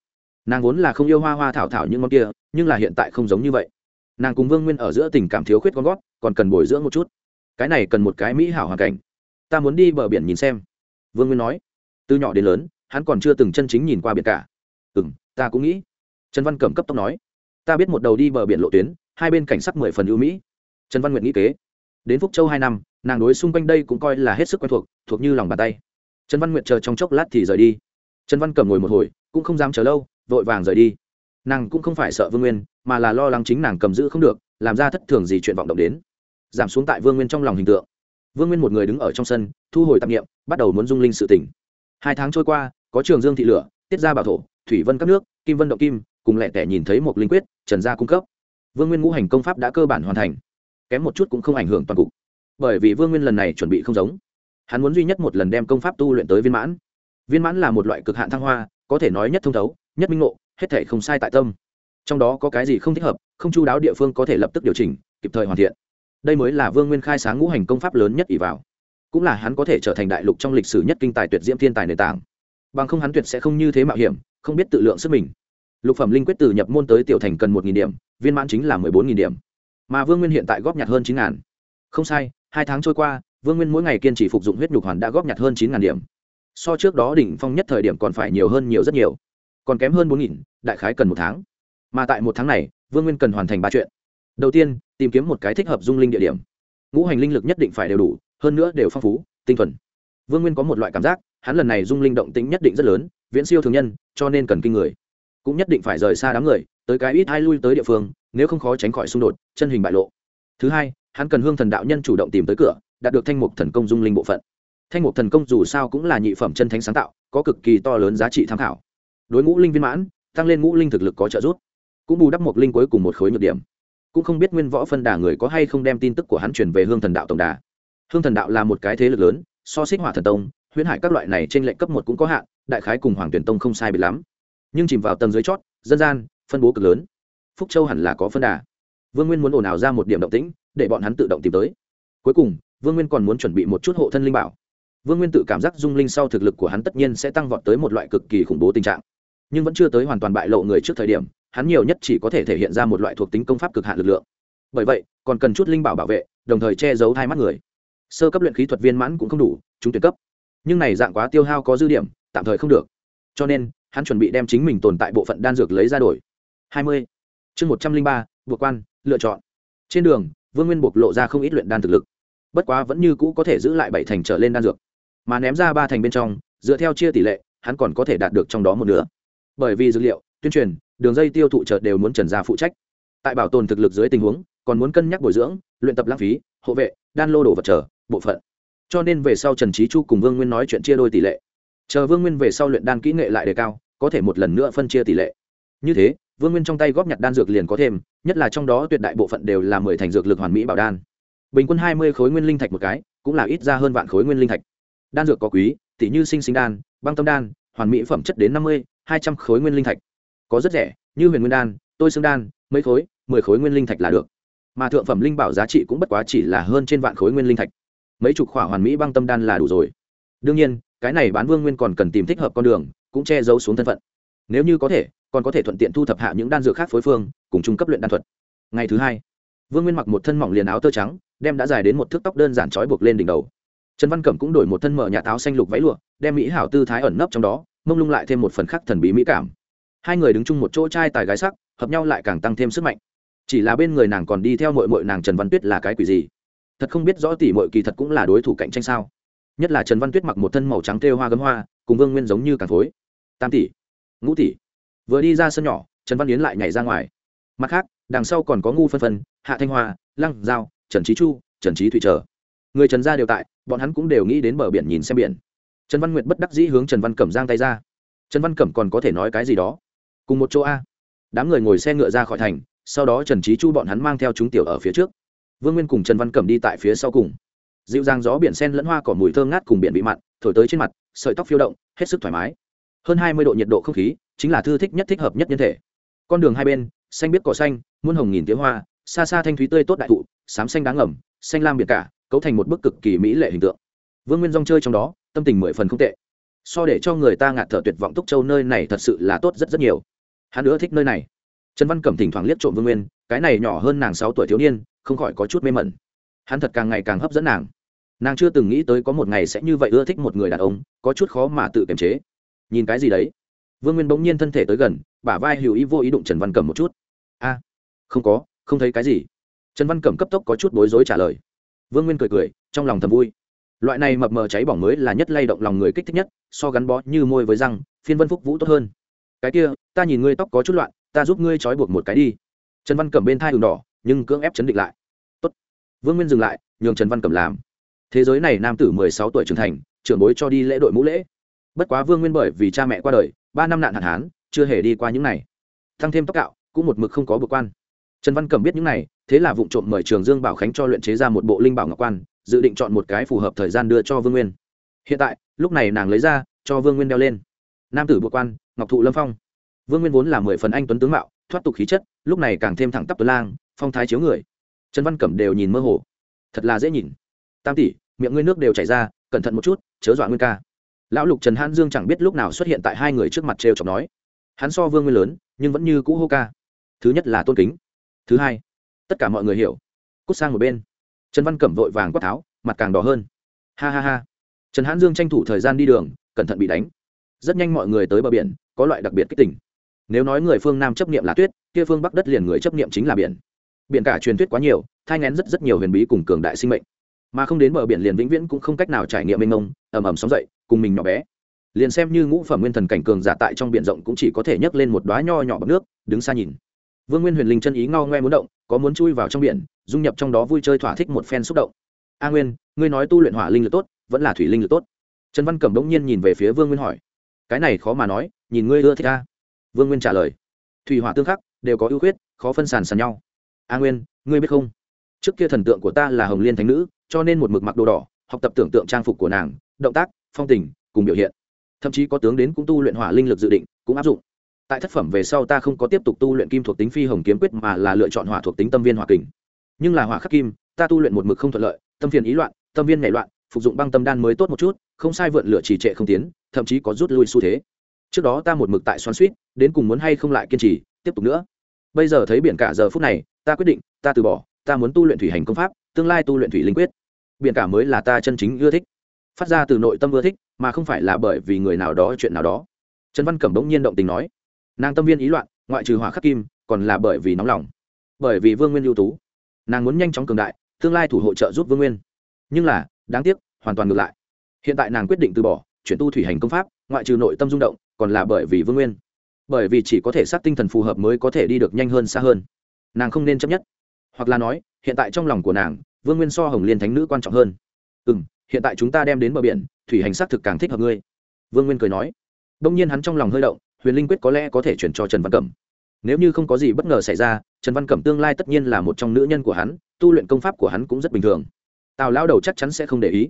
Nàng vốn là không yêu hoa hoa thảo thảo những món kia, nhưng là hiện tại không giống như vậy. Nàng cùng vương nguyên ở giữa tình cảm thiếu khuyết con gót, còn cần bồi dưỡng một chút. Cái này cần một cái mỹ hảo hoàn cảnh. Ta muốn đi bờ biển nhìn xem. Vương nguyên nói. Từ nhỏ đến lớn, hắn còn chưa từng chân chính nhìn qua biển cả. Ừ m ta cũng nghĩ trần văn cẩm cấp tốc nói, ta biết một đầu đi bờ biển lộ tuyến, hai bên cảnh sắc mười phần ưu mỹ. Trần văn nguyện nghĩ kế, đến phúc châu hai năm, nàng đối xung quanh đây cũng coi là hết sức quen thuộc thuộc như lòng bàn tay. Trần văn nguyện chờ trong chốc lát thì rời đi. Trần văn Cẩm ngồi một hồi, cũng không dám chờ lâu, vội vàng rời đi. Nàng cũng không phải sợ vương nguyên, mà là lo lắng chính nàng cầm giữ không được, làm ra thất thường gì chuyện vọng động đến. Giảm xuống tại vương nguyên trong lòng hình tượng. Vương nguyên một người đứng ở trong sân, thu hồi tạp nghiệm bắt đầu muốn dung linh sự tỉnh hai tháng trôi qua, có trường dương thị lửa, tiết gia bảo thổ, thủy vân các nước, kim vân động kim cùng lẹ tẻ nhìn thấy một linh quyết, trần gia cung cấp. Vương nguyên ngũ hành công pháp đã cơ bản hoàn thành. Kém một chút cũng không ảnh hưởng toàn cục. Bởi vì vương nguyên lần này chuẩn bị không giống. Hắn muốn duy nhất một lần đem công pháp tu luyện tới viên mãn. Viên mãn là một loại cực hạn thăng hoa, có thể nói nhất thông thấu, nhất minh ngộ, hết thể không sai tại tâm. Trong đó có cái gì không thích hợp, không chu đáo địa phương có thể lập tức điều chỉnh, kịp thời hoàn thiện. Đây mới là vương nguyên khai sáng ngũ hành công pháp lớn nhất ỷ vào. Cũng là hắn có thể trở thành đại lục trong lịch sử nhất kinh tài tuyệt diễm thiên tài nền tảng. Bằng không hắn tuyệt sẽ không như thế mạo hiểm, không biết tự lượng sức mình lục phẩm linh quyết từ nhập môn tới tiểu thành cần một điểm, viên mãn chính là mười bốn điểm. Mà vương nguyên hiện tại góp nhặt hơn chín ngàn. Không sai, hai tháng trôi qua, vương nguyên mỗi ngày kiên trì phục dụng huyết nhục hoàn đã góp nhặt hơn chín ngàn điểm. So trước đó đỉnh phong nhất thời điểm còn phải nhiều hơn nhiều rất nhiều. Còn kém hơn bốn nghìn, đại khái cần một tháng. Mà tại một tháng này, vương nguyên cần hoàn thành ba chuyện. Đầu tiên, tìm kiếm một cái thích hợp dung linh địa điểm. Ngũ hành linh lực nhất định phải đều đủ, hơn nữa đều phong phú, tinh thuần. Vương nguyên có một loại cảm giác, hắn lần này dung linh động tính nhất định rất lớn, viễn siêu thường nhân, cho nên cần kinh người cũng nhất định phải rời xa đám người, tới cái ít hai lui tới địa phương, nếu không khó tránh khỏi xung đột, chân hình bại lộ. Thứ hai, hắn cần hương thần đạo nhân chủ động tìm tới cửa, đạt được thanh mục thần công dung linh bộ phận. Thanh mục thần công dù sao cũng là nhị phẩm chân thánh sáng tạo, có cực kỳ to lớn giá trị tham khảo. Đối ngũ linh viên mãn, tăng lên ngũ linh thực lực có trợ giúp. Cũng bù đắp một linh cuối cùng một khối nhược điểm. Cũng không biết nguyên võ phân đà người có hay không đem tin tức của hắn chuyển về hương thần đạo tổng đà. Hương thần đạo là một cái thế lực lớn, so xích hỏa thần tông, huyễn hải các loại này trên lệnh cấp một cũng có hạn, đại khái cùng hoàng tuyển tông không sai bị lắm nhưng chìm vào tầng dưới chót, dân gian, phân bố cực lớn. Phúc châu hẳn là có phân đà. Vương nguyên muốn ồn ào ra một điểm động tĩnh, để bọn hắn tự động tìm tới. Cuối cùng, vương nguyên còn muốn chuẩn bị một chút hộ thân linh bảo. Vương nguyên tự cảm giác dung linh sau thực lực của hắn tất nhiên sẽ tăng vọt tới một loại cực kỳ khủng bố tình trạng. Nhưng vẫn chưa tới hoàn toàn bại lộ người trước thời điểm, hắn nhiều nhất chỉ có thể thể hiện ra một loại thuộc tính công pháp cực hạn lực lượng. Bởi vậy, còn cần chút linh bảo bảo vệ, đồng thời che giấu hai mắt người. Sơ cấp luyện khí thuật viên mãn cũng không đủ, chúng tuyệt cấp. Nhưng này dạng quá tiêu hao có dư điểm, tạm thời không được. Cho nên hắn chuẩn bị đem chính mình tồn tại bộ phận đan dược lấy ra đổi. Hai mươi. Chương một trăm linh ba vượt quan, lựa chọn. Trên đường, vương nguyên bộc lộ ra không ít luyện đan thực lực. Bất quá vẫn như cũ có thể giữ lại bảy thành trở lên đan dược. Mà ném ra ba thành bên trong, dựa theo chia tỷ lệ, hắn còn có thể đạt được trong đó một nửa. Bởi vì dữ liệu, tuyên truyền, đường dây tiêu thụ chợt đều muốn trần gia phụ trách. Tại bảo tồn thực lực dưới tình huống, còn muốn cân nhắc bồi dưỡng, luyện tập lãng phí, hộ vệ, đan lô đồ vật trở bộ phận. Cho nên về sau trần trí chu cùng vương nguyên nói chuyện chia đôi tỷ lệ. Chờ vương nguyên về sau luyện đan kỹ nghệ lại đề cao có thể một lần nữa phân chia tỷ lệ. Như thế, vương nguyên trong tay góp nhặt đan dược liền có thêm, nhất là trong đó tuyệt đại bộ phận đều là mười thành dược lực hoàn mỹ bảo đan. Bình quân hai mươi khối nguyên linh thạch một cái, cũng là ít ra hơn vạn khối nguyên linh thạch. Đan dược có quý tỷ như sinh sinh đan, băng tâm đan, hoàn mỹ phẩm chất đến năm mươi, hai trăm khối nguyên linh thạch. Có rất rẻ, như huyền nguyên đan, tôi xương đan, mấy khối, mười khối nguyên linh thạch là được. Mà thượng phẩm linh bảo giá trị cũng bất quá chỉ là hơn trên vạn khối nguyên linh thạch. Mấy chục khỏa hoàn mỹ băng tâm đan là đủ rồi. Đương nhiên, cái này bán vương nguyên còn cần tìm thích hợp con đường cũng che giấu xuống thân phận. Nếu như có thể, còn có thể thuận tiện thu thập hạ những đan dược khác phối phương, cùng trung cấp luyện đan thuật. Ngày thứ hai, vương nguyên mặc một thân mỏng liền áo tơ trắng, đem đã dài đến một thước tóc đơn giản trói buộc lên đỉnh đầu. Trần văn cẩm cũng đổi một thân mở nhà táo xanh lục váy lụa, đem mỹ hảo tư thái ẩn nấp trong đó, mông lung lại thêm một phần khắc thần bí mỹ cảm. Hai người đứng chung một chỗ trai tài gái sắc, hợp nhau lại càng tăng thêm sức mạnh. Chỉ là bên người nàng còn đi theo mội mội nàng trần văn tuyết là cái quỷ gì? Thật không biết rõ tỷ mội kỳ thật cũng là đối thủ cạnh tranh sao? Nhất là trần văn tuyết mặc một thân màu trắng kêu hoa gấm hoa, cùng vương nguyên giống như càng phối tam tỷ, ngũ tỷ. Vừa đi ra sân nhỏ, trần văn yến lại nhảy ra ngoài. Mặt khác, đằng sau còn có ngu phân phân, hạ thanh hoa, lăng giao, trần trí chu, trần trí thụy trở người trần gia đều tại, bọn hắn cũng đều nghĩ đến bờ biển nhìn xem biển. Trần văn nguyệt bất đắc dĩ hướng trần văn cẩm giang tay ra. Trần văn cẩm còn có thể nói cái gì đó? Cùng một chỗ a. Đám người ngồi xe ngựa ra khỏi thành, sau đó trần trí chu bọn hắn mang theo chúng tiểu ở phía trước. Vương nguyên cùng trần văn cẩm đi tại phía sau cùng. Dịu dàng gió biển sen lẫn hoa cỏ mùi thơm ngát cùng biển bị mặn, thổi tới trên mặt, sợi tóc phiêu động, hết sức thoải mái hơn hai mươi độ nhiệt độ không khí chính là thư thích nhất thích hợp nhất nhân thể. Con đường hai bên, xanh biết cỏ xanh, muôn hồng nghìn tiếng hoa, xa xa thanh thúy tươi tốt đại thụ, xám xanh đáng ngầm, xanh lam biển cả, cấu thành một bức cực kỳ mỹ lệ hình tượng. Vương nguyên rong chơi trong đó, tâm tình mười phần không tệ. So để cho người ta ngạt thở tuyệt vọng túc châu nơi này thật sự là tốt rất rất nhiều. Hắn nữa thích nơi này. Trần văn cẩm thỉnh thoảng liếc trộm vương nguyên, cái này nhỏ hơn nàng sáu tuổi thiếu niên, không khỏi có chút mê mẩn. Hắn thật càng ngày càng hấp dẫn nàng. Nàng chưa từng nghĩ tới có một ngày sẽ như vậy ưa thích một người đàn ông, có chút khó mà tự kiềm chế nhìn cái gì đấy? Vương nguyên bỗng nhiên thân thể tới gần, bả vai hữu ý vô ý đụng trần văn cẩm một chút. A, không có, không thấy cái gì. Trần văn cẩm cấp tốc có chút bối rối trả lời. Vương nguyên cười cười, trong lòng thầm vui. Loại này mập mờ cháy bỏng mới là nhất lay động lòng người kích thích nhất, so gắn bó như môi với răng, phiên vân phúc vũ tốt hơn. Cái kia, ta nhìn ngươi tóc có chút loạn, ta giúp ngươi trói buộc một cái đi. Trần văn cẩm bên thai đường đỏ, nhưng cưỡng ép chấn định lại. Tốt. vương nguyên dừng lại, nhường trần văn cẩm làm. Thế giới này nam tử mười sáu tuổi trưởng thành, trưởng bối cho đi lễ đội mũ lễ bất quá vương nguyên bởi vì cha mẹ qua đời, ba năm nạn hạn hán, chưa hề đi qua những này. Thăng thêm tóc cạo, cũng một mực không có bực quan. Trần văn cẩm biết những này, thế là vụ trộm mời trường dương bảo khánh cho luyện chế ra một bộ linh bảo ngọc quan, dự định chọn một cái phù hợp thời gian đưa cho vương nguyên. Hiện tại, lúc này nàng lấy ra, cho vương nguyên đeo lên. Nam tử bộ quan, ngọc thụ lâm phong. Vương nguyên vốn là mười phần anh tuấn tướng mạo, thoát tục khí chất, lúc này càng thêm thẳng tắp tuấn lang, phong thái chiếu người. Trần văn cẩm đều nhìn mơ hồ. Thật là dễ nhìn. Tam tỷ, miệng ngươi nước đều chảy ra, cẩn thận một chút, chớ dọa nguyên ca lão lục trần hãn dương chẳng biết lúc nào xuất hiện tại hai người trước mặt trêu chọc nói. Hắn so vương nguyên lớn, nhưng vẫn như cũ hô ca. Thứ nhất là tôn kính. Thứ hai, tất cả mọi người hiểu. Cút sang một bên. Trần văn cẩm vội vàng quát tháo, mặt càng đỏ hơn. Ha ha ha. Trần hãn dương tranh thủ thời gian đi đường, cẩn thận bị đánh. Rất nhanh mọi người tới bờ biển, có loại đặc biệt kích tỉnh nếu nói người phương nam chấp nghiệm là tuyết, kia phương bắc đất liền người chấp nghiệm chính là biển. Biển cả truyền thuyết quá nhiều, thai ngén rất rất nhiều huyền bí cùng cường đại sinh mệnh. Mà không đến bờ biển liền vĩnh viễn cũng không cách nào trải nghiệm mênh mông, ầm ầm sóng dậy cùng mình nhỏ bé. Liền xem như ngũ phẩm nguyên thần cảnh cường giả tại trong biển rộng cũng chỉ có thể nhấc lên một đoá nho nhỏ bằng nước, đứng xa nhìn. Vương nguyên huyền linh chân ý ngao ngoe muốn động, có muốn chui vào trong biển, dung nhập trong đó vui chơi thỏa thích một phen xúc động. A nguyên, ngươi nói tu luyện hỏa linh lực tốt, vẫn là thủy linh lực tốt? Trần văn cẩm đống nhiên nhìn về phía vương nguyên hỏi. Cái này khó mà nói, nhìn ngươi ưa thích ta. Vương nguyên trả lời. Thủy hỏa tương khắc, đều có ưu khuyết, khó phân sàn sàn nhau. A nguyên, ngươi biết không? Trước kia thần tượng của ta là hồng liên thánh nữ, cho nên một mực mặc đồ đỏ, học tập tưởng tượng trang phục của nàng, động tác phong tình, cùng biểu hiện. Thậm chí có tướng đến cũng tu luyện hỏa linh lực dự định, cũng áp dụng. Tại thất phẩm về sau ta không có tiếp tục tu luyện kim thuộc tính phi hồng kiếm quyết mà là lựa chọn hỏa thuộc tính tâm viên hỏa kình. Nhưng là hỏa khắc kim, ta tu luyện một mực không thuận lợi, tâm phiền ý loạn, tâm viên nhảy loạn, phục dụng băng tâm đan mới tốt một chút, không sai vượn lựa trì trệ không tiến, thậm chí có rút lui xu thế. Trước đó ta một mực tại xoắn suýt, đến cùng muốn hay không lại kiên trì, tiếp tục nữa. Bây giờ thấy biển cả giờ phút này, ta quyết định, ta từ bỏ, ta muốn tu luyện thủy hành công pháp, tương lai tu luyện thủy linh quyết. Biển cả mới là ta chân chính ưa thích phát ra từ nội tâm ưa thích, mà không phải là bởi vì người nào đó, chuyện nào đó. Trần văn cẩm bỗng nhiên động tình nói, nàng tâm viên ý loạn, ngoại trừ hỏa khắc kim, còn là bởi vì nóng lòng, bởi vì vương nguyên ưu tú. Nàng muốn nhanh chóng cường đại, tương lai thủ hộ trợ giúp vương nguyên. Nhưng là, đáng tiếc, hoàn toàn ngược lại. Hiện tại nàng quyết định từ bỏ, chuyển tu thủy hành công pháp, ngoại trừ nội tâm rung động, còn là bởi vì vương nguyên. Bởi vì chỉ có thể xác tinh thần phù hợp mới có thể đi được nhanh hơn xa hơn. Nàng không nên chấp nhất. Hoặc là nói, hiện tại trong lòng của nàng, vương nguyên so hồng liên thánh nữ quan trọng hơn. Ừ m hiện tại chúng ta đem đến bờ biển, thủy hành xác thực càng thích hợp ngươi. Vương nguyên cười nói. Đông nhiên hắn trong lòng hơi động, huyền linh quyết có lẽ có thể chuyển cho trần văn cẩm. Nếu như không có gì bất ngờ xảy ra, trần văn cẩm tương lai tất nhiên là một trong nữ nhân của hắn, tu luyện công pháp của hắn cũng rất bình thường. Tào lao đầu chắc chắn sẽ không để ý.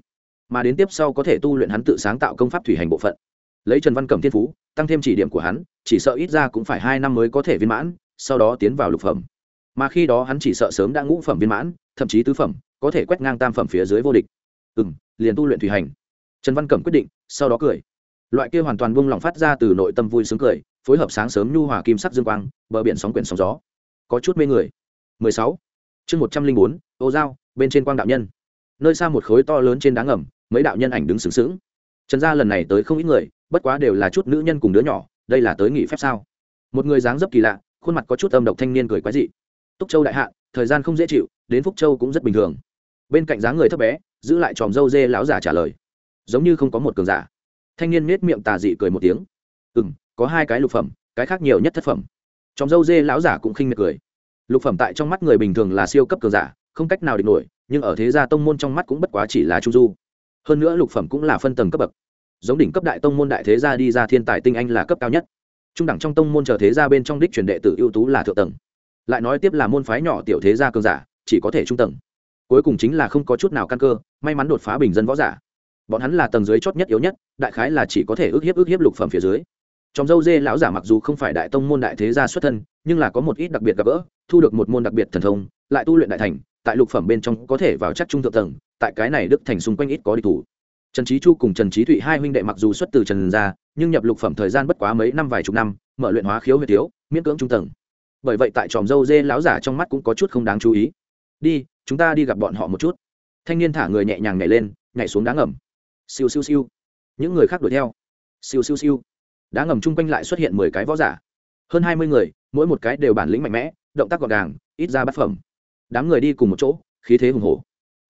Mà đến tiếp sau có thể tu luyện hắn tự sáng tạo công pháp thủy hành bộ phận. Lấy trần văn cẩm thiên phú, tăng thêm chỉ điểm của hắn, chỉ sợ ít ra cũng phải hai năm mới có thể viên mãn, sau đó tiến vào lục phẩm. Mà khi đó hắn chỉ sợ sớm đã ngũ phẩm viên mãn, thậm chí tứ phẩm, có thể quét ngang tam phẩm phía dưới vô địch. Ừ m liền tu luyện thủy hành. Trần văn cẩm quyết định sau đó cười. Loại kia hoàn toàn buông lỏng phát ra từ nội tâm vui sướng cười phối hợp sáng sớm nhu hòa kim sắc dương quang bờ biển sóng quyển sóng gió. Có chút mê người. 16. chương 104, ô dao bên trên quang đạo nhân. Nơi xa một khối to lớn trên đá ngầm mấy đạo nhân ảnh đứng sướng sướng trần gia lần này tới không ít người bất quá đều là chút nữ nhân cùng đứa nhỏ đây là tới nghỉ phép sao? Một người dáng dấp kỳ lạ khuôn mặt có chút âm độc thanh niên cười quái dị. Túc châu đại hạ thời gian không dễ chịu đến phúc châu cũng rất bình thường bên cạnh dáng người thấp bé, giữ lại tròm dâu dê lão giả trả lời. Giống như không có một cường giả. Thanh niên nết miệng tà dị cười một tiếng. Ừ m có hai cái lục phẩm, cái khác nhiều nhất thất phẩm. Tròm dâu dê lão giả cũng khinh miệt cười. Lục phẩm tại trong mắt người bình thường là siêu cấp cường giả, không cách nào địch nổi, nhưng ở thế gia tông môn trong mắt cũng bất quá chỉ là trung du. Hơn nữa lục phẩm cũng là phân tầng cấp bậc. Giống đỉnh cấp đại tông môn đại thế gia đi ra thiên tài tinh anh là cấp cao nhất. Trung đẳng trong tông môn chờ thế gia bên trong đích truyền đệ tử ưu tú là thượng tầng. Lại nói tiếp là môn phái nhỏ tiểu thế gia cường giả, chỉ có thể trung tầng cuối cùng chính là không có chút nào căn cơ, may mắn đột phá bình dân võ giả. Bọn hắn là tầng dưới chót nhất yếu nhất, đại khái là chỉ có thể ước hiếp ước hiếp lục phẩm phía dưới. Trong dâu dê lão giả mặc dù không phải đại tông môn đại thế gia xuất thân, nhưng là có một ít đặc biệt gặp gỡ, thu được một môn đặc biệt thần thông, lại tu luyện đại thành, tại lục phẩm bên trong có thể vào chắc trung thượng tầng, tại cái này đức thành xung quanh ít có đi thủ. Trần trí chu cùng trần trí thụy hai huynh đệ mặc dù xuất từ trần gia, nhưng nhập lục phẩm thời gian bất quá mấy năm vài chục năm, mở luyện hóa khiếu huyệt thiếu, miễn cưỡng trung tầng. Bởi vậy tại tròm dâu dê lão giả trong mắt cũng có chút không đáng chú ý. Đi chúng ta đi gặp bọn họ một chút. Thanh niên thả người nhẹ nhàng nhảy lên, nhảy xuống đá ngầm. Siêu siêu siêu. Những người khác đuổi theo. Siêu siêu siêu. Đá ngầm chung quanh lại xuất hiện mười cái võ giả. Hơn hai mươi người, mỗi một cái đều bản lĩnh mạnh mẽ, động tác gọn gàng, ít ra bát phẩm. Đám người đi cùng một chỗ, khí thế hùng hổ.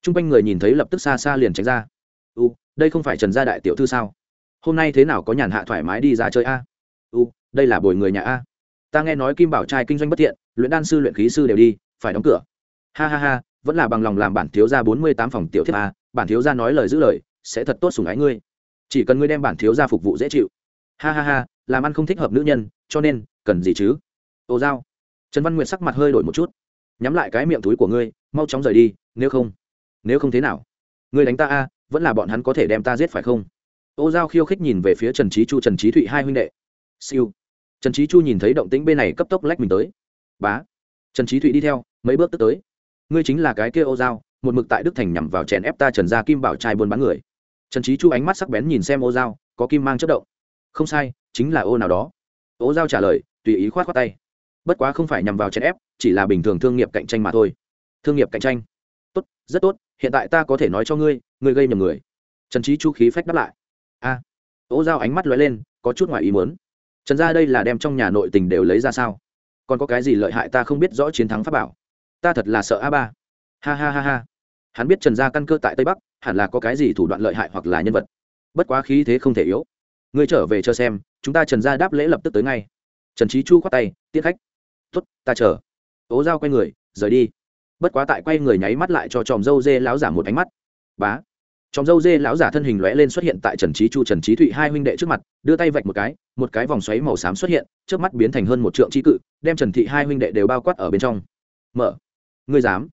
Chung quanh người nhìn thấy lập tức xa xa liền tránh ra. U, đây không phải trần gia đại tiểu thư sao? Hôm nay thế nào có nhàn hạ thoải mái đi ra chơi a? U, đây là bồi người nhà a. Ta nghe nói kim bảo trai kinh doanh bất thiện luyện đan sư luyện khí sư đều đi, phải đóng cửa. Ha ha ha vẫn là bằng lòng làm bản thiếu gia bốn mươi tám phòng tiểu thiếp a, bản thiếu gia nói lời giữ lời, sẽ thật tốt sủng ái ngươi. Chỉ cần ngươi đem bản thiếu gia phục vụ dễ chịu. Ha ha ha, làm ăn không thích hợp nữ nhân, cho nên, cần gì chứ? Ô giao trần văn nguyệt sắc mặt hơi đổi một chút. Nhắm lại cái miệng túi của ngươi, mau chóng rời đi, nếu không nếu không thế nào? Ngươi đánh ta a, vẫn là bọn hắn có thể đem ta giết phải không? Ô giao khiêu khích nhìn về phía trần trí chu, trần trí thụy hai huynh đệ. Siêu. Trần trí chu nhìn thấy động tĩnh bên này cấp tốc lách mình tới. Bá. Trần trí thụy đi theo, mấy bước tức tới ngươi chính là cái kia ô giao một mực tại đức thành nhằm vào chèn ép ta trần gia kim bảo trai buôn bán người. Trần trí chu ánh mắt sắc bén nhìn xem ô giao có kim mang chất động. Không sai chính là ô nào đó. Ô giao trả lời tùy ý khoát khoát tay. Bất quá không phải nhằm vào chèn ép chỉ là bình thường thương nghiệp cạnh tranh mà thôi. Thương nghiệp cạnh tranh. Tốt rất tốt hiện tại ta có thể nói cho ngươi ngươi gây nhầm người. Trần trí chu khí phách đáp lại. A. À, ô giao ánh mắt lóe lên có chút ngoài ý muốn. Trần gia đây là đem trong nhà nội tình đều lấy ra sao? Còn có cái gì lợi hại ta không biết rõ chiến thắng pháp bảo? Ta thật là sợ a ba. Ha ha ha ha. Hắn biết trần gia căn cơ tại tây bắc, hẳn là có cái gì thủ đoạn lợi hại hoặc là nhân vật. Bất quá khí thế không thể yếu. Ngươi trở về cho xem, chúng ta trần gia đáp lễ lập tức tới ngay. Trần trí chu khoát tay tiết khách. Tuất ta chờ. Ố giao quay người, rời đi. Bất quá tại quay người nháy mắt lại cho tròm dâu dê láo giả một ánh mắt. Bá. Tròm dâu dê láo giả thân hình lóe lên xuất hiện tại trần trí chu, trần trí thụy hai huynh đệ trước mặt, đưa tay vạch một cái một cái vòng xoáy màu xám xuất hiện trước mắt biến thành hơn một trượng trí cự, đem trần thị hai huynh đệ đều bao quát ở bên trong. Mở ngươi dám.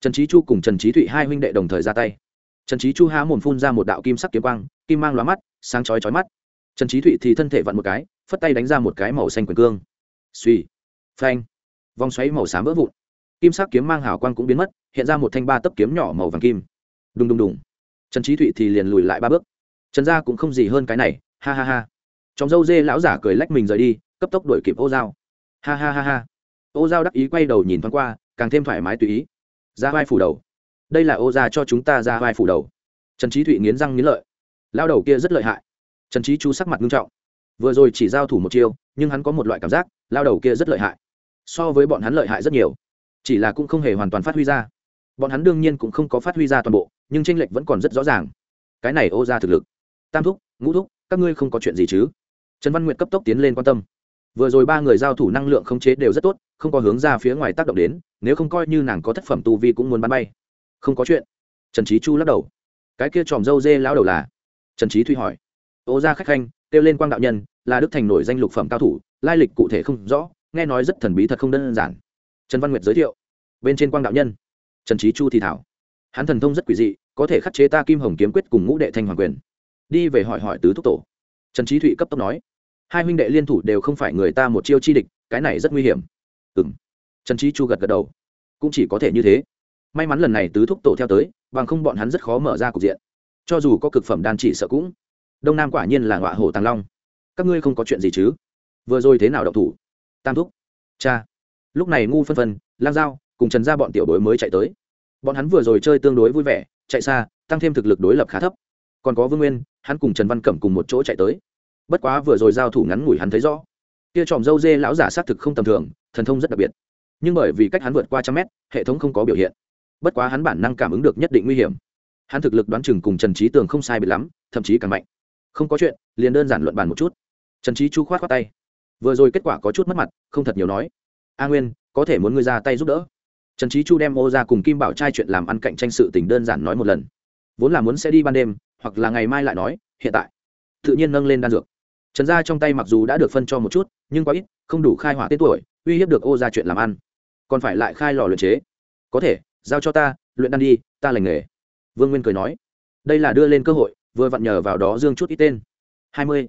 Trần trí chu cùng trần trí thụy hai huynh đệ đồng thời ra tay. Trần trí chu há mồm phun ra một đạo kim sắc kiếm quang, kim mang lóa mắt, sáng chói chói mắt. Trần trí thụy thì thân thể vặn một cái, phất tay đánh ra một cái màu xanh quyền cương. Suy phanh. Vòng xoáy màu xám vỡ vụn. Kim sắc kiếm mang hào quang cũng biến mất, hiện ra một thanh ba tấc kiếm nhỏ màu vàng kim. Đùng đùng đùng. Trần trí thụy thì liền lùi lại ba bước. Trần gia cũng không gì hơn cái này, ha ha ha. Trong dâu dê lão giả cười lách mình rời đi, cấp tốc đuổi kịp ô dao ha ha ha ha. Ô dao đắc ý quay đầu nhìn thoáng qua càng thêm thoải mái tùy ý. Ra vai phủ đầu. Đây là ô gia cho chúng ta ra vai phủ đầu. Trần trí thụy nghiến răng nghiến lợi. Lao đầu kia rất lợi hại. Trần trí chu sắc mặt nghiêm trọng. Vừa rồi chỉ giao thủ một chiêu, nhưng hắn có một loại cảm giác lao đầu kia rất lợi hại. So với bọn hắn lợi hại rất nhiều. Chỉ là cũng không hề hoàn toàn phát huy ra. Bọn hắn đương nhiên cũng không có phát huy ra toàn bộ, nhưng tranh lệch vẫn còn rất rõ ràng. Cái này ô ra thực lực. Tam thúc, ngũ thúc, các ngươi không có chuyện gì chứ? Trần văn nguyệt cấp tốc tiến lên quan tâm vừa rồi ba người giao thủ năng lượng khống chế đều rất tốt, không có hướng ra phía ngoài tác động đến, nếu không coi như nàng có thất phẩm tu vi cũng muốn bắn bay. Không có chuyện. Trần trí chu lắc đầu. Cái kia tròm dâu dê lão đầu là? Trần trí thuy hỏi. Ô gia khách khanh, kêu lên quang đạo nhân, là đức thành nổi danh lục phẩm cao thủ, lai lịch cụ thể không rõ, nghe nói rất thần bí thật không đơn giản. Trần văn nguyệt giới thiệu. Bên trên quang đạo nhân. Trần trí chu thì thảo. Hắn thần thông rất quỷ dị, có thể khắc chế ta kim hồng kiếm quyết cùng ngũ đệ thanh hoàng quyền. Đi về hỏi hỏi tứ thúc tổ. Trần trí thụy cấp tốc nói hai huynh đệ liên thủ đều không phải người ta một chiêu chi địch, cái này rất nguy hiểm. Ừ m trần trí chu gật gật đầu. Cũng chỉ có thể như thế. May mắn lần này tứ thúc tổ theo tới, bằng không bọn hắn rất khó mở ra cục diện. Cho dù có cực phẩm đan chỉ sợ cũng. Đông nam quả nhiên là ngọa hổ tàng long. Các ngươi không có chuyện gì chứ? Vừa rồi thế nào đậu thủ? Tam thúc. Cha. Lúc này ngu phân phân, lang dao cùng trần ra bọn tiểu đối mới chạy tới. Bọn hắn vừa rồi chơi tương đối vui vẻ, chạy xa, tăng thêm thực lực đối lập khá thấp. Còn có vương nguyên, hắn cùng trần văn cẩm cùng một chỗ chạy tới bất quá vừa rồi giao thủ ngắn ngủi hắn thấy rõ. Kia tròm dâu dê lão giả xác thực không tầm thường, thần thông rất đặc biệt. Nhưng bởi vì cách hắn vượt qua trăm mét, hệ thống không có biểu hiện. Bất quá hắn bản năng cảm ứng được nhất định nguy hiểm. Hắn thực lực đoán chừng cùng trần trí tường không sai biệt lắm, thậm chí càng mạnh. Không có chuyện, liền đơn giản luận bàn một chút. Trần trí chu khoát khoát tay. Vừa rồi kết quả có chút mất mặt, không thật nhiều nói. A nguyên, có thể muốn ngươi ra tay giúp đỡ. Trần trí chu đem ô ra cùng kim bảo trai chuyện làm ăn cạnh tranh sự tình đơn giản nói một lần. Vốn là muốn sẽ đi ban đêm, hoặc là ngày mai lại nói, hiện tại. Tự nhiên nâng lên đan dược trần gia trong tay mặc dù đã được phân cho một chút, nhưng quá ít, không đủ khai hỏa tên tuổi, uy hiếp được ô ra chuyện làm ăn. Còn phải lại khai lò luyện chế. Có thể, giao cho ta, luyện đan đi, ta lành nghề. Vương nguyên cười nói. Đây là đưa lên cơ hội, vừa vặn nhờ vào đó dương chút ít tên. Hai mươi.